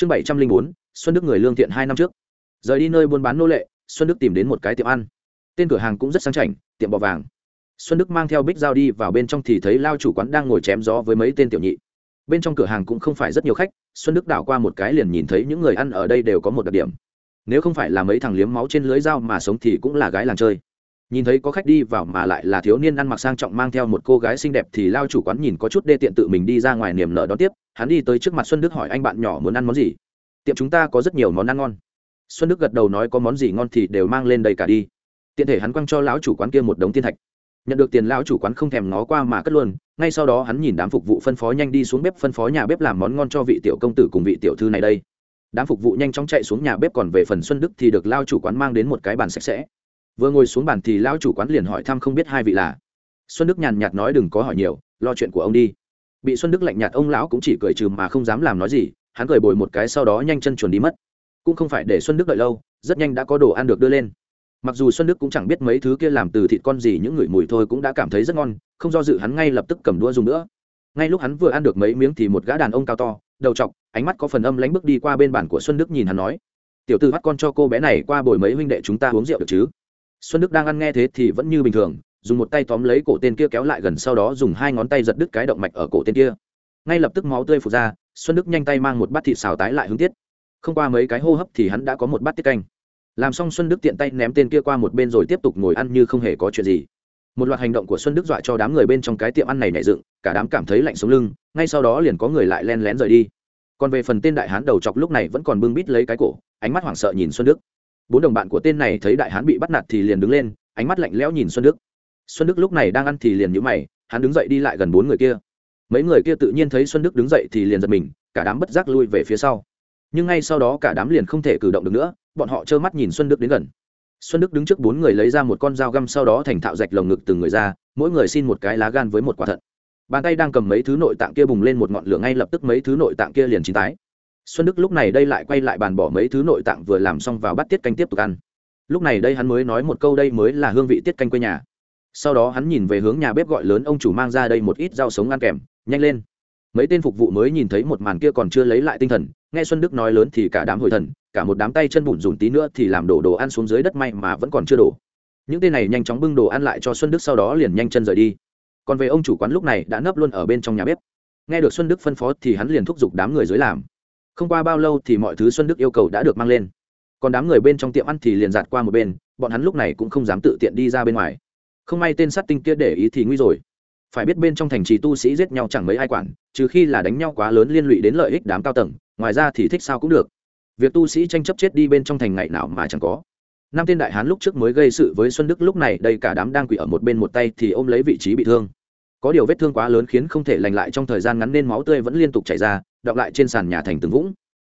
chương bảy trăm linh bốn, xuân đức người lương thiện hai năm trước. Rời đi nơi buôn bán nô lệ, xuân đức tìm đến một cái tiệm ăn. Tên cửa hàng cũng rất sang chảnh, tiệm bò vàng. Xuân đức mang theo bích dao đi vào bên trong thì thấy lao chủ quán đang ngồi chém gió với mấy tên tiểu nhị. Bên trong cửa hàng cũng không phải rất nhiều khách, xuân đức đảo qua một cái liền nhìn thấy những người ăn ở đây đều có một đặc điểm. Nếu không phải là mấy thằng liếm máu trên lưới dao mà sống thì cũng là gái làng chơi nhìn thấy có khách đi vào mà lại là thiếu niên ăn mặc sang trọng mang theo một cô gái xinh đẹp thì lao chủ quán nhìn có chút đê tiện tự mình đi ra ngoài niềm nở đón tiếp. Hắn đi tới trước mặt xuân đức hỏi anh bạn nhỏ muốn ăn món gì? Tiệm chúng ta có rất nhiều món ăn ngon. Xuân đức gật đầu nói có món gì ngon thì đều mang lên đây cả đi. Tiện thể hắn quăng cho lão chủ quán kia một đống tiên thạch. Nhận được tiền, lão chủ quán không thèm ngó qua mà cất luôn. Ngay sau đó hắn nhìn đám phục vụ phân phó nhanh đi xuống bếp phân phó nhà bếp làm món ngon cho vị tiểu công tử cùng vị tiểu thư này đây. Đám phục vụ nhanh chóng chạy xuống nhà bếp còn về phần xuân đức thì được lao chủ quán mang đến một cái bàn sạch sẽ vừa ngồi xuống bàn thì lão chủ quán liền hỏi thăm không biết hai vị là. Xuân đức nhàn nhạt nói đừng có hỏi nhiều, lo chuyện của ông đi. Bị xuân đức lạnh nhạt, ông lão cũng chỉ cười trừ mà không dám làm nói gì, hắn cười bồi một cái sau đó nhanh chân chuồn đi mất. Cũng không phải để xuân đức đợi lâu, rất nhanh đã có đồ ăn được đưa lên. Mặc dù xuân đức cũng chẳng biết mấy thứ kia làm từ thịt con gì, những người mùi thôi cũng đã cảm thấy rất ngon, không do dự hắn ngay lập tức cầm đũa dùng nữa. Ngay lúc hắn vừa ăn được mấy miếng thì một gã đàn ông cao to, đầu t ánh mắt có phần âm lánh bước đi qua bên bàn của xuân đức nhìn hắn nói, tiểu tư bắt con cho cô bé này qua bồi mấy huynh đệ chúng ta uống rượu được chứ? Xuân đức đang ăn nghe thế thì vẫn như bình thường, dùng một tay tóm lấy cổ tên kia kéo lại gần sau đó dùng hai ngón tay giật đứt cái động mạch ở cổ tên kia. Ngay lập tức máu tươi phụt ra, xuân đức nhanh tay mang một bát thịt xào tái lại hướng tiết. Không qua mấy cái hô hấp thì hắn đã có một bát tiết canh. Làm xong xuân đức tiện tay ném tên kia qua một bên rồi tiếp tục ngồi ăn như không hề có chuyện gì. Một loạt hành động của xuân đức dọa cho đám người bên trong cái tiệm ăn này nảy dựng, cả đám cảm thấy lạnh sống lưng, ngay sau đó liền có người lại len lén rời đi. Còn về phần tên đại hán đầu chọc lúc này vẫn còn bưng bít lấy cái cổ, ánh mắt hoảng sợ nhìn xuân đức bốn đồng bạn của tên này thấy đại hán bị bắt nạt thì liền đứng lên, ánh mắt lạnh lẽo nhìn xuân đức. Xuân đức lúc này đang ăn thì liền nhũ mày, hắn đứng dậy đi lại gần bốn người kia. Mấy người kia tự nhiên thấy xuân đức đứng dậy thì liền giật mình, cả đám bất giác lui về phía sau. Nhưng ngay sau đó cả đám liền không thể cử động được nữa, bọn họ trơ mắt nhìn xuân đức đến gần. Xuân đức đứng trước bốn người lấy ra một con dao găm sau đó thành thạo rạch lồng ngực từng người ra, mỗi người xin một cái lá gan với một quả thận. Bàn tay đang cầm mấy thứ nội tạng kia bùng lên một ngọn lửa ngay lập tức mấy thứ nội tạng kia liền chín tái xuân đức lúc này đây lại quay lại bàn bỏ mấy thứ nội tạng vừa làm xong vào bắt tiết canh tiếp tục ăn. Lúc này đây hắn mới nói một câu đây mới là hương vị tiết canh quê nhà. Sau đó hắn nhìn về hướng nhà bếp gọi lớn ông chủ mang ra đây một ít rau sống ăn kèm, nhanh lên. Mấy tên phục vụ mới nhìn thấy một màn kia còn chưa lấy lại tinh thần, nghe xuân đức nói lớn thì cả đám hồi thần, cả một đám tay chân bùn rùn tí nữa thì làm đổ đồ ăn xuống dưới đất may mà vẫn còn chưa đổ. Những tên này nhanh chóng bưng đồ ăn lại cho xuân đức sau đó liền nhanh chân rời đi. Còn về ông chủ quán lúc này đã nấp luôn ở bên trong nhà bếp. Nghe được xuân đức phân phó thì hắn liền thúc giục đám người dưới làm không qua bao lâu thì mọi thứ xuân đức yêu cầu đã được mang lên. Còn đám người bên trong tiệm ăn thì liền giạt qua một bên, bọn hắn lúc này cũng không dám tự tiện đi ra bên ngoài. Không may tên sát tinh kia để ý thì nguy rồi. Phải biết bên trong thành trì tu sĩ giết nhau chẳng mấy ai quản, trừ khi là đánh nhau quá lớn liên lụy đến lợi ích đám cao tầng, ngoài ra thì thích sao cũng được. Việc tu sĩ tranh chấp chết đi bên trong thành ngày nào mà chẳng có. Năm tên đại hán lúc trước mới gây sự với xuân đức, lúc này đây cả đám đang quỷ ở một bên một tay thì ôm lấy vị trí bị thương. Có điều vết thương quá lớn khiến không thể lành lại trong thời gian ngắn nên máu tươi vẫn liên tục chảy ra đọng lại trên sàn nhà thành từng vũng.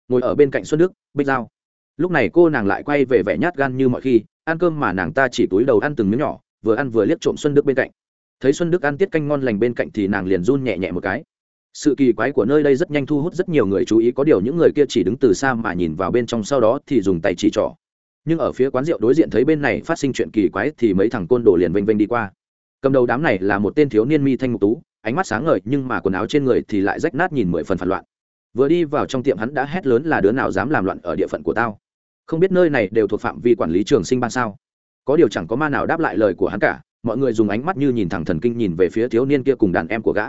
Ngồi ở bên cạnh xuân đức, bích dao lúc này cô nàng lại quay về vẻ nhát gan như mọi khi, ăn cơm mà nàng ta chỉ túi đầu ăn từng miếng nhỏ, vừa ăn vừa liếc trộm xuân đức bên cạnh. Thấy xuân đức ăn tiết canh ngon lành bên cạnh thì nàng liền run nhẹ nhẹ một cái. Sự kỳ quái của nơi đây rất nhanh thu hút rất nhiều người chú ý, có điều những người kia chỉ đứng từ xa mà nhìn vào bên trong sau đó thì dùng tay chỉ trỏ. Nhưng ở phía quán rượu đối diện thấy bên này phát sinh chuyện kỳ quái thì mấy thằng côn đồ liền vênh vênh đi qua. Cầm đầu đám này là một tên thiếu niên mi thanh ngục tú, ánh mắt sáng ngời nhưng mà quần áo trên người thì lại rách nát nhìn mười phần phản loạn vừa đi vào trong tiệm hắn đã hét lớn là đứa nào dám làm loạn ở địa phận của tao. Không biết nơi này đều thuộc phạm vi quản lý trường sinh ban sao? Có điều chẳng có ma nào đáp lại lời của hắn cả, mọi người dùng ánh mắt như nhìn thẳng thần kinh nhìn về phía thiếu niên kia cùng đàn em của gã.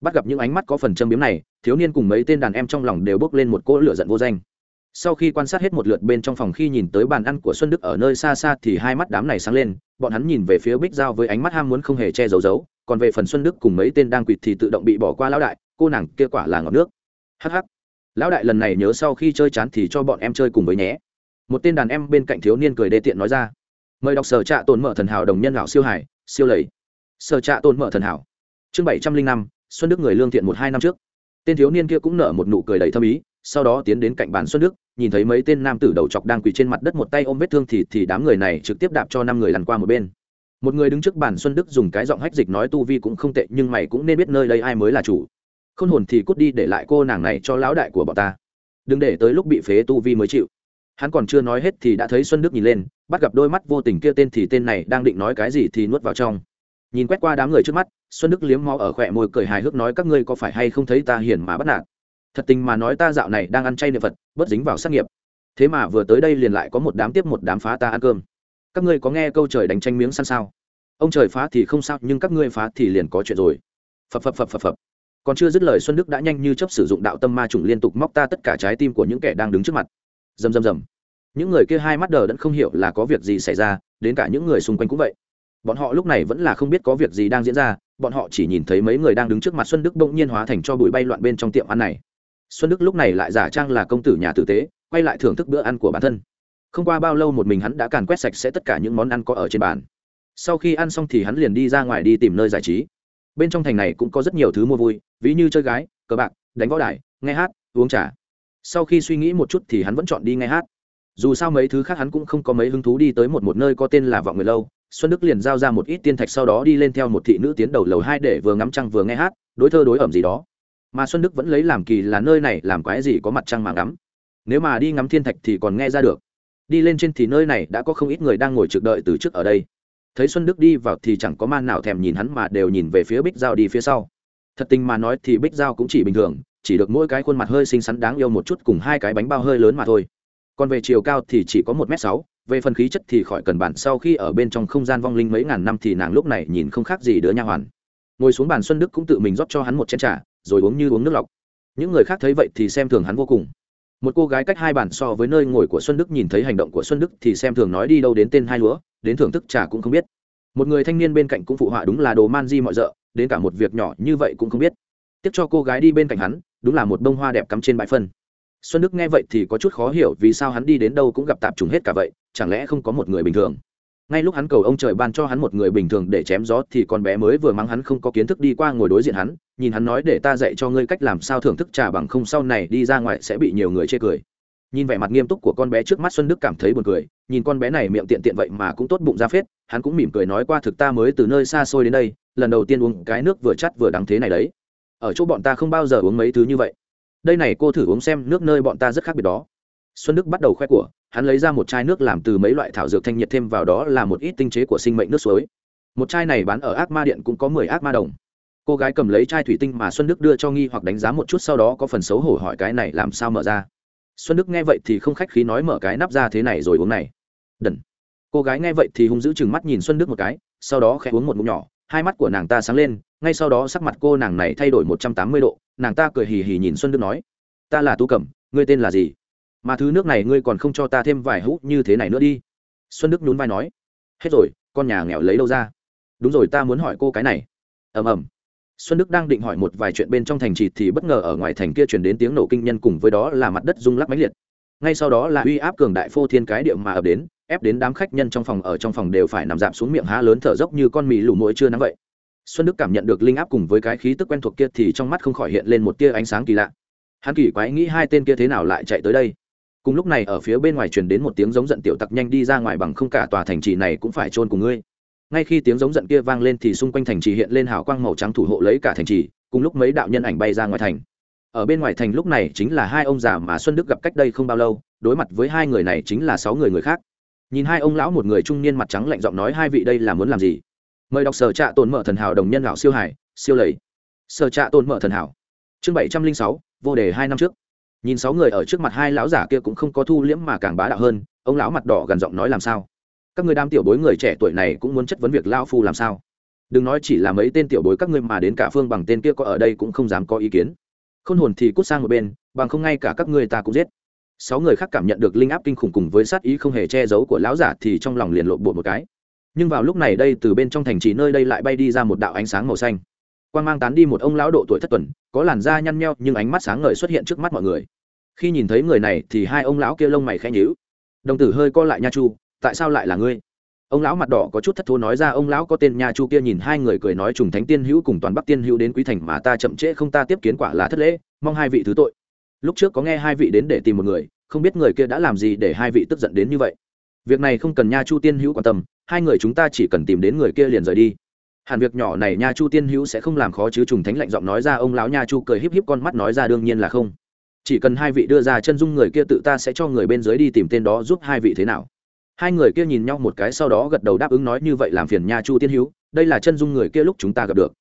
Bắt gặp những ánh mắt có phần châm biếm này, thiếu niên cùng mấy tên đàn em trong lòng đều bước lên một cỗ lửa giận vô danh. Sau khi quan sát hết một lượt bên trong phòng khi nhìn tới bàn ăn của xuân đức ở nơi xa xa thì hai mắt đám này sáng lên, bọn hắn nhìn về phía bích giao với ánh mắt ham muốn không hề che giấu giấu, còn về phần xuân đức cùng mấy tên đang quỵt thì tự động bị bỏ qua lão đại, cô nàng kia quả là ngọt nước hh lão đại lần này nhớ sau khi chơi chán thì cho bọn em chơi cùng với nhé. Một tên đàn em bên cạnh thiếu niên cười đê tiện nói ra. Mời đọc sở trạ tồn mở thần hảo đồng nhân lão siêu hải, siêu lầy. Sở trạ tồn mở thần hảo. Chương bảy trăm linh năm, xuân đức người lương thiện một hai năm trước. Tên thiếu niên kia cũng nở một nụ cười đầy thâm ý, sau đó tiến đến cạnh bàn xuân đức, nhìn thấy mấy tên nam tử đầu chọc đang quỳ trên mặt đất một tay ôm vết thương thì thì đám người này trực tiếp đạp cho năm người lăn qua một bên. Một người đứng trước bàn xuân đức dùng cái giọng hách dịch nói tu vi cũng không tệ, nhưng mày cũng nên biết nơi đây ai mới là chủ khôn hồn thì cút đi để lại cô nàng này cho lão đại của bọn ta. Đừng để tới lúc bị phế tu vi mới chịu. Hắn còn chưa nói hết thì đã thấy xuân đức nhìn lên, bắt gặp đôi mắt vô tình kia tên thì tên này đang định nói cái gì thì nuốt vào trong. Nhìn quét qua đám người trước mắt, xuân đức liếm mó ở khỏe môi cười hài hước nói các ngươi có phải hay không thấy ta hiền mà bắt nạt? Thật tình mà nói ta dạo này đang ăn chay niệm phật, bớt dính vào sát nghiệp. Thế mà vừa tới đây liền lại có một đám tiếp một đám phá ta ăn cơm. Các ngươi có nghe câu trời đánh tranh miếng săn sao? Ông trời phá thì không sao, nhưng các ngươi phá thì liền có chuyện rồi. Phập phập phập phập phập còn chưa dứt lời xuân đức đã nhanh như chấp sử dụng đạo tâm ma trùng liên tục móc ta tất cả trái tim của những kẻ đang đứng trước mặt. Rầm rầm rầm. Những người kia hai mắt đờ đẫn không hiểu là có việc gì xảy ra, đến cả những người xung quanh cũng vậy. Bọn họ lúc này vẫn là không biết có việc gì đang diễn ra, bọn họ chỉ nhìn thấy mấy người đang đứng trước mặt xuân đức bỗng nhiên hóa thành cho bụi bay loạn bên trong tiệm ăn này. Xuân đức lúc này lại giả trang là công tử nhà tử tế, quay lại thưởng thức bữa ăn của bản thân. Không qua bao lâu một mình hắn đã càn quét sạch sẽ tất cả những món ăn có ở trên bàn. Sau khi ăn xong thì hắn liền đi ra ngoài đi tìm nơi giải trí bên trong thành này cũng có rất nhiều thứ mua vui, ví như chơi gái, cờ bạc, đánh võ đài, nghe hát, uống trà. Sau khi suy nghĩ một chút thì hắn vẫn chọn đi nghe hát. Dù sao mấy thứ khác hắn cũng không có mấy hứng thú đi tới một một nơi có tên là vọng người lâu. Xuân đức liền giao ra một ít tiên thạch sau đó đi lên theo một thị nữ tiến đầu lầu hai để vừa ngắm trăng vừa nghe hát, đối thơ đối ẩm gì đó. Mà xuân đức vẫn lấy làm kỳ là nơi này làm quái gì có mặt trăng mà ngắm. Nếu mà đi ngắm thiên thạch thì còn nghe ra được. Đi lên trên thì nơi này đã có không ít người đang ngồi trực đợi từ trước ở đây thấy xuân đức đi vào thì chẳng có man nào thèm nhìn hắn mà đều nhìn về phía bích giao đi phía sau. Thật tình mà nói thì bích giao cũng chỉ bình thường, chỉ được mỗi cái khuôn mặt hơi xinh xắn đáng yêu một chút cùng hai cái bánh bao hơi lớn mà thôi. Còn về chiều cao thì chỉ có một m sáu, về phần khí chất thì khỏi cần bản sau khi ở bên trong không gian vong linh mấy ngàn năm thì nàng lúc này nhìn không khác gì đứa nha hoàn. Ngồi xuống bàn xuân đức cũng tự mình rót cho hắn một chén t r à rồi uống như uống nước lọc. Những người khác thấy vậy thì xem thường hắn vô cùng. Một cô gái cách hai bàn so với nơi ngồi của xuân đức nhìn thấy hành động của xuân đức thì xem thường nói đi đâu đến tên hai lúa đến thưởng thức trà cũng không biết. Một người thanh niên bên cạnh cũng phụ họa đúng là đồ man di mọi d ợ đến cả một việc nhỏ như vậy cũng không biết. Tiếp cho cô gái đi bên cạnh hắn, đúng là một bông hoa đẹp cắm trên bãi phân. Xuân đức nghe vậy thì có chút khó hiểu vì sao hắn đi đến đâu cũng gặp tạp trùng hết cả vậy, chẳng lẽ không có một người bình thường? Ngay lúc hắn cầu ông trời ban cho hắn một người bình thường để chém gió thì con bé mới vừa mắng hắn không có kiến thức đi qua ngồi đối diện hắn, nhìn hắn nói để ta dạy cho ngươi cách làm sao thưởng thức trà bằng không sau này đi ra ngoài sẽ bị nhiều người chê cười nhìn vẻ mặt nghiêm túc của con bé trước mắt xuân đức cảm thấy buồn cười, nhìn con bé này miệng tiện tiện vậy mà cũng tốt bụng ra phết, hắn cũng mỉm cười nói qua thực ta mới từ nơi xa xôi đến đây, lần đầu tiên uống cái nước vừa chắt vừa đắng thế này đấy. Ở chỗ bọn ta không bao giờ uống mấy thứ như vậy. Đây này cô thử uống xem nước nơi bọn ta rất khác biệt đó. Xuân đức bắt đầu khoe của, hắn lấy ra một chai nước làm từ mấy loại thảo dược thanh nhiệt thêm vào đó là một ít tinh chế của sinh mệnh nước suối. Một chai này bán ở ác ma điện cũng có mười ác ma đồng. Cô gái cầm lấy chai thủy tinh mà xuân đức đưa cho nghi hoặc đánh giá một chút sau đó có phần xấu hổ hỏi cái này làm sao mở ra xuân đức nghe vậy thì không khách khí nói mở cái nắp ra thế này rồi uống này. Đần. Cô gái nghe vậy thì hung dữ chừng mắt nhìn xuân đức một cái, sau đó khẽ uống một ngụm nhỏ, hai mắt của nàng ta sáng lên, ngay sau đó sắc mặt cô nàng này thay đổi một trăm tám mươi độ, nàng ta cười hì hì nhìn xuân đức nói, ta là tu cẩm, ngươi tên là gì? Mà thứ nước này ngươi còn không cho ta thêm vài hũ như thế này nữa đi. Xuân đức nhún vai nói, hết rồi, con nhà nghèo lấy đâu ra? Đúng rồi, ta muốn hỏi cô cái này. Ầm ầm xuân đức đang định hỏi một vài chuyện bên trong thành trì thì bất ngờ ở ngoài thành kia chuyển đến tiếng nổ kinh nhân cùng với đó là mặt đất rung lắc máy liệt. Ngay sau đó là uy áp cường đại phô thiên cái điệu mà ập đến, ép đến đám khách nhân trong phòng ở trong phòng đều phải nằm dạp xuống miệng há lớn thở dốc như con mì lù mũi chưa nắng vậy. Xuân đức cảm nhận được linh áp cùng với cái khí tức quen thuộc kia thì trong mắt không khỏi hiện lên một tia ánh sáng kỳ lạ. Hắn kỳ quái nghĩ hai tên kia thế nào lại chạy tới đây. Cùng lúc này ở phía bên ngoài truyền đến một tiếng giống giận tiểu tặc nhanh đi ra ngoài bằng không cả tòa thành trì này cũng phải chôn cùng ngươi ngay khi tiếng giống giận kia vang lên thì xung quanh thành trì hiện lên hào quang màu trắng thủ hộ lấy cả thành trì, cùng lúc mấy đạo nhân ảnh bay ra ngoài thành. Ở bên ngoài thành lúc này chính là hai ông già mà xuân đức gặp cách đây không bao lâu, đối mặt với hai người này chính là sáu người người khác. Nhìn hai ông lão một người trung niên mặt trắng lạnh giọng nói hai vị đây là muốn làm gì? Mời đọc sở trạ tồn mở thần hảo đồng nhân lão siêu hải, siêu lầy. Sở trạ tồn mở thần hảo. Chương bảy trăm linh sáu, vô đề hai năm trước. Nhìn sáu người ở trước mặt hai lão giả kia cũng không có thu liễm mà càng bá đạo hơn, ông lão mặt đỏ gần giọng nói làm sao? Các người đam tiểu bối người trẻ tuổi này cũng muốn chất vấn việc lao phu làm sao? Đừng nói chỉ là mấy tên tiểu bối các ngươi mà đến cả phương bằng tên kia có ở đây cũng không dám có ý kiến. Khôn hồn thì cút sang một bên, bằng không ngay cả các ngươi ta cũng giết. Sáu người khác cảm nhận được linh áp kinh khủng cùng với sát ý không hề che giấu của lão giả thì trong lòng liền lộn bột một cái. Nhưng vào lúc này đây từ bên trong thành trì nơi đây lại bay đi ra một đạo ánh sáng màu xanh. Quan mang tán đi một ông lão độ tuổi thất tuần, có làn da nhăn nheo nhưng ánh mắt sáng ngời xuất hiện trước mắt mọi người. Khi nhìn thấy người này thì hai ông lão kia lông mày khẽ nhíu. Đồng tử hơi co lại nha chu tại sao lại là ngươi? Ông lão mặt đỏ có chút thất thố nói ra, ông lão có tên nha chu kia nhìn hai người cười nói trùng thánh tiên hữu cùng toàn bắc tiên hữu đến quý thành mà ta chậm trễ không ta tiếp kiến quả là thất lễ, mong hai vị thứ tội. Lúc trước có nghe hai vị đến để tìm một người, không biết người kia đã làm gì để hai vị tức giận đến như vậy. Việc này không cần nha chu tiên hữu quan tâm, hai người chúng ta chỉ cần tìm đến người kia liền rời đi. Hẳn việc nhỏ này nha chu tiên hữu sẽ không làm khó chứ, trùng thánh lạnh giọng nói ra, ông lão nha chu cười híp híp con mắt nói ra, đương nhiên là không. Chỉ cần hai vị đưa ra chân dung người kia tự ta sẽ cho người bên dưới đi tìm tên đó giúp hai vị thế nào hai người kia nhìn nhau một cái sau đó gật đầu đáp ứng nói như vậy làm phiền nha chu tiên hữu đây là chân dung người kia lúc chúng ta gặp được.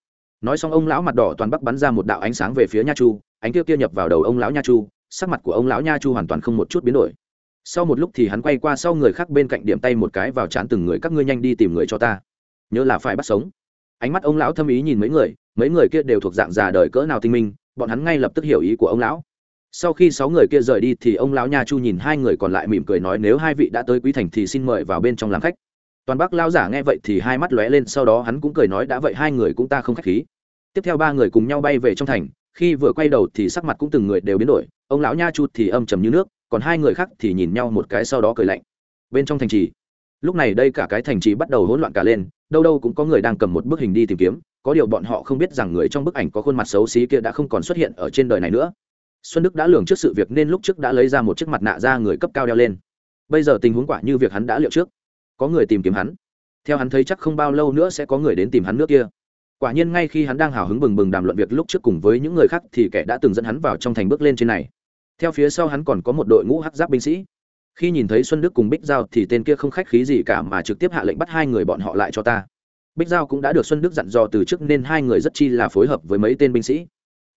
Nói xong ông lão mặt đỏ toàn bắc bắn ra một đạo ánh sáng về phía nha chu, ánh kia kia nhập vào đầu ông lão nha chu, sắc mặt của ông lão nha chu hoàn toàn không một chút biến đổi. Sau một lúc thì hắn quay qua sau người khác bên cạnh điểm tay một cái vào chán từng người, các ngươi nhanh đi tìm người cho ta. Nhớ là phải bắt sống. Ánh mắt ông lão thâm ý nhìn mấy người mấy người kia đều thuộc dạng già đời cỡ nào tinh minh, bọn hắn ngay lập tức hiểu ý của ông lão sau khi sáu người kia rời đi thì ông lão nha chu nhìn hai người còn lại mỉm cười nói nếu hai vị đã tới quý thành thì xin mời vào bên trong làm khách. Toàn bác lao giả nghe vậy thì hai mắt lóe lên, sau đó hắn cũng cười nói đã vậy hai người cũng ta không khách khí. Tiếp theo ba người cùng nhau bay về trong thành, khi vừa quay đầu thì sắc mặt cũng từng người đều biến đổi, ông lão nha chu thì âm trầm như nước, còn hai người khác thì nhìn nhau một cái sau đó cười lạnh. Bên trong thành trì, lúc này đây cả cái thành trì bắt đầu hỗn loạn cả lên, đâu đâu cũng có người đang cầm một bức hình đi tìm kiếm, có điều bọn họ không biết rằng người trong bức ảnh có khuôn mặt xấu xí kia đã không còn xuất hiện ở trên đời này nữa xuân đức đã lường trước sự việc nên lúc trước đã lấy ra một chiếc mặt nạ ra người cấp cao đeo lên. Bây giờ tình huống quả như việc hắn đã liệu trước. Có người tìm kiếm hắn. Theo hắn thấy chắc không bao lâu nữa sẽ có người đến tìm hắn nước kia. Quả nhiên ngay khi hắn đang hào hứng bừng bừng đàm luận việc lúc trước cùng với những người khác thì kẻ đã từng dẫn hắn vào trong thành bước lên trên này. Theo phía sau hắn còn có một đội ngũ hắc giáp binh sĩ. Khi nhìn thấy xuân đức cùng bích giao thì tên kia không khách khí gì cả mà trực tiếp hạ lệnh bắt hai người bọn họ lại cho ta. Bích giao cũng đã được xuân đức dặn dò từ trước nên hai người rất chi là phối hợp với mấy tên binh sĩ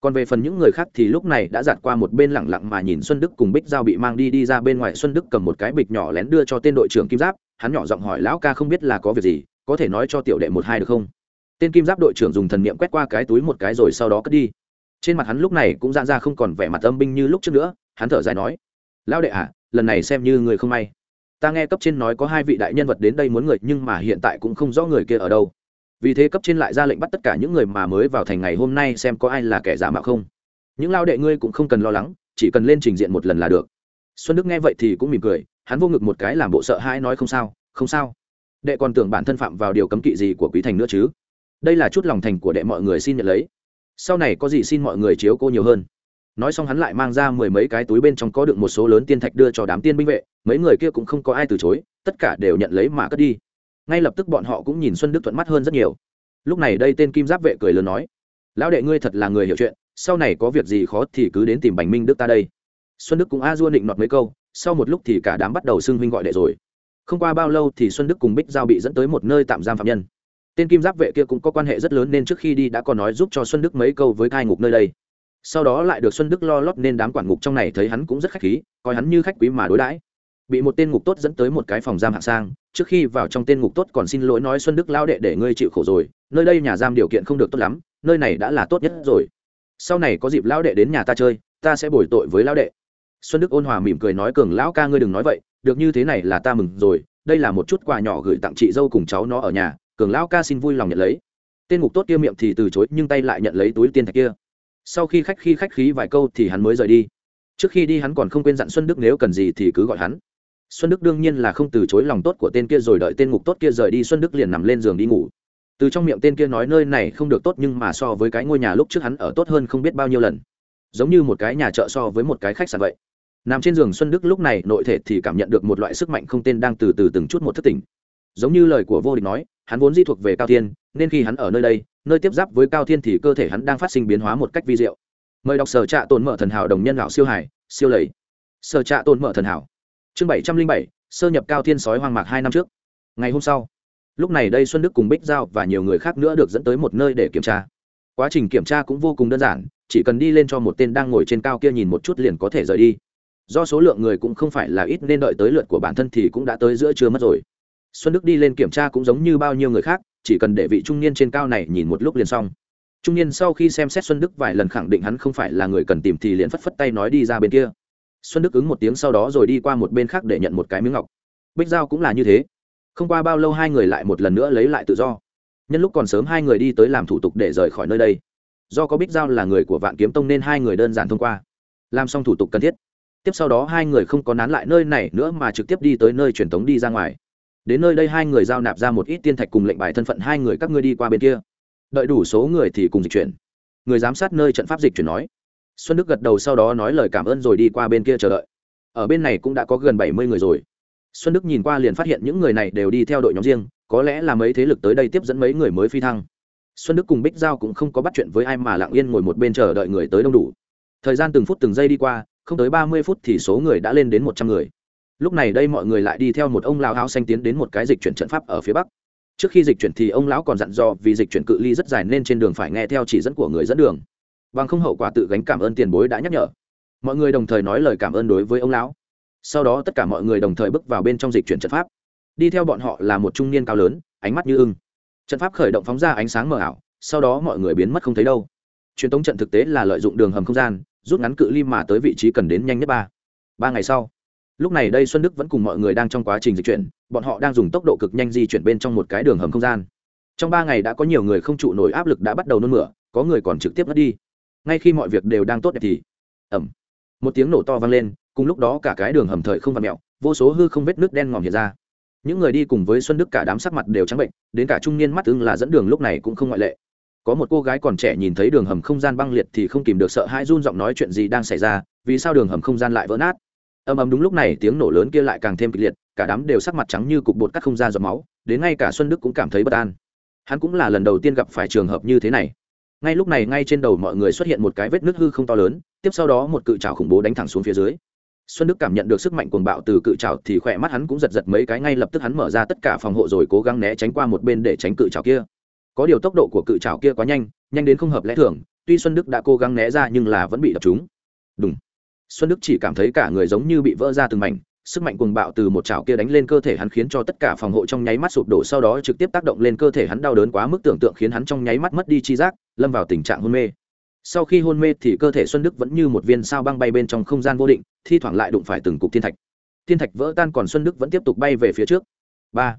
còn về phần những người khác thì lúc này đã giạt qua một bên lẳng lặng mà nhìn xuân đức cùng bích giao bị mang đi đi ra bên ngoài. Xuân đức cầm một cái bịch nhỏ lén đưa cho tên đội trưởng kim giáp. Hắn nhỏ giọng hỏi lão ca không biết là có việc gì có thể nói cho tiểu đệ một hai được không? Tên kim giáp đội trưởng dùng thần niệm quét qua cái túi một cái rồi sau đó cất đi. Trên mặt hắn lúc này cũng dạn ra không còn vẻ mặt âm binh như lúc trước nữa. Hắn thở dài nói lão đệ ạ à, lần này xem như người không may. Ta nghe cấp trên nói có hai vị đại nhân vật đến đây muốn người nhưng mà hiện tại cũng không rõ người kia ở đâu vì thế cấp trên lại ra lệnh bắt tất cả những người mà mới vào thành ngày hôm nay xem có ai là kẻ giả mạo không. Những lao đệ ngươi cũng không cần lo lắng, chỉ cần lên trình diện một lần là được. Xuân đức nghe vậy thì cũng mỉm cười, hắn vô ngực một cái làm bộ sợ hãi nói không sao không sao. Đệ còn tưởng bản thân phạm vào điều cấm kỵ gì của quý thành nữa chứ. Đây là chút lòng thành của đệ mọi người xin nhận lấy. Sau này có gì xin mọi người chiếu cô nhiều hơn. Nói xong hắn lại mang ra mười mấy cái túi bên trong có đựng một số lớn tiên thạch đưa cho đám tiên binh vệ, mấy người kia cũng không có ai từ chối, tất cả đều nhận lấy mà cất đi ngay lập tức bọn họ cũng nhìn xuân đức thuận mắt hơn rất nhiều. Lúc này đây tên kim giáp vệ cười lớn nói, lão đệ ngươi thật là người hiểu chuyện, sau này có việc gì khó thì cứ đến tìm bành minh đức ta đây. Xuân đức cũng a dua định nọt mấy câu, sau một lúc thì cả đám bắt đầu xưng huynh gọi đệ rồi. Không qua bao lâu thì xuân đức cùng bích giao bị dẫn tới một nơi tạm giam phạm nhân. Tên kim giáp vệ kia cũng có quan hệ rất lớn nên trước khi đi đã có nói giúp cho xuân đức mấy câu với cai ngục nơi đây. Sau đó lại được xuân đức lo lót nên đám quản ngục trong này thấy hắn cũng rất khách khí, coi hắn như khách quý mà đối đãi bị một tên ngục tốt dẫn tới một cái phòng giam hạng sang, trước khi vào trong tên ngục tốt còn xin lỗi nói xuân đức lao đệ để ngươi chịu khổ rồi, nơi đây nhà giam điều kiện không được tốt lắm, nơi này đã là tốt nhất rồi. Sau này có dịp lão đệ đến nhà ta chơi, ta sẽ bồi tội với lão đệ. Xuân đức ôn hòa mỉm cười nói, cường lão ca ngươi đừng nói vậy, được như thế này là ta mừng rồi, đây là một chút quà nhỏ gửi tặng chị dâu cùng cháu nó ở nhà, cường lão ca xin vui lòng nhận lấy. Tên ngục tốt kia miệng thì từ chối, nhưng tay lại nhận lấy túi tiền thạch kia. Sau khi khách khi khách khí vài câu thì hắn mới rời đi. Trước khi đi hắn còn không quên dặn xuân đức nếu cần gì thì cứ gọi hắn xuân đức đương nhiên là không từ chối lòng tốt của tên kia rồi đợi tên ngục tốt kia rời đi, xuân đức liền nằm lên giường đi ngủ. Từ trong miệng tên kia nói nơi này không được tốt nhưng mà so với cái ngôi nhà lúc trước hắn ở tốt hơn không biết bao nhiêu lần. Giống như một cái nhà chợ so với một cái khách sạn vậy. Nằm trên giường xuân đức lúc này nội thể thì cảm nhận được một loại sức mạnh không tên đang từ từ từng chút một thất tỉnh. Giống như lời của vô địch nói, hắn vốn di thuộc về cao thiên, nên khi hắn ở nơi đây, nơi tiếp giáp với cao thiên thì cơ thể hắn đang phát sinh biến hóa một cách vi diệu. Mời đọc sở trạ tồn mở thần hảo đồng nhân lão siêu hải, siêu lầy. Sở trạ tồn mở thần hảo chương bảy trăm linh bảy, sơ nhập cao thiên sói hoang mạc hai năm trước. Ngày hôm sau, lúc này đây xuân đức cùng bích giao và nhiều người khác nữa được dẫn tới một nơi để kiểm tra. Quá trình kiểm tra cũng vô cùng đơn giản, chỉ cần đi lên cho một tên đang ngồi trên cao kia nhìn một chút liền có thể rời đi. Do số lượng người cũng không phải là ít nên đợi tới lượt của bản thân thì cũng đã tới giữa trưa mất rồi. Xuân đức đi lên kiểm tra cũng giống như bao nhiêu người khác, chỉ cần để vị trung niên trên cao này nhìn một lúc liền xong. Trung niên sau khi xem xét xuân đức vài lần khẳng định hắn không phải là người cần tìm thì liền phất phất tay nói đi ra bên kia xuân đức ứng một tiếng sau đó rồi đi qua một bên khác để nhận một cái miếng ngọc. Bích giao cũng là như thế. Không qua bao lâu hai người lại một lần nữa lấy lại tự do. Nhân lúc còn sớm hai người đi tới làm thủ tục để rời khỏi nơi đây. Do có bích giao là người của vạn kiếm tông nên hai người đơn giản thông qua. Làm xong thủ tục cần thiết. Tiếp sau đó hai người không có nán lại nơi này nữa mà trực tiếp đi tới nơi truyền thống đi ra ngoài. Đến nơi đây hai người giao nạp ra một ít tiên thạch cùng lệnh bài thân phận hai người các ngươi đi qua bên kia. Đợi đủ số người thì cùng dịch chuyển. Người giám sát nơi trận pháp dịch chuyển nói xuân đức gật đầu sau đó nói lời cảm ơn rồi đi qua bên kia chờ đợi. Ở bên này cũng đã có gần bảy mươi người rồi. Xuân đức nhìn qua liền phát hiện những người này đều đi theo đội nhóm riêng, có lẽ là mấy thế lực tới đây tiếp dẫn mấy người mới phi thăng. Xuân đức cùng bích giao cũng không có bắt chuyện với ai mà lặng yên ngồi một bên chờ đợi người tới đông đủ. Thời gian từng phút từng giây đi qua, không tới ba mươi phút thì số người đã lên đến một trăm người. Lúc này đây mọi người lại đi theo một ông lão áo xanh tiến đến một cái dịch chuyển trận pháp ở phía bắc. Trước khi dịch chuyển thì ông lão còn dặn dò vì dịch chuyển cự ly rất dài nên trên đường phải nghe theo chỉ dẫn của người dẫn đường bằng không hậu quả tự gánh cảm ơn tiền bối đã nhắc nhở. Mọi người đồng thời nói lời cảm ơn đối với ông lão. Sau đó tất cả mọi người đồng thời bước vào bên trong dịch chuyển trận pháp. Đi theo bọn họ là một trung niên cao lớn, ánh mắt như ưng. Trận pháp khởi động phóng ra ánh sáng mờ ảo, sau đó mọi người biến mất không thấy đâu. Truyền thống trận thực tế là lợi dụng đường hầm không gian, rút ngắn cự ly mà tới vị trí cần đến nhanh nhất ba. Ba ngày sau, lúc này đây xuân đức vẫn cùng mọi người đang trong quá trình dịch chuyển, bọn họ đang dùng tốc độ cực nhanh di chuyển bên trong một cái đường hầm không gian. Trong ba ngày đã có nhiều người không trụ nổi áp lực đã bắt đầu nôn mửa, có người còn trực tiếp mất đi ngay khi mọi việc đều đang tốt đẹp thì ẩm một tiếng nổ to vang lên, cùng lúc đó cả cái đường hầm thời không vặn mẹo vô số hư không vết nước đen ngòm hiện ra. Những người đi cùng với xuân đức cả đám sắc mặt đều trắng bệnh, đến cả trung niên mắt ưng là dẫn đường lúc này cũng không ngoại lệ. Có một cô gái còn trẻ nhìn thấy đường hầm không gian băng liệt thì không kìm được sợ hãi run giọng nói chuyện gì đang xảy ra, vì sao đường hầm không gian lại vỡ nát? Ầm ầm đúng lúc này tiếng nổ lớn kia lại càng thêm kịch liệt, cả đám đều sắc mặt trắng như cục bột cắt không ra giọt máu, đến ngay cả xuân đức cũng cảm thấy bất an. Hắn cũng là lần đầu tiên gặp phải trường hợp như thế này ngay lúc này ngay trên đầu mọi người xuất hiện một cái vết nứt hư không to lớn, tiếp sau đó một cự trào khủng bố đánh thẳng xuống phía dưới. Xuân đức cảm nhận được sức mạnh cuồng bạo từ cự trào thì khỏe mắt hắn cũng giật giật mấy cái ngay lập tức hắn mở ra tất cả phòng hộ rồi cố gắng né tránh qua một bên để tránh cự trào kia. Có điều tốc độ của cự trào kia quá nhanh nhanh đến không hợp lẽ thường, tuy xuân đức đã cố gắng né ra nhưng là vẫn bị đập trúng. Đúng xuân đức chỉ cảm thấy cả người giống như bị vỡ ra từng mảnh sức mạnh cuồng bạo từ một chảo kia đánh lên cơ thể hắn khiến cho tất cả phòng hộ trong nháy mắt sụp đổ, sau đó trực tiếp tác động lên cơ thể hắn đau đớn quá mức tưởng tượng khiến hắn trong nháy mắt mất đi chi giác, lâm vào tình trạng hôn mê. Sau khi hôn mê thì cơ thể xuân đức vẫn như một viên sao băng bay bên trong không gian vô định, thi thoảng lại đụng phải từng cục thiên thạch. Thiên thạch vỡ tan còn xuân đức vẫn tiếp tục bay về phía trước. Ba.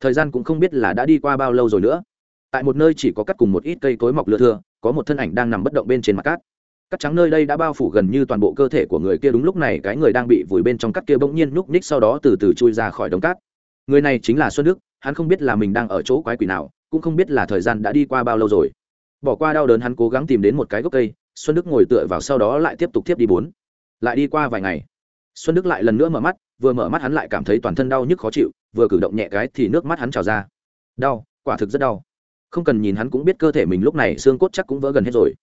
Thời gian cũng không biết là đã đi qua bao lâu rồi nữa. Tại một nơi chỉ có cắt cùng một ít cây cối mọc lưa thưa có một thân ảnh đang nằm bất động bên trên mặt cát cắt trắng nơi đây đã bao phủ gần như toàn bộ cơ thể của người kia đúng lúc này cái người đang bị vùi bên trong cắt kia bỗng nhiên núp ních sau đó từ từ chui ra khỏi đống cát. Người này chính là xuân đức, hắn không biết là mình đang ở chỗ quái quỷ nào, cũng không biết là thời gian đã đi qua bao lâu rồi. Bỏ qua đau đớn hắn cố gắng tìm đến một cái gốc cây, xuân đức ngồi tựa vào sau đó lại tiếp tục tiếp đi bốn. Lại đi qua vài ngày, xuân đức lại lần nữa mở mắt, vừa mở mắt hắn lại cảm thấy toàn thân đau nhức khó chịu, vừa cử động nhẹ cái thì nước mắt hắn trào ra. Đau, quả thực rất đau. Không cần nhìn hắn cũng biết cơ thể mình lúc này xương cốt chắc cũng vỡ gần hết rồi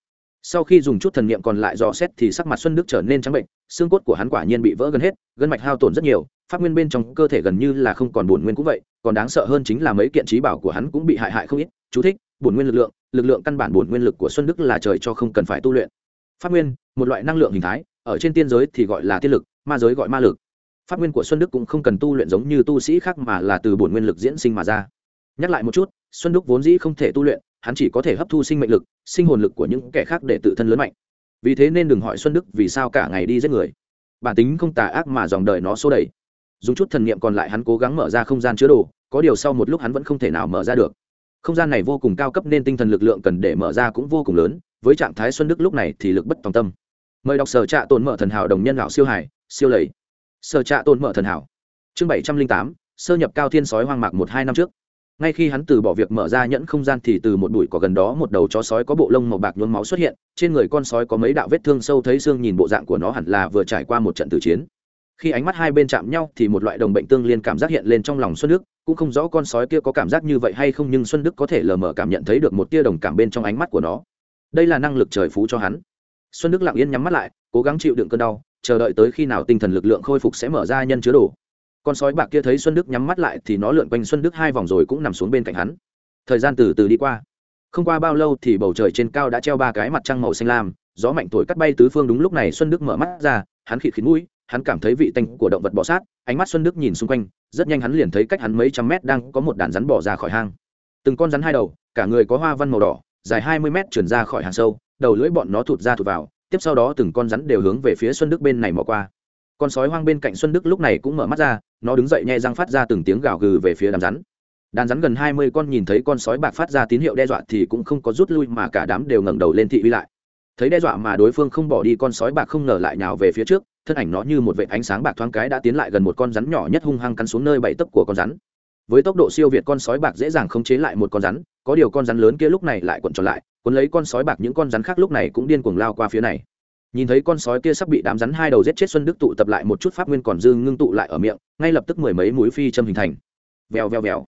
sau khi dùng chút thần niệm còn lại dò xét thì sắc mặt xuân đức trở nên trắng bệnh, xương cốt của hắn quả nhiên bị vỡ gần hết, gân mạch hao tổn rất nhiều phát nguyên bên trong cơ thể gần như là không còn bổn nguyên cũng vậy, còn đáng sợ hơn chính là mấy kiện trí bảo của hắn cũng bị hại hại không ít. Chú thích, bổn nguyên lực lượng lực lượng căn bản bổn nguyên lực của xuân đức là trời cho không cần phải tu luyện. Phát nguyên, một loại năng lượng hình thái, ở trên tiên giới thì gọi là tiên lực, ma giới gọi ma lực. Phát nguyên của xuân đức cũng không cần tu luyện giống như tu sĩ khác mà là từ bổn nguyên lực diễn sinh mà ra. Nhắc lại một chút, xuân đức vốn dĩ không thể tu luyện hắn chỉ có thể hấp thu sinh mệnh lực, sinh hồn lực của những kẻ khác để tự thân lớn mạnh. Vì thế nên đừng hỏi xuân đức vì sao cả ngày đi giết người. Bản tính không tà ác mà dòng đời nó xô đẩy. Dùng chút thần niệm còn lại hắn cố gắng mở ra không gian chứa đồ, có điều sau một lúc hắn vẫn không thể nào mở ra được. Không gian này vô cùng cao cấp nên tinh thần lực lượng cần để mở ra cũng vô cùng lớn, với trạng thái xuân đức lúc này thì lực bất tòng tâm. Mời đọc sở trạ tồn mở thần hảo đồng nhân lão siêu hải, siêu lầy. Sở trạ tồn mở thần hảo. Chương bảy trăm linh tám, sơ nhập cao thiên sói hoang mạc một hai năm trước ngay khi hắn từ bỏ việc mở ra nhẫn không gian thì từ một bụi cỏ gần đó một đầu chó sói có bộ lông màu bạc nhuốm máu xuất hiện, trên người con sói có mấy đạo vết thương sâu thấy xương nhìn bộ dạng của nó hẳn là vừa trải qua một trận tử chiến. Khi ánh mắt hai bên chạm nhau thì một loại đồng bệnh tương liên cảm giác hiện lên trong lòng xuân đức, cũng không rõ con sói kia có cảm giác như vậy hay không nhưng xuân đức có thể lờ mờ cảm nhận thấy được một tia đồng cảm bên trong ánh mắt của nó. Đây là năng lực trời phú cho hắn. Xuân đức lặng yên nhắm mắt lại, cố gắng chịu đựng cơn đau, chờ đợi tới khi nào tinh thần lực lượng khôi phục sẽ mở ra nhân chứa đồ con sói bạc kia thấy xuân đức nhắm mắt lại thì nó lượn quanh xuân đức hai vòng rồi cũng nằm xuống bên cạnh hắn. Thời gian từ từ đi qua. Không qua bao lâu thì bầu trời trên cao đã treo ba cái mặt trăng màu xanh lam, gió mạnh thổi cắt bay tứ phương đúng lúc này xuân đức mở mắt ra, hắn khịt khịt mũi, hắn cảm thấy vị tanh của động vật bò sát, ánh mắt xuân đức nhìn xung quanh, rất nhanh hắn liền thấy cách hắn mấy trăm mét đang có một đàn rắn bỏ ra khỏi hang. Từng con rắn hai đầu, cả người có hoa văn màu đỏ, dài hai mươi mét chuyển ra khỏi hàng sâu, đầu lưỡi bọn nó thụt ra thụt vào, tiếp sau đó từng con rắn đều hướng về phía xuân đức bên này mò qua. Con sói hoang bên cạnh xuân đức lúc này cũng mở mắt ra nó đứng dậy nhẹ răng phát ra từng tiếng gào gừ về phía đám rắn. Đàn rắn gần hai mươi con nhìn thấy con sói bạc phát ra tín hiệu đe dọa thì cũng không có rút lui mà cả đám đều ngẩng đầu lên thị uy lại. Thấy đe dọa mà đối phương không bỏ đi, con sói bạc không ngờ lại nhào về phía trước, thân ảnh nó như một vệ ánh sáng bạc thoáng cái đã tiến lại gần một con rắn nhỏ nhất hung hăng cắn xuống nơi bảy tấc của con rắn. Với tốc độ siêu việt, con sói bạc dễ dàng khống chế lại một con rắn, có điều con rắn lớn kia lúc này lại quẩn tròn lại, cuốn lấy con sói bạc những con rắn khác lúc này cũng điên cuồng lao qua phía này nhìn thấy con sói kia sắp bị đám rắn hai đầu giết chết, xuân đức tụ tập lại một chút pháp nguyên còn dư ngưng tụ lại ở miệng, ngay lập tức mười mấy mũi phi châm hình thành. Vèo vèo vèo.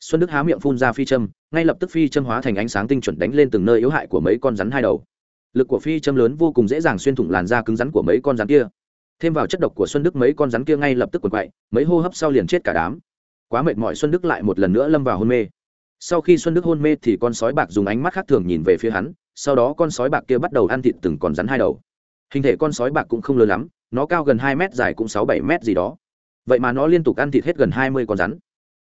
Xuân đức há miệng phun ra phi châm, ngay lập tức phi châm hóa thành ánh sáng tinh chuẩn đánh lên từng nơi yếu hại của mấy con rắn hai đầu. Lực của phi châm lớn vô cùng dễ dàng xuyên thủng làn da cứng rắn của mấy con rắn kia. Thêm vào chất độc của xuân đức, mấy con rắn kia ngay lập tức quần quậy mấy hô hấp sau liền chết cả đám. Quá mệt mỏi, xuân đức lại một lần nữa lâm vào hôn mê. Sau khi xuân đức hôn mê thì con sói bạc dùng ánh mắt khác thường nhìn về phía hắn, sau đó con sói bạc kia bắt đầu ăn thịt từng con rắn hai đầu hình thể con sói bạc cũng không lớn lắm, nó cao gần hai mét, dài cũng sáu bảy mét gì đó. Vậy mà nó liên tục ăn thịt hết gần hai mươi con rắn.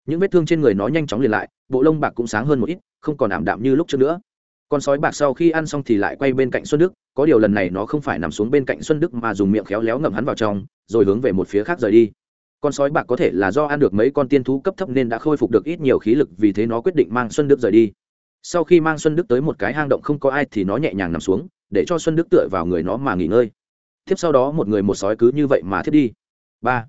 Những vết thương trên người nó nhanh chóng liền lại, bộ lông bạc cũng sáng hơn một ít, không còn ảm đạm như lúc trước nữa. Con sói bạc sau khi ăn xong thì lại quay bên cạnh xuân đức, có điều lần này nó không phải nằm xuống bên cạnh xuân đức mà dùng miệng khéo léo ngậm hắn vào trong, rồi hướng về một phía khác rời đi. Con sói bạc có thể là do ăn được mấy con tiên thú cấp thấp nên đã khôi phục được ít nhiều khí lực, vì thế nó quyết định mang xuân đức rời đi. Sau khi mang xuân đức tới một cái hang động không có ai thì nó nhẹ nhàng nằm xuống để cho xuân đức tựa vào người nó mà nghỉ ngơi. Tiếp sau đó một người một sói cứ như vậy mà thiết đi. Ba,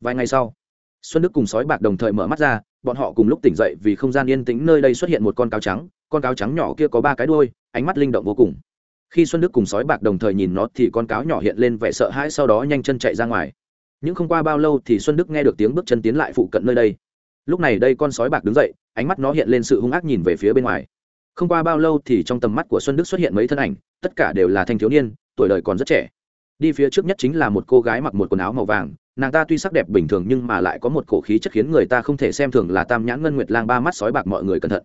vài ngày sau, xuân đức cùng sói bạc đồng thời mở mắt ra, bọn họ cùng lúc tỉnh dậy vì không gian yên tĩnh nơi đây xuất hiện một con cáo trắng, con cáo trắng nhỏ kia có ba cái đuôi, ánh mắt linh động vô cùng. Khi xuân đức cùng sói bạc đồng thời nhìn nó thì con cáo nhỏ hiện lên vẻ sợ hãi sau đó nhanh chân chạy ra ngoài. Nhưng không qua bao lâu thì xuân đức nghe được tiếng bước chân tiến lại phụ cận nơi đây. Lúc này đây con sói bạc đứng dậy, ánh mắt nó hiện lên sự hung ác nhìn về phía bên ngoài không qua bao lâu thì trong tầm mắt của xuân đức xuất hiện mấy thân ảnh, tất cả đều là thanh thiếu niên, tuổi đời còn rất trẻ. Đi phía trước nhất chính là một cô gái mặc một quần áo màu vàng, nàng ta tuy sắc đẹp bình thường nhưng mà lại có một cổ khí chất khiến người ta không thể xem thường là tam nhãn ngân nguyệt lang ba mắt sói bạc mọi người cẩn thận.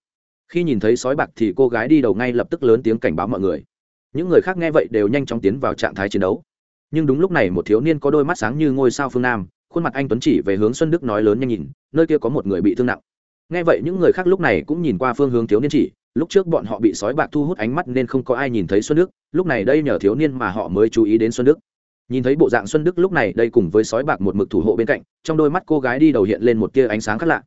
Khi nhìn thấy sói bạc thì cô gái đi đầu ngay lập tức lớn tiếng cảnh báo mọi người. Những người khác nghe vậy đều nhanh chóng tiến vào trạng thái chiến đấu. Nhưng đúng lúc này một thiếu niên có đôi mắt sáng như ngôi sao phương nam, khuôn mặt anh tuấn chỉ về hướng xuân đức nói lớn nhanh nhìn, nơi kia có một người bị thương nặng. Nghe vậy những người khác lúc này cũng nhìn qua phương hướng thiếu niên chỉ lúc trước bọn họ bị sói bạc thu hút ánh mắt nên không có ai nhìn thấy xuân đức, lúc này đây nhờ thiếu niên mà họ mới chú ý đến xuân đức. Nhìn thấy bộ dạng xuân đức lúc này đây cùng với sói bạc một mực thủ hộ bên cạnh, trong đôi mắt cô gái đi đầu hiện lên một tia ánh sáng khác lạ.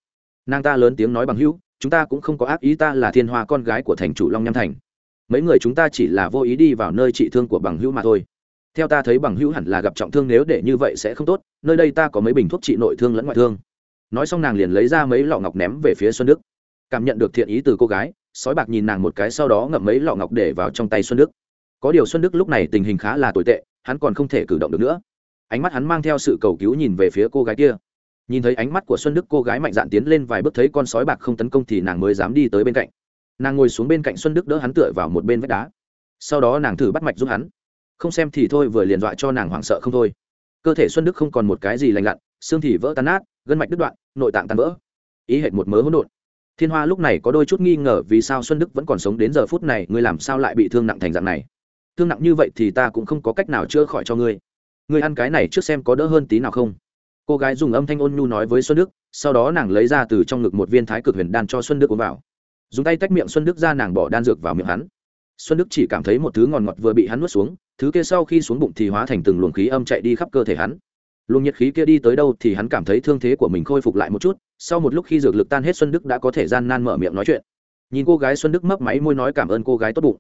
Nàng ta lớn tiếng nói bằng hữu, chúng ta cũng không có ác ý, ta là thiên hoa con gái của thành chủ long nham thành. Mấy người chúng ta chỉ là vô ý đi vào nơi trị thương của bằng hữu mà thôi. Theo ta thấy bằng hữu hẳn là gặp trọng thương nếu để như vậy sẽ không tốt, nơi đây ta có mấy bình thuốc trị nội thương lẫn ngoại thương. Nói xong nàng liền lấy ra mấy lọ ngọc ném về phía xuân đức. Cảm nhận được thiện ý từ cô gái sói bạc nhìn nàng một cái sau đó ngậm mấy lọ ngọc để vào trong tay xuân đức. Có điều xuân đức lúc này tình hình khá là tồi tệ, hắn còn không thể cử động được nữa. Ánh mắt hắn mang theo sự cầu cứu nhìn về phía cô gái kia. Nhìn thấy ánh mắt của xuân đức, cô gái mạnh dạn tiến lên vài bước thấy con sói bạc không tấn công thì nàng mới dám đi tới bên cạnh. Nàng ngồi xuống bên cạnh xuân đức đỡ hắn tựa vào một bên vách đá. Sau đó nàng thử bắt mạch giúp hắn. Không xem thì thôi, vừa liền dọa cho nàng hoảng sợ không thôi. Cơ thể xuân đức không còn một cái gì lành lặn, xương thì vỡ tan nát, gân mạch đứt đoạn, nội tạng tan vỡ. Ý hệt một mớ hỗn độn thiên hoa lúc này có đôi chút nghi ngờ vì sao xuân đức vẫn còn sống đến giờ phút này, ngươi làm sao lại bị thương nặng thành dạng này? Thương nặng như vậy thì ta cũng không có cách nào chữa khỏi cho ngươi. Ngươi ăn cái này trước xem có đỡ hơn tí nào không? Cô gái dùng âm thanh ôn nhu nói với xuân đức, sau đó nàng lấy ra từ trong ngực một viên thái cực huyền đan cho xuân đức uống vào. Dùng tay tách miệng xuân đức ra nàng bỏ đan dược vào miệng hắn. Xuân đức chỉ cảm thấy một thứ ngọt ngọt vừa bị hắn nuốt xuống, thứ kia sau khi xuống bụng thì hóa thành từng luồng khí âm chạy đi khắp cơ thể hắn luồng nhiệt khí kia đi tới đâu thì hắn cảm thấy thương thế của mình khôi phục lại một chút, sau một lúc khi dược lực tan hết xuân đức đã có thể gian nan mở miệng nói chuyện. Nhìn cô gái xuân đức mấp máy môi nói cảm ơn cô gái tốt bụng.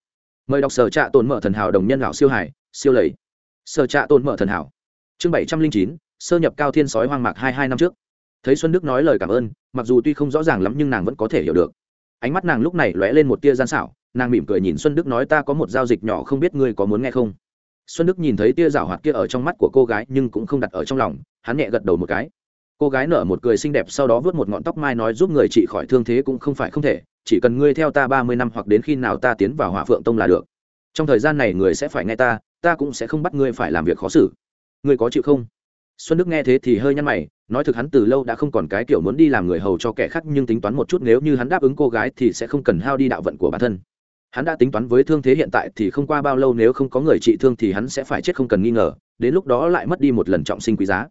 Mời đọc sở trạ tồn mở thần hảo đồng nhân lão siêu hải, siêu lầy. Sở trạ tồn mở thần hảo. Chương bảy trăm linh chín, sơ nhập cao thiên sói hoang mạc hai hai năm trước. Thấy xuân đức nói lời cảm ơn, mặc dù tuy không rõ ràng lắm nhưng nàng vẫn có thể hiểu được. Ánh mắt nàng lúc này lóe lên một tia gian xảo, nàng mỉm cười nhìn xuân đức nói ta có một giao dịch nhỏ không biết ngươi có muốn nghe không? Xuân đức nhìn thấy tia rảo hoạt kia ở trong mắt của cô gái nhưng cũng không đặt ở trong lòng, hắn nhẹ gật đầu một cái. Cô gái nở một cười xinh đẹp sau đó vớt một ngọn tóc mai nói giúp người chị khỏi thương thế cũng không phải không thể, chỉ cần ngươi theo ta ba mươi năm hoặc đến khi nào ta tiến vào hỏa phượng tông là được. Trong thời gian này người sẽ phải nghe ta ta cũng sẽ không bắt ngươi phải làm việc khó xử. Ngươi có chịu không? Xuân đức nghe thế thì hơi nhăn mày, nói thực hắn từ lâu đã không còn cái kiểu muốn đi làm người hầu cho kẻ khác nhưng tính toán một chút nếu như hắn đáp ứng cô gái thì sẽ không cần hao đi đạo vận của bản thân hắn đã tính toán với thương thế hiện tại thì không qua bao lâu nếu không có người trị thương thì hắn sẽ phải chết không cần nghi ngờ, đến lúc đó lại mất đi một lần trọng sinh quý giá.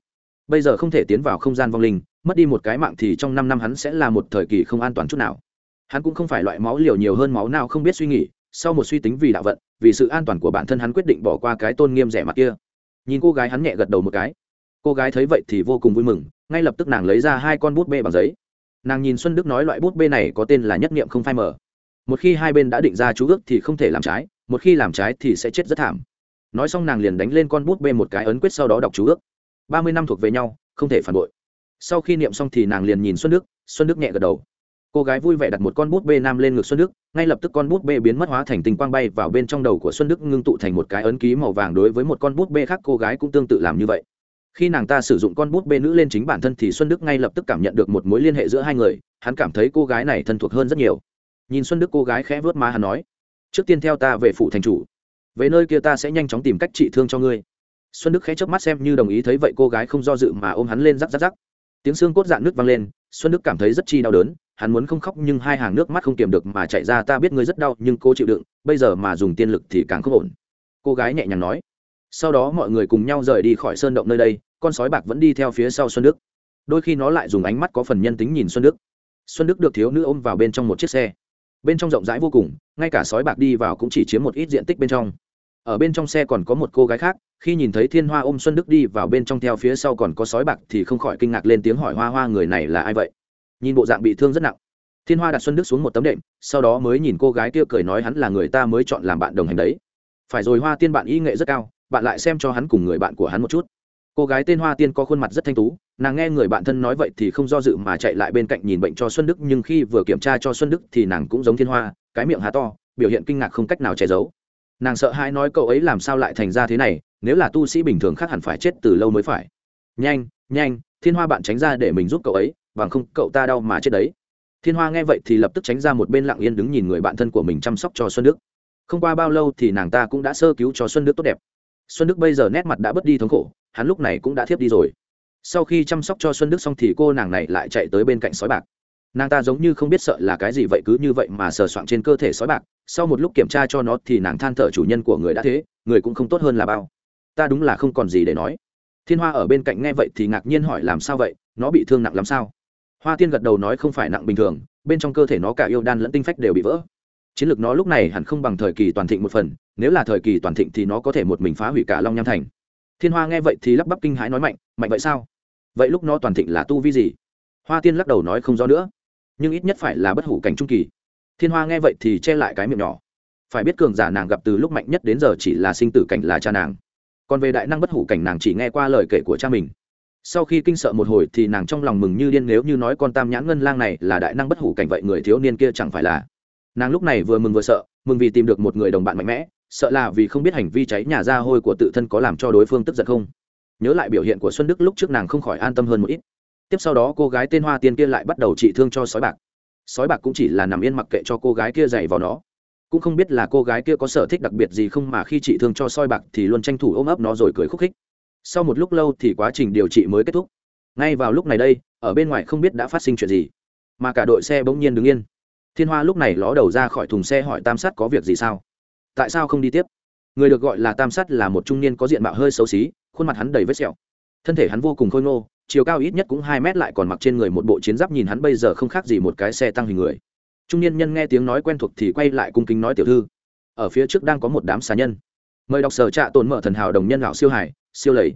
Bây giờ không thể tiến vào không gian vong linh, mất đi một cái mạng thì trong năm năm hắn sẽ là một thời kỳ không an toàn chút nào. Hắn cũng không phải loại máu liều nhiều hơn máu nào không biết suy nghĩ, sau một suy tính vì đạo vận, vì sự an toàn của bản thân hắn quyết định bỏ qua cái tôn nghiêm rẻ mặt kia. Nhìn cô gái hắn nhẹ gật đầu một cái. Cô gái thấy vậy thì vô cùng vui mừng, ngay lập tức nàng lấy ra hai con bút bê bằng giấy. Nàng nhìn xuân đức nói loại bút bê này có tên là nhất nghiệm không phai mở một khi hai bên đã định ra chú ước thì không thể làm trái, một khi làm trái thì sẽ chết rất thảm. Nói xong nàng liền đánh lên con bút bê một cái ấn quyết sau đó đọc chú ước. Ba mươi năm thuộc về nhau, không thể phản bội. Sau khi niệm xong thì nàng liền nhìn xuân đức xuân đức nhẹ gật đầu. Cô gái vui vẻ đặt một con bút bê nam lên ngực xuân đức, ngay lập tức con bút bê biến mất hóa thành tình quang bay vào bên trong đầu của xuân đức, ngưng tụ thành một cái ấn ký màu vàng đối với một con bút bê khác, cô gái cũng tương tự làm như vậy. Khi nàng ta sử dụng con bút bê nữ lên chính bản thân thì xuân đức ngay lập tức cảm nhận được một mối liên hệ giữa hai người, hắn cảm thấy cô gái này thân thuộc hơn rất nhiều nhìn xuân đức cô gái khẽ vớt má hắn nói, trước tiên theo ta về phủ thành chủ. Về nơi kia ta sẽ nhanh chóng tìm cách trị thương cho ngươi. Xuân đức khẽ chớp mắt xem như đồng ý thấy vậy cô gái không do dự mà ôm hắn lên rắc rắc rắc. Tiếng xương cốt dạn nước vang lên, xuân đức cảm thấy rất chi đau đớn, hắn muốn không khóc nhưng hai hàng nước mắt không kiềm được mà chạy ra, ta biết ngươi rất đau nhưng cô chịu đựng, bây giờ mà dùng tiên lực thì càng không ổn. Cô gái nhẹ nhàng nói, sau đó mọi người cùng nhau rời đi khỏi sơn động nơi đây, con sói bạc vẫn đi theo phía sau xuân đức. Đôi khi nó lại dùng ánh mắt có phần nhân tính nhìn xuân đức. Xuân đức được thiếu nữ ôm vào bên trong một chiếc xe bên trong rộng rãi vô cùng, ngay cả sói bạc đi vào cũng chỉ chiếm một ít diện tích bên trong. Ở bên trong xe còn có một cô gái khác, khi nhìn thấy thiên hoa ôm xuân đức đi vào bên trong theo phía sau còn có sói bạc thì không khỏi kinh ngạc lên tiếng hỏi hoa hoa, người này là ai vậy? Nhìn bộ dạng bị thương rất nặng. Thiên hoa đặt xuân đức xuống một tấm đệm, sau đó mới nhìn cô gái kia cười nói hắn là người ta mới chọn làm bạn đồng hành đấy. Phải rồi hoa tiên bạn y nghệ rất cao, bạn lại xem cho hắn cùng người bạn của hắn một chút cô gái tên hoa tiên có khuôn mặt rất thanh tú, nàng nghe người bạn thân nói vậy thì không do dự mà chạy lại bên cạnh nhìn bệnh cho xuân đức, nhưng khi vừa kiểm tra cho xuân đức thì nàng cũng giống thiên hoa, cái miệng há to, biểu hiện kinh ngạc không cách nào che giấu. Nàng sợ hãi nói cậu ấy làm sao lại thành ra thế này, nếu là tu sĩ bình thường khác hẳn phải chết từ lâu mới phải. Nhanh nhanh, thiên hoa bạn tránh ra để mình giúp cậu ấy, bằng không cậu ta đau mà chết đấy. Thiên hoa nghe vậy thì lập tức tránh ra một bên lặng yên đứng nhìn người bạn thân của mình chăm sóc cho xuân đức. Không qua bao lâu thì nàng ta cũng đã sơ cứu cho xuân đức tốt đẹp. Xuân đức bây giờ nét mặt đã bớt đi thống khổ hắn lúc này cũng đã thiếp đi rồi. Sau khi chăm sóc cho xuân đức xong thì cô nàng này lại chạy tới bên cạnh sói bạc. Nàng ta giống như không biết sợ là cái gì vậy, cứ như vậy mà sờ soạng trên cơ thể sói bạc. Sau một lúc kiểm tra cho nó thì nàng than thở chủ nhân của người đã thế, người cũng không tốt hơn là bao. Ta đúng là không còn gì để nói. Thiên hoa ở bên cạnh nghe vậy thì ngạc nhiên hỏi làm sao vậy, nó bị thương nặng lắm sao? Hoa tiên gật đầu nói không phải nặng bình thường, bên trong cơ thể nó cả yêu đan lẫn tinh phách đều bị vỡ. Chiến lược nó lúc này hẳn không bằng thời kỳ toàn thịnh một phần, nếu là thời kỳ toàn thịnh thì nó có thể một mình phá hủy cả long nham thành thiên hoa nghe vậy thì lắp bắp kinh hãi nói mạnh mạnh vậy sao? Vậy lúc nó toàn thịnh là tu vi gì? Hoa tiên lắc đầu nói, không rõ nữa, nhưng ít nhất phải là bất hủ cảnh trung kỳ. Thiên hoa nghe vậy thì che lại cái miệng nhỏ. Phải biết cường giả nàng gặp từ lúc mạnh nhất đến giờ chỉ là sinh tử cảnh là cha nàng. Còn về đại năng bất hủ cảnh nàng chỉ nghe qua lời kể của cha mình. Sau khi kinh sợ một hồi thì nàng trong lòng mừng như điên nếu như nói con tam nhãn ngân lang này là đại năng bất hủ cảnh vậy người thiếu niên kia chẳng phải là. Nàng lúc này vừa mừng vừa sợ, mừng vì tìm được một người đồng bạn mạnh mẽ sợ là vì không biết hành vi cháy nhà ra hôi của tự thân có làm cho đối phương tức giận không. Nhớ lại biểu hiện của xuân đức lúc trước nàng không khỏi an tâm hơn một ít. Tiếp sau đó cô gái tên hoa tiên kia lại bắt đầu trị thương cho sói bạc. Sói bạc cũng chỉ là nằm yên mặc kệ cho cô gái kia dày vào nó. Cũng không biết là cô gái kia có sở thích đặc biệt gì không mà khi trị thương cho sói bạc thì luôn tranh thủ ôm ấp nó rồi cười khúc khích. Sau một lúc lâu thì quá trình điều trị mới kết thúc. Ngay vào lúc này đây, ở bên ngoài không biết đã phát sinh chuyện gì, mà cả đội xe bỗng nhiên đứng yên. Thiên hoa lúc này ló đầu ra khỏi thùng xe hỏi tam sát có việc gì sao tại sao không đi tiếp? Người được gọi là tam sát là một trung niên có diện mạo hơi xấu xí, khuôn mặt hắn đầy vết sẹo. Thân thể hắn vô cùng khôi ngô, chiều cao ít nhất cũng hai mét lại còn mặc trên người một bộ chiến giáp nhìn hắn bây giờ không khác gì một cái xe tăng hình người. Trung niên nhân nghe tiếng nói quen thuộc thì quay lại cung kính nói tiểu thư. Ở phía trước đang có một đám xà nhân. Mời đọc sở trạ tồn mở thần hảo đồng nhân lão siêu hải, siêu lầy.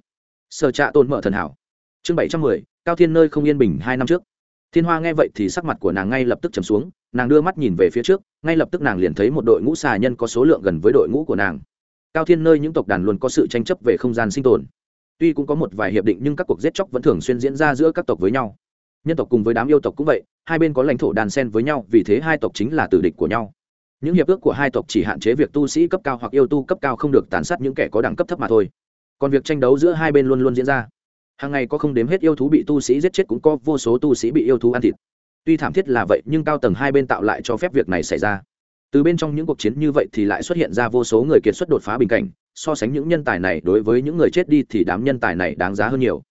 Sở trạ tồn mở thần hảo. Chương bảy trăm mười, cao thiên nơi không yên bình hai năm trước thiên hoa nghe vậy thì sắc mặt của nàng ngay lập tức chầm xuống, nàng đưa mắt nhìn về phía trước, ngay lập tức nàng liền thấy một đội ngũ xà nhân có số lượng gần với đội ngũ của nàng. Cao thiên nơi những tộc đàn luôn có sự tranh chấp về không gian sinh tồn. Tuy cũng có một vài hiệp định nhưng các cuộc giết chóc vẫn thường xuyên diễn ra giữa các tộc với nhau. Nhân tộc cùng với đám yêu tộc cũng vậy, hai bên có lãnh thổ đàn sen với nhau, vì thế hai tộc chính là tử địch của nhau. Những hiệp ước của hai tộc chỉ hạn chế việc tu sĩ cấp cao hoặc yêu tu cấp cao không được tàn sát những kẻ có đẳng cấp thấp mà thôi. Còn việc tranh đấu giữa hai bên luôn luôn diễn ra hàng ngày có không đếm hết yêu thú bị tu sĩ giết chết cũng có vô số tu sĩ bị yêu thú ăn thịt. Tuy thảm thiết là vậy, nhưng cao tầng hai bên tạo lại cho phép việc này xảy ra. Từ bên trong những cuộc chiến như vậy thì lại xuất hiện ra vô số người kiệt xuất đột phá bình cảnh, so sánh những nhân tài này đối với những người chết đi thì đám nhân tài này đáng giá hơn nhiều.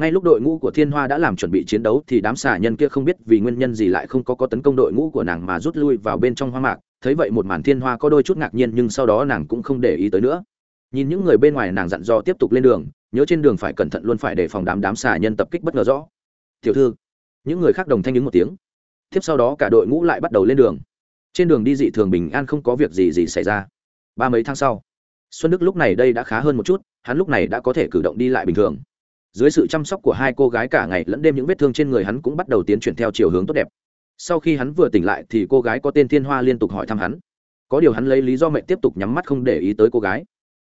Ngay lúc đội ngũ của thiên hoa đã làm chuẩn bị chiến đấu thì đám xà nhân kia không biết vì nguyên nhân gì lại không có có tấn công đội ngũ của nàng mà rút lui vào bên trong hoa mạc. Thấy vậy một màn thiên hoa có đôi chút ngạc nhiên nhưng sau đó nàng cũng không để ý tới nữa. Nhìn những người bên ngoài nàng dặn dò tiếp tục lên đường nhớ trên đường phải cẩn thận luôn phải đề phòng đám đám xà nhân tập kích bất ngờ rõ. Tiểu thư, những người khác đồng thanh những một tiếng. Tiếp sau đó cả đội ngũ lại bắt đầu lên đường. Trên đường đi dị thường bình an không có việc gì gì xảy ra. Ba mấy tháng sau, xuân đức lúc này đây đã khá hơn một chút, hắn lúc này đã có thể cử động đi lại bình thường. Dưới sự chăm sóc của hai cô gái cả ngày lẫn đêm những vết thương trên người hắn cũng bắt đầu tiến chuyển theo chiều hướng tốt đẹp. Sau khi hắn vừa tỉnh lại thì cô gái có tên thiên hoa liên tục hỏi thăm hắn. Có điều hắn lấy lý do mẹ tiếp tục nhắm mắt không để ý tới cô gái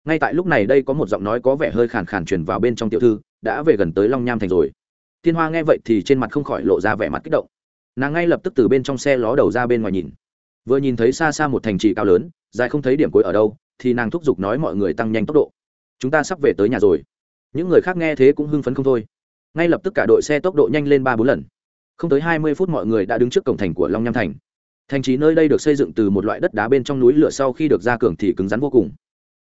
ngay tại lúc này đây có một giọng nói có vẻ hơi khàn khàn truyền vào bên trong tiểu thư, đã về gần tới long nham thành rồi. Thiên hoa nghe vậy thì trên mặt không khỏi lộ ra vẻ mặt kích động. Nàng ngay lập tức từ bên trong xe ló đầu ra bên ngoài nhìn. Vừa nhìn thấy xa xa một thành trì cao lớn, dài không thấy điểm cuối ở đâu, thì nàng thúc giục nói mọi người tăng nhanh tốc độ. Chúng ta sắp về tới nhà rồi. Những người khác nghe thế cũng hưng phấn không thôi. Ngay lập tức cả đội xe tốc độ nhanh lên ba bốn lần. Không tới hai mươi phút mọi người đã đứng trước cổng thành của long nham thành. Thành trì nơi đây được xây dựng từ một loại đất đá bên trong núi lửa sau khi được ra cường thì cứng rắn vô cùng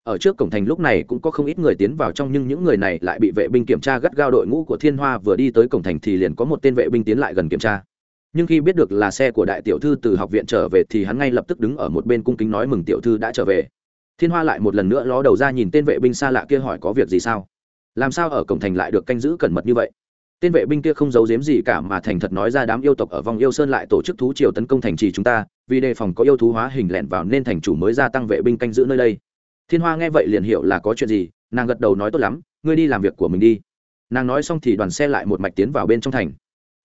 ở trước cổng thành lúc này cũng có không ít người tiến vào trong, nhưng những người này lại bị vệ binh kiểm tra gắt gao đội ngũ của thiên hoa vừa đi tới cổng thành thì liền có một tên vệ binh tiến lại gần kiểm tra. Nhưng khi biết được là xe của đại tiểu thư từ học viện trở về thì hắn ngay lập tức đứng ở một bên cung kính nói mừng tiểu thư đã trở về. Thiên hoa lại một lần nữa ló đầu ra nhìn tên vệ binh xa lạ kia hỏi có việc gì sao? Làm sao ở cổng thành lại được canh giữ cẩn mật như vậy? Tên vệ binh kia không giấu giếm gì cả mà thành thật nói ra đám yêu tộc ở vòng yêu sơn lại tổ chức thú triều tấn công thành trì chúng ta, vì đề phòng có yêu thú hóa hình lẹn vào nên thành chủ mới gia tăng vệ binh canh giữ nơi đây thiên hoa nghe vậy liền hiểu là có chuyện gì, nàng gật đầu nói tốt lắm, ngươi đi làm việc của mình đi. Nàng nói xong thì đoàn xe lại một mạch tiến vào bên trong thành.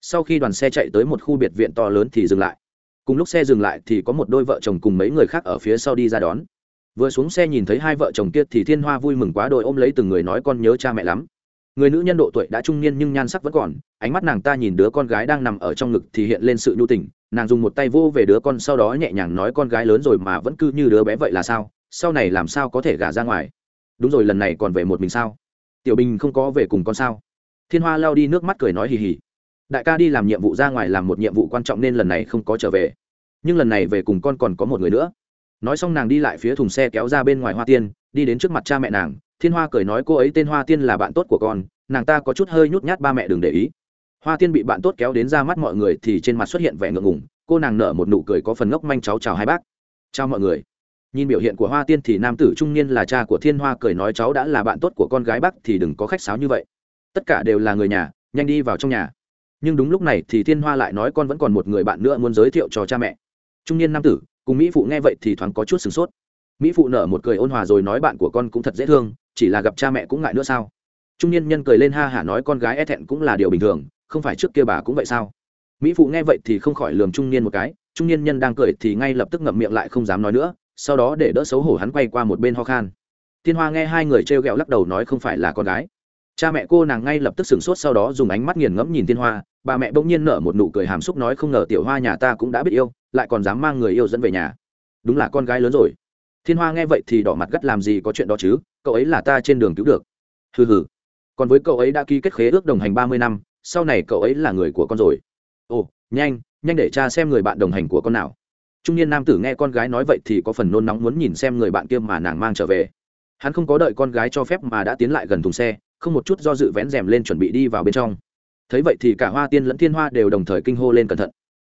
Sau khi đoàn xe chạy tới một khu biệt viện to lớn thì dừng lại. Cùng lúc xe dừng lại thì có một đôi vợ chồng cùng mấy người khác ở phía sau đi ra đón. Vừa xuống xe nhìn thấy hai vợ chồng kia thì thiên hoa vui mừng quá đôi ôm lấy từng người nói, con nhớ cha mẹ lắm. Người nữ nhân độ tuổi đã trung niên nhưng nhan sắc vẫn còn, ánh mắt nàng ta nhìn đứa con gái đang nằm ở trong ngực thì hiện lên sự nhu tình. Nàng dùng một tay vô về đứa con, sau đó nhẹ nhàng nói, con gái lớn rồi mà vẫn cứ như đứa bé vậy là sao? Sau này làm sao có thể gả ra ngoài? Đúng rồi, lần này còn về một mình sao? Tiểu bình không có về cùng con sao? Thiên hoa lao đi nước mắt cười nói hì hì. Đại ca đi làm nhiệm vụ ra ngoài làm một nhiệm vụ quan trọng nên lần này không có trở về. Nhưng lần này về cùng con còn có một người nữa. Nói xong nàng đi lại phía thùng xe kéo ra bên ngoài hoa tiên, đi đến trước mặt cha mẹ nàng. Thiên hoa cười nói, cô ấy tên hoa tiên là bạn tốt của con, nàng ta có chút hơi nhút nhát, ba mẹ đừng để ý. Hoa tiên bị bạn tốt kéo đến ra mắt mọi người thì trên mặt xuất hiện vẻ ngượng ngùng. Cô nàng nở một nụ cười có phần ngốc manh, cháu chào hai bác. Chào mọi người nhìn biểu hiện của hoa tiên thì nam tử trung niên là cha của thiên hoa cười nói cháu đã là bạn tốt của con gái bác thì đừng có khách sáo như vậy. Tất cả đều là người nhà, nhanh đi vào trong nhà. Nhưng đúng lúc này thì thiên hoa lại nói con vẫn còn một người bạn nữa muốn giới thiệu cho cha mẹ. Trung niên nam tử, cùng mỹ phụ nghe vậy thì thoáng có chút sửng sốt. Mỹ phụ nở một cười ôn hòa rồi nói bạn của con cũng thật dễ thương, chỉ là gặp cha mẹ cũng ngại nữa sao? Trung niên nhân cười lên ha hả nói con gái e thẹn cũng là điều bình thường, không phải trước kia bà cũng vậy sao? Mỹ phụ nghe vậy thì không khỏi lườm trung niên một cái, trung niên nhân đang cười thì ngay lập tức ngậm miệng lại không dám nói nữa sau đó để đỡ xấu hổ hắn quay qua một bên ho khan. Thiên hoa nghe hai người t r lắc đầu nói không phải là con gái. Cha mẹ cô nàng ngay lập tức sửng sốt sau đó dùng ánh mắt nghiền ngẫm nhìn thiên hoa, bà mẹ bỗng nhiên nở một nụ cười hàm xúc nói không ngờ tiểu hoa nhà ta cũng đã biết yêu, lại còn dám mang người yêu dẫn về nhà. Đúng là con gái lớn rồi. Thiên hoa nghe vậy thì đỏ mặt gắt làm gì có chuyện đó chứ, cậu ấy là ta trên đường cứu được. Hừ hừ. Còn với cậu ấy đã ký kết khế ước đồng hành ba mươi năm, sau này cậu ấy là người của con rồi. Ồ, nhanh nhanh để cha xem người bạn đồng hành của con nào trung niên nam tử nghe con gái nói vậy thì có phần nôn nóng muốn nhìn xem người bạn kia mà nàng mang trở về. Hắn không có đợi con gái cho phép mà đã tiến lại gần thùng xe, không một chút do dự vén rèm lên chuẩn bị đi vào bên trong. Thấy vậy thì cả hoa tiên lẫn thiên hoa đều đồng thời kinh hô lên cẩn thận.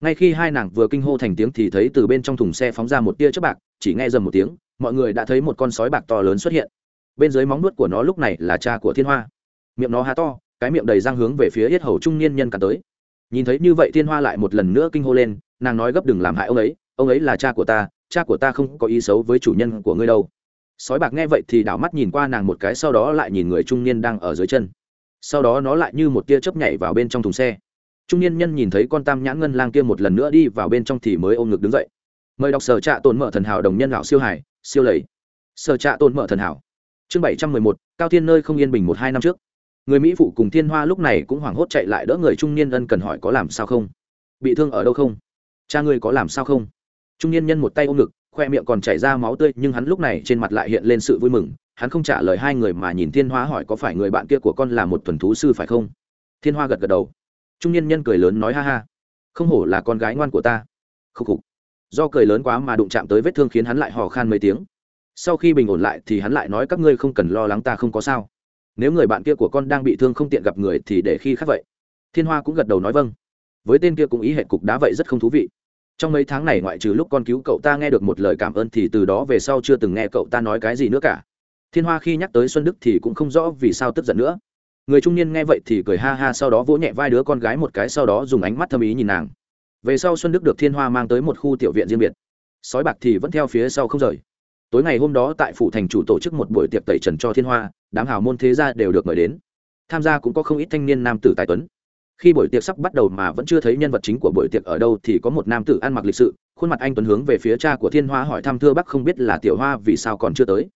Ngay khi hai nàng vừa kinh hô thành tiếng thì thấy từ bên trong thùng xe phóng ra một tia chớp bạc, chỉ nghe dầm một tiếng, mọi người đã thấy một con sói bạc to lớn xuất hiện. Bên dưới móng nuốt của nó lúc này là cha của thiên hoa. Miệng nó há to, cái miệng đầy răng hướng về phía yết hầu trung niên nhân cả tới. Nhìn thấy như vậy thiên hoa lại một lần nữa kinh hô lên, nàng nói gấp đừng làm hại ông ấy ông ấy là cha của ta, cha của ta không có ý xấu với chủ nhân của ngươi đâu. Sói bạc nghe vậy thì đảo mắt nhìn qua nàng một cái, sau đó lại nhìn người trung niên đang ở dưới chân. Sau đó nó lại như một tia chớp nhảy vào bên trong thùng xe. Trung niên nhân nhìn thấy con tam nhãn ngân lang kia một lần nữa đi vào bên trong thì mới ôm ngực đứng dậy. Mời đọc sở trạ tồn mở thần hảo đồng nhân lão siêu hải siêu lầy. Sở trạ tồn mở thần hảo. Chương bảy trăm mười một, cao thiên nơi không yên bình một hai năm trước. Người mỹ phụ cùng thiên hoa lúc này cũng hoảng hốt chạy lại đỡ người trung niên ân cần hỏi có làm sao không? Bị thương ở đâu không? Cha ngươi có làm sao không? Trung niên nhân một tay ôm ngực, khoe miệng còn chảy ra máu tươi, nhưng hắn lúc này trên mặt lại hiện lên sự vui mừng. Hắn không trả lời hai người mà nhìn thiên hoa hỏi có phải người bạn kia của con là một thuần thú sư phải không? Thiên hoa gật gật đầu. Trung niên nhân cười lớn nói ha ha. Không hổ là con gái ngoan của ta. Khúc khục. Do cười lớn quá mà đụng chạm tới vết thương khiến hắn lại hò khan mấy tiếng. Sau khi bình ổn lại thì hắn lại nói các ngươi không cần lo lắng ta không có sao. Nếu người bạn kia của con đang bị thương không tiện gặp người thì để khi khác vậy. Thiên hoa cũng gật đầu nói vâng. Với tên kia cũng ý hệ cục đá vậy rất không thú vị trong mấy tháng này ngoại trừ lúc con cứu cậu ta nghe được một lời cảm ơn thì từ đó về sau chưa từng nghe cậu ta nói cái gì nữa cả. Thiên hoa khi nhắc tới xuân đức thì cũng không rõ vì sao tức giận nữa. Người trung niên nghe vậy thì cười ha ha sau đó vỗ nhẹ vai đứa con gái một cái sau đó dùng ánh mắt thâm ý nhìn nàng. Về sau xuân đức được thiên hoa mang tới một khu tiểu viện riêng biệt. Sói bạc thì vẫn theo phía sau không rời. Tối ngày hôm đó tại phủ thành chủ tổ chức một buổi tiệc tẩy trần cho thiên hoa, đám hào môn thế gia đều được mời đến. Tham gia cũng có không ít thanh niên nam tử tài tuấn khi buổi tiệc sắp bắt đầu mà vẫn chưa thấy nhân vật chính của buổi tiệc ở đâu thì có một nam tử ăn mặc lịch sự, khuôn mặt anh tuấn hướng về phía cha của thiên hoa hỏi thăm, thưa Bắc không biết là tiểu hoa vì sao còn chưa tới?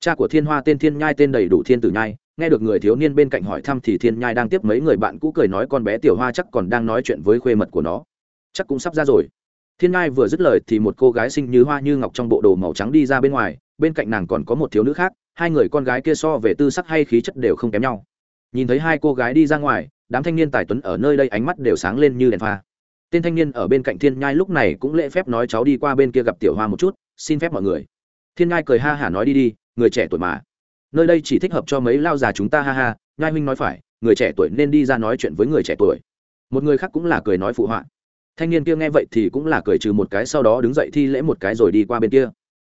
Cha của thiên hoa tên thiên nhai, tên đầy đủ thiên tử nhai. Nghe được người thiếu niên bên cạnh hỏi thăm thì thiên nhai đang tiếp mấy người bạn cũ cười nói, con bé tiểu hoa chắc còn đang nói chuyện với khuê mật của nó. Chắc cũng sắp ra rồi. Thiên nhai vừa dứt lời thì một cô gái xinh như hoa như ngọc trong bộ đồ màu trắng đi ra bên ngoài, bên cạnh nàng còn có một thiếu nữ khác, hai người con gái kia so về tư sắc hay khí chất đều không kém nhau. Nhìn thấy hai cô gái đi ra ngoài đám thanh niên tài tuấn ở nơi đây ánh mắt đều sáng lên như đèn pha. Tên thanh niên ở bên cạnh thiên nhai lúc này cũng lễ phép nói cháu đi qua bên kia gặp tiểu hoa một chút, xin phép mọi người. Thiên nhai cười ha hả nói đi đi, người trẻ tuổi mà. Nơi đây chỉ thích hợp cho mấy lao già chúng ta ha ha, nhai huynh nói phải, người trẻ tuổi nên đi ra nói chuyện với người trẻ tuổi. Một người khác cũng là cười nói phụ họa. Thanh niên kia nghe vậy thì cũng là cười trừ một cái sau đó đứng dậy thi lễ một cái rồi đi qua bên kia.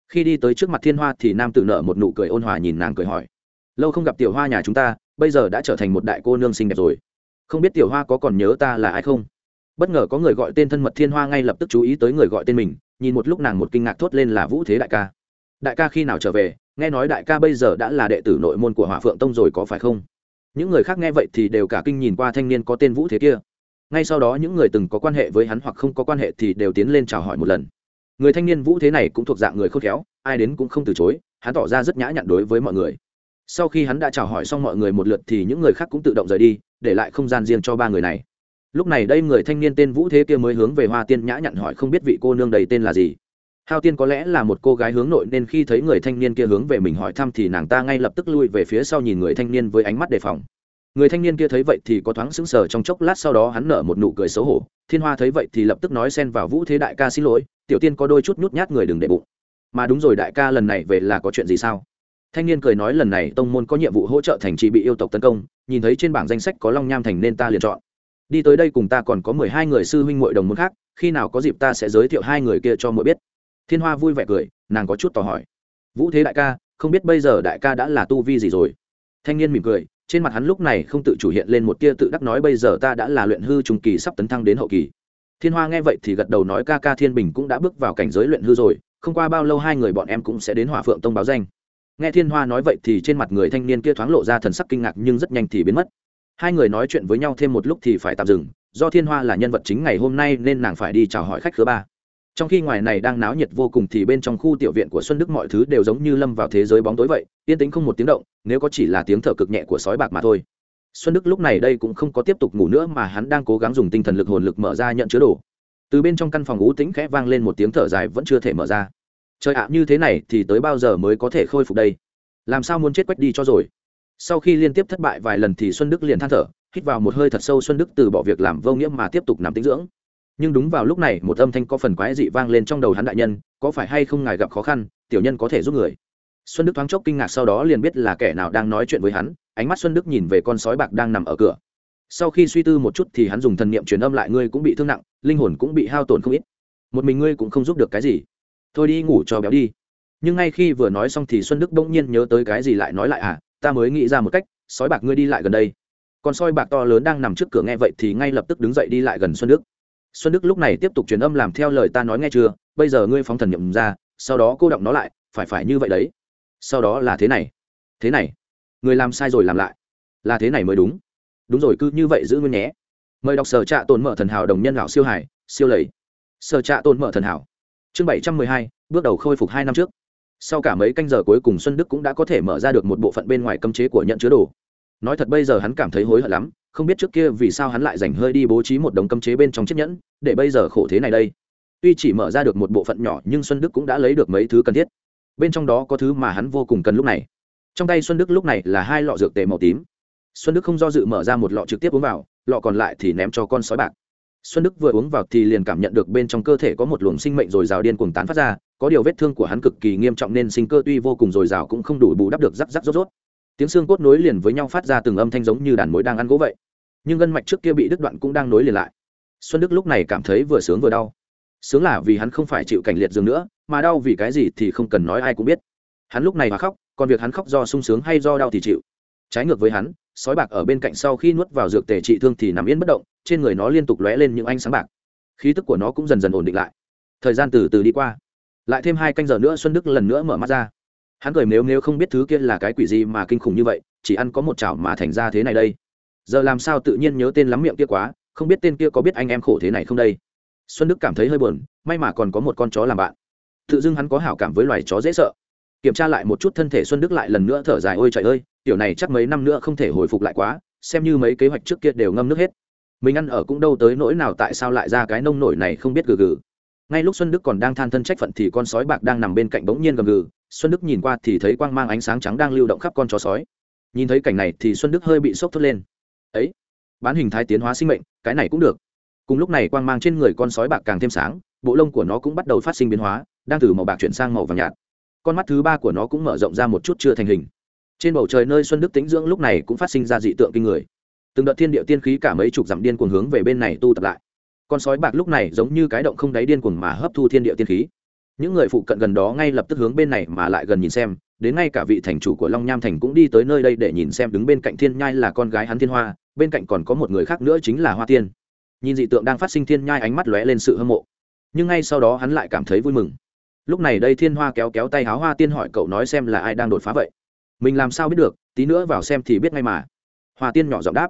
Khi đi tới trước mặt thiên hoa thì nam tử nợ một nụ cười ôn hòa nhìn nàng cười hỏi. Lâu không gặp tiểu hoa nhà chúng ta, bây giờ đã trở thành một đại cô nương xinh đẹp rồi không biết tiểu hoa có còn nhớ ta là ai không? Bất ngờ có người gọi tên thân mật thiên hoa ngay lập tức chú ý tới người gọi tên mình, nhìn một lúc nàng một kinh ngạc thốt lên là vũ thế đại ca. Đại ca khi nào trở về? Nghe nói đại ca bây giờ đã là đệ tử nội môn của hỏa phượng tông rồi có phải không? Những người khác nghe vậy thì đều cả kinh nhìn qua thanh niên có tên vũ thế kia. Ngay sau đó những người từng có quan hệ với hắn hoặc không có quan hệ thì đều tiến lên chào hỏi một lần. Người thanh niên vũ thế này cũng thuộc dạng người khôn khéo, ai đến cũng không từ chối, hắn tỏ ra rất nhã nhặn đối với mọi người. Sau khi hắn đã chào hỏi xong mọi người một lượt thì những người khác cũng tự động rời đi để lại không gian riêng cho ba người này. Lúc này đây người thanh niên tên vũ thế kia mới hướng về hoa tiên nhã nhặn hỏi không biết vị cô nương đầy tên là gì. Hao tiên có lẽ là một cô gái hướng nội nên khi thấy người thanh niên kia hướng về mình hỏi thăm thì nàng ta ngay lập tức lui về phía sau nhìn người thanh niên với ánh mắt đề phòng. Người thanh niên kia thấy vậy thì có thoáng sững sờ trong chốc lát sau đó hắn nở một nụ cười xấu hổ. Thiên hoa thấy vậy thì lập tức nói xen vào vũ thế đại ca xin lỗi, tiểu tiên có đôi chút nhút nhát người đừng để bụng. Mà đúng rồi đại ca lần này về là có chuyện gì sao? Thanh niên cười nói lần này tông môn có nhiệm vụ hỗ trợ thành trì bị yêu tộc tấn công, nhìn thấy trên bảng danh sách có long nham thành nên ta liền chọn. Đi tới đây cùng ta còn có mười hai người sư huynh muội đồng môn khác, khi nào có dịp ta sẽ giới thiệu hai người kia cho mỗi biết. Thiên hoa vui vẻ cười, nàng có chút tò hỏi. Vũ thế đại ca, không biết bây giờ đại ca đã là tu vi gì rồi? Thanh niên mỉm cười, trên mặt hắn lúc này không tự chủ hiện lên một tia tự đắc nói bây giờ ta đã là luyện hư trung kỳ sắp tấn thăng đến hậu kỳ. Thiên hoa nghe vậy thì gật đầu nói ca ca thiên bình cũng đã bước vào cảnh giới luyện hư rồi, không qua bao lâu hai người bọn em cũng sẽ đến hỏa phượng tông báo danh nghe thiên hoa nói vậy thì trên mặt người thanh niên kia thoáng lộ ra thần sắc kinh ngạc nhưng rất nhanh thì biến mất. Hai người nói chuyện với nhau thêm một lúc thì phải tạm dừng, do thiên hoa là nhân vật chính ngày hôm nay nên nàng phải đi chào hỏi khách thứ ba. Trong khi ngoài này đang náo nhiệt vô cùng thì bên trong khu tiểu viện của xuân đức mọi thứ đều giống như lâm vào thế giới bóng tối vậy, yên tĩnh không một tiếng động, nếu có chỉ là tiếng thở cực nhẹ của sói bạc mà thôi. Xuân đức lúc này đây cũng không có tiếp tục ngủ nữa mà hắn đang cố gắng dùng tinh thần lực hồn lực mở ra nhận chứa đồ. Từ bên trong căn phòng ú tĩnh khẽ vang lên một tiếng thở dài vẫn chưa thể mở ra trời ạ, như thế này thì tới bao giờ mới có thể khôi phục đây? Làm sao muốn chết quách đi cho rồi? Sau khi liên tiếp thất bại vài lần thì xuân đức liền than thở, hít vào một hơi thật sâu xuân đức từ bỏ việc làm vô nghĩa mà tiếp tục nằm tĩnh dưỡng. Nhưng đúng vào lúc này, một âm thanh có phần quái dị vang lên trong đầu hắn đại nhân, có phải hay không ngài gặp khó khăn, tiểu nhân có thể giúp người? Xuân đức thoáng chốc kinh ngạc sau đó liền biết là kẻ nào đang nói chuyện với hắn, ánh mắt xuân đức nhìn về con sói bạc đang nằm ở cửa. Sau khi suy tư một chút thì hắn dùng thần niệm truyền âm lại, ngươi cũng bị thương nặng, linh hồn cũng bị hao tổn không ít. Một mình ngươi cũng không giúp được cái gì thôi đi ngủ cho béo đi. Nhưng ngay khi vừa nói xong thì xuân đức bỗng nhiên nhớ tới cái gì lại nói lại à ta mới nghĩ ra một cách, sói bạc ngươi đi lại gần đây. Con sói bạc to lớn đang nằm trước cửa nghe vậy thì ngay lập tức đứng dậy đi lại gần xuân đức. Xuân đức lúc này tiếp tục truyền âm làm theo lời ta nói nghe chưa, bây giờ ngươi phóng thần nhậm ra, sau đó cô động nó lại, phải phải như vậy đấy. Sau đó là thế này thế này. Người làm sai rồi làm lại, là thế này mới đúng. Đúng rồi cứ như vậy giữ nguyên nhé. Mời đọc sở trạ tồn mở thần hảo đồng nhân lão siêu hải, siêu lầy. Sở trạ tồn mở thần hảo chương bảy trăm mười hai, bước đầu khôi phục hai năm trước. Sau cả mấy canh giờ cuối cùng xuân đức cũng đã có thể mở ra được một bộ phận bên ngoài cấm chế của nhận chứa đồ. Nói thật bây giờ hắn cảm thấy hối hận lắm, không biết trước kia vì sao hắn lại dành hơi đi bố trí một đống cấm chế bên trong chiếc nhẫn, để bây giờ khổ thế này đây. Tuy chỉ mở ra được một bộ phận nhỏ nhưng xuân đức cũng đã lấy được mấy thứ cần thiết. Bên trong đó có thứ mà hắn vô cùng cần lúc này. Trong tay xuân đức lúc này là hai lọ dược tề màu tím. Xuân đức không do dự mở ra một lọ trực tiếp uống vào, lọ còn lại thì ném cho con sói bạc xuân đức vừa uống vào thì liền cảm nhận được bên trong cơ thể có một luồng sinh mệnh dồi dào điên cuồng tán phát ra, có điều vết thương của hắn cực kỳ nghiêm trọng nên sinh cơ tuy vô cùng dồi dào cũng không đủ bù đắp được rắc rắc rốt rốt. Tiếng xương cốt nối liền với nhau phát ra từng âm thanh giống như đàn mối đang ăn gỗ vậy. Nhưng gân mạch trước kia bị đứt đoạn cũng đang nối liền lại. Xuân đức lúc này cảm thấy vừa sướng vừa đau. Sướng là vì hắn không phải chịu cảnh liệt giường nữa, mà đau vì cái gì thì không cần nói ai cũng biết. Hắn lúc này mà khóc, còn việc hắn khóc do sung sướng hay do đau thì chịu. Trái ngược với hắn sói bạc ở bên cạnh sau khi nuốt vào dược tề trị thương thì nằm yên bất động, trên người nó liên tục lóe lên những ánh sáng bạc. Khí tức của nó cũng dần dần ổn định lại. Thời gian từ từ đi qua. Lại thêm hai canh giờ nữa xuân đức lần nữa mở mắt ra. Hắn cười nếu nếu không biết thứ kia là cái quỷ gì mà kinh khủng như vậy, chỉ ăn có một chảo mà thành ra thế này đây. Giờ làm sao tự nhiên nhớ tên lắm miệng kia quá, không biết tên kia có biết anh em khổ thế này không đây. Xuân đức cảm thấy hơi buồn, may mà còn có một con chó làm bạn. Tự dưng hắn có hảo cảm với loài chó dễ sợ. Kiểm tra lại một chút thân thể xuân đức lại lần nữa thở dài, ôi trời ơi tiểu này chắc mấy năm nữa không thể hồi phục lại quá, xem như mấy kế hoạch trước kia đều ngâm nước hết. Mình ăn ở cũng đâu tới nỗi nào tại sao lại ra cái nông nổi này không biết gừ gừ. Ngay lúc xuân đức còn đang than thân trách phận thì con sói bạc đang nằm bên cạnh bỗng nhiên gầm gừ, xuân đức nhìn qua thì thấy quang mang ánh sáng trắng đang lưu động khắp con chó sói. Nhìn thấy cảnh này thì xuân đức hơi bị sốc thốt lên. Ấy, bán hình thái tiến hóa sinh mệnh, cái này cũng được. Cùng lúc này quang mang trên người con sói bạc càng thêm sáng, bộ lông của nó cũng bắt đầu phát sinh biến hóa, đang từ màu bạc chuyển sang màu vàng nhạt. Con mắt thứ ba của nó cũng mở rộng ra một chút chưa thành hình trên bầu trời nơi xuân đức tĩnh dưỡng lúc này cũng phát sinh ra dị tượng kinh người. Từng đợt thiên địa tiên khí cả mấy chục dặm điên cuồng hướng về bên này tu tập lại. Con sói bạc lúc này giống như cái động không đáy điên cuồng mà hấp thu thiên địa tiên khí. Những người phụ cận gần đó ngay lập tức hướng bên này mà lại gần nhìn xem, đến ngay cả vị thành chủ của long nham thành cũng đi tới nơi đây để nhìn xem đứng bên cạnh thiên nhai là con gái hắn thiên hoa, bên cạnh còn có một người khác nữa chính là hoa tiên. Nhìn dị tượng đang phát sinh thiên nhai ánh mắt lóe lên sự hâm mộ. Nhưng ngay sau đó hắn lại cảm thấy vui mừng. Lúc này đây thiên hoa kéo kéo tay háo hoa tiên hỏi cậu nói xem là ai đang đột phá vậy mình làm sao biết được, tí nữa vào xem thì biết ngay mà. Hoa tiên nhỏ giọng đáp.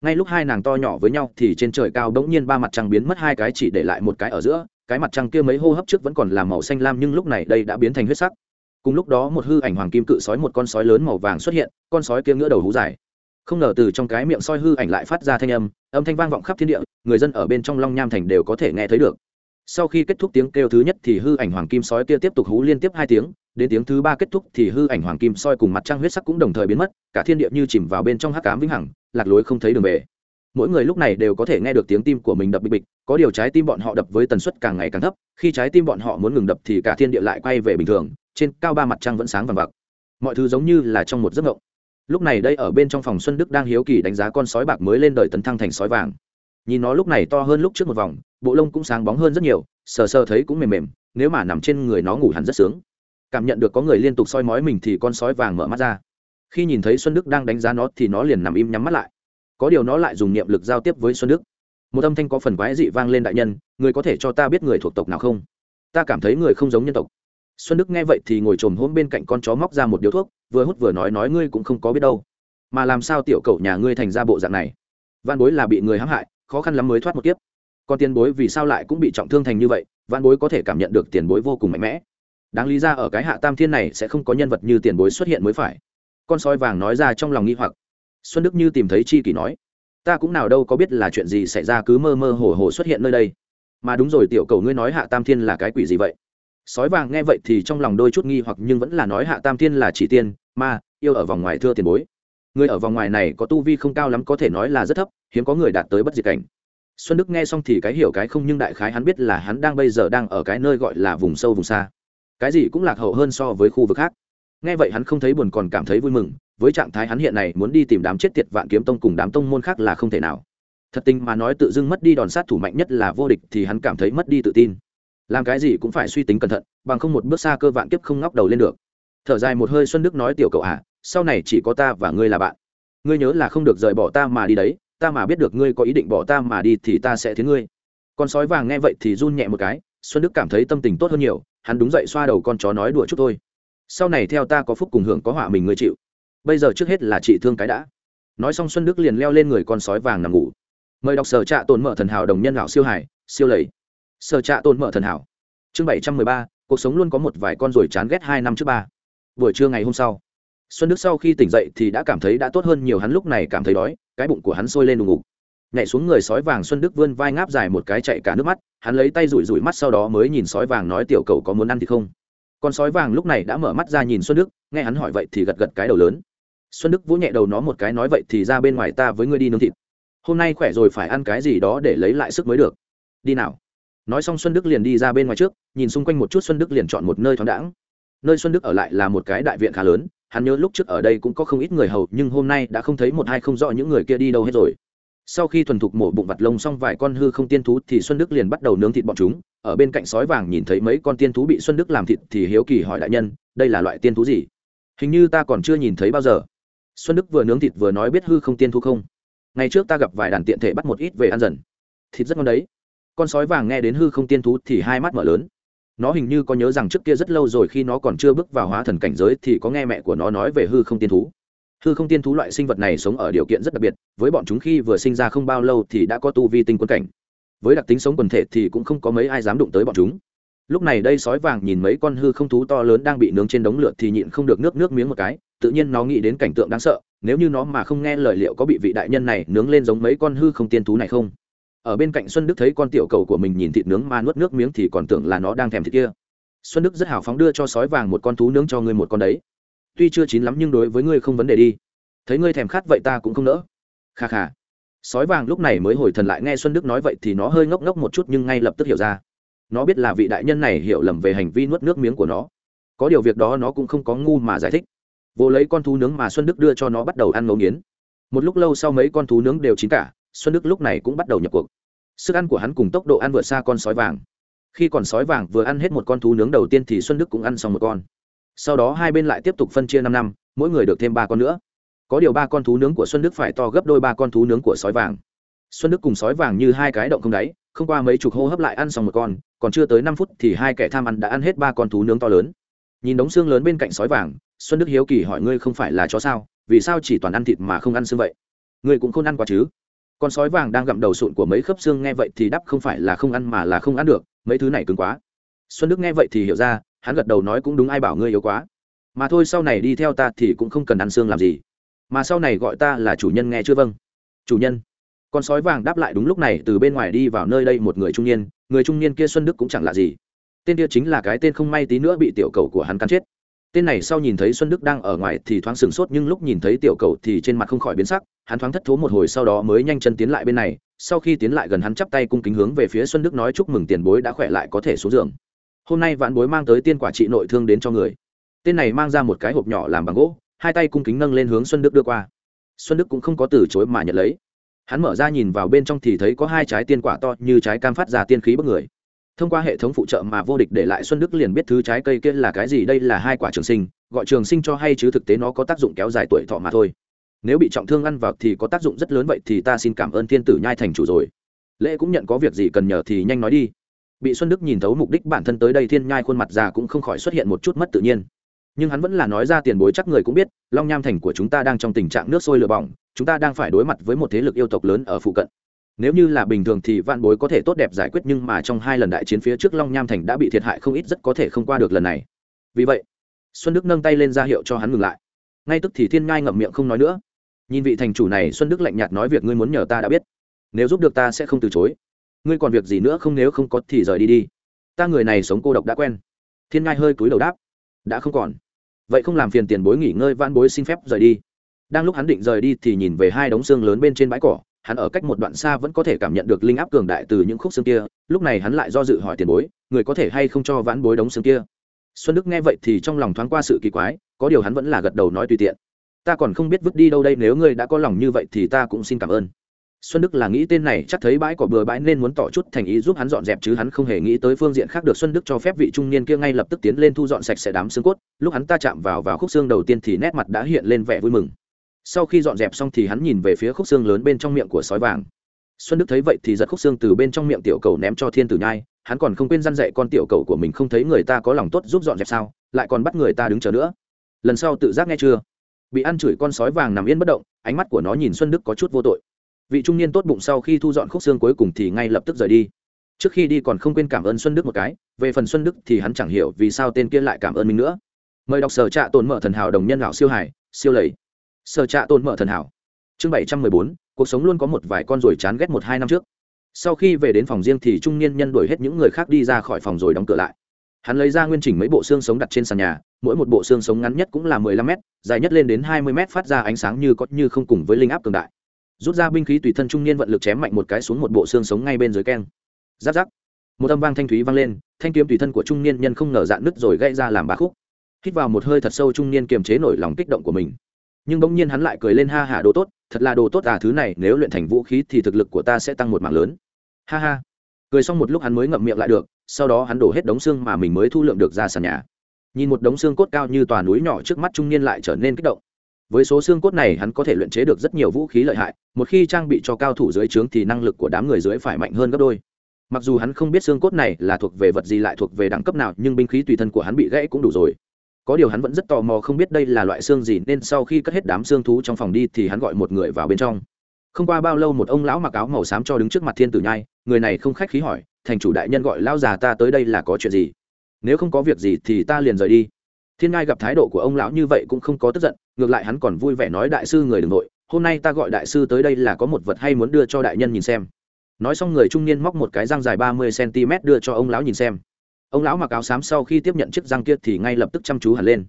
Ngay lúc hai nàng to nhỏ với nhau thì trên trời cao bỗng nhiên ba mặt trăng biến mất, hai cái chỉ để lại một cái ở giữa, cái mặt trăng kia mấy hô hấp trước vẫn còn là màu xanh lam nhưng lúc này đây đã biến thành huyết sắc. Cùng lúc đó một hư ảnh hoàng kim cự sói một con sói lớn màu vàng xuất hiện, con sói kia ngửa đầu hú dài. Không ngờ từ trong cái miệng soi hư ảnh lại phát ra thanh âm âm thanh vang vọng khắp thiên địa, người dân ở bên trong long nham thành đều có thể nghe thấy được. Sau khi kết thúc tiếng kêu thứ nhất thì hư ảnh hoàng kim sói kia tiếp tục hú liên tiếp hai tiếng đến tiếng thứ ba kết thúc thì hư ảnh hoàng kim soi cùng mặt trăng huyết sắc cũng đồng thời biến mất, cả thiên địa như chìm vào bên trong hắc cám vĩnh hằng, lạc lối không thấy đường về. Mỗi người lúc này đều có thể nghe được tiếng tim của mình đập bịch bịch, có điều trái tim bọn họ đập với tần suất càng ngày càng thấp, khi trái tim bọn họ muốn ngừng đập thì cả thiên địa lại quay về bình thường, trên cao ba mặt trăng vẫn sáng vàng vặc. Mọi thứ giống như là trong một giấc mộng. Lúc này đây ở bên trong phòng xuân đức đang hiếu kỳ đánh giá con sói bạc mới lên đời tấn thăng thành sói vàng. Nhìn nó lúc này to hơn lúc trước một vòng, bộ lông cũng sáng bóng hơn rất nhiều, sờ sờ thấy cũng mềm mềm, nếu mà nằm trên người nó ngủ hẳn rất sướng cảm nhận được có người liên tục soi mói mình thì con sói vàng mở mắt ra. Khi nhìn thấy xuân đức đang đánh giá nó thì nó liền nằm im nhắm mắt lại. Có điều nó lại dùng niệm lực giao tiếp với xuân đức. Một âm thanh có phần quái dị vang lên đại nhân, người có thể cho ta biết người thuộc tộc nào không? Ta cảm thấy người không giống nhân tộc. Xuân đức nghe vậy thì ngồi trồm hôm bên cạnh con chó móc ra một điếu thuốc, vừa hút vừa nói nói ngươi cũng không có biết đâu. Mà làm sao tiểu cậu nhà ngươi thành ra bộ dạng này? Văn bối là bị người hãm hại, khó khăn lắm mới thoát một kiếp. Còn tiền bối vì sao lại cũng bị trọng thương thành như vậy? Văn bối có thể cảm nhận được tiền bối vô cùng mạnh mẽ đáng lý ra ở cái hạ tam thiên này sẽ không có nhân vật như tiền bối xuất hiện mới phải. Con sói vàng nói ra trong lòng nghi hoặc. Xuân đức như tìm thấy chi kỷ nói, ta cũng nào đâu có biết là chuyện gì xảy ra cứ mơ mơ hồ hồ xuất hiện nơi đây. Mà đúng rồi tiểu cầu ngươi nói hạ tam thiên là cái quỷ gì vậy? Sói vàng nghe vậy thì trong lòng đôi chút nghi hoặc nhưng vẫn là nói hạ tam thiên là chỉ tiên, ma, yêu ở vòng ngoài thưa tiền bối. Người ở vòng ngoài này có tu vi không cao lắm có thể nói là rất thấp, hiếm có người đạt tới bất diệt cảnh. Xuân đức nghe xong thì cái hiểu cái không nhưng đại khái hắn biết là hắn đang bây giờ đang ở cái nơi gọi là vùng sâu vùng xa cái gì cũng lạc hậu hơn so với khu vực khác. Nghe vậy hắn không thấy buồn còn cảm thấy vui mừng, với trạng thái hắn hiện này muốn đi tìm đám chết tiệt vạn kiếm tông cùng đám tông môn khác là không thể nào. Thật tình mà nói tự dưng mất đi đòn sát thủ mạnh nhất là vô địch thì hắn cảm thấy mất đi tự tin. Làm cái gì cũng phải suy tính cẩn thận, bằng không một bước xa cơ vạn kiếp không ngóc đầu lên được. Thở dài một hơi xuân đức nói tiểu cậu à sau này chỉ có ta và ngươi là bạn. Ngươi nhớ là không được rời bỏ ta mà đi đấy, ta mà biết được ngươi có ý định bỏ ta mà đi thì ta sẽ thiến ngươi. Con sói vàng nghe vậy thì run nhẹ một cái, xuân đức cảm thấy tâm tình tốt hơn nhiều hắn đúng dậy xoa đầu con chó nói đùa chút thôi. Sau này theo ta có phúc cùng hưởng có họa mình ngươi chịu. Bây giờ trước hết là chị thương cái đã. Nói xong xuân đức liền leo lên người con sói vàng nằm ngủ. Mời đọc sở trạ tồn mở thần hảo đồng nhân lão siêu hải siêu lầy. Sở trạ tồn mở thần hảo. Chương bảy trăm mười ba, cuộc sống luôn có một vài con ruồi chán ghét hai năm trước ba. Buổi trưa ngày hôm sau, xuân đức sau khi tỉnh dậy thì đã cảm thấy đã tốt hơn nhiều, hắn lúc này cảm thấy đói, cái bụng của hắn sôi lên đùng ngục nhảy xuống người sói vàng xuân đức vươn vai ngáp dài một cái chạy cả nước mắt, hắn lấy tay rủi rủi mắt sau đó mới nhìn sói vàng nói tiểu cầu có muốn ăn thì không. Con sói vàng lúc này đã mở mắt ra nhìn xuân đức, nghe hắn hỏi vậy thì gật gật cái đầu lớn. Xuân đức vỗ nhẹ đầu nó một cái nói vậy thì ra bên ngoài ta với ngươi đi nướng thịt. Hôm nay khỏe rồi phải ăn cái gì đó để lấy lại sức mới được. Đi nào. Nói xong xuân đức liền đi ra bên ngoài trước, nhìn xung quanh một chút xuân đức liền chọn một nơi thoáng đãng. Nơi xuân đức ở lại là một cái đại viện khá lớn, hắn nhớ lúc trước ở đây cũng có không ít người hầu, nhưng hôm nay đã không thấy một hai không rõ những người kia đi đâu hết rồi sau khi thuần thục mổ bụng vặt lông xong vài con hư không tiên thú thì xuân đức liền bắt đầu nướng thịt bọn chúng. Ở bên cạnh sói vàng nhìn thấy mấy con tiên thú bị xuân đức làm thịt thì hiếu kỳ hỏi đại nhân, đây là loại tiên thú gì? Hình như ta còn chưa nhìn thấy bao giờ. Xuân đức vừa nướng thịt vừa nói, biết hư không tiên thú không? Ngày trước ta gặp vài đàn tiện thể bắt một ít về ăn dần. Thịt rất ngon đấy. Con sói vàng nghe đến hư không tiên thú thì hai mắt mở lớn. Nó hình như có nhớ rằng trước kia rất lâu rồi khi nó còn chưa bước vào hóa thần cảnh giới thì có nghe mẹ của nó nói về hư không tiên thú hư không tiên thú loại sinh vật này sống ở điều kiện rất đặc biệt, với bọn chúng khi vừa sinh ra không bao lâu thì đã có tu vi tinh quân cảnh. Với đặc tính sống quần thể thì cũng không có mấy ai dám đụng tới bọn chúng. Lúc này đây sói vàng nhìn mấy con hư không thú to lớn đang bị nướng trên đống lửa thì nhịn không được nước nước miếng một cái, tự nhiên nó nghĩ đến cảnh tượng đáng sợ, nếu như nó mà không nghe lời liệu có bị vị đại nhân này nướng lên giống mấy con hư không tiên thú này không? Ở bên cạnh xuân đức thấy con tiểu cầu của mình nhìn thịt nướng mà nuốt nước miếng thì còn tưởng là nó đang thèm thịt kia. Xuân đức rất hào phóng đưa cho sói vàng một con thú nướng cho ngươi một con đấy tuy chưa chín lắm nhưng đối với ngươi không vấn đề đi. Thấy ngươi thèm khát vậy ta cũng không nỡ. Kha kha. Sói vàng lúc này mới hồi thần lại nghe xuân đức nói vậy thì nó hơi ngốc ngốc một chút nhưng ngay lập tức hiểu ra. Nó biết là vị đại nhân này hiểu lầm về hành vi nuốt nước miếng của nó. Có điều việc đó nó cũng không có ngu mà giải thích. Vô lấy con thú nướng mà xuân đức đưa cho nó bắt đầu ăn ngấu nghiến. Một lúc lâu sau mấy con thú nướng đều chín cả, xuân đức lúc này cũng bắt đầu nhập cuộc. Sức ăn của hắn cùng tốc độ ăn vượt xa con sói vàng. Khi còn sói vàng vừa ăn hết một con thú nướng đầu tiên thì xuân đức cũng ăn xong một con sau đó hai bên lại tiếp tục phân chia năm năm, mỗi người được thêm ba con nữa. Có điều ba con thú nướng của xuân đức phải to gấp đôi ba con thú nướng của sói vàng. Xuân đức cùng sói vàng như hai cái động không đáy, không qua mấy chục hô hấp lại ăn xong một con, còn chưa tới năm phút thì hai kẻ tham ăn đã ăn hết ba con thú nướng to lớn. Nhìn đống xương lớn bên cạnh sói vàng, xuân đức hiếu kỳ hỏi ngươi không phải là chó sao, vì sao chỉ toàn ăn thịt mà không ăn xương vậy? Ngươi cũng không ăn quá chứ? Con sói vàng đang gặm đầu sụn của mấy khớp xương nghe vậy thì đắp không phải là không ăn mà là không ăn được, mấy thứ này cứng quá. Xuân đức nghe vậy thì hiểu ra hắn gật đầu nói cũng đúng ai bảo ngươi yếu quá. Mà thôi sau này đi theo ta thì cũng không cần ăn xương làm gì. Mà sau này gọi ta là chủ nhân nghe chưa vâng? Chủ nhân. Con sói vàng đáp lại đúng lúc này, từ bên ngoài đi vào nơi đây một người trung niên. Người trung niên kia xuân đức cũng chẳng là gì. Tên kia chính là cái tên không may tí nữa bị tiểu cầu của hắn cắn chết. Tên này sau nhìn thấy xuân đức đang ở ngoài thì thoáng sửng sốt, nhưng lúc nhìn thấy tiểu cầu thì trên mặt không khỏi biến sắc. Hắn thoáng thất thố một hồi sau đó mới nhanh chân tiến lại bên này. Sau khi tiến lại gần hắn chắp tay cung kính hướng về phía xuân đức nói chúc mừng tiền bối đã khỏe lại có thể xuống giường hôm nay vạn bối mang tới tiên quả trị nội thương đến cho người. Tên này mang ra một cái hộp nhỏ làm bằng gỗ, hai tay cung kính nâng lên hướng xuân đức đưa qua. Xuân đức cũng không có từ chối mà nhận lấy. Hắn mở ra nhìn vào bên trong thì thấy có hai trái tiên quả to như trái cam phát ra tiên khí bất người. Thông qua hệ thống phụ trợ mà vô địch để lại xuân đức liền biết thứ trái cây kia là cái gì, đây là hai quả trường sinh, gọi trường sinh cho hay chứ thực tế nó có tác dụng kéo dài tuổi thọ mà thôi. Nếu bị trọng thương ăn vào thì có tác dụng rất lớn, vậy thì ta xin cảm ơn thiên tử nhai thành chủ rồi. Lễ cũng nhận có việc gì cần nhờ thì nhanh nói đi bị xuân đức nhìn thấu mục đích bản thân tới đây thiên nhai khuôn mặt già cũng không khỏi xuất hiện một chút mất tự nhiên. Nhưng hắn vẫn là nói ra tiền bối chắc người cũng biết, long nham thành của chúng ta đang trong tình trạng nước sôi lửa bỏng, chúng ta đang phải đối mặt với một thế lực yêu tộc lớn ở phụ cận. Nếu như là bình thường thì vạn bối có thể tốt đẹp giải quyết, nhưng mà trong hai lần đại chiến phía trước long nham thành đã bị thiệt hại không ít, rất có thể không qua được lần này. Vì vậy, xuân đức nâng tay lên ra hiệu cho hắn ngừng lại. Ngay tức thì thiên ngai ngậm miệng không nói nữa. Nhìn vị thành chủ này, xuân đức lạnh nhạt nói, việc ngươi muốn nhờ ta đã biết. Nếu giúp được ta sẽ không từ chối ngươi còn việc gì nữa không nếu không có thì rời đi đi. Ta người này sống cô độc đã quen. Thiên ngai hơi cúi đầu đáp. Đã không còn. Vậy không làm phiền tiền bối nghỉ ngơi van bối xin phép rời đi. Đang lúc hắn định rời đi thì nhìn về hai đống xương lớn bên trên bãi cỏ, hắn ở cách một đoạn xa vẫn có thể cảm nhận được linh áp cường đại từ những khúc xương kia, lúc này hắn lại do dự hỏi tiền bối, người có thể hay không cho vãn bối đống xương kia? Xuân đức nghe vậy thì trong lòng thoáng qua sự kỳ quái, có điều hắn vẫn là gật đầu nói tùy tiện. Ta còn không biết vứt đi đâu đây, nếu ngươi đã có lòng như vậy thì ta cũng xin cảm ơn xuân đức là nghĩ tên này chắc thấy bãi cỏ bừa bãi nên muốn tỏ chút thành ý giúp hắn dọn dẹp chứ hắn không hề nghĩ tới phương diện khác được. Xuân đức cho phép vị trung niên kia ngay lập tức tiến lên thu dọn sạch sẽ đám xương cốt. Lúc hắn ta chạm vào vào khúc xương đầu tiên thì nét mặt đã hiện lên vẻ vui mừng. Sau khi dọn dẹp xong thì hắn nhìn về phía khúc xương lớn bên trong miệng của sói vàng. Xuân đức thấy vậy thì giật khúc xương từ bên trong miệng tiểu cầu ném cho thiên tử nhai. Hắn còn không quên răn dạy con tiểu cầu của mình không thấy người ta có lòng tốt giúp dọn dẹp sao, lại còn bắt người ta đứng chờ nữa. Lần sau tự giác nghe chưa? Bị ăn chửi con sói vàng nằm yên bất động, ánh mắt của nó nhìn xuân đức có chút vô tội vị trung niên tốt bụng sau khi thu dọn khúc xương cuối cùng thì ngay lập tức rời đi. Trước khi đi còn không quên cảm ơn xuân đức một cái, về phần xuân đức thì hắn chẳng hiểu vì sao tên kia lại cảm ơn mình nữa. Mời đọc sở trạ tồn mở thần hảo đồng nhân lão siêu hải, siêu lầy. Sở trạ tồn mở thần hảo, chương bảy trăm mười bốn, cuộc sống luôn có một vài con ruồi chán ghét một hai năm trước. Sau khi về đến phòng riêng thì trung niên nhân đuổi hết những người khác đi ra khỏi phòng rồi đóng cửa lại. Hắn lấy ra nguyên chỉnh mấy bộ xương sống đặt trên sàn nhà, mỗi một bộ xương sống ngắn nhất cũng là mười lăm m dài nhất lên đến hai mươi m phát ra ánh sáng như có như không cùng với linh áp cường đại rút ra binh khí tùy thân trung niên vận lực chém mạnh một cái xuống một bộ xương sống ngay bên dưới keng. Giáp giáp. Một âm vang thanh thúy vang lên, thanh kiếm tùy thân của trung niên nhân không ngờ dạn nứt rồi gãy ra làm ba khúc. Hít vào một hơi thật sâu trung niên kiềm chế nổi lòng kích động của mình. Nhưng bỗng nhiên hắn lại cười lên ha hả đồ tốt, thật là đồ tốt à thứ này, nếu luyện thành vũ khí thì thực lực của ta sẽ tăng một mạng lớn. Ha ha. Cười xong một lúc hắn mới ngậm miệng lại được, sau đó hắn đổ hết đống xương mà mình mới thu lượng được ra sàn nhà. Nhìn một đống xương cốt cao như tòa núi nhỏ trước mắt trung niên lại trở nên kích động với số xương cốt này hắn có thể luyện chế được rất nhiều vũ khí lợi hại, một khi trang bị cho cao thủ dưới trướng thì năng lực của đám người dưới phải mạnh hơn gấp đôi. Mặc dù hắn không biết xương cốt này là thuộc về vật gì lại thuộc về đẳng cấp nào, nhưng binh khí tùy thân của hắn bị gãy cũng đủ rồi. Có điều hắn vẫn rất tò mò không biết đây là loại xương gì, nên sau khi cất hết đám xương thú trong phòng đi thì hắn gọi một người vào bên trong. Không qua bao lâu một ông lão mặc áo màu xám cho đứng trước mặt thiên tử nhai, người này không khách khí hỏi, thành chủ đại nhân gọi lão già ta tới đây là có chuyện gì? Nếu không có việc gì thì ta liền rời đi thiên ngai gặp thái độ của ông lão như vậy cũng không có tức giận, ngược lại hắn còn vui vẻ nói đại sư người đ ư n g nội hôm nay ta gọi đại sư tới đây là có một vật hay muốn đưa cho đại nhân nhìn xem. Nói xong người trung niên móc một cái răng dài ba mươi cm đưa cho ông lão nhìn xem. Ông lão mặc áo xám sau khi tiếp nhận chiếc răng kia thì ngay lập tức chăm chú hẳn lên.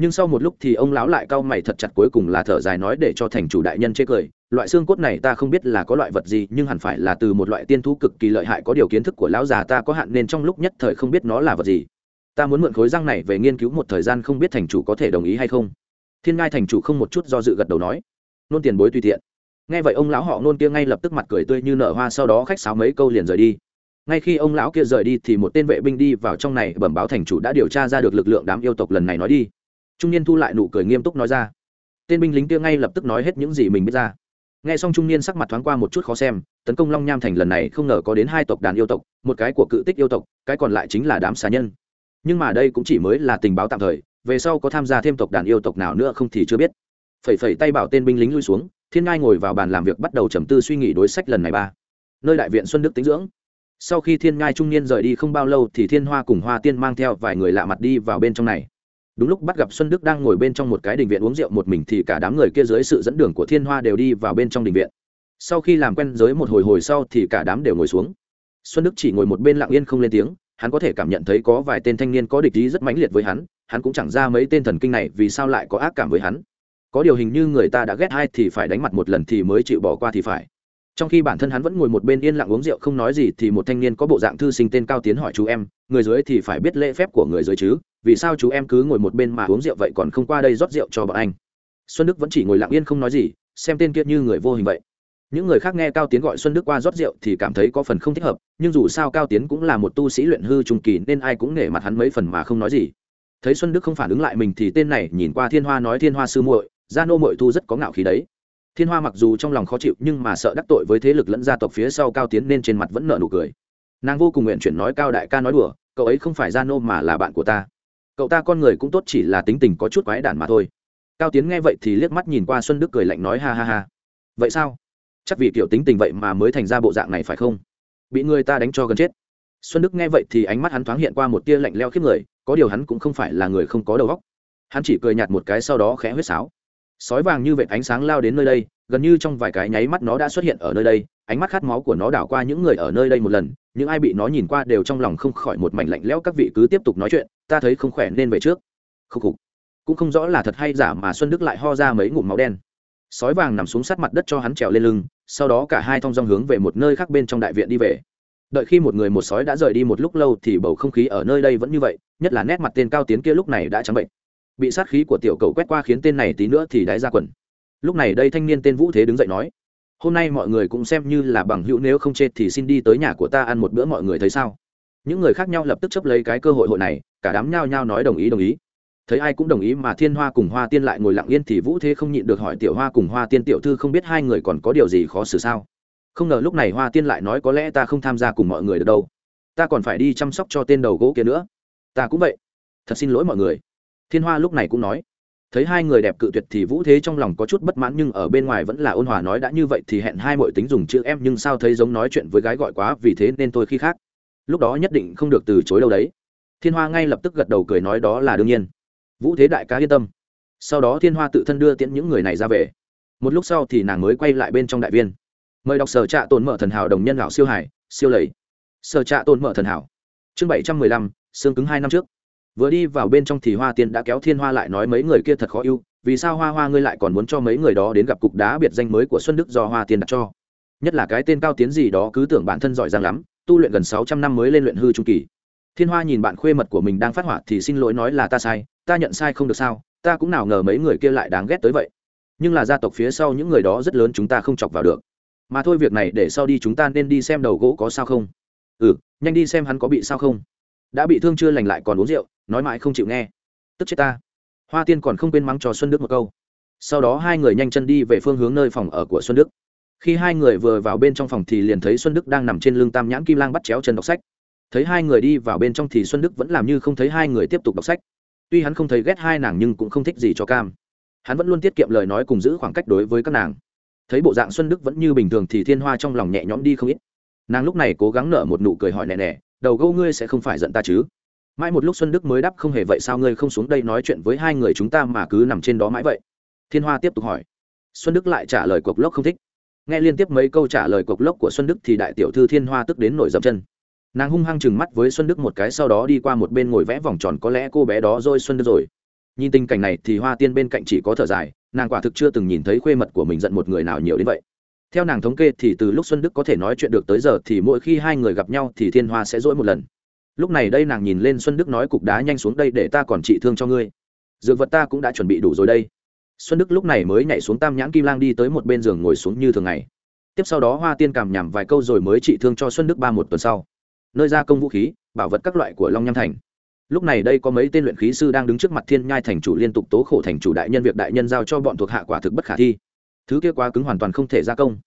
Nhưng sau một lúc thì ông lão lại cau mày thật chặt cuối cùng là thở dài nói để cho thành chủ đại nhân chê cười, loại xương cốt này ta không biết là có loại vật gì, nhưng hẳn phải là từ một loại tiên thú cực kỳ lợi hại có điều kiến thức của lão già ta có hạn nên trong lúc nhất thời không biết nó là vật gì ta muốn mượn khối răng này về nghiên cứu một thời gian không biết thành chủ có thể đồng ý hay không. Thiên ngai thành chủ không một chút do dự gật đầu nói. Nôn tiền bối tùy tiện. Nghe vậy ông lão họ nôn kia ngay lập tức mặt cười tươi như nở hoa sau đó khách sáo mấy câu liền rời đi. Ngay khi ông lão kia rời đi thì một tên vệ binh đi vào trong này bẩm báo thành chủ đã điều tra ra được lực lượng đám yêu tộc lần này nói đi. Trung niên thu lại nụ cười nghiêm túc nói ra. Tên binh lính kia ngay lập tức nói hết những gì mình biết ra. Nghe xong trung niên sắc mặt thoáng qua một chút khó xem, tấn công long nham thành lần này không ngờ có đến hai tộc đàn yêu tộc, một cái của cự tích yêu tộc, cái còn lại chính là đám xà nhân nhưng mà đây cũng chỉ mới là tình báo tạm thời, về sau có tham gia thêm tộc đàn yêu tộc nào nữa không thì chưa biết. Phẩy phẩy tay bảo tên binh lính lui xuống, thiên ngai ngồi vào bàn làm việc bắt đầu trầm tư suy nghĩ đối sách lần này ba. Nơi đại viện xuân đức tính dưỡng. Sau khi thiên ngai trung niên rời đi không bao lâu thì thiên hoa cùng hoa tiên mang theo vài người lạ mặt đi vào bên trong này. Đúng lúc bắt gặp xuân đức đang ngồi bên trong một cái đình viện uống rượu một mình thì cả đám người kia dưới sự dẫn đường của thiên hoa đều đi vào bên trong đình viện. Sau khi làm quen giới một hồi hồi sau thì cả đám đều ngồi xuống. Xuân đức chỉ ngồi một bên lặng yên không lên tiếng hắn có thể cảm nhận thấy có vài tên thanh niên có địch ý rất mãnh liệt với hắn hắn cũng chẳng ra mấy tên thần kinh này vì sao lại có ác cảm với hắn. Có điều hình như người ta đã ghét hai thì phải đánh mặt một lần thì mới chịu bỏ qua thì phải. Trong khi bản thân hắn vẫn ngồi một bên yên lặng uống rượu không nói gì thì một thanh niên có bộ dạng thư sinh tên cao tiến hỏi chú em, người dưới thì phải biết lễ phép của người dưới chứ, vì sao chú em cứ ngồi một bên mà uống rượu vậy còn không qua đây rót rượu cho bọn anh. Xuân đức vẫn chỉ ngồi lặng yên không nói gì, xem tên kia như người vô hình vậy những người khác nghe cao tiến gọi xuân đức qua rót rượu thì cảm thấy có phần không thích hợp, nhưng dù sao cao tiến cũng là một tu sĩ luyện hư trung kỳ nên ai cũng nể mặt hắn mấy phần mà không nói gì. Thấy xuân đức không phản ứng lại mình thì tên này nhìn qua thiên hoa nói thiên hoa sư muội, gia nô muội thu rất có ngạo khí đấy. Thiên hoa mặc dù trong lòng khó chịu nhưng mà sợ đắc tội với thế lực lẫn gia tộc phía sau cao tiến nên trên mặt vẫn nợ nụ cười. Nàng vô cùng nguyện chuyển nói cao đại ca nói đùa, cậu ấy không phải gia nô mà là bạn của ta. Cậu ta con người cũng tốt chỉ là tính tình có chút quái đản mà thôi. Cao tiến nghe vậy thì liếc mắt nhìn qua xuân đức cười lạnh nói ha ha ha. Vậy sao? Chắc vì kiểu tính tình vậy mà mới thành ra bộ dạng này phải không? Bị người ta đánh cho gần chết. Xuân đức nghe vậy thì ánh mắt hắn thoáng hiện qua một tia lạnh leo khiếp người, có điều hắn cũng không phải là người không có đầu óc. Hắn chỉ cười nhạt một cái sau đó khẽ huyết sáo. Sói vàng như vệt ánh sáng lao đến nơi đây, gần như trong vài cái nháy mắt nó đã xuất hiện ở nơi đây, ánh mắt khát máu của nó đảo qua những người ở nơi đây một lần, những ai bị nó nhìn qua đều trong lòng không khỏi một mảnh lạnh lẽo, các vị cứ tiếp tục nói chuyện, ta thấy không khỏe nên về trước. Khúc khục. Cũng không rõ là thật hay giả mà xuân đức lại ho ra mấy ngụm máu đen sói vàng nằm xuống sát mặt đất cho hắn trèo lên lưng, sau đó cả hai thong dong hướng về một nơi khác bên trong đại viện đi về. Đợi khi một người một sói đã rời đi một lúc lâu thì bầu không khí ở nơi đây vẫn như vậy, nhất là nét mặt tên cao tiến kia lúc này đã trắng bệnh. Bị sát khí của tiểu cầu quét qua khiến tên này tí nữa thì đáy ra quần. Lúc này đây thanh niên tên vũ thế đứng dậy nói, hôm nay mọi người cũng xem như là bằng hữu, nếu không chết thì xin đi tới nhà của ta ăn một bữa mọi người thấy sao? Những người khác nhau lập tức chấp lấy cái cơ hội hội này, cả đám nhao nhao nói đồng ý đồng ý thấy ai cũng đồng ý mà thiên hoa cùng hoa tiên lại ngồi lặng yên thì vũ thế không nhịn được hỏi tiểu hoa cùng hoa tiên tiểu thư không biết hai người còn có điều gì khó xử sao? Không ngờ lúc này hoa tiên lại nói có lẽ ta không tham gia cùng mọi người được đâu. Ta còn phải đi chăm sóc cho tên đầu gỗ kia nữa. Ta cũng vậy. Thật xin lỗi mọi người. Thiên hoa lúc này cũng nói. Thấy hai người đẹp cự tuyệt thì vũ thế trong lòng có chút bất mãn nhưng ở bên ngoài vẫn là ôn hòa nói đã như vậy thì hẹn hai mọi tính dùng chữ em nhưng sao thấy giống nói chuyện với gái gọi quá vì thế nên tôi khi khác. Lúc đó nhất định không được từ chối đâu đấy. Thiên hoa ngay lập tức gật đầu cười nói đó là đương nhiên vũ thế đại ca yên tâm. Sau đó thiên hoa tự thân đưa tiễn những người này ra về. Một lúc sau thì nàng mới quay lại bên trong đại viên. Mời đọc sở trạ tồn mở thần hảo đồng nhân lão siêu hải siêu lầy. Sở trạ tồn mở thần hảo. Chương bảy trăm mười lăm, xương cứng hai năm trước. Vừa đi vào bên trong thì hoa tiên đã kéo thiên hoa lại nói mấy người kia thật khó yêu, vì sao hoa hoa ngươi lại còn muốn cho mấy người đó đến gặp cục đá biệt danh mới của xuân đức do hoa tiên đặt cho? Nhất là cái tên cao tiến gì đó cứ tưởng bản thân giỏi giang lắm, tu luyện gần sáu trăm năm mới lên luyện hư trung kỳ thiên hoa nhìn bạn khuê mật của mình đang phát hỏa thì xin lỗi nói là ta sai, ta nhận sai không được sao, ta cũng nào ngờ mấy người kia lại đáng ghét tới vậy. Nhưng là gia tộc phía sau những người đó rất lớn chúng ta không chọc vào được. Mà thôi việc này để sau đi chúng ta nên đi xem đầu gỗ có sao không? Ừ nhanh đi xem hắn có bị sao không? Đã bị thương chưa lành lại còn uống rượu, nói mãi không chịu nghe. Tức chết ta. Hoa tiên còn không quên mắng cho xuân đức một câu. Sau đó hai người nhanh chân đi về phương hướng nơi phòng ở của xuân đức. Khi hai người vừa vào bên trong phòng thì liền thấy xuân đức đang nằm trên lưng tam nhãn kim lang bắt chéo chân đọc sách thấy hai người đi vào bên trong thì xuân đức vẫn làm như không thấy hai người tiếp tục đọc sách. Tuy hắn không thấy ghét hai nàng nhưng cũng không thích gì cho cam. Hắn vẫn luôn tiết kiệm lời nói cùng giữ khoảng cách đối với các nàng. Thấy bộ dạng xuân đức vẫn như bình thường thì thiên hoa trong lòng nhẹ nhõm đi không ít. Nàng lúc này cố gắng nở một nụ cười hỏi nè nè, đầu gâu ngươi sẽ không phải giận ta chứ? Mãi một lúc xuân đức mới đáp, không hề vậy, sao ngươi không xuống đây nói chuyện với hai người chúng ta mà cứ nằm trên đó mãi vậy? Thiên hoa tiếp tục hỏi. Xuân đức lại trả lời cuộc lốc không thích. Nghe liên tiếp mấy câu trả lời cuộc lốc của xuân đức thì đại tiểu thư thiên hoa tức đến nổi dập chân nàng hung hăng chừng mắt với xuân đức một cái, sau đó đi qua một bên ngồi vẽ vòng tròn, có lẽ cô bé đó rồi xuân đức rồi. Nhìn tình cảnh này thì hoa tiên bên cạnh chỉ có thở dài, nàng quả thực chưa từng nhìn thấy khuê mật của mình giận một người nào nhiều đến vậy. Theo nàng thống kê thì từ lúc xuân đức có thể nói chuyện được tới giờ thì mỗi khi hai người gặp nhau thì thiên hoa sẽ dỗi một lần. Lúc này đây nàng nhìn lên xuân đức nói cục đá nhanh xuống đây để ta còn trị thương cho ngươi. Dược vật ta cũng đã chuẩn bị đủ rồi đây. Xuân đức lúc này mới nhảy xuống tam nhãn kim lang đi tới một bên giường ngồi xuống như thường ngày. Tiếp sau đó hoa tiên cảm nhảm vài câu rồi mới trị thương cho xuân đức ba một tuần sau nơi gia công vũ khí, bảo vật các loại của long nham thành. Lúc này đây có mấy tên luyện khí sư đang đứng trước mặt thiên nhai thành chủ liên tục tố khổ thành chủ đại nhân việc đại nhân giao cho bọn thuộc hạ quả thực bất khả thi. Thứ kia quá cứng hoàn toàn không thể gia công.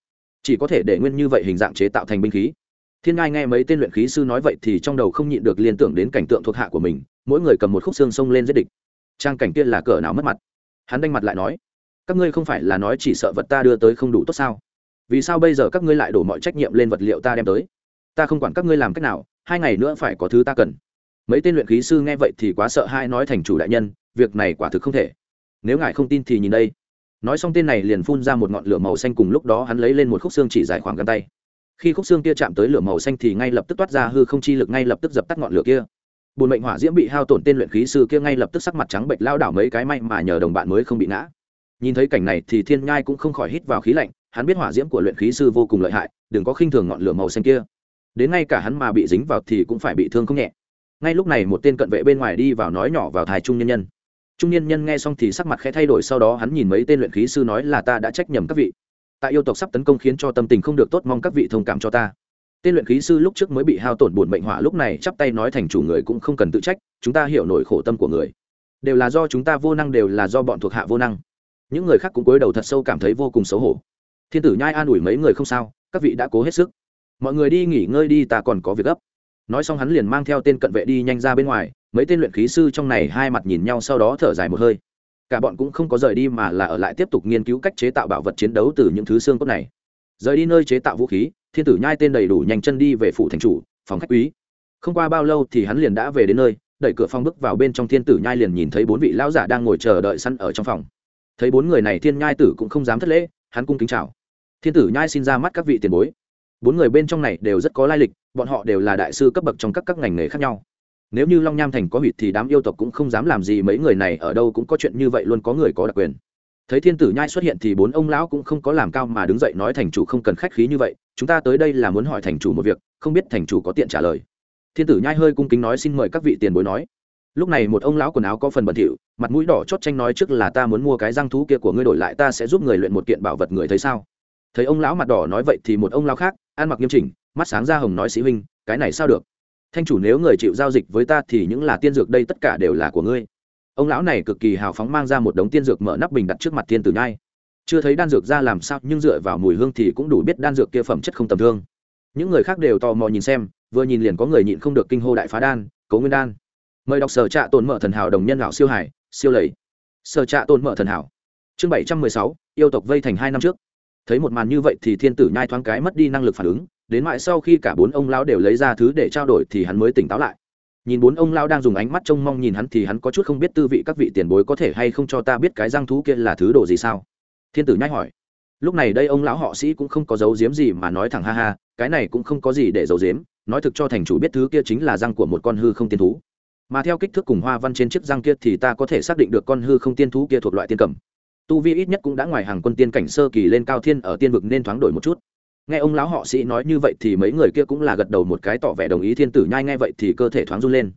Chỉ có thể để nguyên như vậy hình dạng chế tạo thành binh khí. Thiên ngai nghe mấy tên luyện khí sư nói vậy thì trong đầu không nhịn được liên tưởng đến cảnh tượng thuộc hạ của mình, mỗi người cầm một khúc xương xông lên giết địch. Trang cảnh kia là cỡ nào mất mặt. Hắn đanh mặt lại nói, các ngươi không phải là nói chỉ sợ vật ta đưa tới không đủ tốt sao? Vì sao bây giờ các ngươi lại đổ mọi trách nhiệm lên vật liệu ta đem tới? Ta không quản các ngươi làm cách nào, hai ngày nữa phải có thứ ta cần. Mấy tên luyện khí sư nghe vậy thì quá sợ hai nói thành chủ đại nhân, việc này quả thực không thể. Nếu ngài không tin thì nhìn đây. Nói xong tên này liền phun ra một ngọn lửa màu xanh cùng lúc đó hắn lấy lên một khúc xương chỉ dài khoảng găng tay. Khi khúc xương kia chạm tới lửa màu xanh thì ngay lập tức toát ra hư không chi lực, ngay lập tức dập tắt ngọn lửa kia. Bùn mệnh hỏa diễm bị hao tổn tên luyện khí sư kia ngay lập tức sắc mặt trắng bệnh lao đảo mấy cái may mà nhờ đồng bạn mới không bị ngã. Nhìn thấy cảnh này thì thiên nhai cũng không khỏi hít vào khí lạnh, hắn biết hỏa diễm của luyện khí sư vô cùng lợi hại, đừng có khinh thường ngọn lửa màu xanh kia đến ngay cả hắn mà bị dính vào thì cũng phải bị thương không nhẹ. Ngay lúc này một tên cận vệ bên ngoài đi vào nói nhỏ vào thái trung nhân nhân. Trung nhân nhân nghe xong thì sắc mặt khẽ thay đổi, sau đó hắn nhìn mấy tên luyện khí sư nói là ta đã trách nhầm các vị. Tại yêu tộc sắp tấn công khiến cho tâm tình không được tốt, mong các vị thông cảm cho ta. Tên luyện khí sư lúc trước mới bị hao tổn buồn bệnh họa, lúc này chắp tay nói thành chủ người cũng không cần tự trách, chúng ta hiểu nổi khổ tâm của người. Đều là do chúng ta vô năng, đều là do bọn thuộc hạ vô năng. Những người khác cũng cúi đầu thật sâu cảm thấy vô cùng xấu hổ. Thiên tử nhai an ủi mấy người không sao, các vị đã cố hết sức mọi người đi nghỉ ngơi đi, ta còn có việc gấp. Nói xong hắn liền mang theo tên cận vệ đi nhanh ra bên ngoài, mấy tên luyện khí sư trong này hai mặt nhìn nhau sau đó thở dài một hơi. Cả bọn cũng không có rời đi mà là ở lại tiếp tục nghiên cứu cách chế tạo bảo vật chiến đấu từ những thứ xương cốt này. Rời đi nơi chế tạo vũ khí, thiên tử nhai tên đầy đủ nhanh chân đi về phủ thành chủ, phòng khách quý. Không qua bao lâu thì hắn liền đã về đến nơi, đẩy cửa phòng bước vào bên trong thiên tử nhai liền nhìn thấy bốn vị lão giả đang ngồi chờ đợi săn ở trong phòng. Thấy bốn người này thiên nhai tử cũng không dám thất lễ, hắn cung kính chào. Thiên tử nhai xin ra mắt các vị tiền bối bốn người bên trong này đều rất có lai lịch, bọn họ đều là đại sư cấp bậc trong các các ngành nghề khác nhau. Nếu như long nham thành có hủy thì đám yêu tộc cũng không dám làm gì mấy người này ở đâu cũng có chuyện như vậy luôn có người có đặc quyền. Thấy thiên tử nhai xuất hiện thì bốn ông lão cũng không có làm cao mà đứng dậy nói thành chủ không cần khách khí như vậy, chúng ta tới đây là muốn hỏi thành chủ một việc, không biết thành chủ có tiện trả lời. Thiên tử nhai hơi cung kính nói xin mời các vị tiền bối nói. Lúc này một ông lão quần áo có phần bẩn thỉu, mặt mũi đỏ chót tranh nói trước là ta muốn mua cái răng thú kia của ngươi đổi lại ta sẽ giúp người luyện một kiện bảo vật người thấy sao? Thấy ông lão mặt đỏ nói vậy thì một ông lão khác, ăn mặc nghiêm chỉnh, mắt sáng ra hồng nói, sĩ huynh, cái này sao được? Thanh chủ nếu người chịu giao dịch với ta thì những là tiên dược đây tất cả đều là của ngươi. Ông lão này cực kỳ hào phóng mang ra một đống tiên dược mở nắp bình đặt trước mặt thiên tử nhai. Chưa thấy đan dược ra làm sao, nhưng dựa vào mùi hương thì cũng đủ biết đan dược kia phẩm chất không tầm thương những người khác đều tò mò nhìn xem, vừa nhìn liền có người nhịn không được kinh hô đại phá đan cấu nguyên đan, mời đọc sở trạ tồn mở thần hảo đồng nhân lão siêu hải, siêu lầy. Sở trạ tồn mở thần hảo. Chương bảy trăm mười sáu, yêu tộc vây thành hai năm trước thấy một màn như vậy thì thiên tử nhai thoáng cái mất đi năng lực phản ứng, đến mãi sau khi cả bốn ông lão đều lấy ra thứ để trao đổi thì hắn mới tỉnh táo lại. Nhìn bốn ông lão đang dùng ánh mắt trông mong nhìn hắn thì hắn có chút không biết tư vị các vị tiền bối có thể hay không cho ta biết cái răng thú kia là thứ đồ gì sao? Thiên tử nhai hỏi. Lúc này đây ông lão họ sĩ cũng không có giấu giếm gì mà nói thẳng ha ha, cái này cũng không có gì để giấu giếm, nói thực cho thành chủ biết thứ kia chính là răng của một con hư không tiên thú. Mà theo kích thước cùng hoa văn trên chiếc răng kia thì ta có thể xác định được con hư không tiên thú kia thuộc loại tiên cầm tu vi ít nhất cũng đã ngoài hàng quân tiên cảnh sơ kỳ lên cao thiên ở tiên vực nên thoáng đổi một chút. Nghe ông lão họ sĩ nói như vậy thì mấy người kia cũng là gật đầu một cái tỏ vẻ đồng ý thiên tử nhai nghe vậy thì cơ thể thoáng run lên.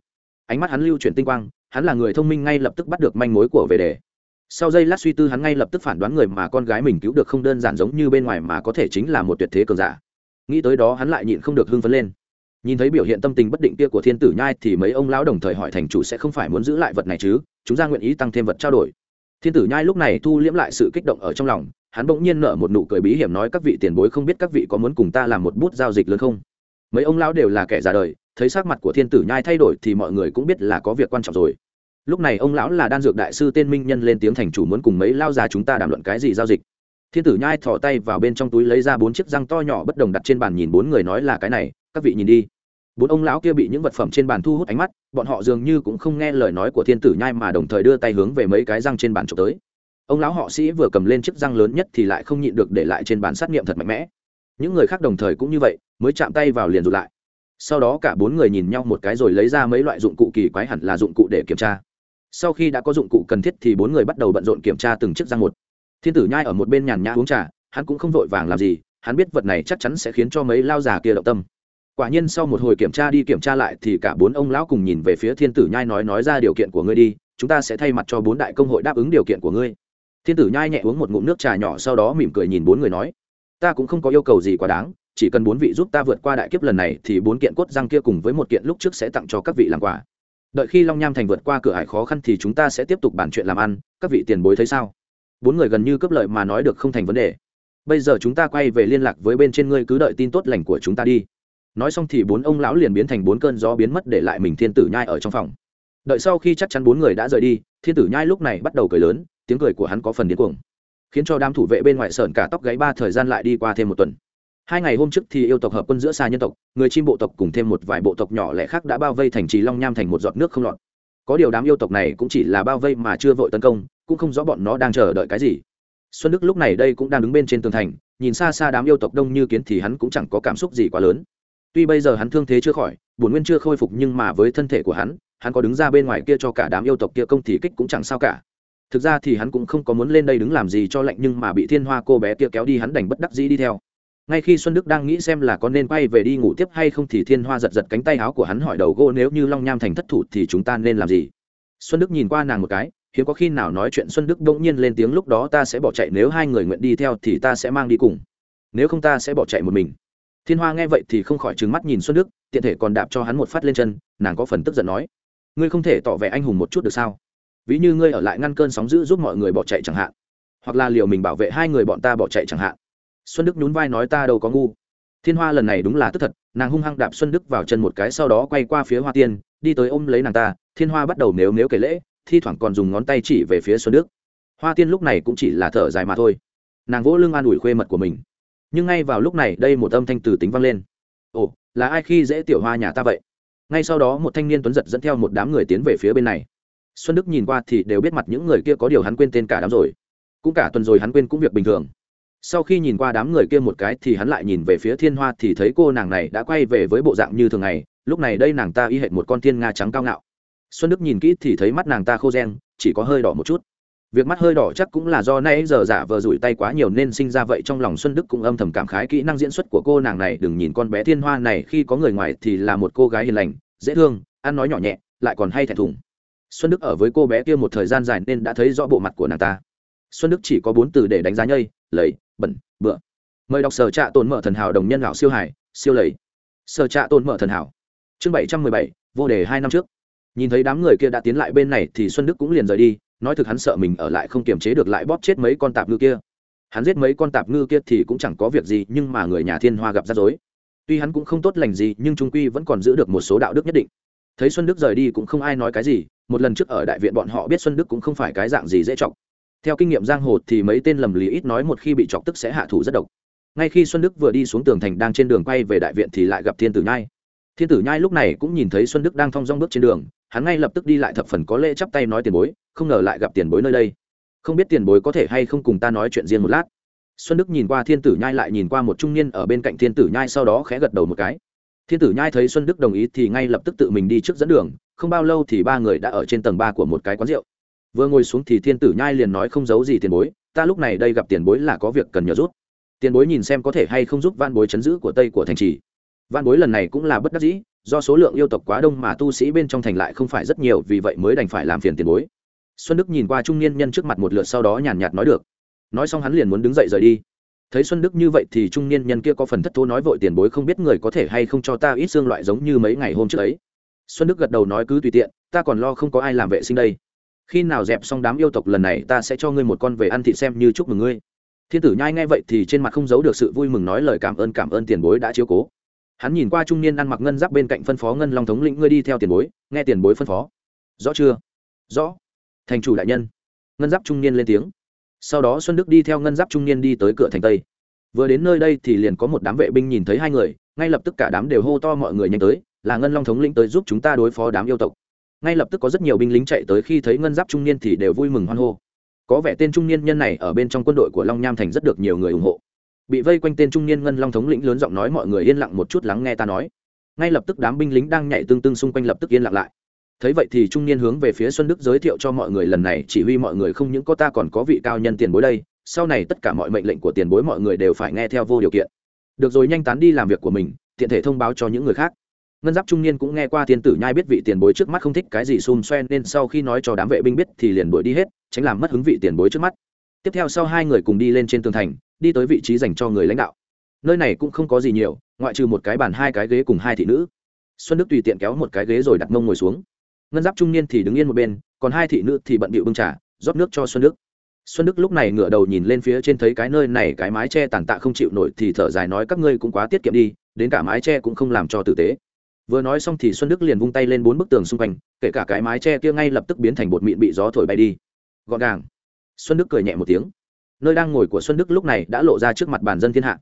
Ánh mắt hắn lưu chuyển tinh quang, hắn là người thông minh ngay lập tức bắt được manh mối của về đề. Sau giây lát suy tư hắn ngay lập tức phản đoán người mà con gái mình cứu được không đơn giản giống như bên ngoài mà có thể chính là một tuyệt thế cường giả. Nghĩ tới đó hắn lại nhịn không được hưng phấn lên. Nhìn thấy biểu hiện tâm tình bất định kia của thiên tử nhai thì mấy ông lão đồng thời hỏi thành chủ sẽ không phải muốn giữ lại vật này chứ? Chúng ra nguyện ý tăng thêm vật trao đổi thiên tử nhai lúc này thu liễm lại sự kích động ở trong lòng, hắn bỗng nhiên nở một nụ cười bí hiểm nói, các vị tiền bối không biết các vị có muốn cùng ta làm một bút giao dịch lớn không? Mấy ông lão đều là kẻ già đời, thấy sắc mặt của thiên tử nhai thay đổi thì mọi người cũng biết là có việc quan trọng rồi. Lúc này ông lão là đan dược đại sư tên minh nhân lên tiếng thành chủ muốn cùng mấy lao già chúng ta đàm luận cái gì giao dịch. Thiên tử nhai thò tay vào bên trong túi lấy ra bốn chiếc răng to nhỏ bất đồng đặt trên bàn nhìn bốn người nói là cái này, các vị nhìn đi bốn ông lão kia bị những vật phẩm trên bàn thu hút ánh mắt, bọn họ dường như cũng không nghe lời nói của thiên tử nhai mà đồng thời đưa tay hướng về mấy cái răng trên bàn trộm tới. Ông lão họ sĩ vừa cầm lên chiếc răng lớn nhất thì lại không nhịn được để lại trên bàn sát nghiệm thật mạnh mẽ. Những người khác đồng thời cũng như vậy, mới chạm tay vào liền rụt lại. Sau đó cả bốn người nhìn nhau một cái rồi lấy ra mấy loại dụng cụ kỳ quái hẳn là dụng cụ để kiểm tra. Sau khi đã có dụng cụ cần thiết thì bốn người bắt đầu bận rộn kiểm tra từng chiếc răng một. Thiên tử nhai ở một bên nhàn nhã uống trà, hắn cũng không vội vàng làm gì, hắn biết vật này chắc chắn sẽ khiến cho mấy lao già kia động tâm quả nhiên sau một hồi kiểm tra đi kiểm tra lại thì cả bốn ông lão cùng nhìn về phía thiên tử nhai nói nói ra điều kiện của ngươi đi, chúng ta sẽ thay mặt cho bốn đại công hội đáp ứng điều kiện của ngươi. Thiên tử nhai nhẹ uống một ngụm nước trà nhỏ sau đó mỉm cười nhìn bốn người nói, ta cũng không có yêu cầu gì quá đáng, chỉ cần bốn vị giúp ta vượt qua đại kiếp lần này thì bốn kiện cốt răng kia cùng với một kiện lúc trước sẽ tặng cho các vị làm quà. Đợi khi long nham thành vượt qua cửa hải khó khăn thì chúng ta sẽ tiếp tục bàn chuyện làm ăn, các vị tiền bối thấy sao? Bốn người gần như cướp lợi mà nói được không thành vấn đề. Bây giờ chúng ta quay về liên lạc với bên trên ngươi cứ đợi tin tốt lành của chúng ta đi nói xong thì bốn ông lão liền biến thành bốn cơn gió biến mất để lại mình thiên tử nhai ở trong phòng. Đợi sau khi chắc chắn bốn người đã rời đi, thiên tử nhai lúc này bắt đầu cười lớn, tiếng cười của hắn có phần điên cuồng. Khiến cho đám thủ vệ bên ngoài sởn cả tóc gáy ba thời gian lại đi qua thêm một tuần. Hai ngày hôm trước thì yêu tộc hợp quân giữa xa nhân tộc, người chim bộ tộc cùng thêm một vài bộ tộc nhỏ lẻ khác đã bao vây thành trì long nham thành một giọt nước không lọt. Có điều đám yêu tộc này cũng chỉ là bao vây mà chưa vội tấn công, cũng không rõ bọn nó đang chờ đợi cái gì. Xuân đức lúc này đây cũng đang đứng bên trên tường thành, nhìn xa xa đám yêu tộc đông như kiến thì hắn cũng chẳng có cảm xúc gì quá lớn tuy bây giờ hắn thương thế chưa khỏi, bổn nguyên chưa khôi phục nhưng mà với thân thể của hắn hắn có đứng ra bên ngoài kia cho cả đám yêu tộc kia công thì kích cũng chẳng sao cả. Thực ra thì hắn cũng không có muốn lên đây đứng làm gì cho lạnh nhưng mà bị thiên hoa cô bé kia kéo đi hắn đành bất đắc dĩ đi theo. Ngay khi xuân đức đang nghĩ xem là có nên quay về đi ngủ tiếp hay không thì thiên hoa giật giật cánh tay áo của hắn hỏi đầu gô nếu như long nham thành thất thủ thì chúng ta nên làm gì? Xuân đức nhìn qua nàng một cái, hiếm có khi nào nói chuyện xuân đức bỗng nhiên lên tiếng lúc đó ta sẽ bỏ chạy nếu hai người nguyện đi theo thì ta sẽ mang đi cùng. Nếu không ta sẽ bỏ chạy một mình thiên hoa nghe vậy thì không khỏi trừng mắt nhìn xuân đức, tiện thể còn đạp cho hắn một phát lên chân, nàng có phần tức giận nói. Ngươi không thể tỏ vẻ anh hùng một chút được sao? Ví như ngươi ở lại ngăn cơn sóng giữ giúp mọi người bỏ chạy chẳng hạn. Hoặc là liệu mình bảo vệ hai người bọn ta bỏ chạy chẳng hạn. Xuân đức nhún vai nói ta đâu có ngu. Thiên hoa lần này đúng là tức thật, nàng hung hăng đạp xuân đức vào chân một cái sau đó quay qua phía hoa tiên, đi tới ôm lấy nàng ta, thiên hoa bắt đầu nếu nếu kể lễ, thi thoảng còn dùng ngón tay chỉ về phía xuân đức. Hoa tiên lúc này cũng chỉ là thở dài mà thôi. Nàng vỗ lưng an ủi khuê mật của mình nhưng ngay vào lúc này đây một âm thanh từ tính vang lên. Ồ, là ai khi dễ tiểu hoa nhà ta vậy? Ngay sau đó một thanh niên tuấn giật dẫn theo một đám người tiến về phía bên này. Xuân đức nhìn qua thì đều biết mặt những người kia có điều hắn quên tên cả đám rồi. Cũng cả tuần rồi hắn quên cũng việc bình thường. Sau khi nhìn qua đám người kia một cái thì hắn lại nhìn về phía thiên hoa thì thấy cô nàng này đã quay về với bộ dạng như thường ngày, lúc này đây nàng ta y hệt một con thiên nga trắng cao ngạo. Xuân đức nhìn kỹ thì thấy mắt nàng ta khô gen chỉ có hơi đỏ một chút việc mắt hơi đỏ chắc cũng là do nay giờ giả vờ rủi tay quá nhiều nên sinh ra vậy trong lòng xuân đức cũng âm thầm cảm khái kỹ năng diễn xuất của cô nàng này. Đừng nhìn con bé thiên hoa này, khi có người ngoài thì là một cô gái hiền lành, dễ thương, ăn nói nhỏ nhẹ, lại còn hay thẹn thùng. Xuân đức ở với cô bé kia một thời gian dài nên đã thấy rõ bộ mặt của nàng ta. Xuân đức chỉ có bốn từ để đánh giá nhây, lầy, bẩn, bựa. Mời đọc sở trạ tồn mở thần hảo đồng nhân lão siêu hải, siêu lầy. Sở trạ tồn mở thần hảo. Chương bảy trăm mười bảy, vô đề hai năm trước. Nhìn thấy đám người kia đã tiến lại bên này thì xuân đức cũng liền rời đi nói thực hắn sợ mình ở lại không kiềm chế được lại bóp chết mấy con tạp ngư kia. Hắn giết mấy con tạp ngư kia thì cũng chẳng có việc gì, nhưng mà người nhà thiên hoa gặp rắc rối. Tuy hắn cũng không tốt lành gì, nhưng trung quy vẫn còn giữ được một số đạo đức nhất định. Thấy xuân đức rời đi cũng không ai nói cái gì, một lần trước ở đại viện bọn họ biết xuân đức cũng không phải cái dạng gì dễ chọc. Theo kinh nghiệm giang hồ thì mấy tên lầm lì ít nói một khi bị chọc tức sẽ hạ thủ rất độc. Ngay khi xuân đức vừa đi xuống tường thành đang trên đường quay về đại viện thì lại gặp thiên tử nhai. Thiên tử nhai lúc này cũng nhìn thấy xuân đức đang thong dong bước trên đường hắn ngay lập tức đi lại thập phần có lễ chắp tay nói tiền bối, không ngờ lại gặp tiền bối nơi đây. Không biết tiền bối có thể hay không cùng ta nói chuyện riêng một lát. Xuân đức nhìn qua thiên tử nhai lại nhìn qua một trung niên ở bên cạnh thiên tử nhai sau đó khẽ gật đầu một cái. Thiên tử nhai thấy xuân đức đồng ý thì ngay lập tức tự mình đi trước dẫn đường, không bao lâu thì ba người đã ở trên tầng ba của một cái quán rượu. Vừa ngồi xuống thì thiên tử nhai liền nói không giấu gì tiền bối, ta lúc này đây gặp tiền bối là có việc cần nhờ rút. tiền bối nhìn xem có thể hay không giúp van bối chấn giữ của tây của thành trì. Van bối lần này cũng là bất đắc dĩ do số lượng yêu tộc quá đông mà tu sĩ bên trong thành lại không phải rất nhiều, vì vậy mới đành phải làm phiền tiền bối. Xuân đức nhìn qua trung niên nhân trước mặt một lượt sau đó nhàn nhạt nói được. Nói xong hắn liền muốn đứng dậy rời đi. Thấy xuân đức như vậy thì trung niên nhân kia có phần thất thố nói vội, tiền bối không biết người có thể hay không cho ta ít xương loại giống như mấy ngày hôm trước ấy. Xuân đức gật đầu nói, cứ tùy tiện, ta còn lo không có ai làm vệ sinh đây. Khi nào dẹp xong đám yêu tộc lần này, ta sẽ cho ngươi một con về ăn thịt xem như chúc mừng ngươi. Thiên tử nhai nghe vậy thì trên mặt không giấu được sự vui mừng nói lời cảm ơn cảm ơn tiền bối đã chiếu cố hắn nhìn qua trung niên ăn mặc ngân giáp bên cạnh phân phó ngân long thống lĩnh, ngươi đi theo tiền bối, nghe tiền bối phân phó. Rõ chưa? Rõ. Thành chủ đại nhân. Ngân giáp trung niên lên tiếng. Sau đó xuân đức đi theo ngân giáp trung niên đi tới cửa thành tây. Vừa đến nơi đây thì liền có một đám vệ binh nhìn thấy hai người, ngay lập tức cả đám đều hô to mọi người nhanh tới, là ngân long thống lĩnh tới giúp chúng ta đối phó đám yêu tộc. Ngay lập tức có rất nhiều binh lính chạy tới, khi thấy ngân giáp trung niên thì đều vui mừng hoan hô. Có vẻ tên trung niên nhân này ở bên trong quân đội của long nham thành rất được nhiều người ủng hộ bị vây quanh tên trung niên ngân long thống lĩnh lớn giọng nói mọi người yên lặng một chút lắng nghe ta nói. Ngay lập tức đám binh lính đang nhảy tương tương xung quanh lập tức yên lặng lại. Thấy vậy thì trung niên hướng về phía xuân đức giới thiệu cho mọi người lần này, chỉ huy mọi người không những có ta còn có vị cao nhân tiền bối đây. Sau này tất cả mọi mệnh lệnh của tiền bối mọi người đều phải nghe theo vô điều kiện. Được rồi, nhanh tán đi làm việc của mình, tiện thể thông báo cho những người khác. Ngân giáp trung niên cũng nghe qua thiên tử nhai biết vị tiền bối trước mắt không thích cái gì xùm xoen nên sau khi nói cho đám vệ binh biết thì liền đuổi đi hết, tránh làm mất hứng vị tiền bối trước mắt tiếp theo sau hai người cùng đi lên trên tường thành, đi tới vị trí dành cho người lãnh đạo. Nơi này cũng không có gì nhiều, ngoại trừ một cái bàn, hai cái ghế cùng hai thị nữ. Xuân đức tùy tiện kéo một cái ghế rồi đặt mông ngồi xuống. Ngân giáp trung niên thì đứng yên một bên, còn hai thị nữ thì bận bịu bưng trà, rót nước cho xuân đức. Xuân đức lúc này ngửa đầu nhìn lên phía trên thấy cái nơi này cái mái tre tàn tạ không chịu nổi thì thở dài nói các ngươi cũng quá tiết kiệm đi, đến cả mái tre cũng không làm cho tử tế. Vừa nói xong thì xuân đức liền vung tay lên bốn bức tường xung quanh, kể cả cái mái tre kia ngay lập tức biến thành bột mịn bị gió thổi bay đi. Gọn gàng xuân đức cười nhẹ một tiếng. Nơi đang ngồi của xuân đức lúc này đã lộ ra trước mặt bàn dân thiên hạ.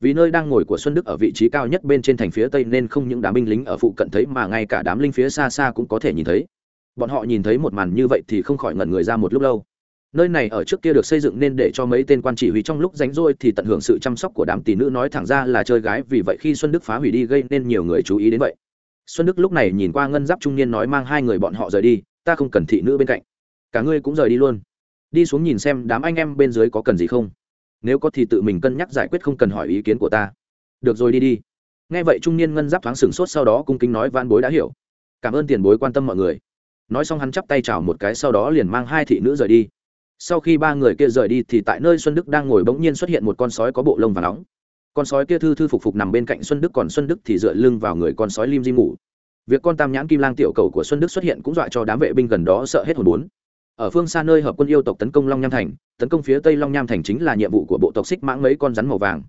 Vì nơi đang ngồi của xuân đức ở vị trí cao nhất bên trên thành phía tây nên không những đám binh lính ở phụ cận thấy mà ngay cả đám linh phía xa xa cũng có thể nhìn thấy. Bọn họ nhìn thấy một màn như vậy thì không khỏi ngẩn người ra một lúc lâu. Nơi này ở trước kia được xây dựng nên để cho mấy tên quan chỉ huy trong lúc rảnh rỗi thì tận hưởng sự chăm sóc của đám tỷ nữ nói thẳng ra là chơi gái, vì vậy khi xuân đức phá hủy đi gây nên nhiều người chú ý đến vậy. Xuân đức lúc này nhìn qua ngân giáp trung niên nói mang hai người bọn họ rời đi, ta không cần thị nữ bên cạnh. Cả ngươi cũng rời đi luôn đi xuống nhìn xem đám anh em bên dưới có cần gì không. Nếu có thì tự mình cân nhắc giải quyết không cần hỏi ý kiến của ta. Được rồi, đi đi. Nghe vậy trung niên ngân giáp thoáng sửng sốt sau đó cung kính nói van bối đã hiểu. Cảm ơn tiền bối quan tâm mọi người. Nói xong hắn chắp tay chào một cái, sau đó liền mang hai thị nữ rời đi. Sau khi ba người kia rời đi thì tại nơi xuân đức đang ngồi bỗng nhiên xuất hiện một con sói có bộ lông và nóng. Con sói kia thư thư phục phục nằm bên cạnh xuân đức, còn xuân đức thì dựa lưng vào người con sói lim di ngủ. Việc con tam nhãn kim lang tiểu cầu của xuân đức xuất hiện cũng dọa cho đám vệ binh gần đó sợ hết hồn bốn ở phương xa nơi hợp quân yêu tộc tấn công long nham thành, tấn công phía tây long nham thành chính là nhiệm vụ của bộ tộc xích mãng mấy con rắn màu vàng.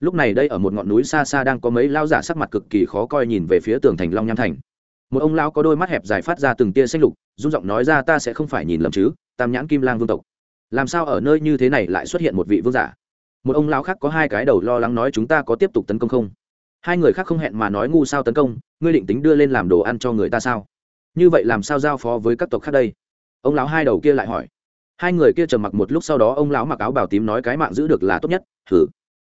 Lúc này đây ở một ngọn núi xa xa đang có mấy lao giả sắc mặt cực kỳ khó coi nhìn về phía tường thành long nham thành. Một ông lao có đôi mắt hẹp dài phát ra từng tia xanh lục rung giọng nói ra ta sẽ không phải nhìn lầm chứ, tam nhãn kim lang vương tộc. Làm sao ở nơi như thế này lại xuất hiện một vị vương giả? Một ông lao khác có hai cái đầu lo lắng nói chúng ta có tiếp tục tấn công không? Hai người khác không hẹn mà nói ngu sao tấn công, ngươi định tính đưa lên làm đồ ăn cho người ta sao? Như vậy làm sao giao phó với các tộc khác đây? Ông lão hai đầu kia lại hỏi. Hai người kia trầm mặc một lúc sau đó ông lão mặc áo bào tím nói cái mạng giữ được là tốt nhất thử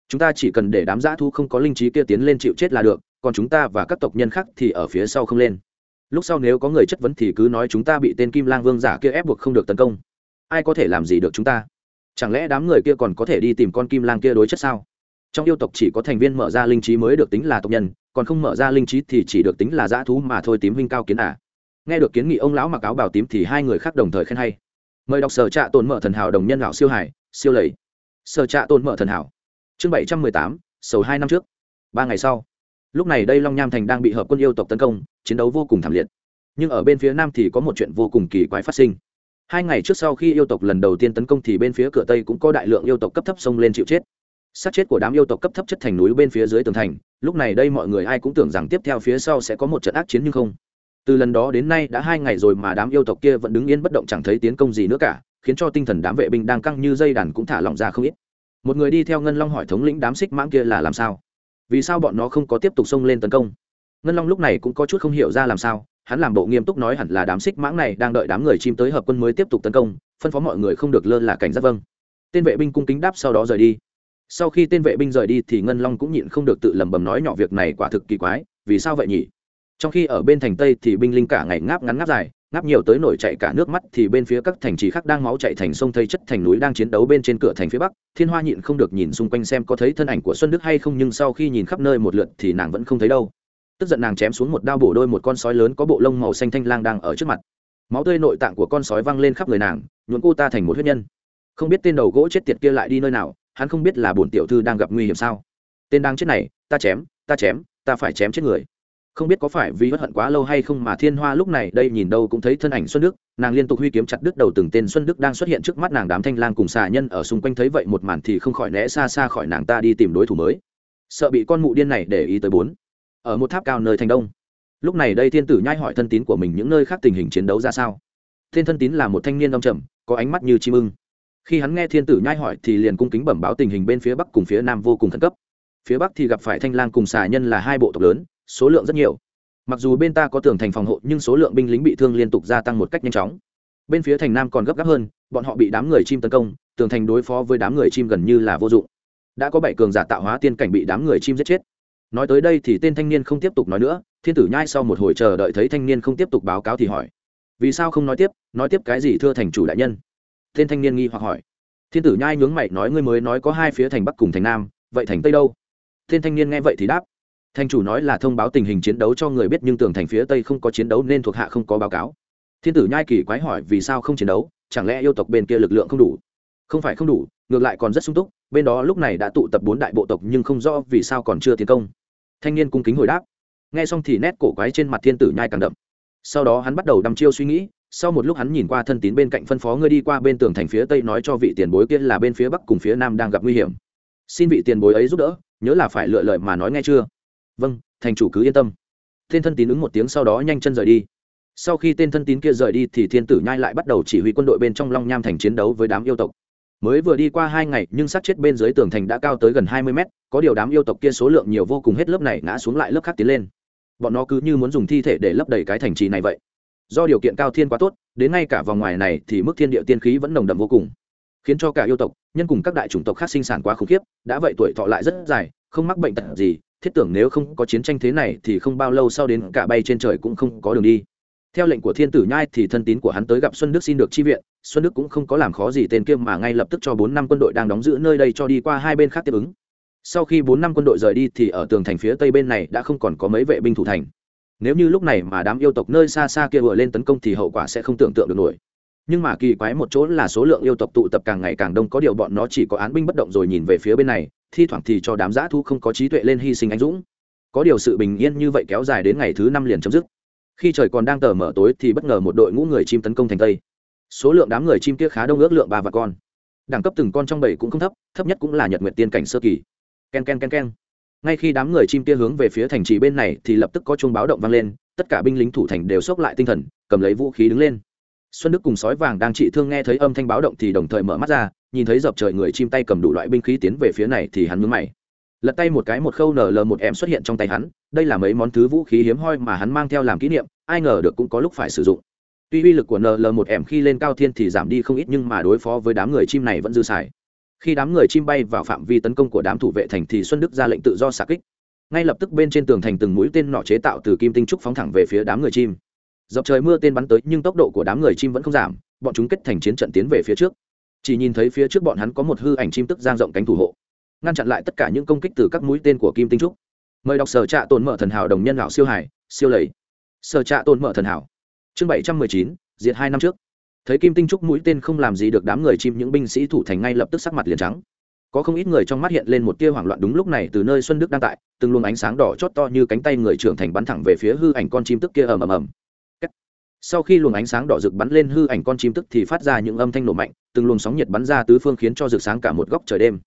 chúng ta chỉ cần để đám g thu không có linh trí kia tiến lên chịu chết là được, còn chúng ta và các tộc nhân khác thì ở phía sau không lên. Lúc sau nếu có người chất vấn thì cứ nói chúng ta bị tên kim lang vương giả kia ép buộc không được tấn công. Ai có thể làm gì được chúng ta? Chẳng lẽ đám người kia còn có thể đi tìm con kim lang kia đối chất sao? Trong yêu tộc chỉ có thành viên mở ra linh trí mới được tính là tộc nhân, còn không mở ra linh trí thì chỉ được tính là dã thú mà thôi tím huynh cao kiến à? Nghe được kiến nghị ông lão mặc áo bảo tím thì hai người khác đồng thời khen hay. Mời đọc sở trạ tồn mở thần hảo đồng nhân lão siêu hải, siêu lầy. Sở trạ tồn mở thần hảo. Chương bảy trăm mười tám, sầu hai năm trước. Ba ngày sau. Lúc này đây long nham thành đang bị hợp quân yêu tộc tấn công, chiến đấu vô cùng thảm liệt. Nhưng ở bên phía nam thì có một chuyện vô cùng kỳ quái phát sinh. Hai ngày trước sau khi yêu tộc lần đầu tiên tấn công thì bên phía cửa tây cũng có đại lượng yêu tộc cấp thấp xông lên chịu chết. Sát chết của đám yêu tộc cấp thấp chất thành núi bên phía dưới tường thành. Lúc này đây mọi người ai cũng tưởng rằng tiếp theo phía sau sẽ có một trận ác chiến nhưng không từ lần đó đến nay đã hai ngày rồi mà đám yêu tộc kia vẫn đứng yên bất động chẳng thấy tiến công gì nữa cả, khiến cho tinh thần đám vệ binh đang căng như dây đàn cũng thả lỏng ra không ít. Một người đi theo ngân long hỏi thống lĩnh đám xích mãng kia là làm sao? Vì sao bọn nó không có tiếp tục xông lên tấn công? Ngân long lúc này cũng có chút không hiểu ra làm sao, hắn làm bộ nghiêm túc nói hẳn là đám xích mãng này đang đợi đám người chim tới hợp quân mới tiếp tục tấn công, phân phó mọi người không được lơ là cảnh giác vâng. Tên vệ binh cung kính đáp sau đó rời đi. Sau khi tên vệ binh rời đi thì ngân long cũng nhịn không được tự lẩm bẩm nói nhỏ việc này quả thực kỳ quái, vì sao vậy nhỉ? Trong khi ở bên thành tây thì binh linh cả ngày ngáp ngắn ngáp dài, ngáp nhiều tới nổi chạy cả nước mắt thì bên phía các thành trì khác đang máu chạy thành sông thây chất thành núi đang chiến đấu bên trên cửa thành phía bắc. Thiên hoa nhịn không được nhìn xung quanh xem có thấy thân ảnh của xuân đức hay không, nhưng sau khi nhìn khắp nơi một lượt thì nàng vẫn không thấy đâu. Tức giận nàng chém xuống một đao bổ đôi một con sói lớn có bộ lông màu xanh thanh lang đang ở trước mặt. Máu tươi nội tạng của con sói văng lên khắp người nàng nhuộn cô ta thành một huyết nhân. Không biết tên đầu gỗ chết tiệt kia lại đi nơi nào, hắn không biết là bổn tiểu thư đang gặp nguy hiểm sao. Tên đang chết này, ta chém ta chém, ta phải chém chết người không biết có phải vì bất hận quá lâu hay không mà thiên hoa lúc này đây nhìn đâu cũng thấy thân ảnh xuân đức, nàng liên tục huy kiếm chặt đứt đầu từng tên xuân đức đang xuất hiện trước mắt nàng đám thanh lang cùng xà nhân ở xung quanh thấy vậy một màn thì không khỏi né xa xa khỏi nàng ta đi tìm đối thủ mới. Sợ bị con mụ điên này để ý tới bốn. Ở một tháp cao nơi thành đông. Lúc này đây thiên tử nhai hỏi thân tín của mình những nơi khác tình hình chiến đấu ra sao. Thiên thân tín là một thanh niên đông trầm, có ánh mắt như chim ưng. Khi hắn nghe thiên tử nhai hỏi thì liền cung kính bẩm báo tình hình bên phía bắc cùng phía nam vô cùng khẩn cấp. Phía bắc thì gặp phải thanh lang cùng xà nhân là hai bộ tộc lớn số lượng rất nhiều. Mặc dù bên ta có tường thành phòng hộ, nhưng số lượng binh lính bị thương liên tục gia tăng một cách nhanh chóng. Bên phía thành nam còn gấp gáp hơn, bọn họ bị đám người chim tấn công, tường thành đối phó với đám người chim gần như là vô dụng. Đã có bảy cường giả tạo hóa tiên cảnh bị đám người chim giết chết. Nói tới đây thì tên thanh niên không tiếp tục nói nữa, thiên tử nhai sau một hồi chờ đợi thấy thanh niên không tiếp tục báo cáo thì hỏi. Vì sao không nói tiếp nói tiếp cái gì thưa thành chủ đại nhân? Tên thanh niên nghi hoặc hỏi. Thiên tử nhai nhướng mày nói ngươi mới nói có hai phía thành bắc cùng thành nam, vậy thành tây đâu? Tên thanh niên nghe vậy thì đáp thành chủ nói là thông báo tình hình chiến đấu cho người biết nhưng tường thành phía tây không có chiến đấu nên thuộc hạ không có báo cáo. Thiên tử nhai kỳ quái hỏi vì sao không chiến đấu, chẳng lẽ yêu tộc bên kia lực lượng không đủ? Không phải không đủ, ngược lại còn rất sung túc, bên đó lúc này đã tụ tập bốn đại bộ tộc nhưng không rõ vì sao còn chưa tiến công. Thanh niên cung kính hồi đáp. Nghe xong thì nét cổ quái trên mặt thiên tử nhai càng đậm. Sau đó hắn bắt đầu đăm chiêu suy nghĩ, sau một lúc hắn nhìn qua thân tín bên cạnh phân phó ngươi đi qua bên tường thành phía tây nói cho vị tiền bối kia là bên phía bắc cùng phía nam đang gặp nguy hiểm. Xin vị tiền bối ấy giúp đỡ, nhớ là phải lựa lời mà nói nghe chưa? Vâng thành chủ cứ yên tâm. Tên thân tín ứng một tiếng sau đó nhanh chân rời đi. Sau khi tên thân tín kia rời đi thì thiên tử nhai lại bắt đầu chỉ huy quân đội bên trong long nham thành chiến đấu với đám yêu tộc. Mới vừa đi qua hai ngày, nhưng sát chết bên dưới tường thành đã cao tới gần hai mươi mét, có điều đám yêu tộc kia số lượng nhiều vô cùng hết lớp này ngã xuống lại lớp khác tiến lên. Bọn nó cứ như muốn dùng thi thể để lấp đầy cái thành trì này vậy. Do điều kiện cao thiên quá tốt, đến ngay cả vòng ngoài này thì mức thiên địa tiên khí vẫn nồng đậm vô cùng. Khiến cho cả yêu tộc, nhân cùng các đại chủng tộc khác sinh sản quá khủng khiếp, đã vậy tuổi thọ lại rất dài, không mắc bệnh tật gì thiết tưởng nếu không có chiến tranh thế này thì không bao lâu sau đến cả bay trên trời cũng không có đường đi. Theo lệnh của thiên tử nhai thì thân tín của hắn tới gặp xuân đức xin được chi viện. Xuân đức cũng không có làm khó gì tên kia mà ngay lập tức cho bốn năm quân đội đang đóng giữ nơi đây cho đi qua hai bên khác tiếp ứng. Sau khi bốn năm quân đội rời đi thì ở tường thành phía tây bên này đã không còn có mấy vệ binh thủ thành. Nếu như lúc này mà đám yêu tộc nơi xa xa kia vừa lên tấn công thì hậu quả sẽ không tưởng tượng được nổi. Nhưng mà kỳ quái một chỗ là số lượng yêu tộc tụ tập càng ngày càng đông, có điều bọn nó chỉ có án binh bất động rồi nhìn về phía bên này thi thoảng thì cho đám giã thu không có trí tuệ lên hy sinh anh dũng. Có điều sự bình yên như vậy kéo dài đến ngày thứ năm liền chấm dứt. Khi trời còn đang tờ mở tối thì bất ngờ một đội ngũ người chim tấn công thành tây. Số lượng đám người chim kia khá đông, ước lượng ba và con. Đẳng cấp từng con trong bảy cũng không thấp thấp nhất cũng là nhật nguyện tiên cảnh sơ kỳ. K e n k e n k e n k e n ngay khi đám người chim kia hướng về phía thành trì bên này thì lập tức có chuông báo động vang lên, tất cả binh lính thủ thành đều xốc lại tinh thần, cầm lấy vũ khí đứng lên. Xuân đức cùng sói vàng đang trị thương nghe thấy âm thanh báo động thì đồng thời mở mắt ra nhìn thấy dập trời người chim tay cầm đủ loại binh khí tiến về phía này thì hắn mướn mày. Lật tay một cái một khâu nl một em xuất hiện trong tay hắn, đây là mấy món thứ vũ khí hiếm hoi mà hắn mang theo làm kỷ niệm, ai ngờ được cũng có lúc phải sử dụng. Tuy uy lực của nl một em khi lên cao thiên thì giảm đi không ít nhưng mà đối phó với đám người chim này vẫn dư xài. Khi đám người chim bay vào phạm vi tấn công của đám thủ vệ thành thì xuân đức ra lệnh tự do xạ kích. Ngay lập tức bên trên tường thành từng mũi tên nọ chế tạo từ kim tinh trúc phóng thẳng về phía đám người chim. Dọc trời mưa tên bắn tới nhưng tốc độ của đám người chim vẫn không giảm, bọn chúng kết thành chiến trận tiến về phía trước chỉ nhìn thấy phía trước bọn hắn có một hư ảnh chim tức giang rộng cánh thủ hộ. Ngăn chặn lại tất cả những công kích từ các mũi tên của kim tinh trúc. Mời đọc sở trạ tồn mở thần hảo đồng nhân lão siêu hải, siêu lầy. Sở trạ tồn mở thần hảo. Chương bảy trăm mười chín, diệt hai năm trước. Thấy kim tinh trúc mũi tên không làm gì được đám người chim những binh sĩ thủ thành ngay lập tức sắc mặt liền trắng. Có không ít người trong mắt hiện lên một tia hoảng loạn đúng lúc này từ nơi xuân đức đang tại, từng luồng ánh sáng đỏ chót to như cánh tay người trưởng thành bắn thẳng về phía hư ảnh con chim tức kia ầm ầm ầm. Sau khi luồng ánh sáng đỏ rực bắn lên hư ảnh con chim tức thì phát ra những âm thanh nổ mạnh từng luồng sóng nhiệt bắn ra tứ phương khiến cho rực sáng cả một góc trời đêm.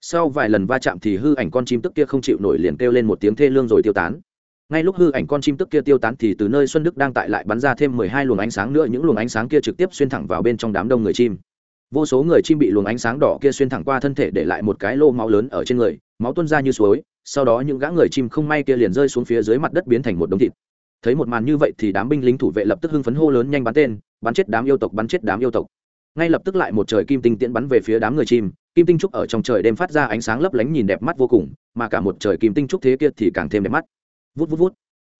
Sau vài lần va chạm thì hư ảnh con chim tức kia không chịu nổi liền kêu lên một tiếng thê lương rồi tiêu tán. Ngay lúc hư ảnh con chim tức kia tiêu tán thì từ nơi xuân đức đang tại lại bắn ra thêm mười hai luồng ánh sáng nữa, những luồng ánh sáng kia trực tiếp xuyên thẳng vào bên trong đám đông người chim. Vô số người chim bị luồng ánh sáng đỏ kia xuyên thẳng qua thân thể để lại một cái lô máu lớn ở trên người, máu tuôn ra như suối, sau đó những gã người chim không may kia liền rơi xuống phía dưới mặt đất biến thành một đống thịt. Thấy một màn như vậy thì đám binh lính thủ vệ lập tức hưng phấn hô lớn nhanh bắn tên, bắn chết đám yêu tộc, bắn chết đám yêu tộc ngay lập tức lại một trời kim tinh tiễn bắn về phía đám người chim, kim tinh trúc ở trong trời đêm phát ra ánh sáng lấp lánh nhìn đẹp mắt vô cùng, mà cả một trời kim tinh trúc thế kia thì càng thêm đẹp mắt. Vút vút vút.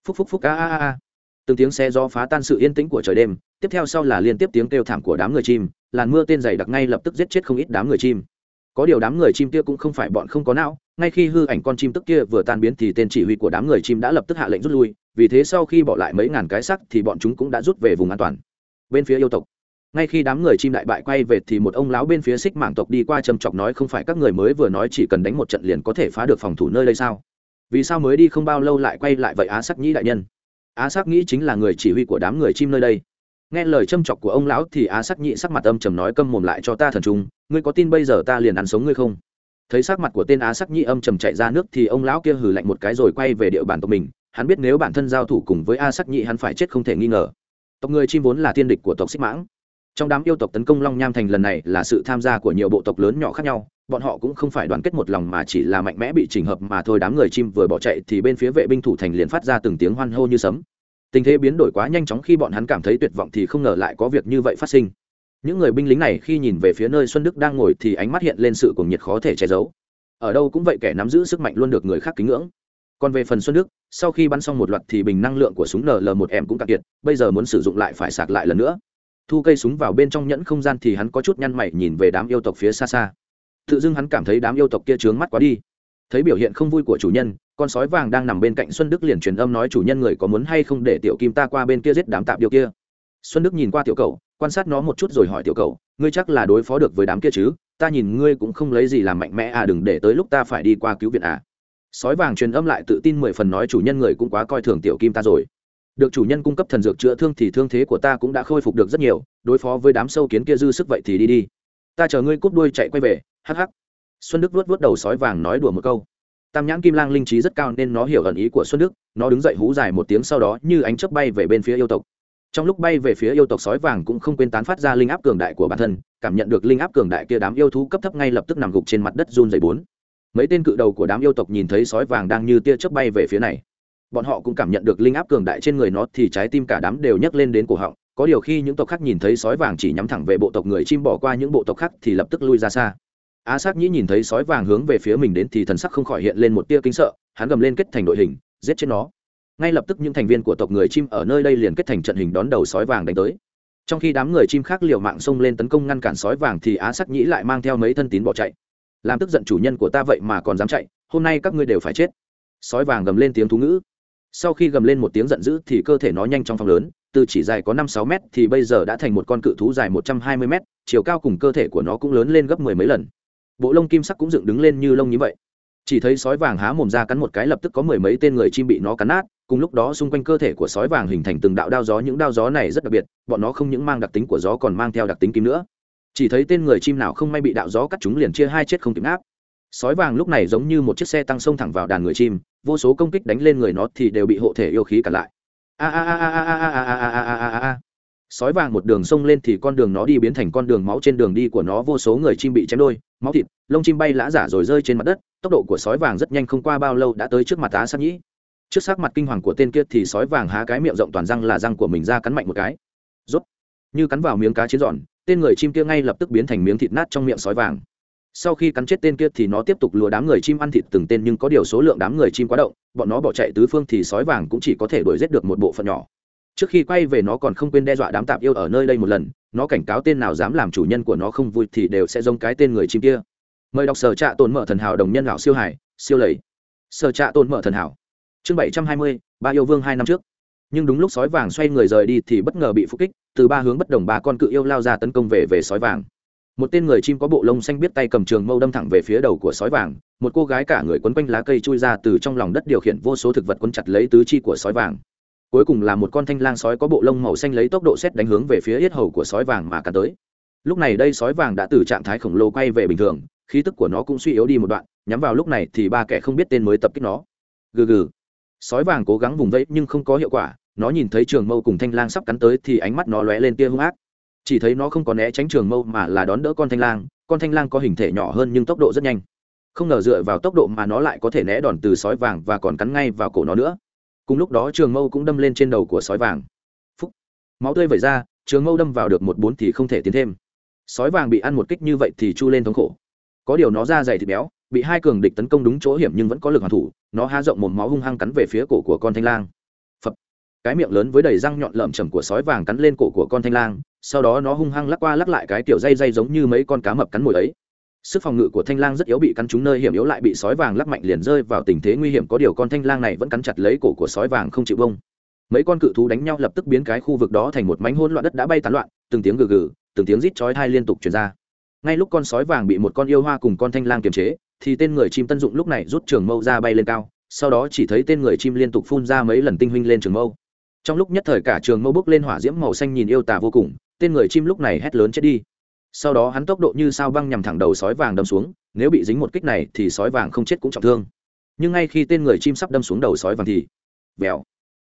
Phúc phúc phúc a a a từng tiếng xe do phá tan sự yên tĩnh của trời đêm, tiếp theo sau là liên tiếp tiếng kêu thảm của đám người chim, làn mưa tên dày đặc ngay lập tức giết chết không ít đám người chim. Có điều đám người chim kia cũng không phải bọn không có não, ngay khi hư ảnh con chim tức kia vừa tan biến thì tên chỉ huy của đám người chim đã lập tức hạ lệnh rút lui, vì thế sau khi bỏ lại mấy ngàn cái sắc thì bọn chúng cũng đã rút về vùng an toàn. Bên phía yêu tộc ngay khi đám người chim đại bại quay về thì một ông lão bên phía xích mạng tộc đi qua trầm chọc nói không phải các người mới vừa nói chỉ cần đánh một trận liền có thể phá được phòng thủ nơi đây sao? Vì sao mới đi không bao lâu lại quay lại vậy á sắc nhĩ đại nhân? Á sắc nhĩ chính là người chỉ huy của đám người chim nơi đây. Nghe lời châm chọc của ông lão thì á sắc nhĩ sắc mặt âm trầm nói câm mồm lại cho ta thần trung, ngươi có tin bây giờ ta liền ăn sống ngươi không? Thấy sắc mặt của tên á sắc nhĩ âm trầm chạy ra nước thì ông lão kia hừ lạnh một cái rồi quay về địa bàn tộc mình. Hắn biết nếu bản thân giao thủ cùng với a sắc nhị hắn phải chết không thể nghi ngờ. Tộc người chim vốn là tiên địch của tộc xích mãng trong đám yêu tộc tấn công long nham thành lần này là sự tham gia của nhiều bộ tộc lớn nhỏ khác nhau, bọn họ cũng không phải đoàn kết một lòng mà chỉ là mạnh mẽ bị chỉnh hợp mà thôi. Đám người chim vừa bỏ chạy thì bên phía vệ binh thủ thành liền phát ra từng tiếng hoan hô như sấm. Tình thế biến đổi quá nhanh chóng khi bọn hắn cảm thấy tuyệt vọng thì không ngờ lại có việc như vậy phát sinh. Những người binh lính này khi nhìn về phía nơi xuân đức đang ngồi thì ánh mắt hiện lên sự cuồng nhiệt khó thể che giấu. Ở đâu cũng vậy kẻ nắm giữ sức mạnh luôn được người khác kính ngưỡng. Còn về phần xuân đức, sau khi bắn xong một loạt thì bình năng lượng của súng nl một em cũng cạn kiệt, bây giờ muốn sử dụng lại phải sạc lại lần nữa thu cây súng vào bên trong nhẫn không gian thì hắn có chút nhăn mày nhìn về đám yêu tộc phía xa xa. Tự dưng hắn cảm thấy đám yêu tộc kia trướng mắt quá đi. Thấy biểu hiện không vui của chủ nhân, con sói vàng đang nằm bên cạnh xuân đức liền truyền âm nói chủ nhân người có muốn hay không để tiểu kim ta qua bên kia giết đám tạp điều kia. Xuân đức nhìn qua tiểu cầu quan sát nó một chút rồi hỏi tiểu cầu ngươi chắc là đối phó được với đám kia chứ? Ta nhìn ngươi cũng không lấy gì làm mạnh mẽ à đừng để tới lúc ta phải đi qua cứu viện à. Sói vàng truyền âm lại tự tin mười phần nói chủ nhân người cũng quá coi thường tiểu kim ta rồi được chủ nhân cung cấp thần dược chữa thương thì thương thế của ta cũng đã khôi phục được rất nhiều, đối phó với đám sâu kiến kia dư sức vậy thì đi đi. Ta chờ ngươi cút đuôi chạy quay về, hắc hắc. Xuân đức vuốt vuốt đầu sói vàng nói đùa một câu. Tam nhãn kim lang linh trí rất cao nên nó hiểu ẩn ý của xuân đức, nó đứng dậy hú dài một tiếng sau đó như ánh chớp bay về bên phía yêu tộc. Trong lúc bay về phía yêu tộc sói vàng cũng không quên tán phát ra linh áp cường đại của bản thân, cảm nhận được linh áp cường đại kia đám yêu thú cấp thấp ngay lập tức nằm gục trên mặt đất run dày bốn. Mấy tên cự đầu của đám yêu tộc nhìn thấy sói vàng đang như tia chớp bay về phía này bọn họ cũng cảm nhận được linh áp cường đại trên người nó thì trái tim cả đám đều nhấc lên đến cổ họng. Có điều khi những tộc khác nhìn thấy sói vàng chỉ nhắm thẳng về bộ tộc người chim bỏ qua những bộ tộc khác thì lập tức lui ra xa. Á s á c nhĩ nhìn thấy sói vàng hướng về phía mình đến thì thần sắc không khỏi hiện lên một tia kinh sợ, hắn gầm lên kết thành đội hình, giết chết nó. Ngay lập tức những thành viên của tộc người chim ở nơi đây liền kết thành trận hình đón đầu sói vàng đánh tới. Trong khi đám người chim khác liều mạng xông lên tấn công ngăn cản sói vàng thì á sắc nhĩ lại mang theo mấy thân tín bỏ chạy. Làm tức giận chủ nhân của ta vậy mà còn dám chạy, hôm nay các ngươi đều phải chết. Sói vàng gầm lên tiếng thú ngữ sau khi gầm lên một tiếng giận dữ thì cơ thể nó nhanh trong phòng lớn, từ chỉ dài có năm sáu mét thì bây giờ đã thành một con cự thú dài một trăm hai mươi mét, chiều cao cùng cơ thể của nó cũng lớn lên gấp mười mấy lần. Bộ lông kim sắc cũng dựng đứng lên như lông như vậy. Chỉ thấy sói vàng há mồm ra cắn một cái lập tức có mười mấy tên người chim bị nó cắn nát, cùng lúc đó xung quanh cơ thể của sói vàng hình thành từng đạo đao gió, những đao gió này rất đặc biệt, bọn nó không những mang đặc tính của gió còn mang theo đặc tính kim nữa. Chỉ thấy tên người chim nào không may bị đạo gió cắt chúng liền chia hai chết không kịp áp sói vàng lúc này giống như một chiếc xe tăng xông thẳng vào đàn người chim vô số công kích đánh lên người nó thì đều bị hộ thể yêu khí cản lại a a a a a a a a a a a a sói vàng một đường sông lên thì con đường nó đi biến thành con đường máu trên đường đi của nó vô số người chim bị chém đôi máu thịt lông chim bay lã giả rồi rơi trên mặt đất tốc độ của sói vàng rất nhanh không qua bao lâu đã tới trước mặt tá sát nhĩ trước sắc mặt kinh hoàng của tên kia thì sói vàng há cái miệng rộng toàn răng là răng của mình ra cắn mạnh một cái Rốt, như cắn vào miếng cá chiến giòn tên người chim kia ngay lập tức biến thành miếng thịt nát trong miệng sói vàng sau khi cắn chết tên kia thì nó tiếp tục lùa đám người chim ăn thịt từng tên nhưng có điều số lượng đám người chim quá động, bọn nó bỏ chạy tứ phương thì sói vàng cũng chỉ có thể đuổi giết được một bộ phận nhỏ. Trước khi quay về nó còn không quên đe dọa đám tạp yêu ở nơi đây một lần, nó cảnh cáo tên nào dám làm chủ nhân của nó không vui thì đều sẽ giống cái tên người chim kia. Mời đọc sở trạ tồn mở thần hảo đồng nhân lão siêu hải, siêu lầy. Sở trạ tồn mở thần hảo. Chương bảy trăm hai mươi, ba yêu vương hai năm trước. Nhưng đúng lúc sói vàng xoay người rời đi thì bất ngờ bị phục kích, từ ba hướng bất đồng ba con cự yêu lao ra tấn công về về sói vàng một tên người chim có bộ lông xanh biết tay cầm trường mâu đâm thẳng về phía đầu của sói vàng. Một cô gái cả người quấn quanh lá cây chui ra từ trong lòng đất điều khiển vô số thực vật quấn chặt lấy tứ chi của sói vàng. Cuối cùng là một con thanh lang sói có bộ lông màu xanh lấy tốc độ xét đánh hướng về phía yết hầu của sói vàng mà cắn tới. Lúc này đây sói vàng đã từ trạng thái khổng lồ quay về bình thường, khí tức của nó cũng suy yếu đi một đoạn, nhắm vào lúc này thì ba kẻ không biết tên mới tập kích nó. Gừ gừ. Sói vàng cố gắng vùng vẫy nhưng không có hiệu quả, nó nhìn thấy trường mâu cùng thanh lang sắp cắn tới thì ánh mắt nó lóe lên tia hung ác chỉ thấy nó không có né tránh trường mâu mà là đón đỡ con thanh lang, con thanh lang có hình thể nhỏ hơn nhưng tốc độ rất nhanh. Không ngờ dựa vào tốc độ mà nó lại có thể né đòn từ sói vàng và còn cắn ngay vào cổ nó nữa. Cùng lúc đó trường mâu cũng đâm lên trên đầu của sói vàng. Phúc. Máu tươi vẩy ra, trường mâu đâm vào được một bốn thì không thể tiến thêm. Sói vàng bị ăn một kích như vậy thì chu lên thống khổ. Có điều nó ra dày thịt béo, bị hai cường địch tấn công đúng chỗ hiểm nhưng vẫn có lực hoàn thủ, nó há rộng một máu hung hăng cắn về phía cổ của con thanh lang. Phập. cái miệng lớn với đầy răng nhọn lợm chầm của sói vàng cắn lên cổ của con thanh lang sau đó nó hung hăng lắc qua lắc lại cái kiểu dây dây giống như mấy con cá mập cắn mồi ấy. Sức phòng ngự của thanh lang rất yếu bị cắn trúng nơi hiểm yếu lại bị sói vàng lắc mạnh liền rơi vào tình thế nguy hiểm, có điều con thanh lang này vẫn cắn chặt lấy cổ của sói vàng không chịu bông mấy con cự thú đánh nhau lập tức biến cái khu vực đó thành một mảnh hỗn loạn đất đã bay tán loạn, từng tiếng gừ gừ, từng tiếng rít chói thai liên tục truyền ra. Ngay lúc con sói vàng bị một con yêu hoa cùng con thanh lang kiềm chế, thì tên người chim tân dụng lúc này rút trường mâu ra bay lên cao, sau đó chỉ thấy tên người chim liên tục phun ra mấy lần tinh huynh lên trường mâu. Trong lúc nhất thời cả trường mâu bốc lên hỏa diễm màu xanh nhìn yêu tà vô cùng tên người chim lúc này hét lớn chết đi. Sau đó hắn tốc độ như sao băng nhằm thẳng đầu sói vàng đâm xuống, nếu bị dính một kích này thì sói vàng không chết cũng trọng thương. Nhưng ngay khi tên người chim sắp đâm xuống đầu sói vàng thì, vèo.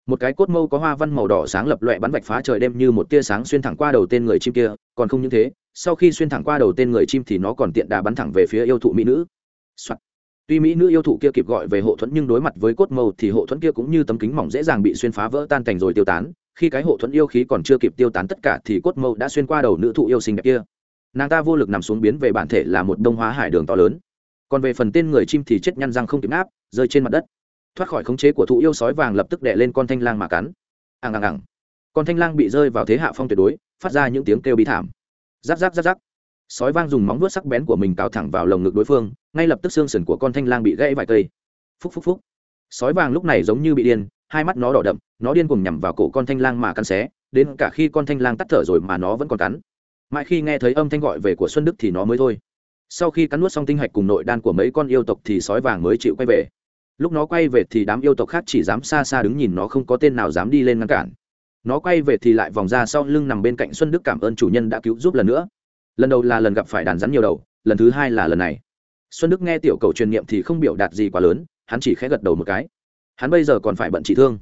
Một cái cốt mâu có hoa văn màu đỏ sáng lập loẹ bắn vạch phá trời đêm như một tia sáng xuyên thẳng qua đầu tên người chim kia, còn không những thế, sau khi xuyên thẳng qua đầu tên người chim thì nó còn tiện đà bắn thẳng về phía yêu thụ mỹ nữ、Soạn. tuy mỹ nữ yêu thụ kia kịp gọi về hộ thuẫn nhưng đối mặt với cốt mâu thì hộ thuẫn kia cũng như tấm kính mỏng dễ dàng bị xuyên phá vỡ tan thành rồi tiêu tán khi cái hộ thuẫn yêu khí còn chưa kịp tiêu tán tất cả thì cốt mâu đã xuyên qua đầu nữ thụ yêu sinh đẹp kia. Nàng ta vô lực nằm xuống biến về bản thể là một đông hóa hải đường to lớn. Còn về phần tên người chim thì chết nhăn răng không kịp áp rơi trên mặt đất. Thoát khỏi khống chế của thụ yêu sói vàng lập tức đè lên con thanh lang mà cắn. Ằng ằng ằng con thanh lang bị rơi vào thế hạ phong tuyệt đối, phát ra những tiếng kêu bí thảm. Giáp giáp giáp giáp sói vang dùng móng vuốt sắc bén của mình cào thẳng vào lồng ngực đối phương, ngay lập tức xương sườn của con thanh lang bị gãy vài cây. Phúc phúc phúc. Sói vàng lúc này giống như bị điên hai mắt nó đỏ đậm, nó điên cùng nhằm vào cổ con thanh lang mà cắn xé, đến cả khi con thanh lang tắt thở rồi mà nó vẫn còn cắn. Mãi khi nghe thấy âm thanh gọi về của xuân đức thì nó mới thôi. Sau khi cắn nuốt xong tinh hạch cùng nội đan của mấy con yêu tộc thì sói vàng mới chịu quay về. Lúc nó quay về thì đám yêu tộc khác chỉ dám xa xa đứng nhìn nó không có tên nào dám đi lên ngăn cản. Nó quay về thì lại vòng ra sau lưng nằm bên cạnh xuân đức cảm ơn chủ nhân đã cứu giúp lần nữa. Lần đầu là lần gặp phải đàn rắn nhiều đầu, lần thứ hai là lần này. Xuân đức nghe tiểu cầu truyền niệm thì không biểu đạt gì quá lớn, hắn chỉ khẽ gật đầu một cái hắn bây giờ còn phải bận trị thương.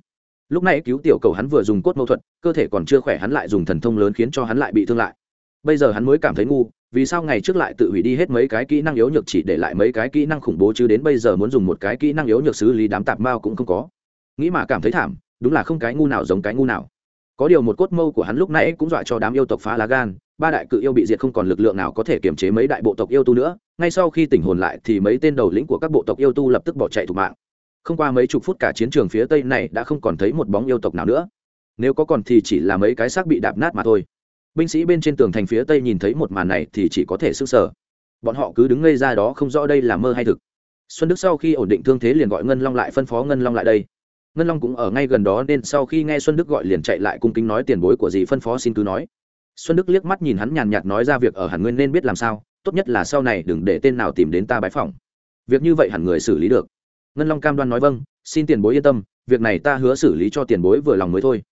Lúc này cứu tiểu cầu hắn vừa dùng cốt mâu thuật, cơ thể còn chưa khỏe hắn lại dùng thần thông lớn khiến cho hắn lại bị thương lại. Bây giờ hắn mới cảm thấy ngu, vì sao ngày trước lại tự hủy đi hết mấy cái kỹ năng yếu nhược chỉ để lại mấy cái kỹ năng khủng bố chứ đến bây giờ muốn dùng một cái kỹ năng yếu nhược xử lý đám tạp mao cũng không có. Nghĩ mà cảm thấy thảm, đúng là không cái ngu nào giống cái ngu nào. Có điều một cốt mâu của hắn lúc nãy cũng dọa cho đám yêu tộc phá lá gan, ba đại cự yêu bị diệt không còn lực lượng nào có thể kiềm chế mấy đại bộ tộc yêu tu nữa, ngay sau khi tỉnh hồn lại thì mấy tên đầu lĩnh của các bộ tộc yêu tu lập tức bỏ chạy thủ mạng không qua mấy chục phút cả chiến trường phía tây này đã không còn thấy một bóng yêu tộc nào nữa. Nếu có còn thì chỉ là mấy cái xác bị đạp nát mà thôi. Binh sĩ bên trên tường thành phía tây nhìn thấy một màn này thì chỉ có thể s ư sở bọn họ cứ đứng ngây ra đó không rõ đây là mơ hay thực. Xuân đức sau khi ổn định thương thế liền gọi ngân long lại phân phó ngân long lại đây. Ngân long cũng ở ngay gần đó nên sau khi nghe xuân đức gọi liền chạy lại cung kính nói tiền bối của gì phân phó xin cứ nói. Xuân đức liếc mắt nhìn hắn nhàn nhạt nói ra việc ở hẳn nguyên nên biết làm sao, tốt nhất là sau này đừng để tên nào tìm đến ta bái phòng việc như vậy hẳn người xử lý được ngân long cam đoan nói vâng xin tiền bối yên tâm, việc này ta hứa xử lý cho tiền bối vừa lòng mới thôi.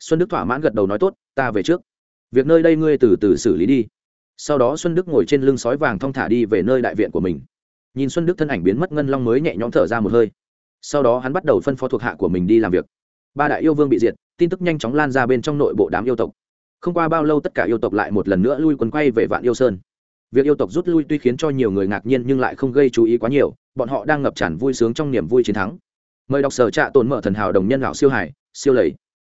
Xuân đức thỏa mãn gật đầu nói, tốt, ta về trước. Việc nơi đây ngươi từ từ xử lý đi. Sau đó xuân đức ngồi trên lưng sói vàng thong thả đi về nơi đại viện của mình. Nhìn xuân đức thân ảnh biến mất, ngân long mới nhẹ nhõm thở ra một hơi. Sau đó hắn bắt đầu phân phó thuộc hạ của mình đi làm việc. Ba đại yêu vương bị diệt, tin tức nhanh chóng lan ra bên trong nội bộ đám yêu tộc. Không qua bao lâu tất cả yêu tộc lại một lần nữa lui quân quay về vạn yêu sơn việc yêu tộc rút lui tuy khiến cho nhiều người ngạc nhiên nhưng lại không gây chú ý quá nhiều, bọn họ đang ngập tràn vui sướng trong niềm vui chiến thắng. Mời đọc sở trạ tồn mở thần hảo đồng nhân lão siêu hải, siêu lầy.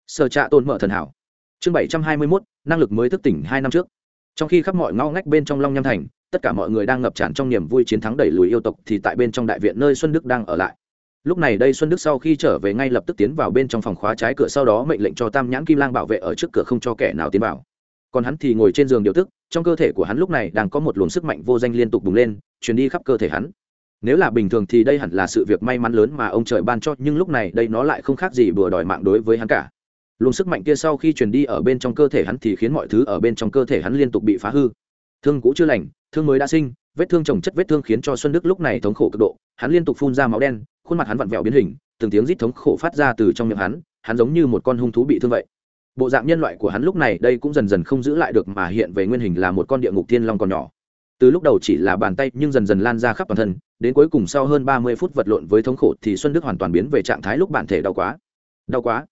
Sở trạ tồn mở thần hảo. Chương bảy trăm hai mươi mốt, năng lực mới thức tỉnh hai năm trước. Trong khi khắp mọi ngõ ngách bên trong long nham thành, tất cả mọi người đang ngập tràn trong niềm vui chiến thắng đẩy lùi yêu tộc thì tại bên trong đại viện nơi xuân đức đang ở lại. Lúc này đây xuân đức sau khi trở về ngay lập tức tiến vào bên trong phòng khóa trái cửa sau đó mệnh lệnh cho tam nhãn kim lang bảo vệ ở trước cửa không cho kẻ nào tiến vào còn hắn thì ngồi trên giường điều tức, trong cơ thể của hắn lúc này đang có một luồng sức mạnh vô danh liên tục bùng lên, truyền đi khắp cơ thể hắn. Nếu là bình thường thì đây hẳn là sự việc may mắn lớn mà ông trời ban cho, nhưng lúc này đây nó lại không khác gì bừa đòi mạng đối với hắn cả. Luồng sức mạnh kia sau khi truyền đi ở bên trong cơ thể hắn thì khiến mọi thứ ở bên trong cơ thể hắn liên tục bị phá hư. Thương cũ chưa lành, thương mới đã sinh, vết thương trồng chất vết thương khiến cho xuân đức lúc này thống khổ cực độ, hắn liên tục phun ra máu đen, khuôn mặt hắn vặn vẹo biến hình, từng tiếng rít thống khổ phát ra từ trong miệng hắn hắn giống như một con hung thú bị thương vậy bộ dạng nhân loại của hắn lúc này đây cũng dần dần không giữ lại được mà hiện về nguyên hình là một con địa ngục thiên long còn nhỏ. Từ lúc đầu chỉ là bàn tay nhưng dần dần lan ra khắp toàn thân, đến cuối cùng sau hơn ba mươi phút vật lộn với thống khổ thì xuân đức hoàn toàn biến về trạng thái lúc bản thể đau quá. Đau quá.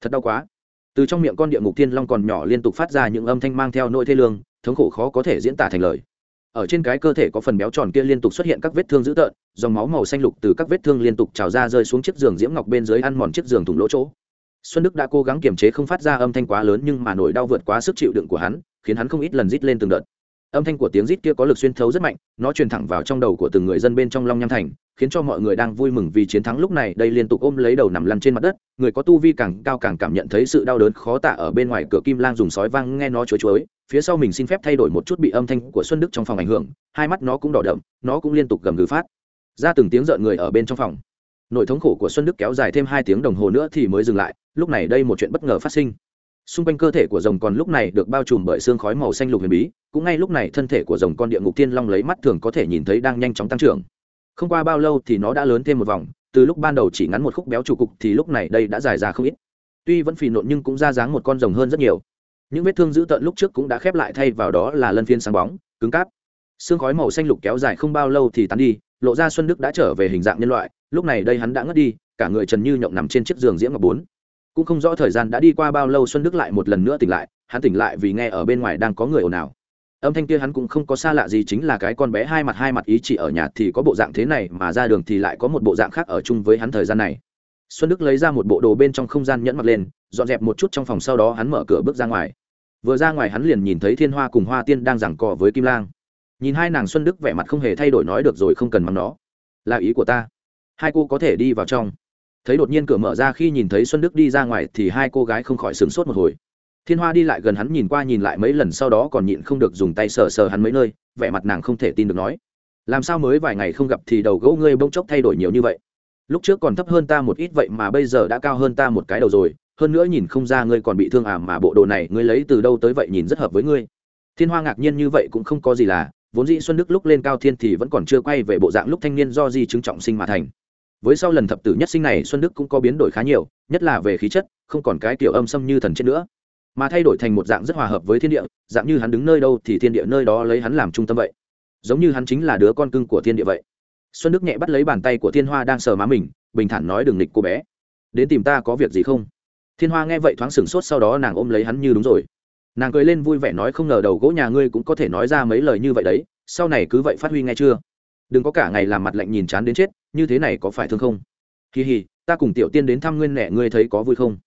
Thật đau quá. Từ trong miệng con địa ngục thiên long còn nhỏ liên tục phát ra những âm thanh mang theo nỗi thê lương, thống khổ khó có thể diễn tả thành lời. Ở trên cái cơ thể có phần béo tròn kia liên tục xuất hiện các vết thương dữ tợn, dòng máu màu xanh lục từ các vết thương liên tục trào ra rơi xuống chiếc giường diễm ngọc bên dưới ăn mòn chiếc giường thủng lỗ chỗ xuân đức đã cố gắng kiềm chế không phát ra âm thanh quá lớn nhưng mà nỗi đau vượt quá sức chịu đựng của hắn, khiến hắn không ít lần rít lên từng đợt. Âm thanh của tiếng rít kia có lực xuyên thấu rất mạnh, nó truyền thẳng vào trong đầu của từng người dân bên trong long nham thành, khiến cho mọi người đang vui mừng vì chiến thắng lúc này đây liên tục ôm lấy đầu nằm lăn trên mặt đất. Người có tu vi càng cao càng cảm nhận thấy sự đau đớn khó tả ở bên ngoài cửa kim lang dùng sói vang nghe nó chối chối. Phía sau mình xin phép thay đổi một chút bị âm thanh của xuân đức trong phòng ảnh hưởng, hai mắt nó cũng đỏ đậm, nó cũng liên tục gầm gừ phát. Ra từng tiếng rợn người ở bên trong phòng. Nội thống khổ của xuân đức kéo dài thêm hai tiếng đồng hồ nữa thì mới dừng lại lúc này đây một chuyện bất ngờ phát sinh. Xung quanh cơ thể của rồng còn lúc này được bao trùm bởi xương khói màu xanh lục huyền bí, cũng ngay lúc này thân thể của rồng con địa ngục thiên long lấy mắt thường có thể nhìn thấy đang nhanh chóng tăng trưởng. Không qua bao lâu thì nó đã lớn thêm một vòng, từ lúc ban đầu chỉ ngắn một khúc béo trụ cục thì lúc này đây đã dài ra không ít. Tuy vẫn phì nộn nhưng cũng ra dáng một con rồng hơn rất nhiều. Những vết thương dữ tợn lúc trước cũng đã khép lại thay vào đó là lân phiên sáng bóng, cứng cáp. Xương khói màu xanh lục kéo dài không bao lâu thì tắn đi, lộ ra xuân đức đã trở về hình dạng nhân loại, lúc này đây hắn đã ngất đi, cả người trần như nhộng nằm trên chiếc giường diễm ngọc bốn cũng không rõ thời gian đã đi qua bao lâu xuân đức lại một lần nữa tỉnh lại, hắn tỉnh lại vì nghe ở bên ngoài đang có người ồn ào. Âm thanh kia hắn cũng không có xa lạ gì chính là cái con bé hai mặt hai mặt ý chỉ ở nhà thì có bộ dạng thế này mà ra đường thì lại có một bộ dạng khác ở chung với hắn thời gian này. Xuân đức lấy ra một bộ đồ bên trong không gian nhẫn mặt lên, dọn dẹp một chút trong phòng sau đó hắn mở cửa bước ra ngoài. Vừa ra ngoài hắn liền nhìn thấy thiên hoa cùng hoa tiên đang giằng cò với kim lang. Nhìn hai nàng xuân đức vẻ mặt không hề thay đổi nói được rồi không cần mắng nó. Là ý của ta. Hai cô có thể đi vào trong thấy đột nhiên cửa mở ra khi nhìn thấy xuân đức đi ra ngoài thì hai cô gái không khỏi sửng sốt một hồi. Thiên hoa đi lại gần hắn nhìn qua nhìn lại mấy lần sau đó còn nhịn không được dùng tay sờ sờ hắn mấy nơi, vẻ mặt nàng không thể tin được nói, làm sao mới vài ngày không gặp thì đầu gỗ ngươi bỗng chốc thay đổi nhiều như vậy? Lúc trước còn thấp hơn ta một ít vậy mà bây giờ đã cao hơn ta một cái đầu rồi, hơn nữa nhìn không ra ngươi còn bị thương à mà bộ đồ này ngươi lấy từ đâu tới vậy nhìn rất hợp với ngươi. Thiên hoa ngạc nhiên như vậy cũng không có gì là, vốn dĩ xuân đức lúc lên cao thiên thì vẫn còn chưa quay về bộ dạng lúc thanh niên do di chứng trọng sinh mà thành với sau lần thập tử nhất sinh này, xuân đức cũng có biến đổi khá nhiều, nhất là về khí chất, không còn cái kiểu âm xâm như thần chết nữa. Mà thay đổi thành một dạng rất hòa hợp với thiên địa, dạng như hắn đứng nơi đâu thì thiên địa nơi đó lấy hắn làm trung tâm vậy. Giống như hắn chính là đứa con cưng của thiên địa vậy. Xuân đức nhẹ bắt lấy bàn tay của thiên hoa đang sờ má mình, bình thản nói đừng nịch cô bé. Đến tìm ta có việc gì không? Thiên hoa nghe vậy thoáng sửng sốt sau đó nàng ôm lấy hắn như đúng rồi. Nàng cười lên vui vẻ nói không ngờ đầu gỗ nhà ngươi cũng có thể nói ra mấy lời như vậy đấy, sau này cứ vậy phát huy nghe chưa? Đừng có cả ngày làm mặt lạnh nhìn chán đến chết như thế này có phải thương không? Kỳ hì, ta cùng tiểu tiên đến thăm nguyên nẻ, ngươi thấy có vui không?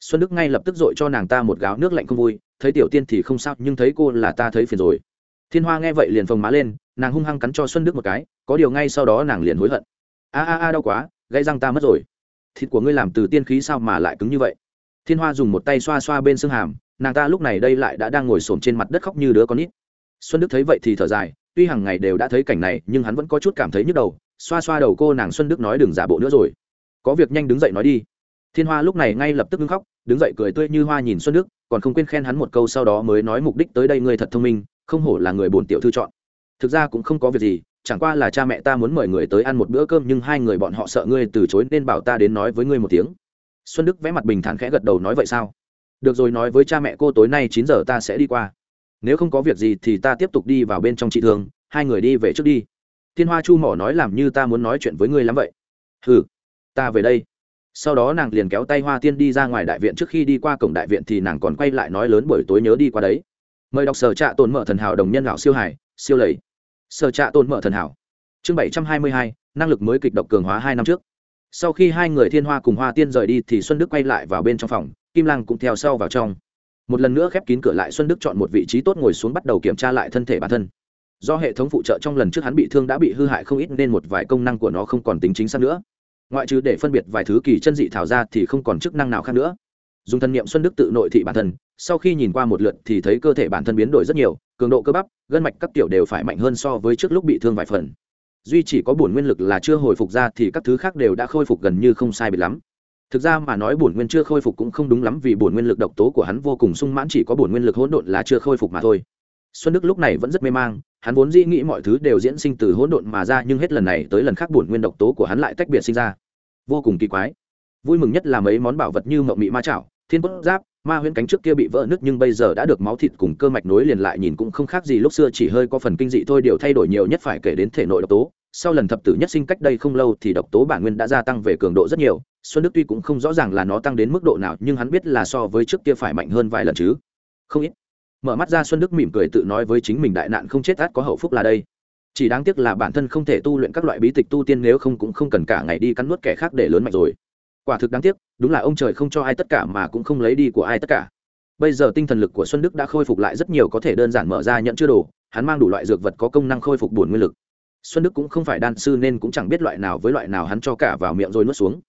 Xuân đức ngay lập tức dội cho nàng ta một gáo nước lạnh không vui, thấy tiểu tiên thì không sao, nhưng thấy cô là ta thấy phiền rồi. Thiên hoa nghe vậy liền phồng má lên, nàng hung hăng cắn cho xuân đức một cái, có điều ngay sau đó nàng liền hối hận. A a a, đau quá, gãy răng ta mất rồi. Thịt của ngươi làm từ tiên khí sao mà lại cứng như vậy? Thiên hoa dùng một tay xoa xoa bên xương hàm, nàng ta lúc này đây lại đã đang ngồi xổm trên mặt đất khóc như đứa con nít. Xuân đức thấy vậy thì thở dài, tuy hàng ngày đều đã thấy cảnh này, nhưng hắn vẫn có chút cảm thấy nhức đầu xoa xoa đầu cô nàng xuân đức nói đừng giả bộ nữa rồi. Có việc nhanh đứng dậy nói đi. Thiên hoa lúc này ngay lập tức ngưng khóc, đứng dậy cười tươi như hoa nhìn xuân đức, còn không quên khen hắn một câu sau đó mới nói mục đích tới đây ngươi thật thông minh, không hổ là người bổn tiểu thư chọn. Thực ra cũng không có việc gì, chẳng qua là cha mẹ ta muốn mời người tới ăn một bữa cơm nhưng hai người bọn họ sợ ngươi từ chối nên bảo ta đến nói với ngươi một tiếng. Xuân đức vẽ mặt bình thản khẽ gật đầu nói vậy sao? Được rồi nói với cha mẹ cô tối nay chín giờ ta sẽ đi qua. Nếu không có việc gì thì ta tiếp tục đi vào bên trong chị thường hai người đi về trước đi thiên hoa chu mỏ nói làm như ta muốn nói chuyện với ngươi lắm vậy. Ừ ta về đây. Sau đó nàng liền kéo tay hoa tiên đi ra ngoài đại viện, trước khi đi qua cổng đại viện thì nàng còn quay lại nói lớn buổi tối nhớ đi qua đấy. Mời đọc sở trạ tồn mở thần hảo đồng nhân lão siêu hải siêu lầy. Sở trạ tồn mở thần hảo. Chương bảy trăm hai mươi hai, năng lực mới kịch độc cường hóa hai năm trước. Sau khi hai người thiên hoa cùng hoa tiên rời đi thì xuân đức quay lại vào bên trong phòng, kim lăng cũng theo sau vào trong. Một lần nữa khép kín cửa lại, xuân đức chọn một vị trí tốt ngồi xuống bắt đầu kiểm tra lại thân thể bản thân do hệ thống phụ trợ trong lần trước hắn bị thương đã bị hư hại không ít nên một vài công năng của nó không còn tính chính xác nữa. Ngoại trừ để phân biệt vài thứ kỳ chân dị thảo ra thì không còn chức năng nào khác nữa. Dùng thân nhiệm xuân đức tự nội thị bản thân, sau khi nhìn qua một lượt thì thấy cơ thể bản thân biến đổi rất nhiều, cường độ cơ bắp, gân mạch các tiểu đều phải mạnh hơn so với trước lúc bị thương vài phần. Duy chỉ có bổn nguyên lực là chưa hồi phục ra thì các thứ khác đều đã khôi phục gần như không sai biệt lắm. Thực ra mà nói bổn nguyên chưa khôi phục cũng không đúng lắm vì bổn nguyên lực độc tố của hắn vô cùng sung mãn, chỉ có bổn nguyên lực hỗn độn là chưa khôi phục mà thôi xuân đức lúc này vẫn rất mê mang, hắn vốn dĩ nghĩ mọi thứ đều diễn sinh từ hỗn độn mà ra, nhưng hết lần này tới lần khác bổn nguyên độc tố của hắn lại tách biệt sinh ra. Vô cùng kỳ quái. Vui mừng nhất là mấy món bảo vật như mậu mị ma chảo, thiên cốt giáp, ma huyễn cánh trước kia bị vỡ nứt nhưng bây giờ đã được máu thịt cùng cơ mạch nối liền lại nhìn cũng không khác gì lúc xưa chỉ hơi có phần kinh dị thôi, điều thay đổi nhiều nhất phải kể đến thể nội độc tố. Sau lần thập tử nhất sinh cách đây không lâu thì độc tố bản nguyên đã gia tăng về cường độ rất nhiều, xuân đức tuy cũng không rõ ràng là nó tăng đến mức độ nào, nhưng hắn biết là so với trước kia phải mạnh hơn vài lần chứ. Không ít mở mắt ra xuân đức mỉm cười tự nói với chính mình đại nạn không chết át có hậu phúc là đây. Chỉ đáng tiếc là bản thân không thể tu luyện các loại bí tịch tu tiên nếu không cũng không cần cả ngày đi cắn nuốt kẻ khác để lớn mạnh rồi. Quả thực đáng tiếc, đúng là ông trời không cho ai tất cả mà cũng không lấy đi của ai tất cả. Bây giờ tinh thần lực của xuân đức đã khôi phục lại rất nhiều có thể đơn giản mở ra nhận chưa đủ, hắn mang đủ loại dược vật có công năng khôi phục bổn nguyên lực. Xuân đức cũng không phải đan sư nên cũng chẳng biết loại nào với loại nào hắn cho cả vào miệng rồi nuốt xuống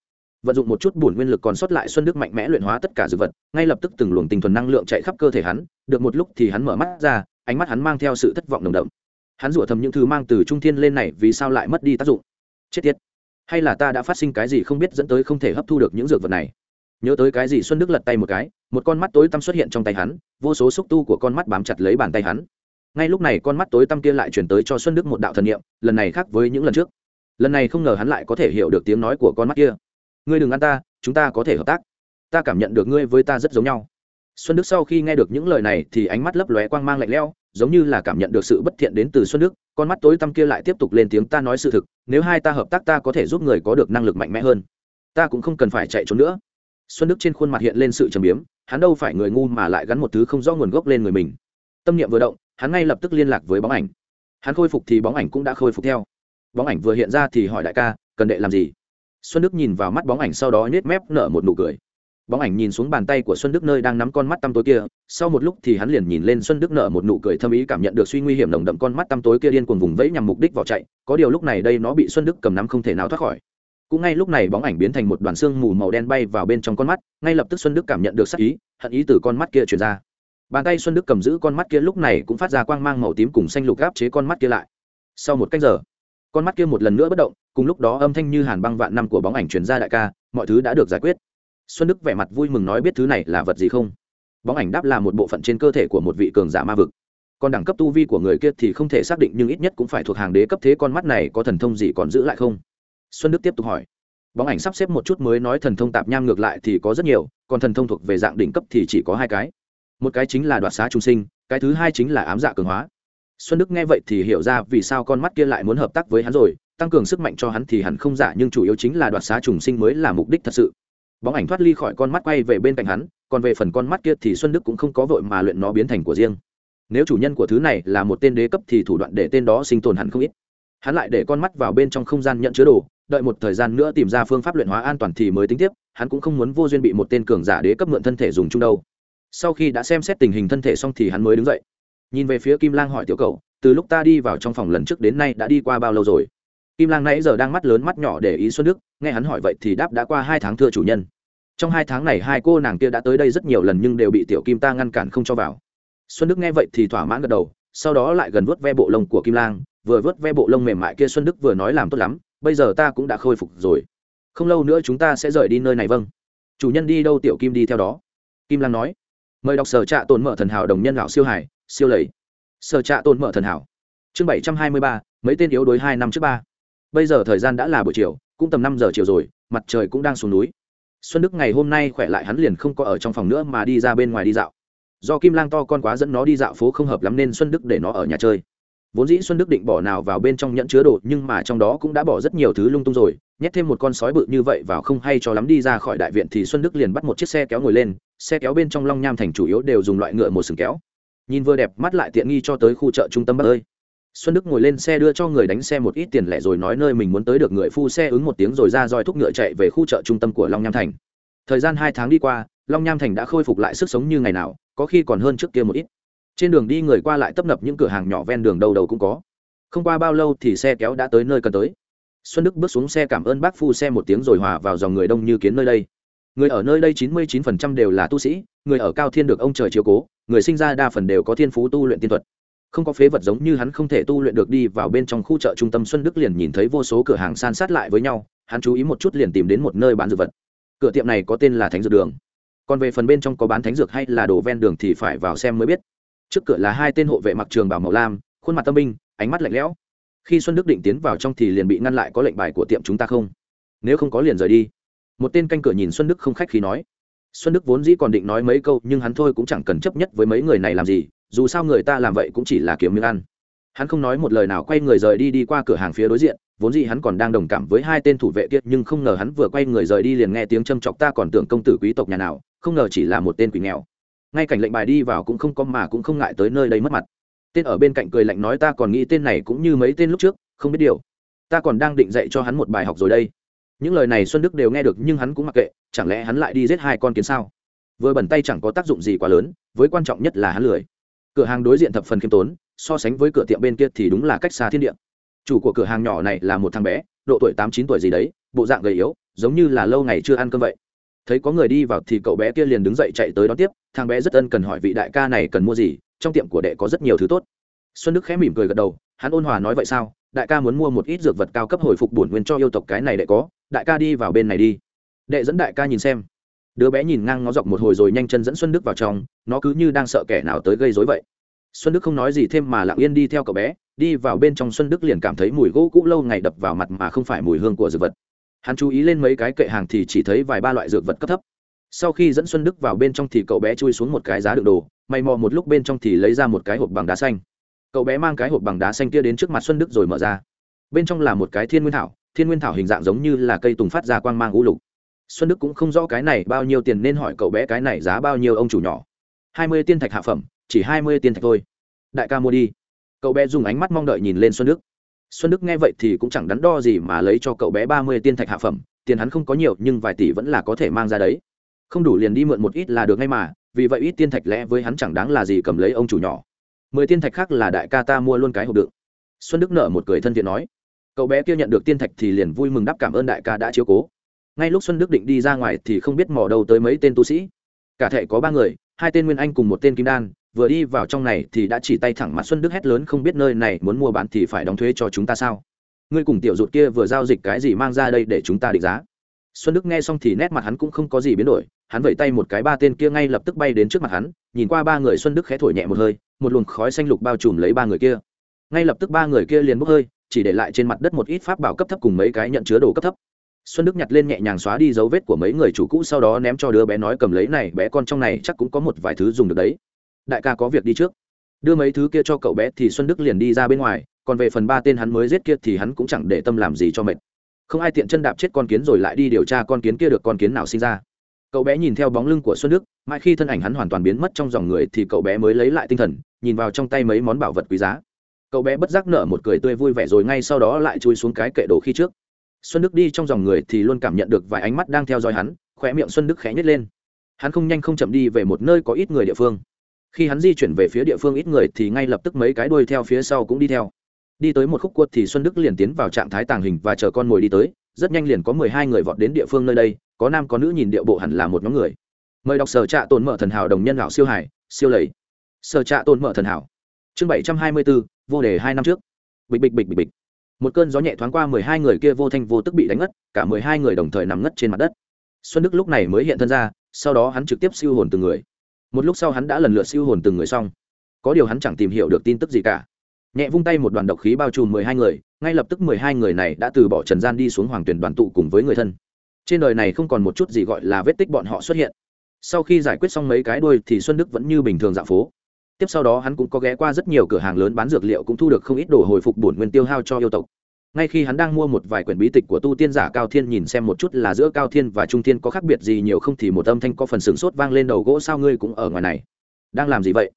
vận dụng một chút bổn nguyên lực còn sót lại xuân đức mạnh mẽ luyện hóa tất cả dược vật, ngay lập tức từng luồng tinh thuần năng lượng chạy khắp cơ thể hắn, được một lúc thì hắn mở mắt ra, ánh mắt hắn mang theo sự thất vọng nồng đậm. Hắn rủa thầm những thứ mang từ trung thiên lên này vì sao lại mất đi tác dụng? Chết tiết hay là ta đã phát sinh cái gì không biết dẫn tới không thể hấp thu được những dược vật này? Nhớ tới cái gì xuân đức lật tay một cái, một con mắt tối tăm xuất hiện trong tay hắn, vô số xúc tu của con mắt bám chặt lấy bàn tay hắn. Ngay lúc này con mắt tối tăm kia lại chuyển tới cho xuân đức một đạo thần niệm, lần này khác với những lần trước. Lần này không ngờ hắn lại có thể hiểu được tiếng nói của con mắt kia ngươi đừng ăn ta, chúng ta có thể hợp tác. Ta cảm nhận được ngươi với ta rất giống nhau. Xuân đức sau khi nghe được những lời này thì ánh mắt lấp lóe quang mang lạnh lẽo, giống như là cảm nhận được sự bất thiện đến từ xuân đức, con mắt tối tăm kia lại tiếp tục lên tiếng ta nói sự thực, nếu hai ta hợp tác ta có thể giúp người có được năng lực mạnh mẽ hơn. Ta cũng không cần phải chạy trốn nữa. Xuân đức trên khuôn mặt hiện lên sự trầm biếm, hắn đâu phải người ngu mà lại gắn một thứ không rõ nguồn gốc lên người mình. Tâm niệm vừa động, hắn ngay lập tức liên lạc với bóng ảnh. Hắn khôi phục thì bóng ảnh cũng đã khôi phục theo. Bóng ảnh vừa hiện ra thì hỏi đại ca, cần đệ làm gì? Xuân đức nhìn vào mắt bóng ảnh sau đó nhếch mép nở một nụ cười. Bóng ảnh nhìn xuống bàn tay của xuân đức nơi đang nắm con mắt tăm tối kia, sau một lúc thì hắn liền nhìn lên xuân đức nở một nụ cười thâm ý cảm nhận được suy nguy hiểm nồng đậm con mắt tăm tối kia điên cuồng vùng vẫy nhằm mục đích vào chạy, có điều lúc này đây nó bị xuân đức cầm nắm không thể nào thoát khỏi. Cũng ngay lúc này bóng ảnh biến thành một đoàn xương mù màu đen bay vào bên trong con mắt, ngay lập tức xuân đức cảm nhận được sắc ý, hận ý từ con mắt kia truyền ra. Bàn tay xuân đức cầm giữ con mắt kia lúc này cũng phát ra quang mang màu tím cùng xanh lục gáp chế con mắt kia lại. Sau một cách giờ, con mắt kia một lần nữa bất động cùng lúc đó âm thanh như hàn băng vạn năm của bóng ảnh truyền ra đại ca, mọi thứ đã được giải quyết. Xuân đức vẻ mặt vui mừng nói biết thứ này là vật gì không? Bóng ảnh đáp là một bộ phận trên cơ thể của một vị cường giả ma vực. Còn đẳng cấp tu vi của người kia thì không thể xác định nhưng ít nhất cũng phải thuộc hàng đế cấp thế con mắt này có thần thông gì còn giữ lại không? Xuân đức tiếp tục hỏi. Bóng ảnh sắp xếp một chút mới nói thần thông tạp nham ngược lại thì có rất nhiều, còn thần thông thuộc về dạng đỉnh cấp thì chỉ có hai cái. Một cái chính là đoạt xá trung sinh, cái thứ hai chính là ám dạ cường hóa. Xuân đức nghe vậy thì hiểu ra vì sao con mắt kia lại muốn hợp tác với hắn rồi tăng cường sức mạnh cho hắn thì hẳn không giả, nhưng chủ yếu chính là đoạt xá trùng sinh mới là mục đích thật sự. Bóng ảnh thoát ly khỏi con mắt quay về bên cạnh hắn, còn về phần con mắt kia thì xuân đức cũng không có vội mà luyện nó biến thành của riêng. Nếu chủ nhân của thứ này là một tên đế cấp thì thủ đoạn để tên đó sinh tồn hẳn không ít. Hắn lại để con mắt vào bên trong không gian nhận chứa đồ, đợi một thời gian nữa tìm ra phương pháp luyện hóa an toàn thì mới tính tiếp, hắn cũng không muốn vô duyên bị một tên cường giả đế cấp mượn thân thể dùng chung đâu. Sau khi đã xem xét tình hình thân thể xong thì hắn mới đứng dậy. Nhìn về phía kim lang hỏi tiểu cầu từ lúc ta đi vào trong phòng lần trước đến nay đã đi qua bao lâu rồi? Kim lang nãy giờ đang mắt lớn mắt nhỏ để ý xuân đức, nghe hắn hỏi vậy thì đáp đã qua hai tháng thưa chủ nhân. Trong hai tháng này hai cô nàng kia đã tới đây rất nhiều lần nhưng đều bị tiểu kim ta ngăn cản không cho vào. Xuân đức nghe vậy thì thỏa mãn gật đầu, sau đó lại gần vớt ve bộ lông của kim lang, vừa vớt ve bộ lông mềm mại kia xuân đức vừa nói làm tốt lắm, bây giờ ta cũng đã khôi phục rồi. Không lâu nữa chúng ta sẽ rời đi nơi này vâng. Chủ nhân đi đâu tiểu kim đi theo đó? Kim lang nói. Mời đọc sở trạ tồn mở thần hảo đồng nhân lão siêu hải siêu lầy. Sở trạ tồn mở thần hảo. Chương bảy trăm hai mươi ba, mấy tên yếu đối hai năm trước ba bây giờ thời gian đã là buổi chiều, cũng tầm năm giờ chiều rồi, mặt trời cũng đang xuống núi. Xuân đức ngày hôm nay khỏe lại hắn liền không có ở trong phòng nữa mà đi ra bên ngoài đi dạo. Do kim lang to con quá dẫn nó đi dạo phố không hợp lắm nên xuân đức để nó ở nhà chơi. Vốn dĩ xuân đức định bỏ nào vào bên trong nhẫn chứa đồ, nhưng mà trong đó cũng đã bỏ rất nhiều thứ lung tung rồi, nhét thêm một con sói bự như vậy vào không hay cho lắm đi ra khỏi đại viện thì xuân đức liền bắt một chiếc xe kéo ngồi lên, xe kéo bên trong long nham thành chủ yếu đều dùng loại ngựa một sừng kéo. Nhìn vừa đẹp, mắt lại tiện nghi cho tới khu chợ trung tâm bắc ơi xuân đức ngồi lên xe đưa cho người đánh xe một ít tiền lẻ rồi nói nơi mình muốn tới được người phu xe ứng một tiếng rồi ra roi thúc ngựa chạy về khu chợ trung tâm của long nham thành. Thời gian hai tháng đi qua, long nham thành đã khôi phục lại sức sống như ngày nào, có khi còn hơn trước kia một ít. Trên đường đi người qua lại tấp nập những cửa hàng nhỏ ven đường đầu đầu cũng có. Không qua bao lâu thì xe kéo đã tới nơi cần tới. Xuân đức bước xuống xe cảm ơn bác phu xe một tiếng rồi hòa vào dòng người đông như kiến nơi đây. Người ở nơi đây chín mươi chín phần trăm đều là tu sĩ, người ở cao thiên được ông trời chiếu cố, người sinh ra đa phần đều có thiên phú tu luyện tiên thuật không có phế vật giống như hắn không thể tu luyện được đi vào bên trong khu chợ trung tâm xuân đức liền nhìn thấy vô số cửa hàng san sát lại với nhau, hắn chú ý một chút liền tìm đến một nơi bán dược vật. Cửa tiệm này có tên là thánh dược đường. Còn về phần bên trong có bán thánh dược hay là đồ ven đường thì phải vào xem mới biết. Trước cửa là hai tên hộ vệ mặc trường bảo màu lam, khuôn mặt tâm binh, ánh mắt lạnh lẽo. Khi xuân đức định tiến vào trong thì liền bị ngăn lại có lệnh bài của tiệm chúng ta không? Nếu không có liền rời đi. Một tên canh cửa nhìn xuân đức không khách khí nói. Xuân đức vốn dĩ còn định nói mấy câu nhưng hắn thôi cũng chẳng cần chấp nhất với mấy người này làm gì dù sao người ta làm vậy cũng chỉ là kiếm miếng ăn. Hắn không nói một lời nào, quay người rời đi đi qua cửa hàng phía đối diện, vốn dĩ hắn còn đang đồng cảm với hai tên thủ vệ kia, nhưng không ngờ hắn vừa quay người rời đi liền nghe tiếng châm chọc, ta còn tưởng công tử quý tộc nhà nào, không ngờ chỉ là một tên quỷ nghèo. Ngay cảnh lệnh bài đi vào cũng không có mà cũng không ngại tới nơi đây mất mặt. Tên ở bên cạnh cười lạnh nói, ta còn nghĩ tên này cũng như mấy tên lúc trước, không biết điều. Ta còn đang định dạy cho hắn một bài học rồi đây. Những lời này xuân đức đều nghe được, nhưng hắn cũng mặc kệ, chẳng lẽ hắn lại đi giết hai con kiến sao? Vừa bẩn tay chẳng có tác dụng gì quá lớn, với quan trọng nhất là hắn lười cửa hàng đối diện thập phần khiêm tốn, so sánh với cửa tiệm bên kia thì đúng là cách xa thiên địa. Chủ của cửa hàng nhỏ này là một thằng bé, độ tuổi tám chín tuổi gì đấy, bộ dạng gầy yếu, giống như là lâu ngày chưa ăn cơm vậy. Thấy có người đi vào thì cậu bé kia liền đứng dậy chạy tới đón tiếp, thằng bé rất ân cần hỏi vị đại ca này cần mua gì, trong tiệm của đệ có rất nhiều thứ tốt. Xuân đức khẽ mỉm cười gật đầu, hắn ôn hòa nói vậy sao, đại ca muốn mua một ít dược vật cao cấp hồi phục bổn nguyên cho yêu tộc cái này đệ có, đại ca đi vào bên này đi. Đệ dẫn đại ca nhìn xem đứa bé nhìn ngang ngó dọc một hồi rồi nhanh chân dẫn xuân đức vào trong, nó cứ như đang sợ kẻ nào tới gây dối vậy. Xuân đức không nói gì thêm mà lặng yên đi theo cậu bé, đi vào bên trong xuân đức liền cảm thấy mùi gỗ cũ lâu ngày đập vào mặt mà không phải mùi hương của dược vật. Hắn chú ý lên mấy cái kệ hàng thì chỉ thấy vài ba loại dược vật cấp thấp. Sau khi dẫn xuân đức vào bên trong thì cậu bé chui xuống một cái giá đựng đồ, may mò một lúc bên trong thì lấy ra một cái hộp bằng đá xanh. Cậu bé mang cái hộp bằng đá xanh kia đến trước mặt xuân đức rồi mở ra. Bên trong là một cái thiên nguyên thảo, thiên nguyên thảo hình dạng giống như là cây tùng phát ra quang mang ngũ lục xuân đức cũng không rõ cái này bao nhiêu tiền nên hỏi cậu bé cái này giá bao nhiêu ông chủ nhỏ. Hai mươi tiên thạch hạ phẩm, chỉ hai mươi tiên thạch thôi. Đại ca mua đi. Cậu bé dùng ánh mắt mong đợi nhìn lên xuân đức. Xuân đức nghe vậy thì cũng chẳng đắn đo gì mà lấy cho cậu bé ba mươi tiên thạch hạ phẩm, tiền hắn không có nhiều nhưng vài tỷ vẫn là có thể mang ra đấy. Không đủ liền đi mượn một ít là được ngay mà, vì vậy ít tiên thạch lẽ với hắn chẳng đáng là gì cầm lấy ông chủ nhỏ. Mười tiên thạch khác là đại ca ta mua luôn cái hộp đựng. Xuân đức nở một cười thân thiện nói. Cậu bé kia nhận được tiên thạch thì liền vui mừng đáp cảm ơn đại ca đã chiếu cố ngay lúc xuân đức định đi ra ngoài thì không biết mò đâu tới mấy tên tu sĩ. Cả thệ có ba người, hai tên nguyên anh cùng một tên kim đan, vừa đi vào trong này thì đã chỉ tay thẳng mặt xuân đức hét lớn không biết nơi này muốn mua bán thì phải đóng thuế cho chúng ta sao? Ngươi cùng tiểu dụt kia vừa giao dịch cái gì mang ra đây để chúng ta định giá? Xuân đức nghe xong thì nét mặt hắn cũng không có gì biến đổi, hắn vẩy tay một cái ba tên kia ngay lập tức bay đến trước mặt hắn, nhìn qua ba người xuân đức khẽ thổi nhẹ một hơi, một luồng khói xanh lục bao trùm lấy ba người kia. Ngay lập tức ba người kia liền bốc hơi, chỉ để lại trên mặt đất một ít pháp bảo cấp thấp cùng mấy cái nhận chứa đồ cấp thấp xuân đức nhặt lên nhẹ nhàng xóa đi dấu vết của mấy người chủ cũ, sau đó ném cho đứa bé nói cầm lấy này, bé con trong này chắc cũng có một vài thứ dùng được đấy. Đại ca có việc đi trước. Đưa mấy thứ kia cho cậu bé thì xuân đức liền đi ra bên ngoài, còn về phần ba tên hắn mới giết kia thì hắn cũng chẳng để tâm làm gì cho mệt. Không ai tiện chân đạp chết con kiến rồi lại đi điều tra con kiến kia được con kiến nào sinh ra. Cậu bé nhìn theo bóng lưng của xuân đức, mãi khi thân ảnh hắn hoàn toàn biến mất trong dòng người thì cậu bé mới lấy lại tinh thần, nhìn vào trong tay mấy món bảo vật quý giá. Cậu bé bất giác nở một cười tươi vui vẻ rồi ngay sau đó lại chui xuống cái kệ đồ khi trước xuân đức đi trong dòng người thì luôn cảm nhận được vài ánh mắt đang theo dõi hắn, khóe miệng xuân đức khẽ nhét lên. Hắn không nhanh không chậm đi về một nơi có ít người địa phương. Khi hắn di chuyển về phía địa phương ít người thì ngay lập tức mấy cái đuôi theo phía sau cũng đi theo. Đi tới một khúc cuột thì xuân đức liền tiến vào trạng thái tàng hình và chờ con mồi đi tới, rất nhanh liền có mười hai người vọt đến địa phương nơi đây, có nam có nữ nhìn điệu bộ hẳn là một nhóm người. Mời đọc sở trạ tồn mở thần hảo đồng nhân lão siêu hải siêu lầy. Sở trạ tồn mở thần hảo. Chương bảy trăm hai mươi bốn, vô đề hai năm trước. Bịch bịch bịch bịch bịch một cơn gió nhẹ thoáng qua mười hai người kia vô thanh vô tức bị đánh ngất, cả mười hai người đồng thời nằm ngất trên mặt đất. Xuân đức lúc này mới hiện thân ra, sau đó hắn trực tiếp siêu hồn từng người. Một lúc sau hắn đã lần lượt siêu hồn từng người xong. Có điều hắn chẳng tìm hiểu được tin tức gì cả. Nhẹ vung tay một đoàn độc khí bao trùm mười hai người, ngay lập tức mười hai người này đã từ bỏ trần gian đi xuống hoàng tuyển đoàn tụ cùng với người thân. Trên đời này không còn một chút gì gọi là vết tích bọn họ xuất hiện. Sau khi giải quyết xong mấy cái đuôi thì xuân đức vẫn như bình thường dạo phố tiếp sau đó hắn cũng có ghé qua rất nhiều cửa hàng lớn bán dược liệu cũng thu được không ít đồ hồi phục bổn nguyên tiêu hao cho yêu tộc. Ngay khi hắn đang mua một vài quyển bí tịch của tu tiên giả cao thiên nhìn xem một chút là giữa cao thiên và trung thiên có khác biệt gì nhiều không thì một âm thanh có phần sửng sốt vang lên đầu gỗ sao ngươi cũng ở ngoài này. Đang làm gì vậy?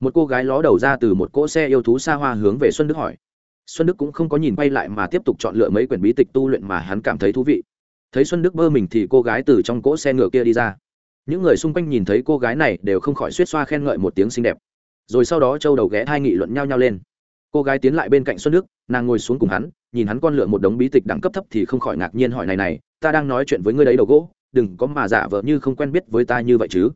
Một cô gái ló đầu ra từ một cỗ xe yêu thú xa hoa hướng về xuân đức hỏi. Xuân đức cũng không có nhìn quay lại mà tiếp tục chọn lựa mấy quyển bí tịch tu luyện mà hắn cảm thấy thú vị. Thấy xuân đức bơ mình thì cô gái từ trong cỗ xe ngựa kia đi ra. Những người xung quanh nhìn thấy cô gái này đều không khỏi suýt xoa khen ngợi một tiếng xinh đẹp rồi sau đó châu đầu ghé hai nghị luận nhau nhau lên. Cô gái tiến lại bên cạnh xuân đức, nàng ngồi xuống cùng hắn, nhìn hắn con lựa một đống bí tịch đẳng cấp thấp thì không khỏi ngạc nhiên hỏi này này, ta đang nói chuyện với ngươi đấy đầu gỗ, đừng có mà giả vờ như không quen biết với ta như vậy chứ.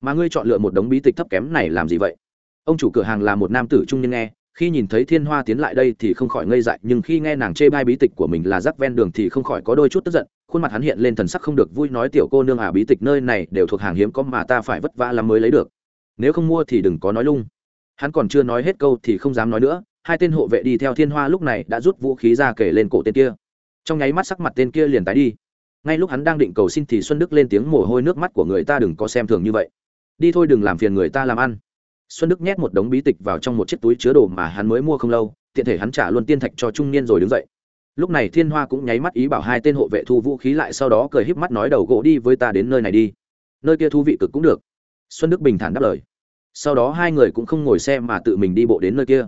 Mà ngươi chọn lựa một đống bí tịch thấp kém này làm gì vậy? Ông chủ cửa hàng là một nam tử trung niên nghe, khi nhìn thấy thiên hoa tiến lại đây thì không khỏi ngây dại, nhưng khi nghe nàng chê bai bí tịch của mình là rắc ven đường thì không khỏi có đôi chút tức giận, khuôn mặt hắn hiện lên thần sắc không được vui, nói tiểu cô nương à bí tịch nơi này đều thuộc hàng hiếm có mà ta phải vất vả lắm mới lấy được. Nếu không mua thì đừng có nói lung hắn còn chưa nói hết câu thì không dám nói nữa, hai tên hộ vệ đi theo thiên hoa lúc này đã rút vũ khí ra kể lên cổ tên kia. Trong nháy mắt sắc mặt tên kia liền tái đi. Ngay lúc hắn đang định cầu xin thì xuân đức lên tiếng mồ hôi nước mắt của người ta đừng có xem thường như vậy. Đi thôi đừng làm phiền người ta làm ăn. Xuân đức nhét một đống bí tịch vào trong một chiếc túi chứa đồ mà hắn mới mua không lâu, tiện thể hắn trả luôn tiên thạch cho trung niên rồi đứng dậy. Lúc này thiên hoa cũng nháy mắt ý bảo hai tên hộ vệ thu vũ khí lại sau đó cười híp mắt nói đầu gỗ đi với ta đến nơi này đi. Nơi kia thú vị cực cũng được. Xuân đức bình thản đáp lời sau đó hai người cũng không ngồi xe mà tự mình đi bộ đến nơi kia.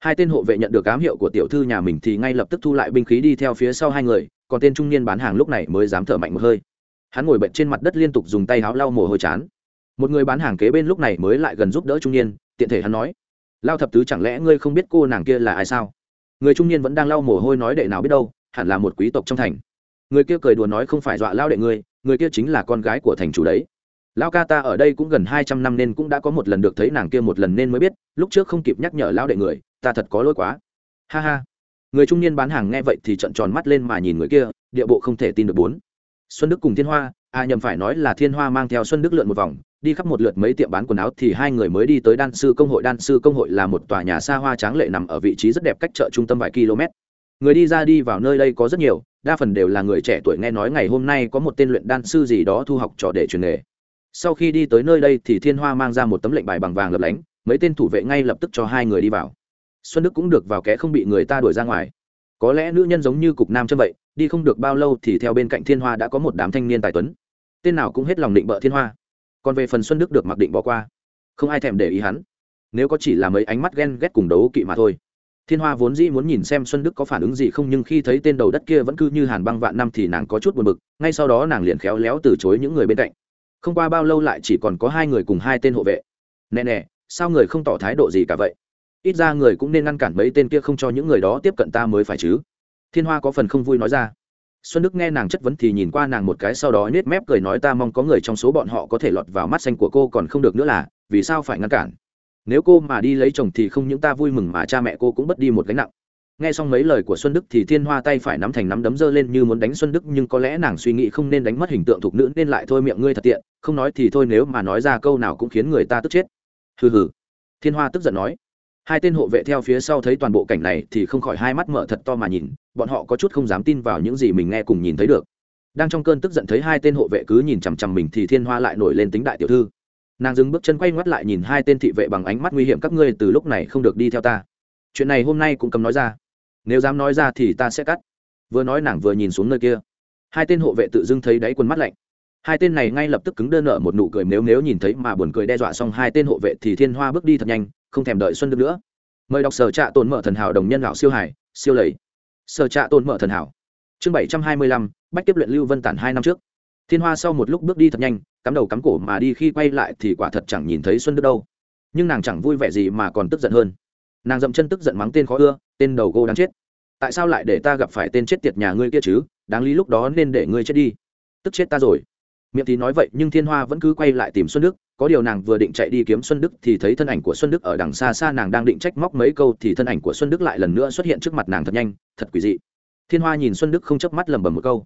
Hai tên hộ vệ nhận được cám hiệu của tiểu thư nhà mình thì ngay lập tức thu lại binh khí đi theo phía sau hai người, còn tên trung niên bán hàng lúc này mới dám thở mạnh một hơi. Hắn ngồi bệnh trên mặt đất liên tục dùng tay háo lau mồ hôi chán. Một người bán hàng kế bên lúc này mới lại gần giúp đỡ trung niên, tiện thể hắn nói, lao thập tứ chẳng lẽ ngươi không biết cô nàng kia là ai sao? Người trung niên vẫn đang lau mồ hôi nói đệ nào biết đâu, hẳn là một quý tộc trong thành. Người kia cười đùa nói không phải dọa lao đệ ngươi, người kia chính là con gái của thành chủ đấy lao ca ta ở đây cũng gần hai trăm năm nên cũng đã có một lần được thấy nàng kia một lần nên mới biết, lúc trước không kịp nhắc nhở lao đệ người, ta thật có lỗi quá. Ha ha. Người trung niên bán hàng nghe vậy thì trận tròn mắt lên mà nhìn người kia, địa bộ không thể tin được bốn. Xuân đức cùng thiên hoa à nhầm phải nói là thiên hoa mang theo xuân đức lượn một vòng, đi khắp một lượt mấy tiệm bán quần áo thì hai người mới đi tới đan sư công hội. Đan sư công hội là một tòa nhà xa hoa tráng lệ nằm ở vị trí rất đẹp cách chợ trung tâm vài km. Người đi ra đi vào nơi đây có rất nhiều, đa phần đều là người trẻ tuổi. Nghe nói ngày hôm nay có một tên luyện đan sư gì đó thu học trò để truyền nghề sau khi đi tới nơi đây thì thiên hoa mang ra một tấm lệnh bài bằng vàng lập lánh, mấy tên thủ vệ ngay lập tức cho hai người đi vào. Xuân đức cũng được vào kẽ không bị người ta đuổi ra ngoài. Có lẽ nữ nhân giống như cục nam chân vậy, đi không được bao lâu thì theo bên cạnh thiên hoa đã có một đám thanh niên tài tuấn. Tên nào cũng hết lòng định bợ thiên hoa. Còn về phần xuân đức được mặc định bỏ qua. Không ai thèm để ý hắn. Nếu có chỉ là mấy ánh mắt ghen ghét cùng đấu kỵ mà thôi. Thiên hoa vốn dĩ muốn nhìn xem xuân đức có phản ứng gì không nhưng khi thấy tên đầu đất kia vẫn cứ như hàn băng vạn năm thì nàng có chút buồn bực, ngay sau đó nàng liền khéo léo từ chối những người bên cạnh không qua bao lâu lại chỉ còn có hai người cùng hai tên hộ vệ. Nè nè, sao người không tỏ thái độ gì cả vậy? Ít ra người cũng nên ngăn cản mấy tên kia không cho những người đó tiếp cận ta mới phải chứ. Thiên hoa có phần không vui nói ra. Xuân đức nghe nàng chất vấn thì nhìn qua nàng một cái sau đó nết mép cười nói ta mong có người trong số bọn họ có thể lọt vào mắt xanh của cô còn không được nữa là, vì sao phải ngăn cản? Nếu cô mà đi lấy chồng thì không những ta vui mừng mà cha mẹ cô cũng bất đi một gánh nặng nghe xong mấy lời của xuân đức thì thiên hoa tay phải nắm thành nắm đấm dơ lên như muốn đánh xuân đức, nhưng có lẽ nàng suy nghĩ không nên đánh mất hình tượng thục nữ nên lại thôi miệng ngươi thật tiện, không nói thì thôi nếu mà nói ra câu nào cũng khiến người ta tức chết. Hừ hừ. Thiên hoa tức giận nói. Hai tên hộ vệ theo phía sau thấy toàn bộ cảnh này thì không khỏi hai mắt mở thật to mà nhìn, bọn họ có chút không dám tin vào những gì mình nghe cùng nhìn thấy được. Đang trong cơn tức giận thấy hai tên hộ vệ cứ nhìn chằm chằm mình thì thiên hoa lại nổi lên tính đại tiểu thư. Nàng dừng bước chân quay ngoắt lại nhìn hai tên thị vệ bằng ánh mắt nguy hiểm các ngươi, từ lúc này không được đi theo ta. Chuyện này hôm nay cũng cầm nói ra nếu dám nói ra thì ta sẽ cắt. Vừa nói nàng vừa nhìn xuống nơi kia. Hai tên hộ vệ tự dưng thấy đáy quần mắt lạnh. Hai tên này ngay lập tức cứng đơn nợ một nụ cười nếu nếu nhìn thấy mà buồn cười đe dọa xong hai tên hộ vệ thì thiên hoa bước đi thật nhanh, không thèm đợi xuân được nữa. Mời đọc sở trạ tồn mở thần hảo đồng nhân lão siêu hải, siêu lầy. Sở trạ tồn mở thần hảo. Chương bảy trăm hai mươi lăm, bách tiếp luyện lưu vân tản hai năm trước. Thiên hoa sau một lúc bước đi thật nhanh, cắm đầu cắm cổ mà đi khi quay lại thì quả thật chẳng nhìn thấy xuân đức đâu. Nhưng nàng chẳng vui vẻ gì mà còn tức giận hơn nàng dậm chân tức giận mắng tên khó ưa, tên đầu gô đáng chết. Tại sao lại để ta gặp phải tên chết tiệt nhà ngươi kia chứ? Đáng lý lúc đó nên để ngươi chết đi. Tức chết ta rồi. Miệng thì nói vậy, nhưng thiên hoa vẫn cứ quay lại tìm xuân đức. Có điều nàng vừa định chạy đi kiếm xuân đức thì thấy thân ảnh của xuân đức ở đằng xa xa, nàng đang định trách móc mấy câu thì thân ảnh của xuân đức lại lần nữa xuất hiện trước mặt nàng thật nhanh, thật quỷ dị. Thiên hoa nhìn xuân đức không chớp mắt lầm bầm một câu.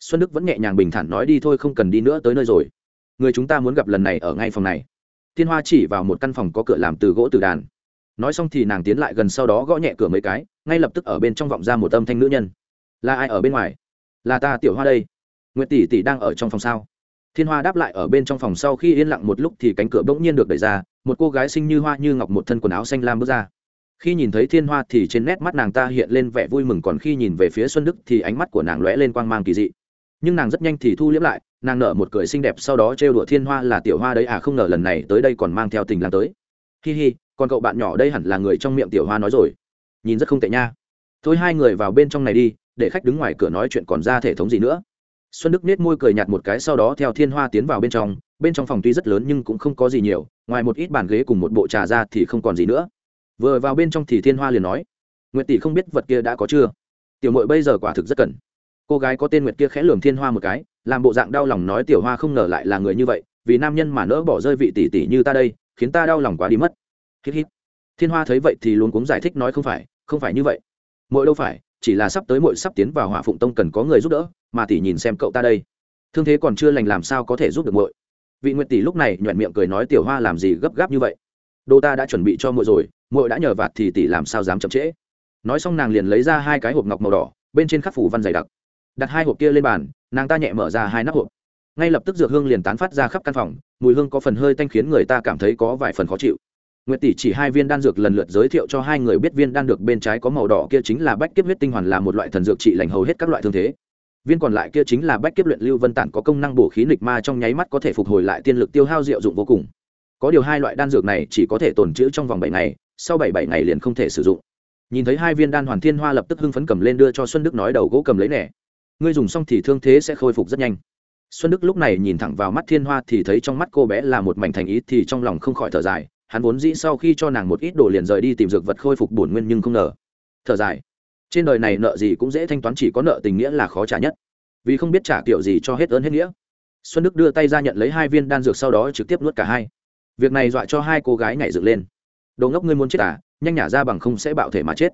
Xuân đức vẫn nhẹ nhàng bình thản nói đi thôi, không cần đi nữa tới nơi rồi. Người chúng ta muốn gặp lần này ở ngay phòng này. Thiên hoa chỉ vào một căn phòng có cửa làm từ gỗ từ đàn nói xong thì nàng tiến lại gần sau đó gõ nhẹ cửa mấy cái, ngay lập tức ở bên trong vọng ra một âm thanh nữ nhân. Là ai ở bên ngoài? Là ta tiểu hoa đây. Nguyệt tỷ tỷ đang ở trong phòng sao? Thiên hoa đáp lại ở bên trong phòng sau khi yên lặng một lúc thì cánh cửa bỗng nhiên được đẩy ra, một cô gái xinh như hoa như ngọc một thân quần áo xanh lam bước ra. Khi nhìn thấy thiên hoa thì trên nét mắt nàng ta hiện lên vẻ vui mừng, còn khi nhìn về phía xuân đức thì ánh mắt của nàng lóe lên quang mang kỳ dị. Nhưng nàng rất nhanh thì thu liễm lại, nàng nở một cười xinh đẹp sau đó trêu đùa thiên hoa là tiểu hoa đấy à không ngờ lần này tới đây còn mang theo tình lang tới. Hi hi còn cậu bạn nhỏ đây hẳn là người trong miệng tiểu hoa nói rồi. Nhìn rất không tệ nha. Thôi hai người vào bên trong này đi, để khách đứng ngoài cửa nói chuyện còn ra thể thống gì nữa. Xuân đức nết môi cười nhạt một cái sau đó theo thiên hoa tiến vào bên trong bên trong phòng tuy rất lớn nhưng cũng không có gì nhiều, ngoài một ít bàn ghế cùng một bộ trà ra thì không còn gì nữa. Vừa vào bên trong thì thiên hoa liền nói, nguyệt tỷ không biết vật kia đã có chưa? Tiểu mội bây giờ quả thực rất cần. Cô gái có tên nguyệt kia khẽ lườm thiên hoa một cái, làm bộ dạng đau lòng nói, tiểu hoa không ngờ lại là người như vậy, vì nam nhân mà nỡ bỏ rơi vị tỷ tỷ như ta đây, khiến ta đau lòng quá đi mất hít hít. Thiên hoa thấy vậy thì luôn cũng giải thích nói không phải không phải như vậy. Mỗi đâu phải, chỉ là sắp tới mỗi sắp tiến vào hỏa phụng tông cần có người giúp đỡ, mà tỷ nhìn xem cậu ta đây. Thương thế còn chưa lành làm sao có thể giúp được muội? Vị nguyệt tỷ lúc này nhoẹn miệng cười nói tiểu hoa làm gì gấp gáp như vậy? Đồ ta đã chuẩn bị cho muội rồi, muội đã nhờ vạt thì tỷ làm sao dám chậm trễ? Nói xong nàng liền lấy ra hai cái hộp ngọc màu đỏ, bên trên khắc phủ văn dày đặc. Đặt hai hộp kia lên bàn, nàng ta nhẹ mở ra hai nắp hộp. Ngay lập tức dược hương liền tán phát ra khắp căn phòng, mùi hương có phần hơi tanh khiến người ta cảm thấy có vài phần khó chịu. Nguyệt tỷ chỉ hai viên đan dược lần lượt giới thiệu cho hai người biết viên đan dược bên trái có màu đỏ kia chính là bách kiếp huyết tinh hoàn là một loại thần dược trị lành hầu hết các loại thương thế. Viên còn lại kia chính là bách kiếp luyện lưu vân tản có công năng bổ khí nghịch ma trong nháy mắt có thể phục hồi lại tiên lực tiêu hao diệu dụng vô cùng. Có điều hai loại đan dược này chỉ có thể tồn trữ trong vòng bảy ngày, sau bảy bảy ngày liền không thể sử dụng. Nhìn thấy hai viên đan hoàn thiên hoa lập tức hưng phấn cầm lên đưa cho Xuân Đức nói đầu gỗ cầm lấy nè. Ngươi dùng xong thì thương thế sẽ khôi phục rất nhanh. Xuân Đức lúc này nhìn thẳng vào mắt Thiên Hoa thì thấy trong mắt cô bé là một mảnh thành ý thì trong lòng không khỏi thở dài, hắn vốn dĩ sau khi cho nàng một ít đồ liền rời đi tìm dược vật khôi phục bổn nguyên nhưng không ngờ. Thở dài. Trên đời này nợ gì cũng dễ thanh toán chỉ có nợ tình nghĩa là khó trả nhất. Vì không biết trả kiểu gì cho hết ơn hết nghĩa. Xuân đức đưa tay ra nhận lấy hai viên đan dược sau đó trực tiếp nuốt cả hai. Việc này dọa cho hai cô gái nhảy dựng lên. Đồ ngốc ngươi muốn chết à? Nhanh nhả ra bằng không sẽ bạo thể mà chết.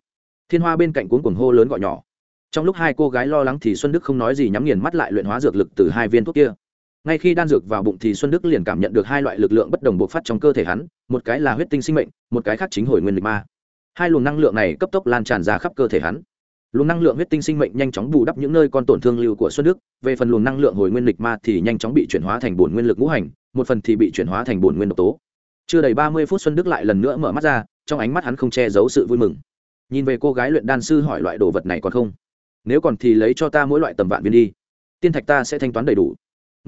Thiên hoa bên cạnh cuốn cuồng hô lớn gọi nhỏ. Trong lúc hai cô gái lo lắng thì xuân đức không nói gì nhắm nghiền mắt lại luyện hóa dược lực từ hai viên thuốc kia ngay khi đan dược vào bụng thì xuân đức liền cảm nhận được hai loại lực lượng bất đồng bộc phát trong cơ thể hắn, một cái là huyết tinh sinh mệnh, một cái khác chính hồi nguyên lịch ma. Hai luồng năng lượng này cấp tốc lan tràn ra khắp cơ thể hắn. Luồng năng lượng huyết tinh sinh mệnh nhanh chóng bù đắp những nơi còn tổn thương lưu của xuân đức, về phần luồng năng lượng hồi nguyên lịch ma thì nhanh chóng bị chuyển hóa thành bổn nguyên lực ngũ hành, một phần thì bị chuyển hóa thành bổn nguyên độc tố. Chưa đầy ba mươi phút xuân đức lại lần nữa mở mắt ra, trong ánh mắt hắn không che giấu sự vui mừng. Nhìn về cô gái luyện đan sư hỏi loại đồ vật này còn không? Nếu còn thì lấy cho ta mỗi loại tầm vạn viên đi. Tiên thạch ta sẽ thanh toán đầy đủ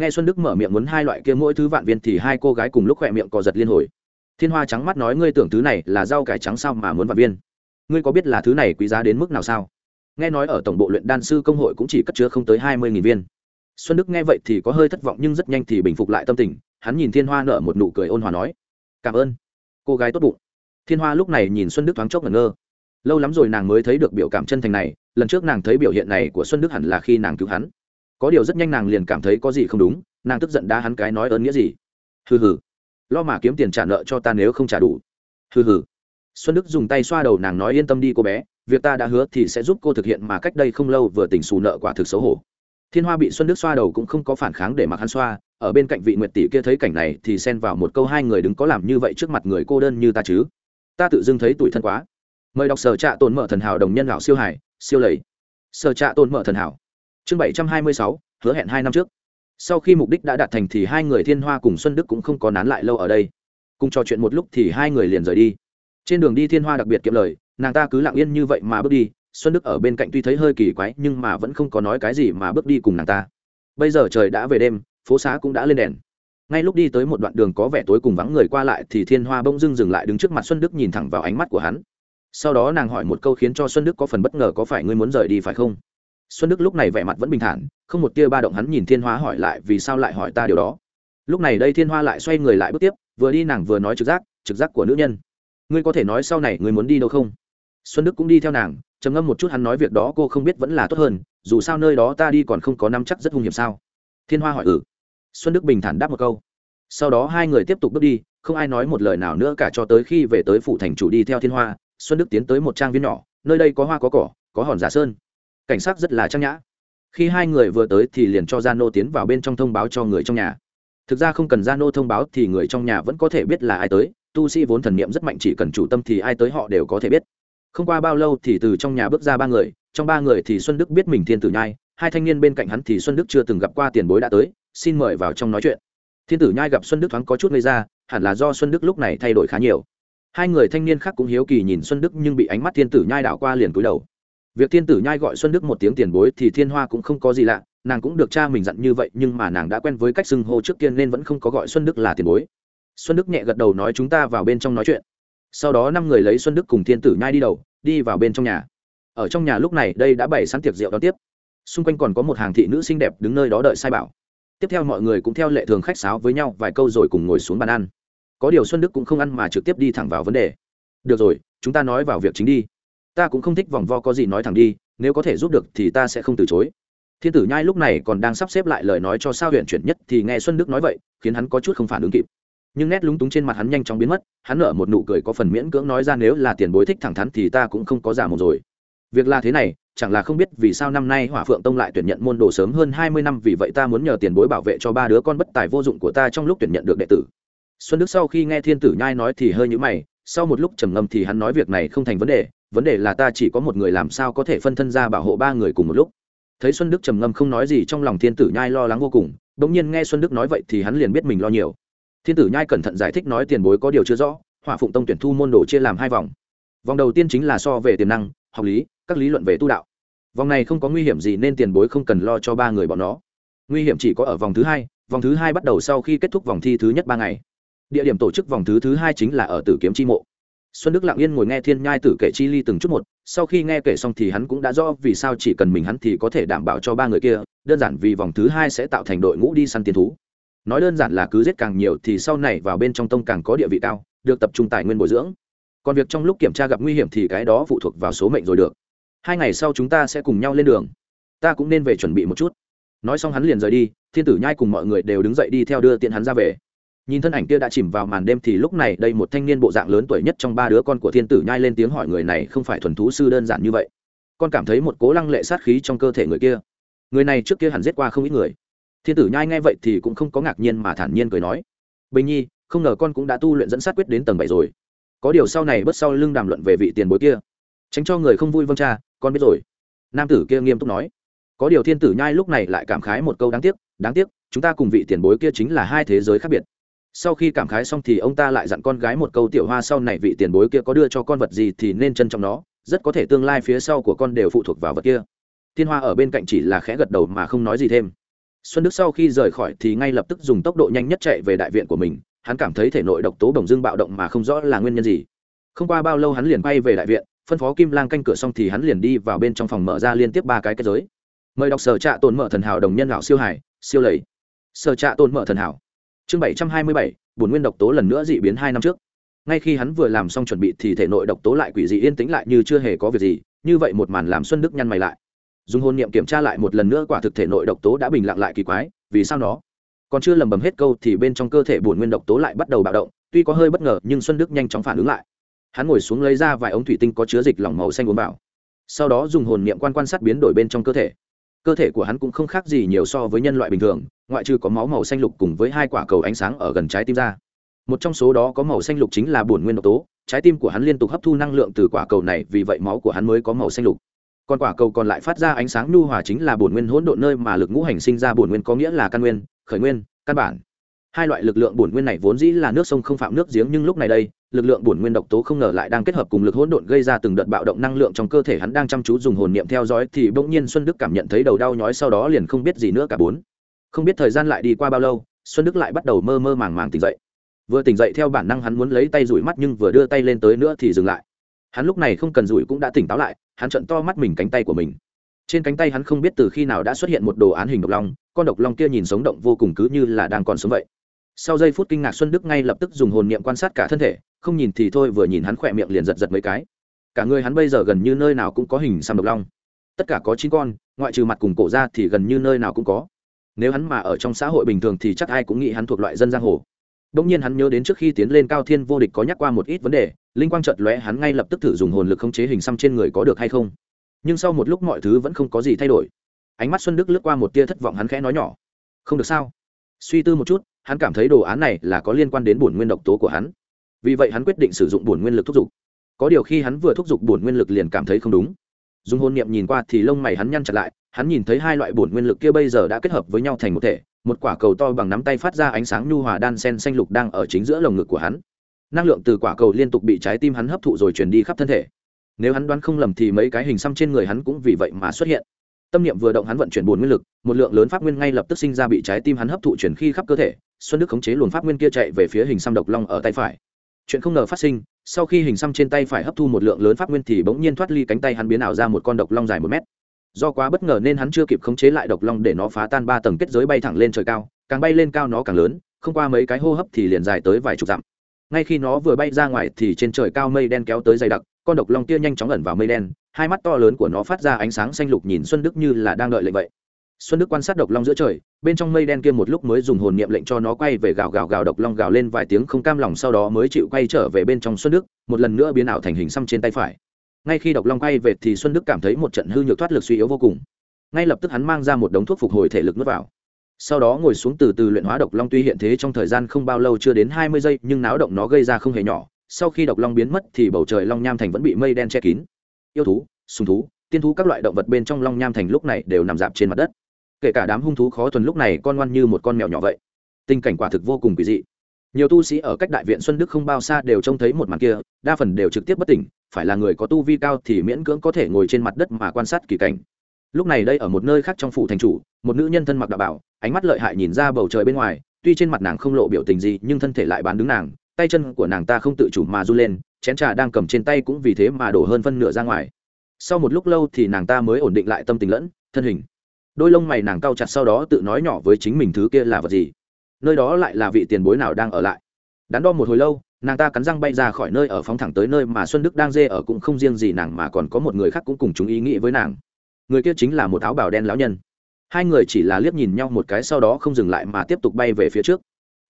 nghe xuân đức mở miệng muốn hai loại kia mỗi thứ vạn viên thì hai cô gái cùng lúc khỏe miệng cò giật liên hồi. Thiên hoa trắng mắt nói, ngươi tưởng thứ này là rau cải trắng sao mà muốn vạn viên? Ngươi có biết là thứ này quý giá đến mức nào sao? Nghe nói ở tổng bộ luyện đan sư công hội cũng chỉ cất chứa không tới hai mươi nghìn viên. Xuân đức nghe vậy thì có hơi thất vọng nhưng rất nhanh thì bình phục lại tâm tình, hắn nhìn thiên hoa nở một nụ cười ôn hòa nói, cảm ơn, cô gái tốt bụng. Thiên hoa lúc này nhìn xuân đức thoáng chốc ngẩn ngơ. Lâu lắm rồi nàng mới thấy được biểu cảm chân thành này, lần trước nàng thấy biểu hiện này của xuân đức hẳn là khi nàng cứu hắn có điều rất nhanh nàng liền cảm thấy có gì không đúng, nàng tức giận đá hắn cái nói ơn nghĩa gì. Hừ hừ, lo mà kiếm tiền trả nợ cho ta nếu không trả đủ. Hừ hừ. Xuân đức dùng tay xoa đầu nàng nói yên tâm đi cô bé, việc ta đã hứa thì sẽ giúp cô thực hiện mà cách đây không lâu vừa tỉnh xù nợ quả thực xấu hổ. Thiên hoa bị xuân đức xoa đầu cũng không có phản kháng để mặc hắn xoa, ở bên cạnh vị nguyệt tỷ kia thấy cảnh này thì xen vào một câu hai người đứng có làm như vậy trước mặt người cô đơn như ta chứ. Ta tự dưng thấy tuổi thân quá. Mời đọc sở trạ tồn mở thần hảo đồng nhân lão siêu hải, siêu lầy. Sở trạ tồn mở thần hảo chương bảy trăm hai mươi sáu, hứa hẹn hai năm trước. Sau khi mục đích đã đạt thành thì hai người thiên hoa cùng xuân đức cũng không có nán lại lâu ở đây. Cùng trò chuyện một lúc thì hai người liền rời đi. Trên đường đi thiên hoa đặc biệt kiệm lời, nàng ta cứ lặng yên như vậy mà bước đi. Xuân đức ở bên cạnh tuy thấy hơi kỳ quái, nhưng mà vẫn không có nói cái gì mà bước đi cùng nàng ta. Bây giờ trời đã về đêm, phố xá cũng đã lên đèn. Ngay lúc đi tới một đoạn đường có vẻ tối cùng vắng người qua lại thì thiên hoa bỗng dưng dừng lại đứng trước mặt xuân đức nhìn thẳng vào ánh mắt của hắn. Sau đó nàng hỏi một câu khiến cho xuân đức có phần bất ngờ có phải ngươi muốn rời đi phải không? Xuân đức lúc này vẻ mặt vẫn bình thản, không một tia ba động hắn nhìn thiên hoa hỏi lại vì sao lại hỏi ta điều đó. Lúc này đây thiên hoa lại xoay người lại bước tiếp, vừa đi nàng vừa nói trực giác trực giác của nữ nhân. Ngươi có thể nói sau này ngươi muốn đi đâu không? Xuân đức cũng đi theo nàng, trầm ngâm một chút hắn nói việc đó cô không biết vẫn là tốt hơn, dù sao nơi đó ta đi còn không có năm chắc rất hung hiểm sao? Thiên hoa hỏi ừ. Xuân đức bình thản đáp một câu. Sau đó hai người tiếp tục bước đi, không ai nói một lời nào nữa cả cho tới khi về tới phủ thành chủ đi theo thiên hoa, xuân đức tiến tới một trang viên nhỏ, nơi đây có hoa có cỏ, có hòn giả sơn cảnh sát rất là trang nhã. Khi hai người vừa tới thì liền cho gia nô tiến vào bên trong thông báo cho người trong nhà. Thực ra không cần gia nô thông báo thì người trong nhà vẫn có thể biết là ai tới, tu sĩ vốn thần niệm rất mạnh, chỉ cần chủ tâm thì ai tới họ đều có thể biết. Không qua bao lâu thì từ trong nhà bước ra ba người, trong ba người thì xuân đức biết mình thiên tử nhai, hai thanh niên bên cạnh hắn thì xuân đức chưa từng gặp qua tiền bối đã tới, xin mời vào trong nói chuyện. Thiên tử nhai gặp xuân đức thoáng có chút gây ra, hẳn là do xuân đức lúc này thay đổi khá nhiều. Hai người thanh niên khác cũng hiếu kỳ nhìn xuân đức nhưng bị ánh mắt thiên tử nhai đảo qua liền cúi đầu việc thiên tử nhai gọi xuân đức một tiếng tiền bối thì thiên hoa cũng không có gì lạ, nàng cũng được cha mình dặn như vậy, nhưng mà nàng đã quen với cách xưng hô trước kia nên vẫn không có gọi xuân đức là tiền bối. Xuân đức nhẹ gật đầu nói chúng ta vào bên trong nói chuyện. Sau đó năm người lấy xuân đức cùng thiên tử nhai đi đầu, đi vào bên trong nhà. Ở trong nhà lúc này đây đã bày sẵn tiệc rượu đón tiếp. Xung quanh còn có một hàng thị nữ xinh đẹp đứng nơi đó đợi sai bảo. Tiếp theo mọi người cũng theo lệ thường khách sáo với nhau vài câu rồi cùng ngồi xuống bàn ăn. Có điều xuân đức cũng không ăn mà trực tiếp đi thẳng vào vấn đề. Được rồi, chúng ta nói vào việc chính đi ta cũng không thích vòng vo có gì nói thẳng đi, nếu có thể giúp được thì ta sẽ không từ chối. Thiên tử nhai lúc này còn đang sắp xếp lại lời nói cho sao huyện chuyển nhất thì nghe xuân đức nói vậy, khiến hắn có chút không phản ứng kịp. Nhưng nét lúng túng trên mặt hắn nhanh chóng biến mất, hắn nở một nụ cười có phần miễn cưỡng nói ra nếu là tiền bối thích thẳng thắn thì ta cũng không có giả một rồi. Việc là thế này, chẳng là không biết vì sao năm nay hỏa phượng tông lại tuyển nhận môn đồ sớm hơn hai mươi năm, vì vậy ta muốn nhờ tiền bối bảo vệ cho ba đứa con bất tài vô dụng của ta trong lúc tuyển nhận được đệ tử. Xuân đức sau khi nghe thiên tử nhai nói thì hơi nhữ mày, sau một lúc trầm ngâm thì hắn nói việc này không thành vấn đề vấn đề là ta chỉ có một người làm sao có thể phân thân ra bảo hộ ba người cùng một lúc. Thấy xuân đức trầm ngâm không nói gì trong lòng thiên tử nhai lo lắng vô cùng đ ỗ n g nhiên nghe xuân đức nói vậy thì hắn liền biết mình lo nhiều. Thiên tử nhai cẩn thận giải thích nói tiền bối có điều chưa rõ, hỏa phụng tông tuyển thu môn đồ chia làm hai vòng. Vòng đầu tiên chính là so về tiềm năng, học lý, các lý luận về tu đạo. Vòng này không có nguy hiểm gì nên tiền bối không cần lo cho ba người bọn nó. Nguy hiểm chỉ có ở vòng thứ hai, vòng thứ hai bắt đầu sau khi kết thúc vòng thi thứ nhất ba ngày. Địa điểm tổ chức vòng thứ thứ hai chính là ở tử kiếm chi mộ xuân đức lặng yên ngồi nghe thiên nhai tử kể chi ly từng chút một, sau khi nghe kể xong thì hắn cũng đã rõ vì sao chỉ cần mình hắn thì có thể đảm bảo cho ba người kia, đơn giản vì vòng thứ hai sẽ tạo thành đội ngũ đi săn tiền thú. Nói đơn giản là cứ giết càng nhiều thì sau này vào bên trong tông càng có địa vị cao, được tập trung tài nguyên bồi dưỡng. Còn việc trong lúc kiểm tra gặp nguy hiểm thì cái đó phụ thuộc vào số mệnh rồi được. Hai ngày sau chúng ta sẽ cùng nhau lên đường. Ta cũng nên về chuẩn bị một chút. Nói xong hắn liền rời đi, thiên tử nhai cùng mọi người đều đứng dậy đi theo đưa tiện hắn ra về nhìn thân ảnh kia đã chìm vào màn đêm thì lúc này đây một thanh niên bộ dạng lớn tuổi nhất trong ba đứa con của thiên tử nhai lên tiếng hỏi người này không phải thuần thú sư đơn giản như vậy. Con cảm thấy một cố lăng lệ sát khí trong cơ thể người kia. Người này trước kia hẳn giết qua không ít người. Thiên tử nhai nghe vậy thì cũng không có ngạc nhiên mà thản nhiên cười nói, bình nhi, không ngờ con cũng đã tu luyện dẫn sát quyết đến tầng bảy rồi. Có điều sau này bớt sau lưng đàm luận về vị tiền bối kia. Tránh cho người không vui vâng cha, con biết rồi. Nam tử kia nghiêm túc nói. Có điều thiên tử nhai lúc này lại cảm khái một câu đáng tiếc đáng tiếc, chúng ta cùng vị tiền bối kia chính là hai thế giới khác biệt sau khi cảm khái xong thì ông ta lại dặn con gái một câu, tiểu hoa, sau này vị tiền bối kia có đưa cho con vật gì thì nên trân trọng nó, rất có thể tương lai phía sau của con đều phụ thuộc vào vật kia. Thiên hoa ở bên cạnh chỉ là khẽ gật đầu mà không nói gì thêm. Xuân đức sau khi rời khỏi thì ngay lập tức dùng tốc độ nhanh nhất chạy về đại viện của mình. Hắn cảm thấy thể nội độc tố bồng dưng bạo động mà không rõ là nguyên nhân gì. Không qua bao lâu hắn liền bay về đại viện, phân phó kim lang canh cửa xong thì hắn liền đi vào bên trong phòng mở ra liên tiếp ba cái kết giới. Mời đọc sở trạ tồn mở thần hảo đồng nhân lão siêu hải siêu lầy. Sở trạ tồn mở thần hảo chương bảy trăm hai mươi bảy, bổn nguyên độc tố lần nữa dị biến hai năm trước. Ngay khi hắn vừa làm xong chuẩn bị thì thể nội độc tố lại quỷ dị yên tĩnh lại như chưa hề có việc gì, như vậy một màn làm xuân đức nhăn mày lại. Dùng hôn niệm kiểm tra lại một lần nữa quả thực thể nội độc tố đã bình lặng lại kỳ quái, vì sao nó? Còn chưa lầm bầm hết câu thì bên trong cơ thể bổn nguyên độc tố lại bắt đầu bạo động, tuy có hơi bất ngờ nhưng xuân đức nhanh chóng phản ứng lại. Hắn ngồi xuống lấy ra vài ống thủy tinh có chứa dịch lỏng màu xanh uống vào. Sau đó dùng hồn niệm quan quan sát biến đổi bên trong cơ thể cơ thể của hắn cũng không khác gì nhiều so với nhân loại bình thường, ngoại trừ có máu màu xanh lục cùng với hai quả cầu ánh sáng ở gần trái tim ra. Một trong số đó có màu xanh lục chính là bổn nguyên độc tố, trái tim của hắn liên tục hấp thu năng lượng từ quả cầu này, vì vậy máu của hắn mới có màu xanh lục. Còn quả cầu còn lại phát ra ánh sáng nhu hòa chính là bổn nguyên hỗn độn nơi mà lực ngũ hành sinh ra bổn nguyên có nghĩa là căn nguyên, khởi nguyên, căn bản hai loại lực lượng bổn nguyên này vốn dĩ là nước sông không phạm nước giếng, nhưng lúc này đây, lực lượng bổn nguyên độc tố không ngờ lại đang kết hợp cùng lực hỗn độn gây ra từng đợt bạo động năng lượng trong cơ thể hắn đang chăm chú dùng hồn niệm theo dõi, thì bỗng nhiên xuân đức cảm nhận thấy đầu đau nhói, sau đó liền không biết gì nữa cả bốn. Không biết thời gian lại đi qua bao lâu, xuân đức lại bắt đầu mơ mơ màng màng tỉnh dậy. Vừa tỉnh dậy theo bản năng hắn muốn lấy tay rủi mắt, nhưng vừa đưa tay lên tới nữa thì dừng lại. Hắn lúc này không cần rủi cũng đã tỉnh táo lại, hắn trận to mắt mình cánh tay của mình. Trên cánh tay hắn không biết từ khi nào đã xuất hiện một đồ án hình độc long, con độc long kia nhìn sống động vô cùng cứ như là đang còn sống vậy sau giây phút kinh ngạc xuân đức ngay lập tức dùng hồn niệm quan sát cả thân thể không nhìn thì thôi vừa nhìn hắn khỏe miệng liền giật giật mấy cái cả người hắn bây giờ gần như nơi nào cũng có hình xăm độc long tất cả có chín con ngoại trừ mặt cùng cổ ra thì gần như nơi nào cũng có nếu hắn mà ở trong xã hội bình thường thì chắc ai cũng nghĩ hắn thuộc loại dân giang hồ Đông nhiên hắn nhớ đến trước khi tiến lên cao thiên vô địch có nhắc qua một ít vấn đề, linh quang chợt lóe hắn ngay lập tức thử dùng hồn lực khống chế hình xăm trên người có được hay không. Nhưng sau một lúc mọi thứ vẫn không có gì thay đổi. Ánh mắt Xuân Đức lướt qua một tia thất vọng hắn khẽ nói nhỏ, "Không được sao?" Suy tư một chút, hắn cảm thấy đồ án này là có liên quan đến bổn nguyên độc tố của hắn. Vì vậy hắn quyết định sử dụng bổn nguyên lực thúc dục. Có điều khi hắn vừa thúc dục bổn nguyên lực liền cảm thấy không đúng. Dùng hồn niệm nhìn qua thì lông mày hắn nhăn chặt lại, hắn nhìn thấy hai loại bổn nguyên lực kia bây giờ đã kết hợp với nhau thành một thể, một quả cầu to bằng nắm tay phát ra ánh sáng nhu hòa đan sen xanh lục đang ở chính giữa lồng ngực của hắn năng lượng từ quả cầu liên tục bị trái tim hắn hấp thụ rồi truyền đi khắp thân thể nếu hắn đoán không lầm thì mấy cái hình xăm trên người hắn cũng vì vậy mà xuất hiện tâm niệm vừa động hắn vận chuyển bổn nguyên lực một lượng lớn pháp nguyên ngay lập tức sinh ra bị trái tim hắn hấp thụ chuyển khi khắp cơ thể xuân đức khống chế luồng pháp nguyên kia chạy về phía hình xăm độc long ở tay phải. Chuyện không ngờ phát sinh, sau khi hình xăm trên tay phải hấp thu một lượng lớn pháp nguyên thì bỗng nhiên thoát ly cánh tay hắn biến ảo ra một con độc long dài một mét. Do quá bất ngờ nên hắn chưa kịp khống chế lại độc long để nó phá tan ba tầng kết giới bay thẳng lên trời cao, càng bay lên cao nó càng lớn, không qua mấy cái hô hấp thì liền dài tới vài chục dặm. Ngay khi nó vừa bay ra ngoài thì trên trời cao mây đen kéo tới dày đặc, con độc long kia nhanh chóng ẩn vào mây đen, hai mắt to lớn của nó phát ra ánh sáng xanh lục nhìn xuân đức như là đang đợi lệnh vậy. Xuân đức quan sát độc long giữa trời bên trong mây đen kia một lúc mới dùng hồn niệm lệnh cho nó quay về gào gào gào độc long gào lên vài tiếng không cam lòng sau đó mới chịu quay trở về bên trong xuân đức, một lần nữa biến ảo thành hình xăm trên tay phải. Ngay khi độc long quay về thì xuân đức cảm thấy một trận hư nhược thoát lực suy yếu vô cùng. Ngay lập tức hắn mang ra một đống thuốc phục hồi thể lực nuốt vào. Sau đó ngồi xuống từ từ luyện hóa độc long tuy hiện thế trong thời gian không bao lâu chưa đến hai mươi giây, nhưng náo động nó gây ra không hề nhỏ. Sau khi độc long biến mất thì bầu trời long nham thành vẫn bị mây đen che kín. Yêu thú, sùng thú, tiên thú các loại động vật bên trong long nham thành lúc này đều nằm dạp trên mặt đất kể cả đám hung thú khó thuần lúc này con ngoan như một con mèo nhỏ vậy. Tình cảnh quả thực vô cùng kỳ dị. Nhiều tu sĩ ở cách đại viện xuân đức không bao xa đều trông thấy một màn kia, đa phần đều trực tiếp bất tỉnh, phải là người có tu vi cao thì miễn cưỡng có thể ngồi trên mặt đất mà quan sát kỳ cảnh. Lúc này đây ở một nơi khác trong phủ thành chủ, một nữ nhân thân mặc đạo bảo, ánh mắt lợi hại nhìn ra bầu trời bên ngoài, tuy trên mặt nàng không lộ biểu tình gì, nhưng thân thể lại bán đứng nàng, tay chân của nàng ta không tự chủ mà run lên, chén trà đang cầm trên tay cũng vì thế mà đổ hơn phân nửa ra ngoài. Sau một lúc lâu thì nàng ta mới ổn định lại tâm tình lẫn, thân hình đôi lông mày nàng cau chặt sau đó tự nói nhỏ với chính mình thứ kia là vật gì. Nơi đó lại là vị tiền bối nào đang ở lại. Đắn đo một hồi lâu, nàng ta cắn răng bay ra khỏi nơi ở phóng thẳng tới nơi mà xuân đức đang dê ở cũng không riêng gì nàng mà còn có một người khác cũng cùng chúng ý nghĩ với nàng. Người kia chính là một áo bào đen lão nhân. Hai người chỉ là liếc nhìn nhau một cái sau đó không dừng lại mà tiếp tục bay về phía trước.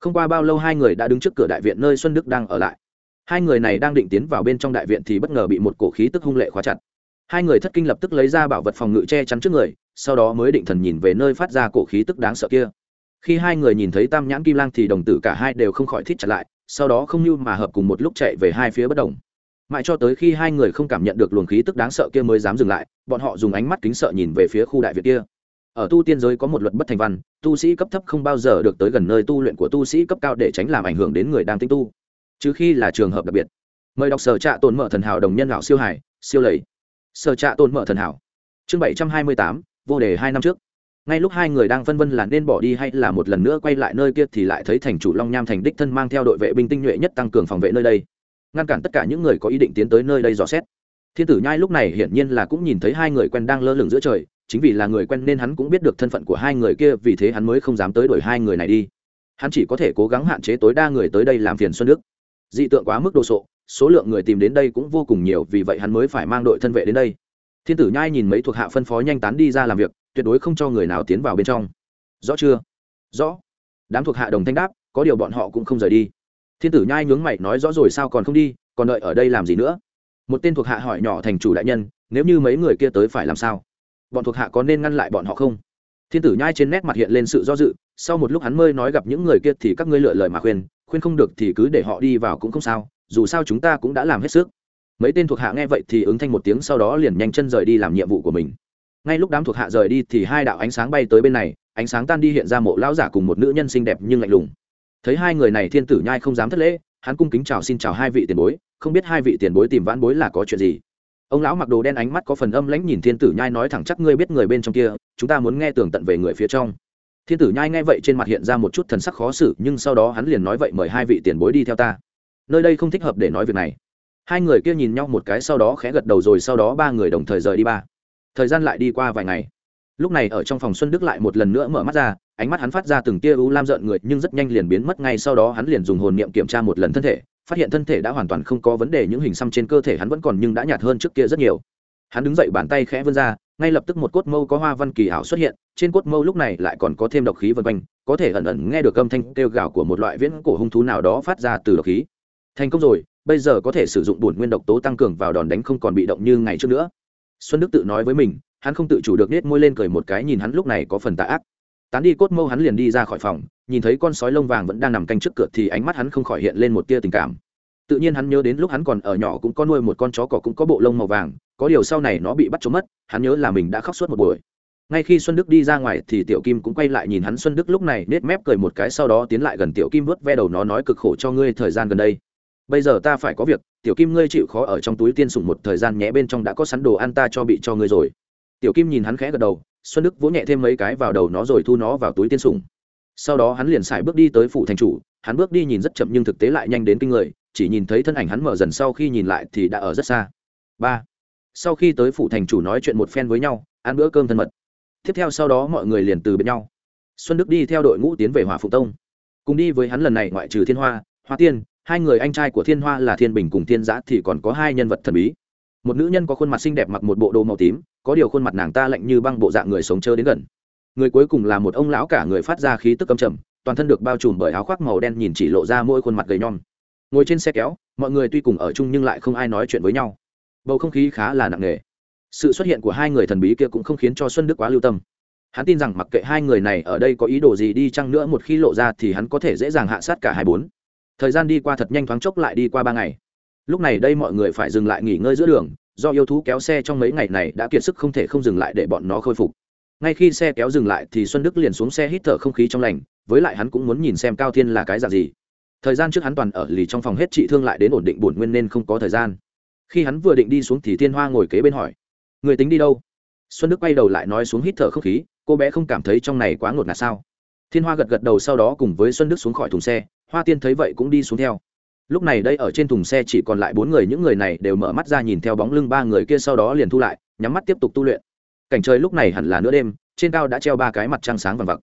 Không qua bao lâu hai người đã đứng trước cửa đại viện nơi xuân đức đang ở lại. Hai người này đang định tiến vào bên trong đại viện thì bất ngờ bị một cổ khí tức hung lệ khóa chặt hai người thất kinh lập tức lấy ra bảo vật phòng ngự che chắn trước người, sau đó mới định thần nhìn về nơi phát ra cổ khí tức đáng sợ kia. Khi hai người nhìn thấy tam nhãn kim lang thì đồng tử cả hai đều không khỏi thít chặt lại, sau đó không như mà hợp cùng một lúc chạy về hai phía bất đồng mãi cho tới khi hai người không cảm nhận được luồng khí tức đáng sợ kia mới dám dừng lại, bọn họ dùng ánh mắt kính sợ nhìn về phía khu đại việt kia. Ở tu tiên giới có một luật bất thành văn, tu sĩ cấp thấp không bao giờ được tới gần nơi tu luyện của tu sĩ cấp cao để tránh làm ảnh hưởng đến người đang tinh tu. Trừ khi là trường hợp đặc biệt. Mời đọc sở trạ tồn mở thần hảo đồng nhân lão siêu hải, siêu lầy sở trạ tồn mở thần hảo. Chương bảy trăm hai mươi tám, vô đề hai năm trước. Ngay lúc hai người đang phân vân là nên bỏ đi hay là một lần nữa quay lại nơi kia thì lại thấy thành chủ long nham thành đích thân mang theo đội vệ binh tinh nhuệ nhất tăng cường phòng vệ nơi đây. Ngăn cản tất cả những người có ý định tiến tới nơi đây dò xét. Thiên tử nhai lúc này hiển nhiên là cũng nhìn thấy hai người quen đang lơ lửng giữa trời, chính vì là người quen nên hắn cũng biết được thân phận của hai người kia, vì thế hắn mới không dám tới đuổi hai người này đi. Hắn chỉ có thể cố gắng hạn chế tối đa người tới đây làm phiền xuân đức. Dị tượng quá mức đồ sộ số lượng người tìm đến đây cũng vô cùng nhiều, vì vậy hắn mới phải mang đội thân vệ đến đây. Thiên tử nhai nhìn mấy thuộc hạ phân phó nhanh tán đi ra làm việc, tuyệt đối không cho người nào tiến vào bên trong. Rõ chưa? Rõ. Đám thuộc hạ đồng thanh đáp, có điều bọn họ cũng không rời đi. Thiên tử nhai nhướng mày nói rõ rồi sao còn không đi, còn đợi ở đây làm gì nữa? Một tên thuộc hạ hỏi nhỏ thành chủ đại nhân, nếu như mấy người kia tới phải làm sao? Bọn thuộc hạ có nên ngăn lại bọn họ không? Thiên tử nhai trên nét mặt hiện lên sự do dự, sau một lúc hắn mới nói gặp những người kia thì các ngươi lựa lời mà khuyên khuyên không được thì cứ để họ đi vào cũng không sao, dù sao chúng ta cũng đã làm hết sức. Mấy tên thuộc hạ nghe vậy thì ứng thanh một tiếng sau đó liền nhanh chân rời đi làm nhiệm vụ của mình. Ngay lúc đám thuộc hạ rời đi thì hai đạo ánh sáng bay tới bên này, ánh sáng tan đi hiện ra mộ lão giả cùng một nữ nhân xinh đẹp nhưng lạnh lùng. Thấy hai người này thiên tử nhai không dám thất lễ, hắn cung kính chào xin chào hai vị tiền bối, không biết hai vị tiền bối tìm vãn bối là có chuyện gì. Ông lão mặc đồ đen ánh mắt có phần âm lãnh nhìn thiên tử nhai nói thẳng chắc ngươi biết người bên trong kia, chúng ta muốn nghe tường tận về người phía trong thiên tử nhai nghe vậy trên mặt hiện ra một chút thần sắc khó xử, nhưng sau đó hắn liền nói vậy, mời hai vị tiền bối đi theo ta. Nơi đây không thích hợp để nói việc này. Hai người kia nhìn nhau một cái sau đó khẽ gật đầu rồi sau đó ba người đồng thời rời đi ba. Thời gian lại đi qua vài ngày. Lúc này ở trong phòng xuân đức lại một lần nữa mở mắt ra, ánh mắt hắn phát ra từng tia u lam rợn người, nhưng rất nhanh liền biến mất ngay sau đó hắn liền dùng hồn niệm kiểm tra một lần thân thể, phát hiện thân thể đã hoàn toàn không có vấn đề, những hình xăm trên cơ thể hắn vẫn còn nhưng đã nhạt hơn trước kia rất nhiều. Hắn đứng dậy bàn tay khẽ vươn ra ngay lập tức một cốt mâu có hoa văn kỳ ảo xuất hiện, trên cốt mâu lúc này lại còn có thêm độc khí vân quanh, có thể ẩn ẩn nghe được âm thanh kêu gào của một loại viễn cổ hung thú nào đó phát ra từ độc khí. Thành công rồi, bây giờ có thể sử dụng bổn nguyên độc tố tăng cường vào đòn đánh không còn bị động như ngày trước nữa. Xuân đức tự nói với mình, hắn không tự chủ được nết môi lên cười một cái nhìn hắn lúc này có phần tạ ác. Tán đi cốt mâu hắn liền đi ra khỏi phòng, nhìn thấy con sói lông vàng vẫn đang nằm canh trước cửa thì ánh mắt hắn không khỏi hiện lên một tia tình cảm tự nhiên hắn nhớ đến lúc hắn còn ở nhỏ cũng có nuôi một con chó cỏ cũng có bộ lông màu vàng, có điều sau này nó bị bắt trốn mất, hắn nhớ là mình đã khóc suốt một buổi. Ngay khi xuân đức đi ra ngoài thì tiểu kim cũng quay lại nhìn hắn, xuân đức lúc này nết mép cười một cái sau đó tiến lại gần tiểu kim vớt ve đầu nó nói cực khổ cho ngươi thời gian gần đây. Bây giờ ta phải có việc, tiểu kim ngươi chịu khó ở trong túi tiên sủng một thời gian nhé, bên trong đã có sẵn đồ ăn ta cho bị cho ngươi rồi. Tiểu kim nhìn hắn khẽ gật đầu, xuân đức vỗ nhẹ thêm mấy cái vào đầu nó rồi thu nó vào túi tiên sủng sau đó hắn liền xài bước đi tới phủ thành chủ, hắn bước đi nhìn rất chậm nhưng thực tế lại nhanh đến kinh người, chỉ nhìn thấy thân ảnh hắn mở dần sau khi nhìn lại thì đã ở rất xa. Ba, sau khi tới phủ thành chủ nói chuyện một phen với nhau, ăn bữa cơm thân mật. Tiếp theo sau đó mọi người liền từ bên nhau. Xuân đức đi theo đội ngũ tiến về hòa phụ tông. Cùng đi với hắn lần này ngoại trừ thiên hoa hoa tiên, hai người anh trai của thiên hoa là thiên bình cùng thiên giã thì còn có hai nhân vật thần bí. Một nữ nhân có khuôn mặt xinh đẹp mặc một bộ đồ màu tím, có điều khuôn mặt nàng ta lạnh như băng bộ dạng người sống chớ đến gần người cuối cùng là một ông lão cả người phát ra khí tức cầm trầm, toàn thân được bao trùm bởi áo khoác màu đen nhìn chỉ lộ ra mỗi khuôn mặt gầy nhom. Ngồi trên xe kéo, mọi người tuy cùng ở chung nhưng lại không ai nói chuyện với nhau. Bầu không khí khá là nặng nề. Sự xuất hiện của hai người thần bí kia cũng không khiến cho xuân đức quá lưu tâm. Hắn tin rằng mặc kệ hai người này ở đây có ý đồ gì đi chăng nữa một khi lộ ra thì hắn có thể dễ dàng hạ sát cả hai bốn. Thời gian đi qua thật nhanh thoáng chốc lại đi qua ba ngày. Lúc này đây mọi người phải dừng lại nghỉ ngơi giữa đường, do yêu thú kéo xe trong mấy ngày này đã kiệt sức không thể không dừng lại để bọn nó khôi phục ngay khi xe kéo dừng lại thì xuân đức liền xuống xe hít thở không khí trong lành, với lại hắn cũng muốn nhìn xem cao thiên là cái dạng gì. Thời gian trước hắn toàn ở lì trong phòng hết trị thương lại đến ổn định bổn nguyên nên không có thời gian. Khi hắn vừa định đi xuống thì thiên hoa ngồi kế bên hỏi, người tính đi đâu? Xuân đức quay đầu lại nói xuống hít thở không khí, cô bé không cảm thấy trong này quá ngột ngạt sao? Thiên hoa gật gật đầu sau đó cùng với xuân đức xuống khỏi thùng xe, hoa tiên thấy vậy cũng đi xuống theo. Lúc này đây ở trên thùng xe chỉ còn lại bốn người, những người này đều mở mắt ra nhìn theo bóng lưng ba người kia sau đó liền thu lại, nhắm mắt tiếp tục tu luyện cảnh trời lúc này hẳn là nửa đêm, trên cao đã treo ba cái mặt trăng sáng vằn vặc.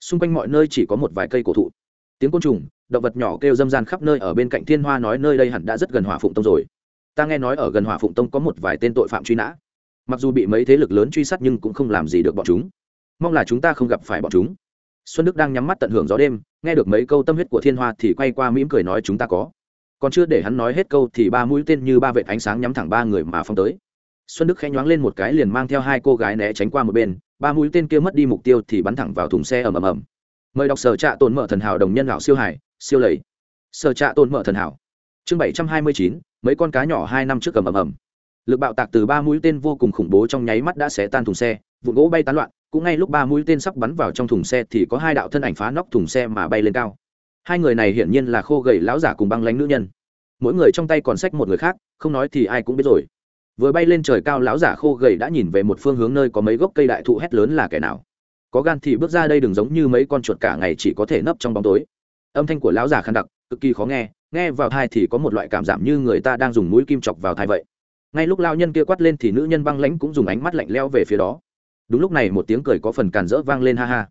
Xung quanh mọi nơi chỉ có một vài cây cổ thụ. Tiếng côn trùng, động vật nhỏ kêu râm ran khắp nơi ở bên cạnh thiên hoa nói nơi đây hẳn đã rất gần hỏa phụng tông rồi. Ta nghe nói ở gần hỏa phụng tông có một vài tên tội phạm truy nã. Mặc dù bị mấy thế lực lớn truy sát nhưng cũng không làm gì được bọn chúng. Mong là chúng ta không gặp phải bọn chúng. Xuân đức đang nhắm mắt tận hưởng gió đêm, nghe được mấy câu tâm huyết của thiên hoa thì quay qua mỉm cười nói chúng ta có. Còn chưa để hắn nói hết câu thì ba mũi tên như ba vệt ánh sáng nhắm thẳng ba người mà phong tới xuân đức khẽ nhoáng lên một cái liền mang theo hai cô gái né tránh qua một bên, ba mũi tên kia mất đi mục tiêu thì bắn thẳng vào thùng xe ầm ầm ầm. Mời đọc sở trạ tồn mở thần hảo đồng nhân lão siêu hải, siêu lầy. Sở trạ tồn mở thần hảo. Chương bảy trăm hai mươi chín, mấy con cá nhỏ hai năm trước ầm ầm ầm. Lực bạo tạc từ ba mũi tên vô cùng khủng bố trong nháy mắt đã xé tan thùng xe, vụ gỗ bay tán loạn, cũng ngay lúc ba mũi tên sắp bắn vào trong thùng xe thì có hai đạo thân ảnh phá nóc thùng xe mà bay lên cao. Hai người này hiển nhiên là khô gầy lão giả cùng băng lánh nữ nhân. Mỗi người trong tay còn xách một người khác, không nói thì ai cũng biết rồi vừa bay lên trời cao lão giả khô gầy đã nhìn về một phương hướng nơi có mấy gốc cây đại thụ hét lớn là kẻ nào. Có gan thì bước ra đây đừng giống như mấy con chuột cả ngày chỉ có thể nấp trong bóng tối. Âm thanh của lão giả khăn đặc, cực kỳ khó nghe nghe vào thai thì có một loại cảm giảm như người ta đang dùng mũi kim chọc vào thai vậy. Ngay lúc lao nhân kia quát lên thì nữ nhân băng lãnh cũng dùng ánh mắt lạnh leo về phía đó. Đúng lúc này một tiếng cười có phần càn rỡ vang lên ha ha.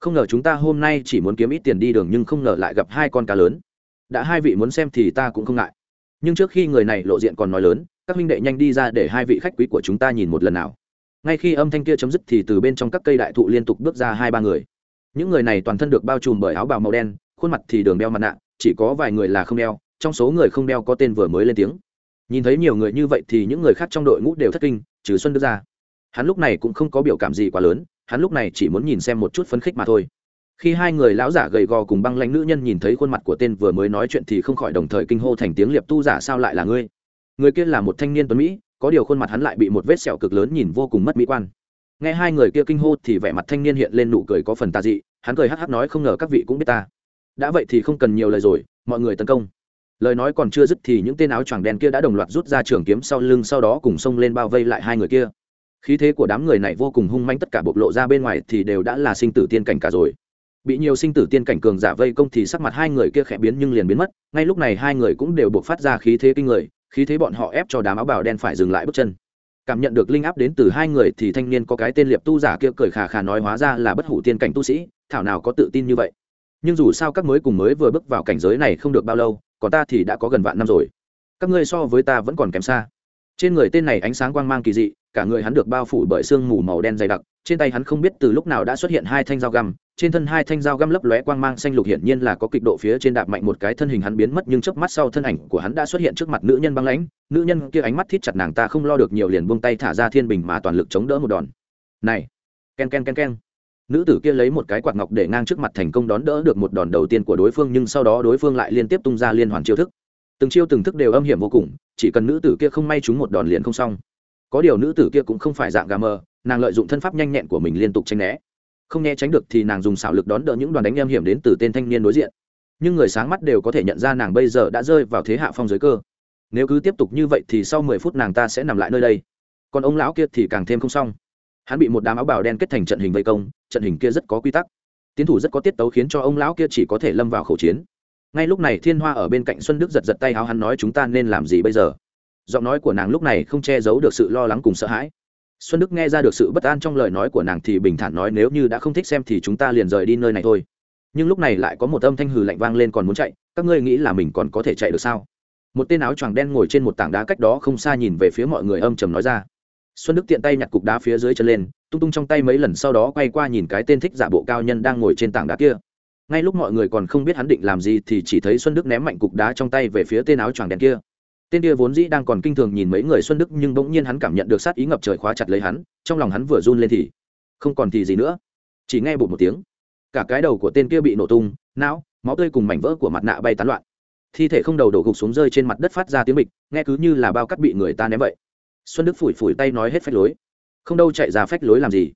Không ngờ chúng ta hôm nay chỉ muốn kiếm ít tiền đi đường nhưng không ngờ lại gặp hai con cá lớn. Đã hai vị muốn xem thì ta cũng không ngại. Nhưng trước khi người này lộ diện còn nói lớn các huynh đệ nhanh đi ra để hai vị khách quý của chúng ta nhìn một lần nào. Ngay khi âm thanh kia chấm dứt thì từ bên trong các cây đại thụ liên tục bước ra hai ba người. Những người này toàn thân được bao trùm bởi áo bào màu đen, khuôn mặt thì đường đeo mặt nạ, chỉ có vài người là không đeo, trong số người không đeo có tên vừa mới lên tiếng. Nhìn thấy nhiều người như vậy thì những người khác trong đội ngũ đều thất kinh, trừ xuân đức ra. Hắn lúc này cũng không có biểu cảm gì quá lớn, hắn lúc này chỉ muốn nhìn xem một chút phấn khích mà thôi. Khi hai người lão giả gầy gò cùng băng lãnh nữ nhân nhìn thấy khuôn mặt của tên vừa mới nói chuyện thì không khỏi đồng thời kinh hô thành tiếng liệp tu giả sao lại là ngươi? Người kia là một thanh niên tuấn mỹ, có điều khuôn mặt hắn lại bị một vết sẹo cực lớn nhìn vô cùng mất mỹ quan. Nghe hai người kia kinh hô thì vẻ mặt thanh niên hiện lên nụ cười có phần tà dị, hắn cười hắc hắc nói không ngờ các vị cũng biết ta. Đã vậy thì không cần nhiều lời rồi, mọi người tấn công. Lời nói còn chưa dứt thì những tên áo choàng đen kia đã đồng loạt rút ra trường kiếm sau lưng, sau đó cùng xông lên bao vây lại hai người kia. Khí thế của đám người này vô cùng hung manh tất cả bộc lộ ra bên ngoài thì đều đã là sinh tử tiên cảnh cả rồi. Bị nhiều sinh tử tiên cảnh cường giả vây công thì sắc mặt hai người kia khẽ biến nhưng liền biến mất, ngay lúc này hai người cũng đều buộc phát ra khí thế kinh người khí thế bọn họ ép cho đám áo bào đen phải dừng lại bước chân. Cảm nhận được linh áp đến từ hai người thì thanh niên có cái tên liệp tu giả kia cười khà khà nói hóa ra là bất hủ tiên cảnh tu sĩ, thảo nào có tự tin như vậy. Nhưng dù sao các mới cùng mới vừa bước vào cảnh giới này không được bao lâu, còn ta thì đã có gần vạn năm rồi. Các ngươi so với ta vẫn còn kém xa. Trên người tên này ánh sáng quang mang kỳ dị cả người hắn được bao phủ bởi sương mù màu đen dày đặc, trên tay hắn không biết từ lúc nào đã xuất hiện hai thanh dao găm, trên thân hai thanh dao găm lấp lóe quang mang xanh lục hiển nhiên là có kịch độ phía trên đạp mạnh một cái thân hình hắn biến mất nhưng chớp mắt sau thân ảnh của hắn đã xuất hiện trước mặt nữ nhân băng lãnh, nữ nhân kia ánh mắt thít chặt nàng ta không lo được nhiều liền buông tay thả ra thiên bình mà toàn lực chống đỡ một đòn. Này, ken ken ken ken. Nữ tử kia lấy một cái quạt ngọc để ngang trước mặt thành công đón đỡ được một đòn đầu tiên của đối phương nhưng sau đó đối phương lại liên tiếp tung ra liên hoàn chiêu thức. Từng chiêu từng thức đều âm hiểm vô cùng, chỉ cần nữ tử kia không may trúng một đòn liền không xong có điều nữ tử kia cũng không phải dạng gà mờ, nàng lợi dụng thân pháp nhanh nhẹn của mình liên tục tranh né. Không nghe tránh được thì nàng dùng xảo lực đón đỡ những đoàn đánh em hiểm đến từ tên thanh niên đối diện. Nhưng người sáng mắt đều có thể nhận ra nàng bây giờ đã rơi vào thế hạ phong giới cơ. Nếu cứ tiếp tục như vậy thì sau mười phút nàng ta sẽ nằm lại nơi đây. Còn ông lão kia thì càng thêm không xong. Hắn bị một đám áo bào đen kết thành trận hình vây công, trận hình kia rất có quy tắc. Tiến thủ rất có tiết tấu khiến cho ông lão kia chỉ có thể lâm vào khẩu chiến. Ngay lúc này thiên hoa ở bên cạnh xuân đức giật giật tay áo hắn nói chúng ta nên làm gì bây giờ? Giọng nói của nàng lúc này không che giấu được sự lo lắng cùng sợ hãi. Xuân đức nghe ra được sự bất an trong lời nói của nàng thì bình thản nói, nếu như đã không thích xem thì chúng ta liền rời đi nơi này thôi. Nhưng lúc này lại có một âm thanh hừ lạnh vang lên còn muốn chạy, các ngươi nghĩ là mình còn có thể chạy được sao? Một tên áo choàng đen ngồi trên một tảng đá cách đó không xa nhìn về phía mọi người âm trầm nói ra. Xuân đức tiện tay nhặt cục đá phía dưới chân lên, tung tung trong tay mấy lần sau đó quay qua nhìn cái tên thích giả bộ cao nhân đang ngồi trên tảng đá kia. Ngay lúc mọi người còn không biết hắn định làm gì thì chỉ thấy xuân đức ném mạnh cục đá trong tay về phía tên áo choàng đen kia tên kia vốn dĩ đang còn kinh thường nhìn mấy người xuân đức, nhưng bỗng nhiên hắn cảm nhận được sát ý ngập trời khóa chặt lấy hắn, trong lòng hắn vừa run lên thì không còn thì gì nữa. Chỉ nghe bụt một tiếng, cả cái đầu của tên kia bị nổ tung, não, máu tươi cùng mảnh vỡ của mặt nạ bay tán loạn. Thi thể không đầu đổ gục xuống rơi trên mặt đất phát ra tiếng bịch, nghe cứ như là bao cắt bị người ta ném vậy. Xuân đức phủi phủi tay nói hết phách lối. Không đâu chạy ra phách lối làm gì.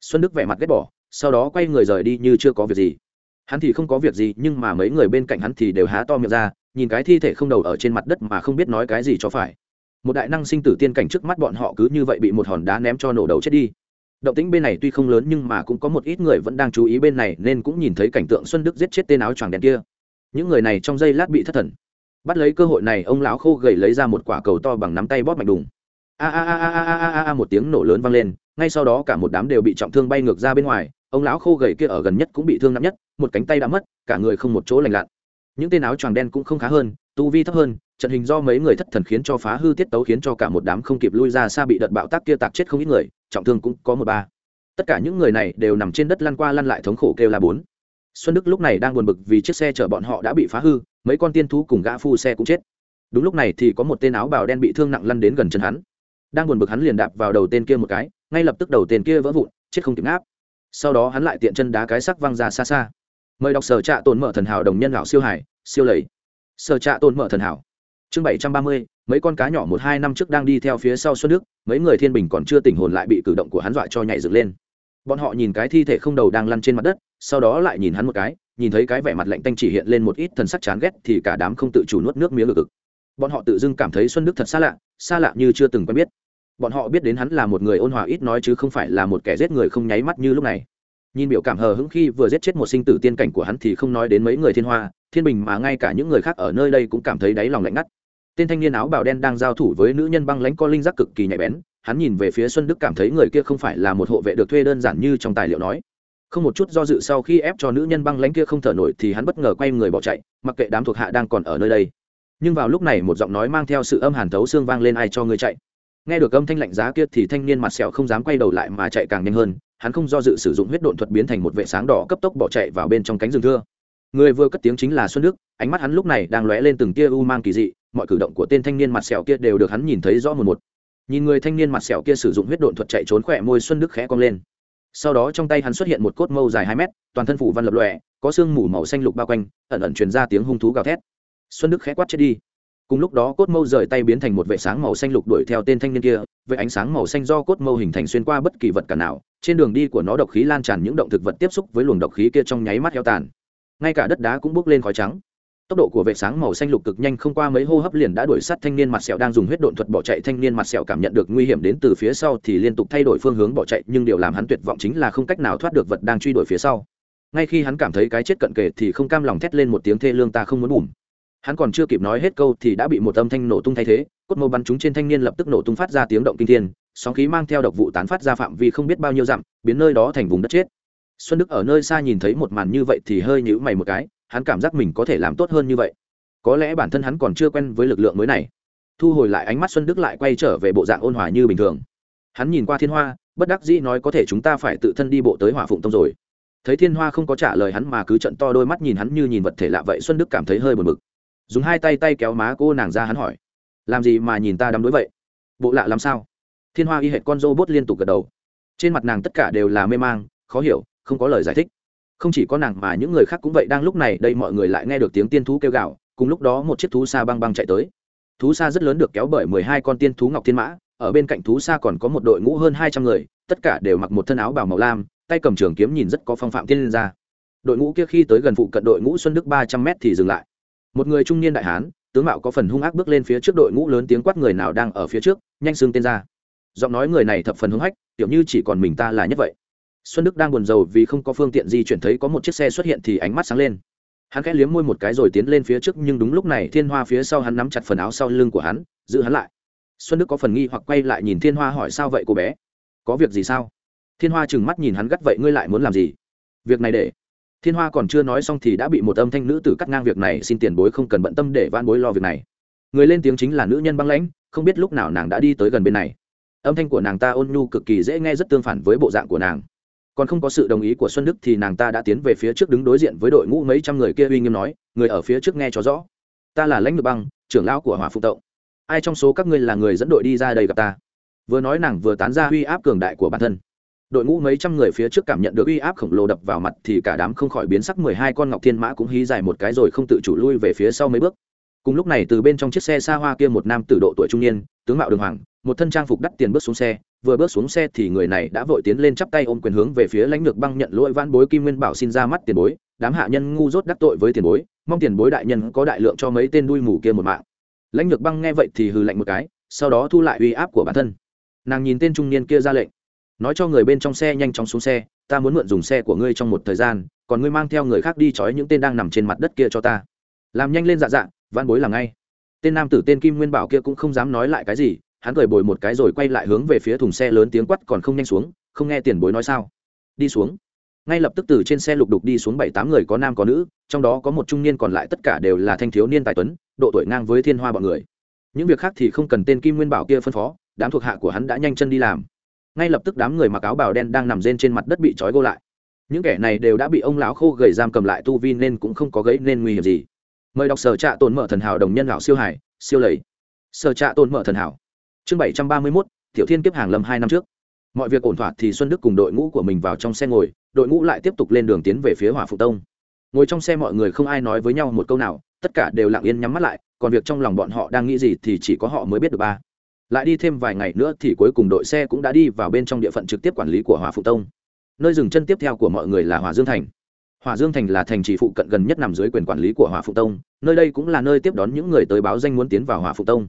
Xuân đức vẻ mặt ghét bỏ, sau đó quay người rời đi như chưa có việc gì. Hắn thì không có việc gì, nhưng mà mấy người bên cạnh hắn thì đều há to miệng ra nhìn cái thi thể không đầu ở trên mặt đất mà không biết nói cái gì cho phải. Một đại năng sinh tử tiên cảnh trước mắt bọn họ cứ như vậy bị một hòn đá ném cho nổ đầu chết đi. Động tĩnh bên này tuy không lớn nhưng mà cũng có một ít người vẫn đang chú ý bên này nên cũng nhìn thấy cảnh tượng xuân đức giết chết tên áo choàng đen kia. Những người này trong giây lát bị thất thần. Bắt lấy cơ hội này, ông lão khô gầy lấy ra một quả cầu to bằng nắm tay bóp mạnh đùng. A a a a a a a, một tiếng nổ lớn vang lên, ngay sau đó cả một đám đều bị trọng thương bay ngược ra bên ngoài, ông lão khô gầy kia ở gần nhất cũng bị thương nặng nhất, một cánh tay đã mất, cả người không một chỗ lành lặn những tên áo choàng đen cũng không khá hơn, tu vi thấp hơn, trận hình do mấy người thất thần khiến cho phá hư tiết tấu khiến cho cả một đám không kịp lui ra xa bị đợt bạo tác kia tạc chết không ít người, trọng thương cũng có một ba. Tất cả những người này đều nằm trên đất lăn qua lăn lại thống khổ kêu là bốn. Xuân đức lúc này đang buồn bực vì chiếc xe chở bọn họ đã bị phá hư, mấy con tiên thú cùng gã phu xe cũng chết. Đúng lúc này thì có một tên áo bào đen bị thương nặng lăn đến gần chân hắn. Đang buồn bực hắn liền đạp vào đầu tên kia một cái, ngay lập tức đầu tên kia vỡ vụn, chết không kịp áp sau đó hắn lại tiện chân đá cái sắc văng ra xa xa. Mời đọc sở trạ tồn mở thần hảo đồng nhân lão siêu hải siêu lầy. Sở trạ tồn mở thần hảo. Chương bảy trăm ba mươi, mấy con cá nhỏ một hai năm trước đang đi theo phía sau xuân đức, mấy người thiên bình còn chưa tỉnh hồn lại bị cử động của hắn dọa cho nhảy dựng lên. Bọn họ nhìn cái thi thể không đầu đang lăn trên mặt đất, sau đó lại nhìn hắn một cái, nhìn thấy cái vẻ mặt lạnh tanh chỉ hiện lên một ít thần sắc chán ghét thì cả đám không tự chủ nuốt nước miếng ngực. Bọn họ tự dưng cảm thấy xuân đức thật xa lạ xa lạ như chưa từng quen biết. Bọn họ biết đến hắn là một người ôn hòa ít nói chứ không phải là một kẻ giết người không nháy mắt như lúc này nhìn biểu cảm hờ hững khi vừa giết chết một sinh tử tiên cảnh của hắn thì không nói đến mấy người thiên hoa, thiên bình mà ngay cả những người khác ở nơi đây cũng cảm thấy đáy lòng lạnh ngắt. Tên thanh niên áo bào đen đang giao thủ với nữ nhân băng lãnh co linh giác cực kỳ nhạy bén, hắn nhìn về phía xuân đức cảm thấy người kia không phải là một hộ vệ được thuê đơn giản như trong tài liệu nói. Không một chút do dự sau khi ép cho nữ nhân băng lãnh kia không thở nổi thì hắn bất ngờ quay người bỏ chạy, mặc kệ đám thuộc hạ đang còn ở nơi đây. Nhưng vào lúc này một giọng nói mang theo sự âm hàn thấu xương vang lên ai cho ngươi chạy. Nghe được âm thanh lạnh giá kia thì thanh niên mặt sẹo không dám quay đầu lại mà chạy càng nhanh hơn hắn không do dự sử dụng huyết độn thuật biến thành một vệ sáng đỏ cấp tốc bỏ chạy vào bên trong cánh rừng thưa. Người vừa cất tiếng chính là xuân đức, ánh mắt hắn lúc này đang lóe lên từng tia u mang kỳ dị, mọi cử động của tên thanh niên mặt sẹo kia đều được hắn nhìn thấy rõ một một. Nhìn người thanh niên mặt sẹo kia sử dụng huyết độn thuật chạy trốn khỏe môi xuân đức khẽ cong lên. Sau đó trong tay hắn xuất hiện một cốt mâu dài hai mét, toàn thân phủ văn lập lòe, có xương mù màu xanh lục bao quanh, ẩn ẩn truyền ra tiếng hung thú gào thét. Xuân đức khẽ quát chết đi cùng lúc đó cốt mâu rời tay biến thành một vệ sáng màu xanh lục đuổi theo tên thanh niên kia vệ ánh sáng màu xanh do cốt mâu hình thành xuyên qua bất kỳ vật cả nào, trên đường đi của nó độc khí lan tràn những động thực vật tiếp xúc với luồng độc khí kia trong nháy mắt heo tàn. Ngay cả đất đá cũng bốc lên khói trắng. Tốc độ của vệ sáng màu xanh lục cực nhanh không qua mấy hô hấp liền đã đuổi sát thanh niên mặt sẹo đang dùng huyết độn thuật bỏ chạy. Thanh niên mặt sẹo cảm nhận được nguy hiểm đến từ phía sau thì liên tục thay đổi phương hướng bỏ chạy, nhưng điều làm hắn tuyệt vọng chính là không cách nào thoát được vật đang truy đuổi phía sau. Ngay khi hắn cảm thấy cái chết cận kề thì không cam lòng thét lên một tiếng thê lương ta không muốn bùm hắn còn chưa kịp nói hết câu thì đã bị một âm thanh nổ tung thay thế, cốt mâu bắn chúng trên thanh niên lập tức nổ tung phát ra tiếng động kinh thiên, sóng khí mang theo độc vụ tán phát ra phạm vi không biết bao nhiêu dặm, biến nơi đó thành vùng đất chết. Xuân đức ở nơi xa nhìn thấy một màn như vậy thì hơi nhữ mày một cái, hắn cảm giác mình có thể làm tốt hơn như vậy. Có lẽ bản thân hắn còn chưa quen với lực lượng mới này. Thu hồi lại ánh mắt xuân đức lại quay trở về bộ dạng ôn hòa như bình thường. Hắn nhìn qua thiên hoa, bất đắc dĩ nói có thể chúng ta phải tự thân đi bộ tới hỏa phụng tông rồi. Thấy thiên hoa không có trả lời hắn mà cứ trận to đôi mắt nhìn hắn như nhìn vật thể lạ vậy, xuân đức cảm thấy hơi buồn bực dùng hai tay tay kéo má cô nàng ra hắn hỏi, làm gì mà nhìn ta đắm đối vậy? Bộ lạ làm sao? Thiên hoa y hệt con rô bốt liên tục gật đầu. Trên mặt nàng tất cả đều là mê mang, khó hiểu, không có lời giải thích. Không chỉ có nàng mà những người khác cũng vậy, đang lúc này đây mọi người lại nghe được tiếng tiên thú kêu gào, cùng lúc đó một chiếc thú xa băng băng chạy tới. Thú xa rất lớn được kéo bởi mười hai con tiên thú ngọc thiên mã, ở bên cạnh thú xa còn có một đội ngũ hơn hai trăm người, tất cả đều mặc một thân áo bào màu lam, tay cầm trường kiếm nhìn rất có phong phạm tiên lên ra. Đội ngũ kia khi tới gần phụ cận đội ngũ xuân đức ba trăm m thì dừng lại một người trung niên đại hán, tướng mạo có phần hung ác bước lên phía trước đội ngũ lớn tiếng quát người nào đang ở phía trước, nhanh xương tên ra. Giọng nói người này thập phần hung hách, tiểu như chỉ còn mình ta là nhất vậy. Xuân đức đang buồn rầu vì không có phương tiện di chuyển thấy có một chiếc xe xuất hiện thì ánh mắt sáng lên. Hắn khẽ liếm môi một cái rồi tiến lên phía trước, nhưng đúng lúc này thiên hoa phía sau hắn nắm chặt phần áo sau lưng của hắn, giữ hắn lại. Xuân đức có phần nghi hoặc quay lại nhìn thiên hoa hỏi sao vậy cô bé? Có việc gì sao? Thiên hoa trừng mắt nhìn hắn gắt vậy ngươi lại muốn làm gì? Việc này để thiên hoa còn chưa nói xong thì đã bị một âm thanh nữ tử cắt ngang việc này, xin tiền bối không cần bận tâm để van bối lo việc này. Người lên tiếng chính là nữ nhân băng lãnh, không biết lúc nào nàng đã đi tới gần bên này. Âm thanh của nàng ta ôn nhu cực kỳ dễ nghe, rất tương phản với bộ dạng của nàng. Còn không có sự đồng ý của xuân đức thì nàng ta đã tiến về phía trước đứng đối diện với đội ngũ mấy trăm người kia uy nghiêm nói, người ở phía trước nghe cho rõ. Ta là lãnh ngược băng, trưởng lão của hỏa phụ tộng ai trong số các ngươi là người dẫn đội đi ra đây gặp ta? Vừa nói nàng vừa tán ra uy áp cường đại của bản thân đội ngũ mấy trăm người phía trước cảm nhận được uy áp khổng lồ đập vào mặt thì cả đám không khỏi biến sắc mười hai con ngọc thiên mã cũng hí dài một cái rồi không tự chủ lui về phía sau mấy bước. Cùng lúc này từ bên trong chiếc xe xa hoa kia một nam tử độ tuổi trung niên, tướng mạo đường hoàng, một thân trang phục đắt tiền bước xuống xe, vừa bước xuống xe thì người này đã vội tiến lên chắp tay ôm quyền hướng về phía lãnh lược băng nhận lỗi vãn bối kim nguyên bảo xin ra mắt tiền bối, đám hạ nhân ngu dốt đắc tội với tiền bối, mong tiền bối đại nhân có đại lượng cho mấy tên đuôi mù kia một mạng. Lãnh lược băng nghe vậy thì hừ lạnh một cái, sau đó thu lại uy áp của bản thân. Nàng nhìn tên trung niên kia ra lệnh nói cho người bên trong xe nhanh chóng xuống xe, ta muốn mượn dùng xe của ngươi trong một thời gian, còn ngươi mang theo người khác đi trói những tên đang nằm trên mặt đất kia cho ta. Làm nhanh lên dạ dạ văn bối làm ngay. Tên nam tử tên kim nguyên bảo kia cũng không dám nói lại cái gì, hắn cười bồi một cái rồi quay lại hướng về phía thùng xe lớn tiếng quắt còn không nhanh xuống, không nghe tiền bối nói sao. Đi xuống. Ngay lập tức từ trên xe lục đục đi xuống bảy tám người có nam có nữ, trong đó có một trung niên còn lại tất cả đều là thanh thiếu niên tài tuấn, độ tuổi ngang với thiên hoa bọn người. Những việc khác thì không cần tên kim nguyên bảo kia phân phó, đám thuộc hạ của hắn đã nhanh chân đi làm ngay lập tức đám người mặc áo bào đen đang nằm rên trên mặt đất bị trói gô lại. Những kẻ này đều đã bị ông lão khô gầy giam cầm lại tu vi nên cũng không có gãy nên nguy hiểm gì. Mời đọc sở trạ tồn mở thần hảo đồng nhân lão siêu hải, siêu lầy. Sở trạ tồn mở thần hảo. Chương bảy trăm ba mươi mốt, tiểu thiên kiếp hàng lâm hai năm trước. Mọi việc ổn thỏa thì xuân đức cùng đội ngũ của mình vào trong xe ngồi, đội ngũ lại tiếp tục lên đường tiến về phía hỏa phụ tông. Ngồi trong xe mọi người không ai nói với nhau một câu nào, tất cả đều lặng yên nhắm mắt lại, còn việc trong lòng bọn họ đang nghĩ gì thì chỉ có họ mới biết được ba lại đi thêm vài ngày nữa thì cuối cùng đội xe cũng đã đi vào bên trong địa phận trực tiếp quản lý của hỏa phụ tông. Nơi dừng chân tiếp theo của mọi người là hỏa dương thành. Hỏa dương thành là thành trì phụ cận gần nhất nằm dưới quyền quản lý của hỏa phụ tông, nơi đây cũng là nơi tiếp đón những người tới báo danh muốn tiến vào hỏa phụ tông.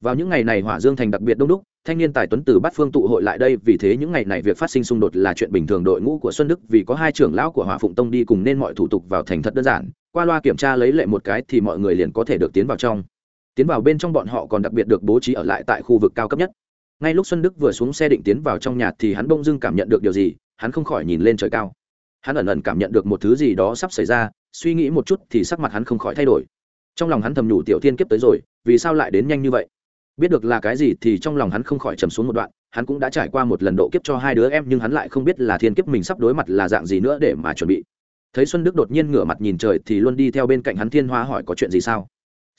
Vào những ngày này hỏa dương thành đặc biệt đông đúc, thanh niên tài tuấn từ bát phương tụ hội lại đây, vì thế những ngày này việc phát sinh xung đột là chuyện bình thường. Đội ngũ của xuân đức vì có hai trưởng lão của hỏa phụng tông đi cùng nên mọi thủ tục vào thành thật đơn giản, qua loa kiểm tra lấy lệ một cái thì mọi người liền có thể được tiến vào trong tiến vào bên trong bọn họ còn đặc biệt được bố trí ở lại tại khu vực cao cấp nhất. Ngay lúc xuân đức vừa xuống xe định tiến vào trong nhà thì hắn bông dưng cảm nhận được điều gì, hắn không khỏi nhìn lên trời cao. Hắn ẩn ẩn cảm nhận được một thứ gì đó sắp xảy ra, suy nghĩ một chút thì sắc mặt hắn không khỏi thay đổi. Trong lòng hắn thầm nhủ tiểu thiên kiếp tới rồi, vì sao lại đến nhanh như vậy? Biết được là cái gì thì trong lòng hắn không khỏi trầm xuống một đoạn, hắn cũng đã trải qua một lần độ kiếp cho hai đứa em nhưng hắn lại không biết là thiên kiếp mình sắp đối mặt là dạng gì nữa để mà chuẩn bị. Thấy xuân đức đột nhiên ngửa mặt nhìn trời thì luôn đi theo bên cạnh hắn thiên hoa hỏi có chuyện gì sao?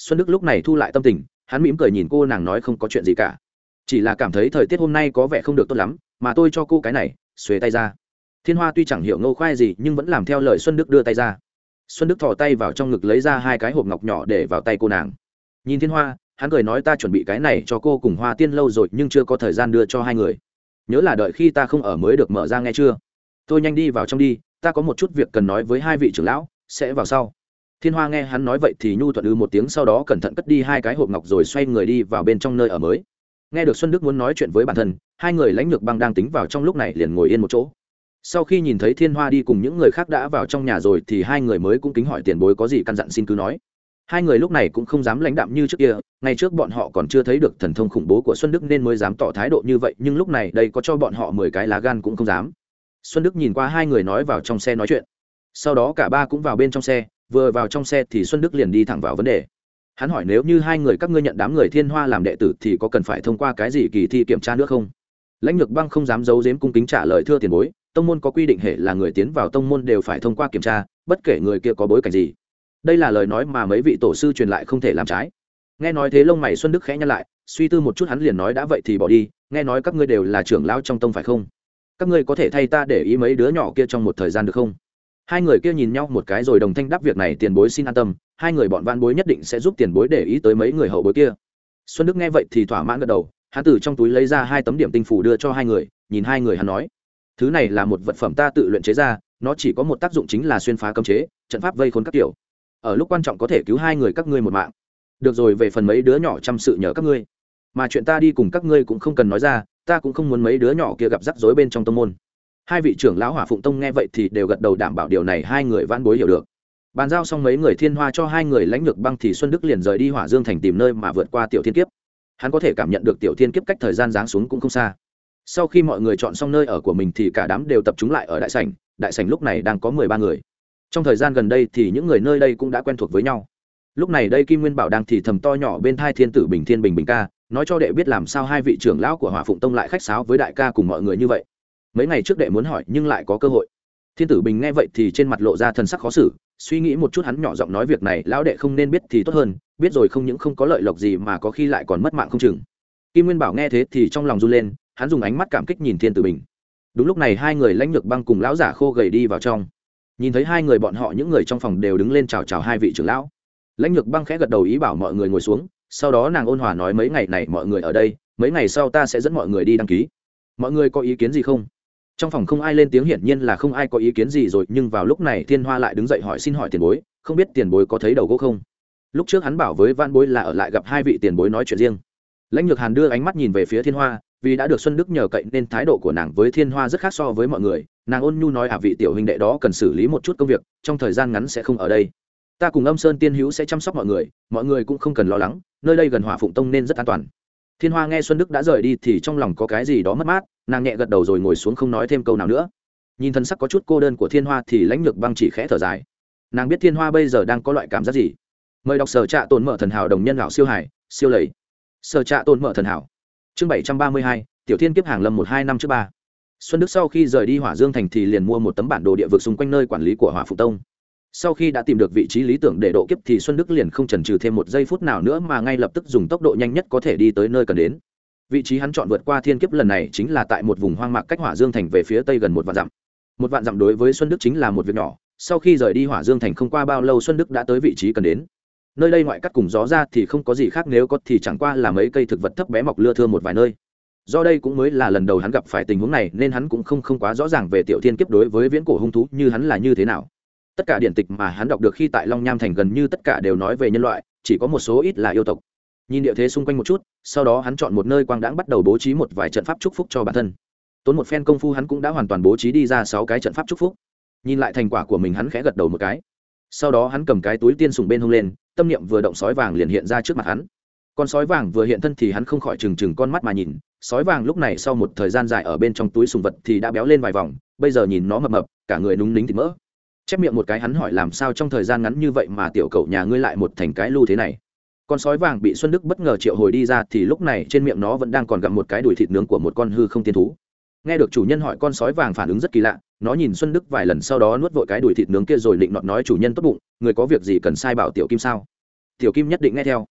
Xuân đức lúc này thu lại tâm tình, hắn mỉm cười nhìn cô nàng nói không có chuyện gì cả. Chỉ là cảm thấy thời tiết hôm nay có vẻ không được tốt lắm, mà tôi cho cô cái này, xuề tay ra. Thiên hoa tuy chẳng hiểu ngô khoai gì, nhưng vẫn làm theo lời xuân đức đưa tay ra. Xuân đức thò tay vào trong ngực lấy ra hai cái hộp ngọc nhỏ để vào tay cô nàng. Nhìn thiên hoa, hắn cười nói ta chuẩn bị cái này cho cô cùng hoa tiên lâu rồi, nhưng chưa có thời gian đưa cho hai người. Nhớ là đợi khi ta không ở mới được mở ra nghe chưa? Tôi nhanh đi vào trong đi, ta có một chút việc cần nói với hai vị trưởng lão, sẽ vào sau thiên hoa nghe hắn nói vậy thì nhu thuận ư một tiếng sau đó cẩn thận cất đi hai cái hộp ngọc rồi xoay người đi vào bên trong nơi ở mới. Nghe được xuân đức muốn nói chuyện với bản thân, hai người lãnh lược băng đang tính vào trong lúc này liền ngồi yên một chỗ. Sau khi nhìn thấy thiên hoa đi cùng những người khác đã vào trong nhà rồi thì hai người mới cũng kính hỏi tiền bối có gì căn dặn xin cứ nói. Hai người lúc này cũng không dám lãnh đạm như trước kia ngay trước bọn họ còn chưa thấy được thần thông khủng bố của xuân đức nên mới dám tỏ thái độ như vậy, nhưng lúc này đây có cho bọn họ mười cái lá gan cũng không dám. Xuân đức nhìn qua hai người nói vào trong xe nói chuyện. Sau đó cả ba cũng vào bên trong xe vừa vào trong xe thì xuân đức liền đi thẳng vào vấn đề. Hắn hỏi nếu như hai người các ngươi nhận đám người thiên hoa làm đệ tử thì có cần phải thông qua cái gì kỳ thi kiểm tra nữa không? Lãnh lược băng không dám giấu giếm cung kính trả lời thưa tiền bối, tông môn có quy định hệ là người tiến vào tông môn đều phải thông qua kiểm tra, bất kể người kia có bối cảnh gì. Đây là lời nói mà mấy vị tổ sư truyền lại không thể làm trái. Nghe nói thế lông mày xuân đức khẽ nhăn lại, suy tư một chút hắn liền nói đã vậy thì bỏ đi, nghe nói các ngươi đều là trưởng lão trong tông phải không? Các ngươi có thể thay ta để ý mấy đứa nhỏ kia trong một thời gian được không? Hai người kia nhìn nhau một cái rồi đồng thanh đáp việc này tiền bối xin an tâm, hai người bọn van bối nhất định sẽ giúp tiền bối để ý tới mấy người hậu bối kia. Xuân đức nghe vậy thì thỏa mãn gật đầu, hắn từ trong túi lấy ra hai tấm điểm tinh phủ đưa cho hai người, nhìn hai người hắn nói, thứ này là một vật phẩm ta tự luyện chế ra, nó chỉ có một tác dụng chính là xuyên phá cấm chế, trận pháp vây khốn các kiểu ở lúc quan trọng có thể cứu hai người các ngươi một mạng. Được rồi, về phần mấy đứa nhỏ chăm sự nhờ các ngươi. Mà chuyện ta đi cùng các ngươi cũng không cần nói ra, ta cũng không muốn mấy đứa nhỏ kia gặp rắc rối bên trong tông môn hai vị trưởng lão hỏa phụng tông nghe vậy thì đều gật đầu đảm bảo điều này, hai người van bối hiểu được. Bàn giao xong mấy người thiên hoa cho hai người lãnh lược băng thì xuân đức liền rời đi hỏa dương thành tìm nơi mà vượt qua tiểu thiên kiếp. Hắn có thể cảm nhận được tiểu thiên kiếp cách thời gian giáng xuống cũng không xa. Sau khi mọi người chọn xong nơi ở của mình thì cả đám đều tập trung lại ở đại sảnh. Đại sảnh lúc này đang có mười ba người. Trong thời gian gần đây thì những người nơi đây cũng đã quen thuộc với nhau. Lúc này đây kim nguyên bảo đang thì thầm to nhỏ bên thai thiên tử bình thiên bình bình ca, nói cho đệ biết làm sao hai vị trưởng lão của hỏa phụng tông lại khách sáo với đại ca cùng mọi người như vậy mấy ngày trước đệ muốn hỏi nhưng lại có cơ hội. Thiên tử bình nghe vậy thì trên mặt lộ ra thần sắc khó xử, suy nghĩ một chút hắn nhỏ giọng nói việc này, lão đệ không nên biết thì tốt hơn, biết rồi không những không có lợi lộc gì mà có khi lại còn mất mạng không chừng. Kim nguyên bảo nghe thế thì trong lòng run lên, hắn dùng ánh mắt cảm kích nhìn thiên tử bình. Đúng lúc này hai người lãnh lược băng cùng lão giả khô gầy đi vào trong. Nhìn thấy hai người bọn họ, những người trong phòng đều đứng lên chào chào hai vị trưởng lão. Lãnh lược băng khẽ gật đầu ý bảo mọi người ngồi xuống, sau đó nàng ôn hòa nói mấy ngày này mọi người ở đây, mấy ngày sau ta sẽ dẫn mọi người đi đăng ký. Mọi người có ý kiến gì không? Trong phòng không ai lên tiếng hiển nhiên là không ai có ý kiến gì rồi, nhưng vào lúc này thiên hoa lại đứng dậy hỏi xin hỏi tiền bối, không biết tiền bối có thấy đầu gỗ không? Lúc trước hắn bảo với van bối là ở lại gặp hai vị tiền bối nói chuyện riêng. Lãnh nhược hàn đưa ánh mắt nhìn về phía thiên hoa, vì đã được xuân đức nhờ cậy nên thái độ của nàng với thiên hoa rất khác so với mọi người. Nàng ôn nhu nói à vị tiểu huynh đệ đó cần xử lý một chút công việc, trong thời gian ngắn sẽ không ở đây. Ta cùng âm sơn tiên hữu sẽ chăm sóc mọi người mọi người cũng không cần lo lắng, nơi đây gần hỏa phụng tông nên rất an toàn. Thiên hoa nghe xuân đức đã rời đi thì trong lòng có cái gì đó mất mát nàng nhẹ gật đầu rồi ngồi xuống không nói thêm câu nào nữa. Nhìn thân sắc có chút cô đơn của thiên hoa thì lãnh lược băng chỉ khẽ thở dài. Nàng biết thiên hoa bây giờ đang có loại cảm giác gì? Mời đọc sở trạ tồn mở thần hảo đồng nhân lão siêu hải, siêu lầy. Sở trạ tồn mở thần hảo. Chương bảy trăm ba mươi hai, tiểu thiên kiếp hàng lâm một hai năm trước ba. Xuân đức sau khi rời đi hỏa dương thành thì liền mua một tấm bản đồ địa vực xung quanh nơi quản lý của hỏa phụ tông. Sau khi đã tìm được vị trí lý tưởng để độ kiếp thì xuân đức liền không chần trừ thêm một giây phút nào nữa mà ngay lập tức dùng tốc độ nhanh nhất có thể đi tới nơi cần đến vị trí hắn chọn vượt qua thiên kiếp lần này chính là tại một vùng hoang mạc cách hỏa dương thành về phía tây gần một vạn dặm. Một vạn dặm đối với xuân đức chính là một việc nhỏ, sau khi rời đi hỏa dương thành không qua bao lâu xuân đức đã tới vị trí cần đến. Nơi đây ngoại cắt cùng gió ra thì không có gì khác, nếu có thì chẳng qua là mấy cây thực vật thấp bé mọc lưa thưa một vài nơi. Do đây cũng mới là lần đầu hắn gặp phải tình huống này, nên hắn cũng không không quá rõ ràng về tiểu thiên kiếp đối với viễn cổ hung thú như hắn là như thế nào. Tất cả điện tịch mà hắn đọc được khi tại long nham thành gần như tất cả đều nói về nhân loại, chỉ có một số ít là yêu tộc nhìn địa thế xung quanh một chút, sau đó hắn chọn một nơi quang đãng bắt đầu bố trí một vài trận pháp chúc phúc cho bản thân. Tốn một phen công phu hắn cũng đã hoàn toàn bố trí đi ra sáu cái trận pháp chúc phúc. Nhìn lại thành quả của mình hắn khẽ gật đầu một cái. Sau đó hắn cầm cái túi tiên sùng bên hông lên, tâm niệm vừa động sói vàng liền hiện ra trước mặt hắn. Con sói vàng vừa hiện thân thì hắn không khỏi trừng trừng con mắt mà nhìn, sói vàng lúc này sau một thời gian dài ở bên trong túi sùng vật thì đã béo lên vài vòng, bây giờ nhìn nó mập mập, cả người núng nính thịt mỡ. Chép miệng một cái hắn hỏi làm sao trong thời gian ngắn như vậy mà tiểu cậu nhà ngươi lại một thành cái lưu thế này? Con sói vàng bị xuân đức bất ngờ triệu hồi đi ra thì lúc này trên miệng nó vẫn đang còn gặm một cái đùi thịt nướng của một con hư không tiên thú. Nghe được chủ nhân hỏi con sói vàng phản ứng rất kỳ lạ, nó nhìn xuân đức vài lần sau đó nuốt vội cái đùi thịt nướng kia rồi định nọt nói chủ nhân tốt bụng, người có việc gì cần sai bảo tiểu kim sao? Tiểu kim nhất định nghe theo.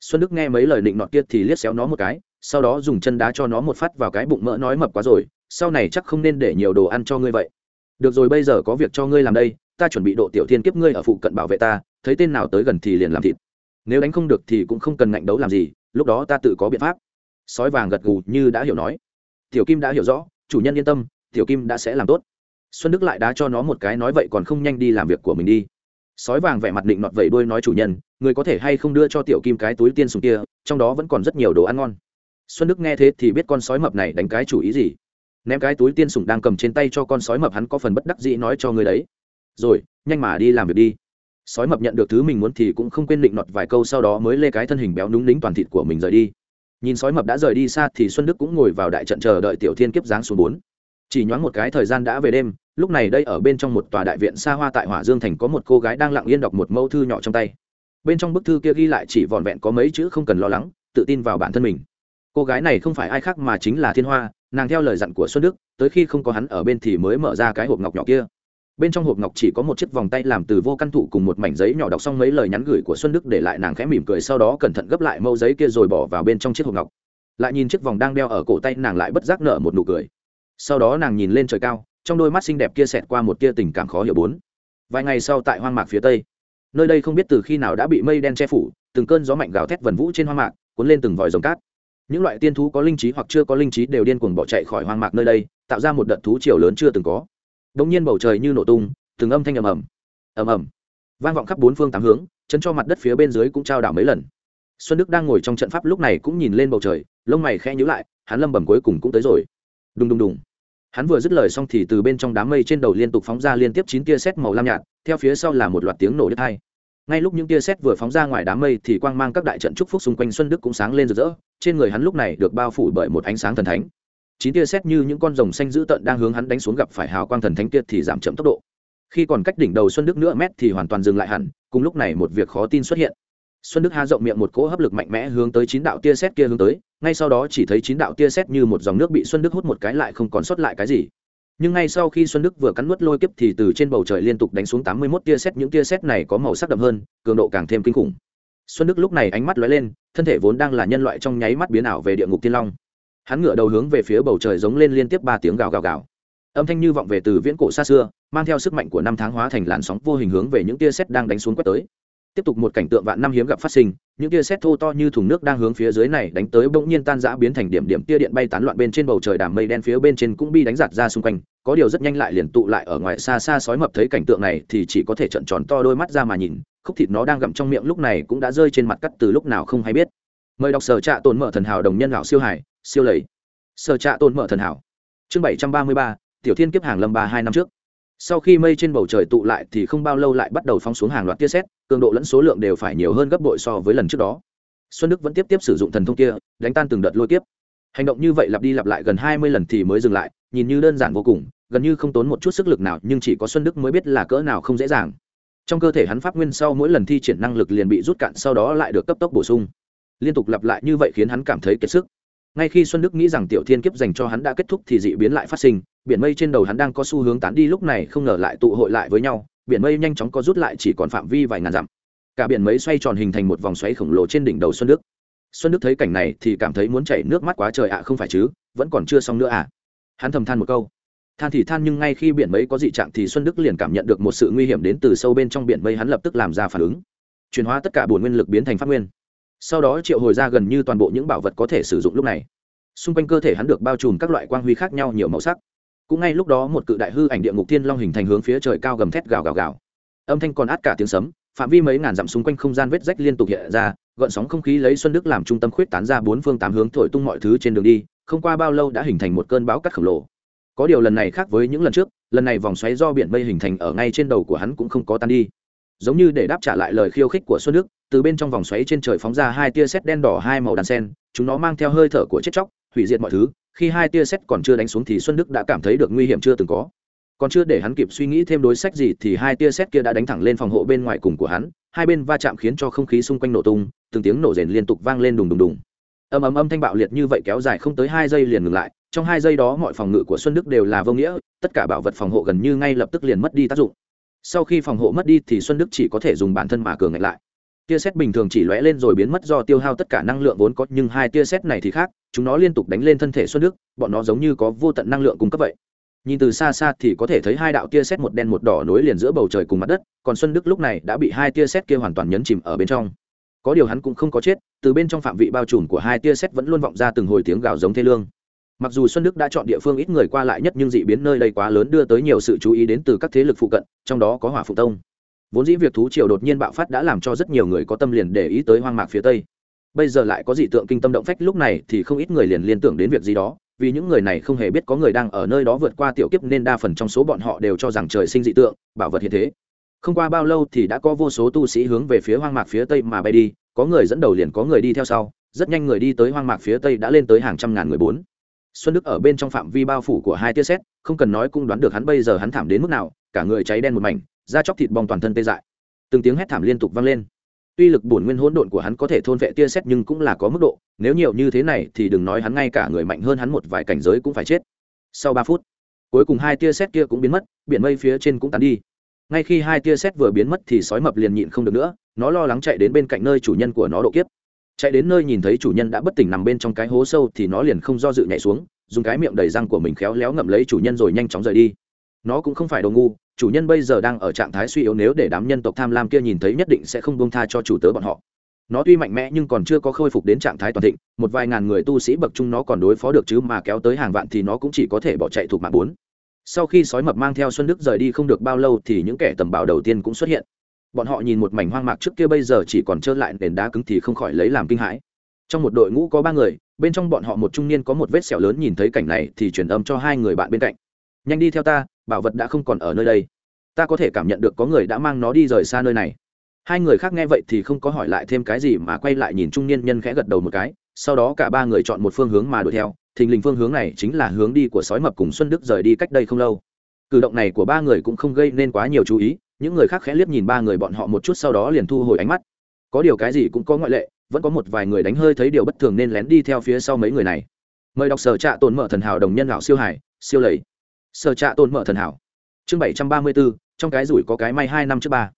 Xuân đức nghe mấy lời định nọt kia thì liếc xéo nó một cái, sau đó dùng chân đá cho nó một phát vào cái bụng mỡ nói mập quá rồi, sau này chắc không nên để nhiều đồ ăn cho ngươi vậy. Được rồi bây giờ có việc cho ngươi làm đây, ta chuẩn bị độ tiểu thiên kiếp ngươi ở phụ cận bảo vệ ta, thấy tên nào tới gần thì liền làm thịt nếu đánh không được thì cũng không cần ngạnh đấu làm gì, lúc đó ta tự có biện pháp. Sói vàng gật gù như đã hiểu nói. Tiểu kim đã hiểu rõ, chủ nhân yên tâm, tiểu kim đã sẽ làm tốt. Xuân đức lại đá cho nó một cái nói vậy còn không nhanh đi làm việc của mình đi. Sói vàng vẻ mặt định nọt vẩy đuôi nói chủ nhân, người có thể hay không đưa cho tiểu kim cái túi tiên sùng kia, trong đó vẫn còn rất nhiều đồ ăn ngon. Xuân đức nghe thế thì biết con sói mập này đánh cái chủ ý gì. Ném cái túi tiên sùng đang cầm trên tay cho con sói mập hắn có phần bất đắc dĩ nói cho người đấy. Rồi, nhanh mà đi làm việc đi sói mập nhận được thứ mình muốn thì cũng không quên định nọt vài câu sau đó mới lê cái thân hình béo núng lính toàn thịt của mình rời đi. Nhìn sói mập đã rời đi xa thì xuân đức cũng ngồi vào đại trận chờ đợi tiểu thiên kiếp giáng xuống bốn. Chỉ nhoáng một cái thời gian đã về đêm, lúc này đây ở bên trong một tòa đại viện xa hoa tại hỏa dương thành có một cô gái đang lặng yên đọc một mẫu thư nhỏ trong tay. Bên trong bức thư kia ghi lại chỉ vòn vẹn có mấy chữ không cần lo lắng, tự tin vào bản thân mình. Cô gái này không phải ai khác mà chính là thiên hoa, nàng theo lời dặn của xuân đức, tới khi không có hắn ở bên thì mới mở ra cái hộp ngọc nhỏ kia bên trong hộp ngọc chỉ có một chiếc vòng tay làm từ vô căn thụ cùng một mảnh giấy nhỏ đọc xong mấy lời nhắn gửi của xuân đức để lại nàng khẽ mỉm cười, sau đó cẩn thận gấp lại mẫu giấy kia rồi bỏ vào bên trong chiếc hộp ngọc. Lại nhìn chiếc vòng đang đeo ở cổ tay, nàng lại bất giác nở một nụ cười. Sau đó nàng nhìn lên trời cao, trong đôi mắt xinh đẹp kia xẹt qua một tia tình cảm khó hiểu bốn. Vài ngày sau tại hoang mạc phía tây, nơi đây không biết từ khi nào đã bị mây đen che phủ, từng cơn gió mạnh gào thét vần vũ trên hoang mạc, cuốn lên từng vòi rồng cát. Những loại tiên thú có linh trí hoặc chưa có linh trí đều điên cuồng bỏ chạy khỏi hoang mạc nơi đây, tạo ra một đợt thú chiều lớn chưa từng có đông nhiên bầu trời như nổ tung, từng âm thanh ầm ầm ầm ầm. Vang vọng khắp bốn phương tám hướng chân cho mặt đất phía bên dưới cũng trao đảo mấy lần. Xuân đức đang ngồi trong trận pháp lúc này cũng nhìn lên bầu trời, lông mày khẽ nhíu lại, hắn lâm bẩm cuối cùng cũng tới rồi. Đùng đùng đùng. Hắn vừa dứt lời xong thì từ bên trong đám mây trên đầu liên tục phóng ra liên tiếp chín tia sét màu lam nhạt, theo phía sau là một loạt tiếng nổ đứt hai. Ngay lúc những tia sét vừa phóng ra ngoài đám mây thì quang mang các đại trận chúc phúc xung quanh xuân đức cũng sáng lên rực rỡ, trên người hắn lúc này được bao phủ bởi một ánh sáng thần thánh chín tia sét như những con rồng xanh dữ tợn đang hướng hắn đánh xuống gặp phải hào quang thần thánh kia thì giảm chậm tốc độ. Khi còn cách đỉnh đầu xuân đức nữa mét thì hoàn toàn dừng lại hẳn, cùng lúc này một việc khó tin xuất hiện. Xuân đức há rộng miệng một cỗ hấp lực mạnh mẽ hướng tới chín đạo tia sét kia hướng tới, ngay sau đó chỉ thấy chín đạo tia sét như một dòng nước bị xuân đức hút một cái lại không còn sót lại cái gì. Nhưng ngay sau khi xuân đức vừa cắn nuốt lôi kiếp thì từ trên bầu trời liên tục đánh xuống tám mươi mốt tia sét những tia sét này có màu sắc đậm hơn, cường độ càng thêm kinh khủng. Xuân đức lúc này ánh mắt lóe lên, thân thể vốn đang là nhân loại trong nháy mắt biến ảo về địa ngục thiên long hắn ngửa đầu hướng về phía bầu trời giống lên liên tiếp ba tiếng gào gào gào. Âm thanh như vọng về từ viễn cổ xa xưa, mang theo sức mạnh của năm tháng hóa thành làn sóng vô hình hướng về những tia sét đang đánh xuống quét tới. Tiếp tục một cảnh tượng vạn năm hiếm gặp phát sinh, những tia sét thô to như thùng nước đang hướng phía dưới này đánh tới bỗng nhiên tan rã biến thành điểm điểm tia điện bay tán loạn bên trên bầu trời đàm mây đen phía bên trên cũng bi đánh giạt ra xung quanh, có điều rất nhanh lại liền tụ lại ở ngoài xa xa sói mập thấy cảnh tượng này thì chỉ có thể trợn tròn to đôi mắt ra mà nhìn, khúc thịt nó đang gặm trong miệng lúc này cũng đã rơi trên mặt cắt từ lúc nào không hay biết. Mời đọc sở trạ tồn mở thần hảo đồng nhân lão siêu hải siêu lầy. Sở trạ tôn mở thần hảo. Chương bảy trăm ba mươi ba, tiểu thiên kiếp hàng lâm ba hai năm trước. Sau khi mây trên bầu trời tụ lại thì không bao lâu lại bắt đầu phóng xuống hàng loạt tia xét cường độ lẫn số lượng đều phải nhiều hơn gấp bội so với lần trước đó. Xuân đức vẫn tiếp tiếp sử dụng thần thông kia, đánh tan từng đợt lôi tiếp hành động như vậy lặp đi lặp lại gần hai mươi lần thì mới dừng lại, nhìn như đơn giản vô cùng, gần như không tốn một chút sức lực nào, nhưng chỉ có xuân đức mới biết là cỡ nào không dễ dàng. Trong cơ thể hắn pháp nguyên sau mỗi lần thi triển năng lực liền bị rút cạn, sau đó lại được cấp tốc bổ sung. Liên tục lặp lại như vậy khiến hắn cảm thấy kiệt sức ngay khi xuân đức nghĩ rằng tiểu thiên kiếp dành cho hắn đã kết thúc thì dị biến lại phát sinh, biển mây trên đầu hắn đang có xu hướng tán đi lúc này không ngờ lại tụ hội lại với nhau, biển mây nhanh chóng có rút lại chỉ còn phạm vi vài ngàn dặm. Cả biển mây xoay tròn hình thành một vòng xoáy khổng lồ trên đỉnh đầu xuân đức. Xuân đức thấy cảnh này thì cảm thấy muốn chảy nước mắt quá trời ạ, không phải chứ, vẫn còn chưa xong nữa à hắn thầm than một câu. Than thì than nhưng ngay khi biển mây có dị trạng thì xuân đức liền cảm nhận được một sự nguy hiểm đến từ sâu bên trong biển mây, hắn lập tức làm ra phản ứng. Chuyển hóa tất cả bổn nguyên lực biến thành pháp nguyên sau đó triệu hồi ra gần như toàn bộ những bảo vật có thể sử dụng lúc này. Xung quanh cơ thể hắn được bao trùm các loại quang huy khác nhau nhiều màu sắc. Cũng ngay lúc đó một cự đại hư ảnh địa ngục thiên long hình thành hướng phía trời cao gầm thét gào gào gào. Âm thanh còn át cả tiếng sấm, phạm vi mấy ngàn dặm xung quanh không gian vết rách liên tục hiện ra gợn sóng không khí lấy xuân đức làm trung tâm khuyết tán ra bốn phương tám hướng thổi tung mọi thứ trên đường đi, không qua bao lâu đã hình thành một cơn bão cắt khổng lồ. Có điều lần này khác với những lần trước, lần này vòng xoáy do biển mây hình thành ở ngay trên đầu của hắn cũng không có tan đi. Giống như để đáp trả lại lời khiêu khích của xuân đức từ bên trong vòng xoáy trên trời phóng ra hai tia sét đen đỏ, hai màu đàn sen, chúng nó mang theo hơi thở của chết chóc, hủy diệt mọi thứ. Khi hai tia sét còn chưa đánh xuống thì xuân đức đã cảm thấy được nguy hiểm chưa từng có. Còn chưa để hắn kịp suy nghĩ thêm đối sách gì thì hai tia sét kia đã đánh thẳng lên phòng hộ bên ngoài cùng của hắn. Hai bên va chạm khiến cho không khí xung quanh nổ tung, từng tiếng nổ rền liên tục vang lên đùng đùng đùng. Âm ầm âm thanh bạo liệt như vậy kéo dài không tới hai giây liền ngừng lại. Trong hai giây đó mọi phòng ngự của xuân đức đều là vô nghĩa, tất cả bảo vật phòng hộ gần như ngay lập tức liền mất đi tác dụng. Sau khi phòng hộ mất đi thì xuân đức chỉ có thể dùng bản thân mà cường ngạch lại tia xét bình thường chỉ lóe lên rồi biến mất do tiêu hao tất cả năng lượng vốn có, nhưng hai tia xét này thì khác, chúng nó liên tục đánh lên thân thể xuân đức, bọn nó giống như có vô tận năng lượng cung cấp vậy. Nhìn từ xa xa thì có thể thấy hai đạo tia xét một đen một đỏ nối liền giữa bầu trời cùng mặt đất, còn xuân đức lúc này đã bị hai tia xét kia hoàn toàn nhấn chìm ở bên trong. Có điều hắn cũng không có chết, từ bên trong phạm vị bao trùm của hai tia xét vẫn luôn vọng ra từng hồi tiếng gào giống thê lương. Mặc dù xuân đức đã chọn địa phương ít người qua lại nhất, nhưng dị biến nơi đây quá lớn đưa tới nhiều sự chú ý đến từ các thế lực phụ cận, trong đó có hỏa phụ tông vốn dĩ việc thú triều đột nhiên bạo phát đã làm cho rất nhiều người có tâm liền để ý tới hoang mạc phía tây. Bây giờ lại có dị tượng kinh tâm động phách, lúc này thì không ít người liền liên tưởng đến việc gì đó, vì những người này không hề biết có người đang ở nơi đó vượt qua tiểu kiếp nên đa phần trong số bọn họ đều cho rằng trời sinh dị tượng, bảo vật hiện thế. Không qua bao lâu thì đã có vô số tu sĩ hướng về phía hoang mạc phía tây mà bay đi, có người dẫn đầu liền có người đi theo sau, rất nhanh người đi tới hoang mạc phía tây đã lên tới hàng trăm ngàn người bốn. Xuân đức ở bên trong phạm vi bao phủ của hai tia xét không cần nói cũng đoán được hắn bây giờ hắn thảm đến mức nào cả người cháy đen một mảnh, da chóc thịt bong toàn thân tê dại. Từng tiếng hét thảm liên tục vang lên. Tuy lực bổn nguyên hỗn độn của hắn có thể thôn vệ tia xét nhưng cũng là có mức độ, nếu nhiều như thế này thì đừng nói hắn ngay cả người mạnh hơn hắn một vài cảnh giới cũng phải chết. Sau ba phút, cuối cùng hai tia xét kia cũng biến mất, biển mây phía trên cũng tán đi. Ngay khi hai tia xét vừa biến mất thì sói mập liền nhịn không được nữa, nó lo lắng chạy đến bên cạnh nơi chủ nhân của nó độ kiếp. Chạy đến nơi nhìn thấy chủ nhân đã bất tỉnh nằm bên trong cái hố sâu thì nó liền không do dự nhảy xuống, dùng cái miệng đầy răng của mình khéo léo ngậm lấy chủ nhân rồi nhanh chóng rời đi. Nó cũng không phải đồ ngu chủ nhân bây giờ đang ở trạng thái suy yếu, nếu để đám nhân tộc tham lam kia nhìn thấy nhất định sẽ không buông tha cho chủ tớ bọn họ. Nó tuy mạnh mẽ nhưng còn chưa có khôi phục đến trạng thái toàn thịnh, một vài ngàn người tu sĩ bậc trung nó còn đối phó được chứ mà kéo tới hàng vạn thì nó cũng chỉ có thể bỏ chạy thuộc mạng bốn. Sau khi sói mập mang theo xuân đức rời đi không được bao lâu thì những kẻ tầm bảo đầu tiên cũng xuất hiện. Bọn họ nhìn một mảnh hoang mạc trước kia bây giờ chỉ còn trơ lại nền đá cứng thì không khỏi lấy làm kinh hãi. Trong một đội ngũ có ba người, bên trong bọn họ một trung niên có một vết sẹo lớn, nhìn thấy cảnh này thì truyền âm cho hai người bạn bên cạnh nhanh đi theo ta, bảo vật đã không còn ở nơi đây. Ta có thể cảm nhận được có người đã mang nó đi rời xa nơi này. Hai người khác nghe vậy thì không có hỏi lại thêm cái gì mà quay lại nhìn trung niên nhân khẽ gật đầu một cái, sau đó cả ba người chọn một phương hướng mà đuổi theo. Thình lình phương hướng này chính là hướng đi của sói mập cùng xuân đức rời đi cách đây không lâu. Cử động này của ba người cũng không gây nên quá nhiều chú ý, những người khác khẽ liếc nhìn ba người bọn họ một chút sau đó liền thu hồi ánh mắt. Có điều cái gì cũng có ngoại lệ, vẫn có một vài người đánh hơi thấy điều bất thường nên lén đi theo phía sau mấy người này. Mời đọc sở trạ tồn mở thần hảo đồng nhân lão siêu hải, siêu lầy sở trạ tôn mở thần hảo. Chương bảy trăm ba mươi bốn trong cái rủi có cái may hai năm trước ba.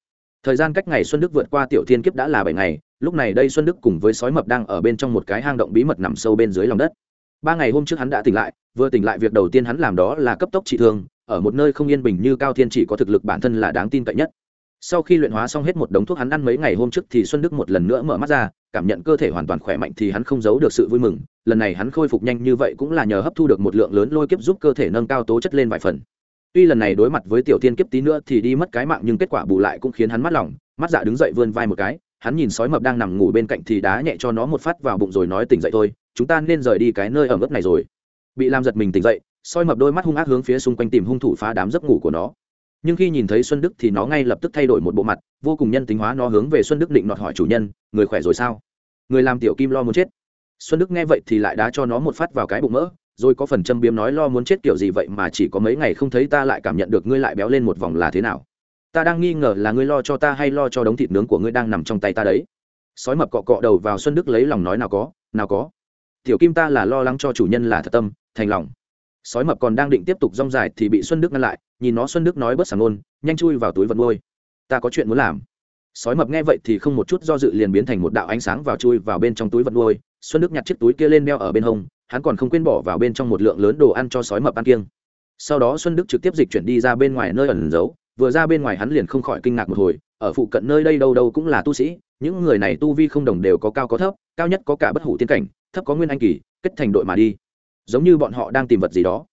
Thời gian cách ngày xuân đức vượt qua tiểu thiên kiếp đã là bảy ngày, lúc này đây xuân đức cùng với sói mập đang ở bên trong một cái hang động bí mật nằm sâu bên dưới lòng đất. Ba ngày hôm trước hắn đã tỉnh lại, vừa tỉnh lại việc đầu tiên hắn làm đó là cấp tốc trị thương, ở một nơi không yên bình như cao thiên chỉ có thực lực bản thân là đáng tin cậy nhất sau khi luyện hóa xong hết một đống thuốc hắn ăn mấy ngày hôm trước thì xuân đức một lần nữa mở mắt ra, cảm nhận cơ thể hoàn toàn khỏe mạnh thì hắn không giấu được sự vui mừng. Lần này hắn khôi phục nhanh như vậy cũng là nhờ hấp thu được một lượng lớn lôi kiếp giúp cơ thể nâng cao tố chất lên vài phần. Tuy lần này đối mặt với tiểu tiên kiếp tí nữa thì đi mất cái mạng nhưng kết quả bù lại cũng khiến hắn mắt lỏng. mắt dạ đứng dậy vươn vai một cái, hắn nhìn sói mập đang nằm ngủ bên cạnh thì đá nhẹ cho nó một phát vào bụng rồi nói tỉnh dậy thôi, chúng ta nên rời đi cái nơi ẩm ướt này rồi. Bị làm giật mình tỉnh dậy soi mập đôi mắt hung ác hướng phía xung quanh tìm hung thủ phá đám giấc ngủ của nó nhưng khi nhìn thấy xuân đức thì nó ngay lập tức thay đổi một bộ mặt, vô cùng nhân tính hóa nó hướng về xuân đức định nọt hỏi chủ nhân, người khỏe rồi sao? Người làm tiểu kim lo muốn chết. Xuân đức nghe vậy thì lại đá cho nó một phát vào cái bụng mỡ, rồi có phần châm biếm nói, lo muốn chết kiểu gì vậy mà chỉ có mấy ngày không thấy ta lại cảm nhận được ngươi lại béo lên một vòng là thế nào? Ta đang nghi ngờ là ngươi lo cho ta hay lo cho đống thịt nướng của ngươi đang nằm trong tay ta đấy. Sói mập cọ cọ đầu vào xuân đức lấy lòng nói, nào có nào có. Tiểu kim ta là lo lắng cho chủ nhân là thật tâm, thành lòng sói mập còn đang định tiếp tục rong dài thì bị xuân đức ngăn lại nhìn nó xuân đức nói bớt sàng ngôn, nhanh chui vào túi vật nuôi. Ta có chuyện muốn làm. Sói mập nghe vậy thì không một chút do dự liền biến thành một đạo ánh sáng vào chui vào bên trong túi vật nuôi. Xuân đức nhặt chiếc túi kia lên đeo ở bên hông hắn còn không quên bỏ vào bên trong một lượng lớn đồ ăn cho sói mập ăn kiêng. Sau đó xuân đức trực tiếp dịch chuyển đi ra bên ngoài nơi ẩn giấu vừa ra bên ngoài hắn liền không khỏi kinh ngạc một hồi ở phụ cận nơi đây đâu đâu cũng là tu sĩ những người này tu vi không đồng đều có cao có thấp cao nhất có cả bất hủ tiên cảnh thấp có nguyên anh kỳ kết thành đội mà đi giống như bọn họ đang tìm vật gì đó.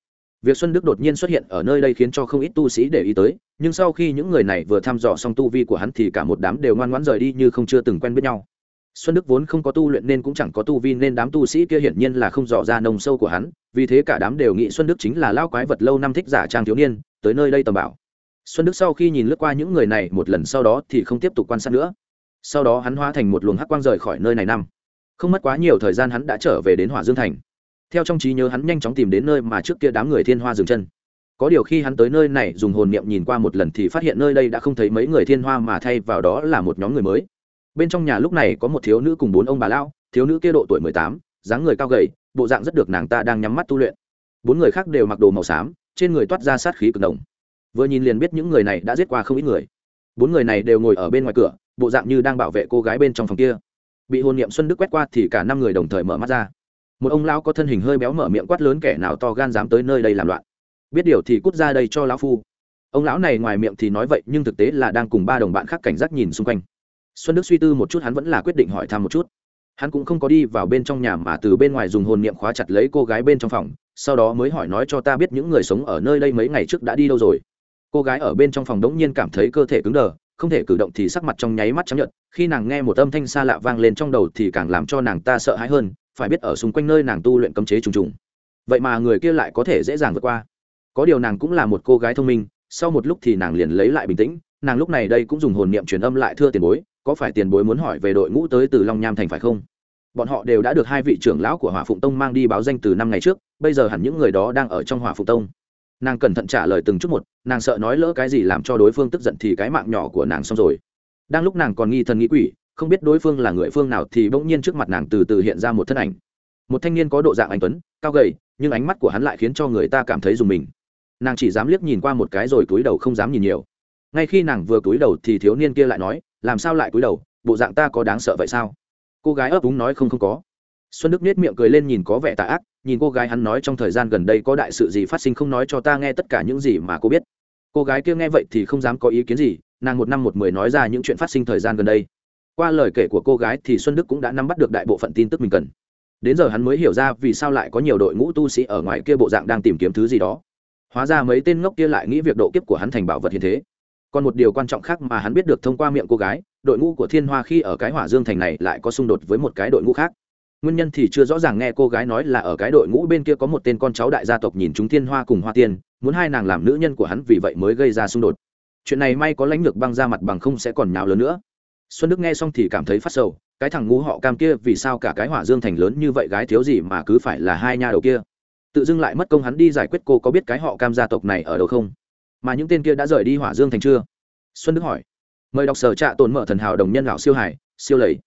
Việc xuân đức đột nhiên xuất hiện ở nơi đây khiến cho không ít tu sĩ để ý tới, nhưng sau khi những người này vừa thăm dò xong tu vi của hắn thì cả một đám đều ngoan ngoãn rời đi như không chưa từng quen biết nhau. Xuân đức vốn không có tu luyện nên cũng chẳng có tu vi nên đám tu sĩ kia hiển nhiên là không dò ra nồng sâu của hắn, vì thế cả đám đều nghĩ xuân đức chính là lao quái vật lâu năm thích giả trang thiếu niên, tới nơi đây tầm bảo. Xuân đức sau khi nhìn lướt qua những người này một lần sau đó thì không tiếp tục quan sát nữa. Sau đó hắn hóa thành một luồng hắc quang rời khỏi nơi này năm. Không mất quá nhiều thời gian hắn đã trở về đến hỏa dương thành theo trong trí nhớ hắn nhanh chóng tìm đến nơi mà trước kia đám người thiên hoa dừng chân. Có điều khi hắn tới nơi này, dùng hồn niệm nhìn qua một lần thì phát hiện nơi đây đã không thấy mấy người thiên hoa mà thay vào đó là một nhóm người mới. Bên trong nhà lúc này có một thiếu nữ cùng bốn ông bà lão, thiếu nữ kia độ tuổi mười tám, dáng người cao gầy, bộ dạng rất được nàng ta đang nhắm mắt tu luyện. Bốn người khác đều mặc đồ màu xám, trên người toát ra sát khí cực đồng vừa nhìn liền biết những người này đã giết qua không ít người. Bốn người này đều ngồi ở bên ngoài cửa, bộ dạng như đang bảo vệ cô gái bên trong phòng kia. Bị hồn niệm xuân đức quét qua thì cả năm người đồng thời mở mắt ra một ông lão có thân hình hơi béo mở miệng quát lớn kẻ nào to gan dám tới nơi đây làm loạn. Biết điều thì cút ra đây cho lão phu. Ông lão này ngoài miệng thì nói vậy, nhưng thực tế là đang cùng ba đồng bạn khác cảnh giác nhìn xung quanh. Xuân đức suy tư một chút, hắn vẫn là quyết định hỏi thăm một chút. Hắn cũng không có đi vào bên trong nhà mà từ bên ngoài dùng hồn niệm khóa chặt lấy cô gái bên trong phòng, sau đó mới hỏi nói cho ta biết những người sống ở nơi đây mấy ngày trước đã đi đâu rồi. Cô gái ở bên trong phòng đống nhiên cảm thấy cơ thể cứng đờ, không thể cử động thì sắc mặt trong nháy mắt chấp nhận khi nàng nghe một âm thanh xa lạ vang lên trong đầu thì càng làm cho nàng ta sợ hãi hơn phải biết ở xung quanh nơi nàng tu luyện cấm chế trùng trùng. Vậy mà người kia lại có thể dễ dàng vượt qua. Có điều nàng cũng là một cô gái thông minh, sau một lúc thì nàng liền lấy lại bình tĩnh, nàng lúc này đây cũng dùng hồn niệm truyền âm lại thưa tiền bối, có phải tiền bối muốn hỏi về đội ngũ tới từ long nham thành phải không? Bọn họ đều đã được hai vị trưởng lão của hỏa phụng tông mang đi báo danh từ năm ngày trước, bây giờ hẳn những người đó đang ở trong hỏa phụng tông. Nàng cẩn thận trả lời từng chút một, nàng sợ nói lỡ cái gì làm cho đối phương tức giận thì cái mạng nhỏ của nàng xong rồi. Đang lúc nàng còn nghi thần nghĩ quỷ không biết đối phương là người phương nào thì bỗng nhiên trước mặt nàng từ từ hiện ra một thân ảnh. Một thanh niên có độ dạng anh tuấn, cao gầy, nhưng ánh mắt của hắn lại khiến cho người ta cảm thấy dùng mình. Nàng chỉ dám liếc nhìn qua một cái rồi cúi đầu không dám nhìn nhiều. Ngay khi nàng vừa cúi đầu thì thiếu niên kia lại nói, làm sao lại cúi đầu? Bộ dạng ta có đáng sợ vậy sao? Cô gái ấp úng nói, không không có. Xuân đức nết miệng cười lên nhìn có vẻ tà ác, nhìn cô gái hắn nói trong thời gian gần đây có đại sự gì phát sinh không nói cho ta nghe tất cả những gì mà cô biết. Cô gái kia nghe vậy thì không dám có ý kiến gì, nàng một năm một mười nói ra những chuyện phát sinh thời gian gần đây qua lời kể của cô gái thì xuân đức cũng đã nắm bắt được đại bộ phận tin tức mình cần. Đến giờ hắn mới hiểu ra vì sao lại có nhiều đội ngũ tu sĩ ở ngoài kia bộ dạng đang tìm kiếm thứ gì đó. Hóa ra mấy tên ngốc kia lại nghĩ việc độ kiếp của hắn thành bảo vật hiện thế. Còn một điều quan trọng khác mà hắn biết được thông qua miệng cô gái, đội ngũ của thiên hoa khi ở cái hỏa dương thành này lại có xung đột với một cái đội ngũ khác. Nguyên nhân thì chưa rõ ràng nghe cô gái nói là ở cái đội ngũ bên kia có một tên con cháu đại gia tộc nhìn chúng thiên hoa cùng hoa tiên, muốn hai nàng làm nữ nhân của hắn vì vậy mới gây ra xung đột. Chuyện này may có lãnh lược băng ra mặt bằng không sẽ còn nhào lớn nữa xuân đức nghe xong thì cảm thấy phát sầu, cái thằng ngu họ cam kia vì sao cả cái hỏa dương thành lớn như vậy gái thiếu gì mà cứ phải là hai nha đầu kia? Tự dưng lại mất công hắn đi giải quyết cô có biết cái họ cam gia tộc này ở đâu không? Mà những tên kia đã rời đi hỏa dương thành chưa? Xuân đức hỏi. Mời đọc sở trạ tồn mở thần hảo đồng nhân lão siêu hải siêu lầy.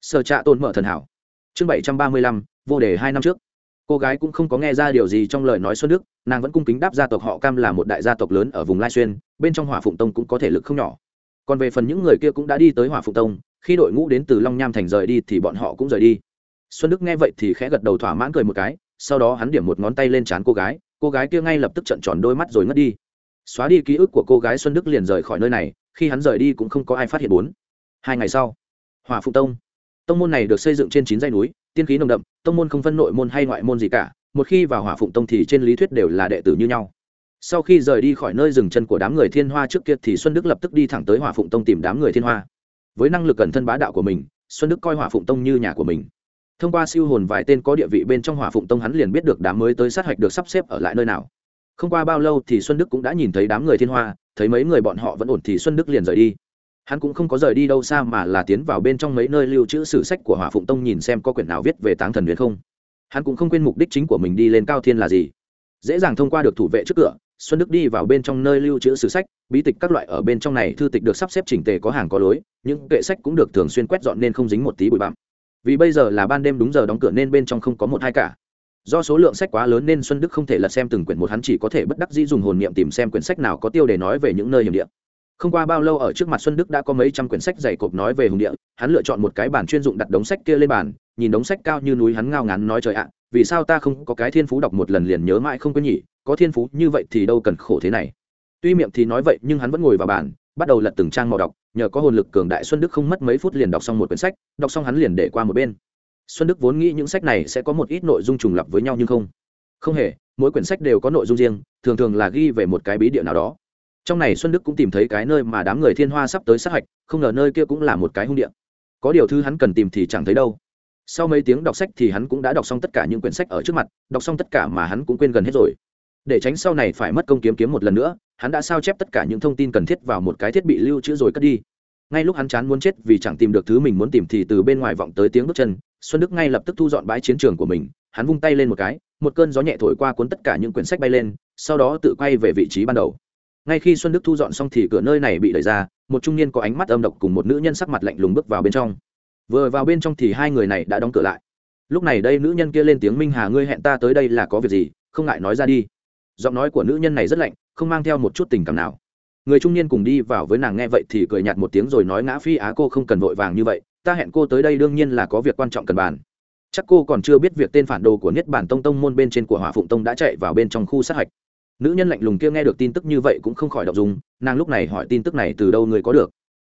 Sở trạ tồn mở thần hảo. Chương bảy trăm ba mươi lăm, vô đề hai năm trước. Cô gái cũng không có nghe ra điều gì trong lời nói xuân đức, nàng vẫn cung kính đáp gia tộc họ cam là một đại gia tộc lớn ở vùng lai xuyên, bên trong hỏa phụng tông cũng có thể lực không nhỏ còn về phần những người kia cũng đã đi tới hỏa phụ tông, khi đội ngũ đến từ long nham thành rời đi thì bọn họ cũng rời đi. Xuân đức nghe vậy thì khẽ gật đầu thỏa mãn cười một cái, sau đó hắn điểm một ngón tay lên trán cô gái cô gái kia ngay lập tức trận tròn đôi mắt rồi ngất đi. Xóa đi ký ức của cô gái xuân đức liền rời khỏi nơi này, khi hắn rời đi cũng không có ai phát hiện bốn. Hai ngày sau hòa phụ tông. Tông môn này được xây dựng trên chín dãy núi, tiên khí nồng đậm, tông môn không phân nội môn hay ngoại môn gì cả, một khi vào hỏa phụng tông thì trên lý thuyết đều là đệ tử như nhau sau khi rời đi khỏi nơi dừng chân của đám người thiên hoa trước kia thì xuân đức lập tức đi thẳng tới hỏa phụng tông tìm đám người thiên hoa. Với năng lực cẩn thân bá đạo của mình, xuân đức coi hỏa phụng tông như nhà của mình. Thông qua siêu hồn vài tên có địa vị bên trong hỏa phụng tông hắn liền biết được đám mới tới sát hạch được sắp xếp ở lại nơi nào. Không qua bao lâu thì xuân đức cũng đã nhìn thấy đám người thiên hoa, thấy mấy người bọn họ vẫn ổn thì xuân đức liền rời đi. Hắn cũng không có rời đi đâu xa mà là tiến vào bên trong mấy nơi lưu trữ sử sách của hỏa phụng tông nhìn xem có quyển nào viết về táng thần huyền không. Hắn cũng không quên mục đích chính của mình đi lên cao thiên là gì. Dễ dàng thông qua được thủ vệ trước cửa xuân đức đi vào bên trong nơi lưu trữ sử sách, bí tịch các loại ở bên trong này thư tịch được sắp xếp chỉnh tề có hàng có lối, những kệ sách cũng được thường xuyên quét dọn nên không dính một tí bụi bặm. Vì bây giờ là ban đêm đúng giờ đóng cửa nên bên trong không có một hai cả. Do số lượng sách quá lớn nên xuân đức không thể lật xem từng quyển một, hắn chỉ có thể bất đắc dĩ dùng hồn niệm tìm xem quyển sách nào có tiêu để nói về những nơi hiểm địa. Không qua bao lâu ở trước mặt xuân đức đã có mấy trăm quyển sách dày cộp nói về hùng địa, hắn lựa chọn một cái bàn chuyên dụng đặt đống sách kia lên bàn, nhìn đống sách cao như núi hắn ngao ngán nói trời ạ, vì sao ta không có cái thiên phú đọc một lần liền nhớ mãi không có nhỉ? Có thiên phú như vậy thì đâu cần khổ thế này. Tuy miệng thì nói vậy nhưng hắn vẫn ngồi vào bàn, bắt đầu lật từng trang màu đọc, nhờ có hồn lực cường đại xuân đức không mất mấy phút liền đọc xong một quyển sách, đọc xong hắn liền để qua một bên. Xuân đức vốn nghĩ những sách này sẽ có một ít nội dung trùng lập với nhau nhưng không. Không hề, mỗi quyển sách đều có nội dung riêng, thường thường là ghi về một cái bí địa nào đó. Trong này xuân đức cũng tìm thấy cái nơi mà đám người thiên hoa sắp tới sát hạch, không ngờ nơi kia cũng là một cái hung địa. Có điều thứ hắn cần tìm thì chẳng thấy đâu. Sau mấy tiếng đọc sách thì hắn cũng đã đọc xong tất cả những quyển sách ở trước mặt, đọc xong tất cả mà hắn cũng quên gần hết rồi để tránh sau này phải mất công kiếm kiếm một lần nữa, hắn đã sao chép tất cả những thông tin cần thiết vào một cái thiết bị lưu trữ rồi cất đi. Ngay lúc hắn chán muốn chết vì chẳng tìm được thứ mình muốn tìm thì từ bên ngoài vọng tới tiếng bước chân, xuân đức ngay lập tức thu dọn bãi chiến trường của mình, hắn vung tay lên một cái, một cơn gió nhẹ thổi qua cuốn tất cả những quyển sách bay lên, sau đó tự quay về vị trí ban đầu. Ngay khi xuân đức thu dọn xong thì cửa nơi này bị đẩy ra, một trung niên có ánh mắt âm độc cùng một nữ nhân sắc mặt lạnh lùng bước vào bên trong. Vừa vào bên trong thì hai người này đã đóng cửa lại. Lúc này đây nữ nhân kia lên tiếng, minh hà, ngươi hẹn ta tới đây là có việc gì? Không ngại nói ra đi giọng nói của nữ nhân này rất lạnh, không mang theo một chút tình cảm nào. Người trung niên cùng đi vào với nàng nghe vậy thì cười nhạt một tiếng rồi nói ngã phi á cô không cần vội vàng như vậy, ta hẹn cô tới đây đương nhiên là có việc quan trọng cần bàn. Chắc cô còn chưa biết việc tên phản đồ của niết bản tông tông môn bên trên của hỏa phụng tông đã chạy vào bên trong khu sát hạch. Nữ nhân lạnh lùng kia nghe được tin tức như vậy cũng không khỏi đọc dùng nàng lúc này hỏi tin tức này từ đâu người có được.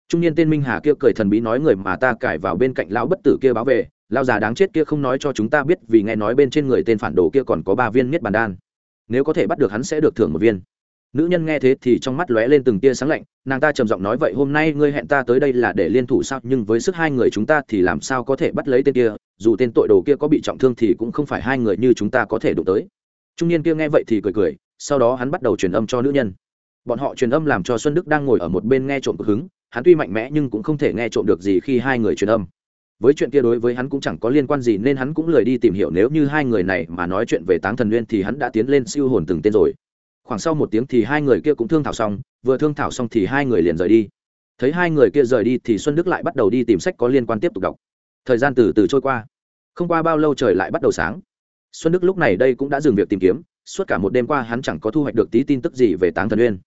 Trung niên tên minh hà kia cười thần bí nói người mà ta cải vào bên cạnh lão bất tử kia báo về, lão già đáng chết kia không nói cho chúng ta biết vì nghe nói bên trên người tên phản đồ kia còn có ba viên niết bàn đan nếu có thể bắt được hắn sẽ được thưởng một viên. Nữ nhân nghe thế thì trong mắt lóe lên từng tia sáng lạnh, nàng ta trầm giọng nói vậy hôm nay ngươi hẹn ta tới đây là để liên thủ sao, nhưng với sức hai người chúng ta thì làm sao có thể bắt lấy tên kia, dù tên tội đồ kia có bị trọng thương thì cũng không phải hai người như chúng ta có thể đụng tới. Trung niên kia nghe vậy thì cười cười, sau đó hắn bắt đầu truyền âm cho nữ nhân. Bọn họ truyền âm làm cho xuân đức đang ngồi ở một bên nghe trộm cực hứng, hắn tuy mạnh mẽ nhưng cũng không thể nghe trộm được gì khi hai người truyền âm với chuyện kia đối với hắn cũng chẳng có liên quan gì nên hắn cũng lười đi tìm hiểu nếu như hai người này mà nói chuyện về táng thần nguyên thì hắn đã tiến lên siêu hồn từng tên rồi. Khoảng sau một tiếng thì hai người kia cũng thương thảo xong, vừa thương thảo xong thì hai người liền rời đi. Thấy hai người kia rời đi thì xuân đức lại bắt đầu đi tìm sách có liên quan tiếp tục đọc. Thời gian từ từ trôi qua. Không qua bao lâu trời lại bắt đầu sáng. Xuân đức lúc này đây cũng đã dừng việc tìm kiếm, suốt cả một đêm qua hắn chẳng có thu hoạch được tí tin tức gì về táng thần uyên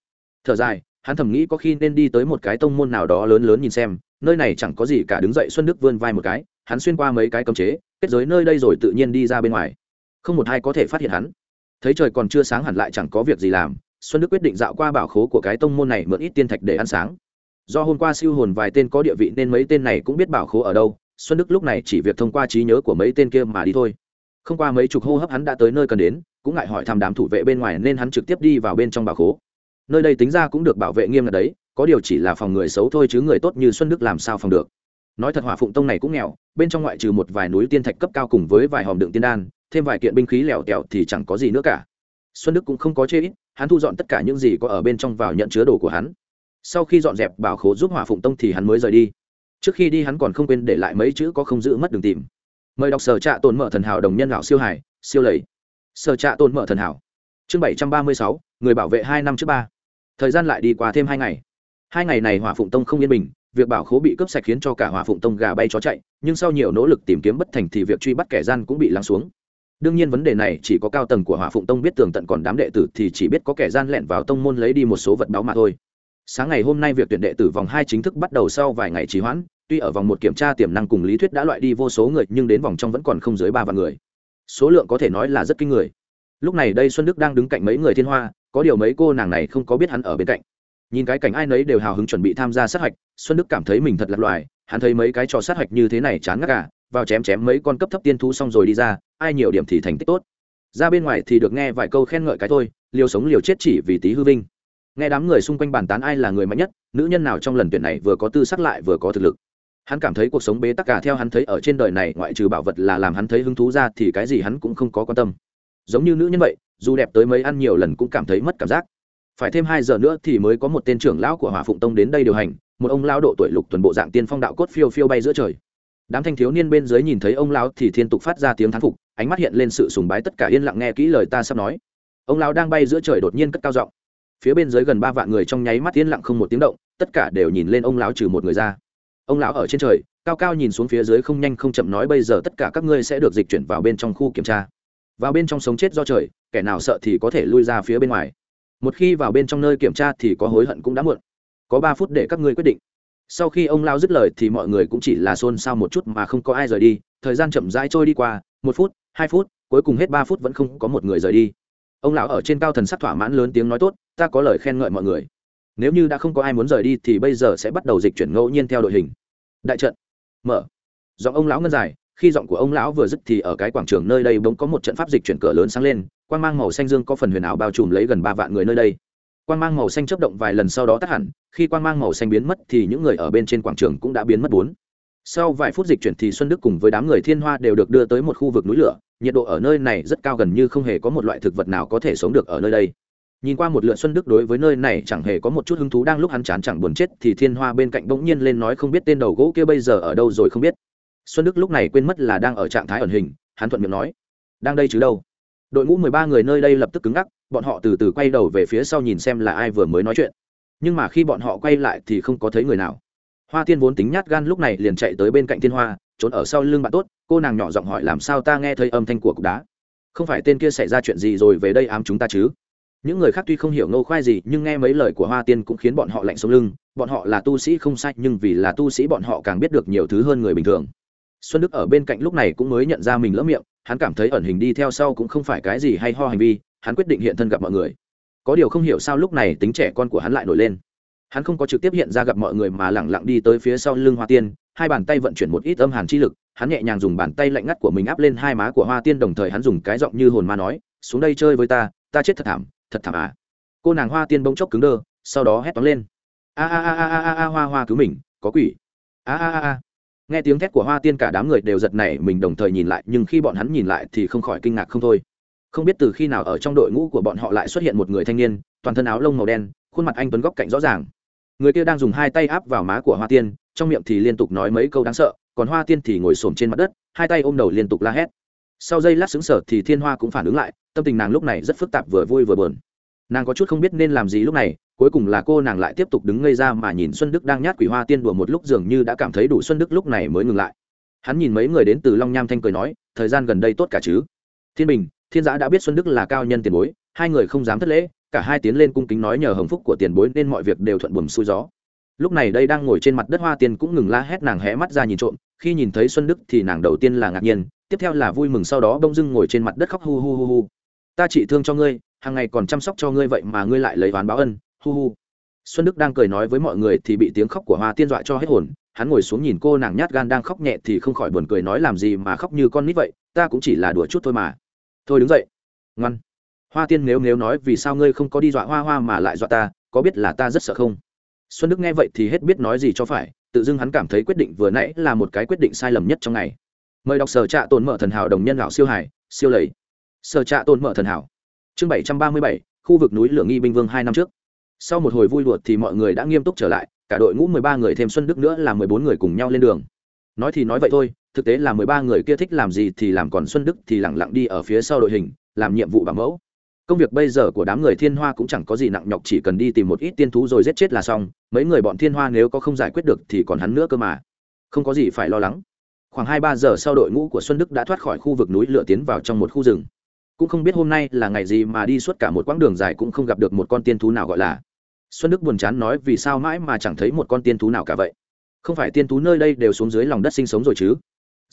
thở dài, hắn thầm nghĩ có khi nên đi tới một cái tông môn nào đó lớn lớn nhìn xem nơi này chẳng có gì cả đứng dậy xuân đức vươn vai một cái, hắn xuyên qua mấy cái cấm chế, kết giới nơi đây rồi tự nhiên đi ra bên ngoài. Không một ai có thể phát hiện hắn. Thấy trời còn chưa sáng hẳn lại chẳng có việc gì làm, xuân đức quyết định dạo qua bảo khố của cái tông môn này mượn ít tiên thạch để ăn sáng. Do hôm qua siêu hồn vài tên có địa vị nên mấy tên này cũng biết bảo khố ở đâu, xuân đức lúc này chỉ việc thông qua trí nhớ của mấy tên kia mà đi thôi. Không qua mấy chục hô hấp hắn đã tới nơi cần đến, cũng ngại hỏi thăm đám thủ vệ bên ngoài nên hắn trực tiếp đi vào bên trong bảo khố. Nơi đây tính ra cũng được bảo vệ nghiêm ngặt đấy có điều chỉ là phòng người xấu thôi chứ người tốt như xuân đức làm sao phòng được. Nói thật hỏa phụng tông này cũng nghèo, bên trong ngoại trừ một vài núi tiên thạch cấp cao cùng với vài hòm đựng tiên đan, thêm vài kiện binh khí lèo tèo thì chẳng có gì nữa cả. Xuân đức cũng không có chê ít, hắn thu dọn tất cả những gì có ở bên trong vào nhận chứa đồ của hắn. Sau khi dọn dẹp bảo khố giúp hỏa phụng tông thì hắn mới rời đi. Trước khi đi hắn còn không quên để lại mấy chữ có không giữ mất đường tìm. Mời đọc sở trạ tồn mở thần hảo đồng nhân lão siêu hải, siêu lầy. Sở trạ tồn mở thần hảo. Chương bảy trăm ba mươi sáu, người bảo vệ hai năm trước ba. Thời gian lại đi qua thêm hai ngày hai ngày này hỏa phụng tông không yên bình, việc bảo khố bị cướp sạch khiến cho cả hỏa phụng tông gà bay chó chạy, nhưng sau nhiều nỗ lực tìm kiếm bất thành thì việc truy bắt kẻ gian cũng bị lắng xuống. Đương nhiên vấn đề này chỉ có cao tầng của hỏa phụng tông biết tường tận còn đám đệ tử thì chỉ biết có kẻ gian lẹn vào tông môn lấy đi một số vật báo mà thôi. Sáng ngày hôm nay việc tuyển đệ tử vòng hai chính thức bắt đầu sau vài ngày trì hoãn, tuy ở vòng một kiểm tra tiềm năng cùng lý thuyết đã loại đi vô số người, nhưng đến vòng trong vẫn còn không dưới ba vạn người. Số lượng có thể nói là rất kinh người. Lúc này đây xuân đức đang đứng cạnh mấy người thiên hoa, có điều mấy cô nàng này không có biết hắn ở bên cạnh nhìn cái cảnh ai nấy đều hào hứng chuẩn bị tham gia sát hạch, xuân đức cảm thấy mình thật lạc loài, hắn thấy mấy cái trò sát hạch như thế này chán ngắt cả vào chém chém mấy con cấp thấp tiên thú xong rồi đi ra, ai nhiều điểm thì thành tích tốt. Ra bên ngoài thì được nghe vài câu khen ngợi cái thôi, liều sống liều chết chỉ vì tí hư vinh. Nghe đám người xung quanh bàn tán ai là người mạnh nhất, nữ nhân nào trong lần tuyển này vừa có tư sắc lại vừa có thực lực. Hắn cảm thấy cuộc sống bế tắc cả theo hắn thấy ở trên đời này, ngoại trừ bảo vật là làm hắn thấy hứng thú ra thì cái gì hắn cũng không có quan tâm. Giống như nữ nhân vậy, dù đẹp tới mấy ăn nhiều lần cũng cảm thấy mất cảm giác phải thêm hai giờ nữa thì mới có một tên trưởng lão của hỏa phụng tông đến đây điều hành, một ông lão độ tuổi lục tuần bộ dạng tiên phong đạo cốt phiêu phiêu bay giữa trời. Đám thanh thiếu niên bên dưới nhìn thấy ông lão thì thiên tục phát ra tiếng thán phục, ánh mắt hiện lên sự sùng bái tất cả yên lặng nghe kỹ lời ta sắp nói. Ông lão đang bay giữa trời đột nhiên cất cao giọng. Phía bên dưới gần ba vạn người trong nháy mắt yên lặng không một tiếng động, tất cả đều nhìn lên ông lão trừ một người ra. Ông lão ở trên trời, cao cao nhìn xuống phía dưới không nhanh không chậm nói bây giờ tất cả các ngươi sẽ được dịch chuyển vào bên trong khu kiểm tra. Vào bên trong sống chết do trời, kẻ nào sợ thì có thể lui ra phía bên ngoài một khi vào bên trong nơi kiểm tra thì có hối hận cũng đã muộn. Có ba phút để các ngươi quyết định. Sau khi ông lao dứt lời thì mọi người cũng chỉ là xôn xao một chút mà không có ai rời đi. Thời gian chậm rãi trôi đi qua, một phút, hai phút, cuối cùng hết ba phút vẫn không có một người rời đi. Ông lão ở trên cao thần sắc thỏa mãn lớn tiếng nói tốt, ta có lời khen ngợi mọi người. Nếu như đã không có ai muốn rời đi thì bây giờ sẽ bắt đầu dịch chuyển ngẫu nhiên theo đội hình. Đại trận. Mở. Giọng ông lão ngân dài khi giọng của ông lão vừa dứt thì ở cái quảng trường nơi đây bỗng có một trận pháp dịch chuyển cửa lớn sáng lên quan g mang màu xanh dương có phần huyền ảo bao trùm lấy gần ba vạn người nơi đây. Quan g mang màu xanh chấp động vài lần sau đó tắt hẳn, khi quan g mang màu xanh biến mất thì những người ở bên trên quảng trường cũng đã biến mất bốn. Sau vài phút dịch chuyển thì xuân đức cùng với đám người thiên hoa đều được đưa tới một khu vực núi lửa, nhiệt độ ở nơi này rất cao gần như không hề có một loại thực vật nào có thể sống được ở nơi đây. Nhìn qua một lượn xuân đức đối với nơi này chẳng hề có một chút hứng thú, đang lúc hắn chán chẳng buồn chết thì thiên hoa bên cạnh bỗng nhiên lên nói không biết tên đầu gỗ kia bây giờ ở đâu rồi không biết xuân đức lúc này quên mất là đang ở trạng thái ẩn hình, hắn thuận miệng nói, đang đây chứ đâu? Đội ngũ mười ba người nơi đây lập tức cứng ngắc, bọn họ từ từ quay đầu về phía sau nhìn xem là ai vừa mới nói chuyện. Nhưng mà khi bọn họ quay lại thì không có thấy người nào. Hoa tiên vốn tính nhát gan lúc này liền chạy tới bên cạnh thiên hoa, trốn ở sau lưng bạn tốt, cô nàng nhỏ giọng hỏi, làm sao ta nghe thấy âm thanh của cục đá? Không phải tên kia xảy ra chuyện gì rồi về đây ám chúng ta chứ? Những người khác tuy không hiểu ngô khoai gì, nhưng nghe mấy lời của hoa tiên cũng khiến bọn họ lạnh sống lưng. Bọn họ là tu sĩ không sai, nhưng vì là tu sĩ bọn họ càng biết được nhiều thứ hơn người bình thường xuân đức ở bên cạnh lúc này cũng mới nhận ra mình lỡ miệng, hắn cảm thấy ẩn hình đi theo sau cũng không phải cái gì hay ho hành vi, hắn quyết định hiện thân gặp mọi người. Có điều không hiểu sao lúc này tính trẻ con của hắn lại nổi lên. Hắn không có trực tiếp hiện ra gặp mọi người mà lẳng lặng đi tới phía sau lưng hoa tiên, hai bàn tay vận chuyển một ít âm hàn chi lực, hắn nhẹ nhàng dùng bàn tay lạnh ngắt của mình áp lên hai má của hoa tiên, đồng thời hắn dùng cái giọng như hồn ma nói, xuống đây chơi với ta ta chết thật thảm thật thảm à. Cô nàng hoa tiên bỗng chốc cứng đơ, sau đó hét toáng lên, a a a a a a hoa hoa cứu mình, có quỷ. A a a a nghe tiếng thét của hoa tiên, cả đám người đều giật nảy mình đồng thời nhìn lại, nhưng khi bọn hắn nhìn lại thì không khỏi kinh ngạc không thôi. Không biết từ khi nào ở trong đội ngũ của bọn họ lại xuất hiện một người thanh niên, toàn thân áo lông màu đen, khuôn mặt anh tuấn góc cạnh rõ ràng. Người kia đang dùng hai tay áp vào má của hoa tiên, trong miệng thì liên tục nói mấy câu đáng sợ, còn hoa tiên thì ngồi xổm trên mặt đất, hai tay ôm đầu liên tục la hét. Sau giây lát xứng sở thì thiên hoa cũng phản ứng lại, tâm tình nàng lúc này rất phức tạp vừa vui vừa buồn. Nàng có chút không biết nên làm gì lúc này cuối cùng là cô nàng lại tiếp tục đứng ngây ra mà nhìn xuân đức đang nhát quỷ hoa tiên đùa một lúc dường như đã cảm thấy đủ xuân đức lúc này mới ngừng lại. Hắn nhìn mấy người đến từ long nham thanh cười nói, thời gian gần đây tốt cả chứ? Thiên bình, thiên giã đã biết xuân đức là cao nhân tiền bối, hai người không dám thất lễ, cả hai tiến lên cung kính nói nhờ hồng phúc của tiền bối nên mọi việc đều thuận buồm xuôi gió. Lúc này đây đang ngồi trên mặt đất hoa tiên cũng ngừng la hét nàng hé mắt ra nhìn trộm, khi nhìn thấy xuân đức thì nàng đầu tiên là ngạc nhiên, tiếp theo là vui mừng sau đó bông dưng ngồi trên mặt đất khóc hu hu hu hu. Ta chỉ thương cho ngươi, hàng ngày còn chăm sóc cho ngươi vậy mà ngươi lại lấy oán báo ân hu hu. Xuân đức đang cười nói với mọi người thì bị tiếng khóc của hoa tiên dọa cho hết hồn. Hắn ngồi xuống nhìn cô nàng nhát gan đang khóc nhẹ thì không khỏi buồn cười nói làm gì mà khóc như con nít vậy, ta cũng chỉ là đùa chút thôi mà. Thôi đứng dậy. Ngoan. Hoa tiên nếu nếu nói vì sao ngươi không có đi dọa hoa hoa mà lại dọa ta, có biết là ta rất sợ không? Xuân đức nghe vậy thì hết biết nói gì cho phải, tự dưng hắn cảm thấy quyết định vừa nãy là một cái quyết định sai lầm nhất trong ngày. Mời đọc sở trạ tồn mở thần hảo đồng nhân lão siêu hải, siêu lầy. Sở trạ tồn mở thần hảo. Chương bảy trăm ba mươi bảy, khu vực núi lửa nghi binh vương hai năm trước sau một hồi vui đùa thì mọi người đã nghiêm túc trở lại, cả đội ngũ mười ba người thêm xuân đức nữa là mười bốn người cùng nhau lên đường. Nói thì nói vậy thôi, thực tế là mười ba người kia thích làm gì thì làm còn xuân đức thì lẳng lặng đi ở phía sau đội hình, làm nhiệm vụ bảo mẫu. Công việc bây giờ của đám người thiên hoa cũng chẳng có gì nặng nhọc, chỉ cần đi tìm một ít tiên thú rồi giết chết là xong, mấy người bọn thiên hoa nếu có không giải quyết được thì còn hắn nữa cơ mà. Không có gì phải lo lắng. Khoảng hai ba giờ sau đội ngũ của xuân đức đã thoát khỏi khu vực núi lửa tiến vào trong một khu rừng cũng không biết hôm nay là ngày gì mà đi suốt cả một quãng đường dài cũng không gặp được một con tiên thú nào gọi là. Xuân đức buồn chán nói, vì sao mãi mà chẳng thấy một con tiên thú nào cả vậy? Không phải tiên thú nơi đây đều xuống dưới lòng đất sinh sống rồi chứ?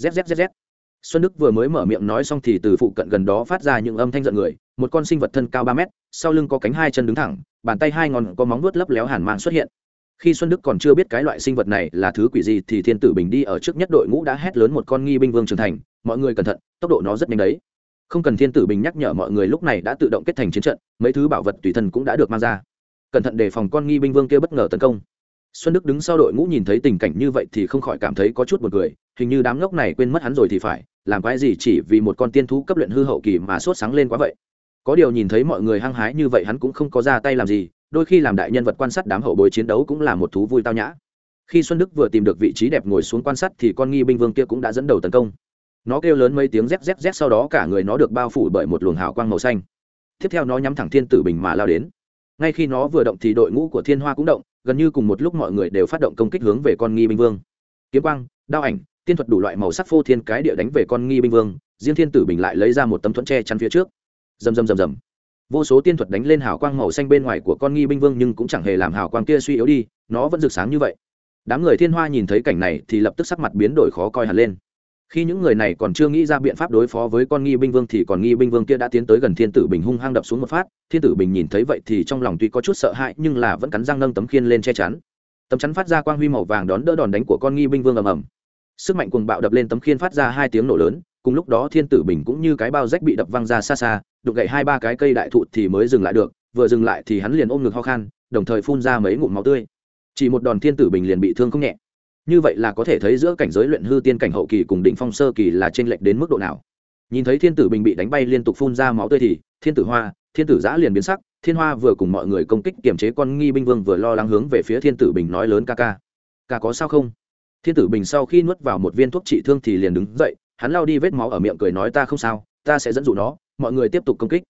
Zzz xuân đức vừa mới mở miệng nói xong thì từ phụ cận gần đó phát ra những âm thanh giận người, một con sinh vật thân cao ba mét, sau lưng có cánh hai chân đứng thẳng, bàn tay hai ngón có móng vuốt lấp léo hàn mang xuất hiện. Khi xuân đức còn chưa biết cái loại sinh vật này là thứ quỷ gì thì thiên tử bình đi ở trước nhất đội ngũ đã hét lớn một con nghi binh vương trưởng thành, mọi người cẩn thận, tốc độ nó rất nhanh đấy không cần thiên tử bình nhắc nhở mọi người lúc này đã tự động kết thành chiến trận, mấy thứ bảo vật tùy thân cũng đã được mang ra. Cẩn thận đề phòng con nghi binh vương kia bất ngờ tấn công. Xuân đức đứng sau đội ngũ nhìn thấy tình cảnh như vậy thì không khỏi cảm thấy có chút b u ồ n cười, hình như đám ngốc này quên mất hắn rồi thì phải, làm cái gì chỉ vì một con tiên thú cấp luyện hư hậu kỳ mà sốt sáng lên quá vậy. Có điều nhìn thấy mọi người hăng hái như vậy hắn cũng không có ra tay làm gì, đôi khi làm đại nhân vật quan sát đám hậu bối chiến đấu cũng là một thú vui tao nhã. Khi xuân đức vừa tìm được vị trí đẹp ngồi xuống quan sát thì con nghi binh vương kia cũng đã dẫn đầu tấn công nó kêu lớn mấy tiếng rét rét rét sau đó cả người nó được bao phủ bởi một luồng hào quang màu xanh. Tiếp theo nó nhắm thẳng thiên tử bình mà lao đến. Ngay khi nó vừa động thì đội ngũ của thiên hoa cũng động, gần như cùng một lúc mọi người đều phát động công kích hướng về con nghi binh vương. Kiếm quang, đao ảnh, tiên thuật đủ loại màu sắc phô thiên cái địa đánh về con nghi binh vương, riêng thiên tử bình lại lấy ra một tấm thuẫn tre chắn phía trước. Rầm rầm rầm rầm. Vô số tiên thuật đánh lên hào quang màu xanh bên ngoài của con nghi binh vương nhưng cũng chẳng hề làm hào quang kia suy yếu đi, nó vẫn rực sáng như vậy. Đám người thiên hoa nhìn thấy cảnh này thì lập tức sắc mặt biến đổi khó coi hẳn lên khi những người này còn chưa nghĩ ra biện pháp đối phó với con nghi binh vương thì còn nghi binh vương kia đã tiến tới gần thiên tử bình hung hăng đập xuống một phát. Thiên tử bình nhìn thấy vậy thì trong lòng tuy có chút sợ hãi nhưng là vẫn cắn răng nâng tấm khiên lên che chắn. Tấm chắn phát ra quang huy màu vàng đón đỡ đòn đánh của con nghi binh vương ầm ầm. Sức mạnh cuồng bạo đập lên tấm khiên phát ra hai tiếng nổ lớn, cùng lúc đó thiên tử bình cũng như cái bao rách bị đập văng ra xa xa đục gậy hai ba cái cây đại thụ thì mới dừng lại được, vừa dừng lại thì hắn liền ôm ngực ho khan, đồng thời phun ra mấy ngụm máu tươi. Chỉ một đòn thiên tử bình liền bị thương không nhẹ như vậy là có thể thấy giữa cảnh giới luyện hư tiên cảnh hậu kỳ cùng đỉnh phong sơ kỳ là trên lệch đến mức độ nào. Nhìn thấy thiên tử bình bị đánh bay liên tục phun ra máu tươi thì, thiên tử hoa, thiên tử giã liền biến sắc, thiên hoa vừa cùng mọi người công kích kiềm chế con nghi binh vương vừa lo lắng hướng về phía thiên tử bình nói lớn ca ca. Ca có sao không? Thiên tử bình sau khi nuốt vào một viên thuốc trị thương thì liền đứng dậy, hắn lao đi vết máu ở miệng cười nói ta không sao, ta sẽ dẫn dụ nó, mọi người tiếp tục công kích.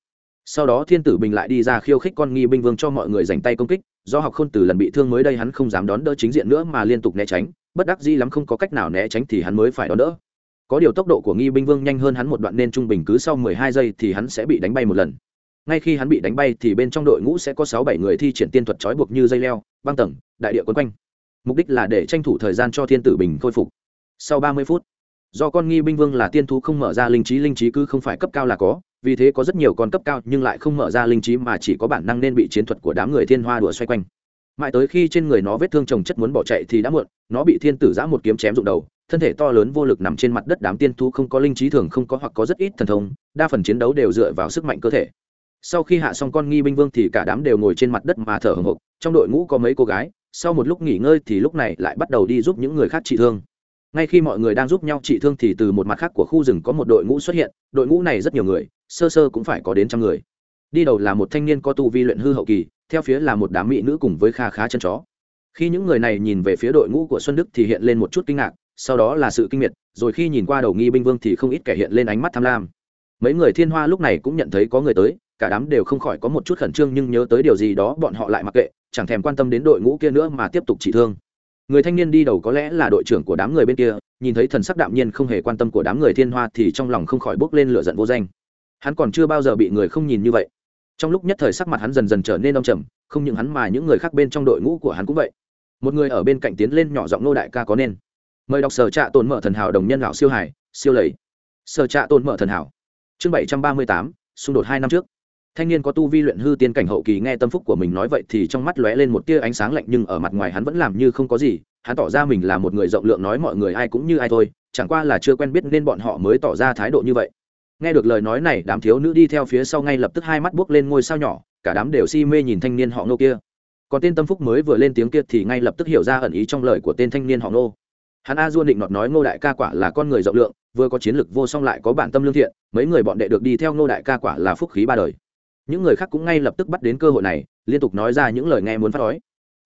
Sau đó thiên tử bình lại đi ra khiêu khích con nghi binh vương cho mọi người dành tay công kích, do học khôn từ lần bị thương mới đây hắn không dám đón đỡ chính diện nữa mà liên tục né tránh bất đắc dĩ lắm không có cách nào né tránh thì hắn mới phải đón đỡ. Có điều tốc độ của nghi binh vương nhanh hơn hắn một đoạn nên trung bình cứ sau mười hai giây thì hắn sẽ bị đánh bay một lần. Ngay khi hắn bị đánh bay thì bên trong đội ngũ sẽ có sáu bảy người thi triển tiên thuật trói buộc như dây leo, băng tầng, đại địa quấn quanh. Mục đích là để tranh thủ thời gian cho thiên tử bình khôi phục. Sau ba mươi phút, do con nghi binh vương là tiên thú không mở ra linh trí linh trí cứ không phải cấp cao là có, vì thế có rất nhiều con cấp cao nhưng lại không mở ra linh trí mà chỉ có bản năng nên bị chiến thuật của đám người thiên hoa đùa xoay quanh mãi tới khi trên người nó vết thương chồng chất muốn bỏ chạy thì đã muộn, nó bị thiên tử giã một kiếm chém rụng đầu, thân thể to lớn vô lực nằm trên mặt đất đám tiên thú không có linh trí thường không có hoặc có rất ít thần thông, đa phần chiến đấu đều dựa vào sức mạnh cơ thể. Sau khi hạ xong con nghi binh vương thì cả đám đều ngồi trên mặt đất mà thở hồng hộc, trong đội ngũ có mấy cô gái, sau một lúc nghỉ ngơi thì lúc này lại bắt đầu đi giúp những người khác trị thương. Ngay khi mọi người đang giúp nhau trị thương thì từ một mặt khác của khu rừng có một đội ngũ xuất hiện, đội ngũ này rất nhiều người, sơ sơ cũng phải có đến trăm người. Đi đầu là một thanh niên có tu vi luyện hư hậu kỳ theo phía là một đám mỹ nữ cùng với kha khá chân chó. Khi những người này nhìn về phía đội ngũ của xuân đức thì hiện lên một chút kinh ngạc, sau đó là sự kinh miệt, rồi khi nhìn qua đầu nghi binh vương thì không ít kẻ hiện lên ánh mắt tham lam. Mấy người thiên hoa lúc này cũng nhận thấy có người tới, cả đám đều không khỏi có một chút khẩn trương nhưng nhớ tới điều gì đó bọn họ lại mặc kệ, chẳng thèm quan tâm đến đội ngũ kia nữa mà tiếp tục trị thương. Người thanh niên đi đầu có lẽ là đội trưởng của đám người bên kia, nhìn thấy thần sắc đạm nhiên không hề quan tâm của đám người thiên hoa thì trong lòng không khỏi bốc lên lửa giận vô danh. Hắn còn chưa bao giờ bị người không nhìn như vậy trong lúc nhất thời sắc mặt hắn dần dần trở nên đông trầm, không những hắn mà những người khác bên trong đội ngũ của hắn cũng vậy. Một người ở bên cạnh tiến lên nhỏ giọng nô đại ca có nên? Mời đọc sở trạ tồn mở thần hảo đồng nhân lão siêu hải, siêu lầy. Sở trạ tồn mở thần hảo. Chương bảy trăm ba mươi tám, xung đột hai năm trước. Thanh niên có tu vi luyện hư tiên cảnh hậu kỳ nghe tâm phúc của mình nói vậy thì trong mắt lóe lên một tia ánh sáng lạnh nhưng ở mặt ngoài hắn vẫn làm như không có gì. Hắn tỏ ra mình là một người rộng lượng nói mọi người ai cũng như ai thôi, chẳng qua là chưa quen biết nên bọn họ mới tỏ ra thái độ như vậy nghe được lời nói này, đám thiếu nữ đi theo phía sau ngay lập tức hai mắt buốc lên ngôi sao nhỏ, cả đám đều si mê nhìn thanh niên họ nô kia. Còn tên tâm phúc mới vừa lên tiếng kia thì ngay lập tức hiểu ra ẩn ý trong lời của tên thanh niên họ nô hắn a duôn định nọt nói ngô đại ca quả là con người rộng lượng, vừa có chiến lược vô song lại có bản tâm lương thiện, mấy người bọn đệ được đi theo ngô đại ca quả là phúc khí ba đời. Những người khác cũng ngay lập tức bắt đến cơ hội này, liên tục nói ra những lời nghe muốn phát đói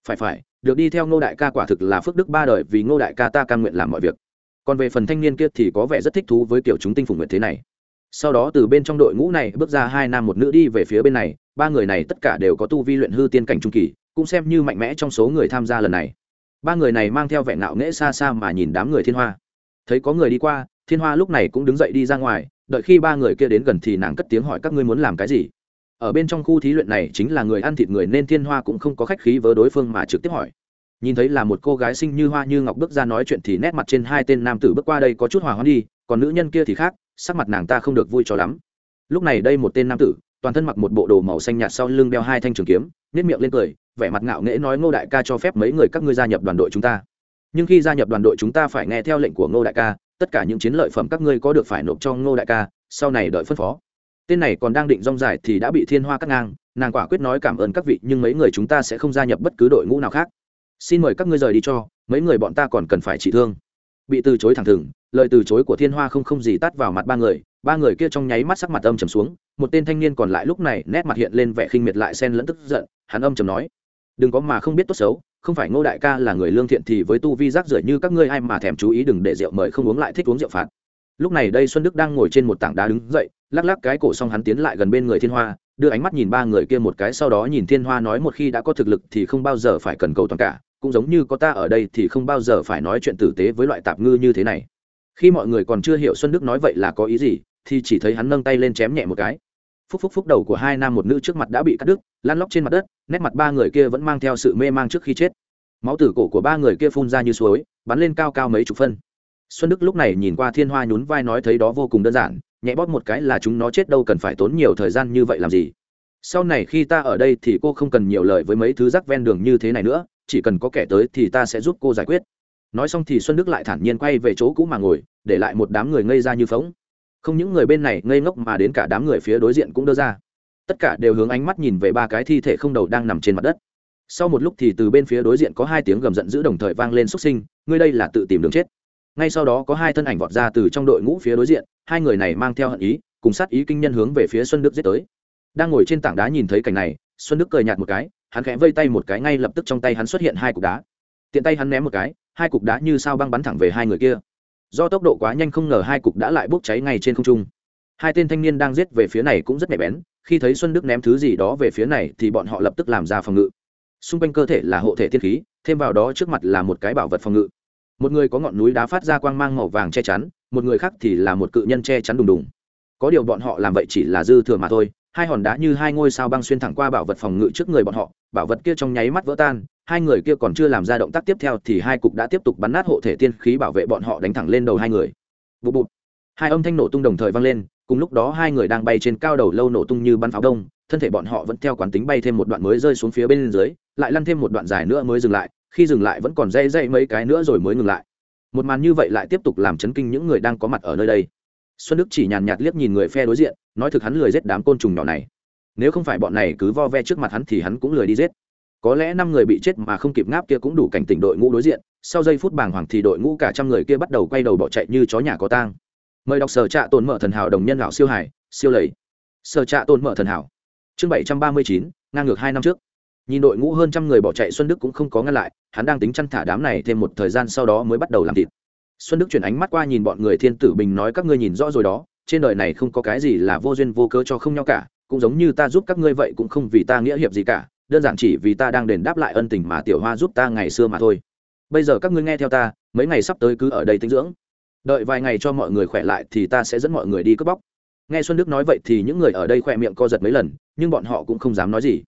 phải phải, được đi theo ngô đại ca quả thực là phước đức ba đời vì ngô đại ca ta cam nguyện làm mọi việc. Còn về phần thanh niên kia thì có vẻ rất thích thú với kiểu chúng tinh phùng nguyện thế này sau đó từ bên trong đội ngũ này bước ra hai nam một nữ đi về phía bên này, ba người này tất cả đều có tu vi luyện hư tiên cảnh trung kỳ, cũng xem như mạnh mẽ trong số người tham gia lần này. Ba người này mang theo vẻ ngạo nghễ xa xa mà nhìn đám người thiên hoa. Thấy có người đi qua, thiên hoa lúc này cũng đứng dậy đi ra ngoài, đợi khi ba người kia đến gần thì nàng cất tiếng hỏi các ngươi muốn làm cái gì. Ở bên trong khu thí luyện này chính là người ăn thịt người nên thiên hoa cũng không có khách khí với đối phương mà trực tiếp hỏi. Nhìn thấy là một cô gái xinh như hoa như ngọc bước ra nói chuyện thì nét mặt trên hai tên nam tử bước qua đây có chút hòa hoãn đi, còn nữ nhân kia thì khác sắc mặt nàng ta không được vui cho lắm. Lúc này đây một tên nam tử, toàn thân mặc một bộ đồ màu xanh nhạt sau lưng đeo hai thanh trường kiếm nếp miệng lên cười, vẻ mặt ngạo nghễ nói, ngô đại ca cho phép mấy người các ngươi gia nhập đoàn đội chúng ta. Nhưng khi gia nhập đoàn đội chúng ta phải nghe theo lệnh của ngô đại ca, tất cả những chiến lợi phẩm các ngươi có được phải nộp cho ngô đại ca, sau này đợi phân phó. Tên này còn đang định rong dài thì đã bị thiên hoa cắt ngang, nàng quả quyết nói cảm ơn các vị, nhưng mấy người chúng ta sẽ không gia nhập bất cứ đội ngũ nào khác. Xin mời các ngươi rời đi cho, mấy người bọn ta còn cần phải trị thương. Bị từ chối thẳng thừng lời từ chối của thiên hoa không không gì tắt vào mặt ba người ba người kia trong nháy mắt sắc mặt âm trầm xuống, một tên thanh niên còn lại lúc này nét mặt hiện lên vẻ khinh miệt lại xen lẫn tức giận, hắn âm trầm nói, đừng có mà không biết tốt xấu, không phải ngô đại ca là người lương thiện thì với tu vi rác rưởi như các ngươi ai mà thèm chú ý đừng để rượu mời không uống lại thích uống rượu phạt. Lúc này đây xuân đức đang ngồi trên một tảng đá đứng dậy, lắc lắc cái cổ xong hắn tiến lại gần bên người thiên hoa, đưa ánh mắt nhìn ba người kia một cái sau đó nhìn thiên hoa nói một khi đã có thực lực thì không bao giờ phải cần cầu toàn cả, cũng giống như có ta ở đây thì không bao giờ phải nói chuyện tử tế với loại tạp ngư như thế này khi mọi người còn chưa hiểu xuân đức nói vậy là có ý gì, thì chỉ thấy hắn nâng tay lên chém nhẹ một cái. Phúc phúc phúc đầu của hai nam một nữ trước mặt đã bị cắt đứt, lăn lóc trên mặt đất, nét mặt ba người kia vẫn mang theo sự mê mang trước khi chết. Máu tử cổ của ba người kia phun ra như suối, bắn lên cao cao mấy chục phân. Xuân đức lúc này nhìn qua thiên hoa nhún vai nói thấy đó vô cùng đơn giản, nhẹ bóp một cái là chúng nó chết đâu cần phải tốn nhiều thời gian như vậy làm gì. Sau này khi ta ở đây thì cô không cần nhiều lời với mấy thứ rắc ven đường như thế này nữa, chỉ cần có kẻ tới thì ta sẽ giúp cô giải quyết. Nói xong thì xuân đức lại thản nhiên quay về chỗ cũ mà ngồi để lại một đám người ngây ra như phóng không những người bên này ngây ngốc mà đến cả đám người phía đối diện cũng đưa ra. Tất cả đều hướng ánh mắt nhìn về ba cái thi thể không đầu đang nằm trên mặt đất. Sau một lúc thì từ bên phía đối diện có hai tiếng gầm giận dữ đồng thời vang lên xúc sinh, ngươi đây là tự tìm đường chết. Ngay sau đó có hai thân ảnh vọt ra từ trong đội ngũ phía đối diện, hai người này mang theo hận ý, cùng sát ý kinh nhân hướng về phía xuân đức giết tới. Đang ngồi trên tảng đá nhìn thấy cảnh này, xuân đức cười nhạt một cái, hắn khẽ vây tay một cái, ngay lập tức trong tay hắn xuất hiện hai cục đá. Tiện tay hắn ném một cái, hai cục đá như sao băng bắn thẳng về hai người kia do tốc độ quá nhanh không ngờ hai cục đã lại bốc cháy ngay trên không trung. Hai tên thanh niên đang giết về phía này cũng rất nhạy bén, khi thấy xuân đức ném thứ gì đó về phía này thì bọn họ lập tức làm ra phòng ngự. Xung quanh cơ thể là hộ thể tiên khí, thêm vào đó trước mặt là một cái bảo vật phòng ngự. Một người có ngọn núi đá phát ra quang mang màu vàng che chắn, một người khác thì là một cự nhân che chắn đùng đùng. Có điều bọn họ làm vậy chỉ là dư thừa mà thôi, hai hòn đá như hai ngôi sao băng xuyên thẳng qua bảo vật phòng ngự trước người bọn họ, bảo vật kia trong nháy mắt vỡ tan hai người kia còn chưa làm ra động tác tiếp theo thì hai cục đã tiếp tục bắn nát hộ thể tiên khí bảo vệ bọn họ đánh thẳng lên đầu hai người. Bụt bụt hai âm thanh nổ tung đồng thời vang lên, cùng lúc đó hai người đang bay trên cao đầu lâu nổ tung như bắn pháo đông, thân thể bọn họ vẫn theo quán tính bay thêm một đoạn mới rơi xuống phía bên dưới, lại lăn thêm một đoạn dài nữa mới dừng lại, khi dừng lại vẫn còn dây dây mấy cái nữa rồi mới ngừng lại. Một màn như vậy lại tiếp tục làm chấn kinh những người đang có mặt ở nơi đây. Xuân đức chỉ nhàn nhạt liếc nhìn người phe đối diện, nói thực hắn lười giết đám côn trùng nhỏ này. Nếu không phải bọn này cứ vo ve trước mặt hắn thì hắn cũng lười đi giết có lẽ năm người bị chết mà không kịp ngáp kia cũng đủ cảnh tỉnh đội ngũ đối diện, sau giây phút bàng hoàng thì đội ngũ cả trăm người kia bắt đầu quay đầu bỏ chạy như chó nhà có tang. Mời đọc sở trạ tồn mở thần hảo đồng nhân lão siêu hải, siêu lầy. Sở trạ tồn mở thần hảo. Chương bảy trăm ba mươi chín, ngang ngược hai năm trước. Nhìn đội ngũ hơn trăm người bỏ chạy, xuân đức cũng không có ngăn lại, hắn đang tính chăn thả đám này thêm một thời gian sau đó mới bắt đầu làm thịt. Xuân đức chuyển ánh mắt qua nhìn bọn người thiên tử bình nói, các ngươi nhìn rõ rồi đó, trên đời này không có cái gì là vô duyên vô cớ cho không nhau cả, cũng giống như ta giúp các ngươi vậy cũng không vì ta nghĩa hiệp gì cả đơn giản chỉ vì ta đang đền đáp lại ân tình mà tiểu hoa giúp ta ngày xưa mà thôi. Bây giờ các ngươi nghe theo ta, mấy ngày sắp tới cứ ở đây tinh dưỡng. Đợi vài ngày cho mọi người khỏe lại thì ta sẽ dẫn mọi người đi cướp bóc. Nghe xuân đức nói vậy thì những người ở đây khỏe miệng co giật mấy lần, nhưng bọn họ cũng không dám nói gì.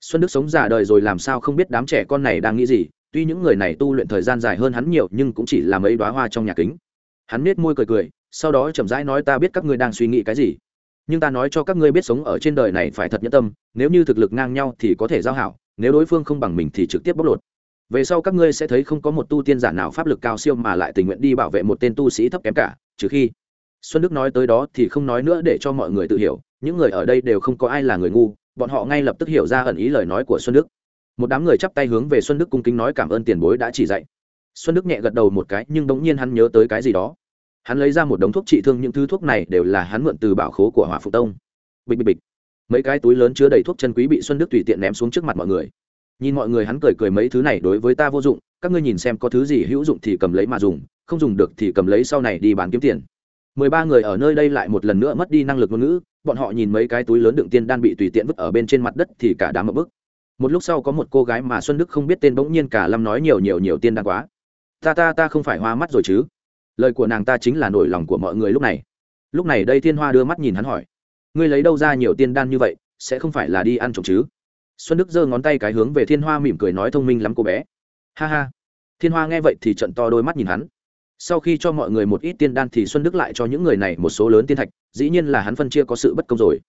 Xuân đức sống già đời rồi làm sao không biết đám trẻ con này đang nghĩ gì, tuy những người này tu luyện thời gian dài hơn hắn nhiều nhưng cũng chỉ là mấy đoá hoa trong nhà kính. Hắn nết môi cười cười, sau đó chậm rãi nói ta biết các ngươi đang suy nghĩ cái gì nhưng ta nói cho các ngươi biết sống ở trên đời này phải thật nhẫn tâm, nếu như thực lực ngang nhau thì có thể giao hảo, nếu đối phương không bằng mình thì trực tiếp bóc lột. Về sau các ngươi sẽ thấy không có một tu tiên giả nào pháp lực cao siêu mà lại tình nguyện đi bảo vệ một tên tu sĩ thấp kém cả, trừ khi xuân đức nói tới đó thì không nói nữa để cho mọi người tự hiểu, những người ở đây đều không có ai là người ngu, bọn họ ngay lập tức hiểu ra ẩn ý lời nói của xuân đức. Một đám người chắp tay hướng về xuân đức cung kính nói cảm ơn tiền bối đã chỉ dạy. Xuân đức nhẹ gật đầu một cái nhưng bỗng nhiên hắn nhớ tới cái gì đó hắn lấy ra một đống thuốc trị thương, những thứ thuốc này đều là hắn mượn từ bảo khố của hỏa phụ tông. Bịch bịch bịch. Mấy cái túi lớn chứa đầy thuốc chân quý bị xuân đức tùy tiện ném xuống trước mặt mọi người. Nhìn mọi người hắn cười cười mấy thứ này đối với ta vô dụng, các ngươi nhìn xem có thứ gì hữu dụng thì cầm lấy mà dùng, không dùng được thì cầm lấy sau này đi bán kiếm tiền. Mười ba người ở nơi đây lại một lần nữa mất đi năng lực ngôn ngữ, bọn họ nhìn mấy cái túi lớn đựng tiên đan bị tùy tiện vứt ở bên trên mặt đất thì cả đám một bức. Một lúc sau có một cô gái mà xuân đức không biết tên bỗng nhiên cả lâm nói nhiều nhiều nhiều tiên đan quá. Ta ta ta không phải hoa mắt rồi chứ? Lời của nàng ta chính là nỗi lòng của mọi người lúc này. Lúc này đây thiên hoa đưa mắt nhìn hắn hỏi, ngươi lấy đâu ra nhiều tiên đan như vậy, sẽ không phải là đi ăn trộm chứ? Xuân đức giơ ngón tay cái hướng về thiên hoa mỉm cười nói, thông minh lắm cô bé. Ha ha. Thiên hoa nghe vậy thì trận to đôi mắt nhìn hắn. Sau khi cho mọi người một ít tiên đan thì xuân đức lại cho những người này một số lớn tiên thạch, dĩ nhiên là hắn phân chia có sự bất công rồi.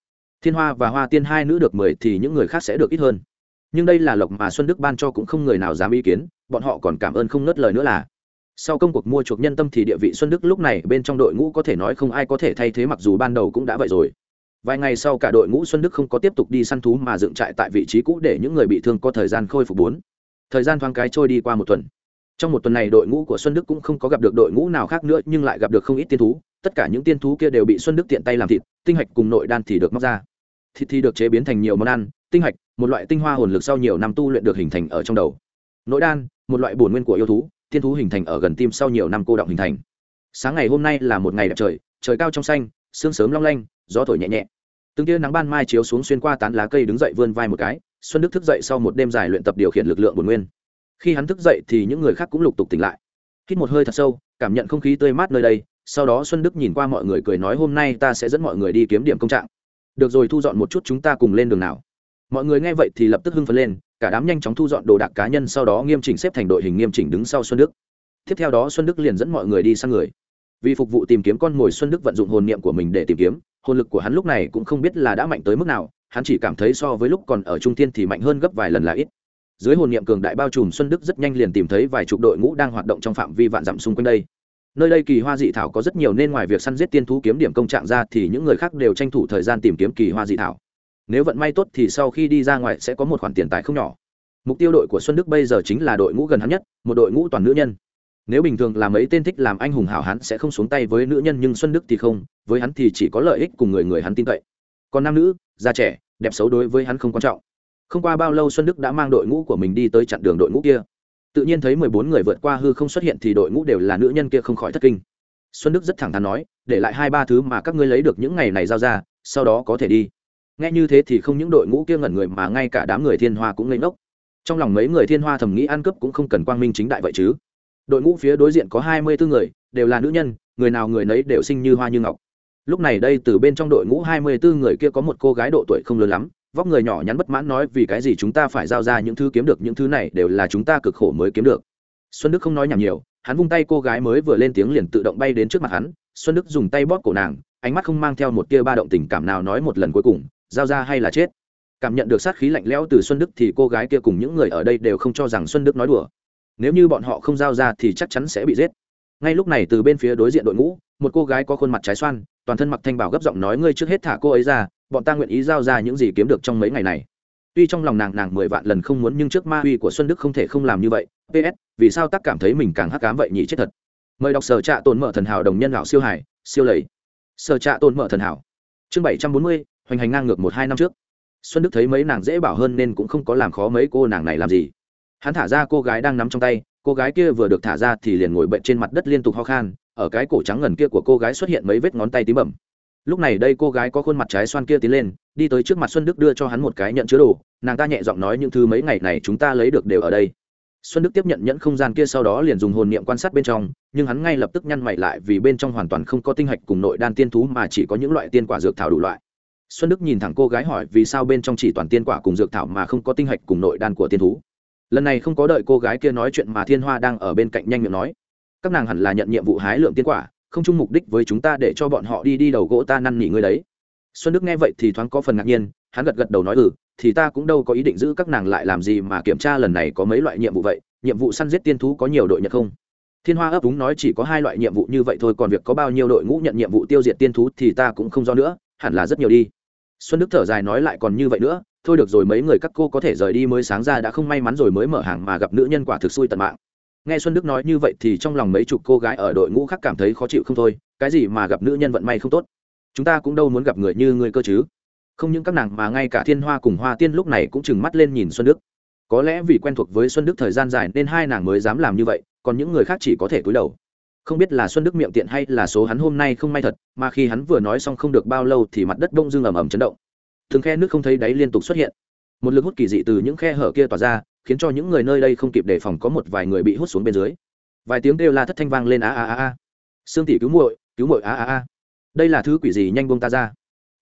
Thiên hoa và hoa tiên hai nữ được mười thì những người khác sẽ được ít hơn. Nhưng đây là lộc mà xuân đức ban cho cũng không người nào dám ý kiến, bọn họ còn cảm ơn không nớt lời nữa là sau công cuộc mua chuộc nhân tâm thì địa vị xuân đức lúc này bên trong đội ngũ có thể nói không ai có thể thay thế mặc dù ban đầu cũng đã vậy rồi. Vài ngày sau cả đội ngũ xuân đức không có tiếp tục đi săn thú mà dựng trại tại vị trí cũ để những người bị thương có thời gian khôi phục bốn. Thời gian thoáng cái trôi đi qua một tuần. Trong một tuần này đội ngũ của xuân đức cũng không có gặp được đội ngũ nào khác nữa nhưng lại gặp được không ít tiên thú. Tất cả những tiên thú kia đều bị xuân đức tiện tay làm thịt, tinh hạch cùng nội đan thì được móc ra. Thịt thì được chế biến thành nhiều món ăn, tinh hạch, một loại tinh hoa hồn lực sau nhiều năm tu luyện được hình thành ở trong đầu. Nội đan, một loại bổn nguyên của yêu thú tiên thú hình thành ở gần tim sau nhiều năm cô động hình thành. Sáng ngày hôm nay là một ngày đẹp trời trời cao trong xanh, sương sớm long lanh, gió thổi nhẹ nhẹ. Từng tia nắng ban mai chiếu xuống xuyên qua tán lá cây đứng dậy vươn vai một cái, xuân đức thức dậy sau một đêm dài luyện tập điều khiển lực lượng bổn nguyên. Khi hắn thức dậy thì những người khác cũng lục tục tỉnh lại. Hít một hơi thật sâu, cảm nhận không khí tươi mát nơi đây, sau đó xuân đức nhìn qua mọi người cười nói hôm nay ta sẽ dẫn mọi người đi kiếm điểm công trạng. Được rồi thu dọn một chút chúng ta cùng lên đường nào. Mọi người nghe vậy thì lập tức hưng phấn lên cả đám nhanh chóng thu dọn đồ đạc cá nhân sau đó nghiêm chỉnh xếp thành đội hình nghiêm chỉnh đứng sau xuân đức. Tiếp theo đó xuân đức liền dẫn mọi người đi sang người. Vì phục vụ tìm kiếm con mồi, xuân đức vận dụng hồn niệm của mình để tìm kiếm. Hồn lực của hắn lúc này cũng không biết là đã mạnh tới mức nào, hắn chỉ cảm thấy so với lúc còn ở trung thiên thì mạnh hơn gấp vài lần là ít. Dưới hồn niệm cường đại bao trùm, xuân đức rất nhanh liền tìm thấy vài chục đội ngũ đang hoạt động trong phạm vi vạn dặm xung quanh đây. Nơi đây kỳ hoa dị thảo có rất nhiều, nên ngoài việc săn giết tiên thú kiếm điểm công trạng ra thì những người khác đều tranh thủ thời gian tìm kiếm kỳ hoa dị thảo nếu vận may tốt thì sau khi đi ra ngoài sẽ có một khoản tiền tài không nhỏ. Mục tiêu đội của xuân đức bây giờ chính là đội ngũ gần hắn nhất, một đội ngũ toàn nữ nhân. Nếu bình thường làm mấy tên thích làm anh hùng hảo hắn sẽ không xuống tay với nữ nhân nhưng xuân đức thì không, với hắn thì chỉ có lợi ích cùng người người hắn tin cậy. Còn nam nữ, già trẻ, đẹp xấu đối với hắn không quan trọng. Không qua bao lâu xuân đức đã mang đội ngũ của mình đi tới chặn đường đội ngũ kia. Tự nhiên thấy mười bốn người vượt qua hư không xuất hiện thì đội ngũ đều là nữ nhân kia không khỏi thất kinh. Xuân đức rất thẳng thắn nói, để lại hai ba thứ mà các ngươi lấy được những ngày này giao ra, sau đó có thể đi nghe như thế thì không những đội ngũ kia ngẩn người mà ngay cả đám người thiên hoa cũng ngây ngốc. Trong lòng mấy người thiên hoa thầm nghĩ ăn cướp cũng không cần quang minh chính đại vậy chứ. Đội ngũ phía đối diện có hai mươi bốn người, đều là nữ nhân, người nào người nấy đều sinh như hoa như ngọc. Lúc này đây từ bên trong đội ngũ hai mươi bốn người kia có một cô gái độ tuổi không lớn lắm, vóc người nhỏ nhắn bất mãn nói vì cái gì chúng ta phải giao ra những thứ kiếm được, những thứ này đều là chúng ta cực khổ mới kiếm được. Xuân đức không nói nhảm nhiều, hắn vung tay cô gái mới vừa lên tiếng liền tự động bay đến trước mặt hắn. Xuân đức dùng tay bóp cổ nàng, ánh mắt không mang theo một tia ba động tình cảm nào nói một lần cuối cùng giao ra hay là chết. Cảm nhận được sát khí lạnh lẽo từ xuân đức thì cô gái kia cùng những người ở đây đều không cho rằng xuân đức nói đùa. Nếu như bọn họ không giao ra thì chắc chắn sẽ bị giết. Ngay lúc này từ bên phía đối diện đội ngũ, một cô gái có khuôn mặt trái xoan, toàn thân mặc thanh bảo gấp giọng nói ngươi trước hết thả cô ấy ra, bọn ta nguyện ý giao ra những gì kiếm được trong mấy ngày này. Tuy trong lòng nàng nàng mười vạn lần không muốn nhưng trước ma uy của xuân đức không thể không làm như vậy. Ps vì sao tắc cảm thấy mình càng hắc cám vậy nhỉ chết thật? Mời đọc sở trạ tồn mở thần hảo đồng nhân lão siêu hải, siêu lầy. Sở trạ tồn mở thần hảo. Chương bảy trăm bốn mươi hoành hành ngang ngược một hai năm trước. Xuân đức thấy mấy nàng dễ bảo hơn nên cũng không có làm khó mấy cô nàng này làm gì. Hắn thả ra cô gái đang nắm trong tay, cô gái kia vừa được thả ra thì liền ngồi bệnh trên mặt đất liên tục ho khan, ở cái cổ trắng ngần kia của cô gái xuất hiện mấy vết ngón tay tím bẩm. Lúc này đây cô gái có khuôn mặt trái xoan kia tiến lên, đi tới trước mặt xuân đức đưa cho hắn một cái nhận chứa đồ, nàng ta nhẹ giọng nói những thứ mấy ngày này chúng ta lấy được đều ở đây. Xuân đức tiếp nhận nhẫn không gian kia sau đó liền dùng hồn niệm quan sát bên trong, nhưng hắn ngay lập tức nhăn mày lại vì bên trong hoàn toàn không có tinh hạch cùng nội đan tiên thú mà chỉ có những loại tiên quả dược thảo đủ loại xuân đức nhìn thẳng cô gái hỏi vì sao bên trong chỉ toàn tiên quả cùng dược thảo mà không có tinh hạch cùng nội đan của tiên thú. Lần này không có đợi cô gái kia nói chuyện mà thiên hoa đang ở bên cạnh nhanh miệng nói, các nàng hẳn là nhận nhiệm vụ hái lượng tiên quả, không chung mục đích với chúng ta để cho bọn họ đi đi đầu gỗ ta năn nỉ ngươi đấy. Xuân đức nghe vậy thì thoáng có phần ngạc nhiên, hắn gật gật đầu nói ừ thì ta cũng đâu có ý định giữ các nàng lại làm gì mà kiểm tra lần này có mấy loại nhiệm vụ vậy, nhiệm vụ săn giết tiên thú có nhiều đội nhận không? Thiên hoa ấp úng nói, chỉ có hai loại nhiệm vụ như vậy thôi, còn việc có bao nhiêu đội ngũ nhận nhiệm vụ tiêu diệt tiên thú thì ta cũng không do nữa, hẳn là rất nhiều đi xuân đức thở dài nói lại còn như vậy nữa, thôi được rồi, mấy người các cô có thể rời đi mới sáng ra đã không may mắn rồi mới mở hàng mà gặp nữ nhân quả thực xui tận mạng. Nghe xuân đức nói như vậy thì trong lòng mấy chục cô gái ở đội ngũ khác cảm thấy khó chịu không thôi, cái gì mà gặp nữ nhân vận may không tốt? Chúng ta cũng đâu muốn gặp người như người cơ chứ? Không những các nàng mà ngay cả thiên hoa cùng hoa tiên lúc này cũng chừng mắt lên nhìn xuân đức. Có lẽ vì quen thuộc với xuân đức thời gian dài nên hai nàng mới dám làm như vậy, còn những người khác chỉ có thể cúi đầu không biết là xuân đức miệng tiện hay là số hắn hôm nay không may thật, mà khi hắn vừa nói xong không được bao lâu thì mặt đất đông dương ầm ầm chấn động. Thường khe nước không thấy đáy liên tục xuất hiện. Một lực hút kỳ dị từ những khe hở kia tỏa ra, khiến cho những người nơi đây không kịp đề phòng có một vài người bị hút xuống bên dưới. Vài tiếng kêu la thất thanh vang lên a a a a xương tỷ cứu muội cứu muội a a a đây là thứ quỷ gì nhanh buông ta ra.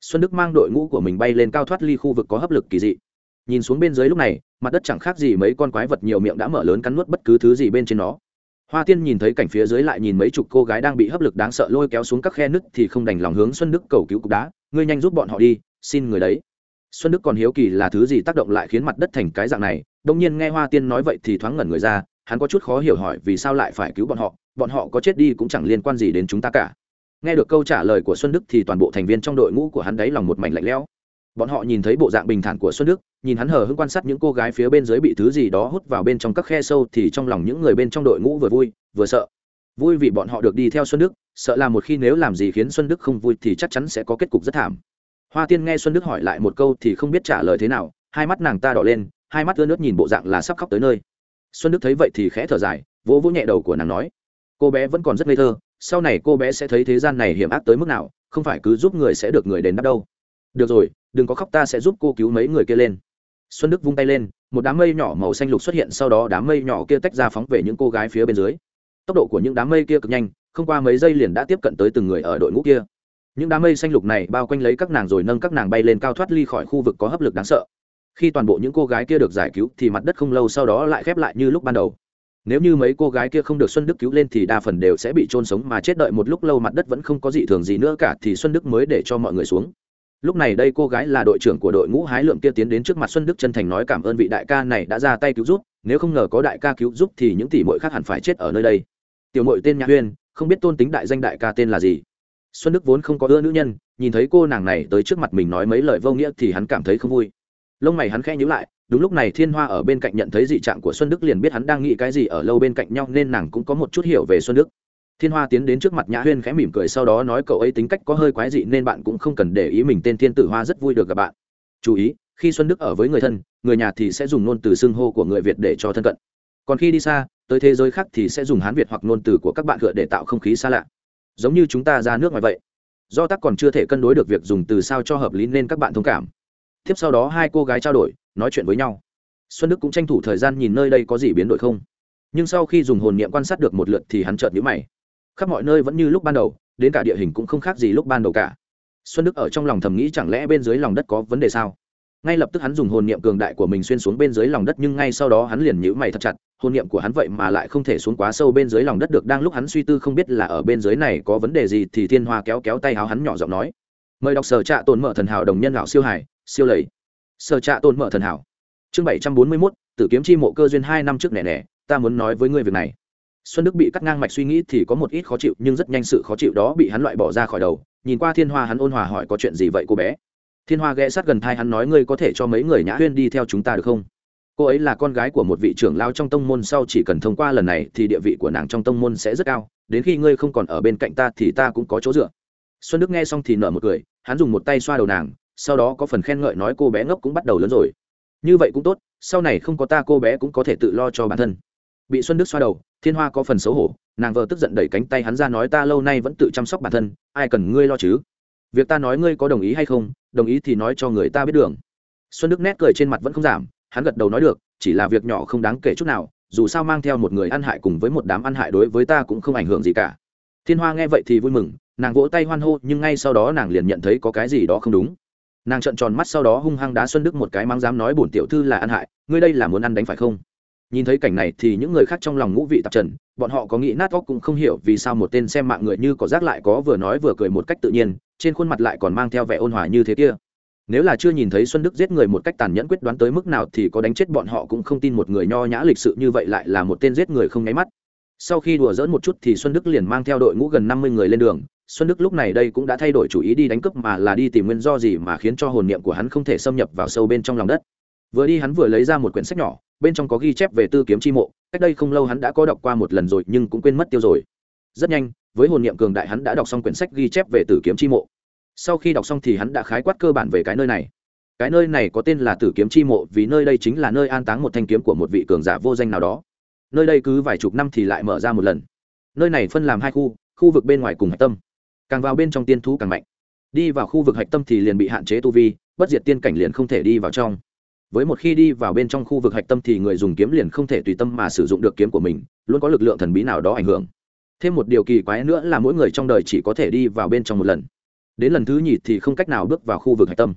Xuân đức mang đội ngũ của mình bay lên cao thoát ly khu vực có hấp lực kỳ dị. Nhìn xuống bên dưới lúc này, mặt đất chẳng khác gì mấy con quái vật nhiều miệng đã mở lớn cắn nuốt bất cứ thứ gì bên trên nó hoa tiên nhìn thấy cảnh phía dưới lại nhìn mấy chục cô gái đang bị hấp lực đáng sợ lôi kéo xuống các khe nứt thì không đành lòng hướng xuân đức cầu cứu cục đá. Ngươi nhanh giúp bọn họ đi, xin người đấy. Xuân đức còn hiếu kỳ là thứ gì tác động lại khiến mặt đất thành cái dạng này. Đông nhiên nghe hoa tiên nói vậy thì thoáng ngẩn người ra, hắn có chút khó hiểu hỏi vì sao lại phải cứu bọn họ bọn họ có chết đi cũng chẳng liên quan gì đến chúng ta cả. Nghe được câu trả lời của xuân đức thì toàn bộ thành viên trong đội ngũ của hắn đáy lòng một mảnh lạnh lẽo bọn họ nhìn thấy bộ dạng bình thản của xuân đức, nhìn hắn hờ hững quan sát những cô gái phía bên dưới bị thứ gì đó hút vào bên trong các khe sâu thì trong lòng những người bên trong đội ngũ vừa vui, vừa sợ. Vui vì bọn họ được đi theo xuân đức, sợ là một khi nếu làm gì khiến xuân đức không vui thì chắc chắn sẽ có kết cục rất thảm. Hoa tiên nghe xuân đức hỏi lại một câu thì không biết trả lời thế nào, hai mắt nàng ta đỏ lên, hai mắt ưa nước nhìn bộ dạng là sắp khóc tới nơi. Xuân đức thấy vậy thì khẽ thở dài, vỗ vỗ nhẹ đầu của nàng nói, cô bé vẫn còn rất ngây thơ, sau này cô bé sẽ thấy thế gian này hiểm ác tới mức nào, không phải cứ giúp người sẽ được người đền đáp đâu được rồi, đừng có khóc, ta sẽ giúp cô cứu mấy người kia lên. Xuân đức vung tay lên, một đám mây nhỏ màu xanh lục xuất hiện, sau đó đám mây nhỏ kia tách ra phóng về những cô gái phía bên dưới. Tốc độ của những đám mây kia cực nhanh, không qua mấy giây liền đã tiếp cận tới từng người ở đội ngũ kia. Những đám mây xanh lục này bao quanh lấy các nàng rồi nâng các nàng bay lên cao thoát ly khỏi khu vực có hấp lực đáng sợ. Khi toàn bộ những cô gái kia được giải cứu thì mặt đất không lâu sau đó lại khép lại như lúc ban đầu. Nếu như mấy cô gái kia không được xuân đức cứu lên thì đa phần đều sẽ bị trôn sống mà chết đợi một lúc lâu mặt đất vẫn không có gì thường gì nữa cả thì xuân đức mới để cho mọi người xuống lúc này đây cô gái là đội trưởng của đội ngũ hái lượng kia tiến đến trước mặt xuân đức chân thành nói cảm ơn vị đại ca này đã ra tay cứu giúp, nếu không ngờ có đại ca cứu giúp thì những tỷ muội khác hẳn phải chết ở nơi đây. Tiểu muội tên nhã huyên, không biết tôn tính đại danh đại ca tên là gì. Xuân đức vốn không có ưa nữ nhân, nhìn thấy cô nàng này tới trước mặt mình nói mấy lời vô nghĩa thì hắn cảm thấy không vui. Lông mày hắn khẽ nhíu lại, đúng lúc này thiên hoa ở bên cạnh nhận thấy dị trạng của xuân đức liền biết hắn đang nghĩ cái gì ở lâu bên cạnh nhau nên nàng cũng có một chút hiểu về xuân đức thiên hoa tiến đến trước mặt nhã huyên khẽ mỉm cười, sau đó nói, cậu ấy tính cách có hơi quái dị nên bạn cũng không cần để ý mình tên thiên tử hoa, rất vui được gặp bạn. Chú ý, khi xuân đức ở với người thân, người nhà thì sẽ dùng ngôn từ xưng hô của người việt để cho thân cận. Còn khi đi xa, tới thế giới khác thì sẽ dùng hán việt hoặc ngôn từ của các bạn gợi để tạo không khí xa lạ. Giống như chúng ta ra nước ngoài vậy. Do tắc còn chưa thể cân đối được việc dùng từ sao cho hợp lý nên các bạn thông cảm. Tiếp sau đó hai cô gái trao đổi, nói chuyện với nhau. Xuân đức cũng tranh thủ thời gian nhìn nơi đây có gì biến đổi không. Nhưng sau khi dùng hồn niệm quan sát được một lượt thì hắn chợt nhíu mày khắp mọi nơi vẫn như lúc ban đầu, đến cả địa hình cũng không khác gì lúc ban đầu cả. Xuân đức ở trong lòng thầm nghĩ chẳng lẽ bên dưới lòng đất có vấn đề sao? Ngay lập tức hắn dùng hồn niệm cường đại của mình xuyên xuống bên dưới lòng đất, nhưng ngay sau đó hắn liền nhíu mày thật chặt, hồn niệm của hắn vậy mà lại không thể xuống quá sâu bên dưới lòng đất được. Đang lúc hắn suy tư không biết là ở bên dưới này có vấn đề gì thì thiên hoa kéo kéo tay áo hắn nhỏ giọng nói, mời đọc sở trạ tồn mở thần hảo đồng nhân lão siêu hải, siêu lầy. Sở trạ tồn mở thần hảo. Chương bảy trăm bốn mươi mốt, tử kiếm chi mộ cơ duyên hai năm trước nẻ nẻ, ta muốn nói với ngươi việc này xuân đức bị cắt ngang mạch suy nghĩ thì có một ít khó chịu, nhưng rất nhanh sự khó chịu đó bị hắn loại bỏ ra khỏi đầu. Nhìn qua thiên hoa, hắn ôn hòa hỏi, có chuyện gì vậy, cô bé? Thiên hoa ghé sát gần thai hắn nói, ngươi có thể cho mấy người nhã huyên đi theo chúng ta được không? Cô ấy là con gái của một vị trưởng lao trong tông môn, sau chỉ cần thông qua lần này thì địa vị của nàng trong tông môn sẽ rất cao. Đến khi ngươi không còn ở bên cạnh ta thì ta cũng có chỗ dựa. Xuân đức nghe xong thì nở một cười, hắn dùng một tay xoa đầu nàng, sau đó có phần khen ngợi nói, cô bé ngốc cũng bắt đầu lớn rồi. Như vậy cũng tốt, sau này không có ta, cô bé cũng có thể tự lo cho bản thân bị xuân đức xoa đầu, thiên hoa có phần xấu hổ, nàng vợ tức giận đẩy cánh tay hắn ra nói ta lâu nay vẫn tự chăm sóc bản thân, ai cần ngươi lo chứ? Việc ta nói ngươi có đồng ý hay không, đồng ý thì nói cho người ta biết đường. Xuân đức nét cười trên mặt vẫn không giảm, hắn gật đầu nói được, chỉ là việc nhỏ không đáng kể chút nào, dù sao mang theo một người ăn hại cùng với một đám ăn hại đối với ta cũng không ảnh hưởng gì cả. Thiên hoa nghe vậy thì vui mừng, nàng vỗ tay hoan hô, nhưng ngay sau đó nàng liền nhận thấy có cái gì đó không đúng. Nàng trợn tròn mắt sau đó hung hăng đá xuân đức một cái, mang dám nói bổn tiểu thư là ăn hại, ngươi đây là muốn ăn đánh phải không? Nhìn thấy cảnh này thì những người khác trong lòng ngũ vị tạp trần, bọn họ có nghĩ nát óc cũng không hiểu vì sao một tên xem mạng người như có rác lại có vừa nói vừa cười một cách tự nhiên, trên khuôn mặt lại còn mang theo vẻ ôn hòa như thế kia. Nếu là chưa nhìn thấy xuân đức giết người một cách tàn nhẫn quyết đoán tới mức nào thì có đánh chết bọn họ cũng không tin một người nho nhã lịch sự như vậy lại là một tên giết người không nháy mắt. Sau khi đùa dỡn một chút thì xuân đức liền mang theo đội ngũ gần năm mươi người lên đường. Xuân đức lúc này đây cũng đã thay đổi chủ ý đi đánh cướp mà là đi tìm nguyên do gì mà khiến cho hồn niệm của hắn không thể xâm nhập vào sâu bên trong lòng đất vừa đi hắn vừa lấy ra một quyển sách nhỏ, bên trong có ghi chép về tư kiếm chi mộ, cách đây không lâu hắn đã có đọc qua một lần rồi nhưng cũng quên mất tiêu rồi. Rất nhanh, với hồn niệm cường đại hắn đã đọc xong quyển sách ghi chép về tử kiếm chi mộ. Sau khi đọc xong thì hắn đã khái quát cơ bản về cái nơi này. Cái nơi này có tên là tử kiếm chi mộ vì nơi đây chính là nơi an táng một thanh kiếm của một vị cường giả vô danh nào đó. Nơi đây cứ vài chục năm thì lại mở ra một lần. Nơi này phân làm hai khu khu vực bên ngoài cùng hạch tâm. Càng vào bên trong tiên thú càng mạnh. Đi vào khu vực hạch tâm thì liền bị hạn chế tu vi, bất diệt tiên cảnh liền không thể đi vào trong với một khi đi vào bên trong khu vực hạch tâm thì người dùng kiếm liền không thể tùy tâm mà sử dụng được kiếm của mình, luôn có lực lượng thần bí nào đó ảnh hưởng. Thêm một điều kỳ quái nữa là mỗi người trong đời chỉ có thể đi vào bên trong một lần. Đến lần thứ nhì thì không cách nào bước vào khu vực hạch tâm.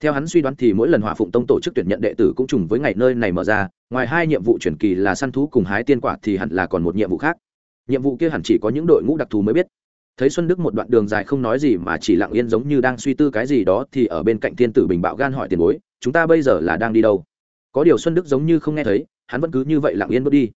Theo hắn suy đoán thì mỗi lần hỏa phụng tông tổ chức tuyển nhận đệ tử cũng trùng với ngày nơi này mở ra, ngoài hai nhiệm vụ chuyển kỳ là săn thú cùng hái tiên quả thì hẳn là còn một nhiệm vụ khác. Nhiệm vụ kia hẳn chỉ có những đội ngũ đặc thù mới biết thấy xuân đức một đoạn đường dài không nói gì mà chỉ lặng yên giống như đang suy tư cái gì đó thì ở bên cạnh thiên tử bình bạo gan hỏi tiền bối, chúng ta bây giờ là đang đi đâu? Có điều xuân đức giống như không nghe thấy, hắn vẫn cứ như vậy lặng yên bước đi.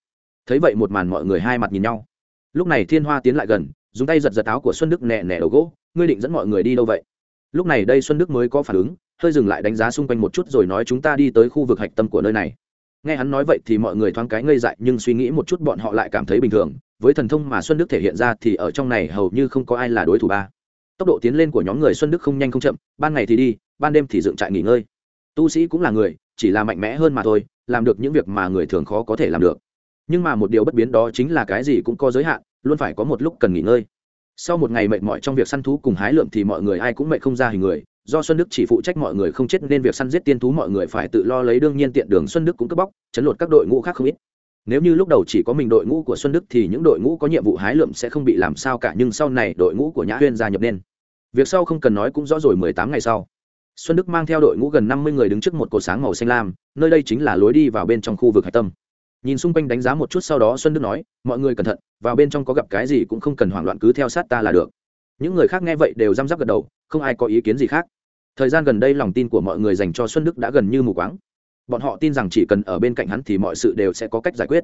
Thấy vậy một màn mọi người hai mặt nhìn nhau. Lúc này thiên hoa tiến lại gần, dùng tay giật giật áo của xuân đức nẹ nẹ đầu gỗ, ngươi định dẫn mọi người đi đâu vậy? Lúc này đây xuân đức mới có phản ứng, hơi dừng lại đánh giá xung quanh một chút rồi nói, chúng ta đi tới khu vực hạch tâm của nơi này. Nghe hắn nói vậy thì mọi người thoáng cái ngây dại nhưng suy nghĩ một chút bọn họ lại cảm thấy bình thường với thần thông mà xuân đức thể hiện ra thì ở trong này hầu như không có ai là đối thủ ba. Tốc độ tiến lên của nhóm người xuân đức không nhanh không chậm, ban ngày thì đi, ban đêm thì dựng trại nghỉ ngơi. Tu sĩ cũng là người, chỉ là mạnh mẽ hơn mà thôi, làm được những việc mà người thường khó có thể làm được. Nhưng mà một điều bất biến đó chính là cái gì cũng có giới hạn, luôn phải có một lúc cần nghỉ ngơi. Sau một ngày mệt mỏi trong việc săn thú cùng hái lượm thì mọi người ai cũng mệt không ra hình người, do xuân đức chỉ phụ trách mọi người không chết nên việc săn giết tiên thú mọi người phải tự lo lấy đương nhiên tiện đường xuân đức cũng cướp bóc, chấn lột các đội ngũ khác không ít nếu như lúc đầu chỉ có mình đội ngũ của xuân đức thì những đội ngũ có nhiệm vụ hái lượm sẽ không bị làm sao cả, nhưng sau này đội ngũ của nhã huyên gia nhập nên. Việc sau không cần nói cũng rõ rồi, mười tám ngày sau, xuân đức mang theo đội ngũ gần năm mươi người đứng trước một cột sáng màu xanh lam, nơi đây chính là lối đi vào bên trong khu vực hạch tâm. Nhìn xung quanh đánh giá một chút sau đó xuân đức nói, mọi người cẩn thận, vào bên trong có gặp cái gì cũng không cần hoảng loạn, cứ theo sát ta là được. Những người khác nghe vậy đều răm rắp gật đầu, không ai có ý kiến gì khác. Thời gian gần đây lòng tin của mọi người dành cho xuân đức đã gần như mù quáng bọn họ tin rằng chỉ cần ở bên cạnh hắn thì mọi sự đều sẽ có cách giải quyết.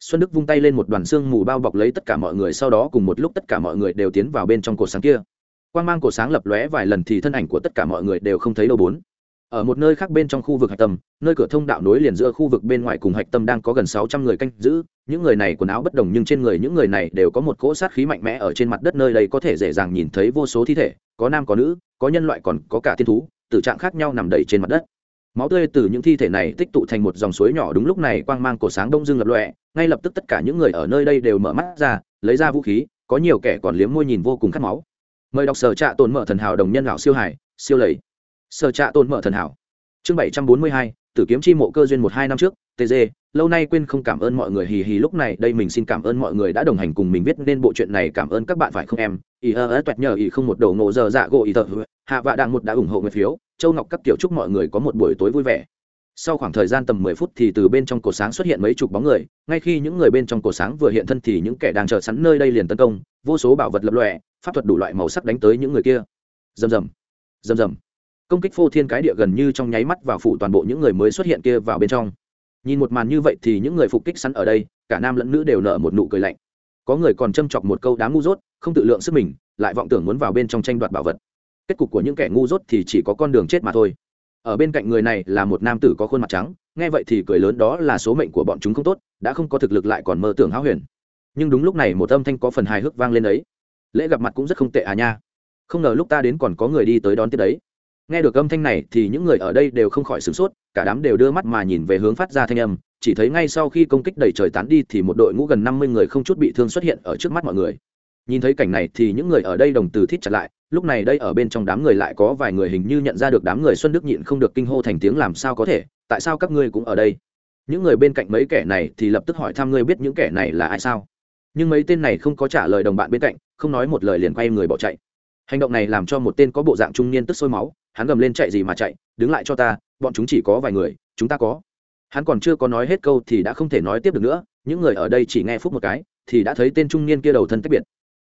Xuân đức vung tay lên một đoàn xương mù bao bọc lấy tất cả mọi người, sau đó cùng một lúc tất cả mọi người đều tiến vào bên trong cột sáng kia. Quan g mang cột sáng lập lóe vài lần thì thân ảnh của tất cả mọi người đều không thấy đâu bốn. Ở một nơi khác bên trong khu vực hạch tâm, nơi cửa thông đạo nối liền giữa khu vực bên ngoài cùng hạch tâm đang có gần sáu trăm người canh giữ, những người này quần áo bất đồng nhưng trên người những người này đều có một cỗ sát khí mạnh mẽ ở trên mặt đất nơi đây có thể dễ dàng nhìn thấy vô số thi thể, có nam có nữ, có nhân loại còn có cả thiên thú, tử trạng khác nhau nằm đầy trên mặt đất máu tươi từ những thi thể này tích tụ thành một dòng suối nhỏ đúng lúc này quang mang cổ sáng đông dương lập lọe ngay lập tức tất cả những người ở nơi đây đều mở mắt ra, lấy ra vũ khí, có nhiều kẻ còn liếm môi nhìn vô cùng khát máu. Mời đọc sở trạ tồn mở thần hảo đồng nhân lão siêu hải, siêu lầy. Sở trạ tồn mở thần hảo. Chương bảy trăm bốn mươi hai, tử kiếm chi mộ cơ duyên một hai năm trước tg lâu nay quên không cảm ơn mọi người, hì hì lúc này đây mình xin cảm ơn mọi người đã đồng hành cùng mình viết nên bộ chuyện này, cảm ơn các bạn phải không em? Ý, ơ ớt toẹt nhờ ý không một đầu ngộ giờ dạ gỗ ý tờ hạ vạ đạn một đã ủng hộ người phiếu. Châu ngọc các kiểu chúc mọi người có một buổi tối vui vẻ. Sau khoảng thời gian tầm mười phút thì từ bên trong cổ sáng xuất hiện mấy chục bóng người. Ngay khi những người bên trong cổ sáng vừa hiện thân thì những kẻ đang chờ sẵn nơi đây liền tấn công. Vô số bảo vật lập lòe, pháp thuật đủ loại màu sắc đánh tới những người kia. Rầm rầm rầm rầm. Công kích phô thiên cái địa gần như trong nháy mắt vào phủ toàn bộ những người mới xuất hiện kia vào bên trong nhìn một màn như vậy thì những người phục kích sẵn ở đây, cả nam lẫn nữ đều nở một nụ cười lạnh. Có người còn châm chọc một câu đám ngu dốt, không tự lượng sức mình, lại vọng tưởng muốn vào bên trong tranh đoạt bảo vật. Kết cục của những kẻ ngu dốt thì chỉ có con đường chết mà thôi. Ở bên cạnh người này là một nam tử có khuôn mặt trắng, nghe vậy thì cười lớn, đó là số mệnh của bọn chúng không tốt, đã không có thực lực lại còn mơ tưởng háo huyền. Nhưng đúng lúc này một âm thanh có phần hài hước vang lên ấy. Lễ gặp mặt cũng rất không tệ à nha. Không ngờ lúc ta đến còn có người đi tới đón tiếp đấy nghe được âm thanh này thì những người ở đây đều không khỏi sửng sốt, cả đám đều đưa mắt mà nhìn về hướng phát ra thanh âm, chỉ thấy ngay sau khi công kích đẩy trời tán đi thì một đội ngũ gần năm mươi người không chút bị thương xuất hiện ở trước mắt mọi người. Nhìn thấy cảnh này thì những người ở đây đồng từ thít chặt lại, lúc này đây ở bên trong đám người lại có vài người hình như nhận ra được đám người xuân đức nhịn không được kinh hô thành tiếng làm sao có thể, tại sao các ngươi cũng ở đây? Những người bên cạnh mấy kẻ này thì lập tức hỏi thăm ngươi biết những kẻ này là ai sao? Nhưng mấy tên này không có trả lời đồng bạn bên cạnh, không nói một lời liền quay người bỏ chạy. Hành động này làm cho một tên có bộ dạng trung niên tức sôi máu hắn gầm lên chạy gì mà chạy, đứng lại cho ta, bọn chúng chỉ có vài người, chúng ta có. Hắn còn chưa có nói hết câu thì đã không thể nói tiếp được nữa, những người ở đây chỉ nghe phúc một cái, thì đã thấy tên trung niên kia đầu thân tách biệt.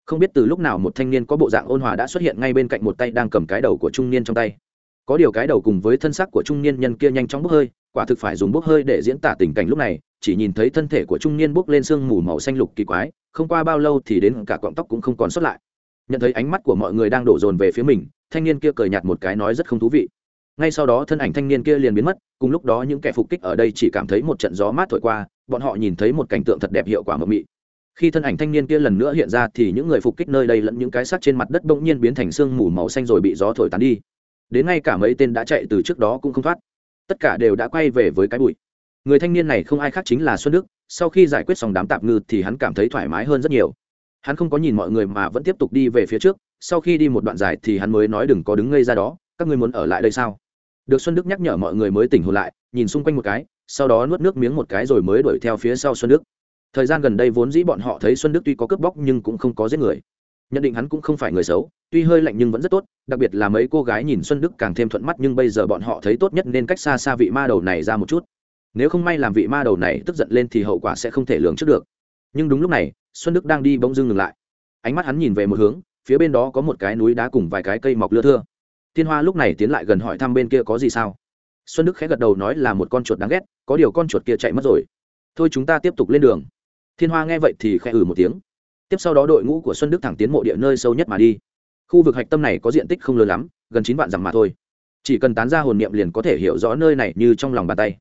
Không biết từ lúc nào một thanh niên có bộ dạng ôn hòa đã xuất hiện ngay bên cạnh một tay đang cầm cái đầu của trung niên trong tay. Có điều cái đầu cùng với thân xác của trung niên nhân kia nhanh chóng bốc hơi, quả thực phải dùng bốc hơi để diễn tả tình cảnh lúc này, chỉ nhìn thấy thân thể của trung niên bốc lên sương mù màu xanh lục kỳ quái, không qua bao lâu thì đến cả cọng tóc cũng không còn xuất lại nhận thấy ánh mắt của mọi người đang đổ dồn về phía mình, thanh niên kia cười nhạt một cái nói rất không thú vị. Ngay sau đó thân ảnh thanh niên kia liền biến mất, cùng lúc đó những kẻ phục kích ở đây chỉ cảm thấy một trận gió mát thổi qua, bọn họ nhìn thấy một cảnh tượng thật đẹp hiệu quả mờ mị. Khi thân ảnh thanh niên kia lần nữa hiện ra thì những người phục kích nơi đây lẫn những cái xác trên mặt đất bỗng nhiên biến thành sương mù màu xanh rồi bị gió thổi tán đi. Đến ngay cả mấy tên đã chạy từ trước đó cũng không thoát. Tất cả đều đã quay về với cái bụi. Người thanh niên này không ai khác chính là xuân đức, sau khi giải quyết xong đám tạp ngư thì hắn cảm thấy thoải mái hơn rất nhiều hắn không có nhìn mọi người mà vẫn tiếp tục đi về phía trước, sau khi đi một đoạn dài thì hắn mới nói đừng có đứng ngây ra đó, các ngươi muốn ở lại đây sao? Được xuân đức nhắc nhở mọi người mới tỉnh hồn lại, nhìn xung quanh một cái, sau đó nuốt nước miếng một cái rồi mới đuổi theo phía sau xuân đức. Thời gian gần đây vốn dĩ bọn họ thấy xuân đức tuy có cướp bóc nhưng cũng không có giết người. Nhận định hắn cũng không phải người xấu, tuy hơi lạnh nhưng vẫn rất tốt, đặc biệt là mấy cô gái nhìn xuân đức càng thêm thuận mắt nhưng bây giờ bọn họ thấy tốt nhất nên cách xa xa vị ma đầu này ra một chút. Nếu không may làm vị ma đầu này tức giận lên thì hậu quả sẽ không thể lường trước được. Nhưng đúng lúc này xuân đức đang đi bỗng dưng ngừng lại. Ánh mắt hắn nhìn về một hướng, phía bên đó có một cái núi đá cùng vài cái cây mọc lưa thưa. Thiên hoa lúc này tiến lại gần hỏi thăm bên kia có gì sao? Xuân đức khẽ gật đầu nói là một con chuột đáng ghét, có điều con chuột kia chạy mất rồi. Thôi chúng ta tiếp tục lên đường. Thiên hoa nghe vậy thì khẽ ử ừ một tiếng. Tiếp sau đó đội ngũ của xuân đức thẳng tiến mộ địa nơi sâu nhất mà đi. Khu vực hạch tâm này có diện tích không lớn lắm, gần chín vạn dặm mà thôi. Chỉ cần tán ra hồn niệm liền có thể hiểu rõ nơi này như trong lòng bàn tay.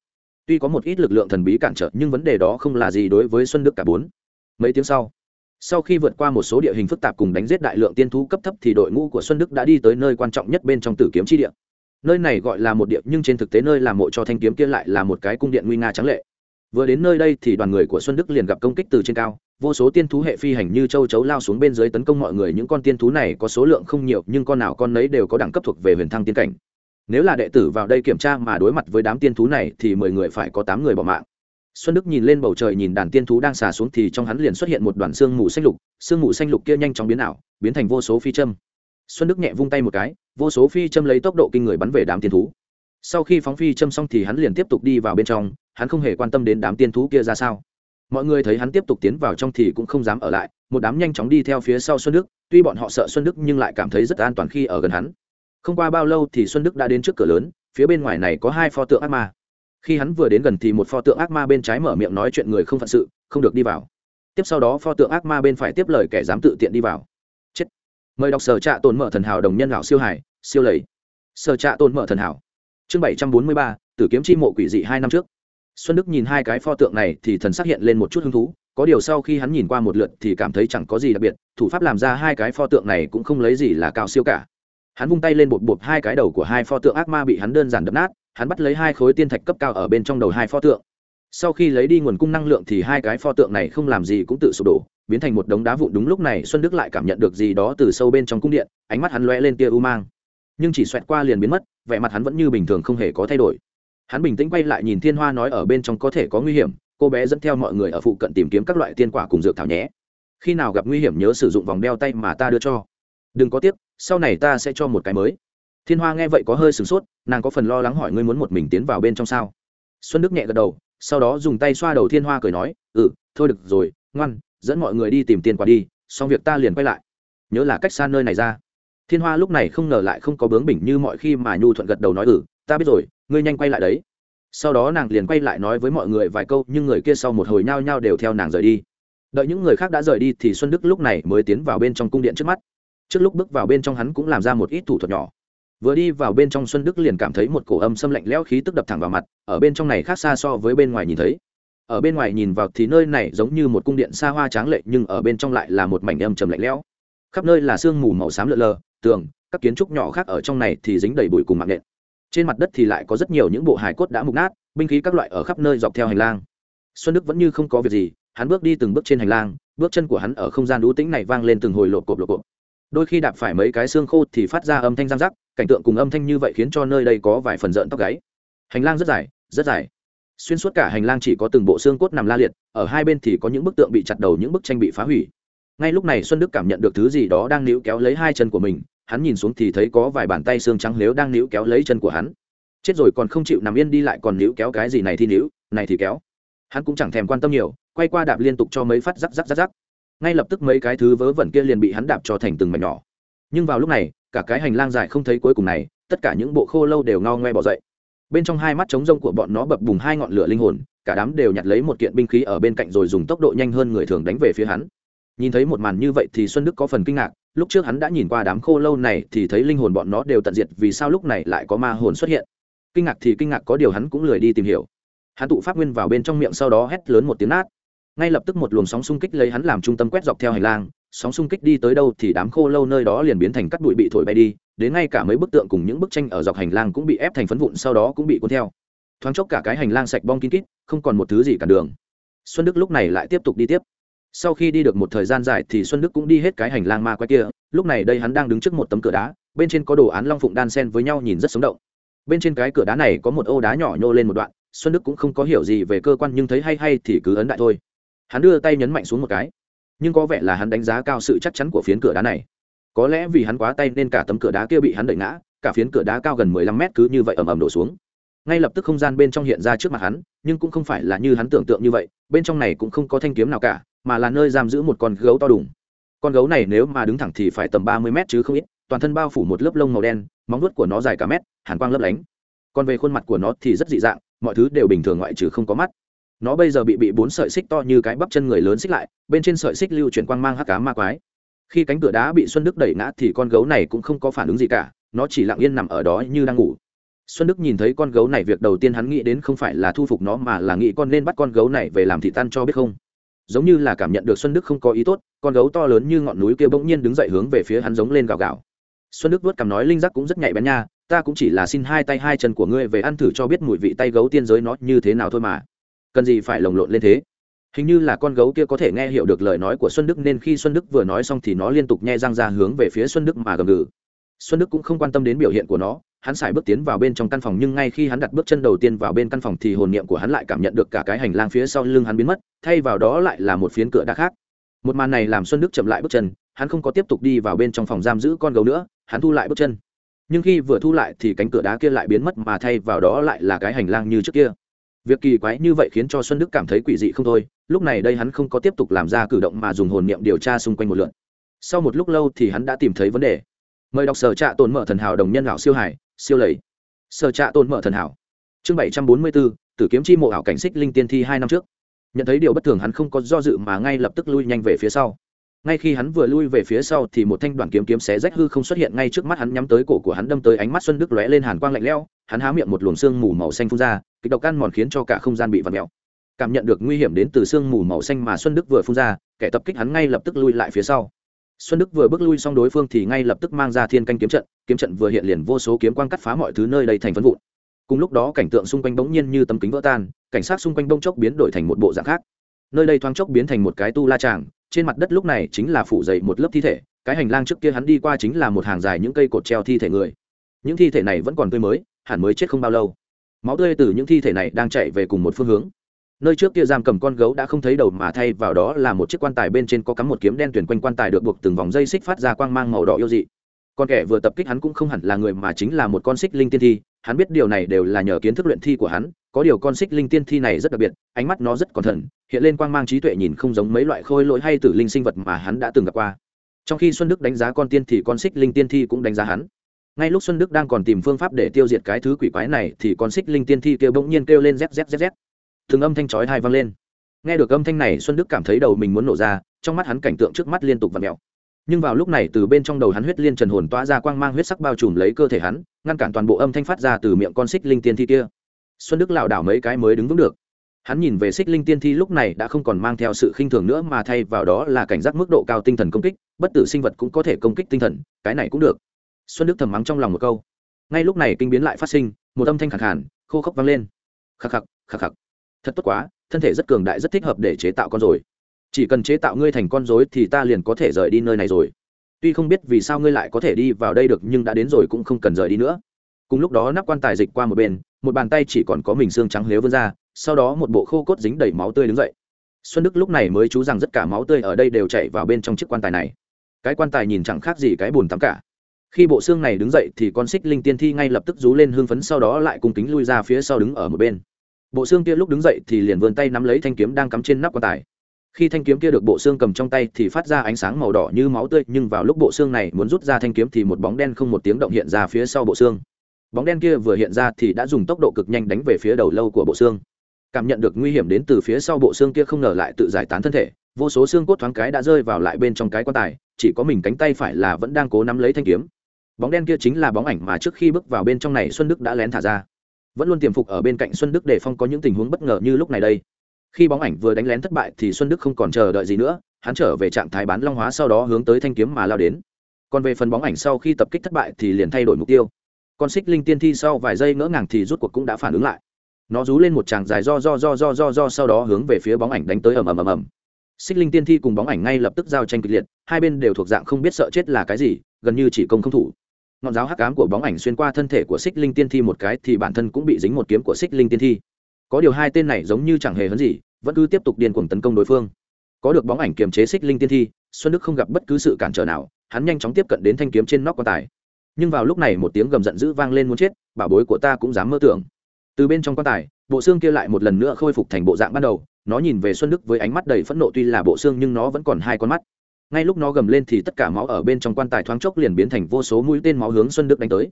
Tuy có một ít lực lượng thần bí cản trở, nhưng vấn đề đó không là gì đối với xuân đức cả bốn mấy tiếng sau sau khi vượt qua một số địa hình phức tạp cùng đánh giết đại lượng tiên thú cấp thấp thì đội ngũ của xuân đức đã đi tới nơi quan trọng nhất bên trong tử kiếm chi địa. Nơi này gọi là một địa nhưng trên thực tế nơi làm mộ cho thanh kiếm kia lại là một cái cung điện nguy nga trắng lệ. Vừa đến nơi đây thì đoàn người của xuân đức liền gặp công kích từ trên cao, vô số tiên thú hệ phi hành như châu chấu lao xuống bên dưới tấn công mọi người, những con tiên thú này có số lượng không nhiều, nhưng con nào con nấy đều có đẳng cấp thuộc về huyền thăng tiên cảnh. Nếu là đệ tử vào đây kiểm tra mà đối mặt với đám tiên thú này thì mười người phải có tám người bỏ mạng xuân đức nhìn lên bầu trời nhìn đàn tiên thú đang xà xuống thì trong hắn liền xuất hiện một đoàn xương mù xanh lục xương mù xanh lục kia nhanh chóng biến ảo, biến thành vô số phi châm. Xuân đức nhẹ vung tay một cái, vô số phi châm lấy tốc độ kinh người bắn về đám tiên thú. Sau khi phóng phi châm xong thì hắn liền tiếp tục đi vào bên trong, hắn không hề quan tâm đến đám tiên thú kia ra sao. Mọi người thấy hắn tiếp tục tiến vào trong thì cũng không dám ở lại, một đám nhanh chóng đi theo phía sau xuân đức, tuy bọn họ sợ xuân đức nhưng lại cảm thấy rất an toàn khi ở gần hắn. Không qua bao lâu thì xuân đức đã đến trước cửa lớn, phía bên ngoài này có hai pho tượng ác ma khi hắn vừa đến gần thì một pho tượng ác ma bên trái mở miệng nói chuyện người không phận sự, không được đi vào. Tiếp sau đó pho tượng ác ma bên phải tiếp lời kẻ dám tự tiện đi vào. Chết. Mời đọc sở trạ tồn mở thần hảo đồng nhân lão siêu hải, siêu lầy. Sở trạ tồn mở thần hảo. Chương bảy trăm bốn mươi ba, tử kiếm chi mộ quỷ dị hai năm trước. Xuân đức nhìn hai cái pho tượng này thì thần sắc hiện lên một chút hứng thú, có điều sau khi hắn nhìn qua một lượt thì cảm thấy chẳng có gì đặc biệt, thủ pháp làm ra hai cái pho tượng này cũng không lấy gì là cao siêu cả. Hắn vung tay lên bột bột hai cái đầu của hai pho tượng ác ma bị hắn đơn giản đập nát hắn bắt lấy hai khối tiên thạch cấp cao ở bên trong đầu hai pho tượng. Sau khi lấy đi nguồn cung năng lượng thì hai cái pho tượng này không làm gì cũng tự sụp đổ, biến thành một đống đá vụn đúng lúc này xuân đức lại cảm nhận được gì đó từ sâu bên trong cung điện, ánh mắt hắn lóe lên tia u mang. Nhưng chỉ xoẹt qua liền biến mất, vẻ mặt hắn vẫn như bình thường không hề có thay đổi. Hắn bình tĩnh quay lại nhìn thiên hoa nói ở bên trong có thể có nguy hiểm, cô bé dẫn theo mọi người ở phụ cận tìm kiếm các loại tiên quả cùng dược thảo nhé. Khi nào gặp nguy hiểm nhớ sử dụng vòng đeo tay mà ta đưa cho. Đừng có tiếc, sau này ta sẽ cho một cái mới thiên hoa nghe vậy có hơi sửng sốt, nàng có phần lo lắng hỏi ngươi muốn một mình tiến vào bên trong sao? Xuân đức nhẹ gật đầu, sau đó dùng tay xoa đầu thiên hoa cười nói ừ thôi được rồi, ngoan, dẫn mọi người đi tìm tiền quà đi, xong việc ta liền quay lại. Nhớ là cách xa nơi này ra. Thiên hoa lúc này không ngờ lại không có bướng bỉnh như mọi khi mà nhu thuận gật đầu nói ừ ta biết rồi, ngươi nhanh quay lại đấy. Sau đó nàng liền quay lại nói với mọi người vài câu, nhưng người kia sau một hồi nhao nhao đều theo nàng rời đi. Đợi những người khác đã rời đi thì xuân đức lúc này mới tiến vào bên trong cung điện trước mắt. Trước lúc bước vào bên trong hắn cũng làm ra một ít thủ thuật nhỏ vừa đi vào bên trong xuân đức liền cảm thấy một cổ âm xâm lạnh lẽo khí tức đập thẳng vào mặt, ở bên trong này khác xa so với bên ngoài nhìn thấy. Ở bên ngoài nhìn vào thì nơi này giống như một cung điện xa hoa tráng lệ, nhưng ở bên trong lại là một mảnh âm trầm lạnh lẽo. Khắp nơi là sương mù màu xám lợn lờ, tường, các kiến trúc nhỏ khác ở trong này thì dính đầy bụi cùng mạng nện. Trên mặt đất thì lại có rất nhiều những bộ hài cốt đã mục nát, binh khí các loại ở khắp nơi dọc theo hành lang. Xuân đức vẫn như không có việc gì, hắn bước đi từng bước trên hành lang, bước chân của hắn ở không gian đũ tĩnh này vang lên từng hồi lộp cộp lộp cộp đôi khi đạp phải mấy cái xương khô thì phát ra âm thanh răng rắc, cảnh tượng cùng âm thanh như vậy khiến cho nơi đây có vài phần rợn tóc gáy. Hành lang rất dài rất dài. Xuyên suốt cả hành lang chỉ có từng bộ xương cốt nằm la liệt, ở hai bên thì có những bức tượng bị chặt đầu, những bức tranh bị phá hủy. Ngay lúc này xuân đức cảm nhận được thứ gì đó đang níu kéo lấy hai chân của mình, hắn nhìn xuống thì thấy có vài bàn tay xương trắng nếu đang níu kéo lấy chân của hắn. Chết rồi còn không chịu nằm yên đi lại còn níu kéo cái gì này thì níu, này thì kéo. Hắn cũng chẳng thèm quan tâm nhiều, quay qua đạp liên tục cho mấy phát rắc rắc rắc rắc ngay lập tức mấy cái thứ vớ vẩn kia liền bị hắn đạp cho thành từng mảnh nhỏ. Nhưng vào lúc này, cả cái hành lang dài không thấy cuối cùng này, tất cả những bộ khô lâu đều ngao ngoe bỏ dậy. Bên trong hai mắt trống rông của bọn nó bập bùng hai ngọn lửa linh hồn, cả đám đều nhặt lấy một kiện binh khí ở bên cạnh rồi dùng tốc độ nhanh hơn người thường đánh về phía hắn. Nhìn thấy một màn như vậy thì xuân đức có phần kinh ngạc, lúc trước hắn đã nhìn qua đám khô lâu này thì thấy linh hồn bọn nó đều tận diệt vì sao lúc này lại có ma hồn xuất hiện. Kinh ngạc thì kinh ngạc có điều hắn cũng lười đi tìm hiểu. Hắn tụ pháp nguyên vào bên trong miệng sau đó hét lớn một tiếng nát ngay lập tức một luồng sóng xung kích lấy hắn làm trung tâm quét dọc theo hành lang, sóng xung kích đi tới đâu thì đám khô lâu nơi đó liền biến thành cắt bụi bị thổi bay đi, đến ngay cả mấy bức tượng cùng những bức tranh ở dọc hành lang cũng bị ép thành phấn vụn, sau đó cũng bị cuốn theo. Thoáng chốc cả cái hành lang sạch bong kín kít, không còn một thứ gì cả đường. Xuân đức lúc này lại tiếp tục đi tiếp. Sau khi đi được một thời gian dài thì xuân đức cũng đi hết cái hành lang ma quái kia, lúc này đây hắn đang đứng trước một tấm cửa đá, bên trên có đồ án long phụng đan sen với nhau nhìn rất sống động. Bên trên cái cửa đá này có một ô đá nhỏ nhô lên một đoạn, xuân đức cũng không có hiểu gì về cơ quan nhưng thấy hay hay thì cứ ấn đại thôi hắn đưa tay nhấn mạnh xuống một cái. Nhưng có vẻ là hắn đánh giá cao sự chắc chắn của phiến cửa đá này. Có lẽ vì hắn quá tay nên cả tấm cửa đá kia bị hắn đẩy ngã, cả phiến cửa đá cao gần mười lăm mét cứ như vậy ầm ầm đổ xuống. Ngay lập tức không gian bên trong hiện ra trước mặt hắn, nhưng cũng không phải là như hắn tưởng tượng như vậy, bên trong này cũng không có thanh kiếm nào cả, mà là nơi giam giữ một con gấu to đùng. Con gấu này nếu mà đứng thẳng thì phải tầm ba mươi mét chứ không ít, toàn thân bao phủ một lớp lông màu đen, móng vuốt của nó dài cả mét, hàn quang lấp lánh. Còn về khuôn mặt của nó thì rất dị dạng, mọi thứ đều bình thường ngoại trừ không có mắt nó bây giờ bị bị bốn sợi xích to như cái bắp chân người lớn xích lại, bên trên sợi xích lưu chuyển quang mang hắc cá ma quái. Khi cánh cửa đá bị xuân đức đẩy ngã thì con gấu này cũng không có phản ứng gì cả, nó chỉ lặng yên nằm ở đó như đang ngủ. Xuân đức nhìn thấy con gấu này, việc đầu tiên hắn nghĩ đến không phải là thu phục nó mà là nghĩ con nên bắt con gấu này về làm thị tan cho biết không. Giống như là cảm nhận được xuân đức không có ý tốt, con gấu to lớn như ngọn núi kia bỗng nhiên đứng dậy hướng về phía hắn giống lên gào gào. Xuân đức vớt cằm nói, linh giác cũng rất nhạy bén nha, ta cũng chỉ là xin hai tay hai chân của ngươi về ăn thử cho biết mùi vị tay gấu tiên giới nó như thế nào thôi mà cần gì phải lồng lộn lên thế? Hình như là con gấu kia có thể nghe hiểu được lời nói của xuân đức nên khi xuân đức vừa nói xong thì nó liên tục nhe răng ra hướng về phía xuân đức mà gầm gừ. Xuân đức cũng không quan tâm đến biểu hiện của nó, hắn xài bước tiến vào bên trong căn phòng nhưng ngay khi hắn đặt bước chân đầu tiên vào bên căn phòng thì hồn niệm của hắn lại cảm nhận được cả cái hành lang phía sau lưng hắn biến mất, thay vào đó lại là một phiến cửa đá khác. Một màn này làm xuân đức chậm lại bước chân, hắn không có tiếp tục đi vào bên trong phòng giam giữ con gấu nữa, hắn thu lại bước chân. Nhưng khi vừa thu lại thì cánh cửa đá kia lại biến mất mà thay vào đó lại là cái hành lang như trước kia việc kỳ quái như vậy khiến cho xuân đức cảm thấy quỷ dị không thôi, lúc này đây hắn không có tiếp tục làm ra cử động mà dùng hồn niệm điều tra xung quanh một lượn sau một lúc lâu thì hắn đã tìm thấy vấn đề. Mời đọc sở trạ tồn mở thần hảo đồng nhân lão siêu hải siêu lầy. Sở trạ tồn mở thần hảo. Chương bảy trăm bốn mươi bốn tử kiếm chi mộ ảo cảnh xích linh tiên thi hai năm trước. Nhận thấy điều bất thường hắn không có do dự mà ngay lập tức lui nhanh về phía sau. Ngay khi hắn vừa lui về phía sau thì một thanh đoàn kiếm kiếm xé rách hư không xuất hiện ngay trước mắt hắn nhắm tới cổ của hắn đâm tới ánh mắt xuân đức lóe lên hàn quang lạnh lẽo hắn há miệng một luồng xương mù màu xanh phun ra, kịch độc ăn mòn khiến cho cả không gian bị vặn mèo. Cảm nhận được nguy hiểm đến từ xương mù màu xanh mà xuân đức vừa phun ra, kẻ tập kích hắn ngay lập tức lui lại phía sau. Xuân đức vừa bước lui xong đối phương thì ngay lập tức mang ra thiên canh kiếm trận kiếm trận vừa hiện liền vô số kiếm quang cắt phá mọi thứ nơi đây thành phân vụn. Cùng lúc đó cảnh tượng xung quanh bỗng nhiên như tấm kính vỡ tan, cảnh sát xung quanh bông chốc biến đổi thành một bộ dạng khác. Nơi đây thoáng chốc biến thành một cái tu la tràng, trên mặt đất lúc này chính là phủ dày một lớp thi thể, cái hành lang trước kia hắn đi qua chính là một hàng dài những cây cột treo thi thể người. Những thi thể này vẫn còn tươi mới hẳn mới chết không bao lâu. Máu tươi từ những thi thể này đang chạy về cùng một phương hướng. Nơi trước kia giam cầm con gấu đã không thấy đầu mà thay vào đó là một chiếc quan tài bên trên có cắm một kiếm đen tuyển quanh quan tài được buộc từng vòng dây xích phát ra quang mang màu đỏ yêu dị. Con kẻ vừa tập kích hắn cũng không hẳn là người mà chính là một con xích linh tiên thi, hắn biết điều này đều là nhờ kiến thức luyện thi của hắn, có điều con xích linh tiên thi này rất đặc biệt, ánh mắt nó rất còn thần hiện lên quang mang trí tuệ nhìn không giống mấy loại khôi lỗi hay tử linh sinh vật mà hắn đã từng gặp qua. Trong khi xuân đức đánh giá con tiên thì con xích linh tiên thi cũng đánh giá hắn ngay lúc xuân đức đang còn tìm phương pháp để tiêu diệt cái thứ quỷ quái này thì con xích linh tiên thi kêu bỗng nhiên kêu lên zzz từng âm thanh chói hai vang lên. Nghe được âm thanh này, xuân đức cảm thấy đầu mình muốn nổ ra, trong mắt hắn cảnh tượng trước mắt liên tục vặn mèo. Nhưng vào lúc này, từ bên trong đầu hắn huyết liên trần hồn tỏa ra quang mang huyết sắc bao trùm lấy cơ thể hắn, ngăn cản toàn bộ âm thanh phát ra từ miệng con xích linh tiên thi kia. Xuân đức lảo đảo mấy cái mới đứng vững được. Hắn nhìn về xích linh tiên thi lúc này đã không còn mang theo sự khinh thường nữa mà thay vào đó là cảnh giác mức độ cao tinh thần công kích, bất tử sinh vật cũng có thể công kích tinh thần, cái này cũng được xuân đức thầm mắng trong lòng một câu. Ngay lúc này kinh biến lại phát sinh, một âm thanh khẳng hẳn khô khốc vang lên. Khắc khắc khắc khắc. Thật tốt quá, thân thể rất cường đại rất thích hợp để chế tạo con rồi chỉ cần chế tạo ngươi thành con rối thì ta liền có thể rời đi nơi này rồi. Tuy không biết vì sao ngươi lại có thể đi vào đây được nhưng đã đến rồi cũng không cần rời đi nữa. Cùng lúc đó nắp quan tài dịch qua một bên, một bàn tay chỉ còn có mình xương trắng lếu vươn ra, sau đó một bộ khô cốt dính đầy máu tươi đứng dậy. Xuân đức lúc này mới chú rằng tất cả máu tươi ở đây đều chảy vào bên trong chiếc quan tài này. Cái quan tài nhìn chẳng khác gì cái bùn tắm cả khi bộ xương này đứng dậy thì con xích linh tiên thi ngay lập tức rú lên hương phấn sau đó lại cung kính lui ra phía sau đứng ở một bên. Bộ xương kia lúc đứng dậy thì liền vươn tay nắm lấy thanh kiếm đang cắm trên nắp quan tài. Khi thanh kiếm kia được bộ xương cầm trong tay thì phát ra ánh sáng màu đỏ như máu tươi, nhưng vào lúc bộ xương này muốn rút ra thanh kiếm thì một bóng đen không một tiếng động hiện ra phía sau bộ xương. Bóng đen kia vừa hiện ra thì đã dùng tốc độ cực nhanh đánh về phía đầu lâu của bộ xương. Cảm nhận được nguy hiểm đến từ phía sau bộ xương kia không ngờ lại tự giải tán thân thể, vô số xương cốt thoáng cái đã rơi vào lại bên trong cái quan tài, chỉ có mình cánh tay phải là vẫn đang cố nắm lấy thanh kiếm bóng đen kia chính là bóng ảnh mà trước khi bước vào bên trong này xuân đức đã lén thả ra. Vẫn luôn tiềm phục ở bên cạnh xuân đức để phong có những tình huống bất ngờ như lúc này đây. Khi bóng ảnh vừa đánh lén thất bại thì xuân đức không còn chờ đợi gì nữa, hắn trở về trạng thái bán long hóa sau đó hướng tới thanh kiếm mà lao đến. Còn về phần bóng ảnh sau khi tập kích thất bại thì liền thay đổi mục tiêu. Con xích linh tiên thi sau vài giây ngỡ ngàng thì rút cuộc cũng đã phản ứng lại. Nó rú lên một tràng dài do do do do do do sau đó hướng về phía bóng ảnh đánh tới ầm ầm ầm ầm. Xích linh tiên thi cùng bóng ảnh ngay lập tức giao tranh kịch liệt, hai bên đều thuộc dạng không biết sợ chết là cái gì, gần như chỉ công không thủ ngọn giáo hắc ám của bóng ảnh xuyên qua thân thể của xích linh tiên thi một cái thì bản thân cũng bị dính một kiếm của xích linh tiên thi. Có điều hai tên này giống như chẳng hề hấn gì, vẫn cứ tiếp tục điên cuồng tấn công đối phương. Có được bóng ảnh kiềm chế xích linh tiên thi, xuân đức không gặp bất cứ sự cản trở nào, hắn nhanh chóng tiếp cận đến thanh kiếm trên nóc quan tài. Nhưng vào lúc này một tiếng gầm giận dữ vang lên muốn chết, bảo bối của ta cũng dám mơ tưởng. Từ bên trong quan tài, bộ xương kia lại một lần nữa khôi phục thành bộ dạng ban đầu, nó nhìn về xuân đức với ánh mắt đầy phẫn nộ tuy là bộ xương nhưng nó vẫn còn hai con mắt ngay lúc nó gầm lên thì tất cả máu ở bên trong quan tài thoáng chốc liền biến thành vô số mũi tên máu hướng xuân đức đánh tới.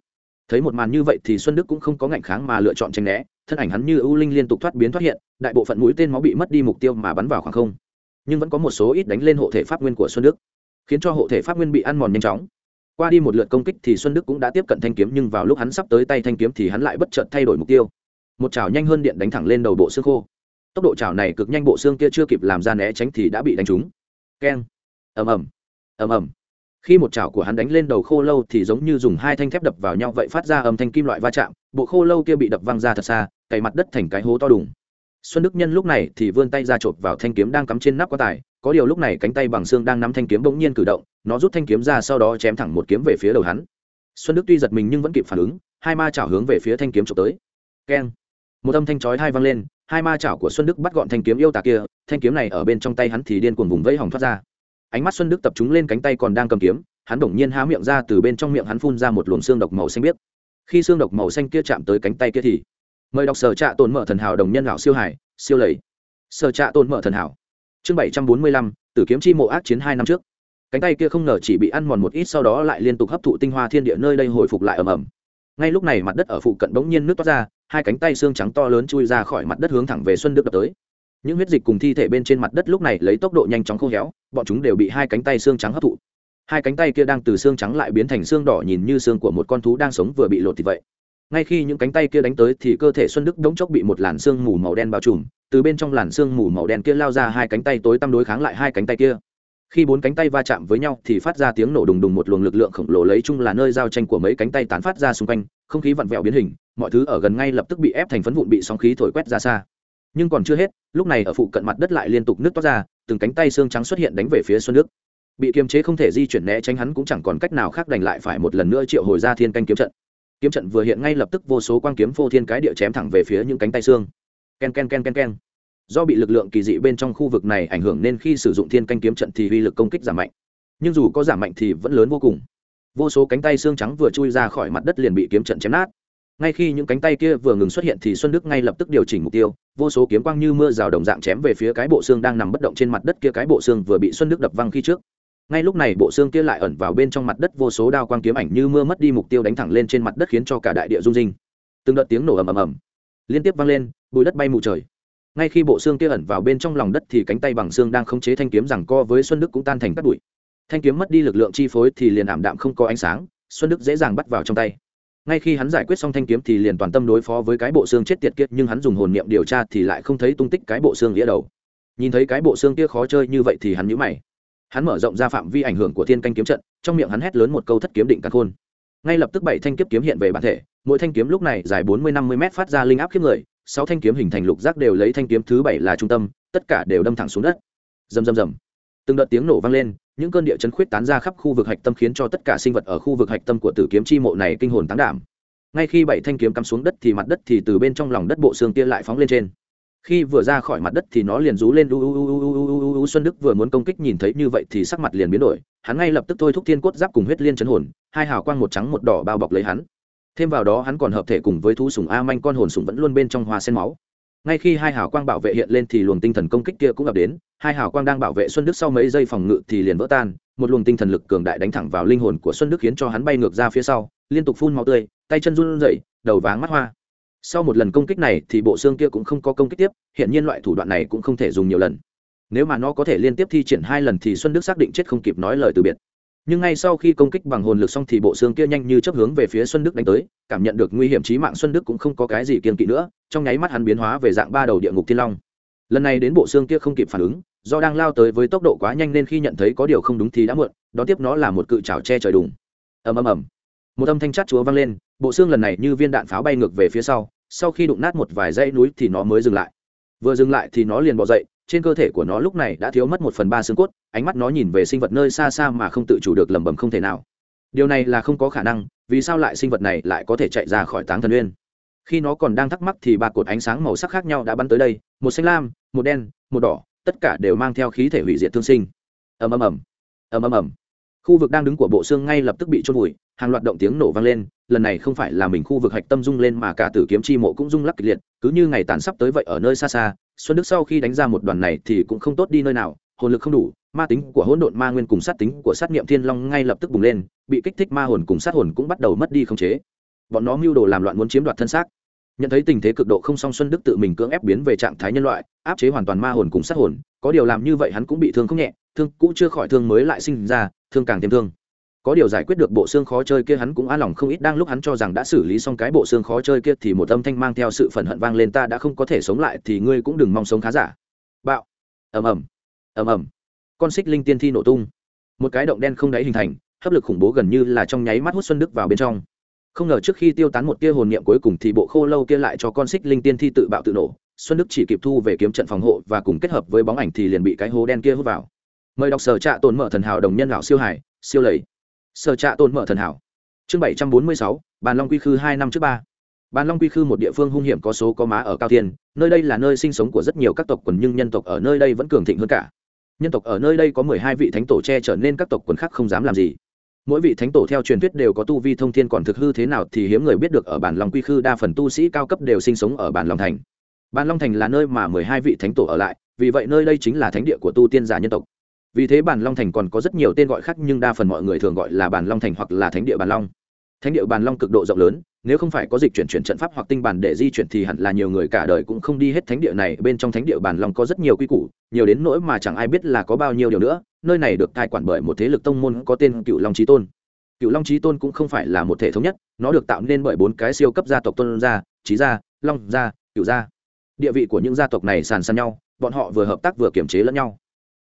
Thấy một màn như vậy thì xuân đức cũng không có ngạnh kháng mà lựa chọn tranh né, thân ảnh hắn như ưu linh liên tục thoát biến thoát hiện, đại bộ phận mũi tên máu bị mất đi mục tiêu mà bắn vào khoảng không. Nhưng vẫn có một số ít đánh lên hộ thể pháp nguyên của xuân đức, khiến cho hộ thể pháp nguyên bị ăn mòn nhanh chóng. Qua đi một lượt công kích thì xuân đức cũng đã tiếp cận thanh kiếm, nhưng vào lúc hắn sắp tới tay thanh kiếm thì hắn lại bất chợt thay đổi mục tiêu. Một chảo nhanh hơn điện đánh thẳng lên đầu bộ xương khô. Tốc độ chảo này cực nhanh, bộ xương kia chưa kịp làm ra né tránh thì đã bị đánh trúng. Keng ầm ầm. Ầm ầm. Khi một chảo của hắn đánh lên đầu khô lâu thì giống như dùng hai thanh thép đập vào nhau vậy phát ra âm thanh kim loại va chạm, bộ khô lâu kia bị đập văng ra thật xa, cày mặt đất thành cái hố to đùng. Xuân đức nhân lúc này thì vươn tay ra chộp vào thanh kiếm đang cắm trên nắp quan tài, có điều lúc này cánh tay bằng xương đang nắm thanh kiếm bỗng nhiên cử động, nó rút thanh kiếm ra sau đó chém thẳng một kiếm về phía đầu hắn. Xuân đức tuy giật mình nhưng vẫn kịp phản ứng, hai ma chảo hướng về phía thanh kiếm chộp tới. Keng. Một âm thanh chói hai vang lên, hai ma chảo của xuân đức bắt gọn thanh kiếm yêu tà kia, thanh kiếm này ở bên trong tay hắn thì điên cuồng vùng vẫy hỏng thoát ra ánh mắt xuân đức tập trung lên cánh tay còn đang cầm kiếm, hắn đột nhiên há miệng ra, từ bên trong miệng hắn phun ra một luồng xương độc màu xanh biếc. Khi xương độc màu xanh kia chạm tới cánh tay kia thì, mời đọc sở trạ tồn mở thần hảo đồng nhân lão siêu hải, siêu lầy. Sở trạ tồn mở thần hảo, chương bảy trăm bốn mươi lăm, tử kiếm chi mộ ác chiến hai năm trước. Cánh tay kia không ngờ chỉ bị ăn mòn một ít, sau đó lại liên tục hấp thụ tinh hoa thiên địa nơi đây hồi phục lại ầm ầm. Ngay lúc này mặt đất ở phụ cận bỗng nhiên nước toát ra, hai cánh tay xương trắng to lớn chui ra khỏi mặt đất hướng thẳng về xuân đức đập tới những huyết dịch cùng thi thể bên trên mặt đất lúc này lấy tốc độ nhanh chóng khô héo, bọn chúng đều bị hai cánh tay xương trắng hấp thụ. Hai cánh tay kia đang từ xương trắng lại biến thành xương đỏ nhìn như xương của một con thú đang sống vừa bị lột thì vậy. Ngay khi những cánh tay kia đánh tới thì cơ thể xuân đức đống chốc bị một làn xương mù màu đen bao trùm, từ bên trong làn xương mù màu đen kia lao ra hai cánh tay tối tăm đối kháng lại hai cánh tay kia. Khi bốn cánh tay va chạm với nhau thì phát ra tiếng nổ đùng đùng một luồng lực lượng khổng lồ lấy chung là nơi giao tranh của mấy cánh tay tán phát ra xung quanh, không khí vặn vẹo biến hình, mọi thứ ở gần ngay lập tức bị ép thành phấn vụn bị sóng khí thổi quét ra xa nhưng còn chưa hết, lúc này ở phụ cận mặt đất lại liên tục nước toát ra, từng cánh tay xương trắng xuất hiện đánh về phía xuân đức. Bị kiềm chế không thể di chuyển né tránh hắn cũng chẳng còn cách nào khác đành lại phải một lần nữa triệu hồi ra thiên canh kiếm trận. Kiếm trận vừa hiện ngay lập tức vô số quang kiếm phô thiên cái địa chém thẳng về phía những cánh tay xương. Ken ken ken ken ken. Do bị lực lượng kỳ dị bên trong khu vực này ảnh hưởng nên khi sử dụng thiên canh kiếm trận thì uy lực công kích giảm mạnh. Nhưng dù có giảm mạnh thì vẫn lớn vô cùng. Vô số cánh tay xương trắng vừa chui ra khỏi mặt đất liền bị kiếm trận chém nát ngay khi những cánh tay kia vừa ngừng xuất hiện thì xuân đức ngay lập tức điều chỉnh mục tiêu, vô số kiếm quang như mưa rào đồng dạng chém về phía cái bộ xương đang nằm bất động trên mặt đất kia, cái bộ xương vừa bị xuân đức đập văng khi trước. Ngay lúc này bộ xương kia lại ẩn vào bên trong mặt đất, vô số đao quang kiếm ảnh như mưa mất đi mục tiêu đánh thẳng lên trên mặt đất khiến cho cả đại địa rung rinh. Từng đợt tiếng nổ ầm ầm ầm liên tiếp vang lên, bụi đất bay mù trời. Ngay khi bộ xương kia ẩn vào bên trong lòng đất thì cánh tay bằng xương đang khống chế thanh kiếm rằng co với xuân đức cũng tan thành cát bụi. Thanh kiếm mất đi lực lượng chi phối thì liền ảm đạm không có ánh sáng, xuân đức dễ dàng bắt vào trong tay ngay khi hắn giải quyết xong thanh kiếm thì liền toàn tâm đối phó với cái bộ xương chết tiệt kiệt nhưng hắn dùng hồn niệm điều tra thì lại không thấy tung tích cái bộ xương nghĩa đầu. Nhìn thấy cái bộ xương kia khó chơi như vậy thì hắn nhíu mày. Hắn mở rộng ra phạm vi ảnh hưởng của thiên canh kiếm trận, trong miệng hắn hét lớn một câu thất kiếm định cắn khôn. Ngay lập tức bảy thanh kiếp kiếm hiện về bản thể, mỗi thanh kiếm lúc này dài bốn mươi năm mươi m phát ra linh áp kiếp người, sáu thanh kiếm hình thành lục giác đều lấy thanh kiếm thứ bảy là trung tâm, tất cả đều đâm thẳng xuống đất. Dầm dầm dầm từng đợt tiếng nổ vang lên, những cơn địa chấn khuyết tán ra khắp khu vực hạch tâm khiến cho tất cả sinh vật ở khu vực hạch tâm của tử kiếm chi mộ này kinh hồn tán đảm. Ngay khi bảy thanh kiếm cắm xuống đất thì mặt đất thì từ bên trong lòng đất bộ xương kia lại phóng lên trên. Khi vừa ra khỏi mặt đất thì nó liền rú lên u u u u u u u xuân đức vừa muốn công kích nhìn thấy như vậy thì sắc mặt liền biến đổi, hắn ngay lập tức thôi thúc thiên cốt giáp cùng huyết liên chấn hồn, hai hào quang một trắng một đỏ bao bọc lấy hắn. Thêm vào đó hắn còn hợp thể cùng với thú sùng a manh con hồn sùng vẫn luôn bên trong hoa sen máu ngay khi hai hào quang bảo vệ hiện lên thì luồng tinh thần công kích kia cũng ập đến, hai hào quang đang bảo vệ xuân đức sau mấy giây phòng ngự thì liền vỡ tan, một luồng tinh thần lực cường đại đánh thẳng vào linh hồn của xuân đức khiến cho hắn bay ngược ra phía sau, liên tục phun máu tươi, tay chân run rẩy, đầu váng mắt hoa. Sau một lần công kích này thì bộ xương kia cũng không có công kích tiếp hiện nhiên loại thủ đoạn này cũng không thể dùng nhiều lần. Nếu mà nó có thể liên tiếp thi triển hai lần thì xuân đức xác định chết không kịp nói lời từ biệt nhưng ngay sau khi công kích bằng hồn lực xong thì bộ xương kia nhanh như chấp hướng về phía xuân đức đánh tới, cảm nhận được nguy hiểm trí mạng xuân đức cũng không có cái gì kiên kỵ nữa, trong nháy mắt hắn biến hóa về dạng ba đầu địa ngục thiên long. Lần này đến bộ xương kia không kịp phản ứng, do đang lao tới với tốc độ quá nhanh nên khi nhận thấy có điều không đúng thì đã muộn đón tiếp nó là một cự trào che trời đùng. Ầm ầm ầm. Một âm thanh chát chúa vang lên, bộ xương lần này như viên đạn pháo bay ngược về phía sau sau khi đụng nát một vài dãy núi thì nó mới dừng lại. Vừa dừng lại thì nó liền bỏ dậy trên cơ thể của nó lúc này đã thiếu mất một phần ba xương cốt, ánh mắt nó nhìn về sinh vật nơi xa xa mà không tự chủ được lẩm bẩm không thể nào. Điều này là không có khả năng, vì sao lại sinh vật này lại có thể chạy ra khỏi táng thần uyên? Khi nó còn đang thắc mắc thì ba cột ánh sáng màu sắc khác nhau đã bắn tới đây, một xanh lam, một đen, một đỏ, tất cả đều mang theo khí thể hủy diệt thương sinh. Ầm ầm ầm. Ầm ầm ầm. Khu vực đang đứng của bộ xương ngay lập tức bị trôn vùi, hàng loạt động tiếng nổ vang lên, lần này không phải là mình khu vực hạch tâm rung lên mà cả tử kiếm chi mộ cũng rung lắc kịch liệt, cứ như ngày tàn sắp tới vậy ở nơi xa xa xuân đức sau khi đánh ra một đoàn này thì cũng không tốt đi nơi nào, hồn lực không đủ, ma tính của hỗn độn ma nguyên cùng sát tính của sát niệm thiên long ngay lập tức bùng lên, bị kích thích ma hồn cùng sát hồn cũng bắt đầu mất đi khống chế. Bọn nó mưu đồ làm loạn muốn chiếm đoạt thân xác. Nhận thấy tình thế cực độ không song xuân đức tự mình cưỡng ép biến về trạng thái nhân loại, áp chế hoàn toàn ma hồn cùng sát hồn, có điều làm như vậy hắn cũng bị thương không nhẹ, thương cũ chưa khỏi thương mới lại sinh ra, thương càng thêm thương có điều giải quyết được bộ xương khó chơi kia hắn cũng an lòng không ít, đang lúc hắn cho rằng đã xử lý xong cái bộ xương khó chơi kia thì một âm thanh mang theo sự phẫn hận vang lên, ta đã không có thể sống lại thì ngươi cũng đừng mong sống khá giả. Bạo. Ầm ầm. Ầm ầm. Con xích linh tiên thi nổ tung. Một cái động đen không đáy hình thành, hấp lực khủng bố gần như là trong nháy mắt hút xuân đức vào bên trong. Không ngờ trước khi tiêu tán một tia hồn niệm cuối cùng thì bộ khô lâu kia lại cho con xích linh tiên thi tự bạo tự nổ. Xuân đức chỉ kịp thu về kiếm trận phòng hộ và cùng kết hợp với bóng ảnh thì liền bị cái hố đen kia hút vào. Mời đọc sở trạ tồn mở thần hảo đồng nhân lão siêu hải, siêu lầy sở trạ tồn mở thần hảo. Chương bảy trăm bốn mươi sáu, bàn long quy khư hai năm trước ba. Bàn long quy khư một địa phương hung hiểm có số có má ở cao thiên, nơi đây là nơi sinh sống của rất nhiều các tộc quần nhưng nhân tộc ở nơi đây vẫn cường thịnh hơn cả. Nhân tộc ở nơi đây có mười hai vị thánh tổ che trở nên các tộc quần khác không dám làm gì. Mỗi vị thánh tổ theo truyền thuyết đều có tu vi thông thiên còn thực hư thế nào thì hiếm người biết được ở bản long quy khư đa phần tu sĩ cao cấp đều sinh sống ở bản long thành. Bản long thành là nơi mà mười hai vị thánh tổ ở lại, vì vậy nơi đây chính là thánh địa của tu tiên giả nhân tộc vì thế bản long thành còn có rất nhiều tên gọi khác nhưng đa phần mọi người thường gọi là bản long thành hoặc là thánh địa bản long. Thánh địa bản long cực độ rộng lớn, nếu không phải có dịch chuyển chuyển trận pháp hoặc tinh bản để di chuyển thì hẳn là nhiều người cả đời cũng không đi hết thánh địa này. Bên trong thánh địa bản long có rất nhiều quy củ, nhiều đến nỗi mà chẳng ai biết là có bao nhiêu điều nữa. Nơi này được cai quản bởi một thế lực tông môn có tên cựu long trí tôn. Cựu long trí tôn cũng không phải là một thể thống nhất, nó được tạo nên bởi bốn cái siêu cấp gia tộc tôn gia trí gia, long gia, cựu gia. Địa vị của những gia tộc này sàn sàn nhau, bọn họ vừa hợp tác vừa kiểm chế lẫn nhau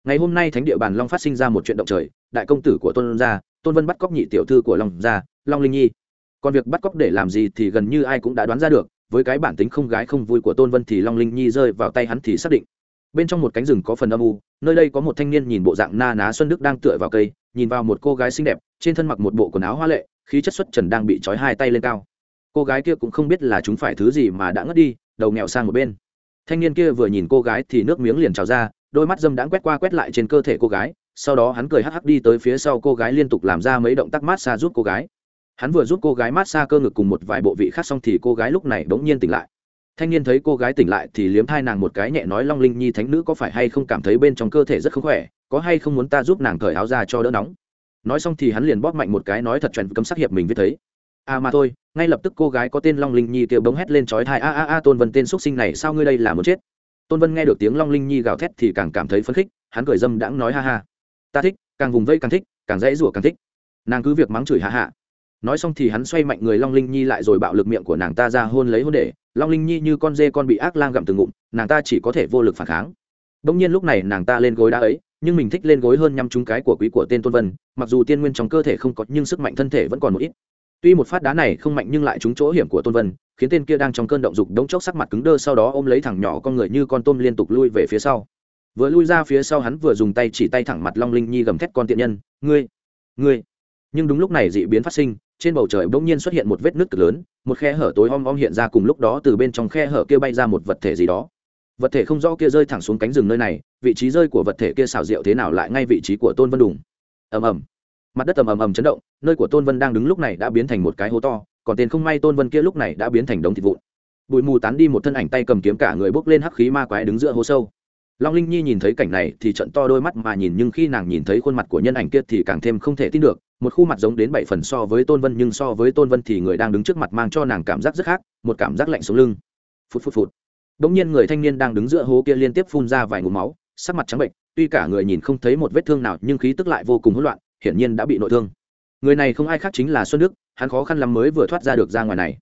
ngày hôm nay thánh địa bàn long phát sinh ra một chuyện động trời, đại công tử của tôn gia, tôn vân bắt cóc nhị tiểu thư của long gia, long linh nhi. Còn việc bắt cóc để làm gì thì gần như ai cũng đã đoán ra được, với cái bản tính không gái không vui của tôn vân thì long linh nhi rơi vào tay hắn thì xác định. Bên trong một cánh rừng có phần âm u, nơi đây có một thanh niên nhìn bộ dạng na ná xuân đức đang tựa vào cây, nhìn vào một cô gái xinh đẹp, trên thân mặc một bộ quần áo hoa lệ, khí chất xuất trần đang bị trói hai tay lên cao. Cô gái kia cũng không biết là chúng phải thứ gì mà đã ngất đi, đầu nghèo sang một bên. Thanh niên kia vừa nhìn cô gái thì nước miếng liền trào ra đôi mắt dâm đãng quét qua quét lại trên cơ thể cô gái, sau đó hắn cười hắc hắc đi tới phía sau cô gái liên tục làm ra mấy động tác mát xa giúp cô gái. Hắn vừa giúp cô gái mát xa cơ ngực cùng một vài bộ vị khác xong thì cô gái lúc này bỗng nhiên tỉnh lại. Thanh niên thấy cô gái tỉnh lại thì liếm thai nàng một cái nhẹ nói, long linh nhi, thánh nữ có phải hay không cảm thấy bên trong cơ thể rất không khỏe? Có hay không muốn ta giúp nàng cởi áo ra cho đỡ nóng? Nói xong thì hắn liền bóp mạnh một cái nói thật chuẩn cấm sắc hiệp mình viết thấy. À mà thôi, ngay lập tức cô gái có tên long linh nhi kêu bỗng hét lên chói thai a a a, tôn vân tên x sinh này sao ngươi đây là muốn chết? Tôn vân nghe được tiếng long linh nhi gào thét thì càng cảm thấy phấn khích, hắn cười dâm đãng nói ha ha. Ta thích, càng vùng vây càng thích, càng dễ rủa càng thích. Nàng cứ việc mắng chửi hạ hạ. Nói xong thì hắn xoay mạnh người long linh nhi lại rồi bạo lực miệng của nàng ta ra hôn lấy hôn để. Long linh nhi như con dê con bị ác lang gặm từ ngụm, nàng ta chỉ có thể vô lực phản kháng. Đông nhiên lúc này nàng ta lên gối đã ấy, nhưng mình thích lên gối hơn nhăm trúng cái của quý của tên tôn vân, mặc dù tiên nguyên trong cơ thể không có, nhưng sức mạnh thân thể vẫn còn một ít tuy một phát đá này không mạnh nhưng lại trúng chỗ hiểm của tôn vân, khiến tên kia đang trong cơn động dục đống chốc sắc mặt cứng đơ sau đó ôm lấy thằng nhỏ con người như con tôm liên tục lui về phía sau. Vừa lui ra phía sau hắn vừa dùng tay chỉ tay thẳng mặt long linh nhi gầm thét, con tiện nhân, ngươi ngươi. Nhưng đúng lúc này dị biến phát sinh, trên bầu trời bỗng nhiên xuất hiện một vết nứt cực lớn, một khe hở tối om om hiện ra cùng lúc đó từ bên trong khe hở kia bay ra một vật thể gì đó. Vật thể không rõ kia rơi thẳng xuống cánh rừng nơi này, vị trí rơi của vật thể kia xào rượu thế nào lại ngay vị trí của tôn vân đùng. Ầm ầm mặt đất ầm ầm ầm chấn động, nơi của tôn vân đang đứng lúc này đã biến thành một cái hố to, còn tên không may tôn vân kia lúc này đã biến thành đống thịt vụn. Bụi mù tán đi một thân ảnh tay cầm kiếm cả người bốc lên hắc khí ma quái đứng giữa hố sâu. Long linh nhi nhìn thấy cảnh này thì trận to đôi mắt mà nhìn, nhưng khi nàng nhìn thấy khuôn mặt của nhân ảnh kia thì càng thêm không thể tin được, một khuôn mặt giống đến bảy phần so với tôn vân, nhưng so với tôn vân thì người đang đứng trước mặt mang cho nàng cảm giác rất khác, một cảm giác lạnh xuống lưng. Phút phút phút đ nhiên người thanh niên đang đứng giữa hố kia liên tiếp phun ra vài ngụm máu, sắc mặt trắng bệnh tuy cả người nhìn không thấy một vết thương nào, nhưng khí tức lại vô cùng hỗn loạn hiển nhiên đã bị nội thương. Người này không ai khác chính là xuân đức, hắn khó khăn lắm mới vừa thoát ra được ra ngoài này.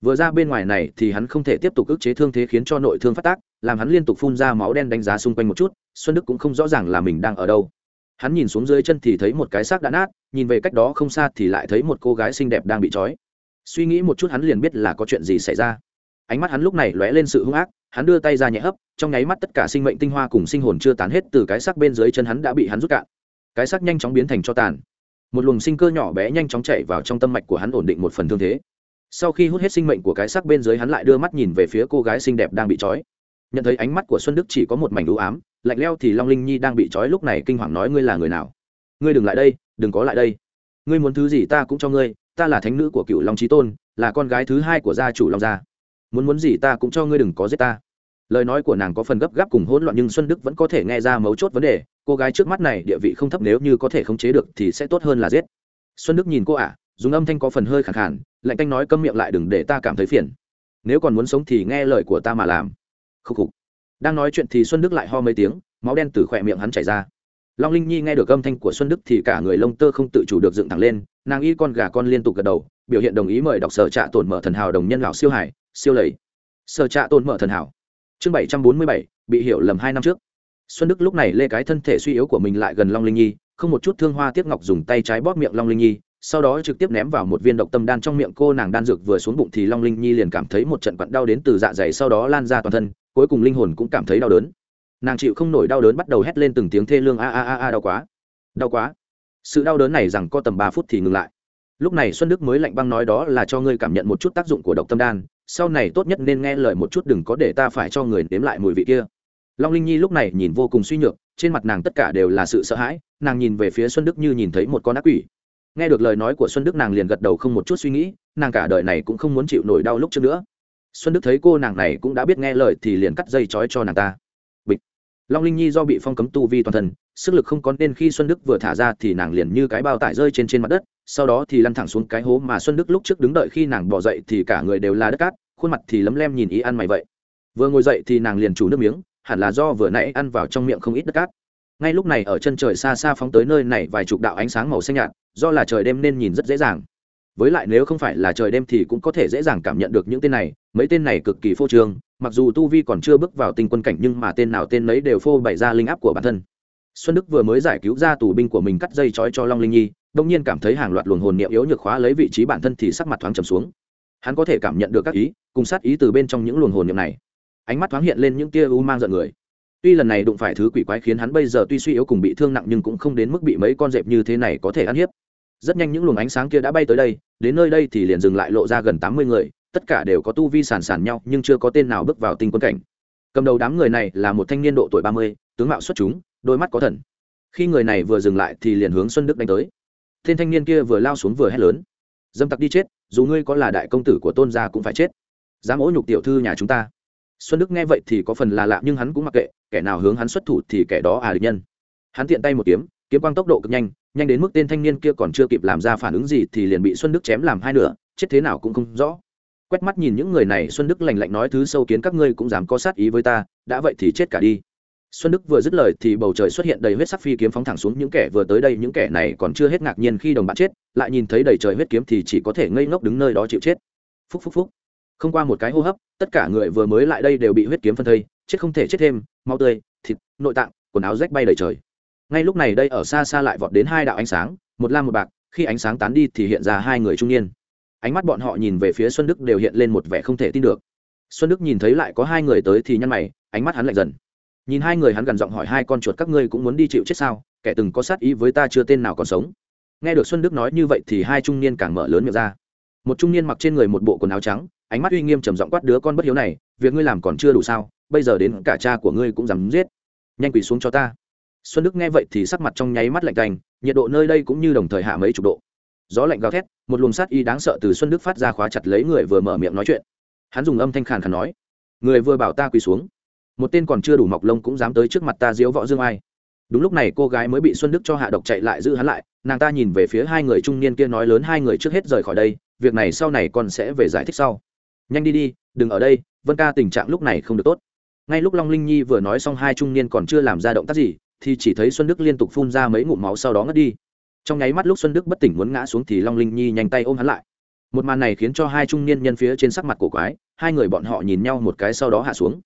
Vừa ra bên ngoài này thì hắn không thể tiếp tục ức chế thương thế khiến cho nội thương phát tác, làm hắn liên tục phun ra máu đen đánh giá xung quanh một chút, xuân đức cũng không rõ ràng là mình đang ở đâu. Hắn nhìn xuống dưới chân thì thấy một cái xác đã nát, nhìn về cách đó không xa thì lại thấy một cô gái xinh đẹp đang bị trói. Suy nghĩ một chút hắn liền biết là có chuyện gì xảy ra. Ánh mắt hắn lúc này lóe lên sự hung ác, hắn đưa tay ra nhẹ hấp, trong nháy mắt tất cả sinh mệnh tinh hoa cùng sinh hồn chưa tán hết từ cái xác bên dưới chân hắn đã bị hắn rút cạn cái xác nhanh chóng biến thành cho tàn. Một luồng sinh cơ nhỏ bé nhanh chóng chạy vào trong tâm mạch của hắn ổn định một phần thương thế. Sau khi hút hết sinh mệnh của cái xác bên dưới hắn lại đưa mắt nhìn về phía cô gái xinh đẹp đang bị trói. Nhận thấy ánh mắt của xuân đức chỉ có một mảnh đũ ám, lạnh leo thì long linh nhi đang bị trói lúc này kinh hoàng nói ngươi là người nào? Ngươi đừng lại đây, đừng có lại đây. Ngươi muốn thứ gì ta cũng cho ngươi, ta là thánh nữ của cựu long trí tôn, là con gái thứ hai của gia chủ long gia. Muốn muốn gì ta cũng cho ngươi đừng có giết ta. Lời nói của nàng có phần gấp gáp cùng hỗn loạn nhưng xuân đức vẫn có thể nghe ra mấu chốt vấn đề cô gái trước mắt này địa vị không thấp, nếu như có thể khống chế được thì sẽ tốt hơn là giết. Xuân đức nhìn cô ả dùng âm thanh có phần hơi khẳng khản lạnh thanh nói câm miệng lại đừng để ta cảm thấy phiền. Nếu còn muốn sống thì nghe lời của ta mà làm. Khúc khục. Đang nói chuyện thì xuân đức lại ho mấy tiếng, máu đen từ khỏe miệng hắn chảy ra. Long linh nhi nghe được âm thanh của xuân đức thì cả người lông tơ không tự chủ được dựng thẳng lên, nàng y con gà con liên tục gật đầu, biểu hiện đồng ý mời đọc sở trạ tổn mở thần hào đồng nhân lão siêu hải, siêu lầy. Sở trạ tổn mở thần hào. Chương bảy trăm bốn mươi bảy, bị hiểu lầm hai năm trước xuân đức lúc này lê cái thân thể suy yếu của mình lại gần long linh nhi, không một chút thương hoa tiếc ngọc dùng tay trái bóp miệng long linh nhi, sau đó trực tiếp ném vào một viên độc tâm đan trong miệng cô nàng đan dược vừa xuống bụng thì long linh nhi liền cảm thấy một trận quặn đau đến từ dạ dày sau đó lan ra toàn thân, cuối cùng linh hồn cũng cảm thấy đau đớn. Nàng chịu không nổi đau đớn bắt đầu hét lên từng tiếng thê lương a a a a đau quá đau quá. Sự đau đớn này rằng có tầm ba phút thì ngừng lại. Lúc này xuân đức mới lạnh băng nói đó là cho ngươi cảm nhận một chút tác dụng của độc tâm đan, sau này tốt nhất nên nghe lời một chút đừng có để ta phải cho người nếm lại mùi vị kia long linh nhi lúc này nhìn vô cùng suy nhược, trên mặt nàng tất cả đều là sự sợ hãi, nàng nhìn về phía xuân đức như nhìn thấy một con ác quỷ. Nghe được lời nói của xuân đức nàng liền gật đầu không một chút suy nghĩ, nàng cả đời này cũng không muốn chịu nổi đau lúc trước nữa. Xuân đức thấy cô nàng này cũng đã biết nghe lời thì liền cắt dây trói cho nàng ta. Bịch. Long linh nhi do bị phong cấm tu vi toàn thân, sức lực không có nên khi xuân đức vừa thả ra thì nàng liền như cái bao tải rơi trên trên mặt đất, sau đó thì lăn thẳng xuống cái hố mà xuân đức lúc trước đứng đợi khi nàng bỏ dậy thì cả người đều là đất cát, khuôn mặt thì lấm lem nhìn ý ăn mày vậy. Vừa ngồi dậy thì nàng liền chủ nước miếng hẳn là do vừa nãy ăn vào trong miệng không ít đất cát. Ngay lúc này ở chân trời xa xa phóng tới nơi này vài chục đạo ánh sáng màu xanh nhạt, do là trời đêm nên nhìn rất dễ dàng. Với lại nếu không phải là trời đêm thì cũng có thể dễ dàng cảm nhận được những tên này, mấy tên này cực kỳ phô trương, mặc dù tu vi còn chưa bước vào tinh quân cảnh nhưng mà tên nào tên nấy đều phô bày ra linh áp của bản thân. Xuân đức vừa mới giải cứu ra tù binh của mình cắt dây trói cho long linh nhi, đông nhiên cảm thấy hàng loạt luồng hồn niệm yếu nhược khóa lấy vị trí bản thân thì sắc mặt thoáng trầm xuống. Hắn có thể cảm nhận được các ý, cùng sát ý từ bên trong những luồng hồn niệm này ánh mắt thoáng hiện lên những tia u mang giận người. Tuy lần này đụng phải thứ quỷ quái khiến hắn bây giờ tuy suy yếu cùng bị thương nặng nhưng cũng không đến mức bị mấy con dẹp như thế này có thể ăn hiếp. Rất nhanh những luồng ánh sáng kia đã bay tới đây, đến nơi đây thì liền dừng lại lộ ra gần tám mươi người, tất cả đều có tu vi sàn sàn nhau nhưng chưa có tên nào bước vào tinh quân cảnh. Cầm đầu đám người này là một thanh niên độ tuổi ba mươi, tướng mạo xuất chúng, đôi mắt có thần. Khi người này vừa dừng lại thì liền hướng xuân đức đánh tới. Tên thanh niên kia vừa lao xuống vừa hét lớn. Dâm tặc đi chết, dù ngươi có là đại công tử của tôn gia cũng phải chết. Dám ỗ nhục tiểu thư nhà chúng ta xuân đức nghe vậy thì có phần là lạ, nhưng hắn cũng mặc kệ, kẻ nào hướng hắn xuất thủ thì kẻ đó à địch nhân. Hắn tiện tay một kiếm kiếm quang tốc độ cực nhanh nhanh đến mức tên thanh niên kia còn chưa kịp làm ra phản ứng gì thì liền bị xuân đức chém làm hai nửa, chết thế nào cũng không rõ. Quét mắt nhìn những người này, xuân đức lành lạnh nói, thứ sâu kiến các ngươi cũng dám có sát ý với ta, đã vậy thì chết cả đi. Xuân đức vừa dứt lời thì bầu trời xuất hiện đầy huyết sắc phi kiếm phóng thẳng xuống, những kẻ vừa tới đây, những kẻ này còn chưa hết ngạc nhiên khi đồng bạn chết, lại nhìn thấy đầy trời huyết kiếm thì chỉ có thể ngây ngốc đứng nơi đó chịu chết. Phúc phúc phúc không qua một cái hô hấp, tất cả người vừa mới lại đây đều bị huyết kiếm phân thây, chết không thể chết thêm mau tươi, thịt, nội tạng, quần áo rách bay đầy trời. Ngay lúc này đây ở xa xa lại vọt đến hai đạo ánh sáng, một lam một bạc, khi ánh sáng tán đi thì hiện ra hai người trung niên. Ánh mắt bọn họ nhìn về phía xuân đức đều hiện lên một vẻ không thể tin được. Xuân đức nhìn thấy lại có hai người tới thì nhăn mày, ánh mắt hắn lạnh dần. Nhìn hai người hắn gần giọng hỏi hai con chuột các ngươi cũng muốn đi chịu chết sao, kẻ từng có sát ý với ta chưa tên nào còn sống. Nghe được xuân đức nói như vậy thì hai trung niên càng mở lớn miệng ra. Một trung niên mặc trên người một bộ quần áo trắng ánh mắt uy nghiêm trầm giọng quát đứa con bất hiếu này, việc ngươi làm còn chưa đủ sao, bây giờ đến cả cha của ngươi cũng dám giết. Nhanh quỳ xuống cho ta. Xuân đức nghe vậy thì sắc mặt trong nháy mắt lạnh cành nhiệt độ nơi đây cũng như đồng thời hạ mấy chục độ. Gió lạnh gào thét, một luồng sát y đáng sợ từ xuân đức phát ra khóa chặt lấy người vừa mở miệng nói chuyện. Hắn dùng âm thanh khàn khàn nói, người vừa bảo ta quỳ xuống. Một tên còn chưa đủ mọc lông cũng dám tới trước mặt ta diếu võ dương ai. Đúng lúc này cô gái mới bị xuân đức cho hạ độc chạy lại giữ hắn lại, nàng ta nhìn về phía hai người trung niên kia nói lớn hai người trước hết rời khỏi đây, việc này sau này con sẽ về giải thích sau nhanh đi đi, đừng ở đây, vân ca tình trạng lúc này không được tốt. Ngay lúc long linh nhi vừa nói xong hai trung niên còn chưa làm ra động tác gì, thì chỉ thấy xuân đức liên tục phun ra mấy ngụm máu sau đó ngất đi. Trong nháy mắt lúc xuân đức bất tỉnh muốn ngã xuống thì long linh nhi nhanh tay ôm hắn lại. Một màn này khiến cho hai trung niên nhân phía trên sắc mặt cổ quái, hai người bọn họ nhìn nhau một cái sau đó hạ xuống.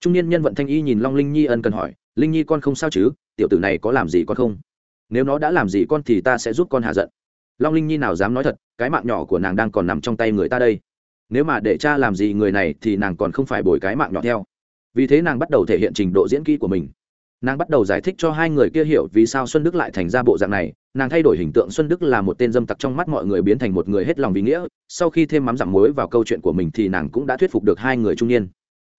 Trung niên nhân vận thanh y nhìn long linh nhi ân cần hỏi, linh nhi con không sao chứ? Tiểu tử này có làm gì con không? Nếu nó đã làm gì con thì ta sẽ giúp con hạ giận. Long linh nhi nào dám nói thật, cái mạng nhỏ của nàng đang còn nằm trong tay người ta đây nếu mà để cha làm gì người này thì nàng còn không phải bồi cái mạng nhỏ theo. Vì thế nàng bắt đầu thể hiện trình độ diễn kỹ của mình. Nàng bắt đầu giải thích cho hai người kia hiểu vì sao xuân đức lại thành ra bộ dạng này. Nàng thay đổi hình tượng xuân đức là một tên dâm tặc trong mắt mọi người biến thành một người hết lòng vì nghĩa. Sau khi thêm mắm giảm muối vào câu chuyện của mình thì nàng cũng đã thuyết phục được hai người trung niên.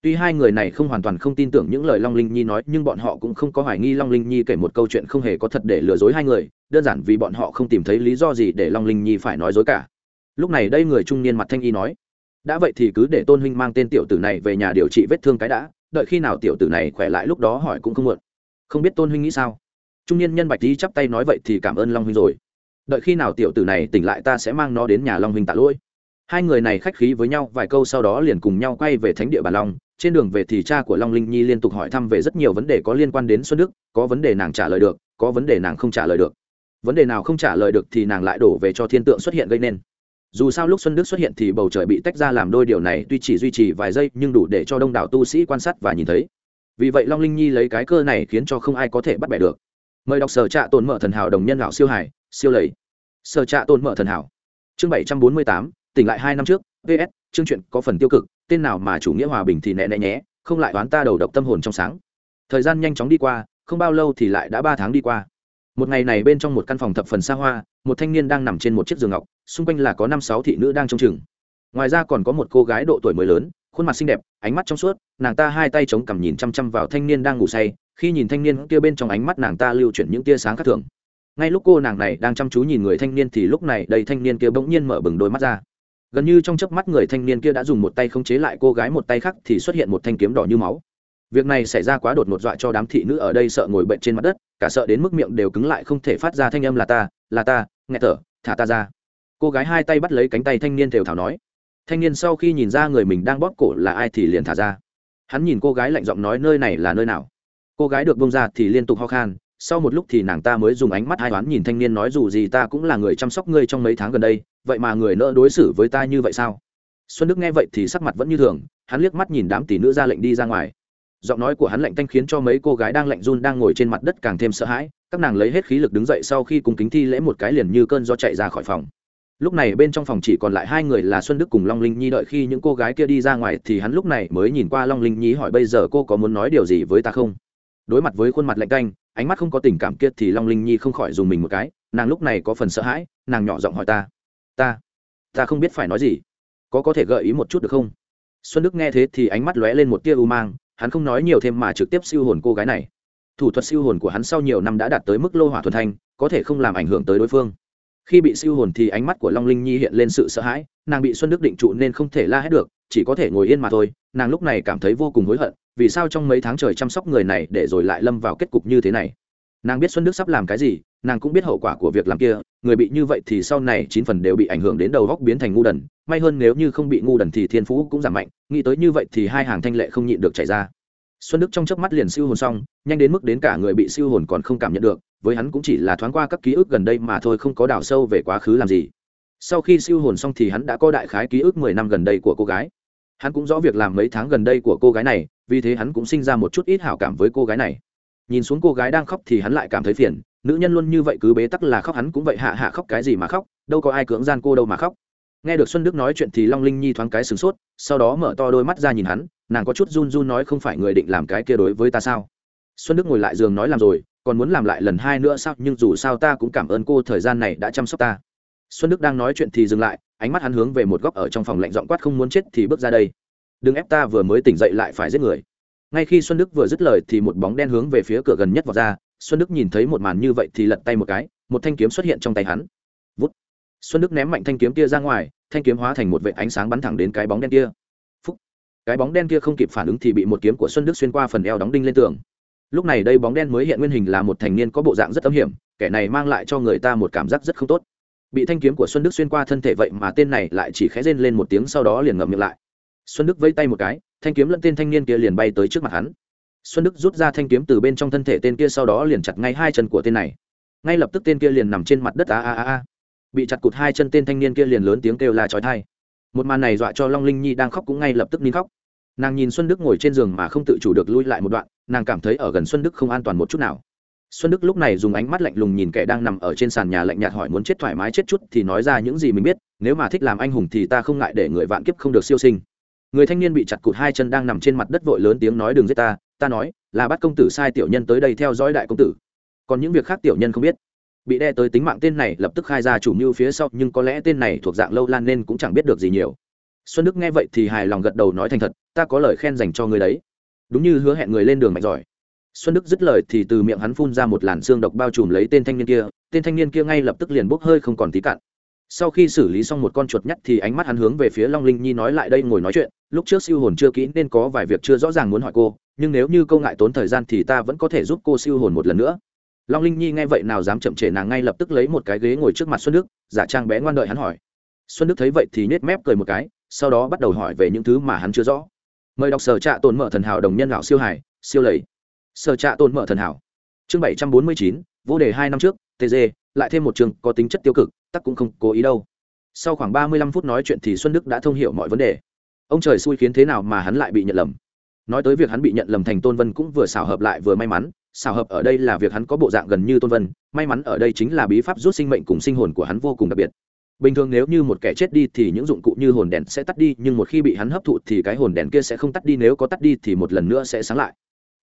Tuy hai người này không hoàn toàn không tin tưởng những lời long linh nhi nói, nhưng bọn họ cũng không có hoài nghi long linh nhi kể một câu chuyện không hề có thật để lừa dối hai người. Đơn giản vì bọn họ không tìm thấy lý do gì để long linh nhi phải nói dối cả. Lúc này đây người trung niên mặt thanh y nói đã vậy thì cứ để tôn huynh mang tên tiểu tử này về nhà điều trị vết thương cái đã, đợi khi nào tiểu tử này khỏe lại lúc đó hỏi cũng không muộn. Không biết tôn huynh nghĩ sao? Trung niên nhân bạch lý chắp tay nói vậy thì cảm ơn long huynh rồi. Đợi khi nào tiểu tử này tỉnh lại ta sẽ mang nó đến nhà long huynh tạ lỗi. Hai người này khách khí với nhau, vài câu sau đó liền cùng nhau quay về thánh địa bà long. Trên đường về thì cha của long linh nhi liên tục hỏi thăm về rất nhiều vấn đề có liên quan đến xuân đức, có vấn đề nàng trả lời được, có vấn đề nàng không trả lời được. Vấn đề nào không trả lời được thì nàng lại đổ về cho thiên tượng xuất hiện gây nên dù sao lúc xuân đức xuất hiện thì bầu trời bị tách ra làm đôi điều này tuy chỉ duy trì vài giây nhưng đủ để cho đông đảo tu sĩ quan sát và nhìn thấy. Vì vậy long linh nhi lấy cái cơ này khiến cho không ai có thể bắt bẻ được. Mời đọc sở trạ tồn mở thần hảo đồng nhân lão siêu hải, siêu lầy. Sở trạ tồn mở thần hảo. Chương bảy trăm bốn mươi tám, tỉnh lại hai năm trước. Ps chương chuyện có phần tiêu cực, tên nào mà chủ nghĩa hòa bình thì nẹ nẹ nhé, không lại đoán ta đầu độc tâm hồn trong sáng. Thời gian nhanh chóng đi qua, không bao lâu thì lại đã ba tháng đi qua một ngày này bên trong một căn phòng thập phần xa hoa, một thanh niên đang nằm trên một chiếc giường ngọc, xung quanh là có năm sáu thị nữ đang trông chừng. Ngoài ra còn có một cô gái độ tuổi mới lớn, khuôn mặt xinh đẹp, ánh mắt trong suốt, nàng ta hai tay chống cằm nhìn chăm chăm vào thanh niên đang ngủ say, khi nhìn thanh niên kia bên trong ánh mắt nàng ta lưu chuyển những tia sáng khác thường. Ngay lúc cô nàng này đang chăm chú nhìn người thanh niên thì lúc này đây thanh niên kia bỗng nhiên mở bừng đôi mắt ra. Gần như trong chớp mắt người thanh niên kia đã dùng một tay khống chế lại cô gái, một tay khác thì xuất hiện một thanh kiếm đỏ như máu việc này xảy ra quá đột ngột dọa cho đám thị nữ ở đây sợ ngồi bệnh trên mặt đất, cả sợ đến mức miệng đều cứng lại không thể phát ra thanh âm là ta là ta nghe thở, thả ta ra. Cô gái hai tay bắt lấy cánh tay thanh niên thều thảo nói. Thanh niên sau khi nhìn ra người mình đang bóp cổ là ai thì liền thả ra. Hắn nhìn cô gái lạnh giọng nói nơi này là nơi nào. Cô gái được bông ra thì liên tục ho khan, sau một lúc thì nàng ta mới dùng ánh mắt hai toán nhìn thanh niên nói dù gì ta cũng là người chăm sóc ngươi trong mấy tháng gần đây, vậy mà người nỡ đối xử với ta như vậy sao? Xuân đức nghe vậy thì sắc mặt vẫn như thường, hắn liếc mắt nhìn đám tỷ nữ ra lệnh đi ra ngoài giọng nói của hắn lạnh tanh khiến cho mấy cô gái đang lạnh run đang ngồi trên mặt đất càng thêm sợ hãi, các nàng lấy hết khí lực đứng dậy sau khi cùng kính thi lễ một cái liền như cơn do chạy ra khỏi phòng. Lúc này bên trong phòng chỉ còn lại hai người là xuân đức cùng long linh nhi đợi khi những cô gái kia đi ra ngoài thì hắn lúc này mới nhìn qua long linh nhi hỏi bây giờ cô có muốn nói điều gì với ta không? Đối mặt với khuôn mặt lạnh canh, ánh mắt không có tình cảm kia thì long linh nhi không khỏi dùng mình một cái, nàng lúc này có phần sợ hãi, nàng nhỏ giọng hỏi ta. Ta ta không biết phải nói gì. Có có thể gợi ý một chút được không? Xuân đức nghe thế thì ánh mắt lóe lên một tia u mang hắn không nói nhiều thêm mà trực tiếp siêu hồn cô gái này. Thủ thuật siêu hồn của hắn sau nhiều năm đã đạt tới mức lô hỏa thuần thanh, có thể không làm ảnh hưởng tới đối phương. Khi bị siêu hồn thì ánh mắt của long linh nhi hiện lên sự sợ hãi, nàng bị xuân đức định trụ nên không thể la hét được, chỉ có thể ngồi yên mà thôi, nàng lúc này cảm thấy vô cùng hối hận, vì sao trong mấy tháng trời chăm sóc người này để rồi lại lâm vào kết cục như thế này? Nàng biết xuân đức sắp làm cái gì, nàng cũng biết hậu quả của việc làm kia, người bị như vậy thì sau này chín phần đều bị ảnh hưởng đến đầu góc biến thành ngu đần. May hơn nếu như không bị ngu đần thì thiên phú cũng giảm mạnh, nghĩ tới như vậy thì hai hàng thanh lệ không nhịn được chảy ra. Xuân đức trong chớp mắt liền siêu hồn xong, nhanh đến mức đến cả người bị siêu hồn còn không cảm nhận được, với hắn cũng chỉ là thoáng qua các ký ức gần đây mà thôi, không có đào sâu về quá khứ làm gì. Sau khi siêu hồn xong thì hắn đã có đại khái ký ức mười năm gần đây của cô gái. Hắn cũng rõ việc làm mấy tháng gần đây của cô gái này, vì thế hắn cũng sinh ra một chút ít hảo cảm với cô gái này nhìn xuống cô gái đang khóc thì hắn lại cảm thấy phiền, nữ nhân luôn như vậy cứ bế tắc là khóc hắn cũng vậy, hạ hạ khóc cái gì mà khóc, đâu có ai cưỡng gian cô đâu mà khóc. Nghe được xuân đức nói chuyện thì long linh nhi thoáng cái sửng sốt, sau đó mở to đôi mắt ra nhìn hắn, nàng có chút run run nói không phải người định làm cái kia đối với ta sao? Xuân đức ngồi lại giường nói làm rồi, còn muốn làm lại lần hai nữa sao, nhưng dù sao ta cũng cảm ơn cô thời gian này đã chăm sóc ta. Xuân đức đang nói chuyện thì dừng lại, ánh mắt hắn hướng về một góc ở trong phòng lạnh dọn quát không muốn chết thì bước ra đây. Đừng ép ta vừa mới tỉnh dậy lại phải giết người ngay khi xuân đức vừa dứt lời thì một bóng đen hướng về phía cửa gần nhất vào ra. Xuân đức nhìn thấy một màn như vậy thì lật tay một cái, một thanh kiếm xuất hiện trong tay hắn. Vút. Xuân đức ném mạnh thanh kiếm kia ra ngoài, thanh kiếm hóa thành một vệ ánh sáng bắn thẳng đến cái bóng đen kia. Phúc. cái bóng đen kia không kịp phản ứng thì bị một kiếm của xuân đức xuyên qua phần eo đóng đinh lên tường. Lúc này đây bóng đen mới hiện nguyên hình là một thành niên có bộ dạng rất âm hiểm, kẻ này mang lại cho người ta một cảm giác rất không tốt. Bị thanh kiếm của xuân đức xuyên qua thân thể vậy mà tên này lại chỉ khẽ rên lên một tiếng sau đó liền ngậm miệng lại. Xuân đức vây tay một cái thanh kiếm lẫn tên thanh niên kia liền bay tới trước mặt hắn. Xuân đức rút ra thanh kiếm từ bên trong thân thể tên kia sau đó liền chặt ngay hai chân của tên này. Ngay lập tức tên kia liền nằm trên mặt đất, a a a a. Bị chặt cụt hai chân tên thanh niên kia liền lớn tiếng kêu la trói thai một màn này dọa cho long linh nhi đang khóc cũng ngay lập tức nín khóc. Nàng nhìn xuân đức ngồi trên giường mà không tự chủ được lui lại một đoạn, nàng cảm thấy ở gần xuân đức không an toàn một chút nào. Xuân đức lúc này dùng ánh mắt lạnh lùng nhìn kẻ đang nằm ở trên sàn nhà lạnh nhạt hỏi muốn chết thoải mái chết chút thì nói ra những gì mình biết, nếu mà thích làm anh hùng thì ta không ngại để người vạn kiếp không được siêu sinh người thanh niên bị chặt cụt hai chân đang nằm trên mặt đất vội lớn tiếng nói, đừng giết ta ta nói, là bắt công tử sai tiểu nhân tới đây theo dõi đại công tử. Còn những việc khác tiểu nhân không biết. Bị đe tới tính mạng tên này lập tức khai ra chủ mưu phía sau, nhưng có lẽ tên này thuộc dạng lâu lan nên cũng chẳng biết được gì nhiều. Xuân đức nghe vậy thì hài lòng gật đầu nói thành thật, ta có lời khen dành cho người đấy. Đúng như hứa hẹn người lên đường mạnh giỏi. Xuân đức dứt lời thì từ miệng hắn phun ra một làn xương độc bao trùm lấy tên thanh niên kia, tên thanh niên kia ngay lập tức liền bốc hơi không còn tí cặn sau khi xử lý xong một con chuột nhắt thì ánh mắt hắn hướng về phía long linh nhi nói lại đây ngồi nói chuyện, lúc trước siêu hồn chưa kỹ nên có vài việc chưa rõ ràng muốn hỏi cô, nhưng nếu như câu ngại tốn thời gian thì ta vẫn có thể giúp cô siêu hồn một lần nữa. Long linh nhi nghe vậy nào dám chậm trễ nàng ngay lập tức lấy một cái ghế ngồi trước mặt xuân đức, giả trang bé ngoan đợi hắn hỏi. Xuân đức thấy vậy thì nết mép cười một cái, sau đó bắt đầu hỏi về những thứ mà hắn chưa rõ. Mời đọc sở trạ tồn mở thần hảo đồng nhân lão siêu hải, siêu lầy. Sở trạ tồn mở thần hảo. Chương bảy trăm bốn mươi chín, vô đề hai năm trước tg lại thêm một trường, có tính chất tiêu cực tắc cũng không cố ý đâu. Sau khoảng ba mươi lăm phút nói chuyện thì xuân đức đã thông hiểu mọi vấn đề. Ông trời xui khiến thế nào mà hắn lại bị nhận lầm? Nói tới việc hắn bị nhận lầm thành tôn vân cũng vừa xảo hợp lại vừa may mắn xảo hợp ở đây là việc hắn có bộ dạng gần như tôn vân may mắn ở đây chính là bí pháp rút sinh mệnh cùng sinh hồn của hắn vô cùng đặc biệt. Bình thường nếu như một kẻ chết đi thì những dụng cụ như hồn đèn sẽ tắt đi nhưng một khi bị hắn hấp thụ thì cái hồn đèn kia sẽ không tắt đi nếu có tắt đi thì một lần nữa sẽ sáng lại.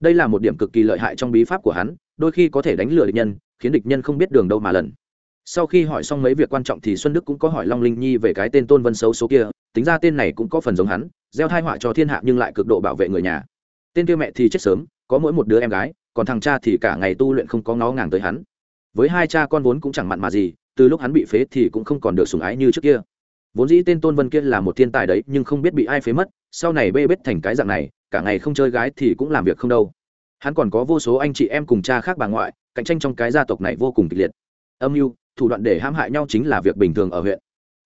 Đây là một điểm cực kỳ lợi hại trong bí pháp của hắn đôi khi có thể đánh lừa địch nhân, khiến địch nhân không biết đường đâu mà lần. Sau khi hỏi xong mấy việc quan trọng thì xuân đức cũng có hỏi long linh nhi về cái tên tôn vân xấu số kia, tính ra tên này cũng có phần giống hắn, gieo thai họa cho thiên hạ nhưng lại cực độ bảo vệ người nhà. Tên kia mẹ thì chết sớm, có mỗi một đứa em gái, còn thằng cha thì cả ngày tu luyện không có ngó ngàng tới hắn. Với hai cha con vốn cũng chẳng mặn mà gì, từ lúc hắn bị phế thì cũng không còn được sủng ái như trước kia. Vốn dĩ tên tôn vân kia là một thiên tài đấy, nhưng không biết bị ai phế mất, sau này bê bết thành cái dạng này, cả ngày không chơi gái thì cũng làm việc không đâu hắn còn có vô số anh chị em cùng cha khác bà ngoại, cạnh tranh trong cái gia tộc này vô cùng kịch liệt. Âm mưu, thủ đoạn để hãm hại nhau chính là việc bình thường ở huyện.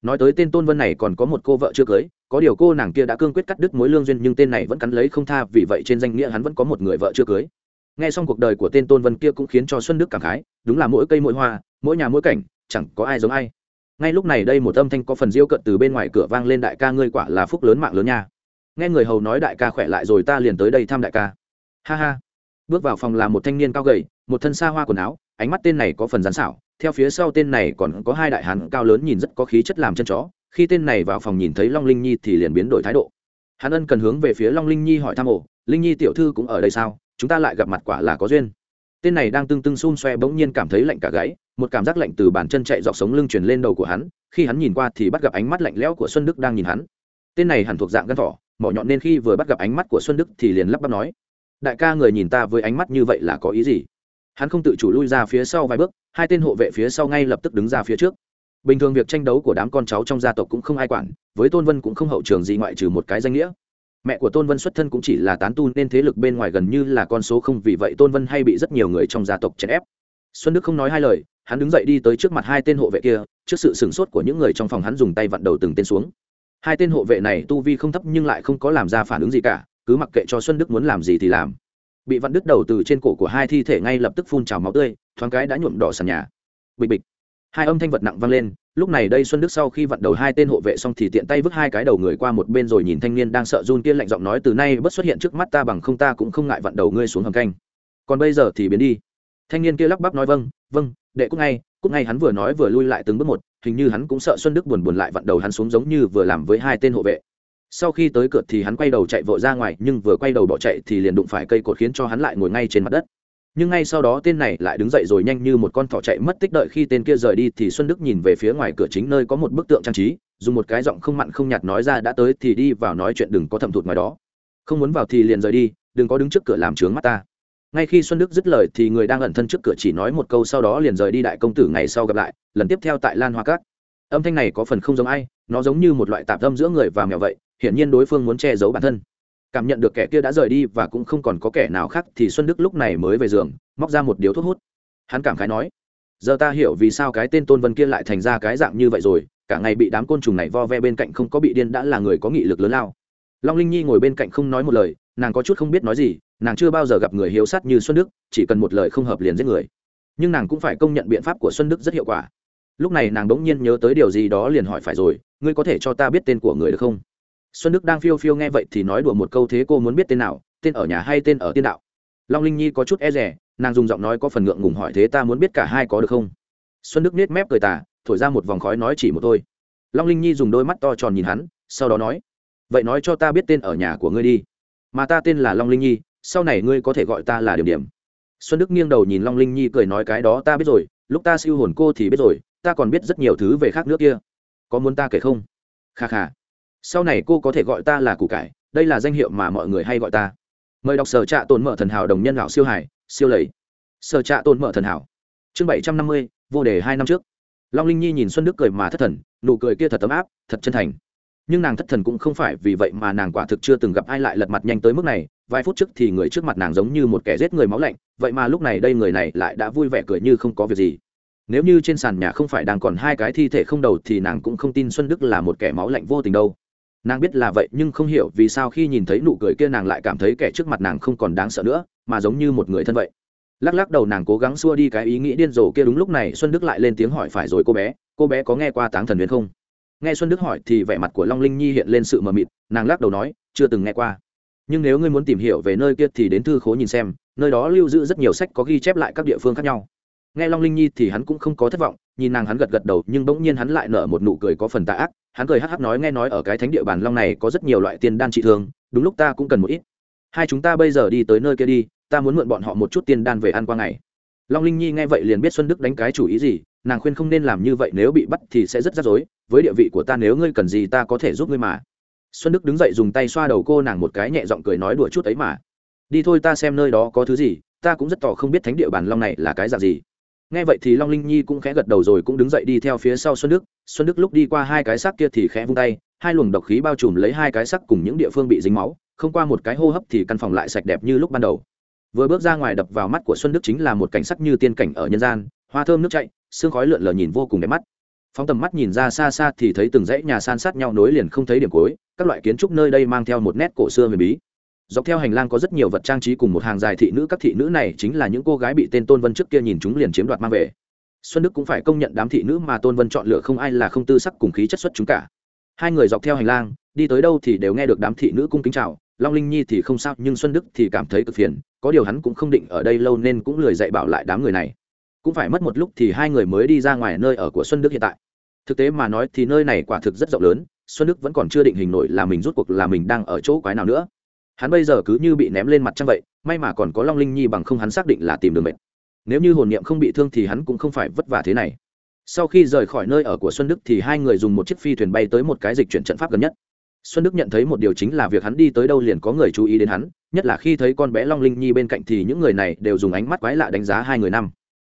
Nói tới tên tôn vân này còn có một cô vợ chưa cưới, có điều cô nàng kia đã cương quyết cắt đứt mối lương duyên nhưng tên này vẫn cắn lấy không tha, vì vậy trên danh nghĩa hắn vẫn có một người vợ chưa cưới. Nghe xong cuộc đời của tên tôn vân kia cũng khiến cho xuân đức cảm khái, đúng là mỗi cây mỗi hoa, mỗi nhà mỗi cảnh, chẳng có ai giống ai. Ngay lúc này đây một âm thanh có phần diêu cận từ bên ngoài cửa vang lên, đại ca ngươi quả là phúc lớn mạng lớn nha. Nghe người hầu nói, đại ca khỏe lại rồi, ta liền tới đây thăm đại ca. Ha ha bước vào phòng là một thanh niên cao gầy, một thân xa hoa quần áo, ánh mắt tên này có phần rán xảo, theo phía sau tên này còn có hai đại hán cao lớn nhìn rất có khí chất làm chân chó, khi tên này vào phòng nhìn thấy long linh nhi thì liền biến đổi thái độ. Hắn ân cần hướng về phía long linh nhi hỏi thăm ổ linh nhi tiểu thư cũng ở đây sao? Chúng ta lại gặp mặt quả là có duyên. Tên này đang tưng tưng xun xoe bỗng nhiên cảm thấy lạnh cả gáy, một cảm giác lạnh từ bàn chân chạy dọc sống lưng truyền lên đầu của hắn, khi hắn nhìn qua thì bắt gặp ánh mắt lạnh lẽo của xuân đức đang nhìn hắn. Tên này hẳn thuộc dạng gân thỏ, mỏ nhọn nên khi vừa bắt gặp ánh mắt của xuân đức thì liền lắp bắp nói đại ca người nhìn ta với ánh mắt như vậy là có ý gì? Hắn không tự chủ lui ra phía sau vài bước, hai tên hộ vệ phía sau ngay lập tức đứng ra phía trước. Bình thường việc tranh đấu của đám con cháu trong gia tộc cũng không ai quản, với tôn vân cũng không hậu trường gì ngoại trừ một cái danh nghĩa. Mẹ của tôn vân xuất thân cũng chỉ là tán tu nên thế lực bên ngoài gần như là con số không, vì vậy tôn vân hay bị rất nhiều người trong gia tộc chèn ép. Xuân đức không nói hai lời, hắn đứng dậy đi tới trước mặt hai tên hộ vệ kia, trước sự sửng sốt của những người trong phòng hắn dùng tay vặn đầu từng tên xuống. Hai tên hộ vệ này tu vi không thấp nhưng lại không có làm ra phản ứng gì cả cứ mặc kệ cho xuân đức muốn làm gì thì làm. Bị vặn đứt đầu từ trên cổ của hai thi thể ngay lập tức phun trào máu tươi, thoáng cái đã nhuộm đỏ sàn nhà. Bịch bịch. Hai âm thanh vật nặng vang lên, lúc này đây xuân đức sau khi vặn đầu hai tên hộ vệ xong thì tiện tay vứt hai cái đầu người qua một bên rồi nhìn thanh niên đang sợ run kia lạnh giọng nói, từ nay bất xuất hiện trước mắt ta bằng không ta cũng không ngại vặn đầu ngươi xuống hầm canh. Còn bây giờ thì biến đi. Thanh niên kia lắp bắp nói vâng vâng đệ cúc ngay. Cúc ngay hắn vừa nói vừa lui lại từng bước một, hình như hắn cũng sợ xuân đức buồn buồn lại vặn đầu hắn xuống giống như vừa làm với hai tên hộ vệ sau khi tới cửa thì hắn quay đầu chạy vội ra ngoài, nhưng vừa quay đầu bỏ chạy thì liền đụng phải cây cột khiến cho hắn lại ngồi ngay trên mặt đất. Nhưng ngay sau đó tên này lại đứng dậy rồi nhanh như một con thỏ chạy mất tích đợi khi tên kia rời đi thì xuân đức nhìn về phía ngoài cửa chính nơi có một bức tượng trang trí, dùng một cái giọng không mặn không nhạt nói ra đã tới thì đi vào nói chuyện đừng có thầm thụt ngoài đó. Không muốn vào thì liền rời đi, đừng có đứng trước cửa làm trướng mắt ta. Ngay khi xuân đức dứt lời thì người đang ẩn thân trước cửa chỉ nói một câu sau đó liền rời đi đại công tử ngày sau gặp lại, lần tiếp theo tại lan hoa cát âm thanh này có phần không giống ai, nó giống như một loại tạp âm giữa người và mèo vậy hiển nhiên đối phương muốn che giấu bản thân. Cảm nhận được kẻ kia đã rời đi và cũng không còn có kẻ nào khác thì xuân đức lúc này mới về giường, móc ra một điếu thuốc hút. Hắn cảm khái nói, giờ ta hiểu vì sao cái tên tôn vân kia lại thành ra cái dạng như vậy rồi, cả ngày bị đám côn trùng này vo ve bên cạnh không có bị điên đã là người có nghị lực lớn lao. Long linh nhi ngồi bên cạnh không nói một lời, nàng có chút không biết nói gì, nàng chưa bao giờ gặp người hiếu sát như xuân đức, chỉ cần một lời không hợp liền giết người. Nhưng nàng cũng phải công nhận biện pháp của xuân đức rất hiệu quả. Lúc này nàng đ ỗ n g nhiên nhớ tới điều gì đó liền hỏi phải rồi, ngươi có thể cho ta biết tên của người được không? Xuân đức đang phiêu phiêu nghe vậy thì nói đùa một câu thế cô muốn biết tên nào, tên ở nhà hay tên ở tiên đạo? Long linh nhi có chút e rẻ nàng dùng giọng nói có phần ngượng ngùng hỏi thế ta muốn biết cả hai có được không? Xuân đức nết mép cười tà, thổi ra một vòng khói nói chỉ một thôi. Long linh nhi dùng đôi mắt to tròn nhìn hắn, sau đó nói, vậy nói cho ta biết tên ở nhà của ngươi đi. Mà ta tên là long linh nhi, sau này ngươi có thể gọi ta là điểm điểm. Xuân đức nghiêng đầu nhìn long linh nhi cười nói cái đó ta biết rồi, lúc ta siêu hồn cô thì biết rồi, ta còn biết rất nhiều thứ về khác nước kia. Có muốn ta kể không? Kha kha sau này cô có thể gọi ta là củ cải, đây là danh hiệu mà mọi người hay gọi ta. Mời đọc sở trạ tồn mở thần hảo đồng nhân lão siêu hải, siêu lầy. Sở trạ tồn mở thần hảo. Chương bảy trăm năm mươi, vô đề hai năm trước. Long linh nhi nhìn xuân đức cười mà thất thần, nụ cười kia thật ấm áp, thật chân thành. Nhưng nàng thất thần cũng không phải vì vậy mà nàng quả thực chưa từng gặp ai lại lật mặt nhanh tới mức này, vài phút trước thì người trước mặt nàng giống như một kẻ giết người máu lạnh, vậy mà lúc này đây người này lại đã vui vẻ cười như không có việc gì. Nếu như trên sàn nhà không phải đang còn hai cái thi thể không đầu thì nàng cũng không tin xuân đức là một kẻ máu lạnh vô tình đâu nàng biết là vậy nhưng không hiểu vì sao khi nhìn thấy nụ cười kia nàng lại cảm thấy kẻ trước mặt nàng không còn đáng sợ nữa, mà giống như một người thân vậy. Lắc lắc đầu nàng cố gắng xua đi cái ý nghĩ điên rồ kia đúng lúc này xuân đức lại lên tiếng hỏi phải rồi cô bé cô bé có nghe qua táng thần huyền không? Nghe xuân đức hỏi thì vẻ mặt của long linh nhi hiện lên sự mờ mịt, nàng lắc đầu nói, chưa từng nghe qua. Nhưng nếu ngươi muốn tìm hiểu về nơi kia thì đến thư khố nhìn xem, nơi đó lưu giữ rất nhiều sách có ghi chép lại các địa phương khác nhau. Nghe long linh nhi thì hắn cũng không có thất vọng, nhìn nàng hắn gật gật đầu nhưng bỗng nhiên hắn lại nở một nụ cười có phần tạ ác hắn cười hắc hắc nói nghe nói ở cái thánh địa bàn long này có rất nhiều loại tiên đan trị thương, đúng lúc ta cũng cần một ít. Hai chúng ta bây giờ đi tới nơi kia đi, ta muốn mượn bọn họ một chút tiên đan về ăn qua ngày. Long linh nhi nghe vậy liền biết xuân đức đánh cái chủ ý gì, nàng khuyên không nên làm như vậy, nếu bị bắt thì sẽ rất rắc rối, với địa vị của ta nếu ngươi cần gì ta có thể giúp ngươi mà. Xuân đức đứng dậy dùng tay xoa đầu cô nàng một cái nhẹ giọng cười nói đùa chút ấy mà. Đi thôi ta xem nơi đó có thứ gì, ta cũng rất tỏ không biết thánh địa bàn long này là cái dạng gì nghe vậy thì long linh nhi cũng khẽ gật đầu rồi cũng đứng dậy đi theo phía sau xuân đức. Xuân đức lúc đi qua hai cái xác kia thì khẽ vung tay, hai luồng độc khí bao trùm lấy hai cái xác cùng những địa phương bị dính máu, không qua một cái hô hấp thì căn phòng lại sạch đẹp như lúc ban đầu. Vừa bước ra ngoài đập vào mắt của xuân đức chính là một cảnh sắc như tiên cảnh ở nhân gian, hoa thơm nước chạy sương khói lượn lờ nhìn vô cùng đẹp mắt. Phóng tầm mắt nhìn ra xa xa thì thấy từng dãy nhà san sát nhau nối liền không thấy điểm cuối, các loại kiến trúc nơi đây mang theo một nét cổ xưa huyền bí dọc theo hành lang có rất nhiều vật trang trí cùng một hàng dài thị nữ, các thị nữ này chính là những cô gái bị tên tôn vân trước kia nhìn chúng liền chiếm đoạt mang về. Xuân đức cũng phải công nhận đám thị nữ mà tôn vân chọn lựa không ai là không tư sắc cùng khí chất xuất chúng cả. Hai người dọc theo hành lang, đi tới đâu thì đều nghe được đám thị nữ cung kính chào, long linh nhi thì không sao, nhưng xuân đức thì cảm thấy cực phiền, có điều hắn cũng không định ở đây lâu nên cũng lười dạy bảo lại đám người này. Cũng phải mất một lúc thì hai người mới đi ra ngoài nơi ở của xuân đức hiện tại. Thực tế mà nói thì nơi này quả thực rất rộng lớn, xuân đức vẫn còn chưa định hình nổi là mình rút cuộc là mình đang ở chỗ quái nào nữa hắn bây giờ cứ như bị ném lên mặt trăng vậy, may mà còn có long linh nhi bằng không hắn xác định là tìm đường mệt. Nếu như hồn niệm không bị thương thì hắn cũng không phải vất vả thế này. Sau khi rời khỏi nơi ở của xuân đức thì hai người dùng một chiếc phi thuyền bay tới một cái dịch chuyển trận pháp gần nhất. Xuân đức nhận thấy một điều chính là việc hắn đi tới đâu liền có người chú ý đến hắn, nhất là khi thấy con bé long linh nhi bên cạnh thì những người này đều dùng ánh mắt quái lạ đánh giá hai người năm.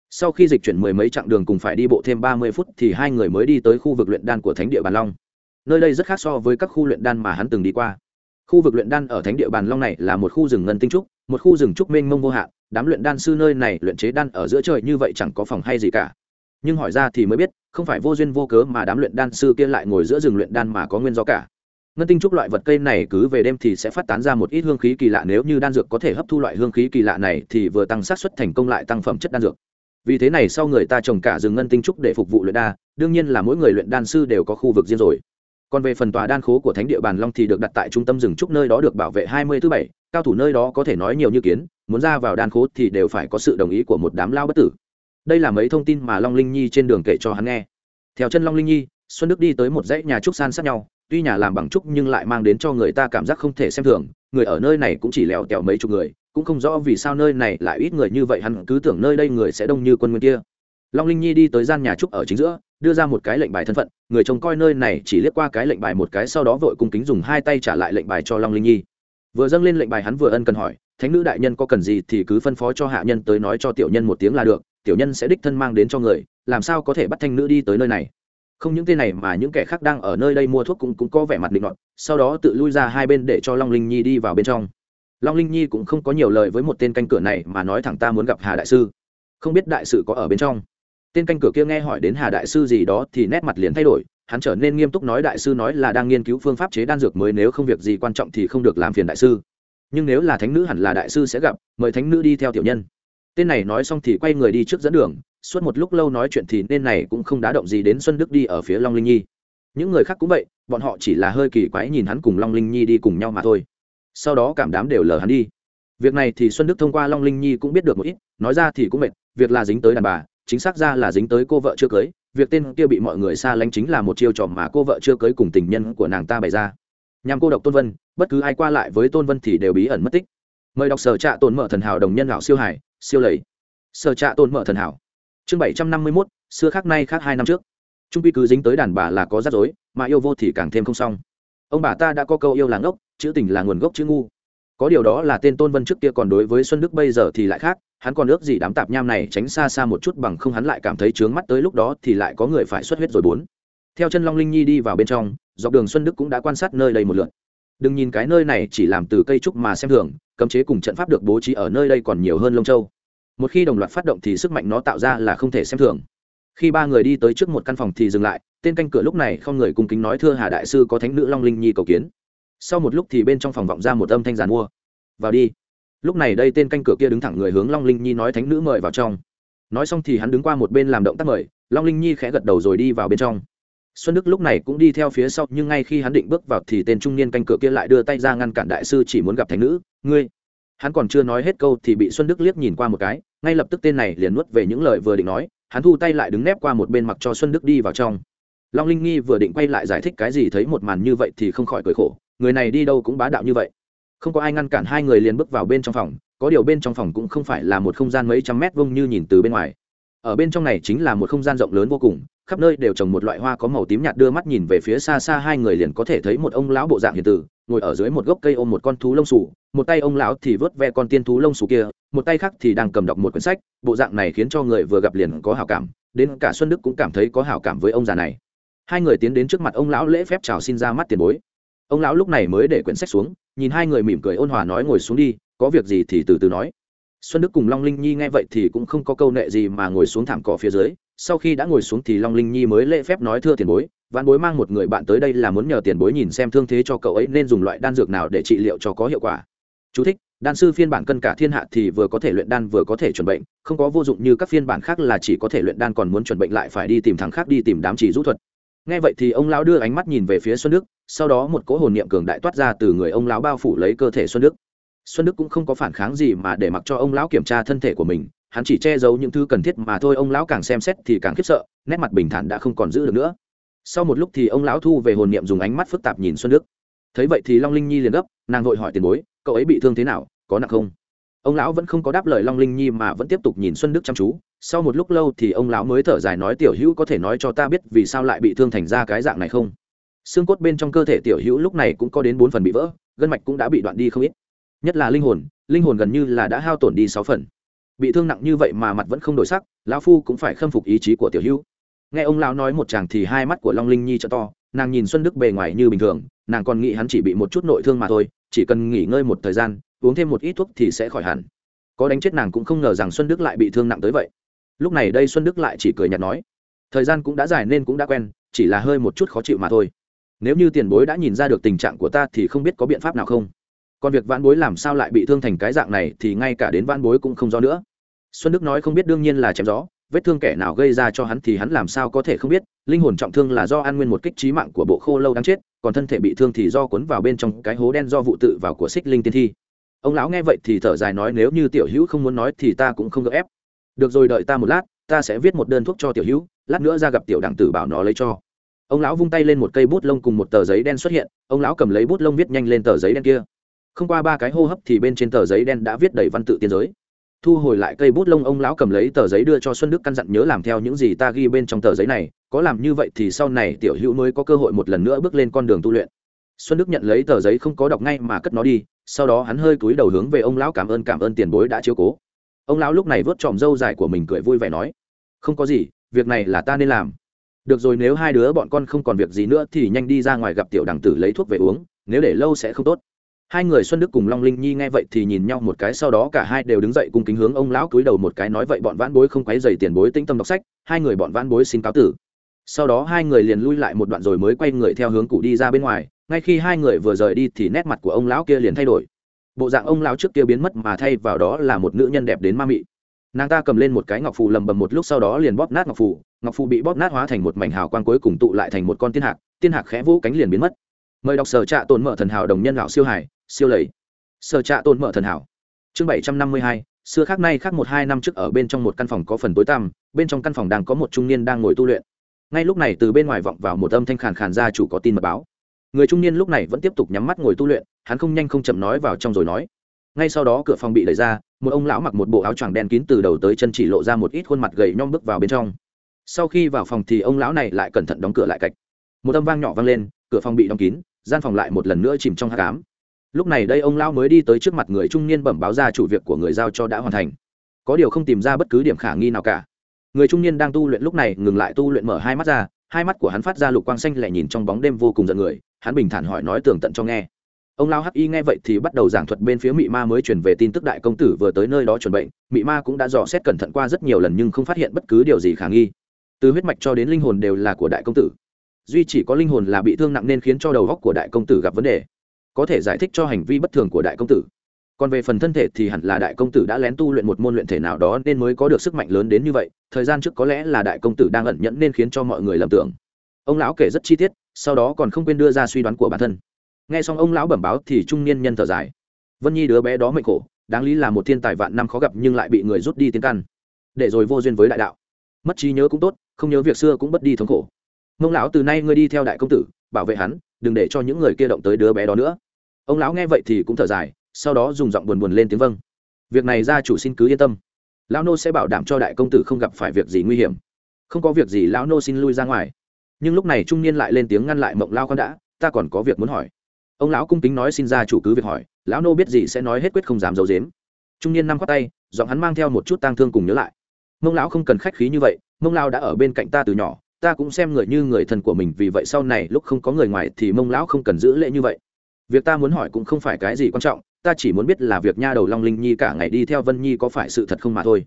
Sau khi dịch chuyển mười mấy chặng đường cùng phải đi bộ thêm ba mươi phút thì hai người mới đi tới khu vực luyện đan của thánh địa bàn long. Nơi đây rất khác so với các khu luyện đan mà hắn từng đi qua khu vực luyện đan ở thánh địa bàn long này là một khu rừng ngân tinh trúc, một khu rừng trúc mênh mông vô hạn. Đám luyện đan sư nơi này luyện chế đan ở giữa trời như vậy chẳng có phòng hay gì cả. Nhưng hỏi ra thì mới biết, không phải vô duyên vô cớ mà đám luyện đan sư kia lại ngồi giữa rừng luyện đan mà có nguyên do cả. Ngân tinh trúc loại vật cây này cứ về đêm thì sẽ phát tán ra một ít hương khí kỳ lạ, nếu như đan dược có thể hấp thu loại hương khí kỳ lạ này thì vừa tăng xác suất thành công lại tăng phẩm chất đan dược. Vì thế này sau người ta trồng cả rừng ngân tinh trúc để phục vụ luyện đa đương nhiên là mỗi người luyện đan sư đều có khu vực riêng rồi còn về phần tòa đan khố của thánh địa bàn long thì được đặt tại trung tâm rừng trúc nơi đó được bảo vệ hai mươi thứ bảy, cao thủ nơi đó có thể nói nhiều như kiến, muốn ra vào đan khố thì đều phải có sự đồng ý của một đám lao bất tử. Đây là mấy thông tin mà long linh nhi trên đường kể cho hắn nghe. Theo chân long linh nhi, xuân đức đi tới một dãy nhà trúc san sát nhau, tuy nhà làm bằng trúc nhưng lại mang đến cho người ta cảm giác không thể xem thường, người ở nơi này cũng chỉ lèo tèo mấy chục người, cũng không rõ vì sao nơi này lại ít người như vậy, hắn cứ tưởng nơi đây người sẽ đông như quân nguyên kia long linh nhi đi tới gian nhà trúc ở chính giữa đưa ra một cái lệnh bài thân phận người trông coi nơi này chỉ liếc qua cái lệnh bài một cái sau đó vội cung kính dùng hai tay trả lại lệnh bài cho long linh nhi. Vừa dâng lên lệnh bài hắn vừa ân cần hỏi thánh nữ đại nhân có cần gì thì cứ phân phó cho hạ nhân tới nói cho tiểu nhân một tiếng là được tiểu nhân sẽ đích thân mang đến cho người làm sao có thể bắt thanh nữ đi tới nơi này? Không những tên này mà những kẻ khác đang ở nơi đây mua thuốc cũng, cũng có vẻ mặt định luận sau đó tự lui ra hai bên để cho long linh nhi đi vào bên trong. Long linh nhi cũng không có nhiều lời với một tên canh cửa này mà nói thẳng ta muốn gặp hà đại sư. Không biết đại sự có ở bên trong tên canh cửa kia nghe hỏi đến hà đại sư gì đó thì nét mặt liền thay đổi, hắn trở nên nghiêm túc nói đại sư nói là đang nghiên cứu phương pháp chế đan dược mới nếu không việc gì quan trọng thì không được làm phiền đại sư. Nhưng nếu là thánh nữ hẳn là đại sư sẽ gặp, mời thánh nữ đi theo tiểu nhân. Tên này nói xong thì quay người đi trước dẫn đường, suốt một lúc lâu nói chuyện thì nên này cũng không đá động gì đến xuân đức đi ở phía long linh nhi. Những người khác cũng vậy, bọn họ chỉ là hơi kỳ quái nhìn hắn cùng long linh nhi đi cùng nhau mà thôi. Sau đó cảm đám đều lờ hắn đi. Việc này thì xuân đức thông qua long linh nhi cũng biết được một ít, nói ra thì cũng mệt, việc là dính tới đàn bà chính xác ra là dính tới cô vợ chưa cưới, việc tên kia bị mọi người xa lánh chính là một chiêu trò mà cô vợ chưa cưới cùng tình nhân của nàng ta bày ra. Nhằm cô độc tôn vân, bất cứ ai qua lại với tôn vân thì đều bí ẩn mất tích. Mời đọc sở trạ tồn mở thần hảo đồng nhân lão siêu hải, siêu lầy. Sở trạ tồn mở thần hảo. Chương bảy trăm năm mươi mốt, xưa khác nay khác hai năm trước. Trung quy cứ dính tới đàn bà là có rắc rối, mà yêu vô thì càng thêm không xong. Ông bà ta đã có câu yêu là ngốc, chữ tình là nguồn gốc chữ ngu. Có điều đó là tên tôn vân trước kia còn đối với xuân đức bây giờ thì lại khác hắn còn ước gì đám tạp nham này tránh xa xa một chút bằng không hắn lại cảm thấy trướng mắt tới lúc đó thì lại có người phải xuất huyết rồi bốn. Theo chân long linh nhi đi vào bên trong, dọc đường xuân đức cũng đã quan sát nơi đây một lượt. Đừng nhìn cái nơi này chỉ làm từ cây trúc mà xem thường, cấm chế cùng trận pháp được bố trí ở nơi đây còn nhiều hơn lông châu. Một khi đồng loạt phát động thì sức mạnh nó tạo ra là không thể xem thường. Khi ba người đi tới trước một căn phòng thì dừng lại, tên canh cửa lúc này không người cung kính nói thưa hà đại sư có thánh nữ long linh nhi cầu kiến. Sau một lúc thì bên trong phòng vọng ra một âm thanh giàn mua. Vào đi lúc này đây tên canh cửa kia đứng thẳng người hướng long linh nhi nói thánh nữ mời vào trong. Nói xong thì hắn đứng qua một bên làm động tác mời, long linh nhi khẽ gật đầu rồi đi vào bên trong. Xuân đức lúc này cũng đi theo phía sau, nhưng ngay khi hắn định bước vào thì tên trung niên canh cửa kia lại đưa tay ra ngăn cản đại sư chỉ muốn gặp thánh nữ, ngươi. Hắn còn chưa nói hết câu thì bị xuân đức liếc nhìn qua một cái, ngay lập tức tên này liền nuốt về những lời vừa định nói, hắn thu tay lại đứng nép qua một bên mặc cho xuân đức đi vào trong. Long linh nghi vừa định quay lại giải thích cái gì thấy một màn như vậy thì không khỏi cười khổ, người này đi đâu cũng bá đạo như vậy không có ai ngăn cản hai người liền bước vào bên trong phòng, có điều bên trong phòng cũng không phải là một không gian mấy trăm mét vuông như nhìn từ bên ngoài. Ở bên trong này chính là một không gian rộng lớn vô cùng, khắp nơi đều trồng một loại hoa có màu tím nhạt đưa mắt nhìn về phía xa xa hai người liền có thể thấy một ông lão bộ dạng hiền tử, ngồi ở dưới một gốc cây ôm một con thú lông xù, một tay ông lão thì vớt ve con tiên thú lông xù kia, một tay khác thì đang cầm đọc một quyển sách, bộ dạng này khiến cho người vừa gặp liền có hảo cảm, đến cả xuân đức cũng cảm thấy có hảo cảm với ông già này. Hai người tiến đến trước mặt ông lão lễ phép chào xin ra mắt tiền bối ông lão lúc này mới để quyển sách xuống nhìn hai người mỉm cười ôn hòa nói ngồi xuống đi có việc gì thì từ từ nói. Xuân đức cùng long linh nhi nghe vậy thì cũng không có câu nệ gì mà ngồi xuống thảm cỏ phía dưới. Sau khi đã ngồi xuống thì long linh nhi mới lễ phép nói thưa tiền bối vạn bối mang một người bạn tới đây là muốn nhờ tiền bối nhìn xem thương thế cho cậu ấy nên dùng loại đan dược nào để trị liệu cho có hiệu quả. Chú thích, đan sư phiên bản cân cả thiên hạ thì vừa có thể luyện đan vừa có thể chuẩn bệnh không có vô dụng như các phiên bản khác là chỉ có thể luyện đan còn muốn chuẩn bệnh lại phải đi tìm thằng khác đi tìm đám chỉ rũ thuật nghe vậy thì ông lão đưa ánh mắt nhìn về phía xuân đức, sau đó một cỗ hồn niệm cường đại toát ra từ người ông lão bao phủ lấy cơ thể xuân đức. Xuân đức cũng không có phản kháng gì mà để mặc cho ông lão kiểm tra thân thể của mình, hắn chỉ che giấu những thứ cần thiết mà thôi, ông lão càng xem xét thì càng khiếp sợ, nét mặt bình thản đã không còn giữ được nữa. Sau một lúc thì ông lão thu về hồn niệm dùng ánh mắt phức tạp nhìn xuân đức. Thấy vậy thì long linh nhi liền gấp, nàng vội hỏi tiền bối, cậu ấy bị thương thế nào, có nặng không? Ông lão vẫn không có đáp lời long linh nhi mà vẫn tiếp tục nhìn xuân đức chăm chú sau một lúc lâu thì ông lão mới thở dài nói, tiểu hữu có thể nói cho ta biết vì sao lại bị thương thành ra cái dạng này không? Xương cốt bên trong cơ thể tiểu hữu lúc này cũng có đến bốn phần bị vỡ, gân mạch cũng đã bị đoạn đi không ít. Nhất là linh hồn linh hồn gần như là đã hao tổn đi sáu phần. Bị thương nặng như vậy mà mặt vẫn không đổi sắc, lão phu cũng phải khâm phục ý chí của tiểu hữu. Nghe ông lão nói một chàng thì hai mắt của long linh nhi cho to, nàng nhìn xuân đức bề ngoài như bình thường, nàng còn nghĩ hắn chỉ bị một chút nội thương mà thôi, chỉ cần nghỉ ngơi một thời gian, uống thêm một ít thuốc thì sẽ khỏi hẳn. Có đánh chết nàng cũng không ngờ rằng xuân đức lại bị thương nặng tới vậy lúc này đây xuân đức lại chỉ cười nhạt nói, thời gian cũng đã dài nên cũng đã quen, chỉ là hơi một chút khó chịu mà thôi. Nếu như tiền bối đã nhìn ra được tình trạng của ta thì không biết có biện pháp nào không? Còn việc vãn bối làm sao lại bị thương thành cái dạng này thì ngay cả đến vãn bối cũng không rõ nữa. Xuân đức nói không biết đương nhiên là chém gió, vết thương kẻ nào gây ra cho hắn thì hắn làm sao có thể không biết, linh hồn trọng thương là do an nguyên một kích trí mạng của bộ khô lâu đáng chết, còn thân thể bị thương thì do cuốn vào bên trong cái hố đen do vụ tự vào của xích linh tiên thi. Ông lão nghe vậy thì thở dài nói nếu như tiểu hữu không muốn nói thì ta cũng không gỡ ép được rồi, đợi ta một lát, ta sẽ viết một đơn thuốc cho tiểu hữu, lát nữa ra gặp tiểu đảng tử bảo nó lấy cho. Ông lão vung tay lên một cây bút lông cùng một tờ giấy đen xuất hiện, ông lão cầm lấy bút lông viết nhanh lên tờ giấy đen kia. Không qua ba cái hô hấp thì bên trên tờ giấy đen đã viết đầy văn tự tiên giới. Thu hồi lại cây bút lông, ông lão cầm lấy tờ giấy đưa cho xuân đức căn dặn nhớ làm theo những gì ta ghi bên trong tờ giấy này, có làm như vậy thì sau này tiểu hữu mới có cơ hội một lần nữa bước lên con đường tu luyện. Xuân đức nhận lấy tờ giấy không có đọc ngay mà cất nó đi, sau đó hắn hơi cúi đầu hướng về ông lão cảm ơn cảm ơn tiền bối đã chiếu cố ông lão lúc này vớt tròm râu dài của mình cười vui vẻ nói, không có gì, việc này là ta nên làm. Được rồi, nếu hai đứa bọn con không còn việc gì nữa thì nhanh đi ra ngoài gặp tiểu đằng tử lấy thuốc về uống, nếu để lâu sẽ không tốt. Hai người xuân đức cùng long linh nhi nghe vậy thì nhìn nhau một cái, sau đó cả hai đều đứng dậy cùng kính hướng ông lão cúi đầu một cái nói, vậy bọn vãn bối không quấy dày tiền bối tĩnh tâm đọc sách, hai người bọn vãn bối xin cáo tử. Sau đó hai người liền lui lại một đoạn rồi mới quay người theo hướng cụ đi ra bên ngoài, ngay khi hai người vừa rời đi thì nét mặt của ông lão kia liền thay đổi bộ dạng ông lão trước kia biến mất mà thay vào đó là một nữ nhân đẹp đến ma mị. Nàng ta cầm lên một cái ngọc phù lầm bầm một lúc sau đó liền bóp nát ngọc phù ngọc phù bị bóp nát hóa thành một mảnh hào quang cuối cùng tụ lại thành một con tiên hạc tiên hạc khẽ vũ cánh liền biến mất. Mời đọc sở trạ tồn mở thần hảo đồng nhân lão siêu hải, siêu lầy. Sở trạ tồn mở thần hảo. Chương bảy trăm năm mươi hai, xưa khác nay khác một hai năm trước ở bên trong một căn phòng có phần tối tăm, bên trong căn phòng đang có một trung niên đang ngồi tu luyện. Ngay lúc này từ bên ngoài vọng vào một âm thanh khàn khàn ra chủ có tin mật báo người trung niên lúc này vẫn tiếp tục nhắm mắt ngồi tu luyện, hắn không nhanh không chậm nói vào trong rồi nói. Ngay sau đó cửa phòng bị đẩy ra, một ông lão mặc một bộ áo choàng đen kín từ đầu tới chân chỉ lộ ra một ít khuôn mặt gầy nhom bước vào bên trong. Sau khi vào phòng thì ông lão này lại cẩn thận đóng cửa lại cạch. Một âm vang nhỏ vang lên, cửa phòng bị đóng kín, gian phòng lại một lần nữa chìm trong hát cám lúc này đây ông lão mới đi tới trước mặt người trung niên bẩm báo ra chủ việc của người giao cho đã hoàn thành. Có điều không tìm ra bất cứ điểm khả nghi nào cả. Người trung niên đang tu luyện lúc này ngừng lại tu luyện mở hai mắt ra, hai mắt của hắn phát ra lục quang xanh lẻ nhìn trong bóng đêm vô cùng giận người hắn bình thản hỏi nói tường tận cho nghe. Ông lao hắc y nghe vậy thì bắt đầu giảng thuật bên phía mị ma mới truyền về tin tức đại công tử vừa tới nơi đó chuẩn bệnh. Mị ma cũng đã dò xét cẩn thận qua rất nhiều lần nhưng không phát hiện bất cứ điều gì khả nghi. Từ huyết mạch cho đến linh hồn đều là của đại công tử. Duy chỉ có linh hồn là bị thương nặng nên khiến cho đầu góc của đại công tử gặp vấn đề. Có thể giải thích cho hành vi bất thường của đại công tử. Còn về phần thân thể thì hẳn là đại công tử đã lén tu luyện một môn luyện thể nào đó nên mới có được sức mạnh lớn đến như vậy. Thời gian trước có lẽ là đại công tử đang ẩn nhẫn nên khiến cho mọi người lầm tưởng. Ông lão kể rất chi tiết sau đó còn không quên đưa ra suy đoán của bản thân. Nghe xong ông lão bẩm báo thì trung niên nhân thở dài. Vân nhi đứa bé đó mệnh khổ, đáng lý là một thiên tài vạn năm khó gặp nhưng lại bị người rút đi tiến căn. Để rồi vô duyên với đại đạo. Mất trí nhớ cũng tốt, không nhớ việc xưa cũng bất đi thống khổ. Mông lão, từ nay ngươi đi theo đại công tử, bảo vệ hắn, đừng để cho những người kia động tới đứa bé đó nữa. Ông lão nghe vậy thì cũng thở dài, sau đó dùng giọng buồn buồn lên tiếng vâng. Việc này gia chủ xin cứ yên tâm. Lão nô sẽ bảo đảm cho đại công tử không gặp phải việc gì nguy hiểm. Không có việc gì, lão nô xin lui ra ngoài nhưng lúc này trung niên lại lên tiếng ngăn lại mộng lao con đã, ta còn có việc muốn hỏi. Ông lão cung kính nói xin gia chủ cứ việc hỏi, lão nô biết gì sẽ nói hết quyết không dám giấu dếm trung niên năm khoát tay, giọng hắn mang theo một chút tang thương cùng nhớ lại. Mông lão không cần khách khí như vậy mông lao đã ở bên cạnh ta từ nhỏ, ta cũng xem người như người thân của mình, vì vậy sau này lúc không có người ngoài thì mông lão không cần giữ lễ như vậy. Việc ta muốn hỏi cũng không phải cái gì quan trọng, ta chỉ muốn biết là việc nha đầu long linh nhi cả ngày đi theo vân nhi có phải sự thật không mà thôi.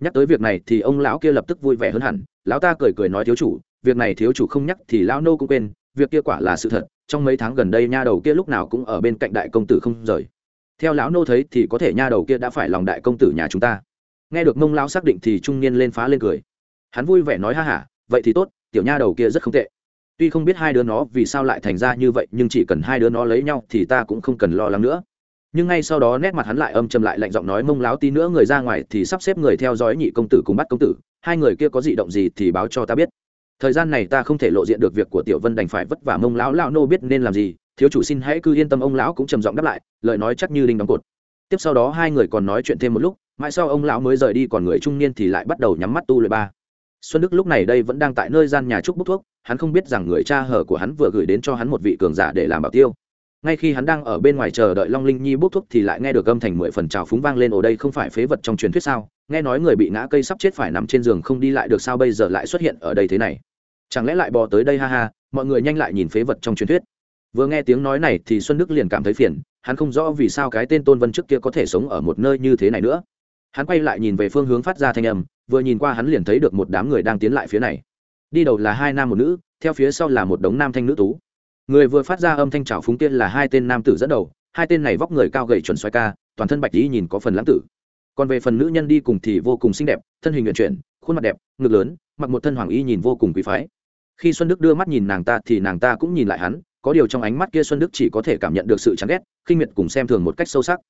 Nhắc tới việc này thì ông lão kia lập tức vui vẻ hơn hẳn, lão ta cười cười nói thiếu chủ việc này thiếu chủ không nhắc thì lão nô cũng quên, việc kia quả là sự thật, trong mấy tháng gần đây nha đầu kia lúc nào cũng ở bên cạnh đại công tử không rời. Theo lão nô thấy thì có thể nha đầu kia đã phải lòng đại công tử nhà chúng ta. Nghe được mông lão xác định thì trung niên lên phá lên cười. Hắn vui vẻ nói ha hả vậy thì tốt, tiểu nha đầu kia rất không tệ. Tuy không biết hai đứa nó vì sao lại thành ra như vậy, nhưng chỉ cần hai đứa nó lấy nhau thì ta cũng không cần lo lắng nữa. Nhưng ngay sau đó nét mặt hắn lại âm chầm lại lạnh giọng nói mông láo tí nữa người ra ngoài thì sắp xếp người theo dõi nhị công tử cùng bắt công tử. Hai người kia có dị động gì thì báo cho ta biết thời gian này ta không thể lộ diện được việc của tiểu vân đành phải vất vả mông lão lão nô biết nên làm gì, thiếu chủ xin hãy cứ yên tâm, ông lão cũng trầm giọng đáp lại, lời nói chắc như đinh đóng cột. Tiếp sau đó hai người còn nói chuyện thêm một lúc, mãi sau ông lão mới rời đi, còn người trung niên thì lại bắt đầu nhắm mắt tu luyện ba. Xuân đức lúc này đây vẫn đang tại nơi gian nhà trúc bút thuốc, hắn không biết rằng người cha hở của hắn vừa gửi đến cho hắn một vị cường giả để làm bảo tiêu. Ngay khi hắn đang ở bên ngoài chờ đợi long linh nhi bút thuốc thì lại nghe được âm thành mười phần trào phúng vang lên, ồ đây không phải phế vật trong truyền thuyết sao? Nghe nói người bị ngã cây sắp chết phải nằm trên giường không đi lại được sao bây giờ lại xuất hiện ở đây thế này? Chẳng lẽ lại bò tới đây ha ha, mọi người nhanh lại nhìn phế vật trong truyền thuyết. Vừa nghe tiếng nói này thì xuân đức liền cảm thấy phiền, hắn không rõ vì sao cái tên tôn vân trước kia có thể sống ở một nơi như thế này nữa. Hắn quay lại nhìn về phương hướng phát ra thanh âm, vừa nhìn qua hắn liền thấy được một đám người đang tiến lại phía này. Đi đầu là hai nam một nữ, theo phía sau là một đống nam thanh nữ tú. Người vừa phát ra âm thanh trào phúng tiên là hai tên nam tử dẫn đầu, hai tên này vóc người cao gầy chuẩn xoay ca, toàn thân bạch lý nhìn có phần lãng tử còn về phần nữ nhân đi cùng thì vô cùng xinh đẹp, thân hình nguyện chuyển, khuôn mặt đẹp, ngực lớn, mặc một thân hoàng y nhìn vô cùng quý phái. Khi xuân đức đưa mắt nhìn nàng ta thì nàng ta cũng nhìn lại hắn, có điều trong ánh mắt kia xuân đức chỉ có thể cảm nhận được sự chán ghét, khinh miệt cùng xem thường một cách sâu sắc.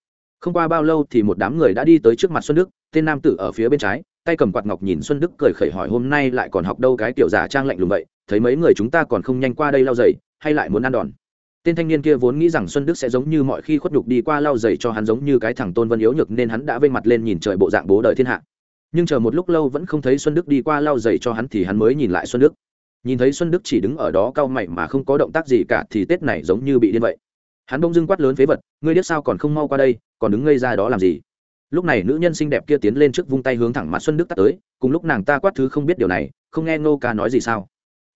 Không qua bao lâu thì một đám người đã đi tới trước mặt xuân đức, tên nam tử ở phía bên trái, tay cầm quạt ngọc nhìn xuân đức cười khẩy hỏi hôm nay lại còn học đâu cái kiểu giả trang lạnh lùng vậy, thấy mấy người chúng ta còn không nhanh qua đây lau giày, hay lại muốn ăn đòn? Tên thanh niên kia vốn nghĩ rằng xuân đức sẽ giống như mọi khi khuất nhục đi qua lau dày cho hắn giống như cái thằng tôn vân yếu nhược nên hắn đã vây mặt lên nhìn trời bộ dạng bố đời thiên hạ. Nhưng chờ một lúc lâu vẫn không thấy xuân đức đi qua lau dày cho hắn thì hắn mới nhìn lại xuân đức. Nhìn thấy xuân đức chỉ đứng ở đó cau mày mà không có động tác gì cả thì tết này giống như bị điên vậy. Hắn bỗng dưng quát lớn phế vật, ngươi biết sao còn không mau qua đây, còn đứng ngây ra đó làm gì? Lúc này nữ nhân xinh đẹp kia tiến lên trước vung tay hướng thẳng mặt xuân đức tắt tới, cùng lúc nàng ta quát thứ không biết điều này, không nghe ngô ca nói gì sao.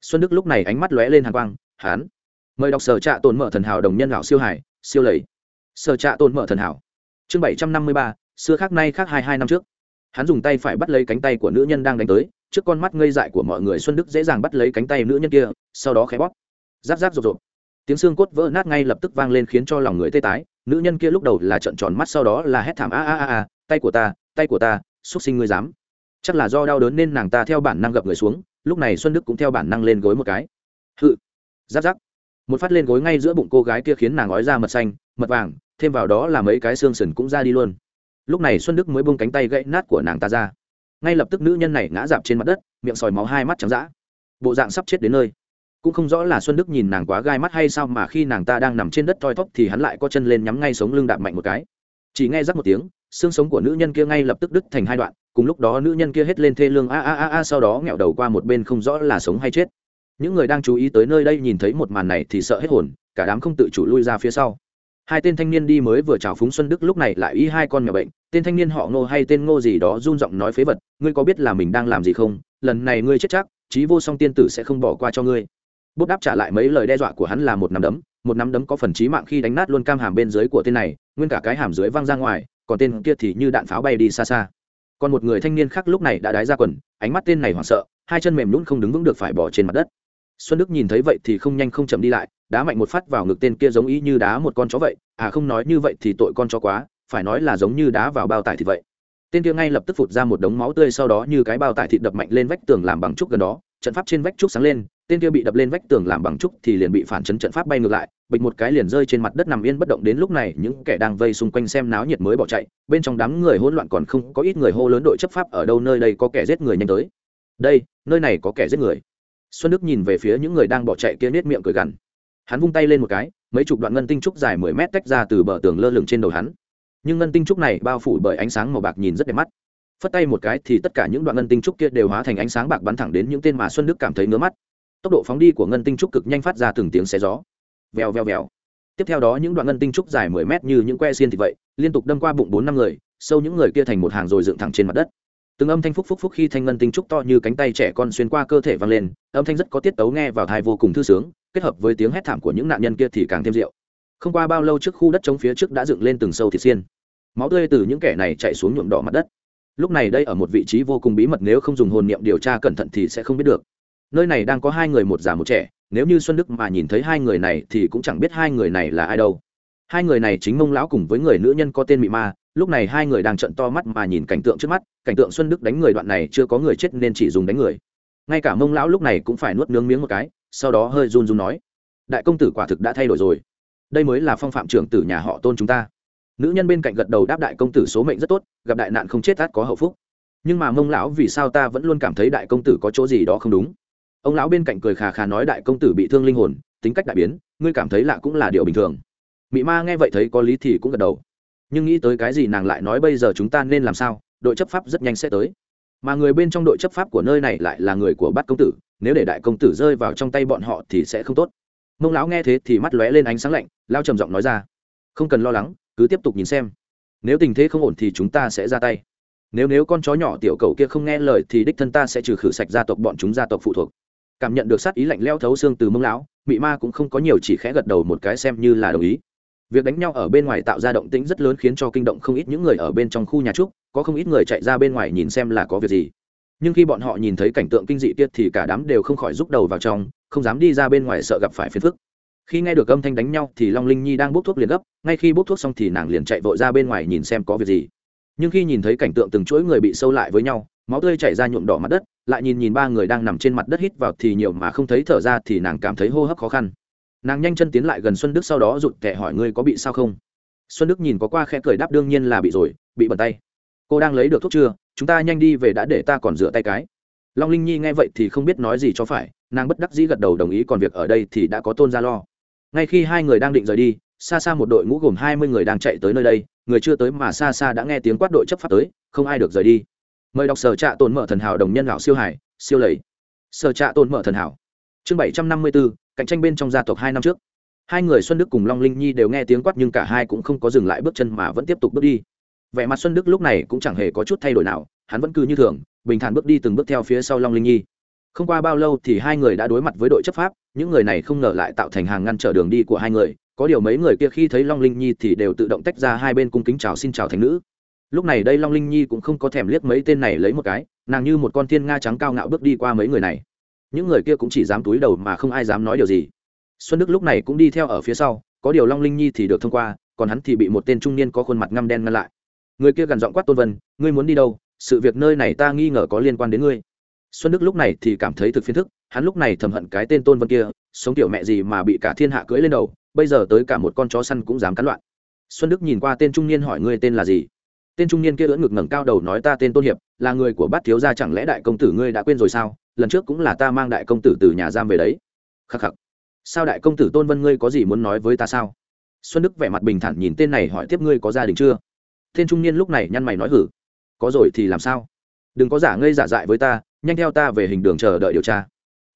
Xuân đức lúc này ánh mắt lóe lên hàng quang, hắn mời đọc sở trạ tồn mở thần hảo đồng nhân lão siêu hải, siêu lầy. Sở trạ tồn mở thần hảo. Chương bảy trăm năm mươi ba, xưa khác nay khác hai hai năm trước. Hắn dùng tay phải bắt lấy cánh tay của nữ nhân đang đánh tới, trước con mắt ngây dại của mọi người xuân đức dễ dàng bắt lấy cánh tay nữ nhân kia, sau đó khé bóp. Giáp giáp rộp rộp. Tiếng xương cốt vỡ nát ngay lập tức vang lên khiến cho lòng người tê tái, nữ nhân kia lúc đầu là trận tròn mắt sau đó là hét thảm a a a a, tay của ta, tay của ta xúc sinh ngươi dám. Chắc là do đau đớn nên nàng ta theo bản năng gập người xuống, lúc này xuân đức cũng theo bản năng lên gối một cái. Hự. Giáp giáp một phát lên gối ngay giữa bụng cô gái kia khiến nàng ói ra mật xanh, mật vàng, thêm vào đó là mấy cái xương sần cũng ra đi luôn. Lúc này xuân đức mới bông cánh tay gãy nát của nàng ta ra. Ngay lập tức nữ nhân này ngã dạp trên mặt đất, miệng sòi máu hai mắt trắng d bộ dạng sắp chết đến nơi. Cũng không rõ là xuân đức nhìn nàng quá gai mắt hay sao mà khi nàng ta đang nằm trên đất toi thóp thì hắn lại có chân lên nhắm ngay sống lưng đạp mạnh một cái. Chỉ nghe rắc một tiếng, xương sống của nữ nhân kia ngay lập tức đứt thành hai đoạn, cùng lúc đó nữ nhân kia hết lên thê lương a a a a sau đó nghẹo đầu qua một bên không rõ là sống hay chết những người đang chú ý tới nơi đây nhìn thấy một màn này thì sợ hết hồn, cả đám không tự chủ lui ra phía sau. Hai tên thanh niên đi mới vừa chào phúng xuân đức lúc này lại y hai con mèo bệnh, tên thanh niên họ ngô hay tên ngô gì đó run giọng nói phế vật, ngươi có biết là mình đang làm gì không? Lần này ngươi chết chắc, chí vô song tiên tử sẽ không bỏ qua cho ngươi. Bút đáp trả lại mấy lời đe dọa của hắn là một nắm đấm, một nắm đấm có phần chí mạng khi đánh nát luôn cam hàm bên dưới của tên này, nguyên cả cái hàm dưới văng ra ngoài, còn tên kia thì như đạn pháo bay đi xa xa. Còn một người thanh niên khác lúc này đã đái ra quần, ánh mắt tên này hoảng sợ, hai chân mềm nhún không đứng vững được phải bỏ trên mặt đất xuân đức nhìn thấy vậy thì không nhanh không chậm đi lại, đá mạnh một phát vào ngực tên kia giống ý như đá một con chó vậy. À không nói như vậy thì tội con chó quá, phải nói là giống như đá vào bao tải thì vậy. Tên kia ngay lập tức phụt ra một đống máu tươi, sau đó như cái bao tải thịt đập mạnh lên vách tường làm bằng trúc gần đó, trận pháp trên vách trúc sáng lên, tên kia bị đập lên vách tường làm bằng trúc thì liền bị phản chấn trận pháp bay ngược lại, bịch một cái liền rơi trên mặt đất nằm yên bất động. Đến lúc này, những kẻ đang vây xung quanh xem náo nhiệt mới bỏ chạy, bên trong đám người hỗn loạn còn không, có ít người hô lớn đội chấp pháp, ở đâu nơi đây có kẻ giết người nhanh tới? Đây, nơi này có kẻ giết người xuân đức nhìn về phía những người đang bỏ chạy kia nết miệng cười gằn. Hắn vung tay lên một cái, mấy chục đoạn ngân tinh trúc dài mười mét tách ra từ bờ tường lơ lửng trên đầu hắn. Nhưng ngân tinh trúc này bao phủ bởi ánh sáng màu bạc nhìn rất đẹp mắt. Phất tay một cái thì tất cả những đoạn ngân tinh trúc kia đều hóa thành ánh sáng bạc bắn thẳng đến những tên mà xuân đức cảm thấy ngứa mắt. Tốc độ phóng đi của ngân tinh trúc cực nhanh phát ra từng tiếng xé gió. Vèo vèo vèo. Tiếp theo đó những đoạn ngân tinh trúc dài mười mét như những que xiên thì vậy, liên tục đâm qua bụng bốn năm người, sâu những người kia thành một hàng rồi dựng thẳng trên mặt đất từng âm thanh phúc phúc phúc khi thanh ngân tinh trúc to như cánh tay trẻ con xuyên qua cơ thể vang lên, âm thanh rất có tiết tấu nghe vào thai vô cùng thư sướng, kết hợp với tiếng hét thảm của những nạn nhân kia thì càng thêm rượu không qua bao lâu trước khu đất chống phía trước đã dựng lên từng sâu thịt xiên. Máu tươi từ những kẻ này chạy xuống nhuộm đỏ mặt đất. Lúc này đây ở một vị trí vô cùng bí mật, nếu không dùng hồn niệm điều tra cẩn thận thì sẽ không biết được. Nơi này đang có hai người, một già một trẻ. Nếu như xuân đức mà nhìn thấy hai người này thì cũng chẳng biết hai người này là ai đâu. Hai người này chính mông lão cùng với người nữ nhân có tên mị ma lúc này hai người đang trận to mắt mà nhìn cảnh tượng trước mắt, cảnh tượng xuân đức đánh người đoạn này chưa có người chết nên chỉ dùng đánh người. Ngay cả mông lão lúc này cũng phải nuốt nướng miếng một cái, sau đó hơi run run nói, đại công tử quả thực đã thay đổi rồi. Đây mới là phong phạm trưởng tử nhà họ tôn chúng ta. Nữ nhân bên cạnh gật đầu đáp đại công tử số mệnh rất tốt, gặp đại nạn không chết tát có hậu phúc. Nhưng mà mông lão vì sao ta vẫn luôn cảm thấy đại công tử có chỗ gì đó không đúng? Ông lão bên cạnh cười khà khà nói đại công tử bị thương linh hồn, tính cách đại biến, ngươi cảm thấy lạ cũng là điều bình thường. Mị ma nghe vậy thấy có lý thì cũng gật đầu nhưng nghĩ tới cái gì nàng lại nói bây giờ chúng ta nên làm sao, đội chấp pháp rất nhanh sẽ tới. Mà người bên trong đội chấp pháp của nơi này lại là người của bát công tử, nếu để đại công tử rơi vào trong tay bọn họ thì sẽ không tốt. Mông lão nghe thế thì mắt lóe lên ánh sáng lạnh, lao trầm giọng nói ra, không cần lo lắng, cứ tiếp tục nhìn xem. Nếu tình thế không ổn thì chúng ta sẽ ra tay. Nếu nếu con chó nhỏ tiểu cầu kia không nghe lời thì đích thân ta sẽ trừ khử sạch gia tộc bọn chúng gia tộc phụ thuộc. Cảm nhận được sát ý lạnh leo thấu xương từ mông lão, mị ma cũng không có nhiều chỉ khẽ gật đầu một cái xem như là đồng ý việc đánh nhau ở bên ngoài tạo ra động tĩnh rất lớn khiến cho kinh động không ít những người ở bên trong khu nhà trúc, có không ít người chạy ra bên ngoài nhìn xem là có việc gì. Nhưng khi bọn họ nhìn thấy cảnh tượng kinh dị tiết thì cả đám đều không khỏi rút đầu vào trong, không dám đi ra bên ngoài sợ gặp phải phiền phức. Khi nghe được âm thanh đánh nhau thì long linh nhi đang bốc thuốc liền gấp, ngay khi bốc thuốc xong thì nàng liền chạy vội ra bên ngoài nhìn xem có việc gì. Nhưng khi nhìn thấy cảnh tượng từng chuỗi người bị sâu lại với nhau, máu tươi chảy ra nhuộm đỏ mặt đất, lại nhìn nhìn ba người đang nằm trên mặt đất hít vào thì nhiều mà không thấy thở ra thì nàng cảm thấy hô hấp khó khăn nàng nhanh chân tiến lại gần xuân đức sau đó rụt kẻ hỏi ngươi có bị sao không? Xuân đức nhìn có qua khẽ cười đáp đương nhiên là bị rồi, bị bẩn tay. Cô đang lấy được thuốc chưa? Chúng ta nhanh đi về đã để ta còn rửa tay cái. Long linh nhi nghe vậy thì không biết nói gì cho phải, nàng bất đắc dĩ gật đầu đồng ý còn việc ở đây thì đã có tôn gia lo. Ngay khi hai người đang định rời đi, xa xa một đội ngũ gồm hai mươi người đang chạy tới nơi đây, người chưa tới mà xa xa đã nghe tiếng quát đội chấp pháp tới, không ai được rời đi. Mời đọc sở trạ tồn mở thần hảo đồng nhân lão siêu hải, siêu lầy. Sở trạ tồn mở thần hảo, chương bảy trăm năm mươi bốn cạnh tranh bên trong gia tộc hai năm trước. Hai người xuân đức cùng long linh nhi đều nghe tiếng quát nhưng cả hai cũng không có dừng lại bước chân mà vẫn tiếp tục bước đi. Vẻ mặt xuân đức lúc này cũng chẳng hề có chút thay đổi nào, hắn vẫn cứ như thường, bình thản bước đi từng bước theo phía sau long linh nhi. Không qua bao lâu thì hai người đã đối mặt với đội chấp pháp, những người này không ngờ lại tạo thành hàng ngăn trở đường đi của hai người, có điều mấy người kia khi thấy long linh nhi thì đều tự động tách ra hai bên cung kính chào xin chào thành nữ. Lúc này đây long linh nhi cũng không có thèm liếc mấy tên này lấy một cái, nàng như một con thiên nga trắng cao ngạo bước đi qua mấy người này những người kia cũng chỉ dám túi đầu mà không ai dám nói điều gì. Xuân đức lúc này cũng đi theo ở phía sau, có điều long linh nhi thì được thông qua, còn hắn thì bị một tên trung niên có khuôn mặt ngăm đen ngăn lại. Người kia gần giọng quát tôn vân, ngươi muốn đi đâu? Sự việc nơi này ta nghi ngờ có liên quan đến ngươi. Xuân đức lúc này thì cảm thấy thực phiền thức hắn lúc này thầm hận cái tên tôn vân kia, sống tiểu mẹ gì mà bị cả thiên hạ cưỡi lên đầu, bây giờ tới cả một con chó săn cũng dám cắn loạn. Xuân đức nhìn qua tên trung niên hỏi, ngươi tên là gì? Tên trung niên kia ưỡn ngực ngẩng cao đầu nói ta tên tôn hiệp, là người của bát thiếu gia chẳng lẽ đại công tử ngươi đã quên rồi sao? Lần trước cũng là ta mang đại công tử từ nhà giam về đấy. Khắc khắc. Sao đại công tử tôn vân ngươi có gì muốn nói với ta sao? Xuân đức vẻ mặt bình thản nhìn tên này hỏi tiếp ngươi có gia đình chưa? Tên trung niên lúc này nhăn mày nói hử. Có rồi thì làm sao? Đừng có giả ngây giả dại với ta, nhanh theo ta về hình đường chờ đợi điều tra.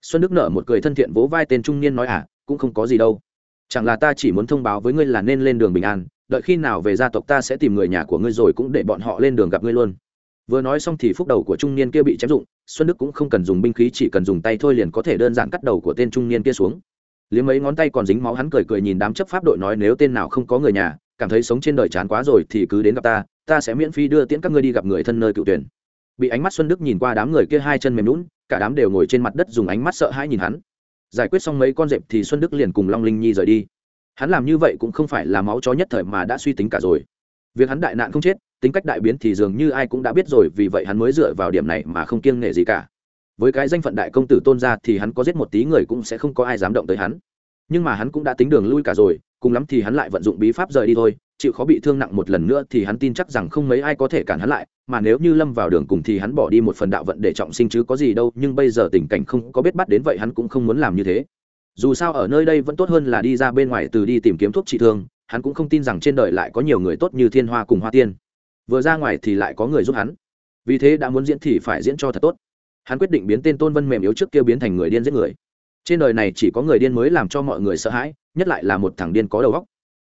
Xuân đức nở một cười thân thiện vỗ vai tên trung niên nói à cũng không có gì đâu. Chẳng là ta chỉ muốn thông báo với ngươi là nên lên đường bình an đợi khi nào về gia tộc ta sẽ tìm người nhà của ngươi rồi cũng để bọn họ lên đường gặp ngươi luôn. Vừa nói xong thì phúc đầu của trung niên kia bị chém dụng xuân đức cũng không cần dùng binh khí, chỉ cần dùng tay thôi liền có thể đơn giản cắt đầu của tên trung niên kia xuống. Liếm mấy ngón tay còn dính máu, hắn cười cười nhìn đám chấp pháp đội nói nếu tên nào không có người nhà, cảm thấy sống trên đời chán quá rồi thì cứ đến gặp ta ta sẽ miễn phí đưa tiễn các ngươi đi gặp người thân nơi cựu tuyển. Bị ánh mắt xuân đức nhìn qua đám người kia hai chân mềm lún cả đám đều ngồi trên mặt đất dùng ánh mắt sợ hãi nhìn hắn. Giải quyết xong mấy con dẹp thì xuân đức liền cùng long linh nhi rời đi hắn làm như vậy cũng không phải là máu chó nhất thời mà đã suy tính cả rồi. Việc hắn đại nạn không chết, tính cách đại biến thì dường như ai cũng đã biết rồi, vì vậy hắn mới dựa vào điểm này mà không kiêng nể gì cả. Với cái danh phận đại công tử tôn ra thì hắn có giết một tí người cũng sẽ không có ai dám động tới hắn. Nhưng mà hắn cũng đã tính đường lui cả rồi, cùng lắm thì hắn lại vận dụng bí pháp rời đi thôi, chịu khó bị thương nặng một lần nữa thì hắn tin chắc rằng không mấy ai có thể cản hắn lại, mà nếu như lâm vào đường cùng thì hắn bỏ đi một phần đạo vận để trọng sinh chứ có gì đâu, nhưng bây giờ tình cảnh không có biết bắt đến vậy hắn cũng không muốn làm như thế dù sao ở nơi đây vẫn tốt hơn là đi ra bên ngoài từ đi tìm kiếm thuốc trị thương, hắn cũng không tin rằng trên đời lại có nhiều người tốt như thiên hoa cùng hoa tiên. Vừa ra ngoài thì lại có người giúp hắn. Vì thế đã muốn diễn thì phải diễn cho thật tốt. Hắn quyết định biến tên tôn vân mềm yếu trước kia biến thành người điên giết người. Trên đời này chỉ có người điên mới làm cho mọi người sợ hãi, nhất lại là một thằng điên có đầu óc.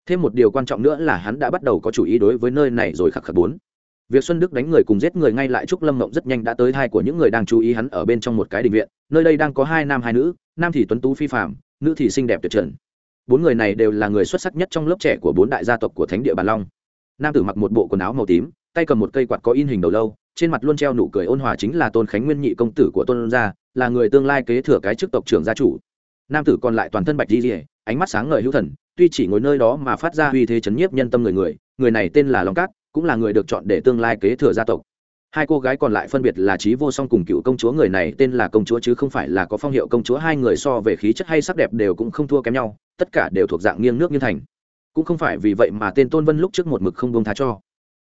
Thêm một điều quan trọng nữa là hắn đã bắt đầu có chủ ý đối với nơi này rồi khắc khắc bốn. Việc xuân đức đánh người cùng giết người ngay lại trúc lâm mộng rất nhanh đã tới thai của những người đang chú ý hắn ở bên trong một cái định viện, nơi đây đang có hai nam hai nữ nam thì tuấn tú phi phạm nữ thì xinh đẹp tuyệt trần. Bốn người này đều là người xuất sắc nhất trong lớp trẻ của bốn đại gia tộc của thánh địa bàn long. Nam tử mặc một bộ quần áo màu tím, tay cầm một cây quạt có in hình đầu lâu, trên mặt luôn treo nụ cười ôn hòa chính là tôn khánh nguyên nhị công tử của tôn gia, là người tương lai kế thừa cái chức tộc trưởng gia chủ. Nam tử còn lại toàn thân bạch di rỉa ánh mắt sáng ngời hữu thần, tuy chỉ ngồi nơi đó mà phát ra uy thế chấn nhiếp nhân tâm người người người này tên là long cát, cũng là người được chọn để tương lai kế thừa gia tộc hai cô gái còn lại phân biệt là trí vô song cùng cựu công chúa người này tên là công chúa chứ không phải là có phong hiệu công chúa. Hai người so về khí chất hay sắc đẹp đều cũng không thua kém nhau, tất cả đều thuộc dạng nghiêng nước như thành. Cũng không phải vì vậy mà tên tôn vân lúc trước một mực không buông tha cho.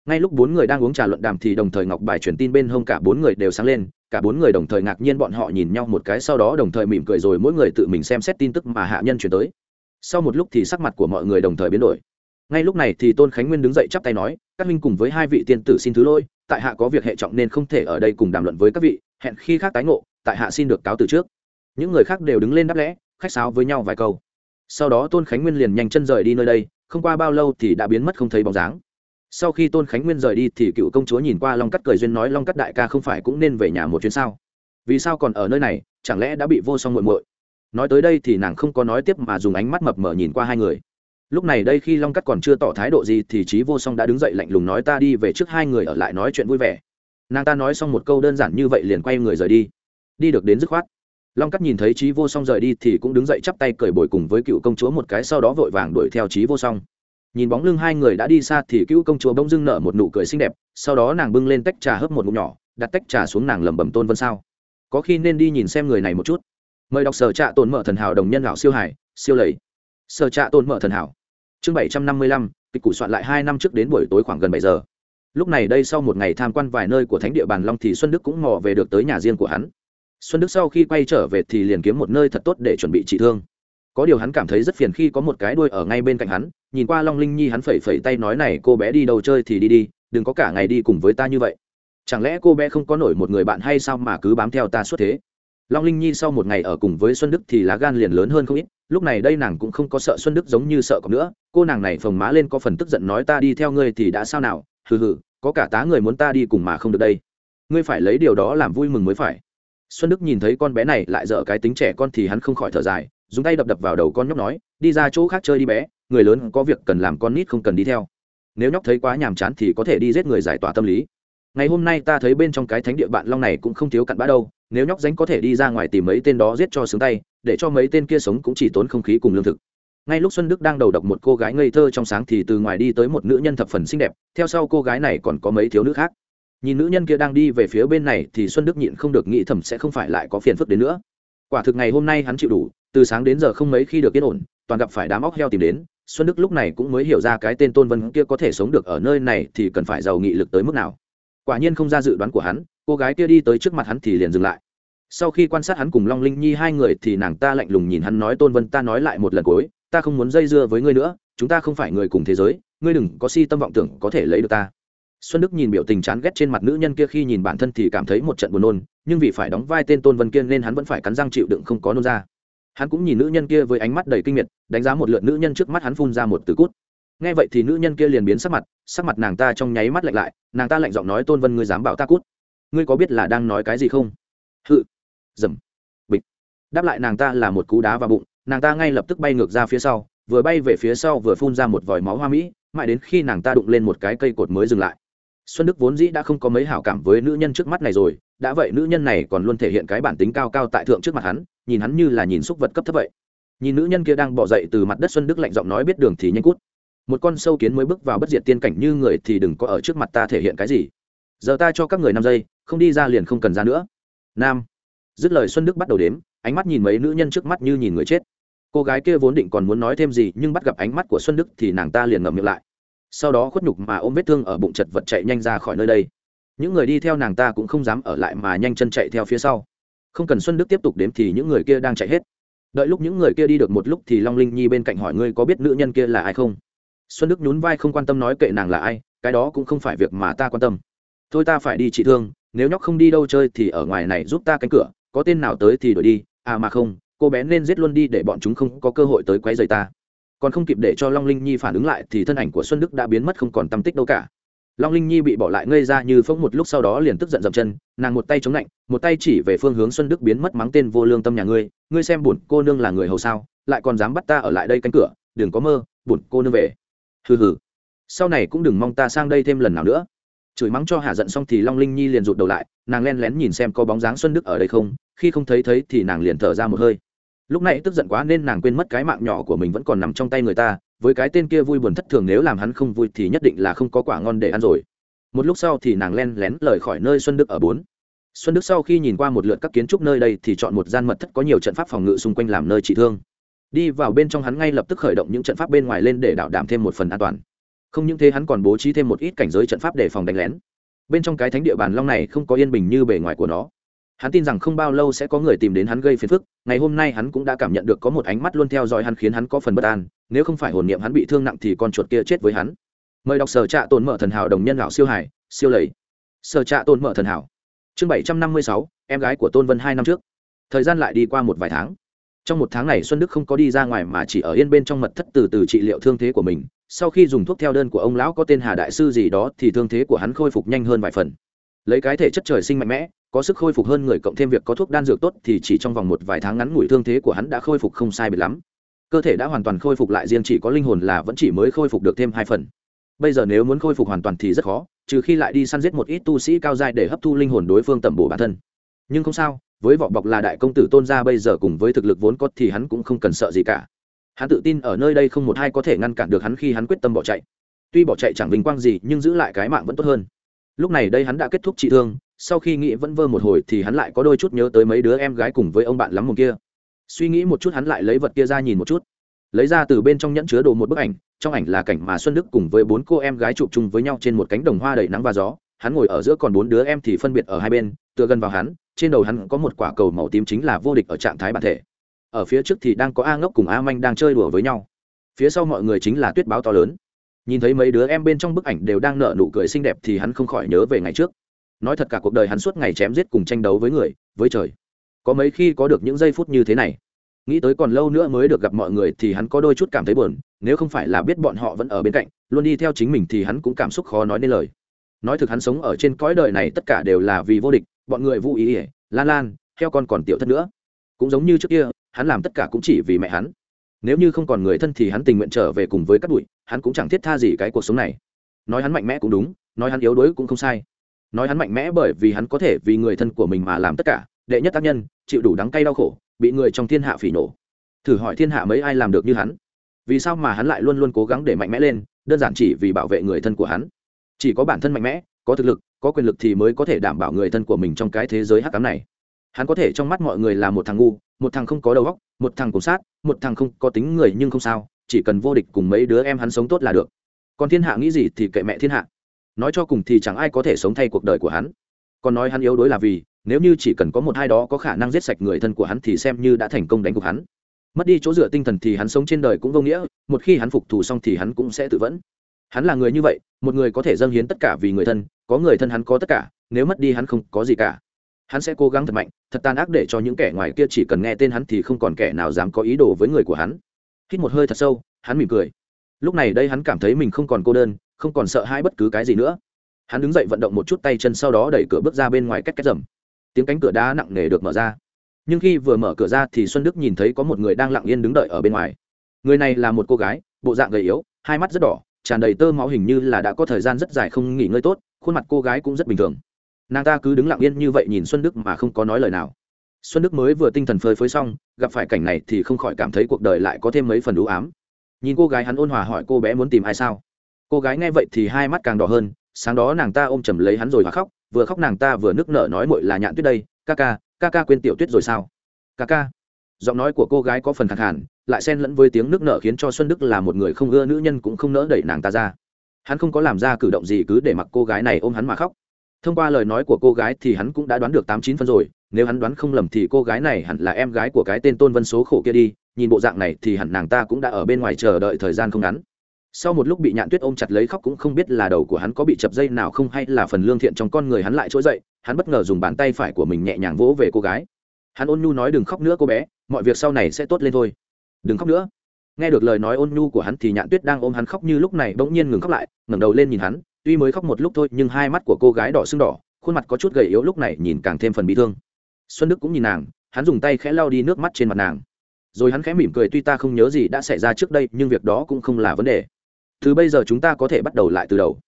Ngay lúc bốn người đang uống trà luận đàm thì đồng thời ngọc bài truyền tin bên hông cả bốn người đều sáng lên, cả bốn người đồng thời ngạc nhiên bọn họ nhìn nhau một cái, sau đó đồng thời mỉm cười rồi mỗi người tự mình xem xét tin tức mà hạ nhân chuyển tới. Sau một lúc thì sắc mặt của mọi người đồng thời biến đổi. Ngay lúc này thì tôn khánh nguyên đứng dậy chắp tay nói, các minh cùng với hai vị tiên tử xin thứ lỗi tại hạ có việc hệ trọng nên không thể ở đây cùng đàm luận với các vị, hẹn khi khác tái ngộ, tại hạ xin được cáo từ trước. Những người khác đều đứng lên đáp lẽ khách sáo với nhau vài câu. Sau đó tôn khánh nguyên liền nhanh chân rời đi nơi đây, không qua bao lâu thì đã biến mất không thấy bóng dáng. Sau khi tôn khánh nguyên rời đi thì cựu công chúa nhìn qua long cắt cười duyên nói long cắt đại ca không phải cũng nên về nhà một chuyến sao? Vì sao còn ở nơi này, chẳng lẽ đã bị vô song muội muội? Nói tới đây thì nàng không có nói tiếp mà dùng ánh mắt mập mờ nhìn qua hai người lúc này đây khi long cắt còn chưa tỏ thái độ gì thì trí vô song đã đứng dậy lạnh lùng nói ta đi về trước hai người ở lại nói chuyện vui vẻ. Nàng ta nói xong một câu đơn giản như vậy liền quay người rời đi. Đi được đến dứt khoát. Long cắt nhìn thấy trí vô song rời đi thì cũng đứng dậy chắp tay cởi bồi cùng với cựu công chúa một cái sau đó vội vàng đuổi theo trí vô song. Nhìn bóng lưng hai người đã đi xa thì cựu công chúa bỗng dưng nở một nụ cười xinh đẹp, sau đó nàng bưng lên tách trà hớp một ngụm nhỏ, đặt tách trà xuống nàng lẩm bẩm tôn vân sao. Có khi nên đi nhìn xem người này một chút. Mời đọc sở trạ tồn mở thần hảo đồng nhân lão siêu hải, siêu lầy. Sở trạ tồn mở thần hảo chương bảy trăm năm mươi lăm, kịch củ soạn lại hai năm trước đến buổi tối khoảng gần bảy giờ. Lúc này đây sau một ngày tham quan vài nơi của thánh địa bàn long thì xuân đức cũng mò về được tới nhà riêng của hắn. Xuân đức sau khi quay trở về thì liền kiếm một nơi thật tốt để chuẩn bị trị thương. Có điều hắn cảm thấy rất phiền khi có một cái đuôi ở ngay bên cạnh hắn, nhìn qua long linh nhi hắn phẩy phẩy tay nói này, cô bé đi đâu chơi thì đi đi, đừng có cả ngày đi cùng với ta như vậy. Chẳng lẽ cô bé không có nổi một người bạn hay sao mà cứ bám theo ta suốt thế? Long linh nhi sau một ngày ở cùng với xuân đức thì lá gan liền lớn hơn không ít. Lúc này đây nàng cũng không có sợ xuân đức giống như sợ còn nữa. Cô nàng này phồng má lên có phần tức giận nói ta đi theo ngươi thì đã sao nào? Hừ hừ, có cả tá người muốn ta đi cùng mà không được đây. Ngươi phải lấy điều đó làm vui mừng mới phải. Xuân đức nhìn thấy con bé này lại dở cái tính trẻ con thì hắn không khỏi thở dài, dùng tay đập đập vào đầu con nhóc nói, đi ra chỗ khác chơi đi bé, người lớn có việc cần làm con nít không cần đi theo. Nếu nhóc thấy quá nhàm chán thì có thể đi giết người giải tỏa tâm lý. Ngày hôm nay ta thấy bên trong cái thánh địa bạn long này cũng không thiếu cặn bã đâu nếu nhóc danh có thể đi ra ngoài tìm mấy tên đó giết cho sướng tay, để cho mấy tên kia sống cũng chỉ tốn không khí cùng lương thực. Ngay lúc xuân đức đang đầu độc một cô gái ngây thơ trong sáng thì từ ngoài đi tới một nữ nhân thập phần xinh đẹp, theo sau cô gái này còn có mấy thiếu nữ khác. Nhìn nữ nhân kia đang đi về phía bên này thì xuân đức nhịn không được nghĩ thầm sẽ không phải lại có phiền phức đến nữa. Quả thực ngày hôm nay hắn chịu đủ, từ sáng đến giờ không mấy khi được yên ổn, toàn gặp phải đám óc heo tìm đến, xuân đức lúc này cũng mới hiểu ra cái tên tôn vân kia có thể sống được ở nơi này thì cần phải giàu nghị lực tới mức nào. Quả nhiên không ra dự đoán của hắn cô gái kia đi tới trước mặt hắn thì liền dừng lại. Sau khi quan sát hắn cùng long linh nhi hai người thì nàng ta lạnh lùng nhìn hắn nói, tôn vân, ta nói lại một lần cuối, ta không muốn dây dưa với ngươi nữa, chúng ta không phải người cùng thế giới, ngươi đừng có si tâm vọng tưởng có thể lấy được ta. Xuân đức nhìn biểu tình chán ghét trên mặt nữ nhân kia khi nhìn bản thân thì cảm thấy một trận buồn nôn, nhưng vì phải đóng vai tên tôn vân kiên nên hắn vẫn phải cắn răng chịu đựng không có nôn ra. Hắn cũng nhìn nữ nhân kia với ánh mắt đầy kinh miệt, đánh giá một lượt nữ nhân trước mắt hắn phun ra một từ cút. Nghe vậy thì nữ nhân kia liền biến sắc mặt sắc mặt nàng ta trong nháy mắt lạnh lại, nàng ta lạnh giọng nói, tôn vân, ngươi dám bảo ta cút? Ngươi có biết là đang nói cái gì không? Hự. Dầm. Bịch. Đáp lại nàng ta là một cú đá vào bụng, nàng ta ngay lập tức bay ngược ra phía sau, vừa bay về phía sau vừa phun ra một vòi máu hoa mỹ, mãi đến khi nàng ta đụng lên một cái cây cột mới dừng lại. Xuân đức vốn dĩ đã không có mấy hảo cảm với nữ nhân trước mắt này rồi, đã vậy nữ nhân này còn luôn thể hiện cái bản tính cao cao tại thượng trước mặt hắn, nhìn hắn như là nhìn xúc vật cấp thấp vậy. Nhìn nữ nhân kia đang bỏ dậy từ mặt đất xuân đức lạnh giọng nói biết đường thì nhanh cút. Một con sâu kiến mới bước vào bất diệt tiên cảnh như người thì đừng có ở trước mặt ta thể hiện cái gì. Giờ ta cho các người năm giây không đi ra liền không cần ra nữa. Nam. Dứt lời xuân đức bắt đầu đếm, ánh mắt nhìn mấy nữ nhân trước mắt như nhìn người chết. Cô gái kia vốn định còn muốn nói thêm gì, nhưng bắt gặp ánh mắt của xuân đức thì nàng ta liền ngậm miệng lại. Sau đó khuất nhục mà ôm vết thương ở bụng chật vật chạy nhanh ra khỏi nơi đây. Những người đi theo nàng ta cũng không dám ở lại mà nhanh chân chạy theo phía sau. Không cần xuân đức tiếp tục đếm thì những người kia đang chạy hết. Đợi lúc những người kia đi được một lúc thì long linh nhi bên cạnh hỏi ngươi có biết nữ nhân kia là ai không? Xuân đức nhún vai không quan tâm nói kệ nàng là ai, cái đó cũng không phải việc mà ta quan tâm. Thôi ta phải đi trị thương nếu nhóc không đi đâu chơi thì ở ngoài này giúp ta cánh cửa, có tên nào tới thì đổi đi à mà không, cô bé nên giết luôn đi để bọn chúng không có cơ hội tới quấy rầy ta. Còn không kịp để cho long linh nhi phản ứng lại thì thân ảnh của xuân đức đã biến mất không còn tâm tích đâu cả. Long linh nhi bị bỏ lại ngây ra như phông một lúc sau đó liền tức giận dậm chân, nàng một tay chống lạnh, một tay chỉ về phương hướng xuân đức biến mất mắng tên vô lương tâm nhà ngươi ngươi xem bổn cô nương là người hầu sao, lại còn dám bắt ta ở lại đây cánh cửa, đừng có mơ bổn cô nương về. Hừ hừ. Sau này cũng đừng mong ta sang đây thêm lần nào nữa chửi mắng cho hạ giận xong thì long linh nhi liền rụt đầu lại, nàng len lén nhìn xem có bóng dáng xuân đức ở đây không, khi không thấy thấy thì nàng liền thở ra một hơi. Lúc này tức giận quá nên nàng quên mất cái mạng nhỏ của mình vẫn còn nằm trong tay người ta, với cái tên kia vui buồn thất thường nếu làm hắn không vui thì nhất định là không có quả ngon để ăn rồi. Một lúc sau thì nàng len lén lời khỏi nơi xuân đức ở bốn. Xuân đức sau khi nhìn qua một lượt các kiến trúc nơi đây thì chọn một gian mật thất có nhiều trận pháp phòng ngự xung quanh làm nơi trị thương. Đi vào bên trong hắn ngay lập tức khởi động những trận pháp bên ngoài lên để bảo đảm thêm một phần an toàn không những thế hắn còn bố trí thêm một ít cảnh giới trận pháp để phòng đánh lén. Bên trong cái thánh địa bàn long này không có yên bình như bề ngoài của nó. Hắn tin rằng không bao lâu sẽ có người tìm đến hắn gây phiền phức, ngày hôm nay hắn cũng đã cảm nhận được có một ánh mắt luôn theo dõi hắn khiến hắn có phần bất an, nếu không phải hồn niệm hắn bị thương nặng thì con chuột kia chết với hắn. Mời đọc sở trạ tồn mở thần hảo đồng nhân lão siêu hải, siêu lầy. Sở trạ tôn mở thần hảo. Chương bảy trăm năm mươi sáu, em gái của tôn vân hai năm trước. Thời gian lại đi qua một vài tháng. Trong một tháng này xuân đức không có đi ra ngoài mà chỉ ở yên bên trong mật thất từ từ trị liệu thương thế của mình sau khi dùng thuốc theo đơn của ông lão có tên hà đại sư gì đó thì thương thế của hắn khôi phục nhanh hơn vài phần. Lấy cái thể chất trời sinh mạnh mẽ, có sức khôi phục hơn người cộng thêm việc có thuốc đan dược tốt thì chỉ trong vòng một vài tháng ngắn ngủi thương thế của hắn đã khôi phục không sai biệt lắm. Cơ thể đã hoàn toàn khôi phục lại riêng chỉ có linh hồn là vẫn chỉ mới khôi phục được thêm hai phần. Bây giờ nếu muốn khôi phục hoàn toàn thì rất khó, trừ khi lại đi săn giết một ít tu sĩ cao dai để hấp thu linh hồn đối phương tẩm bổ bản thân. Nhưng không sao, với vỏ bọc là đại công tử tôn gia bây giờ cùng với thực lực vốn có thì hắn cũng không cần sợ gì cả hắn tự tin ở nơi đây không một ai có thể ngăn cản được hắn khi hắn quyết tâm bỏ chạy. Tuy bỏ chạy chẳng vinh quang gì, nhưng giữ lại cái mạng vẫn tốt hơn. Lúc này đây hắn đã kết thúc trị thương, sau khi nghĩ vẫn vơ một hồi thì hắn lại có đôi chút nhớ tới mấy đứa em gái cùng với ông bạn lắm một kia. Suy nghĩ một chút hắn lại lấy vật kia ra nhìn một chút. Lấy ra từ bên trong nhẫn chứa đồ một bức ảnh, trong ảnh là cảnh mà xuân đức cùng với bốn cô em gái chụp chung với nhau trên một cánh đồng hoa đầy nắng và gió. Hắn ngồi ở giữa còn bốn đứa em thì phân biệt ở hai bên, tựa gần vào hắn, trên đầu hắn có một quả cầu màu tím chính là vô địch ở trạng thái bản thể ở phía trước thì đang có a ngốc cùng a manh đang chơi đùa với nhau. Phía sau mọi người chính là tuyết báo to lớn. Nhìn thấy mấy đứa em bên trong bức ảnh đều đang nở nụ cười xinh đẹp thì hắn không khỏi nhớ về ngày trước. Nói thật cả cuộc đời hắn suốt ngày chém giết cùng tranh đấu với người, với trời. Có mấy khi có được những giây phút như thế này. Nghĩ tới còn lâu nữa mới được gặp mọi người thì hắn có đôi chút cảm thấy buồn, nếu không phải là biết bọn họ vẫn ở bên cạnh, luôn đi theo chính mình thì hắn cũng cảm xúc khó nói nên lời. Nói thực hắn sống ở trên cõi đời này tất cả đều là vì vô địch, bọn người vô ý ỉa lan lan theo con còn tiểu thất nữa. Cũng giống như trước kia hắn làm tất cả cũng chỉ vì mẹ hắn. Nếu như không còn người thân thì hắn tình nguyện trở về cùng với các bụi, hắn cũng chẳng thiết tha gì cái cuộc sống này. Nói hắn mạnh mẽ cũng đúng, nói hắn yếu đuối cũng không sai. Nói hắn mạnh mẽ bởi vì hắn có thể vì người thân của mình mà làm tất cả, đệ nhất tác nhân, chịu đủ đắng cay đau khổ, bị người trong thiên hạ phỉ nổ thử hỏi thiên hạ mấy ai làm được như hắn? Vì sao mà hắn lại luôn luôn cố gắng để mạnh mẽ lên, đơn giản chỉ vì bảo vệ người thân của hắn? Chỉ có bản thân mạnh mẽ, có thực lực, có quyền lực thì mới có thể đảm bảo người thân của mình trong cái thế giới hắc cám này hắn có thể trong mắt mọi người là một thằng ngu, một thằng không có đầu óc, một thằng cùng sát, một thằng không có tính người nhưng không sao, chỉ cần vô địch cùng mấy đứa em hắn sống tốt là được. Còn thiên hạ nghĩ gì thì kệ mẹ thiên hạ. Nói cho cùng thì chẳng ai có thể sống thay cuộc đời của hắn. Còn nói hắn yếu đuối là vì, nếu như chỉ cần có một hai đó có khả năng giết sạch người thân của hắn thì xem như đã thành công đánh gục hắn. Mất đi chỗ dựa tinh thần thì hắn sống trên đời cũng vô nghĩa, một khi hắn phục thù xong thì hắn cũng sẽ tự vẫn. Hắn là người như vậy, một người có thể dâng hiến tất cả vì người thân, có người thân hắn có tất cả, nếu mất đi hắn không có gì cả hắn sẽ cố gắng thật mạnh, thật tàn ác để cho những kẻ ngoài kia chỉ cần nghe tên hắn thì không còn kẻ nào dám có ý đồ với người của hắn. Hít một hơi thật sâu, hắn mỉm cười. Lúc này đây hắn cảm thấy mình không còn cô đơn, không còn sợ hãi bất cứ cái gì nữa. Hắn đứng dậy vận động một chút tay chân sau đó đẩy cửa bước ra bên ngoài cách cách rầm. Tiếng cánh cửa đá nặng nề được mở ra. Nhưng khi vừa mở cửa ra thì xuân đức nhìn thấy có một người đang lặng yên đứng đợi ở bên ngoài. Người này là một cô gái, bộ dạng gầy yếu, hai mắt rất đỏ, tràn đầy tơ máu hình như là đã có thời gian rất dài không nghỉ ngơi tốt, khuôn mặt cô gái cũng rất bình thường nàng ta cứ đứng lặng yên như vậy nhìn xuân đức mà không có nói lời nào. Xuân đức mới vừa tinh thần phơi phới xong, gặp phải cảnh này thì không khỏi cảm thấy cuộc đời lại có thêm mấy phần đũ ám. Nhìn cô gái hắn ôn hòa hỏi cô bé muốn tìm ai sao? Cô gái nghe vậy thì hai mắt càng đỏ hơn, sáng đó nàng ta ôm chầm lấy hắn rồi và khóc, vừa khóc nàng ta vừa nức nở nói mội là nhạn tuyết đây, ca ca ca ca quên tiểu tuyết rồi sao? Ca ca. Giọng nói của cô gái có phần khẳng hẳn lại xen lẫn với tiếng nước nở khiến cho xuân đức là một người không ưa nữ nhân cũng không nỡ đẩy nàng ta ra. Hắn không có làm ra cử động gì cứ để mặc cô gái này ôm hắn mà khóc thông qua lời nói của cô gái thì hắn cũng đã đoán được tám chín phân rồi, nếu hắn đoán không lầm thì cô gái này hẳn là em gái của cái tên tôn vân số khổ kia đi, nhìn bộ dạng này thì hẳn nàng ta cũng đã ở bên ngoài chờ đợi thời gian không ngắn. Sau một lúc bị nhạn tuyết ôm chặt lấy khóc cũng không biết là đầu của hắn có bị chập dây nào không hay là phần lương thiện trong con người hắn lại trỗi dậy, hắn bất ngờ dùng bàn tay phải của mình nhẹ nhàng vỗ về cô gái. Hắn ôn nhu nói đừng khóc nữa cô bé, mọi việc sau này sẽ tốt lên thôi. Đừng khóc nữa. Nghe được lời nói ôn nhu của hắn thì nhạn tuyết đang ôm hắn khóc như lúc này bỗng nhiên ngừng khóc lại, ngẩng đầu lên nhìn hắn tuy mới khóc một lúc thôi, nhưng hai mắt của cô gái đỏ sưng đỏ, khuôn mặt có chút gầy yếu lúc này nhìn càng thêm phần bị thương. Xuân đức cũng nhìn nàng, hắn dùng tay khẽ lau đi nước mắt trên mặt nàng. Rồi hắn khẽ mỉm cười, tuy ta không nhớ gì đã xảy ra trước đây, nhưng việc đó cũng không là vấn đề. Từ bây giờ chúng ta có thể bắt đầu lại từ đầu.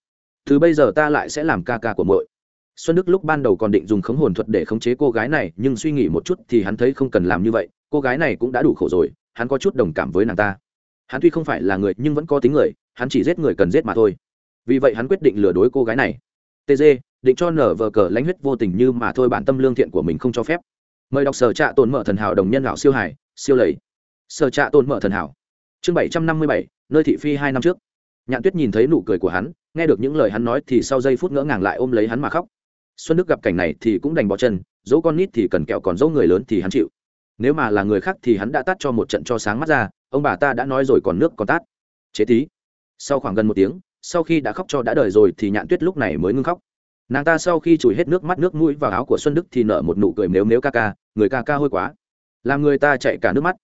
Từ bây giờ ta lại sẽ làm ca ca của muội. Xuân đức lúc ban đầu còn định dùng khống hồn thuật để khống chế cô gái này, nhưng suy nghĩ một chút thì hắn thấy không cần làm như vậy, cô gái này cũng đã đủ khổ rồi, hắn có chút đồng cảm với nàng ta. Hắn tuy không phải là người, nhưng vẫn có tính người, hắn chỉ giết người cần giết mà thôi vì vậy hắn quyết định lừa đối cô gái này. Tg định cho nở vờ cờ lãnh huyết vô tình như mà thôi bản tâm lương thiện của mình không cho phép. Mời đọc sở trạ tồn mở thần hảo đồng nhân lão siêu hải siêu lầy. Sở trạ tồn mở thần hảo. Chương bảy trăm năm mươi bảy, nơi thị phi hai năm trước. Nhạn tuyết nhìn thấy nụ cười của hắn, nghe được những lời hắn nói thì sau giây phút ngỡ ngàng lại ôm lấy hắn mà khóc. Xuân đức gặp cảnh này thì cũng đành bỏ chân, dỗ con nít thì cần kẹo còn dỗ người lớn thì hắn chịu. Nếu mà là người khác thì hắn đã tắt cho một trận cho sáng mắt ra, ông bà ta đã nói rồi còn nước còn tát. Chế tí. Sau khoảng gần một tiếng sau khi đã khóc cho đã đời rồi thì nhạn tuyết lúc này mới ngưng khóc. Nàng ta sau khi chùi hết nước mắt nước mũi vào áo của xuân đức thì nở một nụ cười nếu nếu ca ca, người ca ca hôi quá. Làm người ta chạy cả nước mắt.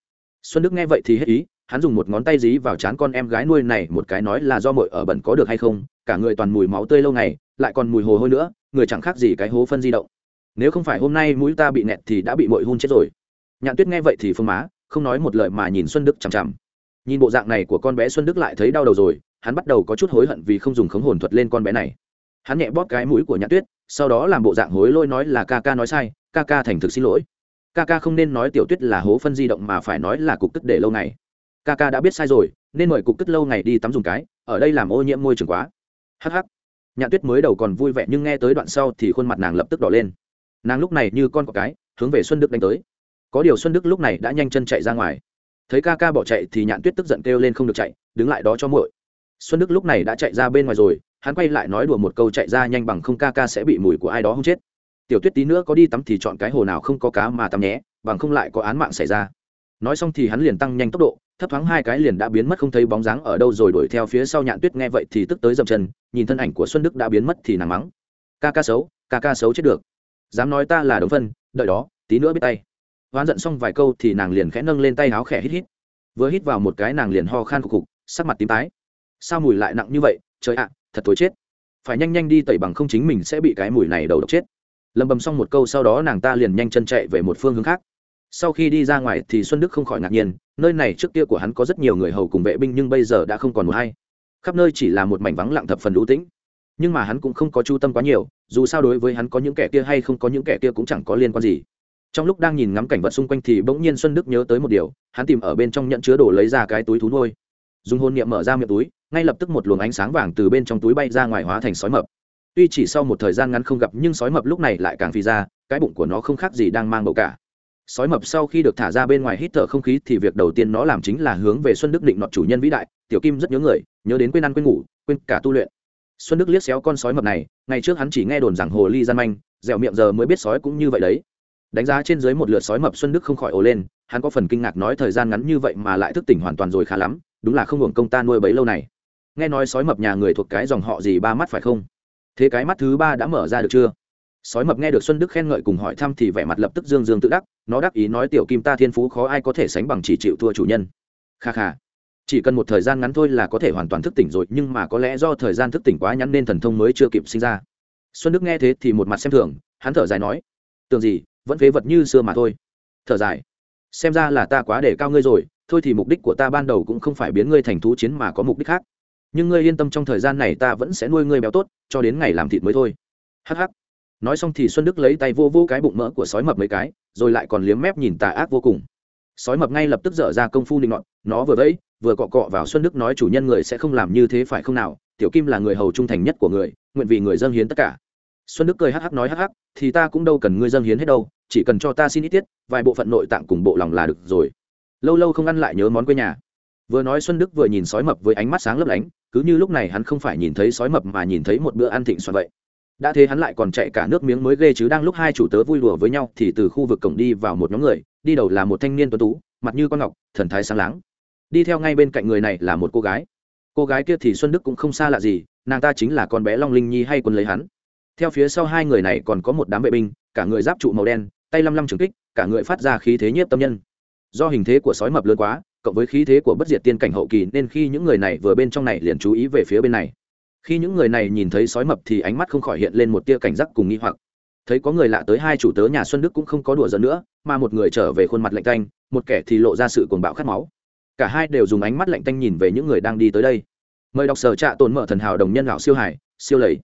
Xuân đức nghe vậy thì hết ý, hắn dùng một ngón tay dí vào trán con em gái nuôi này một cái nói là do mội ở bẩn có được hay không, cả người toàn mùi máu tươi lâu ngày, lại còn mùi hồ hôi nữa, người chẳng khác gì cái hố phân di động. Nếu không phải hôm nay mũi ta bị nẹt thì đã bị mội hôn chết rồi. Nhạn tuyết nghe vậy thì phương má, không nói một lời mà nhìn xuân đức chằm chằm. Nhìn bộ dạng này của con bé xuân đức lại thấy đau đầu rồi hắn bắt đầu có chút hối hận vì không dùng khống hồn thuật lên con bé này. Hắn nhẹ bóp cái mũi của nhãn tuyết, sau đó làm bộ dạng hối lôi nói là ca ca nói sai, ca ca thành thực xin lỗi. Ca ca không nên nói tiểu tuyết là hố phân di động mà phải nói là cục tức để lâu ngày. Ca ca đã biết sai rồi, nên mời cục tức lâu ngày đi tắm dùng cái, ở đây làm ô nhiễm môi trường quá. Hh nhạn tuyết mới đầu còn vui vẻ nhưng nghe tới đoạn sau thì khuôn mặt nàng lập tức đỏ lên. Nàng lúc này như con có cái, hướng về xuân đức đánh tới. Có điều xuân đức lúc này đã nhanh chân chạy ra ngoài. Thấy ca ca bỏ chạy thì nhạn tuyết tức giận kêu lên không được chạy, đứng lại đó cho muội xuân đức lúc này đã chạy ra bên ngoài rồi, hắn quay lại nói đùa một câu chạy ra nhanh bằng không ca ca sẽ bị mùi của ai đó không chết. Tiểu tuyết tí nữa có đi tắm thì chọn cái hồ nào không có cá mà tắm nhé, bằng không lại có án mạng xảy ra. Nói xong thì hắn liền tăng nhanh tốc độ, thấp thoáng hai cái liền đã biến mất không thấy bóng dáng ở đâu rồi đuổi theo phía sau nhạn tuyết nghe vậy thì tức tới dậm chân, nhìn thân ảnh của xuân đức đã biến mất thì nàng mắng. Ca ca xấu, ca ca xấu chết được. Dám nói ta là đống phân, đợi đó, tí nữa biết tay. Hoán giận xong vài câu thì nàng liền khẽ nâng lên tay áo khẽ hít hít. Vừa hít vào một cái nàng liền ho khan cục cục sắc mặt tím tái sao mùi lại nặng như vậy? Trời ạ, thật tối chết. Phải nhanh nhanh đi tẩy bằng không chính mình sẽ bị cái mùi này đầu độc chết. Lầm bầm xong một câu sau đó nàng ta liền nhanh chân chạy về một phương hướng khác. Sau khi đi ra ngoài thì xuân đức không khỏi ngạc nhiên, nơi này trước kia của hắn có rất nhiều người hầu cùng vệ binh nhưng bây giờ đã không còn một hay khắp nơi chỉ là một mảnh vắng lặng thập phần lũ tĩnh. Nhưng mà hắn cũng không có chu tâm quá nhiều, dù sao đối với hắn có những kẻ kia hay không có những kẻ kia cũng chẳng có liên quan gì. Trong lúc đang nhìn ngắm cảnh vật xung quanh thì bỗng nhiên xuân đức nhớ tới một điều, hắn tìm ở bên trong nhận chứa đồ lấy ra cái túi thú nuôi dùng hôn niệm mở ra miệng túi, ngay lập tức một luồng ánh sáng vàng từ bên trong túi bay ra ngoài hóa thành sói mập. Tuy chỉ sau một thời gian ngắn không gặp, nhưng sói mập lúc này lại càng phì ra, cái bụng của nó không khác gì đang mang bầu cả. Sói mập sau khi được thả ra bên ngoài hít thở không khí thì việc đầu tiên nó làm chính là hướng về xuân đức định nọt chủ nhân vĩ đại, tiểu kim rất nhớ người, nhớ đến quên ăn quên ngủ, quên cả tu luyện. Xuân đức liếc xéo con sói mập này, ngày trước hắn chỉ nghe đồn rằng hồ ly gian manh, dẻo miệng giờ mới biết sói cũng như vậy đấy. Đánh giá trên dưới một lượt sói mập xuân đức không khỏi ồ lên, hắn có phần kinh ngạc nói thời gian ngắn như vậy mà lại thức tỉnh hoàn toàn rồi khá lắm đúng là không hưởng công ta nuôi bấy lâu này. Nghe nói sói mập nhà người thuộc cái dòng họ gì ba mắt phải không? Thế cái mắt thứ ba đã mở ra được chưa? Sói mập nghe được xuân đức khen ngợi cùng hỏi thăm thì vẻ mặt lập tức dương dương tự đắc, nó đắc ý nói, tiểu kim ta thiên phú khó ai có thể sánh bằng chỉ chịu thua chủ nhân. Kha kha. Chỉ cần một thời gian ngắn thôi là có thể hoàn toàn thức tỉnh rồi, nhưng mà có lẽ do thời gian thức tỉnh quá nhắn nên thần thông mới chưa kịp sinh ra. Xuân đức nghe thế thì một mặt xem thường, hắn thở dài nói, tưởng gì, vẫn phế vật như xưa mà thôi. Thở dài, xem ra là ta quá để cao ngươi rồi thôi thì mục đích của ta ban đầu cũng không phải biến ngươi thành thú chiến mà có mục đích khác. Nhưng ngươi yên tâm trong thời gian này ta vẫn sẽ nuôi ngươi béo tốt, cho đến ngày làm thịt mới thôi. Hh nói xong thì xuân đức lấy tay vô vô cái bụng mỡ của sói mập mấy cái, rồi lại còn liếm mép nhìn tà ác vô cùng. Sói mập ngay lập tức dở ra công phu định ngọn, nó vừa vẫy, vừa cọ cọ vào xuân đức nói chủ nhân người sẽ không làm như thế phải không nào? Tiểu kim là người hầu trung thành nhất của người, nguyện vì người dâng hiến tất cả. Xuân đức cười hắc hắc nói hắc hắc, thì ta cũng đâu cần ngươi dâng hiến hết đâu, chỉ cần cho ta xin ít tiết, vài bộ phận nội tạng cùng bộ lòng là được rồi lâu lâu không ăn lại nhớ món quê nhà. Vừa nói xuân đức vừa nhìn sói mập với ánh mắt sáng lấp lánh, cứ như lúc này hắn không phải nhìn thấy sói mập mà nhìn thấy một bữa ăn thịnh soạn vậy. Đã thế hắn lại còn chạy cả nước miếng mới ghê chứ đang lúc hai chủ tớ vui đùa với nhau thì từ khu vực cổng đi vào một nhóm người, đi đầu là một thanh niên tuấn tú, mặt như con ngọc, thần thái sáng láng. Đi theo ngay bên cạnh người này là một cô gái. Cô gái kia thì xuân đức cũng không xa lạ gì, nàng ta chính là con bé long linh nhi hay quân lấy hắn. Theo phía sau hai người này còn có một đám vệ binh, cả người giáp trụ màu đen, tay lăm lăm trường kích, cả người phát ra khí thế nhiếp tâm nhân do hình thế của sói mập lớn quá, cộng với khí thế của bất diệt tiên cảnh hậu kỳ, nên khi những người này vừa bên trong này liền chú ý về phía bên này. Khi những người này nhìn thấy sói mập thì ánh mắt không khỏi hiện lên một tia cảnh giác cùng nghi hoặc. Thấy có người lạ tới, hai chủ tớ nhà xuân đức cũng không có đùa giỡn nữa, mà một người trở về khuôn mặt lạnh tanh, một kẻ thì lộ ra sự cuồng bạo khát máu. Cả hai đều dùng ánh mắt lạnh tanh nhìn về những người đang đi tới đây. Mời đọc sở trạ tồn mở thần hảo đồng nhân lão siêu hải, siêu lầy.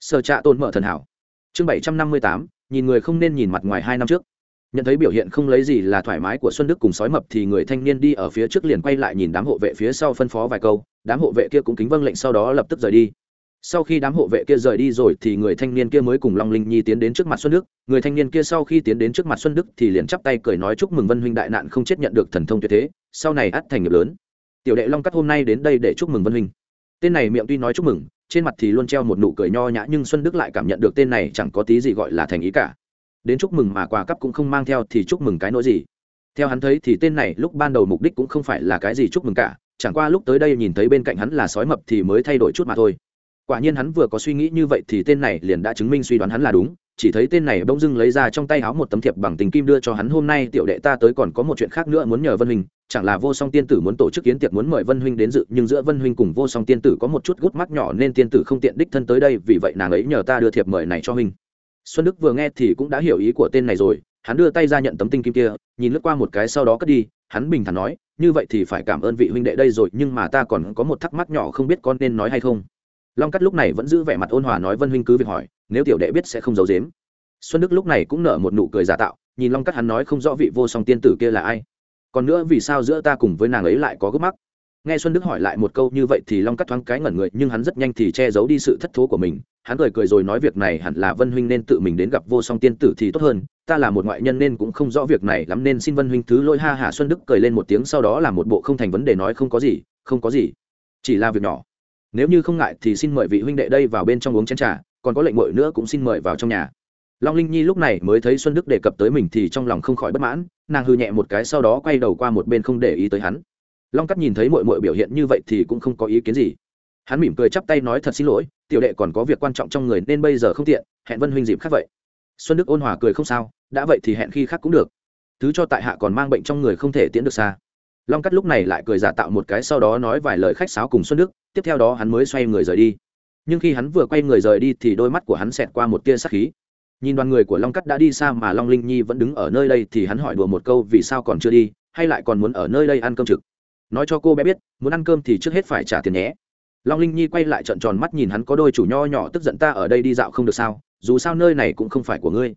Sở trạ tồn mở thần hảo. Chương bảy trăm năm mươi tám, nhìn người không nên nhìn mặt ngoài hai năm trước nhận thấy biểu hiện không lấy gì là thoải mái của xuân đức cùng sói mập thì người thanh niên đi ở phía trước liền quay lại nhìn đám hộ vệ phía sau phân phó vài câu. Đám hộ vệ kia cũng kính vâng lệnh sau đó lập tức rời đi. Sau khi đám hộ vệ kia rời đi rồi thì người thanh niên kia mới cùng long linh nhi tiến đến trước mặt xuân đức. Người thanh niên kia sau khi tiến đến trước mặt xuân đức thì liền chắp tay cười nói chúc mừng vân huynh đại nạn không chết nhận được thần thông tuyệt thế. Sau này ắt thành nghiệp lớn. Tiểu đệ long cắt hôm nay đến đây để chúc mừng vân huynh. Tên này miệng tuy nói chúc mừng, trên mặt thì luôn treo một nụ cười nho nhã nhưng xuân đức lại cảm nhận được tên này chẳng có tí gì gọi là thành ý cả đến chúc mừng mà quà cắp cũng không mang theo thì chúc mừng cái nỗi gì? Theo hắn thấy thì tên này lúc ban đầu mục đích cũng không phải là cái gì chúc mừng cả, chẳng qua lúc tới đây nhìn thấy bên cạnh hắn là sói mập thì mới thay đổi chút mà thôi. Quả nhiên hắn vừa có suy nghĩ như vậy thì tên này liền đã chứng minh suy đoán hắn là đúng, chỉ thấy tên này bỗng dưng lấy ra trong tay áo một tấm thiệp bằng tình kim đưa cho hắn, hôm nay tiểu đệ ta tới còn có một chuyện khác nữa muốn nhờ vân huynh, chẳng là vô song tiên tử muốn tổ chức kiến tiệc muốn mời vân huynh đến dự, nhưng giữa vân huynh cùng vô song tiên tử có một chút gút mắt nhỏ nên tiên tử không tiện đích thân tới đây, vì vậy nàng ấy nhờ ta đưa thiệp mời này cho huynh xuân đức vừa nghe thì cũng đã hiểu ý của tên này rồi, hắn đưa tay ra nhận tấm tinh kim kia, nhìn lướt qua một cái sau đó cất đi, hắn bình thản nói, như vậy thì phải cảm ơn vị huynh đệ đây rồi, nhưng mà ta còn có một thắc mắc nhỏ không biết con nên nói hay không. Long cắt lúc này vẫn giữ vẻ mặt ôn hòa nói, vân huynh cứ việc hỏi, nếu tiểu đệ biết sẽ không giấu dếm xuân đức lúc này cũng nở một nụ cười giả tạo, nhìn long cắt hắn nói không rõ vị vô song tiên tử kia là ai. Còn nữa vì sao giữa ta cùng với nàng ấy lại có gấp mắc? Nghe xuân đức hỏi lại một câu như vậy thì long cắt thoáng cái ngẩn người, nhưng hắn rất nhanh thì che giấu đi sự thất thố của mình. Hắn cười cười rồi nói việc này hẳn là vân huynh nên tự mình đến gặp vô song tiên tử thì tốt hơn. Ta là một ngoại nhân nên cũng không rõ việc này lắm nên xin vân huynh thứ lỗi. Ha hả xuân đức cười lên một tiếng, sau đó là một bộ không thành vấn đề nói không có gì, không có gì. Chỉ là việc nhỏ. Nếu như không ngại thì xin mời vị huynh đệ đây vào bên trong uống chén trà, còn có lệnh mội nữa cũng xin mời vào trong nhà. Long linh nhi lúc này mới thấy xuân đức đề cập tới mình thì trong lòng không khỏi bất mãn, nàng hư nhẹ một cái, sau đó quay đầu qua một bên không để ý tới hắn long cắt nhìn thấy mội mội biểu hiện như vậy thì cũng không có ý kiến gì. Hắn mỉm cười chắp tay nói thật xin lỗi, tiểu đệ còn có việc quan trọng trong người nên bây giờ không tiện, hẹn vân huynh dịp khác vậy. Xuân đức ôn hòa cười không sao, đã vậy thì hẹn khi khác cũng được. Thứ cho tại hạ còn mang bệnh trong người không thể tiễn được xa. Long cắt lúc này lại cười giả tạo một cái sau đó nói vài lời khách sáo cùng xuân đức, tiếp theo đó hắn mới xoay người rời đi. Nhưng khi hắn vừa quay người rời đi thì đôi mắt của hắn xẹt qua một tia sắc khí. Nhìn đoàn người của long cắt đã đi xa mà long linh nhi vẫn đứng ở nơi đây thì hắn hỏi đùa một câu vì sao còn chưa đi, hay lại còn muốn ở nơi đây ăn cơm trực nói cho cô bé biết, muốn ăn cơm thì trước hết phải trả tiền nhé. Long linh nhi quay lại trận tròn mắt nhìn hắn có đôi chủ nho nhỏ tức giận ta ở đây đi dạo không được sao, dù sao nơi này cũng không phải của ngươi.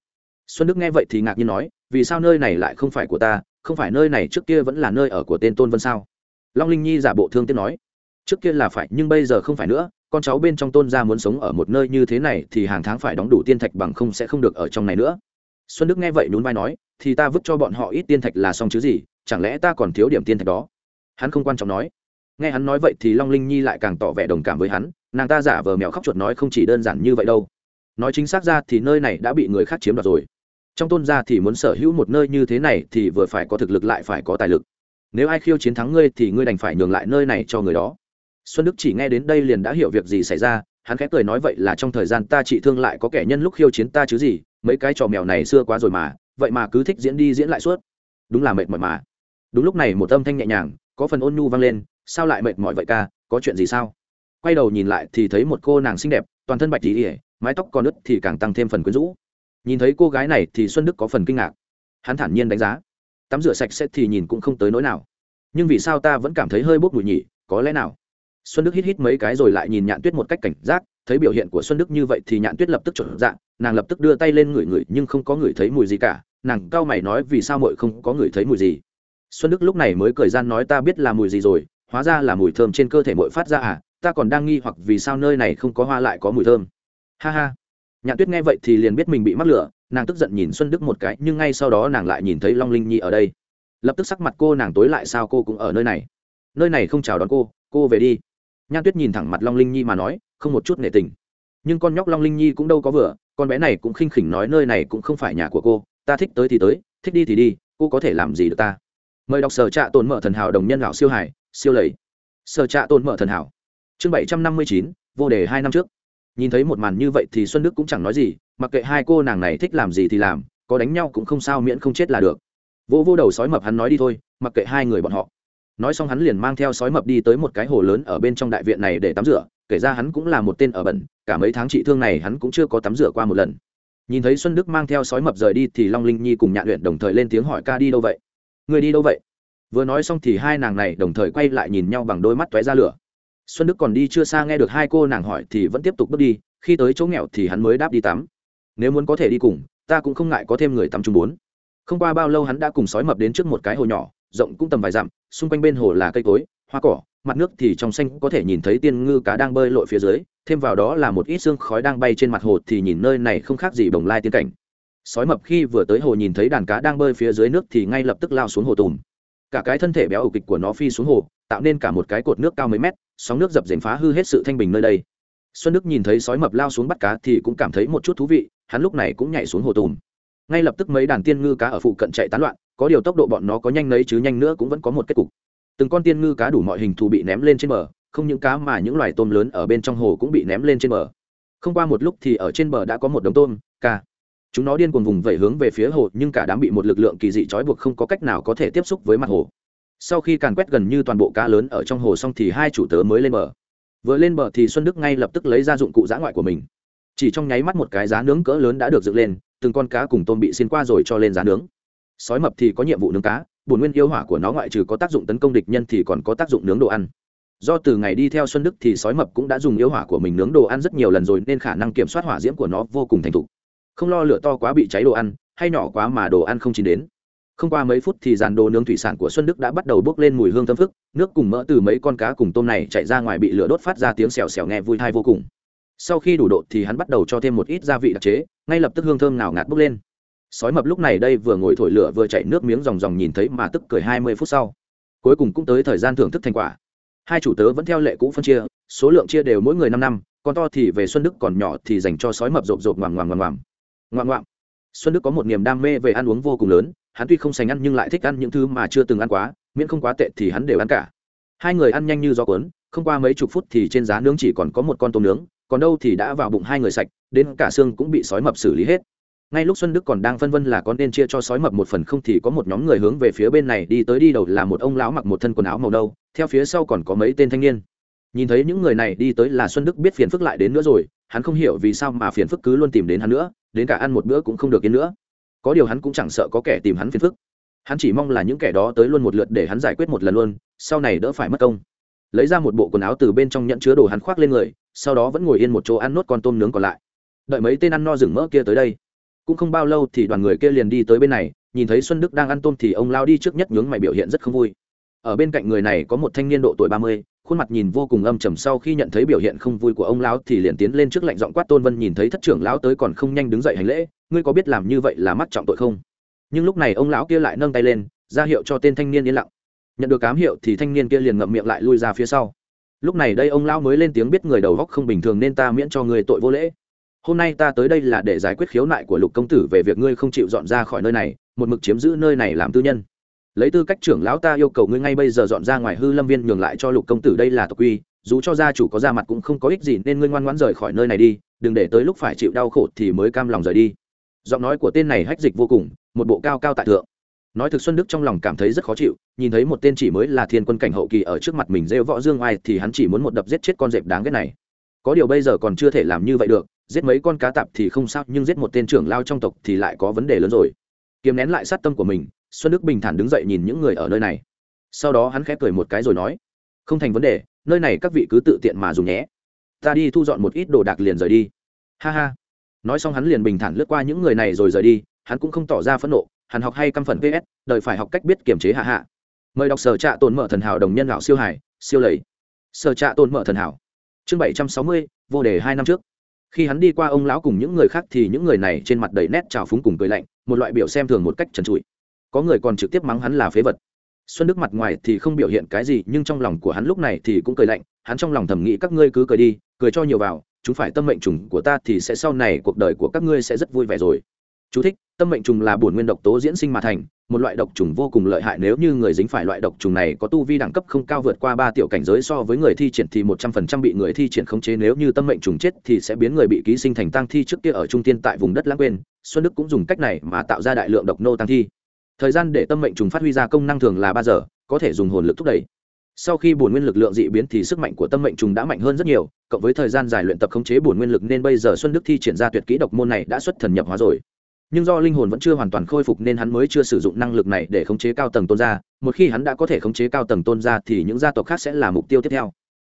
Xuân đức nghe vậy thì ngạc nhiên nói, vì sao nơi này lại không phải của ta, không phải nơi này trước kia vẫn là nơi ở của tên tôn vân sao? Long linh nhi giả bộ thương tiếc nói, trước kia là phải, nhưng bây giờ không phải nữa, con cháu bên trong tôn gia muốn sống ở một nơi như thế này thì hàng tháng phải đóng đủ tiên thạch bằng không sẽ không được ở trong này nữa. Xuân đức nghe vậy nhún vai nói, thì ta vứt cho bọn họ ít tiên thạch là xong chứ gì, chẳng lẽ ta còn thiếu điểm tiên thạch đó? Hắn không quan trọng nói. Nghe hắn nói vậy thì long linh nhi lại càng tỏ vẻ đồng cảm với hắn, nàng ta giả vờ mèo khóc chuột nói không chỉ đơn giản như vậy đâu. Nói chính xác ra thì nơi này đã bị người khác chiếm đoạt rồi. Trong tôn gia thì muốn sở hữu một nơi như thế này thì vừa phải có thực lực lại phải có tài lực. Nếu ai khiêu chiến thắng ngươi thì ngươi đành phải nhường lại nơi này cho người đó. Xuân đức chỉ nghe đến đây liền đã hiểu việc gì xảy ra, hắn khẽ cười nói vậy là trong thời gian ta trị thương lại có kẻ nhân lúc khiêu chiến ta chứ gì, mấy cái trò mèo này xưa quá rồi mà, vậy mà cứ thích diễn đi diễn lại suốt. Đúng là mệt mỏi mà. Đúng lúc này một âm thanh nhẹ nhàng có phần ôn nhu vang lên, sao lại mệt mỏi vậy ca, có chuyện gì sao? Quay đầu nhìn lại thì thấy một cô nàng xinh đẹp, toàn thân bạch tỉ ỉa mái tóc còn ướt thì càng tăng thêm phần quyến rũ. Nhìn thấy cô gái này thì xuân đức có phần kinh ngạc. Hắn thản nhiên đánh giá. Tắm rửa sạch sẽ thì nhìn cũng không tới nỗi nào. Nhưng vì sao ta vẫn cảm thấy hơi bốc mùi nhỉ, có lẽ nào? Xuân đức hít hít mấy cái rồi lại nhìn nhạn tuyết một cách cảnh giác, thấy biểu hiện của xuân đức như vậy thì nhạn tuyết lập tức trở dạng nàng lập tức đưa tay lên ngửi ngửi nhưng không có ngửi thấy mùi gì cả. Nàng cao mày nói vì sao mội không có ngửi thấy mùi gì? Xuân đức lúc này mới cười gian nói ta biết là mùi gì rồi, hóa ra là mùi thơm trên cơ thể mội phát ra à ta còn đang nghi hoặc vì sao nơi này không có hoa lại có mùi thơm. Ha ha. Nhạn tuyết nghe vậy thì liền biết mình bị mắc lửa, nàng tức giận nhìn xuân đức một cái, nhưng ngay sau đó nàng lại nhìn thấy long linh nhi ở đây. Lập tức sắc mặt cô nàng tối lại sao cô cũng ở nơi này. Nơi này không chào đón cô cô về đi. Nhan tuyết nhìn thẳng mặt long linh nhi mà nói, không một chút nghệ tình. Nhưng con nhóc long linh nhi cũng đâu có vừa, con bé này cũng khinh khỉnh nói nơi này cũng không phải nhà của cô, ta thích tới thì tới, thích đi thì đi, cô có thể làm gì được ta? Mời đọc sở trạ tồn mở thần hảo đồng nhân lão siêu hải, siêu lầy. Sở trạ tồn mở thần hảo. Chương bảy trăm năm mươi chín, vô đề hai năm trước. Nhìn thấy một màn như vậy thì xuân đức cũng chẳng nói gì, mặc kệ hai cô nàng này thích làm gì thì làm, có đánh nhau cũng không sao miễn không chết là được. Vô vô đầu sói mập hắn nói đi thôi, mặc kệ hai người bọn họ. Nói xong hắn liền mang theo sói mập đi tới một cái hồ lớn ở bên trong đại viện này để tắm rửa, kể ra hắn cũng là một tên ở bẩn, cả mấy tháng trị thương này hắn cũng chưa có tắm rửa qua một lần. Nhìn thấy xuân đức mang theo sói mập rời đi thì long linh nhi cùng nhạn luyện đồng thời lên tiếng hỏi ca đi đâu vậy? Người đi đâu vậy? Vừa nói xong thì hai nàng này đồng thời quay lại nhìn nhau bằng đôi mắt t ra lửa. Xuân đức còn đi chưa xa nghe được hai cô nàng hỏi thì vẫn tiếp tục bước đi, khi tới chỗ nghèo thì hắn mới đáp đi tắm. Nếu muốn có thể đi cùng, ta cũng không ngại có thêm người tắm chung bốn. Không qua bao lâu hắn đã cùng sói mập đến trước một cái hồ nhỏ, rộng cũng tầm vài dặm, xung quanh bên hồ là cây cối, hoa cỏ, mặt nước thì trong xanh có thể nhìn thấy tiên ngư cá đang bơi lội phía dưới, thêm vào đó là một ít xương khói đang bay trên mặt hồ thì nhìn nơi này không khác gì bồng lai tiên cảnh sói mập khi vừa tới hồ nhìn thấy đàn cá đang bơi phía dưới nước thì ngay lập tức lao xuống hồ tùm. Cả cái thân thể béo ủ kịch của nó phi xuống hồ, tạo nên cả một cái cột nước cao mấy mét, sóng nước dập dềnh phá hư hết sự thanh bình nơi đây. Xuân đức nhìn thấy sói mập lao xuống bắt cá thì cũng cảm thấy một chút thú vị, hắn lúc này cũng nhảy xuống hồ tùm. Ngay lập tức mấy đàn tiên ngư cá ở phụ cận chạy tán loạn, có điều tốc độ bọn nó có nhanh nấy chứ nhanh nữa cũng vẫn có một kết cục. Từng con tiên ngư cá đủ mọi hình thù bị ném lên trên bờ, không những cá mà những loài tôm lớn ở bên trong hồ cũng bị ném lên trên bờ. Không qua một lúc thì ở trên bờ đã có một đống tôm, cá chúng nó điên cuồng vùng vẩy hướng về phía hồ, nhưng cả đám bị một lực lượng kỳ dị trói buộc không có cách nào có thể tiếp xúc với mặt hồ. Sau khi càn quét gần như toàn bộ cá lớn ở trong hồ xong thì hai chủ tớ mới lên bờ. Vừa lên bờ thì xuân đức ngay lập tức lấy ra dụng cụ giã ngoại của mình. Chỉ trong nháy mắt một cái giá nướng cỡ lớn đã được dựng lên, từng con cá cùng tôm bị xin qua rồi cho lên giá nướng. Sói mập thì có nhiệm vụ nướng cá, bổn nguyên yêu hỏa của nó ngoại trừ có tác dụng tấn công địch nhân thì còn có tác dụng nướng đồ ăn. Do từ ngày đi theo xuân đức thì sói mập cũng đã dùng yêu hỏa của mình nướng đồ ăn rất nhiều lần rồi, nên khả năng kiểm soát hỏa diễm của nó vô cùng thành thục không lo lửa to quá bị cháy đồ ăn, hay nhỏ quá mà đồ ăn không chín đến. Không qua mấy phút thì dàn đồ nướng thủy sản của xuân đức đã bắt đầu bốc lên mùi hương thơm phức, nước cùng mỡ từ mấy con cá cùng tôm này chạy ra ngoài bị lửa đốt phát ra tiếng xèo xèo nghe vui thai vô cùng. Sau khi đủ độ thì hắn bắt đầu cho thêm một ít gia vị đặc chế, ngay lập tức hương thơm nào ngạt bốc lên. Sói mập lúc này đây vừa ngồi thổi lửa vừa chạy nước miếng ròng ròng nhìn thấy mà tức cười hai mươi phút sau. Cuối cùng cũng tới thời gian thưởng thức thành quả. Hai chủ tớ vẫn theo lệ cũ phân chia, số lượng chia đều mỗi người năm năm, con to thì về xuân đức, còn nhỏ thì dành cho sói mập rộp rộp ngoằm ngoằm ngoằm ngoằm ngoạn ngoạm. Xuân đức có một niềm đam mê về ăn uống vô cùng lớn, hắn tuy không sành ăn nhưng lại thích ăn những thứ mà chưa từng ăn quá, miễn không quá tệ thì hắn đều ăn cả. Hai người ăn nhanh như gió cuốn, không qua mấy chục phút thì trên giá nướng chỉ còn có một con tôm nướng, còn đâu thì đã vào bụng hai người sạch, đến cả xương cũng bị sói mập xử lý hết. Ngay lúc xuân đức còn đang phân vân là có nên chia cho sói mập một phần không thì có một nhóm người hướng về phía bên này đi tới đi đầu là một ông lão mặc một thân quần áo màu đâu theo phía sau còn có mấy tên thanh niên. Nhìn thấy những người này đi tới là xuân đức biết phiền phức lại đến nữa rồi, hắn không hiểu vì sao mà phiền phức cứ luôn tìm đến hắn nữa đến cả ăn một bữa cũng không được yên nữa. Có điều hắn cũng chẳng sợ có kẻ tìm hắn phiền phức. Hắn chỉ mong là những kẻ đó tới luôn một lượt để hắn giải quyết một lần luôn, sau này đỡ phải mất công. Lấy ra một bộ quần áo từ bên trong nhận chứa đồ hắn khoác lên người, sau đó vẫn ngồi yên một chỗ ăn nốt con tôm nướng còn lại. Đợi mấy tên ăn no rừng mỡ kia tới đây, cũng không bao lâu thì đoàn người kia liền đi tới bên này, nhìn thấy xuân đức đang ăn tôm thì ông lao đi trước nhất nhướng mày biểu hiện rất không vui. Ở bên cạnh người này có một thanh niên độ tuổi ba mươi khuôn mặt nhìn vô cùng âm trầm sau khi nhận thấy biểu hiện không vui của ông lão thì liền tiến lên trước lạnh giọng quát tôn vân nhìn thấy thất trưởng lão tới còn không nhanh đứng dậy hành lễ, ngươi có biết làm như vậy là mắc trọng tội không? Nhưng lúc này ông lão kia lại nâng tay lên, ra hiệu cho tên thanh niên yên lặng. Nhận được cám hiệu thì thanh niên kia liền ngậm miệng lại lui ra phía sau. Lúc này đây ông lão mới lên tiếng biết người đầu góc không bình thường nên ta miễn cho người tội vô lễ. Hôm nay ta tới đây là để giải quyết khiếu nại của lục công tử về việc ngươi không chịu dọn ra khỏi nơi này, một mực chiếm giữ nơi này làm tư nhân lấy tư cách trưởng lão ta yêu cầu ngươi ngay bây giờ dọn ra ngoài hư lâm viên nhường lại cho lục công tử đây là tộc quy, dù cho gia chủ có ra mặt cũng không có ích gì nên ngươi ngoan ngoãn rời khỏi nơi này đi, đừng để tới lúc phải chịu đau khổ thì mới cam lòng rời đi. Giọng nói của tên này hách dịch vô cùng, một bộ cao cao tại thượng. Nói thực xuân đức trong lòng cảm thấy rất khó chịu, nhìn thấy một tên chỉ mới là thiên quân cảnh hậu kỳ ở trước mặt mình rêu võ dương oai thì hắn chỉ muốn một đập giết chết con dẹp đáng ghét này. Có điều bây giờ còn chưa thể làm như vậy được, giết mấy con cá tạp thì không sao, nhưng giết một tên trưởng lao trong tộc thì lại có vấn đề lớn rồi. Kiềm nén lại sát tâm của mình xuân đức bình thản đứng dậy nhìn những người ở nơi này. Sau đó hắn khẽ cười một cái rồi nói, không thành vấn đề, nơi này các vị cứ tự tiện mà dùng nhé. Ta đi thu dọn một ít đồ đạc liền rời đi. Ha ha. Nói xong hắn liền bình thản lướt qua những người này rồi rời đi, hắn cũng không tỏ ra phẫn nộ, hắn học hay căm phần ps đợi phải học cách biết kiềm chế hạ hạ. Mời đọc sở trạ tồn mở thần hảo đồng nhân lão siêu hải siêu lầy. Sở trạ tồn mở thần hảo, chương bảy trăm sáu mươi, vô đề hai năm trước. Khi hắn đi qua ông lão cùng những người khác thì những người này trên mặt đầy nét trào phúng cùng cười lạnh, một loại biểu xem thường một cách trần trụi có người còn trực tiếp mắng hắn là phế vật. Xuân đức mặt ngoài thì không biểu hiện cái gì nhưng trong lòng của hắn lúc này thì cũng cười lạnh hắn trong lòng thầm nghĩ các ngươi cứ cười đi cười cho nhiều vào chúng phải tâm mệnh trùng của ta thì sẽ sau này cuộc đời của các ngươi sẽ rất vui vẻ rồi. Chú thích, tâm mệnh trùng là bổn nguyên độc tố diễn sinh mà thành, một loại độc trùng vô cùng lợi hại nếu như người dính phải loại độc trùng này có tu vi đẳng cấp không cao vượt qua ba tiểu cảnh giới so với người thi triển thì một trăm phần trăm bị người thi triển khống chế nếu như tâm mệnh trùng chết thì sẽ biến người bị ký sinh thành tăng thi trước kia ở trung tiên tại vùng đất lãng quên, Xuân Đức cũng dùng cách này mà tạo ra đại lượng độc nô tăng thi. Thời gian để tâm mệnh trùng phát huy ra công năng thường là ba giờ, có thể dùng hồn lực thúc đẩy. Sau khi bổn nguyên lực lượng dị biến thì sức mạnh của tâm mệnh trùng đã mạnh hơn rất nhiều, cộng với thời gian dài luyện tập khống chế bổn nguyên lực nên bây giờ Xuân Đức thi triển ra tuyệt kỹ độc môn này đã xuất thần nhập hóa rồi. Nhưng do linh hồn vẫn chưa hoàn toàn khôi phục nên hắn mới chưa sử dụng năng lực này để khống chế cao tầng tôn gia một khi hắn đã có thể khống chế cao tầng tôn gia thì những gia tộc khác sẽ là mục tiêu tiếp theo.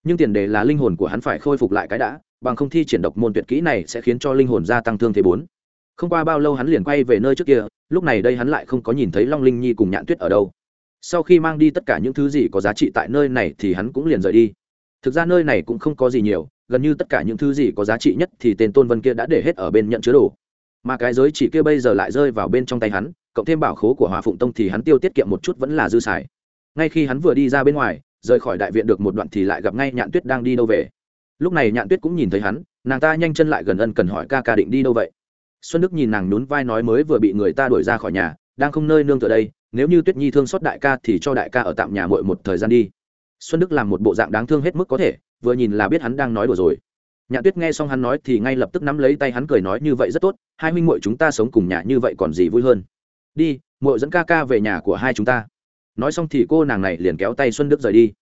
Nhưng tiền đề là linh hồn của hắn phải khôi phục lại cái đã bằng không thi triển độc môn tuyệt kỹ này sẽ khiến cho linh hồn gia tăng thương thế bốn không qua bao lâu hắn liền quay về nơi trước kia, lúc này đây hắn lại không có nhìn thấy long linh nhi cùng nhạn tuyết ở đâu. Sau khi mang đi tất cả những thứ gì có giá trị tại nơi này thì hắn cũng liền rời đi. Thực ra nơi này cũng không có gì nhiều, gần như tất cả những thứ gì có giá trị nhất thì tên tôn vân kia đã để hết ở bên nhận chứa đồ. Mà cái giới chỉ kia bây giờ lại rơi vào bên trong tay hắn, cộng thêm bảo khố của hòa phụng tông thì hắn tiêu tiết kiệm một chút vẫn là dư xài. Ngay khi hắn vừa đi ra bên ngoài, rời khỏi đại viện được một đoạn thì lại gặp ngay nhạn tuyết đang đi đâu về. Lúc này nhạn tuyết cũng nhìn thấy hắn, nàng ta nhanh chân lại gần ân cần hỏi ca ca định đi đâu vậy? Xuân đức nhìn nàng nhún vai nói mới vừa bị người ta đuổi ra khỏi nhà, đang không nơi nương tựa đây, nếu như tuyết nhi thương xót đại ca thì cho đại ca ở tạm nhà muội một thời gian đi. Xuân đức làm một bộ dạng đáng thương hết mức có thể, vừa nhìn là biết hắn đang nói đùa rồi. Nhạn tuyết nghe xong hắn nói thì ngay lập tức nắm lấy tay hắn cười nói như vậy rất tốt, hai huynh muội chúng ta sống cùng nhà như vậy còn gì vui hơn. Đi, muội dẫn ca ca về nhà của hai chúng ta. Nói xong thì cô nàng này liền kéo tay xuân đức rời đi.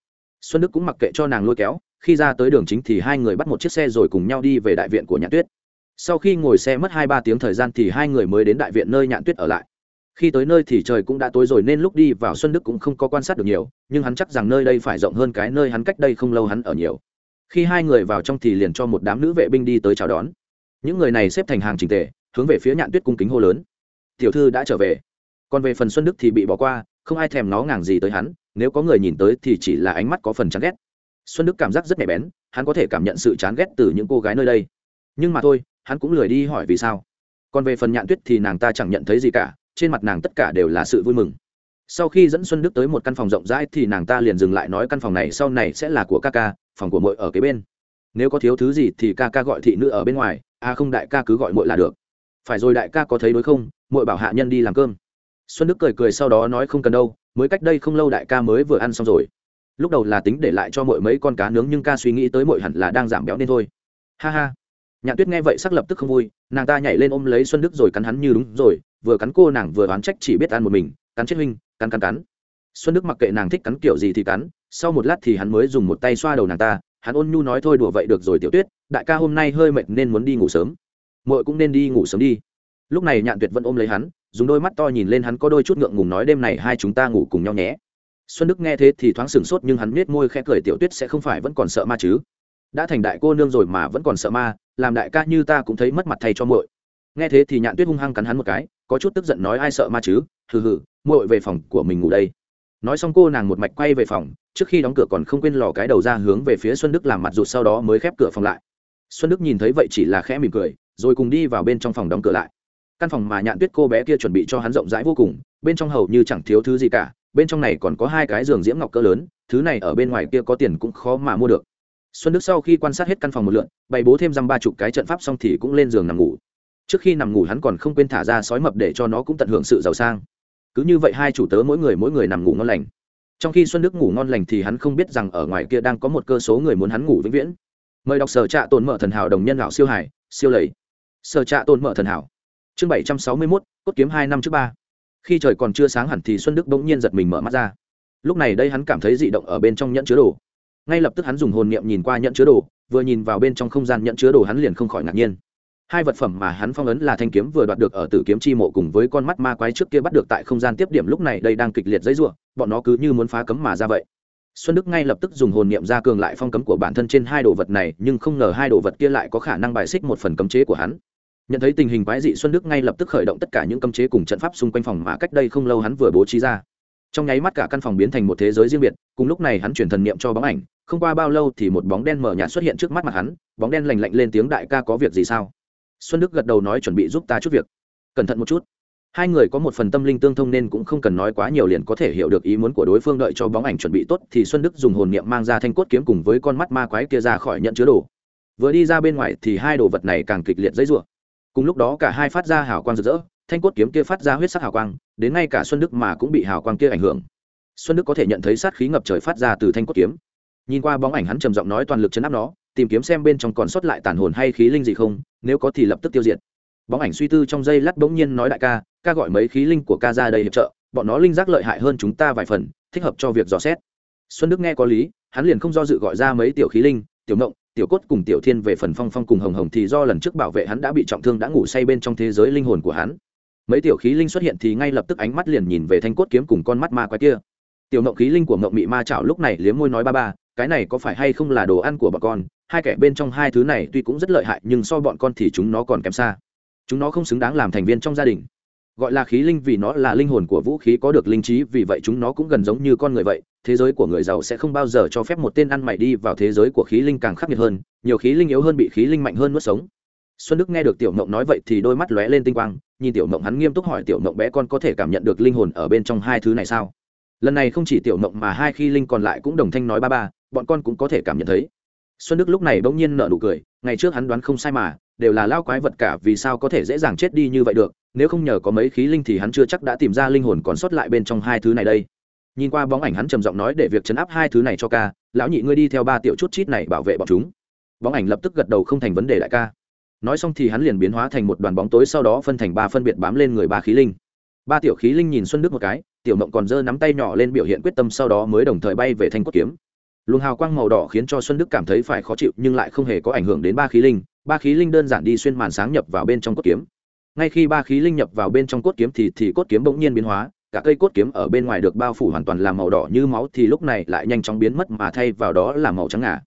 Xuân đức cũng mặc kệ cho nàng lôi kéo, khi ra tới đường chính thì hai người bắt một chiếc xe rồi cùng nhau đi về đại viện của nhạn tuyết sau khi ngồi xe mất hai ba tiếng thời gian thì hai người mới đến đại viện nơi nhạn tuyết ở lại. Khi tới nơi thì trời cũng đã tối rồi nên lúc đi vào xuân đức cũng không có quan sát được nhiều, nhưng hắn chắc rằng nơi đây phải rộng hơn cái nơi hắn cách đây không lâu hắn ở nhiều. Khi hai người vào trong thì liền cho một đám nữ vệ binh đi tới chào đón. Những người này xếp thành hàng trình tề, hướng về phía nhạn tuyết cung kính hô lớn. Tiểu thư đã trở về. Còn về phần xuân đức thì bị bỏ qua, không ai thèm nó ngàng gì tới hắn, nếu có người nhìn tới thì chỉ là ánh mắt có phần chán ghét. Xuân đức cảm giác rất nhạy bén, hắn có thể cảm nhận sự chán ghét từ những cô gái nơi đây. Nhưng mà thôi hắn cũng lười đi hỏi vì sao. Còn về phần nhạn tuyết thì nàng ta chẳng nhận thấy gì cả, trên mặt nàng tất cả đều là sự vui mừng. Sau khi dẫn xuân đức tới một căn phòng rộng rãi thì nàng ta liền dừng lại nói căn phòng này sau này sẽ là của ca ca, phòng của mội ở kế bên. Nếu có thiếu thứ gì thì ca ca gọi thị nữ ở bên ngoài à không đại ca cứ gọi mội là được. Phải rồi đại ca có thấy đối không? Mội bảo hạ nhân đi làm cơm. Xuân đức cười cười sau đó nói không cần đâu, mới cách đây không lâu đại ca mới vừa ăn xong rồi. Lúc đầu là tính để lại cho mội mấy con cá nướng nhưng ca suy nghĩ tới mội hẳn là đang giảm béo nên thôi. Ha ha nhạn tuyết nghe vậy sắc lập tức không vui, nàng ta nhảy lên ôm lấy xuân đức rồi cắn hắn như đúng rồi, vừa cắn cô nàng vừa oán trách chỉ biết ăn một mình, cắn chết huynh, cắn cắn cắn. Xuân đức mặc kệ nàng thích cắn kiểu gì thì cắn, sau một lát thì hắn mới dùng một tay xoa đầu nàng ta, hắn ôn nhu nói thôi đùa vậy được rồi tiểu tuyết, đại ca hôm nay hơi mệt nên muốn đi ngủ sớm. Muội cũng nên đi ngủ sớm đi. Lúc này nhạn tuyệt vẫn ôm lấy hắn, dùng đôi mắt to nhìn lên hắn có đôi chút ngượng ngùng nói đêm này hai chúng ta ngủ cùng nhau nhé. Xuân đức nghe thế thì thoáng sửng sốt nhưng hắn biết môi khẽ cười tiểu tuyết sẽ không phải vẫn còn sợ ma chứ đã thành đại cô nương rồi mà vẫn còn sợ ma, làm đại ca như ta cũng thấy mất mặt thay cho muội. Nghe thế thì nhạn tuyết hung hăng cắn hắn một cái, có chút tức giận nói ai sợ ma chứ, hừ hừ, muội về phòng của mình ngủ đây. Nói xong cô nàng một mạch quay về phòng, trước khi đóng cửa còn không quên lò cái đầu ra hướng về phía xuân đức làm mặt rụt sau đó mới khép cửa phòng lại. Xuân đức nhìn thấy vậy chỉ là khẽ mỉm cười, rồi cùng đi vào bên trong phòng đóng cửa lại. Căn phòng mà nhạn tuyết cô bé kia chuẩn bị cho hắn rộng rãi vô cùng, bên trong hầu như chẳng thiếu thứ gì cả, bên trong này còn có hai cái giường diễm ngọc cỡ lớn, thứ này ở bên ngoài kia có tiền cũng khó mà mua được xuân đức sau khi quan sát hết căn phòng một lượn, bày bố thêm dăm ba chục cái trận pháp xong thì cũng lên giường nằm ngủ. Trước khi nằm ngủ hắn còn không quên thả ra sói mập để cho nó cũng tận hưởng sự giàu sang. Cứ như vậy hai chủ tớ mỗi người mỗi người nằm ngủ ngon lành. Trong khi xuân đức ngủ ngon lành thì hắn không biết rằng ở ngoài kia đang có một cơ số người muốn hắn ngủ vĩnh viễn. Mời đọc sở trạ tồn mở thần hảo đồng nhân lão siêu hải, siêu lầy. Sở trạ tồn mở thần hảo. Chương bảy trăm sáu mươi mốt, cốt kiếm hai năm trước ba. Khi trời còn chưa sáng hẳn thì xuân đức bỗng nhiên giật mình mở mắt ra. Lúc này đây hắn cảm thấy dị động ở bên trong nhẫn chứa đồ ngay lập tức hắn dùng hồn niệm nhìn qua nhẫn chứa đồ vừa nhìn vào bên trong không gian nhẫn chứa đồ hắn liền không khỏi ngạc nhiên. Hai vật phẩm mà hắn phong ấn là thanh kiếm vừa đoạt được ở tử kiếm chi mộ cùng với con mắt ma quái trước kia bắt được tại không gian tiếp điểm lúc này đây đang kịch liệt dãy rủa, bọn nó cứ như muốn phá cấm mà ra vậy. Xuân đức ngay lập tức dùng hồn niệm ra cường lại phong cấm của bản thân trên hai đồ vật này nhưng không ngờ hai đồ vật kia lại có khả năng bài xích một phần cấm chế của hắn. Nhận thấy tình hình quái dị xuân đức ngay lập tức khởi động tất cả những cấm chế cùng trận pháp xung quanh phòng mà cách đây không lâu hắn vừa bố trí ra trong nháy mắt cả căn phòng biến thành một thế giới riêng biệt, cùng lúc này hắn chuyển thần niệm cho bóng ảnh, không qua bao lâu thì một bóng đen mở nhạt xuất hiện trước mắt mặt hắn, bóng đen lành lạnh lên tiếng đại ca có việc gì sao? Xuân đức gật đầu nói chuẩn bị giúp ta chút việc. Cẩn thận một chút. Hai người có một phần tâm linh tương thông nên cũng không cần nói quá nhiều liền có thể hiểu được ý muốn của đối phương đợi cho bóng ảnh chuẩn bị tốt thì xuân đức dùng hồn niệm mang ra thanh cốt kiếm cùng với con mắt ma quái kia ra khỏi nhận chứa đồ. Vừa đi ra bên ngoài thì hai đồ vật này càng kịch liệt dãy rủa. Cùng lúc đó cả hai phát ra hào quang rực rỡ thanh cốt kiếm kia phát ra huyết sắc hào quang, đến ngay cả xuân đức mà cũng bị hào quang kia ảnh hưởng. Xuân đức có thể nhận thấy sát khí ngập trời phát ra từ thanh cốt kiếm. Nhìn qua bóng ảnh hắn trầm giọng nói toàn lực chấn áp nó, tìm kiếm xem bên trong còn sót lại tàn hồn hay khí linh gì không, nếu có thì lập tức tiêu diệt. Bóng ảnh suy tư trong giây lát bỗng nhiên nói đại ca ca gọi mấy khí linh của ca ra đây hiệp trợ, bọn nó linh giác lợi hại hơn chúng ta vài phần, thích hợp cho việc dò xét. Xuân đức nghe có lý, hắn liền không do dự gọi ra mấy tiểu khí linh, tiểu mộng tiểu cốt cùng tiểu thiên về phần phong phong cùng hồng hồng thì do lần trước bảo vệ hắn đã bị trọng thương đã ngủ say bên trong thế giới linh hồn của hắn mấy tiểu khí linh xuất hiện thì ngay lập tức ánh mắt liền nhìn về thanh cốt kiếm cùng con mắt ma quái kia. Tiểu ngộng khí linh của ngộng mị ma chảo lúc này liếm môi nói ba ba, cái này có phải hay không là đồ ăn của bọn con? Hai kẻ bên trong hai thứ này tuy cũng rất lợi hại nhưng so bọn con thì chúng nó còn kém xa. Chúng nó không xứng đáng làm thành viên trong gia đình. Gọi là khí linh vì nó là linh hồn của vũ khí có được linh trí, vì vậy chúng nó cũng gần giống như con người vậy. Thế giới của người giàu sẽ không bao giờ cho phép một tên ăn mày đi vào thế giới của khí linh càng khắc nghiệt hơn, nhiều khí linh yếu hơn bị khí linh mạnh hơn nuốt sống. Xuân đức nghe được tiểu mộng nói vậy thì đôi mắt lóe lên tinh quang nhìn tiểu mộng hắn nghiêm túc hỏi tiểu mộng bé con có thể cảm nhận được linh hồn ở bên trong hai thứ này sao? Lần này không chỉ tiểu mộng mà hai khi linh còn lại cũng đồng thanh nói ba ba, bọn con cũng có thể cảm nhận thấy. Xuân đức lúc này bỗng nhiên nở nụ cười, ngày trước hắn đoán không sai mà, đều là lao quái vật cả, vì sao có thể dễ dàng chết đi như vậy được, nếu không nhờ có mấy khí linh thì hắn chưa chắc đã tìm ra linh hồn còn sót lại bên trong hai thứ này đây. Nhìn qua bóng ảnh hắn trầm giọng nói để việc chấn áp hai thứ này cho ca, lão nhị ngươi đi theo ba tiểu chút chít này bảo vệ bọn chúng. Bóng ảnh lập tức gật đầu không thành vấn đề đại ca nói xong thì hắn liền biến hóa thành một đoàn bóng tối sau đó phân thành ba phân biệt bám lên người ba khí linh. Ba tiểu khí linh nhìn xuân đức một cái, tiểu mộng còn giơ nắm tay nhỏ lên biểu hiện quyết tâm sau đó mới đồng thời bay về thanh cốt kiếm. Luồng hào quang màu đỏ khiến cho xuân đức cảm thấy phải khó chịu, nhưng lại không hề có ảnh hưởng đến ba khí linh. Ba khí linh đơn giản đi xuyên màn sáng nhập vào bên trong cốt kiếm. Ngay khi ba khí linh nhập vào bên trong cốt kiếm thì thì cốt kiếm bỗng nhiên biến hóa. Cả cây cốt kiếm ở bên ngoài được bao phủ hoàn toàn là màu đỏ như máu thì lúc này lại nhanh chóng biến mất mà thay vào đó là màu trắng ngà.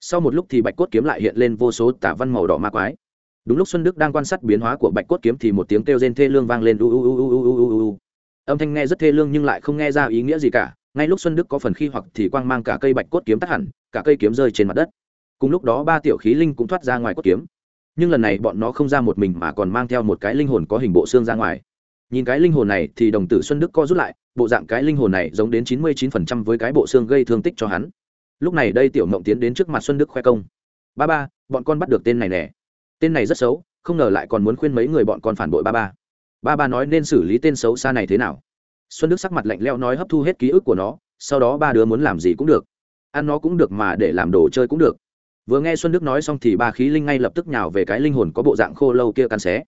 Sau một lúc thì bạch cốt kiếm lại hiện lên vô số tả văn màu đỏ ma quái đúng lúc xuân đức đang quan sát biến hóa của bạch cốt kiếm thì một tiếng kêu rên thê lương vang lên, u u u u u u u âm thanh nghe rất thê lương nhưng lại không nghe ra ý nghĩa gì cả. Ngay lúc xuân đức có phần khi hoặc thì quang mang cả cây bạch cốt kiếm tắt hẳn, cả cây kiếm rơi trên mặt đất. Cùng lúc đó ba tiểu khí linh cũng thoát ra ngoài cốt kiếm. Nhưng lần này bọn nó không ra một mình mà còn mang theo một cái linh hồn có hình bộ xương ra ngoài. Nhìn cái linh hồn này thì đồng tử xuân đức co rút lại, bộ dạng cái linh hồn này giống đến chín mươi chín phần trăm với cái bộ xương gây thương tích cho hắn. Lúc này đây tiểu mộng tiến đến trước mặt xuân đức khoe công. Ba ba, bọn con bắt được tên này nè tên này rất xấu, không ngờ lại còn muốn khuyên mấy người bọn con phản bội ba ba. Ba ba nói nên xử lý tên xấu xa này thế nào? Xuân đức sắc mặt lạnh leo nói hấp thu hết ký ức của nó, sau đó ba đứa muốn làm gì cũng được. Ăn nó cũng được mà để làm đồ chơi cũng được. Vừa nghe xuân đức nói xong thì ba khí linh ngay lập tức nhào về cái linh hồn có bộ dạng khô lâu kia cắn xé.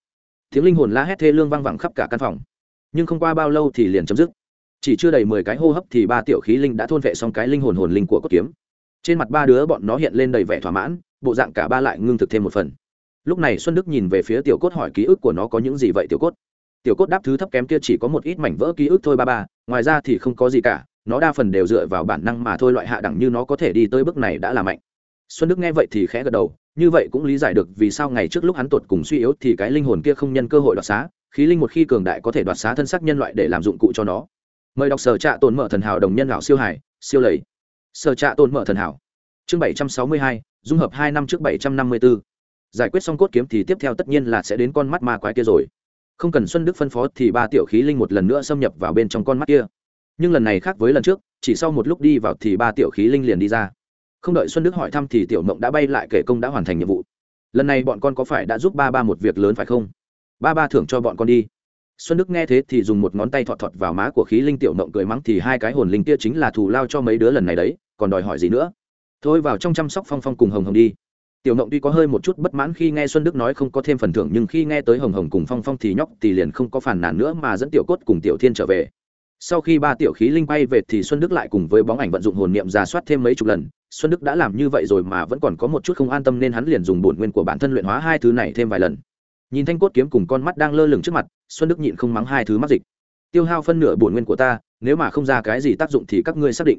Tiếng linh hồn la hét thê lương vang vẳng khắp cả căn phòng. Nhưng không qua bao lâu thì liền chấm dứt. Chỉ chưa đầy mười cái hô hấp thì ba tiểu khí linh đã thôn vệ xong cái linh hồn hồn linh của cốt kiếm. Trên mặt ba đứa bọn nó hiện lên đầy vẻ thỏa mãn, bộ dạng cả ba lại ngưng thực thêm một phần lúc này xuân đức nhìn về phía tiểu cốt hỏi ký ức của nó có những gì vậy tiểu cốt? Tiểu cốt đáp thứ thấp kém kia chỉ có một ít mảnh vỡ ký ức thôi ba ba, ngoài ra thì không có gì cả, nó đa phần đều dựa vào bản năng mà thôi loại hạ đẳng như nó có thể đi tới bước này đã là mạnh. Xuân đức nghe vậy thì khẽ gật đầu, như vậy cũng lý giải được vì sao ngày trước lúc hắn tuột cùng suy yếu thì cái linh hồn kia không nhân cơ hội đoạt xá, khí linh một khi cường đại có thể đoạt xá thân xác nhân loại để làm dụng cụ cho nó. Mời đọc sở trạ tồn mở thần hảo đồng nhân lão siêu hải, siêu lầy. Sở trạ tồn mở thần hảo. Chương bảy trăm sáu mươi hai, dung hợp hai năm trước bảy trăm năm mươi bốn giải quyết xong cốt kiếm thì tiếp theo tất nhiên là sẽ đến con mắt ma quái kia rồi. Không cần xuân đức phân phó thì ba tiểu khí linh một lần nữa xâm nhập vào bên trong con mắt kia. Nhưng lần này khác với lần trước, chỉ sau một lúc đi vào thì ba tiểu khí linh liền đi ra. Không đợi xuân đức hỏi thăm thì tiểu mộng đã bay lại kể công đã hoàn thành nhiệm vụ. Lần này bọn con có phải đã giúp ba ba một việc lớn phải không? Ba ba thưởng cho bọn con đi. Xuân đức nghe thế thì dùng một ngón tay thọt thọt vào má của khí linh tiểu mộng cười mắng thì hai cái hồn linh kia chính là thù lao cho mấy đứa lần này đấy, còn đòi hỏi gì nữa? Thôi vào trong chăm sóc phong phong cùng hồng hồng đi tiểu mộng tuy có hơi một chút bất mãn khi nghe xuân đức nói không có thêm phần thưởng, nhưng khi nghe tới hồng hồng cùng phong phong thì nhóc thì liền không có phản nản nữa mà dẫn tiểu cốt cùng tiểu thiên trở về. Sau khi ba tiểu khí linh bay về thì xuân đức lại cùng với bóng ảnh vận dụng hồn niệm ra soát thêm mấy chục lần. Xuân đức đã làm như vậy rồi mà vẫn còn có một chút không an tâm nên hắn liền dùng bổn nguyên của bản thân luyện hóa hai thứ này thêm vài lần. Nhìn thanh cốt kiếm cùng con mắt đang lơ lửng trước mặt, xuân đức nhịn không mắng hai thứ mắc dịch. Tiêu hao phân nửa bổn nguyên của ta, nếu mà không ra cái gì tác dụng thì các ngươi xác định.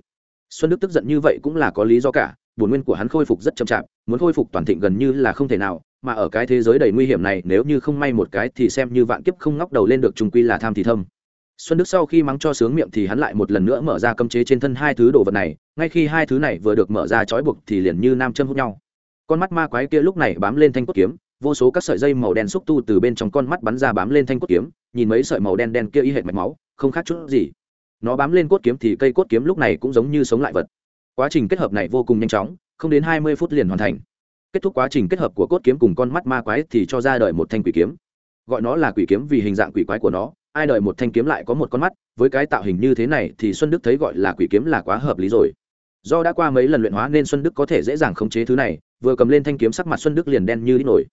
Xuân đức tức giận như vậy cũng là có lý do cả, bổn nguyên của hắn khôi phục rất chậm chạp muốn khôi phục toàn thịnh gần như là không thể nào, mà ở cái thế giới đầy nguy hiểm này, nếu như không may một cái thì xem như vạn kiếp không ngóc đầu lên được trung quy là tham thì thâm. Xuân đức sau khi mắng cho sướng miệng thì hắn lại một lần nữa mở ra cấm chế trên thân hai thứ đồ vật này, ngay khi hai thứ này vừa được mở ra trói buộc thì liền như nam châm hút nhau. Con mắt ma quái kia lúc này bám lên thanh cốt kiếm, vô số các sợi dây màu đen xúc tu từ bên trong con mắt bắn ra bám lên thanh cốt kiếm, nhìn mấy sợi màu đen đen kia y hệt mạch máu, không khác chút gì. Nó bám lên cốt kiếm thì cây cốt kiếm lúc này cũng giống như sống lại vật. Quá trình kết hợp này vô cùng nhanh chóng không đến hai mươi phút liền hoàn thành. Kết thúc quá trình kết hợp của cốt kiếm cùng con mắt ma quái thì cho ra đời một thanh quỷ kiếm. Gọi nó là quỷ kiếm vì hình dạng quỷ quái của nó, ai đợi một thanh kiếm lại có một con mắt, với cái tạo hình như thế này thì xuân đức thấy gọi là quỷ kiếm là quá hợp lý rồi. Do đã qua mấy lần luyện hóa nên xuân đức có thể dễ dàng khống chế thứ này, vừa cầm lên thanh kiếm sắc mặt xuân đức liền đen như đít nổi.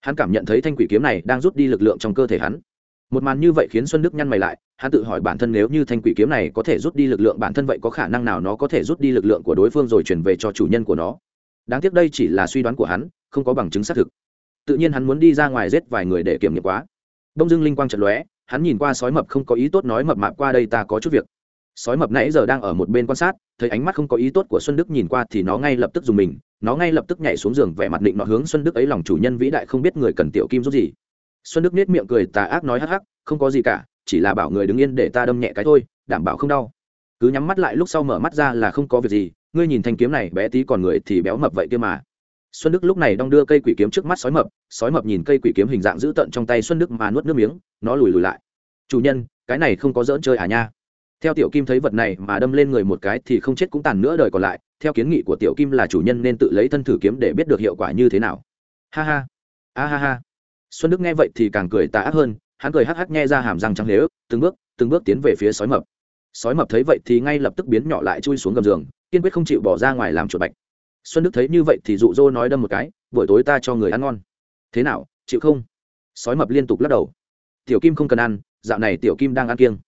Hắn cảm nhận thấy thanh quỷ kiếm này đang rút đi lực lượng trong cơ thể hắn. Một màn như vậy khiến xuân đức nhăn mày lại hắn tự hỏi bản thân nếu như thanh quỷ kiếm này có thể rút đi lực lượng bản thân vậy có khả năng nào nó có thể rút đi lực lượng của đối phương rồi chuyển về cho chủ nhân của nó? Đáng tiếc đây chỉ là suy đoán của hắn, không có bằng chứng xác thực. Tự nhiên hắn muốn đi ra ngoài giết vài người để kiểm nghiệm quá. Đông dưng linh quang trận lóe, hắn nhìn qua sói mập không có ý tốt nói mập mạp qua đây ta có chút việc. Sói mập nãy giờ đang ở một bên quan sát, thấy ánh mắt không có ý tốt của xuân đức nhìn qua thì nó ngay lập tức dùng mình, nó ngay lập tức nhảy xuống giường vẻ mặt định nó hướng xuân đức ấy lòng chủ nhân vĩ đại không biết người cần tiểu kim giúp gì. Xuân đức nết miệng cười tà ác nói hắc hắc, không có gì cả chỉ là bảo người đứng yên để ta đâm nhẹ cái thôi, đảm bảo không đau. Cứ nhắm mắt lại lúc sau mở mắt ra là không có việc gì, ngươi nhìn thanh kiếm này, bé tí còn người thì béo mập vậy kia mà. Xuân đức lúc này đong đưa cây quỷ kiếm trước mắt sói mập sói mập nhìn cây quỷ kiếm hình dạng dữ tợn trong tay xuân đức mà nuốt nước miếng, nó lùi lùi lại. Chủ nhân, cái này không có dỡn chơi à nha? Theo tiểu kim thấy vật này mà đâm lên người một cái thì không chết cũng tàn nữa đời còn lại, theo kiến nghị của tiểu kim là chủ nhân nên tự lấy thân thử kiếm để biết được hiệu quả như thế nào. Ha ha. A ha ha. Xuân đức nghe vậy thì càng cười tà ác hơn hắn cười hắc hắc nghe ra hàm răng trắng lếu từng bước từng bước tiến về phía sói mập. Sói mập thấy vậy thì ngay lập tức biến nhỏ lại chui xuống gầm giường, kiên quyết không chịu bỏ ra ngoài làm chuột bạch. Xuân đức thấy như vậy thì dụ dỗ nói đâm một cái, buổi tối ta cho người ăn ngon. Thế nào, chịu không? Sói mập liên tục lắc đầu. Tiểu kim không cần ăn, dạo này tiểu kim đang ăn kiêng.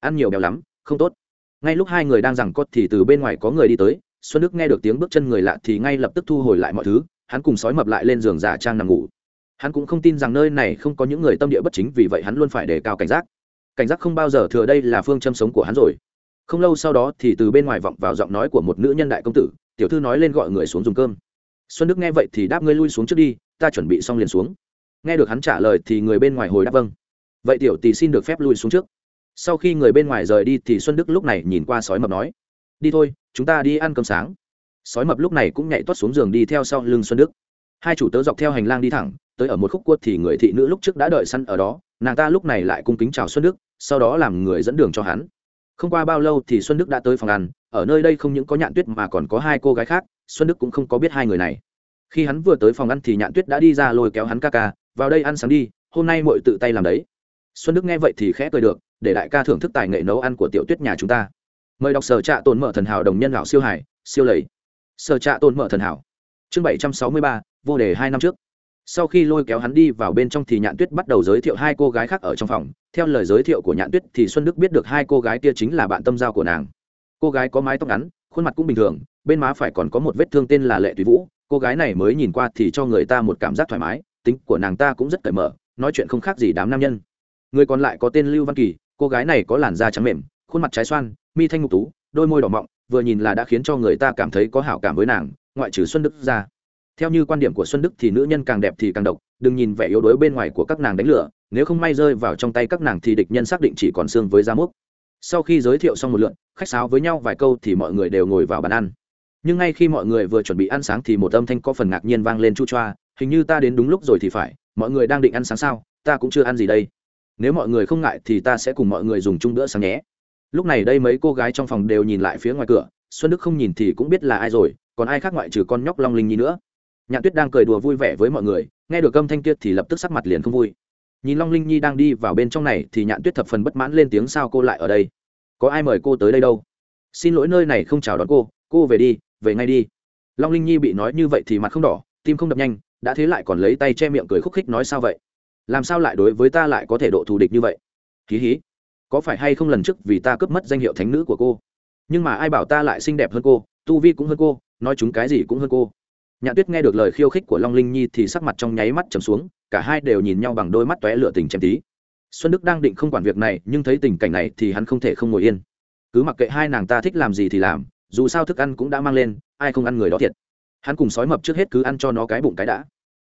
Ăn nhiều béo lắm, không tốt. Ngay lúc hai người đang rằng cốt thì từ bên ngoài có người đi tới, xuân đức nghe được tiếng bước chân người lạ thì ngay lập tức thu hồi lại mọi thứ, hắn cùng sói mập lại lên giường giả trang nằm ngủ hắn cũng không tin rằng nơi này không có những người tâm địa bất chính, vì vậy hắn luôn phải đề cao cảnh giác. Cảnh giác không bao giờ thừa đây là phương châm sống của hắn rồi. Không lâu sau đó thì từ bên ngoài vọng vào giọng nói của một nữ nhân đại công tử, tiểu thư nói lên gọi người xuống dùng cơm. Xuân đức, nghe vậy thì đáp ngươi lui xuống trước đi, ta chuẩn bị xong liền xuống. Nghe được hắn trả lời thì người bên ngoài hồi đáp vâng. Vậy tiểu tỷ xin được phép lui xuống trước. Sau khi người bên ngoài rời đi thì xuân đức lúc này nhìn qua sói mập nói, đi thôi, chúng ta đi ăn cơm sáng. Sói mập lúc này cũng nhảy tuốt xuống giường đi theo sau lưng xuân đức. Hai chủ tớ dọc theo hành lang đi thẳng tới ở một khúc cua thì người thị nữ lúc trước đã đợi săn ở đó, nàng ta lúc này lại cung kính chào xuân đức, sau đó làm người dẫn đường cho hắn. Không qua bao lâu thì xuân đức đã tới phòng ăn, ở nơi đây không những có nhạn tuyết mà còn có hai cô gái khác, xuân đức cũng không có biết hai người này. Khi hắn vừa tới phòng ăn thì nhạn tuyết đã đi ra lôi kéo hắn ca ca, vào đây ăn sáng đi, hôm nay mội tự tay làm đấy. Xuân đức nghe vậy thì khẽ cười được, để đại ca thưởng thức tài nghệ nấu ăn của tiểu tuyết nhà chúng ta. Mời đọc sở trạ tồn mở thần hảo đồng nhân lão siêu hải, siêu lầy. Sở trạ tồn mở thần hảo. Chương bảy trăm sáu mươi ba, vô đề hai năm trước sau khi lôi kéo hắn đi vào bên trong thì nhạn tuyết bắt đầu giới thiệu hai cô gái khác ở trong phòng. Theo lời giới thiệu của nhạn tuyết thì xuân đức biết được hai cô gái kia chính là bạn tâm giao của nàng. Cô gái có mái tóc ngắn, khuôn mặt cũng bình thường, bên má phải còn có một vết thương tên là lệ tùy vũ. Cô gái này mới nhìn qua thì cho người ta một cảm giác thoải mái, tính của nàng ta cũng rất cởi mở, nói chuyện không khác gì đám nam nhân. Người còn lại có tên lưu văn kỳ, cô gái này có làn da trắng mềm, khuôn mặt trái xoan, mi thanh ngục tú, đôi môi đỏ mọng, vừa nhìn là đã khiến cho người ta cảm thấy có hảo cảm với nàng, ngoại trừ xuân đức ra theo như quan điểm của xuân đức thì nữ nhân càng đẹp thì càng độc, đừng nhìn vẻ yếu đuối bên ngoài của các nàng đánh lửa, nếu không may rơi vào trong tay các nàng thì địch nhân xác định chỉ còn xương với da múc. Sau khi giới thiệu xong một lượn khách sáo với nhau vài câu thì mọi người đều ngồi vào bàn ăn. Nhưng ngay khi mọi người vừa chuẩn bị ăn sáng thì một âm thanh có phần ngạc nhiên vang lên chu choa, hình như ta đến đúng lúc rồi thì phải, mọi người đang định ăn sáng sao, ta cũng chưa ăn gì đây. Nếu mọi người không ngại thì ta sẽ cùng mọi người dùng chung bữa sáng nhé. Lúc này đây mấy cô gái trong phòng đều nhìn lại phía ngoài cửa, xuân đức không nhìn thì cũng biết là ai rồi, còn ai khác ngoại trừ con nhóc long linh nhi nữa nhạn tuyết đang cười đùa vui vẻ với mọi người, nghe được âm thanh kia thì lập tức sắc mặt liền không vui. Nhìn long linh nhi đang đi vào bên trong này thì nhạn tuyết thập phần bất mãn lên tiếng sao cô lại ở đây? Có ai mời cô tới đây đâu? Xin lỗi nơi này không chào đón cô cô về đi, về ngay đi. Long linh nhi bị nói như vậy thì mặt không đỏ, tim không đập nhanh, đã thế lại còn lấy tay che miệng cười khúc khích nói sao vậy? Làm sao lại đối với ta lại có thể độ thù địch như vậy? Hí hí, có phải hay không lần trước vì ta cướp mất danh hiệu thánh nữ của cô? Nhưng mà ai bảo ta lại xinh đẹp hơn cô, tu vi cũng hơn cô, nói chúng cái gì cũng hơn cô nhạn tuyết nghe được lời khiêu khích của long linh nhi thì sắc mặt trong nháy mắt trầm xuống, cả hai đều nhìn nhau bằng đôi mắt tóe lửa tình chém tí. Xuân đức đang định không quản việc này, nhưng thấy tình cảnh này thì hắn không thể không ngồi yên. Cứ mặc kệ hai nàng ta thích làm gì thì làm, dù sao thức ăn cũng đã mang lên, ai không ăn người đó thiệt. Hắn cùng sói mập trước hết cứ ăn cho nó cái bụng cái đã.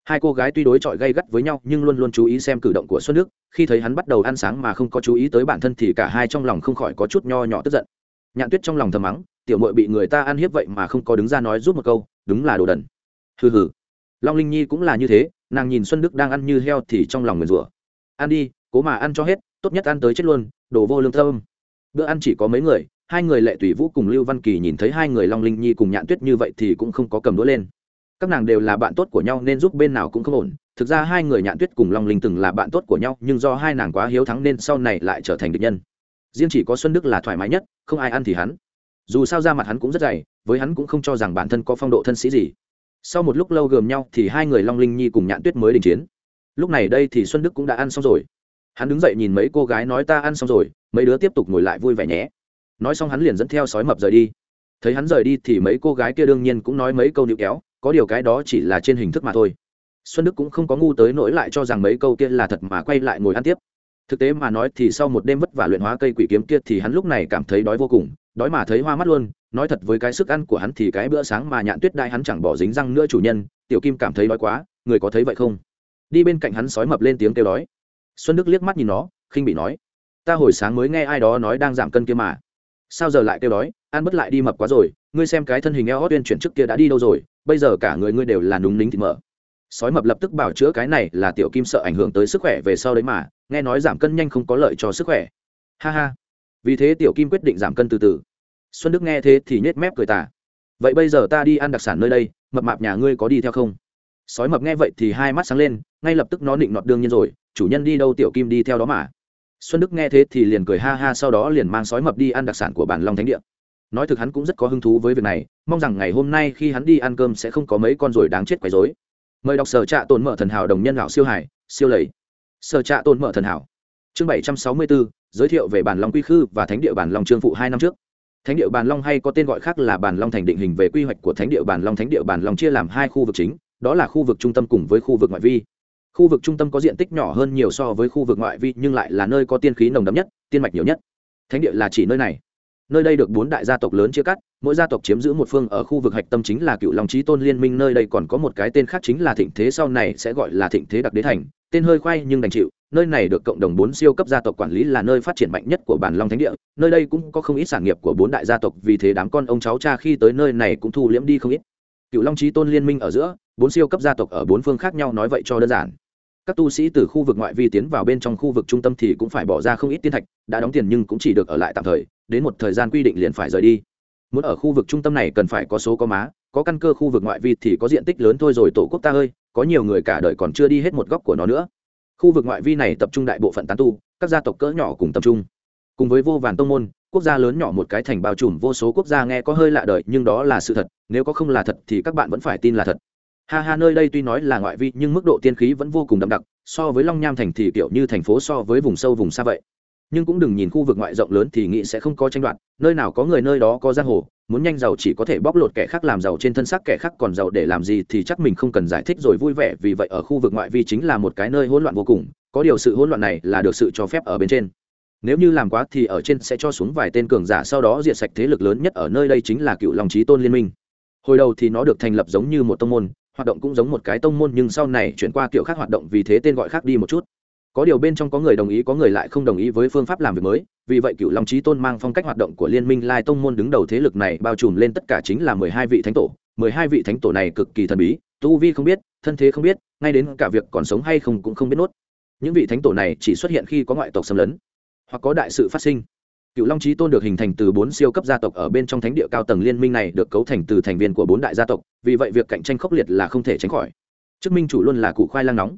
Hai cô gái tuy đối chọi gay gắt với nhau, nhưng luôn luôn chú ý xem cử động của xuân đức, khi thấy hắn bắt đầu ăn sáng mà không có chú ý tới bản thân thì cả hai trong lòng không khỏi có chút nho nhỏ tức giận. Nhạn tuyết trong lòng thầm mắng, tiểu mội bị người ta ăn hiếp vậy mà không có đứng ra nói giúp một câu, đúng là đồ đần hừ hừ. Long linh nhi cũng là như thế, nàng nhìn xuân đức đang ăn như heo thì trong lòng nguyền rủa. Ăn đi, cố mà ăn cho hết, tốt nhất ăn tới chết luôn, đồ vô lương thơm. Bữa ăn chỉ có mấy người, hai người lệ tùy vũ cùng lưu văn kỳ nhìn thấy hai người long linh nhi cùng nhạn tuyết như vậy thì cũng không có cầm đũa lên. Các nàng đều là bạn tốt của nhau nên giúp bên nào cũng không ổn. Thực ra hai người nhạn tuyết cùng long linh từng là bạn tốt của nhau, nhưng do hai nàng quá hiếu thắng nên sau này lại trở thành địch nhân. Riêng chỉ có xuân đức là thoải mái nhất, không ai ăn thì hắn. Dù sao ra mặt hắn cũng rất dày, với hắn cũng không cho rằng bản thân có phong độ thân sĩ gì sau một lúc lâu gườm nhau thì hai người long linh nhi cùng nhạn tuyết mới đình chiến. Lúc này đây thì xuân đức cũng đã ăn xong rồi. Hắn đứng dậy nhìn mấy cô gái nói ta ăn xong rồi, mấy đứa tiếp tục ngồi lại vui vẻ nhé. Nói xong hắn liền dẫn theo sói mập rời đi. Thấy hắn rời đi thì mấy cô gái kia đương nhiên cũng nói mấy câu níu kéo, có điều cái đó chỉ là trên hình thức mà thôi. Xuân đức cũng không có ngu tới nỗi lại cho rằng mấy câu kia là thật mà quay lại ngồi ăn tiếp. Thực tế mà nói thì sau một đêm vất vả luyện hóa cây quỷ kiếm kia thì hắn lúc này cảm thấy đói vô cùng đói mà thấy hoa mắt luôn, nói thật với cái sức ăn của hắn thì cái bữa sáng mà nhạn tuyết đai hắn chẳng bỏ dính răng nữa chủ nhân, tiểu kim cảm thấy đói quá, người có thấy vậy không? Đi bên cạnh hắn sói mập lên tiếng kêu đói. Xuân đức liếc mắt nhìn nó, khinh bị nói, ta hồi sáng mới nghe ai đó nói đang giảm cân kia mà. Sao giờ lại kêu đói, ăn bất lại đi mập quá rồi, ngươi xem cái thân hình eo hót tuyên chuyển trước kia đã đi đâu rồi, bây giờ cả người ngươi đều là núng nính thịt mỡ. Sói mập lập tức bảo chữa cái này là tiểu kim sợ ảnh hưởng tới sức khỏe về sau đấy mà, nghe nói giảm cân nhanh không có lợi cho sức khỏe. Ha ha. Vì thế tiểu kim quyết định giảm cân từ từ xuân đức nghe thế thì nhếch mép cười tả. vậy bây giờ ta đi ăn đặc sản nơi đây, mập mạp nhà ngươi có đi theo không? Sói mập nghe vậy thì hai mắt sáng lên, ngay lập tức nó định nọt đương nhiên rồi, chủ nhân đi đâu tiểu kim đi theo đó mà. Xuân đức nghe thế thì liền cười ha ha sau đó liền mang sói mập đi ăn đặc sản của bản long thánh địa. Nói thực hắn cũng rất có hứng thú với việc này, mong rằng ngày hôm nay khi hắn đi ăn cơm sẽ không có mấy con ruồi đáng chết quấy rối. Mời đọc sở trạ tồn mở thần hảo đồng nhân lão siêu hải, siêu lầy. Sở trạ tồn mở thần hảo. Chương bảy trăm sáu mươi bốn giới thiệu về bản long quy khư và thánh địa bản long trương phụ hai năm trước thánh địa bản long hay có tên gọi khác là bản long thành định hình về quy hoạch của thánh địa bản long, thánh địa bản long chia làm hai khu vực chính, đó là khu vực trung tâm cùng với khu vực ngoại vi. Khu vực trung tâm có diện tích nhỏ hơn nhiều so với khu vực ngoại vi, nhưng lại là nơi có tiên khí nồng đậm nhất, tiên mạch nhiều nhất. Thánh địa là chỉ nơi này nơi đây được bốn đại gia tộc lớn chia cắt, mỗi gia tộc chiếm giữ một phương ở khu vực hạch tâm chính là cựu long trí tôn liên minh, nơi đây còn có một cái tên khác chính là thịnh thế, sau này sẽ gọi là thịnh thế đặc đế thành, tên hơi khoai nhưng đành chịu, nơi này được cộng đồng bốn siêu cấp gia tộc quản lý là nơi phát triển mạnh nhất của bản long thánh địa, nơi đây cũng có không ít sản nghiệp của bốn đại gia tộc, vì thế đám con ông cháu cha khi tới nơi này cũng thu liễm đi không ít. Cựu long trí tôn liên minh ở giữa, bốn siêu cấp gia tộc ở bốn phương khác nhau nói vậy cho đơn giản. Các tu sĩ từ khu vực ngoại vi tiến vào bên trong khu vực trung tâm thì cũng phải bỏ ra không ít tiên thạch, đã đóng tiền nhưng cũng chỉ được ở lại tạm thời đến một thời gian quy định liền phải rời đi. Muốn ở khu vực trung tâm này cần phải có số có má, có căn cơ khu vực ngoại vi thì có diện tích lớn thôi rồi tổ quốc ta ơi, có nhiều người cả đời còn chưa đi hết một góc của nó nữa. Khu vực ngoại vi này tập trung đại bộ phận tán tu, các gia tộc cỡ nhỏ cùng tập trung. Cùng với vô vàn tông môn, quốc gia lớn nhỏ một cái thành bao trùm vô số quốc gia nghe có hơi lạ đời, nhưng đó là sự thật, nếu có không là thật thì các bạn vẫn phải tin là thật. Ha ha, nơi đây tuy nói là ngoại vi, nhưng mức độ tiên khí vẫn vô cùng đậm đặc, so với long nham thành thì kiểu như thành phố so với vùng sâu vùng xa vậy nhưng cũng đừng nhìn khu vực ngoại rộng lớn thì nghĩ sẽ không có tranh đoạt, nơi nào có người nơi đó có giang hồ, muốn nhanh giàu chỉ có thể bóc lột kẻ khác làm giàu trên thân xác, kẻ khác còn giàu để làm gì thì chắc mình không cần giải thích rồi vui vẻ, vì vậy ở khu vực ngoại vi chính là một cái nơi hỗn loạn vô cùng, có điều sự hỗn loạn này là được sự cho phép ở bên trên. Nếu như làm quá thì ở trên sẽ cho xuống vài tên cường giả, sau đó diệt sạch thế lực lớn nhất ở nơi đây chính là cựu lòng trí tôn liên minh. Hồi đầu thì nó được thành lập giống như một tông môn, hoạt động cũng giống một cái tông môn, nhưng sau này chuyển qua kiểu khác hoạt động vì thế tên gọi khác đi một chút có điều bên trong có người đồng ý, có người lại không đồng ý với phương pháp làm việc mới. Vì vậy cựu long trí tôn mang phong cách hoạt động của liên minh lai tông môn đứng đầu thế lực này bao trùm lên tất cả chính là mười hai vị thánh tổ. mười hai vị thánh tổ này cực kỳ thần bí, tu vi không biết, thân thế không biết, ngay đến cả việc còn sống hay không cũng không biết nốt. Những vị thánh tổ này chỉ xuất hiện khi có ngoại tộc xâm lấn, hoặc có đại sự phát sinh. Cựu long trí tôn được hình thành từ bốn siêu cấp gia tộc ở bên trong thánh địa cao tầng liên minh này được cấu thành từ thành viên của bốn đại gia tộc, vì vậy việc cạnh tranh khốc liệt là không thể tránh khỏi. Chức minh chủ luôn là cụ khoai lang nóng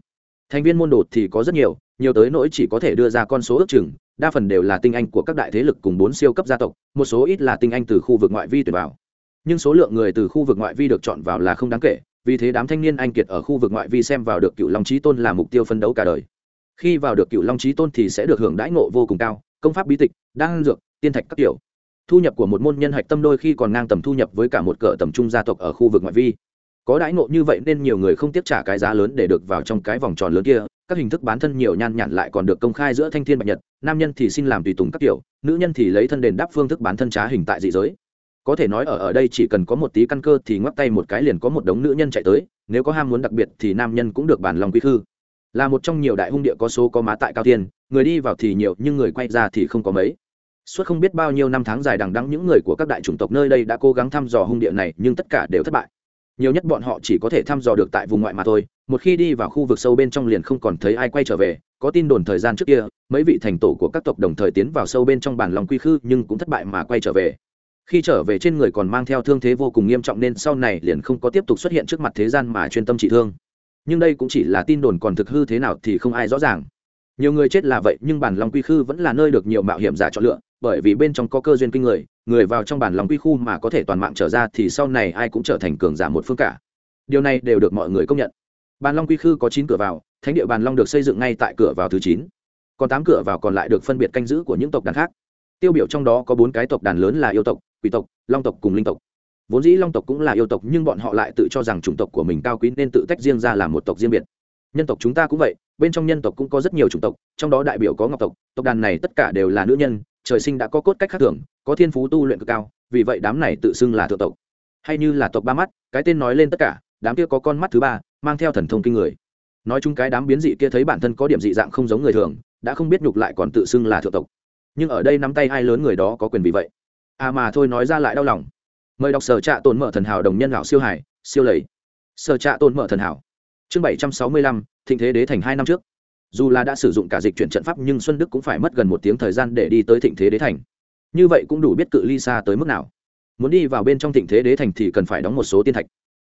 thành viên môn đột thì có rất nhiều nhiều tới nỗi chỉ có thể đưa ra con số ước chừng, đa phần đều là tinh anh của các đại thế lực cùng bốn siêu cấp gia tộc, một số ít là tinh anh từ khu vực ngoại vi tuyển vào. Nhưng số lượng người từ khu vực ngoại vi được chọn vào là không đáng kể, vì thế đám thanh niên anh kiệt ở khu vực ngoại vi xem vào được cựu long trí tôn là mục tiêu phân đấu cả đời. Khi vào được cựu long trí tôn thì sẽ được hưởng đãi ngộ vô cùng cao, công pháp bí tịch, đan dược, tiên thạch các kiểu. Thu nhập của một môn nhân hạch tâm đôi khi còn ngang tầm thu nhập với cả một cỡ tầm trung gia tộc ở khu vực ngoại vi có đãi ngộ như vậy nên nhiều người không tiếp trả cái giá lớn để được vào trong cái vòng tròn lớn kia, các hình thức bán thân nhiều nhan nhản lại còn được công khai giữa thanh thiên bạch nhật, nam nhân thì xin làm tùy tùng các kiểu, nữ nhân thì lấy thân đền đáp phương thức bán thân trá hình tại dị giới. Có thể nói ở ở đây chỉ cần có một tí căn cơ thì ngoắc tay một cái liền có một đống nữ nhân chạy tới, nếu có ham muốn đặc biệt thì nam nhân cũng được bản lòng quý khư. Là một trong nhiều đại hung địa có số có má tại cao tiên người đi vào thì nhiều, nhưng người quay ra thì không có mấy. Suốt không biết bao nhiêu năm tháng dài đằng đẵng những người của các đại chủng tộc nơi đây đã cố gắng thăm dò hung địa này, nhưng tất cả đều thất bại nhiều nhất bọn họ chỉ có thể thăm dò được tại vùng ngoại mà thôi, một khi đi vào khu vực sâu bên trong liền không còn thấy ai quay trở về, có tin đồn thời gian trước kia, mấy vị thành tổ của các tộc đồng thời tiến vào sâu bên trong bản lòng quy khư nhưng cũng thất bại mà quay trở về. Khi trở về trên người còn mang theo thương thế vô cùng nghiêm trọng nên sau này liền không có tiếp tục xuất hiện trước mặt thế gian mà chuyên tâm trị thương. Nhưng đây cũng chỉ là tin đồn còn thực hư thế nào thì không ai rõ ràng. Nhiều người chết là vậy nhưng bản lòng quy khư vẫn là nơi được nhiều mạo hiểm giả chọn lựa, bởi vì bên trong có cơ duyên kinh người người vào trong bản lòng quy khu mà có thể toàn mạng trở ra thì sau này ai cũng trở thành cường giả một phương cả. Điều này đều được mọi người công nhận. Bàn long quy khư có chín cửa vào, thánh địa bàn long được xây dựng ngay tại cửa vào thứ chín. Còn tám cửa vào còn lại được phân biệt canh giữ của những tộc đàn khác. Tiêu biểu trong đó có bốn cái tộc đàn lớn là yêu tộc, quỷ tộc, long tộc cùng linh tộc. Vốn dĩ long tộc cũng là yêu tộc, nhưng bọn họ lại tự cho rằng chủng tộc của mình cao quý nên tự tách riêng ra làm một tộc riêng biệt. Nhân tộc chúng ta cũng vậy, bên trong nhân tộc cũng có rất nhiều chủng tộc, trong đó đại biểu có ngọc tộc. Tộc đàn này tất cả đều là nữ nhân trời sinh đã có cốt cách khác thường, có thiên phú tu luyện cực cao, vì vậy đám này tự xưng là thượng tộc. Hay như là tộc ba mắt, cái tên nói lên tất cả, đám kia có con mắt thứ ba, mang theo thần thông kinh người. Nói chung cái đám biến dị kia thấy bản thân có điểm dị dạng không giống người thường, đã không biết nhục lại còn tự xưng là thượng tộc. Nhưng ở đây nắm tay ai lớn người đó có quyền vì vậy. À mà thôi nói ra lại đau lòng. Mời đọc sở trạ tồn mở thần hảo đồng nhân lão siêu hải, siêu lầy. Sở trạ tồn mở thần hảo. Chương bảy trăm sáu mươi lăm, thịnh thế đế thành hai năm trước dù là đã sử dụng cả dịch chuyển trận pháp nhưng xuân đức cũng phải mất gần một tiếng thời gian để đi tới thịnh thế đế thành. Như vậy cũng đủ biết cự ly xa tới mức nào. Muốn đi vào bên trong thịnh thế đế thành thì cần phải đóng một số tiên thạch.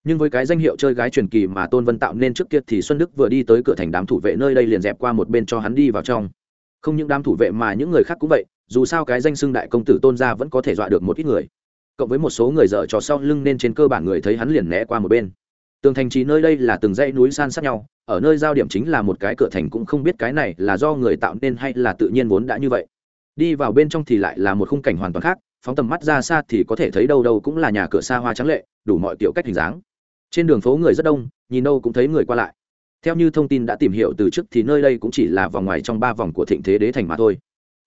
Nhưng với cái danh hiệu chơi gái truyền kỳ mà tôn vân tạo nên trước kia thì xuân đức vừa đi tới cửa thành đám thủ vệ nơi đây liền dẹp qua một bên cho hắn đi vào trong. Không những đám thủ vệ mà những người khác cũng vậy, dù sao cái danh xưng đại công tử tôn gia vẫn có thể dọa được một ít người. Cộng với một số người dở trò sau lưng nên trên cơ bản người thấy hắn liền né qua một bên tường thành trì nơi đây là từng dãy núi san sát nhau, ở nơi giao điểm chính là một cái cửa thành cũng không biết cái này là do người tạo nên hay là tự nhiên vốn đã như vậy. Đi vào bên trong thì lại là một khung cảnh hoàn toàn khác, phóng tầm mắt ra xa thì có thể thấy đâu đâu cũng là nhà cửa xa hoa trắng lệ, đủ mọi kiểu cách hình dáng. Trên đường phố người rất đông, nhìn đâu cũng thấy người qua lại. Theo như thông tin đã tìm hiểu từ trước thì nơi đây cũng chỉ là vòng ngoài trong ba vòng của thịnh thế đế thành mà thôi.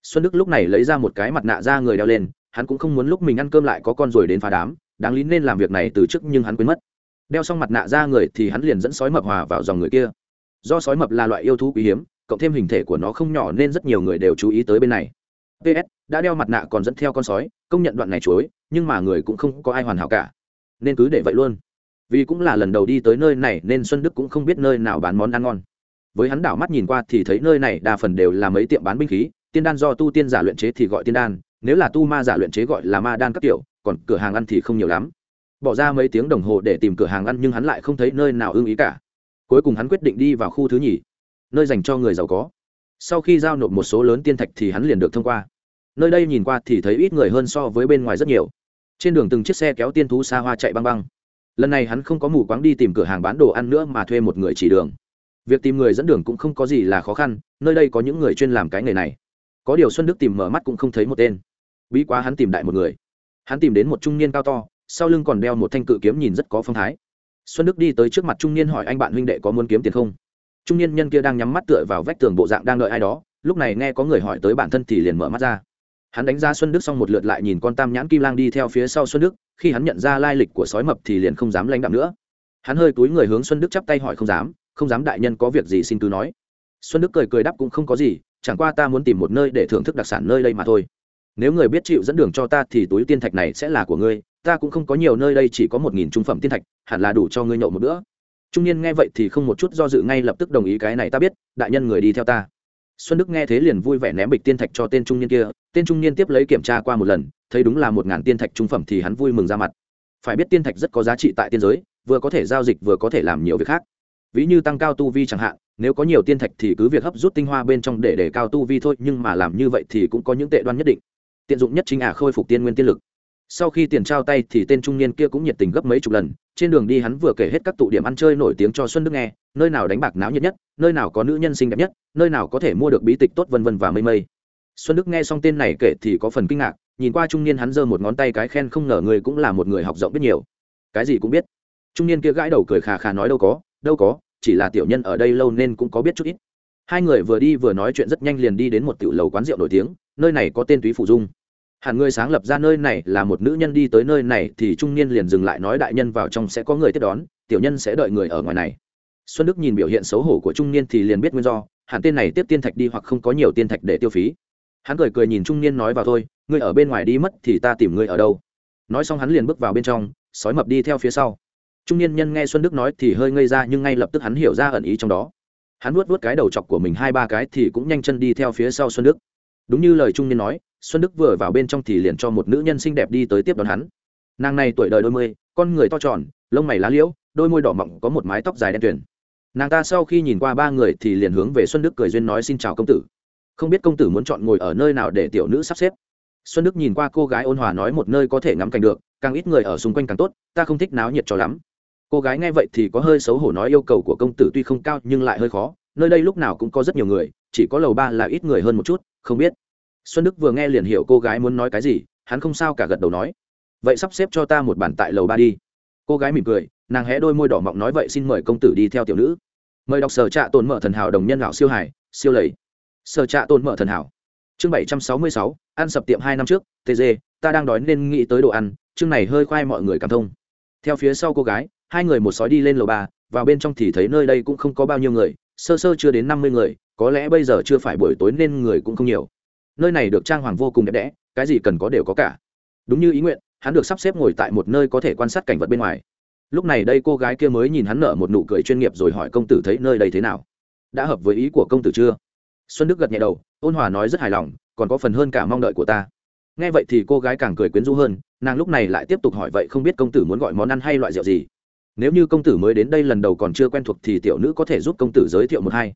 Xuân đức lúc này lấy ra một cái mặt nạ ra người đeo lên, hắn cũng không muốn lúc mình ăn cơm lại có con rồi đến phá đám, đáng lý nên làm việc này từ trước nhưng hắn quên mất đeo xong mặt nạ ra người thì hắn liền dẫn sói mập hòa vào dòng người kia. Do sói mập là loại yêu thú quý hiếm, cộng thêm hình thể của nó không nhỏ nên rất nhiều người đều chú ý tới bên này. Ps đã đeo mặt nạ còn dẫn theo con sói, công nhận đoạn này chối nhưng mà người cũng không có ai hoàn hảo cả. Nên cứ để vậy luôn. Vì cũng là lần đầu đi tới nơi này nên xuân đức cũng không biết nơi nào bán món ăn ngon. Với hắn đảo mắt nhìn qua thì thấy nơi này đa phần đều là mấy tiệm bán binh khí, tiên đan do tu tiên giả luyện chế thì gọi tiên đan, nếu là tu ma giả luyện chế gọi là ma đan các kiểu, còn cửa hàng ăn thì không nhiều lắm bỏ ra mấy tiếng đồng hồ để tìm cửa hàng ăn nhưng hắn lại không thấy nơi nào ưng ý cả. Cuối cùng hắn quyết định đi vào khu thứ nhì, nơi dành cho người giàu có. Sau khi giao nộp một số lớn tiên thạch thì hắn liền được thông qua. Nơi đây nhìn qua thì thấy ít người hơn so với bên ngoài rất nhiều. Trên đường từng chiếc xe kéo tiên thú xa hoa chạy băng băng. Lần này hắn không có mù quáng đi tìm cửa hàng bán đồ ăn nữa mà thuê một người chỉ đường. Việc tìm người dẫn đường cũng không có gì là khó khăn, nơi đây có những người chuyên làm cái nghề này. Có điều xuân đức tìm mở mắt cũng không thấy một tên. Bí quá hắn tìm đại một người. Hắn tìm đến một trung niên cao to sau lưng còn đeo một thanh cự kiếm nhìn rất có phong thái. Xuân đức đi tới trước mặt trung niên hỏi anh bạn huynh đệ có muốn kiếm tiền không? Trung niên nhân kia đang nhắm mắt tựa vào vách tường bộ dạng đang đợi ai đó, lúc này nghe có người hỏi tới bản thân thì liền mở mắt ra. Hắn đánh ra xuân đức xong một lượt lại nhìn con tam nhãn kim lang đi theo phía sau xuân đức, khi hắn nhận ra lai lịch của sói mập thì liền không dám lãnh đạm nữa. Hắn hơi túi người hướng xuân đức chắp tay hỏi không dám không dám đại nhân có việc gì xin cứ nói. Xuân đức cười cười đáp cũng không có gì, chẳng qua ta muốn tìm một nơi để thưởng thức đặc sản nơi đây mà thôi. Nếu người biết chịu dẫn đường cho ta thì túi tiên thạch này sẽ là của ngươi ta cũng không có nhiều nơi đây, chỉ có một nghìn trung phẩm tiên thạch, hẳn là đủ cho ngươi nhậu một bữa. Trung niên nghe vậy thì không một chút do dự, ngay lập tức đồng ý cái này, ta biết, đại nhân người đi theo ta. Xuân đức nghe thế liền vui vẻ ném bịch tiên thạch cho tên trung niên kia, tên trung niên tiếp lấy kiểm tra qua một lần, thấy đúng là một ngàn tiên thạch trung phẩm thì hắn vui mừng ra mặt. Phải biết tiên thạch rất có giá trị tại tiên giới, vừa có thể giao dịch vừa có thể làm nhiều việc khác. Ví như tăng cao tu vi chẳng hạn, nếu có nhiều tiên thạch thì cứ việc hấp rút tinh hoa bên trong để để cao tu vi thôi, nhưng mà làm như vậy thì cũng có những tệ đoan nhất định. Tiện dụng nhất chính ả khôi phục tiên nguyên tiên lực sau khi tiền trao tay thì tên trung niên kia cũng nhiệt tình gấp mấy chục lần. Trên đường đi hắn vừa kể hết các tụ điểm ăn chơi nổi tiếng cho xuân đức nghe, nơi nào đánh bạc náo nhiệt nhất, nơi nào có nữ nhân xinh đẹp nhất, nơi nào có thể mua được bí tịch tốt vân vân và mây mây. Xuân đức nghe xong tên này kể thì có phần kinh ngạc, nhìn qua trung niên hắn giơ một ngón tay cái khen không ngờ người cũng là một người học rộng biết nhiều. Cái gì cũng biết. Trung niên kia gãi đầu cười khà khà nói đâu có đâu có, chỉ là tiểu nhân ở đây lâu nên cũng có biết chút ít. Hai người vừa đi vừa nói chuyện rất nhanh liền đi đến một tiểu lầu quán rượu nổi tiếng, nơi này có tên túy phủ dung hẳn người sáng lập ra nơi này là một nữ nhân đi tới nơi này thì trung niên liền dừng lại nói đại nhân vào trong sẽ có người tiếp đón, tiểu nhân sẽ đợi người ở ngoài này. Xuân đức nhìn biểu hiện xấu hổ của trung niên thì liền biết nguyên do, hẳn tên này tiếp tiên thạch đi hoặc không có nhiều tiên thạch để tiêu phí. Hắn cười cười nhìn trung niên nói vào thôi, ngươi ở bên ngoài đi mất thì ta tìm ngươi ở đâu. Nói xong hắn liền bước vào bên trong, sói mập đi theo phía sau. Trung niên nhân nghe xuân đức nói thì hơi ngây ra nhưng ngay lập tức hắn hiểu ra ẩn ý trong đó. Hắn vuốt vuốt cái đầu chọc của mình hai ba cái thì cũng nhanh chân đi theo phía sau xuân đức. Đúng như lời trung niên nói xuân đức vừa vào bên trong thì liền cho một nữ nhân xinh đẹp đi tới tiếp đón hắn. Nàng này tuổi đời đôi mươi, con người to tròn, lông mày lá liễu, đôi môi đỏ mọng, có một mái tóc dài đen tuyền. Nàng ta sau khi nhìn qua ba người thì liền hướng về xuân đức cười duyên nói xin chào công tử. Không biết công tử muốn chọn ngồi ở nơi nào để tiểu nữ sắp xếp. Xuân đức nhìn qua cô gái ôn hòa nói một nơi có thể ngắm cảnh được, càng ít người ở xung quanh càng tốt, ta không thích náo nhiệt cho lắm. Cô gái nghe vậy thì có hơi xấu hổ nói yêu cầu của công tử tuy không cao nhưng lại hơi khó, nơi đây lúc nào cũng có rất nhiều người, chỉ có lầu ba là ít người hơn một chút, không biết xuân đức vừa nghe liền hiểu cô gái muốn nói cái gì, hắn không sao cả gật đầu nói. Vậy sắp xếp cho ta một bàn tại lầu ba đi. Cô gái mỉm cười, nàng hé đôi môi đỏ mọng nói vậy xin mời công tử đi theo tiểu nữ. Mời đọc sở trạ tồn mở thần hảo đồng nhân lão siêu hải siêu lầy. Sở trạ tồn mở thần hảo. Chương bảy trăm sáu mươi sáu, ăn sập tiệm hai năm trước tg ta đang đói nên nghĩ tới đồ ăn, chương này hơi khoai mọi người cảm thông. Theo phía sau cô gái, hai người một sói đi lên lầu ba, vào bên trong thì thấy nơi đây cũng không có bao nhiêu người, sơ sơ chưa đến năm mươi người, có lẽ bây giờ chưa phải buổi tối nên người cũng không nhiều nơi này được trang hoàng vô cùng đẹp đẽ, cái gì cần có đều có cả. Đúng như ý nguyện, hắn được sắp xếp ngồi tại một nơi có thể quan sát cảnh vật bên ngoài. Lúc này đây cô gái kia mới nhìn hắn nở một nụ cười chuyên nghiệp rồi hỏi công tử thấy nơi đây thế nào. Đã hợp với ý của công tử chưa? Xuân đức gật nhẹ đầu, ôn hòa nói rất hài lòng, còn có phần hơn cả mong đợi của ta. Nghe vậy thì cô gái càng cười quyến rũ hơn, nàng lúc này lại tiếp tục hỏi vậy không biết công tử muốn gọi món ăn hay loại rượu gì? Nếu như công tử mới đến đây lần đầu còn chưa quen thuộc thì tiểu nữ có thể giúp công tử giới thiệu một hai.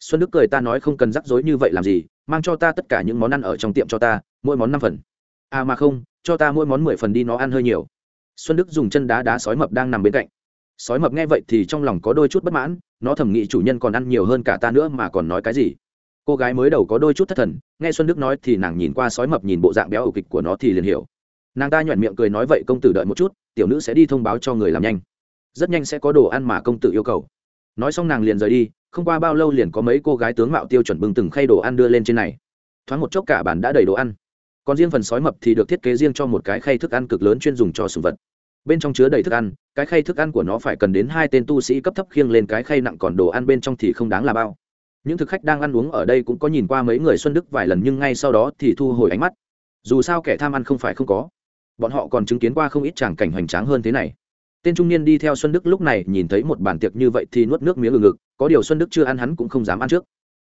Xuân đức cười ta nói không cần rắc rối như vậy làm gì mang cho ta tất cả những món ăn ở trong tiệm cho ta, mỗi món năm phần. À mà không, cho ta mỗi món mười phần đi, nó ăn hơi nhiều. Xuân đức dùng chân đá đá sói mập đang nằm bên cạnh. Sói mập nghe vậy thì trong lòng có đôi chút bất mãn, nó thầm nghĩ chủ nhân còn ăn nhiều hơn cả ta nữa mà còn nói cái gì. Cô gái mới đầu có đôi chút thất thần, nghe xuân đức nói thì nàng nhìn qua sói mập nhìn bộ dạng béo ẩu kịch của nó thì liền hiểu. Nàng ta nhoẹn miệng cười nói vậy công tử đợi một chút, tiểu nữ sẽ đi thông báo cho người làm nhanh. Rất nhanh sẽ có đồ ăn mà công tử yêu cầu. Nói xong nàng liền rời đi không qua bao lâu liền có mấy cô gái tướng mạo tiêu chuẩn bưng từng khay đồ ăn đưa lên trên này. Thoáng một chốc cả bàn đã đầy đồ ăn. Còn riêng phần sói mập thì được thiết kế riêng cho một cái khay thức ăn cực lớn chuyên dùng cho sùng vật. Bên trong chứa đầy thức ăn, cái khay thức ăn của nó phải cần đến hai tên tu sĩ cấp thấp khiêng lên cái khay nặng còn đồ ăn bên trong thì không đáng là bao. Những thực khách đang ăn uống ở đây cũng có nhìn qua mấy người xuân đức vài lần nhưng ngay sau đó thì thu hồi ánh mắt. Dù sao kẻ tham ăn không phải không có. Bọn họ còn chứng kiến qua không ít tràng cảnh hoành tráng hơn thế này tên trung niên đi theo xuân đức lúc này nhìn thấy một bàn tiệc như vậy thì nuốt nước miếng ngừng ngực, có điều xuân đức chưa ăn hắn cũng không dám ăn trước.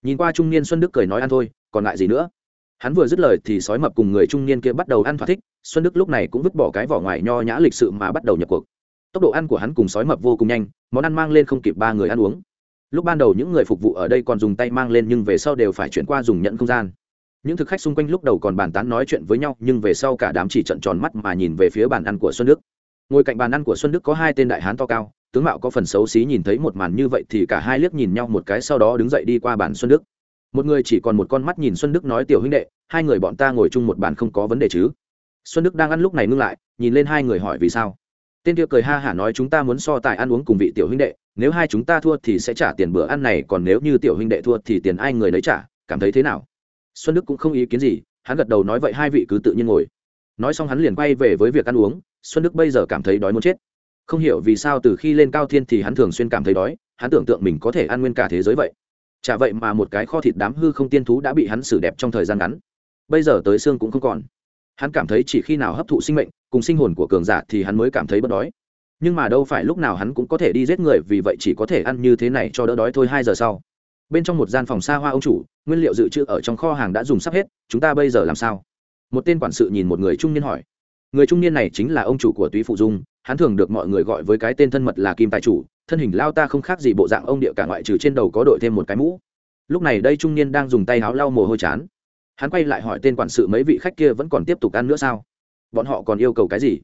Nhìn qua trung niên xuân đức cười nói ăn thôi, còn lại gì nữa? Hắn vừa dứt lời thì sói mập cùng người trung niên kia bắt đầu ăn thỏa thích, xuân đức lúc này cũng vứt bỏ cái vỏ ngoài nho nhã lịch sự mà bắt đầu nhập cuộc. Tốc độ ăn của hắn cùng sói mập vô cùng nhanh, món ăn mang lên không kịp ba người ăn uống. Lúc ban đầu những người phục vụ ở đây còn dùng tay mang lên nhưng về sau đều phải chuyển qua dùng nhận không gian. Những thực khách xung quanh lúc đầu còn bàn tán nói chuyện với nhau, nhưng về sau cả đám chỉ trận tròn mắt mà nhìn về phía bàn ăn của xuân đức ngồi cạnh bàn ăn của xuân đức có hai tên đại hán to cao, tướng mạo có phần xấu xí nhìn thấy một màn như vậy thì cả hai liếc nhìn nhau một cái sau đó đứng dậy đi qua bàn xuân đức. Một người chỉ còn một con mắt nhìn xuân đức nói, tiểu huynh đệ, hai người bọn ta ngồi chung một bàn không có vấn đề chứ? Xuân đức đang ăn lúc này ngưng lại, nhìn lên hai người hỏi vì sao. Tên kia cười ha hả nói, chúng ta muốn so tài ăn uống cùng vị tiểu huynh đệ, nếu hai chúng ta thua thì sẽ trả tiền bữa ăn này, còn nếu như tiểu huynh đệ thua thì tiền ai người lấy trả, cảm thấy thế nào? Xuân đức cũng không ý kiến gì, hắn gật đầu nói, vậy hai vị cứ tự nhiên ngồi. Nói xong hắn liền quay về với việc ăn uống xuân đức bây giờ cảm thấy đói muốn chết. Không hiểu vì sao từ khi lên cao thiên thì hắn thường xuyên cảm thấy đói, hắn tưởng tượng mình có thể ăn nguyên cả thế giới vậy. Chả vậy mà một cái kho thịt đám hư không tiên thú đã bị hắn xử đẹp trong thời gian ngắn. Bây giờ tới xương cũng không còn. Hắn cảm thấy chỉ khi nào hấp thụ sinh mệnh, cùng sinh hồn của cường giả thì hắn mới cảm thấy bớt đói. Nhưng mà đâu phải lúc nào hắn cũng có thể đi giết người, vì vậy chỉ có thể ăn như thế này cho đỡ đói thôi hai giờ sau. Bên trong một gian phòng xa hoa ông chủ, nguyên liệu dự trữ ở trong kho hàng đã dùng sắp hết, chúng ta bây giờ làm sao? Một tên quản sự nhìn một người trung niên hỏi người trung niên này chính là ông chủ của túy phụ dung, hắn thường được mọi người gọi với cái tên thân mật là kim tài chủ, thân hình lao ta không khác gì bộ dạng ông địa cả ngoại trừ trên đầu có đội thêm một cái mũ. Lúc này đây trung niên đang dùng tay háo lau mồ hôi chán. Hắn quay lại hỏi tên quản sự mấy vị khách kia vẫn còn tiếp tục ăn nữa sao? Bọn họ còn yêu cầu cái gì?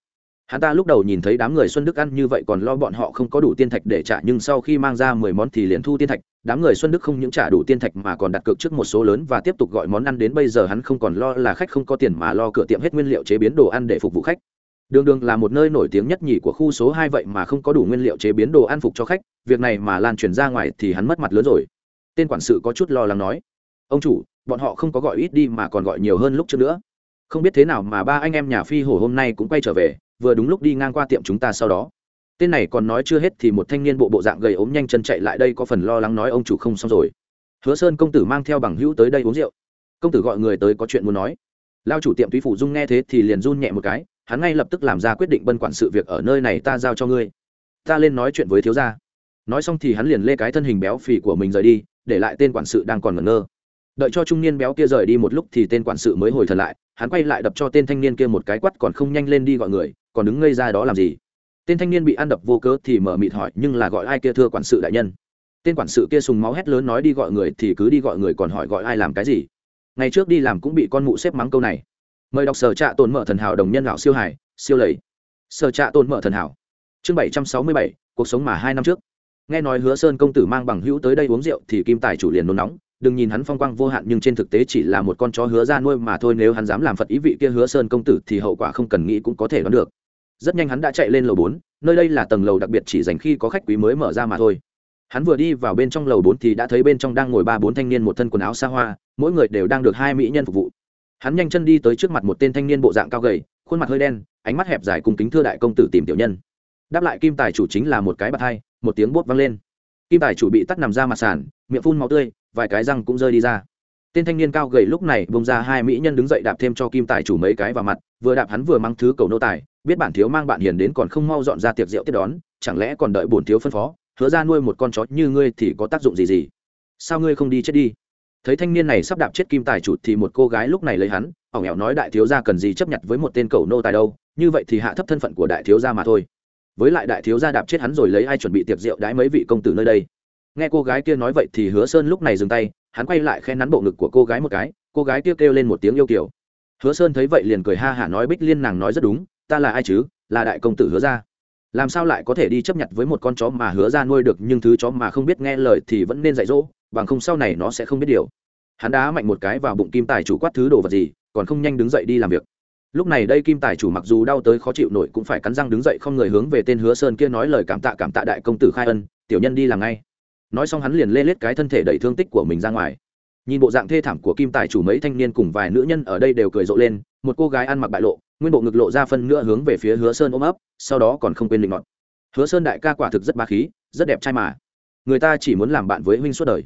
Hắn ta lúc đầu nhìn thấy đám người xuân đức ăn như vậy còn lo bọn họ không có đủ tiên thạch để trả, nhưng sau khi mang ra mười món thì liền thu tiên thạch. Đám người xuân đức không những trả đủ tiên thạch mà còn đặt cược trước một số lớn và tiếp tục gọi món ăn đến bây giờ hắn không còn lo là khách không có tiền mà lo cửa tiệm hết nguyên liệu chế biến đồ ăn để phục vụ khách. Đường đường là một nơi nổi tiếng nhất nhì của khu số hai vậy mà không có đủ nguyên liệu chế biến đồ ăn phục cho khách. Việc này mà lan truyền ra ngoài thì hắn mất mặt lớn rồi. Tên quản sự có chút lo lắng nói, ông chủ, bọn họ không có gọi ít đi mà còn gọi nhiều hơn lúc trước nữa. Không biết thế nào mà ba anh em nhà phi hổ hôm nay cũng quay trở về vừa đúng lúc đi ngang qua tiệm chúng ta sau đó. Tên này còn nói chưa hết thì một thanh niên bộ bộ dạng gầy ốm nhanh chân chạy lại đây có phần lo lắng nói ông chủ không xong rồi. Hứa sơn công tử mang theo bằng hữu tới đây uống rượu. Công tử gọi người tới có chuyện muốn nói. Lao chủ tiệm túy phủ dung nghe thế thì liền run nhẹ một cái, hắn ngay lập tức làm ra quyết định bân quản sự việc ở nơi này ta giao cho ngươi. Ta lên nói chuyện với thiếu gia. Nói xong thì hắn liền lê cái thân hình béo phì của mình rời đi, để lại tên quản sự đang còn ngẩn ngơ. Đợi cho trung niên béo kia rời đi một lúc thì tên quản sự mới hồi thật lại, hắn quay lại đập cho tên thanh niên kia một cái quắt còn không nhanh lên đi gọi người còn đứng ngây ra đó làm gì? Tên thanh niên bị ăn đập vô cớ thì mở mịt hỏi, nhưng là gọi ai kia thưa quản sự đại nhân? Tên quản sự kia sùng máu hét lớn nói đi gọi người thì cứ đi gọi người, còn hỏi gọi ai làm cái gì? Ngày trước đi làm cũng bị con mụ xếp mắng câu này. Mời đọc sở trạ tồn mở thần hảo đồng nhân lão siêu hải siêu lầy. Sở trạ tồn mở thần hảo. Chương bảy trăm sáu mươi bảy, cuộc sống mà hai năm trước. Nghe nói hứa sơn công tử mang bằng hữu tới đây uống rượu thì kim tài chủ liền nôn nóng. Đừng nhìn hắn phong quang vô hạn nhưng trên thực tế chỉ là một con chó hứa ra nuôi mà thôi, nếu hắn dám làm phật ý vị kia hứa sơn công tử thì hậu quả không cần nghĩ cũng có thể đoán được rất nhanh hắn đã chạy lên lầu bốn, nơi đây là tầng lầu đặc biệt chỉ dành khi có khách quý mới mở ra mà thôi. Hắn vừa đi vào bên trong lầu bốn thì đã thấy bên trong đang ngồi ba bốn thanh niên một thân quần áo xa hoa, mỗi người đều đang được hai mỹ nhân phục vụ. Hắn nhanh chân đi tới trước mặt một tên thanh niên bộ dạng cao gầy, khuôn mặt hơi đen, ánh mắt hẹp dài cùng kính thưa đại công tử tìm tiểu nhân. Đáp lại kim tài chủ chính là một cái bạt hai, một tiếng bốt vang lên. Kim tài chủ bị tắt nằm ra mặt sàn, miệng phun máu tươi, vài cái răng cũng rơi đi ra tên thanh niên cao gầy lúc này bông ra hai mỹ nhân đứng dậy đạp thêm cho kim tài chủ mấy cái vào mặt, vừa đạp hắn vừa mang thứ cầu nô tài, biết bản thiếu mang bạn hiền đến còn không mau dọn ra tiệc rượu tiếp đón, chẳng lẽ còn đợi bổn thiếu phân phó, hứa ra nuôi một con chó như ngươi thì có tác dụng gì gì? Sao ngươi không đi chết đi? Thấy thanh niên này sắp đạp chết kim tài chủ thì một cô gái lúc này lấy hắn, ỏng ẻo nói đại thiếu gia cần gì chấp nhận với một tên cầu nô tài đâu, như vậy thì hạ thấp thân phận của đại thiếu gia mà thôi. Với lại đại thiếu gia đạp chết hắn rồi lấy ai chuẩn bị tiệc rượu đãi mấy vị công tử nơi đây? Nghe cô gái kia nói vậy thì hứa sơn lúc này dừng tay hắn quay lại khen nắn bộ ngực của cô gái một cái cô gái kia kêu, kêu lên một tiếng yêu kiểu hứa sơn thấy vậy liền cười ha hả nói bích liên nàng nói rất đúng ta là ai chứ là đại công tử hứa ra làm sao lại có thể đi chấp nhận với một con chó mà hứa ra nuôi được nhưng thứ chó mà không biết nghe lời thì vẫn nên dạy dỗ bằng không sau này nó sẽ không biết điều. Hắn đá mạnh một cái vào bụng kim tài chủ quát thứ đồ vật gì còn không nhanh đứng dậy đi làm việc. Lúc này đây kim tài chủ mặc dù đau tới khó chịu nổi cũng phải cắn răng đứng dậy không người hướng về tên hứa sơn kia nói lời cảm tạ cảm tạ đại công tử khai ân tiểu nhân đi làm ngay nói xong hắn liền lê lết cái thân thể đầy thương tích của mình ra ngoài. Nhìn bộ dạng thê thảm của kim tài chủ mấy thanh niên cùng vài nữ nhân ở đây đều cười rộ lên, một cô gái ăn mặc bại lộ, nguyên bộ ngực lộ ra phân nữa hướng về phía hứa sơn ôm ấp, sau đó còn không quên định ngọt hứa sơn đại ca quả thực rất ba khí, rất đẹp trai mà. Người ta chỉ muốn làm bạn với huynh suốt đời.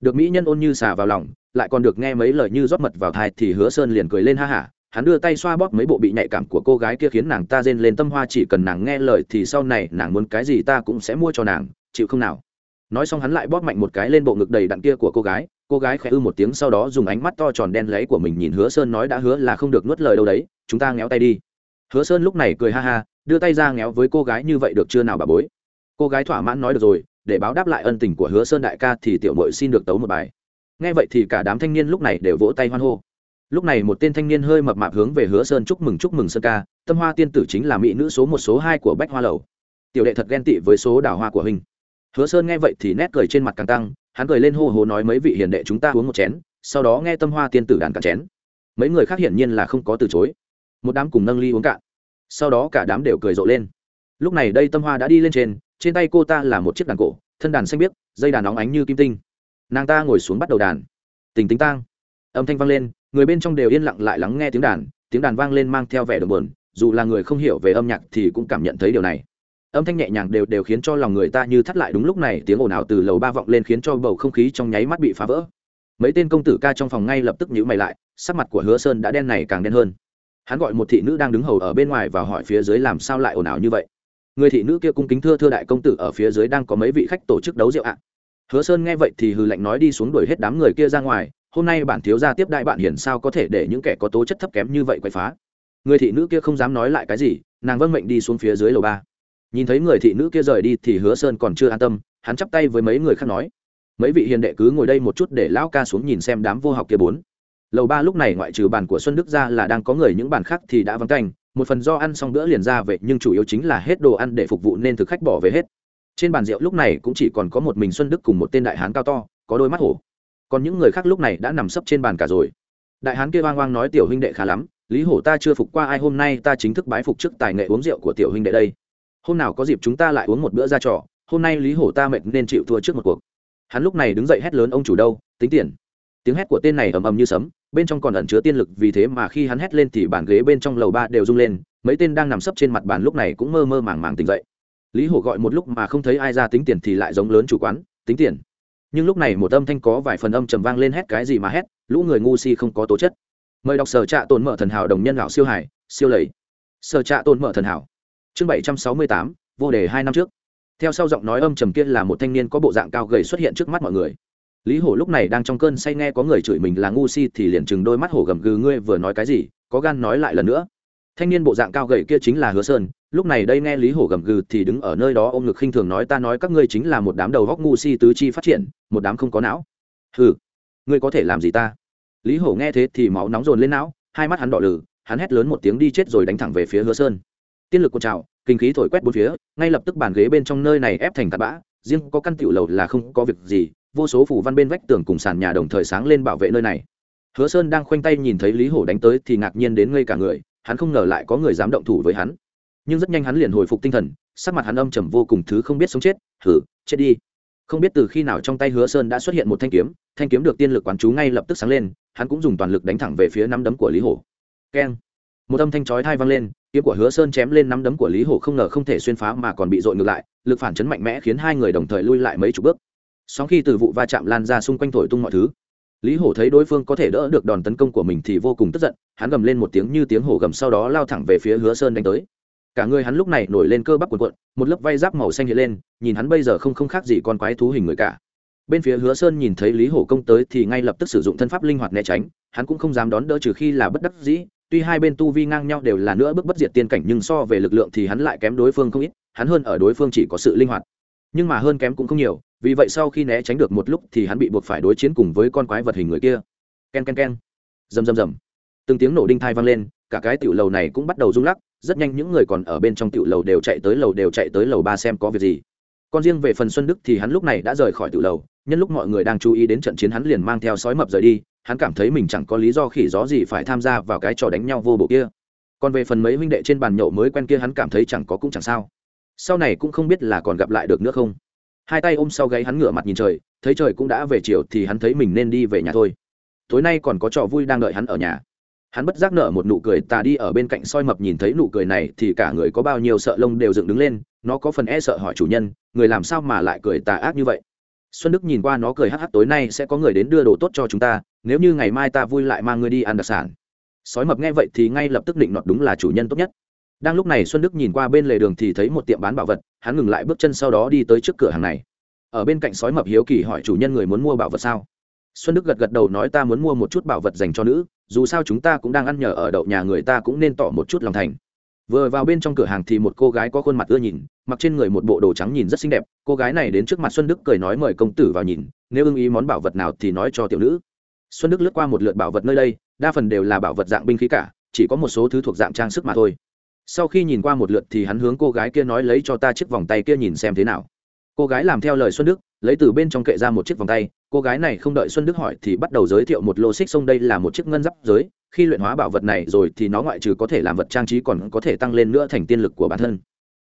Được mỹ nhân ôn như xà vào lòng, lại còn được nghe mấy lời như rót mật vào thai thì hứa sơn liền cười lên ha hả. Hắn đưa tay xoa bóp mấy bộ bị nhạy cảm của cô gái kia khiến nàng ta rên lên tâm hoa, chỉ cần nàng nghe lời thì sau này nàng muốn cái gì ta cũng sẽ mua cho nàng, chịu không nào? Nói xong hắn lại bóp mạnh một cái lên bộ ngực đầy đặn kia của cô gái cô gái khẽ ư một tiếng sau đó dùng ánh mắt to tròn đen lấy của mình nhìn hứa sơn nói đã hứa là không được nuốt lời đâu đấy, chúng ta ngéo tay đi. Hứa sơn lúc này cười ha ha, đưa tay ra ngéo với cô gái như vậy được chưa nào bà bối? Cô gái thỏa mãn nói được rồi, để báo đáp lại ân tình của hứa sơn đại ca thì tiểu mội xin được tấu một bài. Nghe vậy thì cả đám thanh niên lúc này đều vỗ tay hoan hô. Lúc này một tên thanh niên hơi mập mạp hướng về hứa sơn chúc mừng chúc mừng sơn ca, tâm hoa tiên tử chính là mỹ nữ số một số hai của bách hoa lầu. Tiểu đệ thật ghen tị với số đào hoa của huynh hứa sơn nghe vậy thì nét cười trên mặt càng tăng, hắn cười lên hô hô nói mấy vị hiền đệ chúng ta uống một chén, sau đó nghe tâm hoa tiên tử đàn cả chén. Mấy người khác hiển nhiên là không có từ chối. Một đám cùng nâng ly uống cạn. Sau đó cả đám đều cười rộ lên. Lúc này đây tâm hoa đã đi lên trên trên tay cô ta là một chiếc đàn cổ, thân đàn xanh biếc, dây đàn óng ánh như kim tinh. Nàng ta ngồi xuống bắt đầu đàn. Tình tính tang. Âm thanh vang lên, người bên trong đều yên lặng lại lắng nghe tiếng đàn tiếng đàn vang lên mang theo vẻ đờm buồn, dù là người không hiểu về âm nhạc thì cũng cảm nhận thấy điều này âm thanh nhẹ nhàng đều đều khiến cho lòng người ta như thắt lại đúng lúc này tiếng ồn ào từ lầu ba vọng lên khiến cho bầu không khí trong nháy mắt bị phá vỡ. Mấy tên công tử ca trong phòng ngay lập tức nhíu mày lại, sắc mặt của hứa sơn đã đen này càng đen hơn. Hắn gọi một thị nữ đang đứng hầu ở bên ngoài và hỏi phía dưới làm sao lại ồn ào như vậy. Người thị nữ kia cung kính thưa thưa đại công tử ở phía dưới đang có mấy vị khách tổ chức đấu rượu ạ. Hứa sơn nghe vậy thì hừ lạnh nói đi xuống đuổi hết đám người kia ra ngoài, hôm nay bản thiếu gia tiếp đại bạn hiển sao có thể để những kẻ có tố chất thấp kém như vậy quậy phá. Người thị nữ kia không dám nói lại cái gì, nàng vâng mệnh đi xuống phía dưới lầu ba nhìn thấy người thị nữ kia rời đi thì hứa sơn còn chưa an tâm, hắn chắp tay với mấy người khác nói, mấy vị hiền đệ cứ ngồi đây một chút để lão ca xuống nhìn xem đám vô học kia bốn. Lầu ba lúc này ngoại trừ bàn của xuân đức ra là đang có người, những bàn khác thì đã vắng canh một phần do ăn xong bữa liền ra về, nhưng chủ yếu chính là hết đồ ăn để phục vụ nên thực khách bỏ về hết. Trên bàn rượu lúc này cũng chỉ còn có một mình xuân đức cùng một tên đại hán cao to, có đôi mắt hổ. Còn những người khác lúc này đã nằm sấp trên bàn cả rồi. Đại hán kia oang oang nói, tiểu huynh đệ khá lắm, lý hổ ta chưa phục qua ai, hôm nay ta chính thức bái phục trước tài nghệ uống rượu của tiểu huynh đệ đây hôm nào có dịp chúng ta lại uống một bữa ra trò, hôm nay lý hổ ta mệt nên chịu thua trước một cuộc. Hắn lúc này đứng dậy hét lớn, ông chủ đâu? Tính tiền. Tiếng hét của tên này ầm ầm như sấm, bên trong còn ẩn chứa tiên lực, vì thế mà khi hắn hét lên thì bàn ghế bên trong lầu ba đều rung lên, mấy tên đang nằm sấp trên mặt bàn lúc này cũng mơ mơ màng màng tỉnh dậy. Lý hổ gọi một lúc mà không thấy ai ra tính tiền thì lại giống lớn chủ quán, tính tiền. Nhưng lúc này một âm thanh có vài phần âm trầm vang lên hét cái gì mà hét, lũ người ngu si không có tố chất. Mời đọc sở trạ tồn mở thần hảo đồng nhân lão siêu hải siêu lầy. Sở trạ tồn mở thần hảo chương bảy trăm sáu mươi tám vô đề hai năm trước. Theo sau giọng nói âm trầm kia là một thanh niên có bộ dạng cao gầy xuất hiện trước mắt mọi người. Lý hổ lúc này đang trong cơn say nghe có người chửi mình là ngu si thì liền chừng đôi mắt hổ gầm gừ ngươi vừa nói cái gì? Có gan nói lại lần nữa. Thanh niên bộ dạng cao gầy kia chính là hứa sơn lúc này đây nghe lý hổ gầm gừ thì đứng ở nơi đó ôm ngực khinh thường nói ta nói các ngươi chính là một đám đầu góc ngu si tứ chi phát triển một đám không có não. Hừ, ngươi có thể làm gì ta? Lý hổ nghe thế thì máu nóng dồn lên não hai mắt hắn đỏ lử hắn hét lớn một tiếng đi chết rồi đánh thẳng về phía hứa sơn tiên lực của trào, kinh khí thổi quét bốn phía, ngay lập tức bàn ghế bên trong nơi này ép thành tạt bã, riêng có căn tiểu lầu là không có việc gì, vô số phủ văn bên vách tường cùng sàn nhà đồng thời sáng lên bảo vệ nơi này. Hứa sơn đang khoanh tay nhìn thấy lý hổ đánh tới thì ngạc nhiên đến ngây cả người, hắn không ngờ lại có người dám động thủ với hắn. Nhưng rất nhanh hắn liền hồi phục tinh thần, sắc mặt hắn âm trầm vô cùng thứ không biết sống chết thử chết đi. Không biết từ khi nào trong tay hứa sơn đã xuất hiện một thanh kiếm thanh kiếm được tiên lực quán chú ngay lập tức sáng lên, hắn cũng dùng toàn lực đánh thẳng về phía nắm đấm của lý hổ. Keng. Một âm thanh chói thai vang lên kiếm của hứa sơn chém lên nắm đấm của lý hổ không ngờ không thể xuyên phá mà còn bị dội ngược lại, lực phản chấn mạnh mẽ khiến hai người đồng thời lui lại mấy chục bước. Sau khi từ vụ va chạm lan ra xung quanh thổi tung mọi thứ. Lý hổ thấy đối phương có thể đỡ được đòn tấn công của mình thì vô cùng tức giận, hắn gầm lên một tiếng như tiếng hổ gầm sau đó lao thẳng về phía hứa sơn đánh tới. Cả người hắn lúc này nổi lên cơ bắp quần quận một lớp vay giáp màu xanh hiện lên, nhìn hắn bây giờ không không khác gì con quái thú hình người cả. Bên phía hứa sơn nhìn thấy lý hổ công tới thì ngay lập tức sử dụng thân pháp linh hoạt né tránh, hắn cũng không dám đón đỡ trừ khi là bất đắc dĩ tuy hai bên tu vi ngang nhau đều là nữa bước bất diệt tiên cảnh, nhưng so về lực lượng thì hắn lại kém đối phương không ít, hắn hơn ở đối phương chỉ có sự linh hoạt. Nhưng mà hơn kém cũng không nhiều, vì vậy sau khi né tránh được một lúc thì hắn bị buộc phải đối chiến cùng với con quái vật hình người kia. K e n k e n k e n rầm rầm rầm. Từng tiếng nổ đinh thai vang lên, cả cái tiểu lầu này cũng bắt đầu rung lắc, rất nhanh những người còn ở bên trong tiểu lầu đều chạy tới lầu đều chạy tới lầu ba xem có việc gì. Còn riêng về phần xuân đức thì hắn lúc này đã rời khỏi tiểu lầu, nhân lúc mọi người đang chú ý đến trận chiến hắn liền mang theo sói mập rời đi hắn cảm thấy mình chẳng có lý do khỉ gió gì phải tham gia vào cái trò đánh nhau vô bộ kia. Còn về phần mấy huynh đệ trên bàn nhậu mới quen kia hắn cảm thấy chẳng có cũng chẳng sao. Sau này cũng không biết là còn gặp lại được nữa không. Hai tay ôm sau gáy hắn ngửa mặt nhìn trời, thấy trời cũng đã về chiều thì hắn thấy mình nên đi về nhà thôi. Tối nay còn có trò vui đang đợi hắn ở nhà. Hắn bất giác nở một nụ cười, tà đi ở bên cạnh soi mập nhìn thấy nụ cười này thì cả người có bao nhiêu sợ lông đều dựng đứng lên, nó có phần e sợ hỏi chủ nhân, người làm sao mà lại cười tà ác như vậy? Xuân đức nhìn qua nó cười hắc hắc, tối nay sẽ có người đến đưa đồ tốt cho chúng ta nếu như ngày mai ta vui lại mang ngươi đi ăn đặc sản. Sói mập nghe vậy thì ngay lập tức định nọt đúng là chủ nhân tốt nhất. Đang lúc này xuân đức nhìn qua bên lề đường thì thấy một tiệm bán bảo vật, hắn ngừng lại bước chân sau đó đi tới trước cửa hàng này. Ở bên cạnh sói mập hiếu kỳ hỏi chủ nhân người muốn mua bảo vật sao? Xuân đức gật gật đầu nói ta muốn mua một chút bảo vật dành cho nữ, dù sao chúng ta cũng đang ăn nhờ ở đậu nhà người ta cũng nên tỏ một chút lòng thành. Vừa vào bên trong cửa hàng thì một cô gái có khuôn mặt ưa nhìn, mặc trên người một bộ đồ trắng nhìn rất xinh đẹp. Cô gái này đến trước mặt xuân đức cười nói mời công tử vào nhìn, nếu ưng ý món bảo vật nào thì nói cho tiểu nữ xuân đức lướt qua một lượt bảo vật nơi đây, đa phần đều là bảo vật dạng binh khí cả, chỉ có một số thứ thuộc dạng trang sức mà thôi. Sau khi nhìn qua một lượt thì hắn hướng cô gái kia nói lấy cho ta chiếc vòng tay kia nhìn xem thế nào. Cô gái làm theo lời xuân đức, lấy từ bên trong kệ ra một chiếc vòng tay, cô gái này không đợi xuân đức hỏi thì bắt đầu giới thiệu một lô xích sông đây là một chiếc ngân giáp giới, khi luyện hóa bảo vật này rồi thì nó ngoại trừ có thể làm vật trang trí còn có thể tăng lên nữa thành tiên lực của bản thân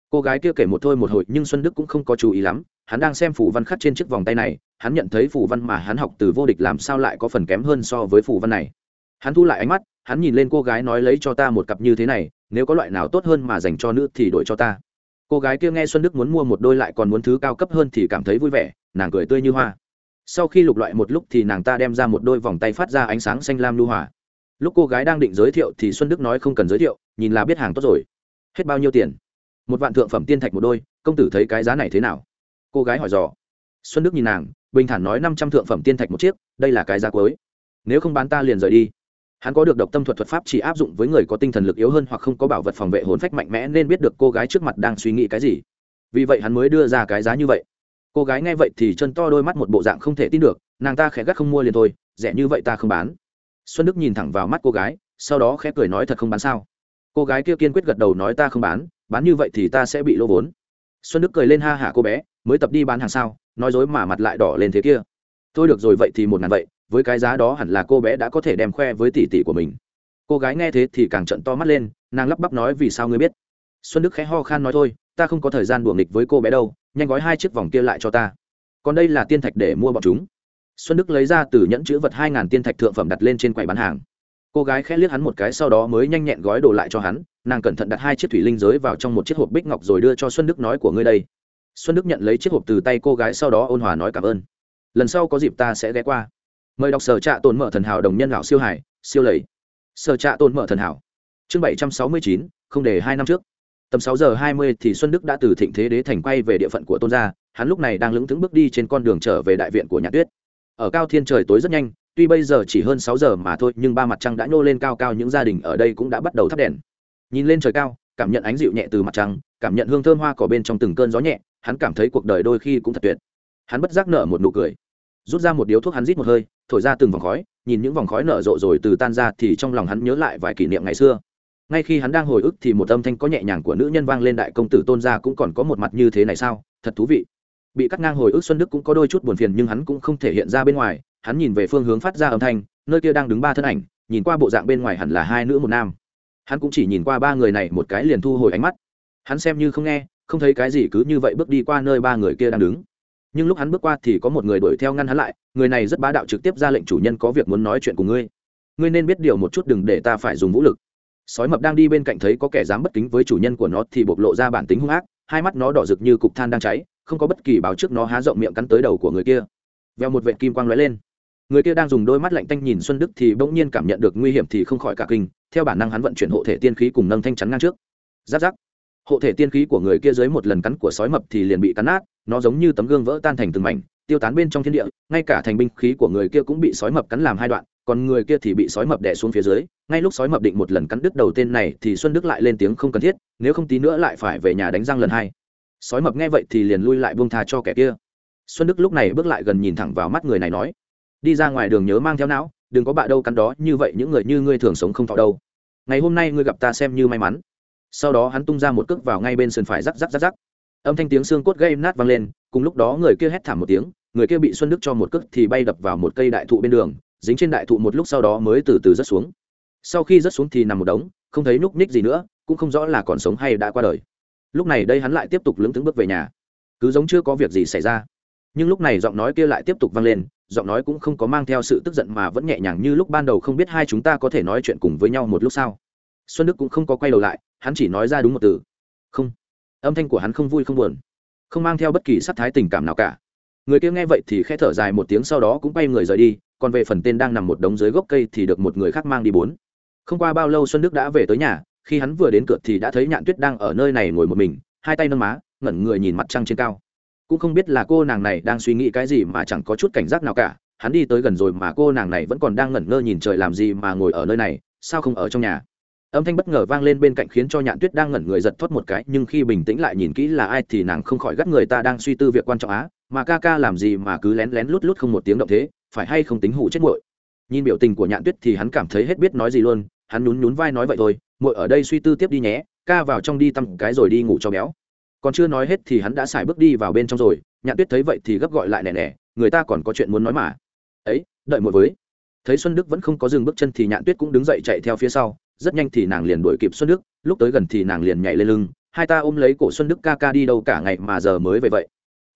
cô gái kia kể một thôi một hồi nhưng xuân đức cũng không có chú ý lắm, hắn đang xem phủ văn khắc trên chiếc vòng tay này, hắn nhận thấy phủ văn mà hắn học từ vô địch làm sao lại có phần kém hơn so với phủ văn này. Hắn thu lại ánh mắt, hắn nhìn lên cô gái nói lấy cho ta một cặp như thế này, nếu có loại nào tốt hơn mà dành cho nữ thì đổi cho ta. Cô gái kia nghe xuân đức muốn mua một đôi lại còn muốn thứ cao cấp hơn thì cảm thấy vui vẻ, nàng cười tươi như hoa. Sau khi lục loại một lúc thì nàng ta đem ra một đôi vòng tay phát ra ánh sáng xanh lam lưu hòa. Lúc cô gái đang định giới thiệu thì xuân đức nói không cần giới thiệu, nhìn là biết hàng tốt rồi. Hết bao nhiêu tiền? Một vạn thượng phẩm tiên thạch một đôi, công tử thấy cái giá này thế nào? Cô gái hỏi dò. Xuân đức nhìn nàng, bình thản nói năm trăm thượng phẩm tiên thạch một chiếc, đây là cái giá cuối. Nếu không bán ta liền rời đi. Hắn có được độc tâm thuật thuật pháp chỉ áp dụng với người có tinh thần lực yếu hơn hoặc không có bảo vật phòng vệ hồn phách mạnh mẽ nên biết được cô gái trước mặt đang suy nghĩ cái gì. Vì vậy hắn mới đưa ra cái giá như vậy. Cô gái nghe vậy thì chân to đôi mắt một bộ dạng không thể tin được, nàng ta khẽ gắt không mua liền thôi, rẻ như vậy ta không bán. Xuân đức nhìn thẳng vào mắt cô gái, sau đó khẽ cười nói thật không bán sao. Cô gái kia kiên quyết gật đầu nói ta không bán bán như vậy thì ta sẽ bị lỗ vốn. Xuân đức cười lên, ha hả cô bé, mới tập đi bán hàng sao? Nói dối mà mặt lại đỏ lên thế kia. Thôi được rồi, vậy thì một ngàn vậy, với cái giá đó hẳn là cô bé đã có thể đem khoe với tỷ tỷ của mình. Cô gái nghe thế thì càng trận to mắt lên, nàng lắp bắp nói, vì sao ngươi biết? Xuân đức khẽ ho khan nói, thôi, ta không có thời gian đùa nghịch với cô bé đâu, nhanh gói hai chiếc vòng kia lại cho ta. Còn đây là tiên thạch để mua bọn chúng. Xuân đức lấy ra từ nhẫn chữ vật hai ngàn tiên thạch thượng phẩm đặt lên trên quầy bán hàng cô gái khẽ liếc hắn một cái, sau đó mới nhanh nhẹn gói đồ lại cho hắn. Nàng cẩn thận đặt hai chiếc thủy linh giới vào trong một chiếc hộp bích ngọc rồi đưa cho xuân đức nói của ngươi đây. Xuân đức nhận lấy chiếc hộp từ tay cô gái, sau đó ôn hòa nói cảm ơn. Lần sau có dịp ta sẽ ghé qua. Mời đọc sở trạ tồn mở thần hảo đồng nhân lão siêu hải, siêu lầy. Sở trạ tồn mở thần hảo. Chương bảy trăm sáu mươi chín, không để hai năm trước. Tầm sáu giờ hai mươi thì xuân đức đã từ thịnh thế đế thành quay về địa phận của tôn gia. Hắn lúc này đang lững thững bước đi trên con đường trở về đại viện của nhà tuyết. Ở cao thiên trời tối rất nhanh tuy bây giờ chỉ hơn sáu giờ mà thôi, nhưng ba mặt trăng đã nhô lên cao cao, những gia đình ở đây cũng đã bắt đầu thắp đèn. Nhìn lên trời cao, cảm nhận ánh dịu nhẹ từ mặt trăng, cảm nhận hương thơm hoa cỏ bên trong từng cơn gió nhẹ, hắn cảm thấy cuộc đời đôi khi cũng thật tuyệt. Hắn bất giác nở một nụ cười, rút ra một điếu thuốc hắn rít một hơi, thổi ra từng vòng khói, nhìn những vòng khói nở rộ rồi từ tan ra thì trong lòng hắn nhớ lại vài kỷ niệm ngày xưa. Ngay khi hắn đang hồi ức thì một âm thanh có nhẹ nhàng của nữ nhân vang lên, đại công tử tôn gia cũng còn có một mặt như thế này sao? Thật thú vị. Bị cắt ngang hồi ức xuân đức cũng có đôi chút buồn phiền, nhưng hắn cũng không thể hiện ra bên ngoài hắn nhìn về phương hướng phát ra âm thanh, nơi kia đang đứng ba thân ảnh, nhìn qua bộ dạng bên ngoài hẳn là hai nữ một nam. Hắn cũng chỉ nhìn qua ba người này một cái liền thu hồi ánh mắt. Hắn xem như không nghe, không thấy cái gì cứ như vậy bước đi qua nơi ba người kia đang đứng. Nhưng lúc hắn bước qua thì có một người đuổi theo ngăn hắn lại, người này rất bá đạo trực tiếp ra lệnh chủ nhân có việc muốn nói chuyện cùng ngươi. Ngươi nên biết điều một chút đừng để ta phải dùng vũ lực. Sói mập đang đi bên cạnh thấy có kẻ dám bất kính với chủ nhân của nó thì bộc lộ ra bản tính hung ác, hai mắt nó đỏ rực như cục than đang cháy, không có bất kỳ báo trước nó há rộng miệng cắn tới đầu của người kia. Veo một vệ kim quang lóe lên người kia đang dùng đôi mắt lạnh tanh nhìn xuân đức thì bỗng nhiên cảm nhận được nguy hiểm thì không khỏi cả kinh. Theo bản năng hắn vận chuyển hộ thể tiên khí cùng nâng thanh chắn ngang trước. Giáp giáp. Hộ thể tiên khí của người kia dưới một lần cắn của sói mập thì liền bị cắn nát, nó giống như tấm gương vỡ tan thành từng mảnh, tiêu tán bên trong thiên địa, ngay cả thành binh khí của người kia cũng bị sói mập cắn làm hai đoạn, còn người kia thì bị sói mập đè xuống phía dưới. Ngay lúc sói mập định một lần cắn đứt đầu tên này thì xuân đức lại lên tiếng không cần thiết, nếu không tí nữa lại phải về nhà đánh răng lần hai. Sói mập nghe vậy thì liền lui lại buông tha cho kẻ kia. Xuân đức lúc này bước lại gần nhìn thẳng vào mắt người này nói đi ra ngoài đường nhớ mang theo não, đừng có bạ đâu cắn đó, như vậy những người như ngươi thường sống không thọ đâu. Ngày hôm nay ngươi gặp ta xem như may mắn. Sau đó hắn tung ra một cước vào ngay bên sườn phải rắc rắc rắc rắc. Âm thanh tiếng xương cốt gây nát vang lên, cùng lúc đó người kia hét thảm một tiếng, người kia bị xuân đức cho một cước thì bay đập vào một cây đại thụ bên đường, dính trên đại thụ một lúc sau đó mới từ từ rớt xuống. Sau khi rớt xuống thì nằm một đống, không thấy núc ních gì nữa, cũng không rõ là còn sống hay đã qua đời. Lúc này đây hắn lại tiếp tục lững thững bước về nhà. Cứ giống chưa có việc gì xảy ra nhưng lúc này giọng nói kia lại tiếp tục vang lên, giọng nói cũng không có mang theo sự tức giận mà vẫn nhẹ nhàng như lúc ban đầu không biết hai chúng ta có thể nói chuyện cùng với nhau một lúc sau xuân đức cũng không có quay đầu lại, hắn chỉ nói ra đúng một từ. Không. Âm thanh của hắn không vui không buồn, không mang theo bất kỳ sắc thái tình cảm nào cả. Người kia nghe vậy thì khẽ thở dài một tiếng sau đó cũng bay người rời đi, còn về phần tên đang nằm một đống dưới gốc cây thì được một người khác mang đi bốn. Không qua bao lâu xuân đức đã về tới nhà, khi hắn vừa đến cửa thì đã thấy nhạn tuyết đang ở nơi này ngồi một mình, hai tay nâng má, ngẩn người nhìn mặt trăng trên cao cũng không biết là cô nàng này đang suy nghĩ cái gì mà chẳng có chút cảnh giác nào cả. Hắn đi tới gần rồi mà cô nàng này vẫn còn đang ngẩn ngơ nhìn trời làm gì mà ngồi ở nơi này, sao không ở trong nhà? Âm thanh bất ngờ vang lên bên cạnh khiến cho nhạn tuyết đang ngẩn người giật thoát một cái, nhưng khi bình tĩnh lại nhìn kỹ là ai thì nàng không khỏi gắt người ta đang suy tư việc quan trọng á, mà ca ca làm gì mà cứ lén lén lút lút không một tiếng động thế, phải hay không tính hủ chết muội? Nhìn biểu tình của nhạn tuyết thì hắn cảm thấy hết biết nói gì luôn, hắn nhún nhún vai nói vậy thôi, muội ở đây suy tư tiếp đi nhé, ca vào trong đi tăm cái rồi đi ngủ cho béo còn chưa nói hết thì hắn đã xài bước đi vào bên trong rồi, nhạn tuyết thấy vậy thì gấp gọi lại nè nè, người ta còn có chuyện muốn nói mà. Ấy, đợi một với. Thấy xuân đức vẫn không có dừng bước chân thì nhạn tuyết cũng đứng dậy chạy theo phía sau, rất nhanh thì nàng liền đuổi kịp xuân đức, lúc tới gần thì nàng liền nhảy lên lưng, hai ta ôm lấy cổ xuân đức ca ca đi đâu cả ngày mà giờ mới về vậy?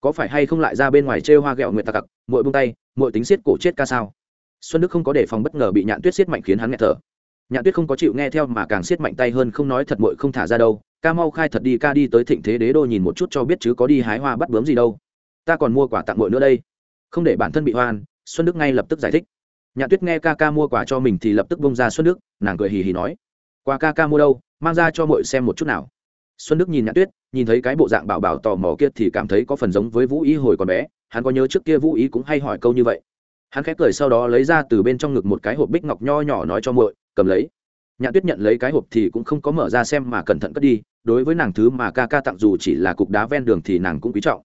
Có phải hay không lại ra bên ngoài trêu hoa ghẹo nguyệt tặc cặc muội buông tay, muội tính xiết cổ chết ca sao? Xuân đức không có đề phòng bất ngờ bị nhạn tuyết xiết mạnh khiến hắn nghẹt thở. Nhạn tuyết không có chịu nghe theo mà càng siết mạnh tay hơn không nói thật muội không thả ra đâu ca mau khai thật đi, ca đi tới thịnh thế đế đô nhìn một chút cho biết chứ có đi hái hoa bắt bướm gì đâu. Ta còn mua quà tặng muội nữa đây. Không để bản thân bị hoan, xuân đức ngay lập tức giải thích. Nhạn tuyết nghe ca ca mua quà cho mình thì lập tức bông ra xuân đức, nàng cười hì hì nói. Quà ca ca mua đâu, mang ra cho muội xem một chút nào. Xuân đức nhìn nhạn tuyết, nhìn thấy cái bộ dạng bảo bảo tò mò kia thì cảm thấy có phần giống với vũ ý hồi còn bé, hắn có nhớ trước kia vũ ý cũng hay hỏi câu như vậy. Hắn khép cười sau đó lấy ra từ bên trong ngực một cái hộp bích ngọc nho nhỏ nói cho muội, cầm lấy. Nhạn tuyết nhận lấy cái hộp thì cũng không có mở ra xem mà cẩn thận cất đi đối với nàng thứ mà ca ca tặng dù chỉ là cục đá ven đường thì nàng cũng quý trọng.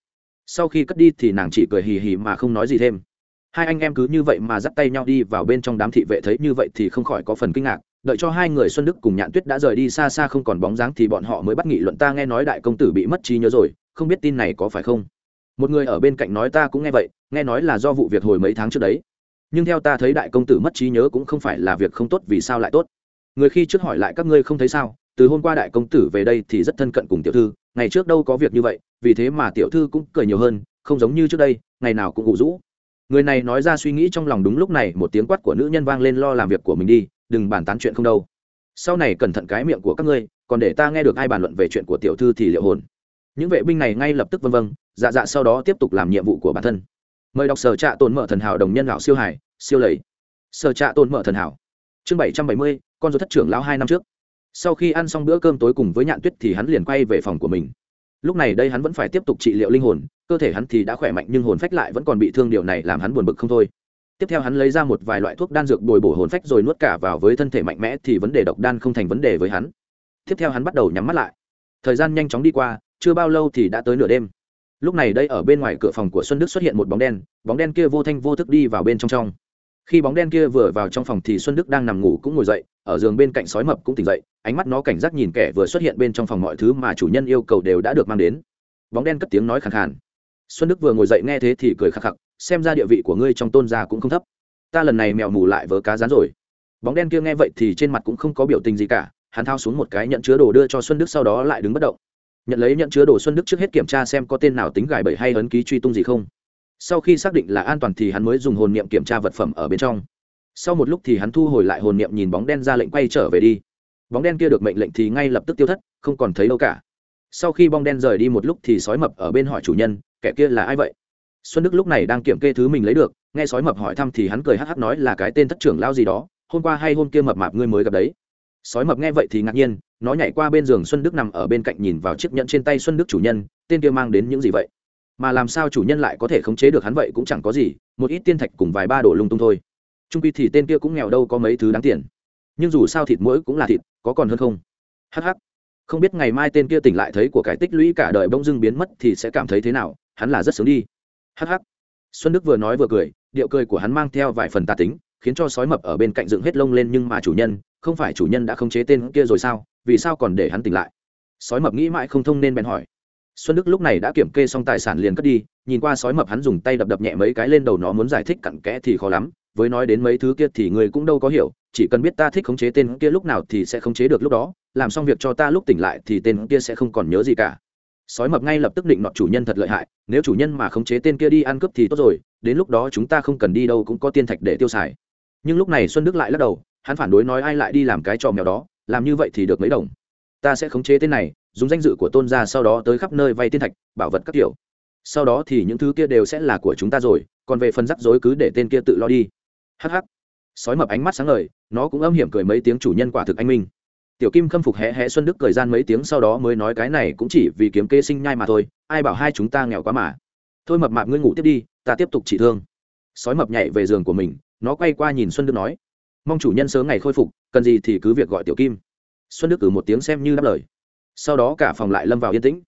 Sau khi cất đi thì nàng chỉ cười hì hì mà không nói gì thêm. Hai anh em cứ như vậy mà dắt tay nhau đi vào bên trong đám thị vệ thấy như vậy thì không khỏi có phần kinh ngạc, đợi cho hai người xuân đức cùng nhạn tuyết đã rời đi xa xa không còn bóng dáng thì bọn họ mới bắt nghị luận ta nghe nói đại công tử bị mất trí nhớ rồi, không biết tin này có phải không? Một người ở bên cạnh nói ta cũng nghe vậy, nghe nói là do vụ việc hồi mấy tháng trước đấy. Nhưng theo ta thấy đại công tử mất trí nhớ cũng không phải là việc không tốt vì sao lại tốt. Người khi trước hỏi lại các ngươi không thấy sao? Từ hôm qua đại công tử về đây thì rất thân cận cùng tiểu thư, ngày trước đâu có việc như vậy, vì thế mà tiểu thư cũng cười nhiều hơn, không giống như trước đây, ngày nào cũng ngủ rũ. Người này nói ra suy nghĩ trong lòng đúng lúc này, một tiếng quát của nữ nhân vang lên lo làm việc của mình đi, đừng bàn tán chuyện không đâu. Sau này cẩn thận cái miệng của các ngươi, còn để ta nghe được ai bàn luận về chuyện của tiểu thư thì liệu hồn. Những vệ binh này ngay lập tức vân vân dạ dạ sau đó tiếp tục làm nhiệm vụ của bản thân. Mời đọc sở trạ tồn mở thần hảo đồng nhân lão siêu hải, siêu lầy. Sở trạ tồn mở thần hảo. Chương bảy trăm bảy mươi, con dấu thất trưởng lão hai năm trước sau khi ăn xong bữa cơm tối cùng với nhạn tuyết thì hắn liền quay về phòng của mình. Lúc này đây hắn vẫn phải tiếp tục trị liệu linh hồn, cơ thể hắn thì đã khỏe mạnh nhưng hồn phách lại vẫn còn bị thương, điều này làm hắn buồn bực không thôi. Tiếp theo hắn lấy ra một vài loại thuốc đan dược bồi bổ hồn phách rồi nuốt cả vào với thân thể mạnh mẽ thì vấn đề độc đan không thành vấn đề với hắn. Tiếp theo hắn bắt đầu nhắm mắt lại. Thời gian nhanh chóng đi qua, chưa bao lâu thì đã tới nửa đêm. Lúc này đây ở bên ngoài cửa phòng của xuân đức xuất hiện một bóng đen bóng đen kia vô thanh vô thức đi vào bên trong trong khi bóng đen kia vừa vào trong phòng thì xuân đức đang nằm ngủ cũng ngồi dậy, ở giường bên cạnh sói mập cũng tỉnh dậy, ánh mắt nó cảnh giác nhìn kẻ vừa xuất hiện bên trong phòng mọi thứ mà chủ nhân yêu cầu đều đã được mang đến. Bóng đen cất tiếng nói khẳng khàn. Xuân đức vừa ngồi dậy nghe thế thì cười khắc khắc, xem ra địa vị của ngươi trong tôn gia cũng không thấp. Ta lần này mèo mù lại vớ cá rán rồi. Bóng đen kia nghe vậy thì trên mặt cũng không có biểu tình gì cả, hắn thao xuống một cái nhận chứa đồ đưa cho xuân đức sau đó lại đứng bất động. Nhận lấy nhận chứa đồ xuân đức trước hết kiểm tra xem có tên nào tính gài bẫy hay ấn ký truy tung gì không sau khi xác định là an toàn thì hắn mới dùng hồn niệm kiểm tra vật phẩm ở bên trong. Sau một lúc thì hắn thu hồi lại hồn niệm nhìn bóng đen ra lệnh quay trở về đi. Bóng đen kia được mệnh lệnh thì ngay lập tức tiêu thất, không còn thấy đâu cả. Sau khi bóng đen rời đi một lúc thì sói mập ở bên hỏi chủ nhân, kẻ kia là ai vậy? Xuân đức lúc này đang kiểm kê thứ mình lấy được, nghe sói mập hỏi thăm thì hắn cười hắc hắc nói là cái tên thất trưởng lao gì đó, hôm qua hay hôm kia mập mạp ngươi mới gặp đấy. Sói mập nghe vậy thì ngạc nhiên, nó nhảy qua bên giường xuân đức nằm ở bên cạnh nhìn vào chiếc nhẫn trên tay xuân đức chủ nhân, tên kia mang đến những gì vậy? Mà làm sao chủ nhân lại có thể khống chế được hắn vậy cũng chẳng có gì, một ít tiên thạch cùng vài ba đồ lung tung thôi. Trung pi thì tên kia cũng nghèo đâu có mấy thứ đáng tiền. Nhưng dù sao thịt mũi cũng là thịt, có còn hơn không? Hh không biết ngày mai tên kia tỉnh lại thấy của cái tích lũy cả đời bỗng dưng biến mất thì sẽ cảm thấy thế nào, hắn là rất sướng đi. Hh xuân đức vừa nói vừa cười, điệu cười của hắn mang theo vài phần tà tính, khiến cho sói mập ở bên cạnh dựng hết lông lên nhưng mà chủ nhân, không phải chủ nhân đã khống chế tên kia rồi sao? Vì sao còn để hắn tỉnh lại? Sói mập nghĩ mãi không thông nên bèn hỏi xuân đức lúc này đã kiểm kê xong tài sản liền cất đi, nhìn qua sói mập hắn dùng tay đập đập nhẹ mấy cái lên đầu nó muốn giải thích cặn kẽ thì khó lắm, với nói đến mấy thứ kia thì người cũng đâu có hiểu, chỉ cần biết ta thích khống chế tên kia lúc nào thì sẽ khống chế được lúc đó, làm xong việc cho ta lúc tỉnh lại thì tên kia sẽ không còn nhớ gì cả. Sói mập ngay lập tức định nọt chủ nhân thật lợi hại, nếu chủ nhân mà khống chế tên kia đi ăn cướp thì tốt rồi, đến lúc đó chúng ta không cần đi đâu cũng có tiên thạch để tiêu xài. Nhưng lúc này xuân đức lại lắc đầu, hắn phản đối nói ai lại đi làm cái trò mèo đó, làm như vậy thì được mấy đồng. Ta sẽ khống chế tên này dùng danh dự của tôn gia sau đó tới khắp nơi vay tiên thạch, bảo vật các kiểu. Sau đó thì những thứ kia đều sẽ là của chúng ta rồi, còn về phần rắc rối cứ để tên kia tự lo đi. Hh sói mập ánh mắt sáng ngời, nó cũng âm hiểm cười mấy tiếng chủ nhân quả thực anh minh. Tiểu kim khâm phục hé hé xuân đức cười gian mấy tiếng sau đó mới nói cái này cũng chỉ vì kiếm kê sinh nhai mà thôi, ai bảo hai chúng ta nghèo quá mà. Thôi mập mạp ngươi ngủ tiếp đi, ta tiếp tục trị thương. Sói mập nhảy về giường của mình, nó quay qua nhìn xuân đức nói. Mong chủ nhân sớm ngày khôi phục, cần gì thì cứ việc gọi tiểu kim. Xuân đức cử một tiếng xem như đáp lời sau đó cả phòng lại lâm vào yên tĩnh.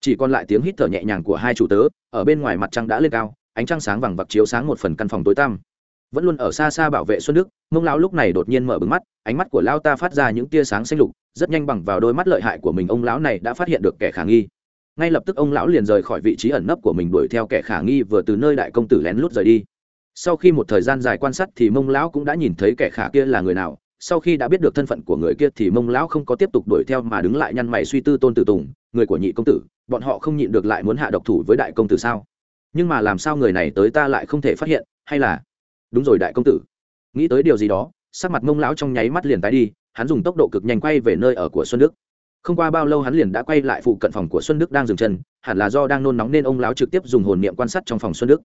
Chỉ còn lại tiếng hít thở nhẹ nhàng của hai chủ tớ, ở bên ngoài mặt trăng đã lên cao, ánh trăng sáng vàng vặc chiếu sáng một phần căn phòng tối tăm. Vẫn luôn ở xa xa bảo vệ xuân đức, mông lão lúc này đột nhiên mở bừng mắt, ánh mắt của lao ta phát ra những tia sáng xanh lục, rất nhanh bằng vào đôi mắt lợi hại của mình ông lão này đã phát hiện được kẻ khả nghi. Ngay lập tức ông lão liền rời khỏi vị trí ẩn nấp của mình đuổi theo kẻ khả nghi vừa từ nơi đại công tử lén lút rời đi. Sau khi một thời gian dài quan sát thì mông lão cũng đã nhìn thấy kẻ khả kia là người nào sau khi đã biết được thân phận của người kia thì mông lão không có tiếp tục đuổi theo mà đứng lại nhăn mày suy tư tôn tử tùng, người của nhị công tử, bọn họ không nhịn được lại muốn hạ độc thủ với đại công tử sao? Nhưng mà làm sao người này tới ta lại không thể phát hiện, hay là? Đúng rồi đại công tử. Nghĩ tới điều gì đó, sắc mặt mông lão trong nháy mắt liền tái đi, hắn dùng tốc độ cực nhanh quay về nơi ở của xuân đức. Không qua bao lâu hắn liền đã quay lại phụ cận phòng của xuân đức đang dừng chân, hẳn là do đang nôn nóng nên ông lão trực tiếp dùng hồn niệm quan sát trong phòng xuân đức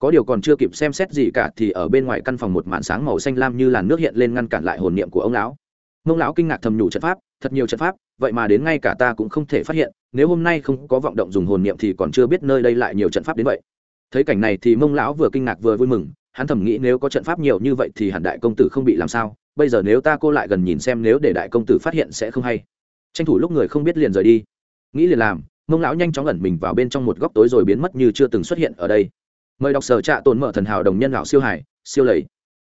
có điều còn chưa kịp xem xét gì cả thì ở bên ngoài căn phòng một màn sáng màu xanh lam như làn nước hiện lên ngăn cản lại hồn niệm của ông lão. Ông lão kinh ngạc thầm nhủ trận pháp, thật nhiều trận pháp, vậy mà đến ngay cả ta cũng không thể phát hiện, nếu hôm nay không có vọng động dùng hồn niệm thì còn chưa biết nơi đây lại nhiều trận pháp đến vậy. Thấy cảnh này thì mông lão vừa kinh ngạc vừa vui mừng, hắn thầm nghĩ nếu có trận pháp nhiều như vậy thì hẳn đại công tử không bị làm sao, bây giờ nếu ta cô lại gần nhìn xem nếu để đại công tử phát hiện sẽ không hay. Tranh thủ lúc người không biết liền rời đi. Nghĩ liền làm, mông lão nhanh chóng ẩn mình vào bên trong một góc tối rồi biến mất như chưa từng xuất hiện ở đây mời đọc sở trạ tồn mở thần hảo đồng nhân lão siêu hải, siêu lầy.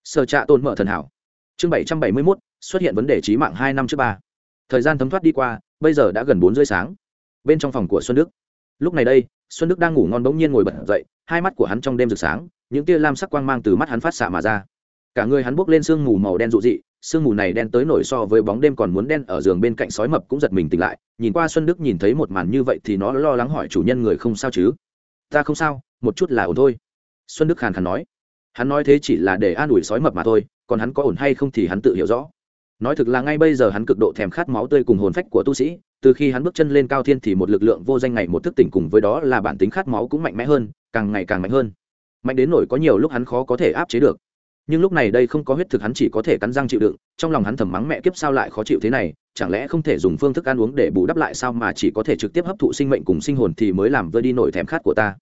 Sở trạ tồn mở thần hảo. Chương bảy trăm bảy mươi mốt, xuất hiện vấn đề trí mạng hai năm trước ba. Thời gian thấm thoát đi qua, bây giờ đã gần bốn rưỡi sáng. Bên trong phòng của xuân đức. Lúc này đây, xuân đức đang ngủ ngon bỗng nhiên ngồi bật dậy, hai mắt của hắn trong đêm rực sáng, những tia lam sắc quang mang từ mắt hắn phát xạ mà ra. Cả người hắn bốc lên sương mù màu đen rụ dị, sương mù này đen tới nổi so với bóng đêm còn muốn đen ở giường bên cạnh sói mập cũng giật mình tỉnh lại, nhìn qua xuân đức nhìn thấy một màn như vậy thì nó lo lắng hỏi chủ nhân người không sao chứ? Ta không sao một chút là ổn thôi. Xuân đức khàn khàn nói. Hắn nói thế chỉ là để an ủi sói mập mà thôi, còn hắn có ổn hay không thì hắn tự hiểu rõ. Nói thực là ngay bây giờ hắn cực độ thèm khát máu tươi cùng hồn phách của tu sĩ, từ khi hắn bước chân lên cao thiên thì một lực lượng vô danh ngày một thức tỉnh cùng với đó là bản tính khát máu cũng mạnh mẽ hơn, càng ngày càng mạnh hơn. Mạnh đến nổi có nhiều lúc hắn khó có thể áp chế được. Nhưng lúc này đây không có huyết thực hắn chỉ có thể cắn răng chịu đựng, trong lòng hắn thầm mắng mẹ kiếp sao lại khó chịu thế này, chẳng lẽ không thể dùng phương thức ăn uống để bù đắp lại sao mà chỉ có thể trực tiếp hấp thụ sinh mệnh cùng sinh hồn thì mới làm vơi đi nổi thèm khát của ta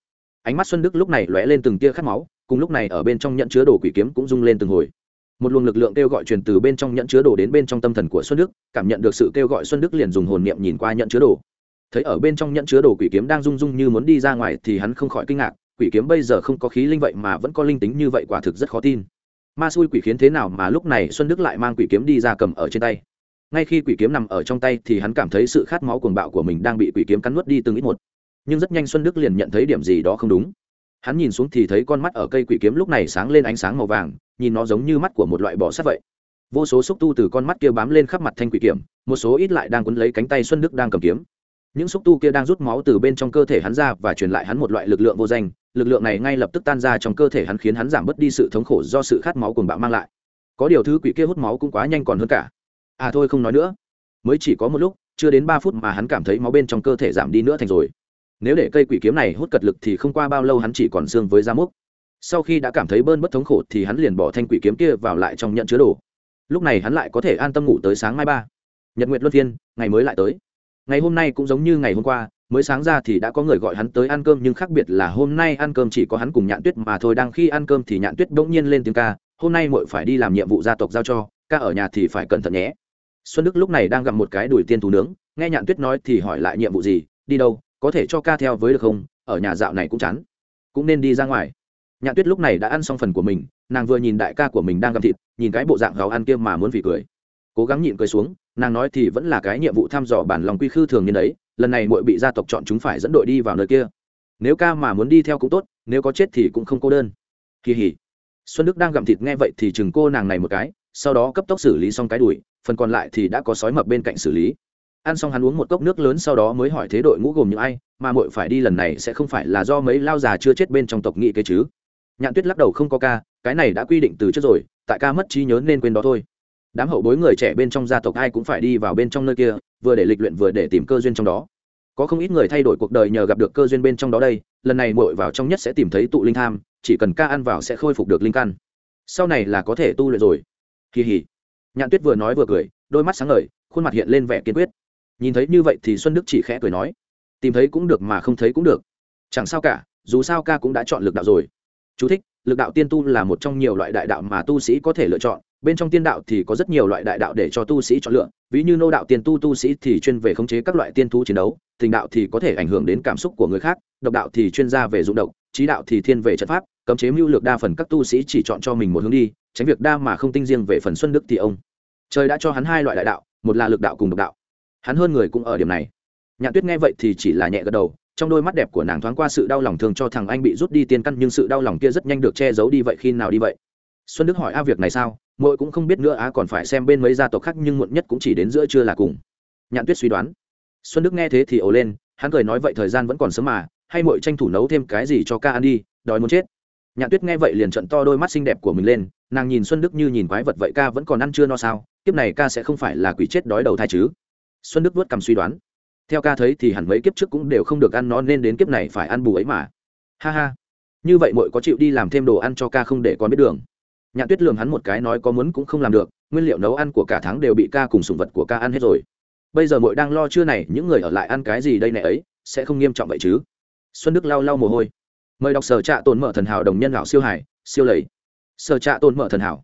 ánh mắt xuân đức lúc này lóe lên từng tia khát máu, cùng lúc này ở bên trong nhận chứa đồ quỷ kiếm cũng rung lên từng hồi. Một luồng lực lượng kêu gọi truyền từ bên trong nhận chứa đồ đến bên trong tâm thần của xuân đức, cảm nhận được sự kêu gọi xuân đức liền dùng hồn niệm nhìn qua nhận chứa đồ. Thấy ở bên trong nhận chứa đồ quỷ kiếm đang rung rung như muốn đi ra ngoài thì hắn không khỏi kinh ngạc, quỷ kiếm bây giờ không có khí linh vậy mà vẫn có linh tính như vậy quả thực rất khó tin. Ma xui quỷ khiến thế nào mà lúc này xuân đức lại mang quỷ kiếm đi ra cầm ở trên tay. Ngay khi quỷ kiếm nằm ở trong tay thì hắn cảm thấy sự khát máu cuồng bạo của mình đang bị quỷ kiếm cắn nuốt đi từng ít một nhưng rất nhanh xuân đức liền nhận thấy điểm gì đó không đúng. Hắn nhìn xuống thì thấy con mắt ở cây quỷ kiếm lúc này sáng lên ánh sáng màu vàng, nhìn nó giống như mắt của một loại bọ sát vậy. Vô số xúc tu từ con mắt kia bám lên khắp mặt thanh quỷ kiếm, một số ít lại đang quấn lấy cánh tay xuân đức đang cầm kiếm. Những xúc tu kia đang rút máu từ bên trong cơ thể hắn ra và truyền lại hắn một loại lực lượng vô danh, lực lượng này ngay lập tức tan ra trong cơ thể hắn khiến hắn giảm bớt đi sự thống khổ do sự khát máu cuồng bạo mang lại. Có điều thứ quỷ kia hút máu cũng quá nhanh còn hơn cả. À thôi không nói nữa. Mới chỉ có một lúc, chưa đến ba phút mà hắn cảm thấy máu bên trong cơ thể giảm đi nữa thành rồi nếu để cây quỷ kiếm này hút cật lực thì không qua bao lâu hắn chỉ còn xương với da múc. Sau khi đã cảm thấy bơn bất thống khổ thì hắn liền bỏ thanh quỷ kiếm kia vào lại trong nhận chứa đồ. Lúc này hắn lại có thể an tâm ngủ tới sáng mai ba. Nhật nguyệt luân phiên, ngày mới lại tới. Ngày hôm nay cũng giống như ngày hôm qua, mới sáng ra thì đã có người gọi hắn tới ăn cơm, nhưng khác biệt là hôm nay ăn cơm chỉ có hắn cùng nhạn tuyết mà thôi. Đang khi ăn cơm thì nhạn tuyết bỗng nhiên lên tiếng ca, hôm nay muội phải đi làm nhiệm vụ gia tộc giao cho, ca ở nhà thì phải cẩn thận nhé. Xuân đức lúc này đang gặp một cái đùi tiên thú nướng, nghe nhạn tuyết nói thì hỏi lại nhiệm vụ gì, đi đâu? Có thể cho ca theo với được không ở nhà dạo này cũng chán. Cũng nên đi ra ngoài. Nhạn tuyết lúc này đã ăn xong phần của mình nàng vừa nhìn đại ca của mình đang gặm thịt nhìn cái bộ dạng gào ăn kia mà muốn vì cười. Cố gắng nhịn cười xuống nàng nói thì vẫn là cái nhiệm vụ thăm dò bản lòng quy khư thường như ấy, lần này muội bị gia tộc chọn chúng phải dẫn đội đi vào nơi kia. Nếu ca mà muốn đi theo cũng tốt nếu có chết thì cũng không cô đơn. Kỳ hỉ. Xuân đức đang gặm thịt nghe vậy thì chừng cô nàng này một cái sau đó cấp tốc xử lý xong cái đùi phần còn lại thì đã có sói mập bên cạnh xử lý ăn xong hắn uống một cốc nước lớn sau đó mới hỏi thế đội ngũ gồm những ai, mà muội phải đi lần này sẽ không phải là do mấy lao già chưa chết bên trong tộc nghị kế chứ. Nhạn tuyết lắc đầu không có ca, cái này đã quy định từ trước rồi, tại ca mất trí nhớ nên quên đó thôi. Đám hậu bối người trẻ bên trong gia tộc ai cũng phải đi vào bên trong nơi kia, vừa để lịch luyện vừa để tìm cơ duyên trong đó. Có không ít người thay đổi cuộc đời nhờ gặp được cơ duyên bên trong đó đây, lần này muội vào trong nhất sẽ tìm thấy tụ linh tham, chỉ cần ca ăn vào sẽ khôi phục được linh căn. Sau này là có thể tu luyện rồi. Kỳ hỉ. Nhạn tuyết vừa nói vừa cười, đôi mắt sáng ngời, khuôn mặt hiện lên vẻ kiên quyết nhìn thấy như vậy thì xuân đức chỉ khẽ cười nói tìm thấy cũng được mà không thấy cũng được. Chẳng sao cả dù sao ca cũng đã chọn lực đạo rồi. Chú thích, lực đạo tiên tu là một trong nhiều loại đại đạo mà tu sĩ có thể lựa chọn. Bên trong tiên đạo thì có rất nhiều loại đại đạo để cho tu sĩ chọn lựa. Ví như nô đạo tiên tu tu sĩ thì chuyên về khống chế các loại tiên thú chiến đấu. Tình đạo thì có thể ảnh hưởng đến cảm xúc của người khác. Độc đạo thì chuyên gia về dụng độc. Trí đạo thì thiên về trận pháp. Cấm chế mưu lược đa phần các tu sĩ chỉ chọn cho mình một hướng đi. Tránh việc đa mà không tinh riêng về phần xuân đức thì ông trời đã cho hắn hai loại đại đạo một là lực đạo cùng độc đạo hắn hơn người cũng ở điểm này. Nhạn tuyết nghe vậy thì chỉ là nhẹ gật đầu, trong đôi mắt đẹp của nàng thoáng qua sự đau lòng thường cho thằng anh bị rút đi tiên căn, nhưng sự đau lòng kia rất nhanh được che giấu đi vậy khi nào đi vậy? Xuân đức hỏi, a, việc này sao? Mỗi cũng không biết nữa á còn phải xem bên mấy gia tộc khác, nhưng muộn nhất cũng chỉ đến giữa trưa là cùng. Nhạn tuyết suy đoán. Xuân đức nghe thế thì ồ lên, hắn cười nói, vậy thời gian vẫn còn sớm mà, hay muội tranh thủ nấu thêm cái gì cho ca ăn đi, đói muốn chết. Nhạn tuyết nghe vậy liền trận to đôi mắt xinh đẹp của mình lên, nàng nhìn xuân đức như nhìn quái vật vậy, ca vẫn còn ăn chưa no sao? Kiếp này ca sẽ không phải là quỷ chết đói đầu thai chứ? Xuân đức vớt cầm suy đoán. Theo ca thấy thì hẳn mấy kiếp trước cũng đều không được ăn nó nên đến kiếp này phải ăn bù ấy mà. Ha ha. Như vậy muội có chịu đi làm thêm đồ ăn cho ca không để con biết đường. Nhạn tuyết lường hắn một cái nói có muốn cũng không làm được, nguyên liệu nấu ăn của cả tháng đều bị ca cùng sùng vật của ca ăn hết rồi. Bây giờ muội đang lo chưa này, những người ở lại ăn cái gì đây này ấy, sẽ không nghiêm trọng vậy chứ. Xuân đức lau lau mồ hôi. Mời đọc sở trạ tồn mở thần hảo đồng nhân lão siêu hải, siêu lầy. Sở trạ tồn mở thần hảo.